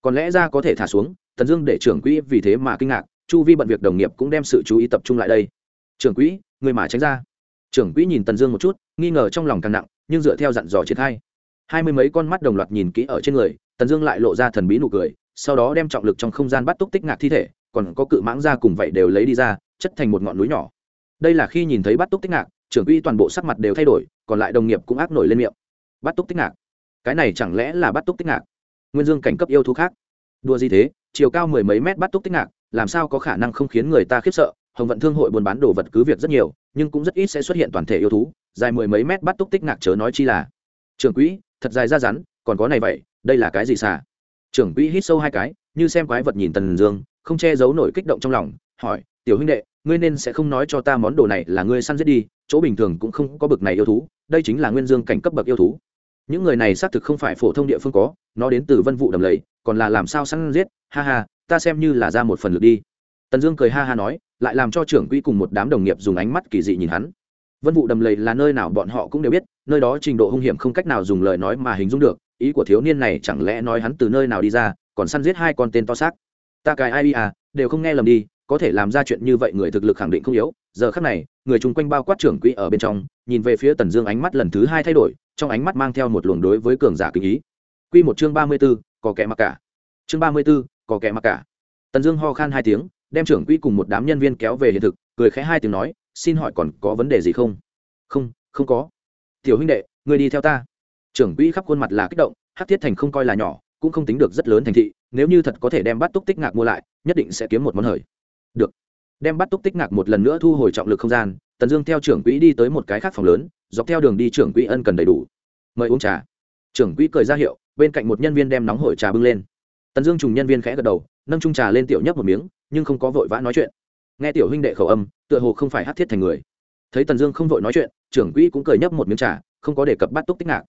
Còn lẽ ra có thể thả xuống, tần dương để trưởng quỹ vì thế mà kinh ngạc, chu vi bận việc đồng nghiệp cũng đem sự chú ý tập trung lại đây. Trưởng quỹ người mà tránh ra. Trưởng quỹ nhìn tần dương một chút, nghi ngờ trong lòng càng nặng, nhưng dựa theo dặn dò triển khai. Hai mươi mấy con mắt đồng loạt nhìn kỹ ở trên người, tần dương lại lộ ra thần bí nụ cười, sau đó đem trọng lực trong không gian bắt túc tích ngạc thi thể, còn có cự mãng ra cùng vậy đều lấy đi ra, chất thành một ngọn núi nhỏ. Đây là khi nhìn thấy bắt túc tích ngạc, trưởng quỹ toàn bộ sắc mặt đều thay đổi, còn lại đồng nghiệp cũng ác nổi lên miệng. Bắt túc tích ngạc? Cái này chẳng lẽ là bắt túc tích ngạc? Nguyên dương cảnh cấp yêu thú khác. Đua gì thế? Chiều cao mười mấy mét bắt túc tích ngạc, làm sao có khả năng không khiến người ta khiếp sợ? Hồng vận thương hội buôn bán đồ vật cứ việc rất nhiều, nhưng cũng rất ít sẽ xuất hiện toàn thể yêu thú, dài mười mấy mét bắt túc tích ngạc chớ nói chi là. Trưởng quỹ, thật dài ra rắn, còn có này vậy, đây là cái gì xà? Trưởng quỹ hít sâu hai cái, như xem quái vật nhìn tần dương, không che giấu nổi kích động trong lòng, hỏi, tiểu huynh đệ, ngươi nên sẽ không nói cho ta món đồ này là ngươi săn giết đi, chỗ bình thường cũng không có bực này yêu thú, đây chính là nguyên dương cảnh cấp bậc yêu thú. Những người này xác thực không phải phổ thông địa phương có, nó đến từ vân vụ đầm lầy, còn là làm sao săn giết? Ha ha, ta xem như là ra một phần lực đi tần dương cười ha ha nói, lại làm cho trưởng quỹ cùng một đám đồng nghiệp dùng ánh mắt kỳ dị nhìn hắn. Vân vụ đầm lầy là nơi nào bọn họ cũng đều biết, nơi đó trình độ hung hiểm không cách nào dùng lời nói mà hình dung được, ý của thiếu niên này chẳng lẽ nói hắn từ nơi nào đi ra, còn săn giết hai con tên to xác. Ta cài ai à đều không nghe lầm đi, có thể làm ra chuyện như vậy người thực lực khẳng định không yếu. Giờ khác này, người chung quanh bao quát trưởng quỹ ở bên trong, nhìn về phía tần dương ánh mắt lần thứ hai thay đổi, trong ánh mắt mang theo một luồng đối với cường giả kinh ý. Q một chương ba mươi b ố có kẻ mặc cả. Chương ba mươi b ố có kẻ mặc cả. Tần dương ho khan hai tiếng đem trưởng quỹ cùng một đám nhân viên kéo về hiện thực, cười khẽ hai tiếng nói, xin hỏi còn có vấn đề gì không? Không không có. Tiểu huynh đệ người đi theo ta. Trưởng quỹ khắp khuôn mặt là kích động hát thiết thành không coi là nhỏ, cũng không tính được rất lớn thành thị, nếu như thật có thể đem bắt túc tích ngạc mua lại, nhất định sẽ kiếm một món hời. Được. Đem bắt túc tích ngạc một lần nữa thu hồi trọng lực không gian, tần dương theo trưởng quỹ đi tới một cái khác phòng lớn, dọc theo đường đi trưởng quỹ ân cần đầy đủ. Mời uống trà. Trưởng quỹ cười ra hiệu, bên cạnh một nhân viên đem nóng hổi trà bưng lên. Tần dương trùng nhân viên khẽ gật đầu, nâng trung trà lên tiểu nhấp một miếng nhưng không có vội vã nói chuyện. Nghe tiểu huynh đệ khẩu âm, tựa hồ không phải hát thiết thành người. Thấy tần dương không vội nói chuyện, trưởng quỹ cũng cười nhấp một miếng trà, không có đề cập bắt túc tích ngạc.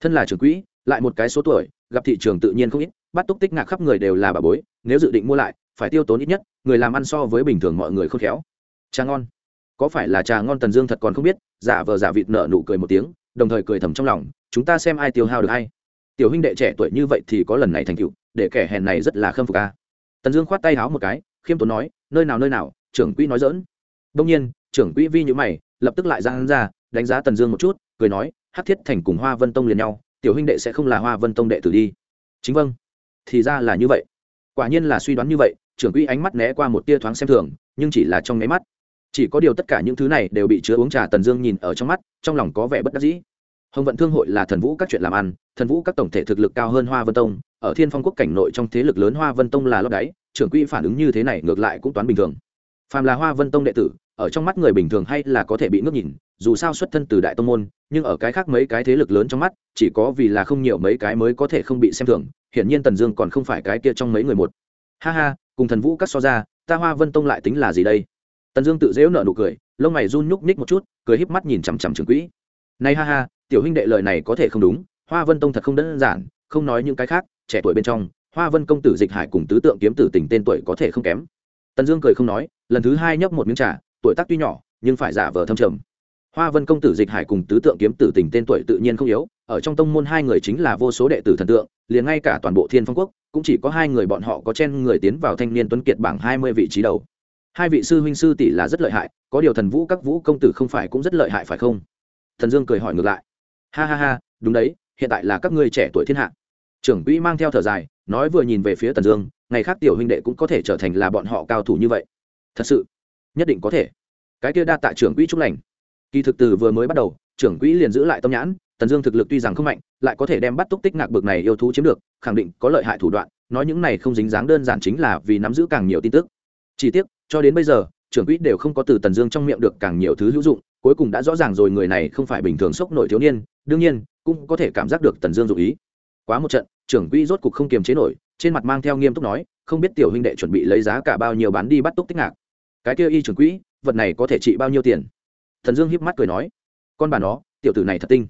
Thân là trưởng quỹ, lại một cái số tuổi, gặp thị trường tự nhiên không ít, bắt túc tích ngạc khắp người đều là bà bối, nếu dự định mua lại, phải tiêu tốn ít nhất, người làm ăn so với bình thường mọi người khôn khéo. Trà ngon. Có phải là trà ngon tần dương thật còn không biết, giả vờ giả vịt nợ nụ cười một tiếng, đồng thời cười thầm trong lòng, chúng ta xem ai tiêu hao được hay. Tiểu huynh đệ trẻ tuổi như vậy thì có lần này thành tựu, để kẻ hèn này rất là khâm phục ca tần dương khoát tay háo một cái khiêm tốn nói, nơi nào nơi nào? Trưởng quỹ nói dỡn đông nhiên, trưởng quỹ vi nhữ mày, lập tức lại ra hắn ra, đánh giá tần dương một chút, cười nói hát thiết thành cùng hoa vân tông liền nhau, tiểu huynh đệ sẽ không là hoa vân tông đệ tử đi. Chính vâng. Thì ra là như vậy. Quả nhiên là suy đoán như vậy, trưởng quỹ ánh mắt né qua một tia thoáng xem thường, nhưng chỉ là trong nháy mắt. Chỉ có điều tất cả những thứ này đều bị chứa uống trà tần dương nhìn ở trong mắt, trong lòng có vẻ bất đắc dĩ hồng vận thương hội là thần vũ các chuyện làm ăn, thần vũ các tổng thể thực lực cao hơn hoa vân tông, ở thiên phong quốc cảnh nội trong thế lực lớn hoa vân tông là lót đáy, trưởng quỹ phản ứng như thế này ngược lại cũng toán bình thường. Phàm là hoa vân tông đệ tử, ở trong mắt người bình thường hay là có thể bị ngước nhìn, dù sao xuất thân từ đại tông môn, nhưng ở cái khác mấy cái thế lực lớn trong mắt, chỉ có vì là không nhiều mấy cái mới có thể không bị xem thường, hiển nhiên tần dương còn không phải cái kia trong mấy người một. Ha ha, cùng thần vũ các so ra, ta hoa vân tông lại tính là gì đây? Tần dương tự dễu nợ nụ cười, lông mày run nhúc nhích một chút, cười híp mắt nhìn chằm chằm trưởng quỹ. Này ha ha tiểu huynh đệ lời này có thể không đúng, hoa vân tông thật không đơn giản, không nói những cái khác, trẻ tuổi bên trong, hoa vân công tử dịch hải cùng tứ tượng kiếm tử tình tên tuổi có thể không kém. Tần dương cười không nói, lần thứ hai nhấp một miếng trà, tuổi tác tuy nhỏ, nhưng phải giả vờ thâm trầm. Hoa vân công tử dịch hải cùng tứ tượng kiếm tử tình tên tuổi tự nhiên không yếu, ở trong tông môn hai người chính là vô số đệ tử thần tượng, liền ngay cả toàn bộ thiên phong quốc, cũng chỉ có hai người bọn họ có chen người tiến vào thanh niên tuấn kiệt bảng hai mươi vị trí đầu. Hai vị sư huynh sư tỷ là rất lợi hại, có điều thần vũ các vũ công tử không phải cũng rất lợi hại phải không? Thần dương cười hỏi ngược lại ha ha ha, đúng đấy, hiện tại là các ngươi trẻ tuổi thiên hạ. Trưởng quỹ mang theo thở dài, nói vừa nhìn về phía tần dương, ngày khác tiểu huynh đệ cũng có thể trở thành là bọn họ cao thủ như vậy. Thật sự, nhất định có thể. Cái kia đa tạ trưởng quỹ chúc lành. Kỳ thực từ vừa mới bắt đầu, trưởng quỹ liền giữ lại tâm nhãn, tần dương thực lực tuy rằng không mạnh, lại có thể đem bắt túc tích ngạc bực này yêu thú chiếm được, khẳng định có lợi hại thủ đoạn, nói những này không dính dáng đơn giản chính là vì nắm giữ càng nhiều tin tức. Chỉ tiếc, cho đến bây giờ, trưởng quỹ đều không có từ tần dương trong miệng được càng nhiều thứ hữu dụng, cuối cùng đã rõ ràng rồi người này không phải bình thường sốc nổi thiếu niên đương nhiên, cũng có thể cảm giác được tần dương dụ ý. Quá một trận, trưởng quỹ rốt cục không kiềm chế nổi, trên mặt mang theo nghiêm túc nói, không biết tiểu huynh đệ chuẩn bị lấy giá cả bao nhiêu bán đi bắt túc tích ngạc. Cái kia y trưởng quỹ, vật này có thể trị bao nhiêu tiền? Thần dương hiếp mắt cười nói, con bà nó, tiểu tử này thật tinh.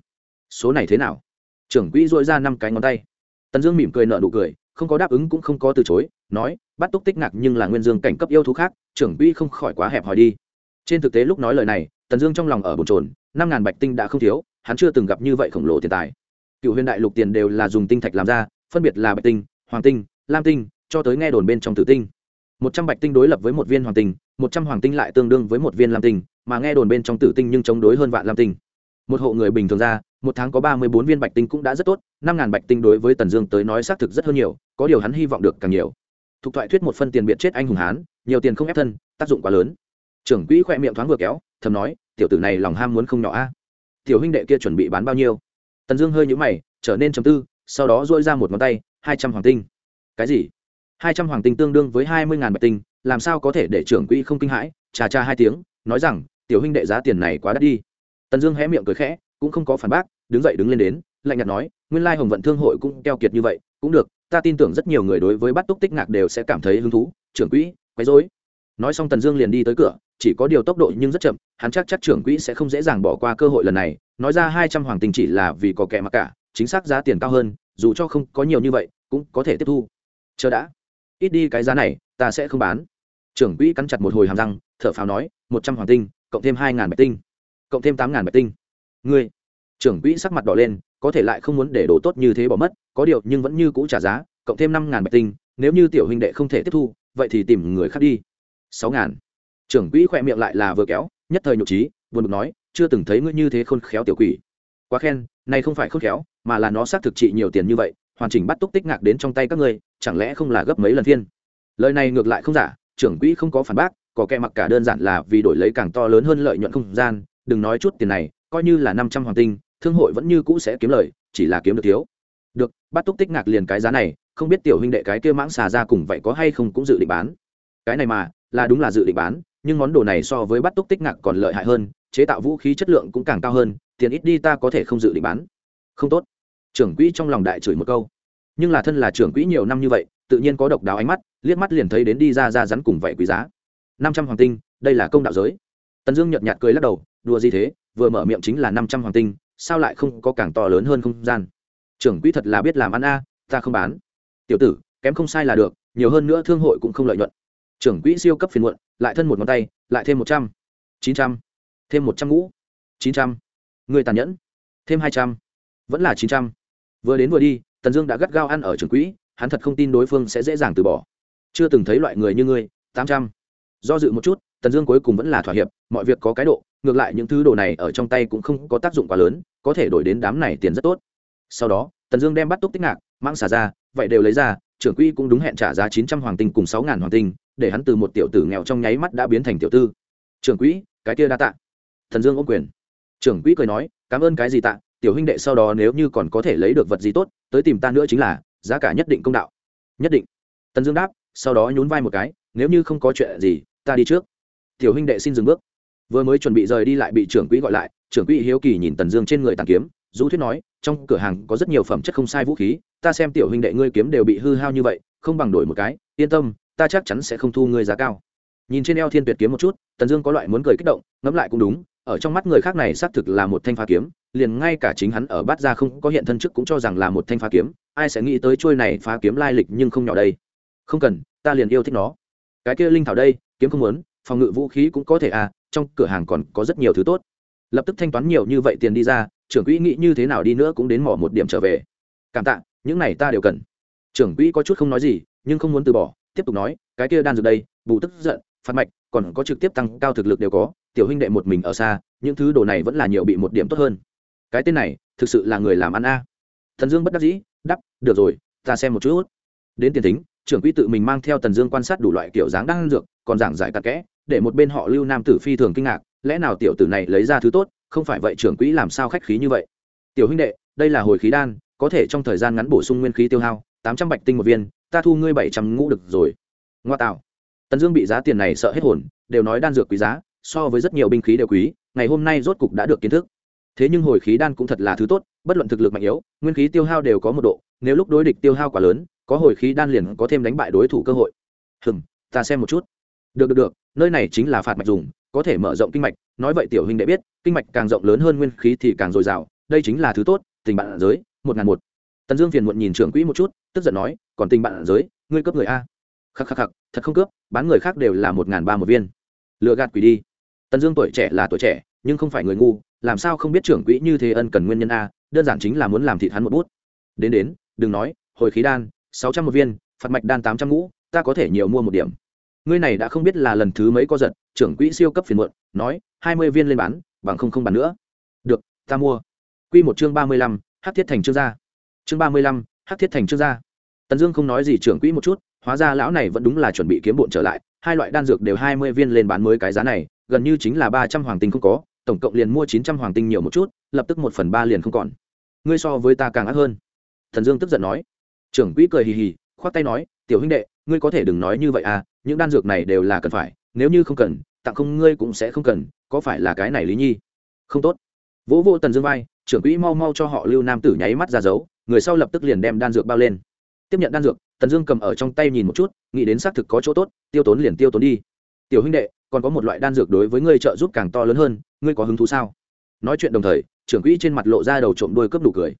Số này thế nào? Trưởng quỹ dội ra năm cái ngón tay. Tần dương mỉm cười nợ nụ cười, không có đáp ứng cũng không có từ chối, nói, bắt túc tích ngạc nhưng là nguyên dương cảnh cấp yêu thú khác, trưởng quỹ không khỏi quá hẹp hòi đi. Trên thực tế lúc nói lời này, tần dương trong lòng ở bồn trồn năm ngàn bạch tinh đã không thiếu hắn chưa từng gặp như vậy khổng lồ tiền tài. Cựu huyền đại lục tiền đều là dùng tinh thạch làm ra, phân biệt là bạch tinh, hoàng tinh, lam tinh, cho tới nghe đồn bên trong tử tinh. Một trăm bạch tinh đối lập với một viên hoàng tinh, một trăm hoàng tinh lại tương đương với một viên lam tinh, mà nghe đồn bên trong tử tinh nhưng chống đối hơn vạn lam tinh. Một hộ người bình thường ra, một tháng có ba mươi bốn viên bạch tinh cũng đã rất tốt, năm ngàn bạch tinh đối với tần dương tới nói xác thực rất hơn nhiều, có điều hắn hy vọng được càng nhiều. Thuộc thoại thuyết một phân tiền biệt chết anh hùng hán, nhiều tiền không ép thân, tác dụng quá lớn. Trưởng quỹ khoe miệng thoáng vừa kéo, thầm nói, tiểu tử này lòng ham muốn không nhỏ a tiểu huynh đệ kia chuẩn bị bán bao nhiêu? Tần dương hơi nhũ mày, trở nên chầm tư, sau đó dỗi ra một ngón tay, hai trăm hoàng tinh. Cái gì? Hai trăm hoàng tinh tương đương với hai mươi ngàn bạch tinh, làm sao có thể để trưởng quỹ không kinh hãi? Trà trà hai tiếng, nói rằng, tiểu huynh đệ giá tiền này quá đắt đi. Tần dương hé miệng cười khẽ, cũng không có phản bác, đứng dậy đứng lên đến, lạnh nhạt nói, nguyên lai hồng vận thương hội cũng keo kiệt như vậy, cũng được, ta tin tưởng rất nhiều người đối với bắt túc tích ngạc đều sẽ cảm thấy hứng thú, trưởng quỹ, quấy dối nói xong tần dương liền đi tới cửa chỉ có điều tốc độ nhưng rất chậm, hắn chắc chắc trưởng quỹ sẽ không dễ dàng bỏ qua cơ hội lần này. Nói ra hai trăm hoàng tinh chỉ là vì có kẻ mặc cả, chính xác giá tiền cao hơn, dù cho không có nhiều như vậy, cũng có thể tiếp thu. Chờ đã. Ít đi cái giá này, ta sẽ không bán. Trưởng quỹ cắn chặt một hồi hàm răng, thở phào nói, một trăm hoàng tinh, cộng thêm hai ngàn bạch tinh, cộng thêm tám ngàn bạch tinh. Ngươi. Trưởng quỹ sắc mặt đỏ lên, có thể lại không muốn để đồ tốt như thế bỏ mất, có điều nhưng vẫn như cũ trả giá, cộng thêm năm ngàn bạch tinh, nếu như tiểu huynh đệ không thể tiếp thu, vậy thì tìm người khác đi. Sáu ngàn trưởng quỹ khỏe miệng lại là vừa kéo, nhất thời nhục trí, buồn bực nói, chưa từng thấy ngươi như thế khôn khéo tiểu quỷ. Quá khen, này không phải khôn khéo, mà là nó xác thực trị nhiều tiền như vậy, hoàn chỉnh bắt túc tích ngạc đến trong tay các ngươi, chẳng lẽ không là gấp mấy lần thiên lời này ngược lại không giả, trưởng quỹ không có phản bác, có kẻ mặc cả đơn giản là vì đổi lấy càng to lớn hơn lợi nhuận không gian, đừng nói chút tiền này, coi như là năm trăm hoàng tinh, thương hội vẫn như cũ sẽ kiếm lời, chỉ là kiếm được thiếu. Được, bắt túc tích ngạc liền cái giá này, không biết tiểu huynh đệ cái kia mãng xà ra cùng vậy có hay không cũng dự định bán. Cái này mà, là đúng là dự định bán nhưng món đồ này so với bắt túc tích ngạc còn lợi hại hơn, chế tạo vũ khí chất lượng cũng càng cao hơn, tiền ít đi ta có thể không dự định bán. Không tốt. Trưởng quỹ trong lòng đại chửi một câu. Nhưng là thân là trưởng quỹ nhiều năm như vậy, tự nhiên có độc đáo ánh mắt, liếc mắt liền thấy đến đi ra ra rắn cùng vậy quý giá. Năm trăm hoàng tinh, đây là công đạo giới. Tần dương nhợt nhạt cười lắc đầu, đùa gì thế, vừa mở miệng chính là năm trăm hoàng tinh, sao lại không có càng to lớn hơn không gian? Trưởng quỹ thật là biết làm ăn a, ta không bán. Tiểu tử, kém không sai là được, nhiều hơn nữa thương hội cũng không lợi nhuận trưởng quỹ siêu cấp phiền muộn, lại thân một ngón tay, lại thêm một trăm, chín trăm, thêm một trăm ngũ, chín trăm. Người tàn nhẫn, thêm hai trăm, vẫn là chín trăm. Vừa đến vừa đi, tần dương đã gắt gao ăn ở trường quỹ, hắn thật không tin đối phương sẽ dễ dàng từ bỏ. Chưa từng thấy loại người như ngươi, tám trăm. Do dự một chút, tần dương cuối cùng vẫn là thỏa hiệp, mọi việc có cái độ, ngược lại những thứ đồ này ở trong tay cũng không có tác dụng quá lớn, có thể đổi đến đám này tiền rất tốt. Sau đó, tần dương đem bắt túc tích ngạc mang xả ra, vậy đều lấy ra, trưởng quỹ cũng đúng hẹn trả giá chín trăm hoàng tinh cùng sáu ngàn hoàng tinh để hắn từ một tiểu tử nghèo trong nháy mắt đã biến thành tiểu tư. Trưởng quỹ, cái kia đa tạ. Thần dương ôm quyền. Trưởng quỹ cười nói, cảm ơn cái gì tạ? Tiểu huynh đệ sau đó nếu như còn có thể lấy được vật gì tốt, tới tìm ta nữa chính là giá cả nhất định công đạo. Nhất định. Tần dương đáp, sau đó nhún vai một cái, nếu như không có chuyện gì, ta đi trước. Tiểu huynh đệ xin dừng bước. Vừa mới chuẩn bị rời đi lại bị trưởng quỹ gọi lại, trưởng quỹ hiếu kỳ nhìn tần dương trên người tàn kiếm du thuyết nói, trong cửa hàng có rất nhiều phẩm chất không sai vũ khí, ta xem tiểu huynh đệ ngươi kiếm đều bị hư hao như vậy, không bằng đổi một cái, yên tâm ta chắc chắn sẽ không thu ngươi giá cao. Nhìn trên eo thiên tuyệt kiếm một chút, tần dương có loại muốn cười kích động, ngẫm lại cũng đúng, ở trong mắt người khác này xác thực là một thanh phá kiếm, liền ngay cả chính hắn ở bát ra không có hiện thân chức cũng cho rằng là một thanh phá kiếm, ai sẽ nghĩ tới trôi này phá kiếm lai lịch nhưng không nhỏ đây. Không cần, ta liền yêu thích nó. Cái kia linh thảo đây, kiếm không muốn, phòng ngự vũ khí cũng có thể à trong cửa hàng còn có rất nhiều thứ tốt. Lập tức thanh toán nhiều như vậy tiền đi ra, trưởng quỹ nghĩ như thế nào đi nữa cũng đến mỏ một điểm trở về. Cảm tạ, những này ta đều cần. Trưởng quỹ có chút không nói gì, nhưng không muốn từ bỏ tiếp tục nói, cái kia đan dược đây, bù tức giận, phạt mạch, còn có trực tiếp tăng cao thực lực đều có, tiểu huynh đệ một mình ở xa, những thứ đồ này vẫn là nhiều bị một điểm tốt hơn. Cái tên này, thực sự là người làm ăn a. Thần dương bất đắc dĩ đắp được rồi, ta xem một chút. Đến tiền tính trưởng quỹ tự mình mang theo tần dương quan sát đủ loại kiểu dáng đan dược, còn giảng giải cặn kẽ, để một bên họ lưu nam tử phi thường kinh ngạc, lẽ nào tiểu tử này lấy ra thứ tốt, không phải vậy trưởng quỹ làm sao khách khí như vậy? Tiểu huynh đệ, đây là hồi khí đan, có thể trong thời gian ngắn bổ sung nguyên khí tiêu hao, tám trăm bạch tinh một viên ta thu ngươi bảy trăm ngũ được rồi. Ngoa tạo. Tần dương bị giá tiền này sợ hết hồn, đều nói đan dược quý giá, so với rất nhiều binh khí đều quý, ngày hôm nay rốt cục đã được kiến thức. Thế nhưng hồi khí đan cũng thật là thứ tốt, bất luận thực lực mạnh yếu, nguyên khí tiêu hao đều có một độ, nếu lúc đối địch tiêu hao quá lớn, có hồi khí đan liền có thêm đánh bại đối thủ cơ hội. Hừm, ta xem một chút. Được được được, nơi này chính là phạt mạch dùng, có thể mở rộng kinh mạch, nói vậy tiểu huynh đệ biết, kinh mạch càng rộng lớn hơn nguyên khí thì càng dồi dào, đây chính là thứ tốt, tình bạn giới, một ngàn một tần dương phiền muộn nhìn trưởng quỹ một chút, tức giận nói, còn tình bạn giới, ngươi cướp người a? Khắc khắc khắc, thật không cướp, bán người khác đều là một ngàn ba một viên. Lựa gạt quỷ đi. Tần dương tuổi trẻ là tuổi trẻ, nhưng không phải người ngu, làm sao không biết trưởng quỹ như thế ân cần nguyên nhân a, đơn giản chính là muốn làm thịt hắn một bút. Đến đến, đừng nói, hồi khí đan, sáu trăm một viên, phạt mạch đan tám trăm ngũ, ta có thể nhiều mua một điểm. Ngươi này đã không biết là lần thứ mấy có giật, trưởng quỹ siêu cấp phiền muộn, nói, hai mươi viên lên bán, bằng không không bán nữa. Được, ta mua. Q một chương ba mươi lăm hát thiết thành trương gia chương ba mươi lăm hát thiết thành trương gia tần dương không nói gì, trưởng quỹ một chút, hóa ra lão này vẫn đúng là chuẩn bị kiếm bộn trở lại, hai loại đan dược đều hai mươi viên lên bán mới cái giá này, gần như chính là ba trăm hoàng tinh không có, tổng cộng liền mua chín trăm hoàng tinh nhiều một chút, lập tức một phần ba liền không còn. Ngươi so với ta càng ác hơn. Thần dương tức giận nói. Trưởng quỹ cười hì hì, khoát tay nói, tiểu huynh đệ, ngươi có thể đừng nói như vậy à những đan dược này đều là cần phải, nếu như không cần, tặng không, ngươi cũng sẽ không cần, có phải là cái này lý nhi? Không tốt. Vỗ vô tần dương vai, trưởng quỹ mau mau cho họ lưu nam tử nháy mắt ra dấu người sau lập tức liền đem đan dược bao lên. Tiếp nhận đan dược, tần dương cầm ở trong tay nhìn một chút, nghĩ đến xác thực có chỗ tốt, tiêu tốn liền tiêu tốn đi. Tiểu huynh đệ, còn có một loại đan dược đối với ngươi trợ giúp càng to lớn hơn, ngươi có hứng thú sao? Nói chuyện đồng thời, trưởng quỹ trên mặt lộ ra đầu trộm đôi cướp đủ cười.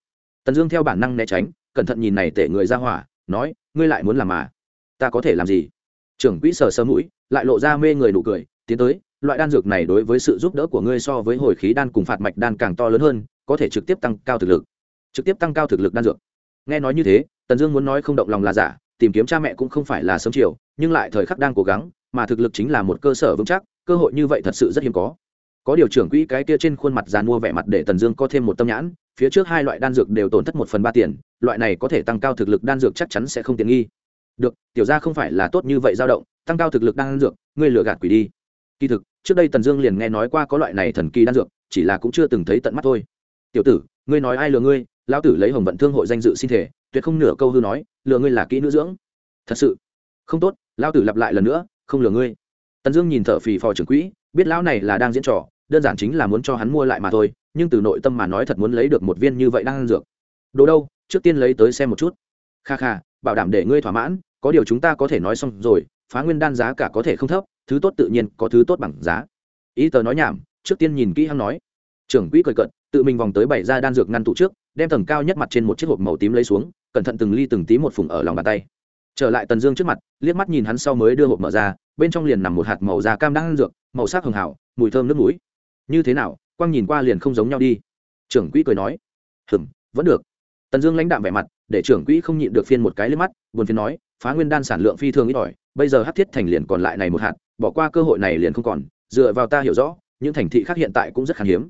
Tần dương theo bản năng né tránh, cẩn thận nhìn này tể người ra hỏa, nói, ngươi lại muốn làm mà? Ta có thể làm gì? Trưởng quỹ sờ sơ mũi, lại lộ ra mê người nụ cười, tiến tới, loại đan dược này đối với sự giúp đỡ của ngươi so với hồi khí đan cùng phạt mạch đan càng to lớn hơn, có thể trực tiếp tăng cao thực lực trực tiếp tăng cao thực lực đan dược. Nghe nói như thế, tần dương muốn nói không động lòng là giả, tìm kiếm cha mẹ cũng không phải là sớm chiều, nhưng lại thời khắc đang cố gắng, mà thực lực chính là một cơ sở vững chắc, cơ hội như vậy thật sự rất hiếm có. Có điều trưởng quỹ cái kia trên khuôn mặt giàn mua vẻ mặt để tần dương có thêm một tâm nhãn, phía trước hai loại đan dược đều tổn thất một phần ba tiền, loại này có thể tăng cao thực lực đan dược chắc chắn sẽ không tiện nghi. Được, tiểu ra không phải là tốt như vậy dao động, tăng cao thực lực đan dược, ngươi lừa gạt quỷ đi. Kỳ thực, trước đây tần dương liền nghe nói qua có loại này thần kỳ đan dược, chỉ là cũng chưa từng thấy tận mắt thôi. Tiểu tử, ngươi nói ai lừa ngươi lão tử lấy hồng vận thương hội danh dự xin thể tuyệt không nửa câu hư nói, lừa ngươi là kỹ nữ dưỡng. Thật sự. Không tốt, lão tử lặp lại lần nữa, không lừa ngươi. Tần dương nhìn thở phì phò trưởng quỹ, biết lão này là đang diễn trò, đơn giản chính là muốn cho hắn mua lại mà thôi, nhưng từ nội tâm mà nói thật muốn lấy được một viên như vậy đang ăn dược. Đồ đâu, trước tiên lấy tới xem một chút. Kha kha, bảo đảm để ngươi thỏa mãn, có điều chúng ta có thể nói xong rồi, phá nguyên đan giá cả có thể không thấp, thứ tốt tự nhiên, có thứ tốt bằng giá. Ý tờ nói nhảm, trước tiên nhìn kỹ hắn nói. Trưởng quỹ cười cận tự mình vòng tới bảy ra đan dược ngăn tủ trước đem tầng cao nhất mặt trên một chiếc hộp màu tím lấy xuống, cẩn thận từng ly từng tí một phùng ở lòng bàn tay. Trở lại tần dương trước mặt, liếc mắt nhìn hắn sau mới đưa hộp mở ra, bên trong liền nằm một hạt màu da cam đang ăn dược, màu sắc hường hảo, mùi thơm nước mũi. Như thế nào, quang nhìn qua liền không giống nhau đi. Trưởng quỹ cười nói. Hừm, vẫn được. Tần dương lãnh đạm vẻ mặt, để trưởng quỹ không nhịn được phiên một cái lên mắt, buồn phiên nói, phá nguyên đan sản lượng phi thường ít ỏi, bây giờ hát thiết thành liền còn lại này một hạt, bỏ qua cơ hội này liền không còn, dựa vào ta hiểu rõ, những thành thị khác hiện tại cũng rất khan hiếm.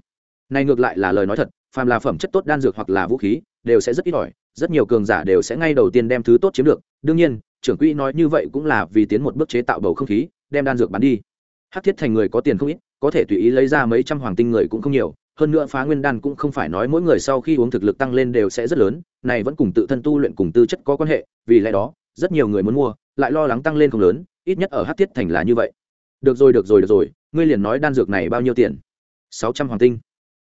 Này ngược lại là lời nói thật phàm là phẩm chất tốt đan dược hoặc là vũ khí, đều sẽ rất ít ỏi, rất nhiều cường giả đều sẽ ngay đầu tiên đem thứ tốt chiếm được. Đương nhiên, trưởng quỹ nói như vậy cũng là vì tiến một bước chế tạo bầu không khí, đem đan dược bán đi. Hát thiết thành người có tiền không ít, có thể tùy ý lấy ra mấy trăm hoàng tinh người cũng không nhiều, hơn nữa phá nguyên đan cũng không phải nói mỗi người sau khi uống thực lực tăng lên đều sẽ rất lớn, này vẫn cùng tự thân tu luyện cùng tư chất có quan hệ, vì lẽ đó, rất nhiều người muốn mua, lại lo lắng tăng lên không lớn, ít nhất ở hát thiết thành là như vậy. Được rồi được rồi được rồi, ngươi liền nói đan dược này bao nhiêu tiền? Sáu trăm hoàng tinh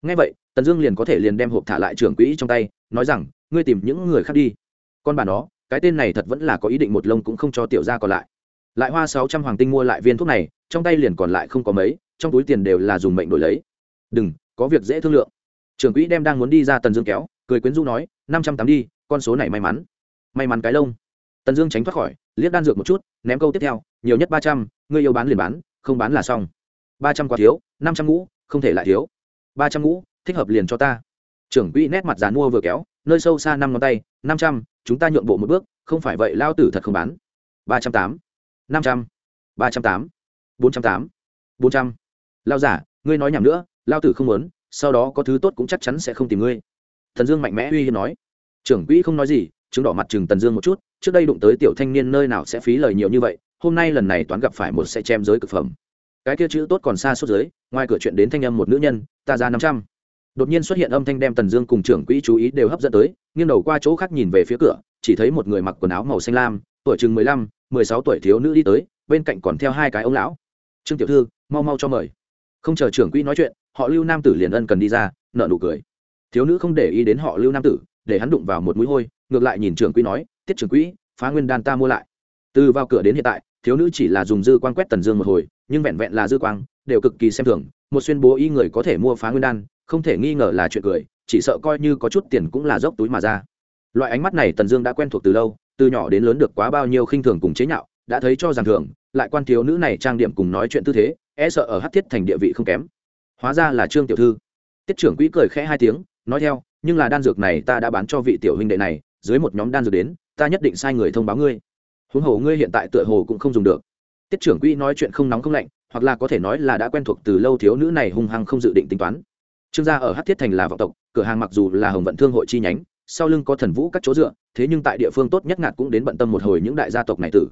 ngay vậy, tần dương liền có thể liền đem hộp thả lại trưởng quỹ trong tay, nói rằng, ngươi tìm những người khác đi. Con bà nó, cái tên này thật vẫn là có ý định một lông cũng không cho tiểu ra còn lại. Lại hoa sáu trăm hoàng tinh mua lại viên thuốc này, trong tay liền còn lại không có mấy, trong túi tiền đều là dùng mệnh đổi lấy. Đừng, có việc dễ thương lượng. Trưởng quỹ đem đang muốn đi ra tần dương kéo, cười quyến rũ nói, năm trăm tám đi, con số này may mắn. May mắn cái lông. Tần dương tránh thoát khỏi, liếc đan dược một chút, ném câu tiếp theo, nhiều nhất ba trăm, ngươi yêu bán liền bán, không bán là xong. Ba trăm quá thiếu, năm trăm ngũ, không thể lại thiếu ba trăm ngũ, thích hợp liền cho ta. Trưởng quỹ nét mặt dán mua vừa kéo, nơi sâu xa năm ngón tay, năm trăm, chúng ta nhượng bộ một bước, không phải vậy lao tử thật không bán. Ba trăm tám, năm trăm, ba trăm tám, bốn trăm tám, bốn trăm. Lao giả, ngươi nói nhảm nữa, lao tử không muốn, sau đó có thứ tốt cũng chắc chắn sẽ không tìm ngươi. Thần dương mạnh mẽ uy hiếp nói. Trưởng quỹ không nói gì, chứng đỏ mặt chừng tần dương một chút, trước đây đụng tới tiểu thanh niên nơi nào sẽ phí lời nhiều như vậy, hôm nay lần này toán gặp phải một xe chém giới cực phẩm cái kia chữ tốt còn xa suốt giới ngoài cửa chuyện đến thanh âm một nữ nhân, ta ra năm trăm. Đột nhiên xuất hiện âm thanh đem tần dương cùng trưởng quỹ chú ý đều hấp dẫn tới, nghiêng đầu qua chỗ khác nhìn về phía cửa, chỉ thấy một người mặc quần áo màu xanh lam, tuổi chừng mười lăm, mười sáu tuổi thiếu nữ đi tới, bên cạnh còn theo hai cái ông lão. Trương tiểu thư, mau mau cho mời. Không chờ trưởng quỹ nói chuyện, họ lưu nam tử liền ân cần đi ra nợ nụ cười. Thiếu nữ không để ý đến họ lưu nam tử, để hắn đụng vào một mũi hôi, ngược lại nhìn trưởng quỹ nói, tiết trưởng quỹ, phá nguyên đan ta mua lại. Từ vào cửa đến hiện tại, thiếu nữ chỉ là dùng dư quan quét tần dương một hồi nhưng vẹn vẹn là dư quang, đều cực kỳ xem thường, một xuyên bố y người có thể mua phá nguyên đan, không thể nghi ngờ là chuyện cười, chỉ sợ coi như có chút tiền cũng là dốc túi mà ra. Loại ánh mắt này tần dương đã quen thuộc từ lâu, từ nhỏ đến lớn được quá bao nhiêu khinh thường cùng chế nhạo, đã thấy cho rằng thường, lại quan thiếu nữ này trang điểm cùng nói chuyện tư thế e sợ ở hát thiết thành địa vị không kém. Hóa ra là trương tiểu thư. Tiết trưởng quỹ cười khẽ hai tiếng, nói theo, nhưng là đan dược này ta đã bán cho vị tiểu huynh đệ này, dưới một nhóm đan dược đến, ta nhất định sai người thông báo ngươi. Huống hồ ngươi hiện tại tựa hồ cũng không dùng được tiết trưởng quỹ nói chuyện không nóng không lạnh, hoặc là có thể nói là đã quen thuộc từ lâu thiếu nữ này hung hăng không dự định tính toán. Trương gia ở hát thiết thành là vọng tộc, cửa hàng mặc dù là hồng vận thương hội chi nhánh, sau lưng có thần vũ các chỗ dựa, thế nhưng tại địa phương tốt nhất ngạt cũng đến bận tâm một hồi những đại gia tộc này tử.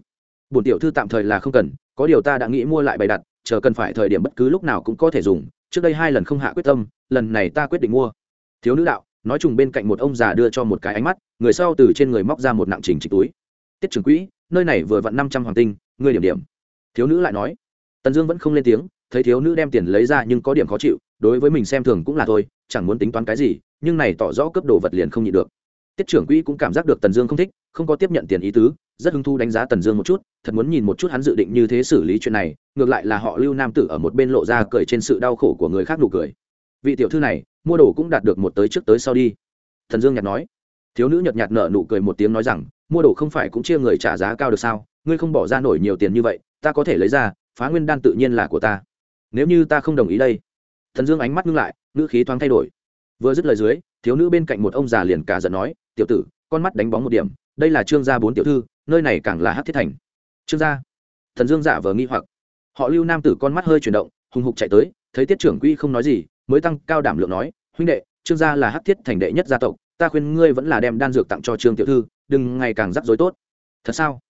Bổn tiểu thư tạm thời là không cần, có điều ta đã nghĩ mua lại bày đặt, chờ cần phải thời điểm bất cứ lúc nào cũng có thể dùng, trước đây hai lần không hạ quyết tâm, lần này ta quyết định mua. Thiếu nữ đạo, nói chung bên cạnh một ông già đưa cho một cái ánh mắt, người sau từ trên người móc ra một nặng trình trịch túi. Tiết trưởng quỹ, nơi này vừa vặn năm trăm hoàng tinh, ngươi điểm điểm thiếu nữ lại nói, tần dương vẫn không lên tiếng, thấy thiếu nữ đem tiền lấy ra nhưng có điểm khó chịu, đối với mình xem thường cũng là thôi, chẳng muốn tính toán cái gì, nhưng này tỏ rõ cấp đồ vật liền không nhịn được. Tiết trưởng quỹ cũng cảm giác được tần dương không thích, không có tiếp nhận tiền ý tứ, rất hứng thu đánh giá tần dương một chút, thật muốn nhìn một chút hắn dự định như thế xử lý chuyện này, ngược lại là họ lưu nam tử ở một bên lộ ra cười trên sự đau khổ của người khác nụ cười. Vị tiểu thư này, mua đồ cũng đạt được một tới trước tới sau đi. Thần dương nhạt nói. Thiếu nữ nhợt nhạt nở nụ cười một tiếng nói rằng, mua đồ không phải cũng chia người trả giá cao được sao? Ngươi không bỏ ra nổi nhiều tiền như vậy ta có thể lấy ra, phá nguyên đan tự nhiên là của ta. Nếu như ta không đồng ý đây. Thần dương ánh mắt ngưng lại, ngữ khí thoáng thay đổi. Vừa dứt lời dưới, thiếu nữ bên cạnh một ông già liền cả giận nói, tiểu tử, con mắt đánh bóng một điểm, đây là trương gia bốn tiểu thư, nơi này càng là hát thiết thành. Trương gia? Thần dương giả vờ nghi hoặc. Họ lưu nam tử con mắt hơi chuyển động, hùng hục chạy tới, thấy tiết trưởng quy không nói gì, mới tăng cao đảm lượng nói, huynh đệ, trương gia là hát thiết thành đệ nhất gia tộc, ta khuyên ngươi vẫn là đem đan dược tặng cho trương tiểu thư, đừng ngày càng rắc rối tốt. Thật sao?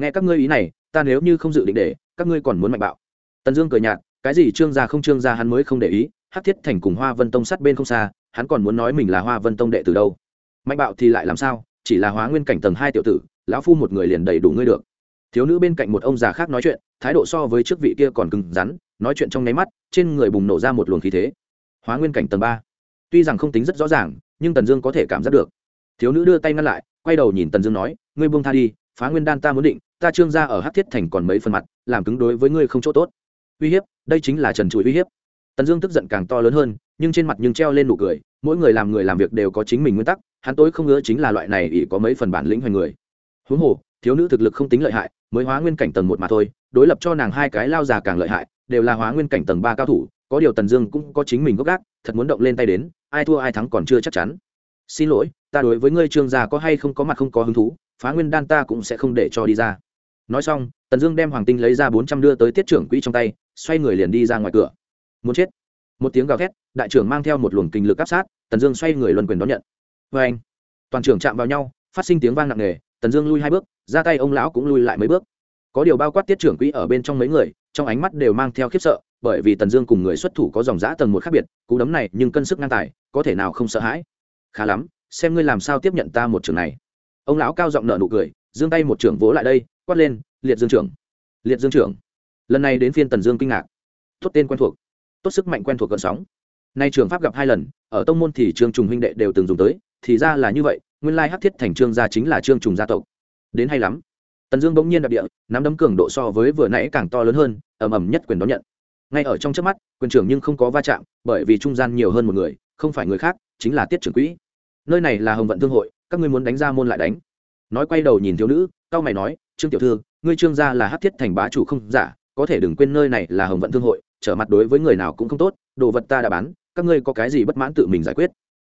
Nghe các ngươi ý này, ta nếu như không dự định để, các ngươi còn muốn mạnh bạo. Tần dương cười nhạt, cái gì trương gia không trương gia hắn mới không để ý, hắc thiết thành cùng hoa vân tông sát bên không xa, hắn còn muốn nói mình là hoa vân tông đệ từ đâu. Mạnh bạo thì lại làm sao, chỉ là hóa nguyên cảnh tầng hai tiểu tử, lão phu một người liền đầy đủ ngươi được. Thiếu nữ bên cạnh một ông già khác nói chuyện, thái độ so với trước vị kia còn cứng rắn, nói chuyện trong nháy mắt, trên người bùng nổ ra một luồng khí thế. Hóa nguyên cảnh tầng ba. Tuy rằng không tính rất rõ ràng, nhưng tần dương có thể cảm giác được. Thiếu nữ đưa tay ngăn lại, quay đầu nhìn tần dương nói, ngươi buông tha đi, phá nguyên đan ta muốn định ta trương gia ở hát thiết thành còn mấy phần mặt, làm cứng đối với ngươi không chỗ tốt. Uy hiếp, đây chính là trần trụi uy hiếp. Tần dương tức giận càng to lớn hơn, nhưng trên mặt nhưng treo lên nụ cười, mỗi người làm người làm việc đều có chính mình nguyên tắc, hắn tối không ngỡ chính là loại này ỷ có mấy phần bản lĩnh hoành người. Huống hồ, thiếu nữ thực lực không tính lợi hại, mới hóa nguyên cảnh tầng một mà thôi, đối lập cho nàng hai cái lao già càng lợi hại, đều là hóa nguyên cảnh tầng ba cao thủ, có điều tần dương cũng có chính mình gốc gác, thật muốn động lên tay đến, ai thua ai thắng còn chưa chắc chắn. Xin lỗi, ta đối với ngươi trương gia có hay không có mặt không có hứng thú, phá nguyên đan ta cũng sẽ không để cho đi ra nói xong, tần dương đem hoàng tinh lấy ra bốn trăm đưa tới tiết trưởng quỹ trong tay, xoay người liền đi ra ngoài cửa. Muốn chết. Một tiếng gào thét, đại trưởng mang theo một luồng kinh lực áp sát, tần dương xoay người luân quyền đón nhận. Vê anh, toàn trưởng chạm vào nhau, phát sinh tiếng vang nặng nề, tần dương lui hai bước, ra tay ông lão cũng lui lại mấy bước. Có điều bao quát tiết trưởng quỹ ở bên trong mấy người, trong ánh mắt đều mang theo khiếp sợ, bởi vì tần dương cùng người xuất thủ có dòng giã tầng một khác biệt, cú đấm này nhưng cân sức ngang tài, có thể nào không sợ hãi? Khá lắm, xem ngươi làm sao tiếp nhận ta một trường này. Ông lão cao giọng nợ nụ cười, giương tay một trưởng vỗ lại đây quát lên, liệt dương trưởng, liệt dương trưởng. Lần này đến phiên tần dương kinh ngạc. Tốt tên quen thuộc, tốt sức mạnh quen thuộc gần sóng. Nay trường pháp gặp hai lần, ở tông môn thì trương trùng huynh đệ đều từng dùng tới, thì ra là như vậy, nguyên lai hắc thiết thành trương gia chính là trương trùng gia tộc. Đến hay lắm. Tần dương bỗng nhiên đặc địa, nắm đấm cường độ so với vừa nãy càng to lớn hơn, ầm ầm nhất quyền đón nhận. Ngay ở trong trước mắt, quyền trưởng nhưng không có va chạm, bởi vì trung gian nhiều hơn một người, không phải người khác, chính là tiết trưởng quỹ. Nơi này là hồng vận thương hội, các ngươi muốn đánh ra môn lại đánh. Nói quay đầu nhìn thiếu nữ cao mày nói trương tiểu thư, ngươi trương gia là hát thiết thành bá chủ không? Giả có thể đừng quên nơi này là hồng vận thương hội, trở mặt đối với người nào cũng không tốt, đồ vật ta đã bán, các ngươi có cái gì bất mãn tự mình giải quyết.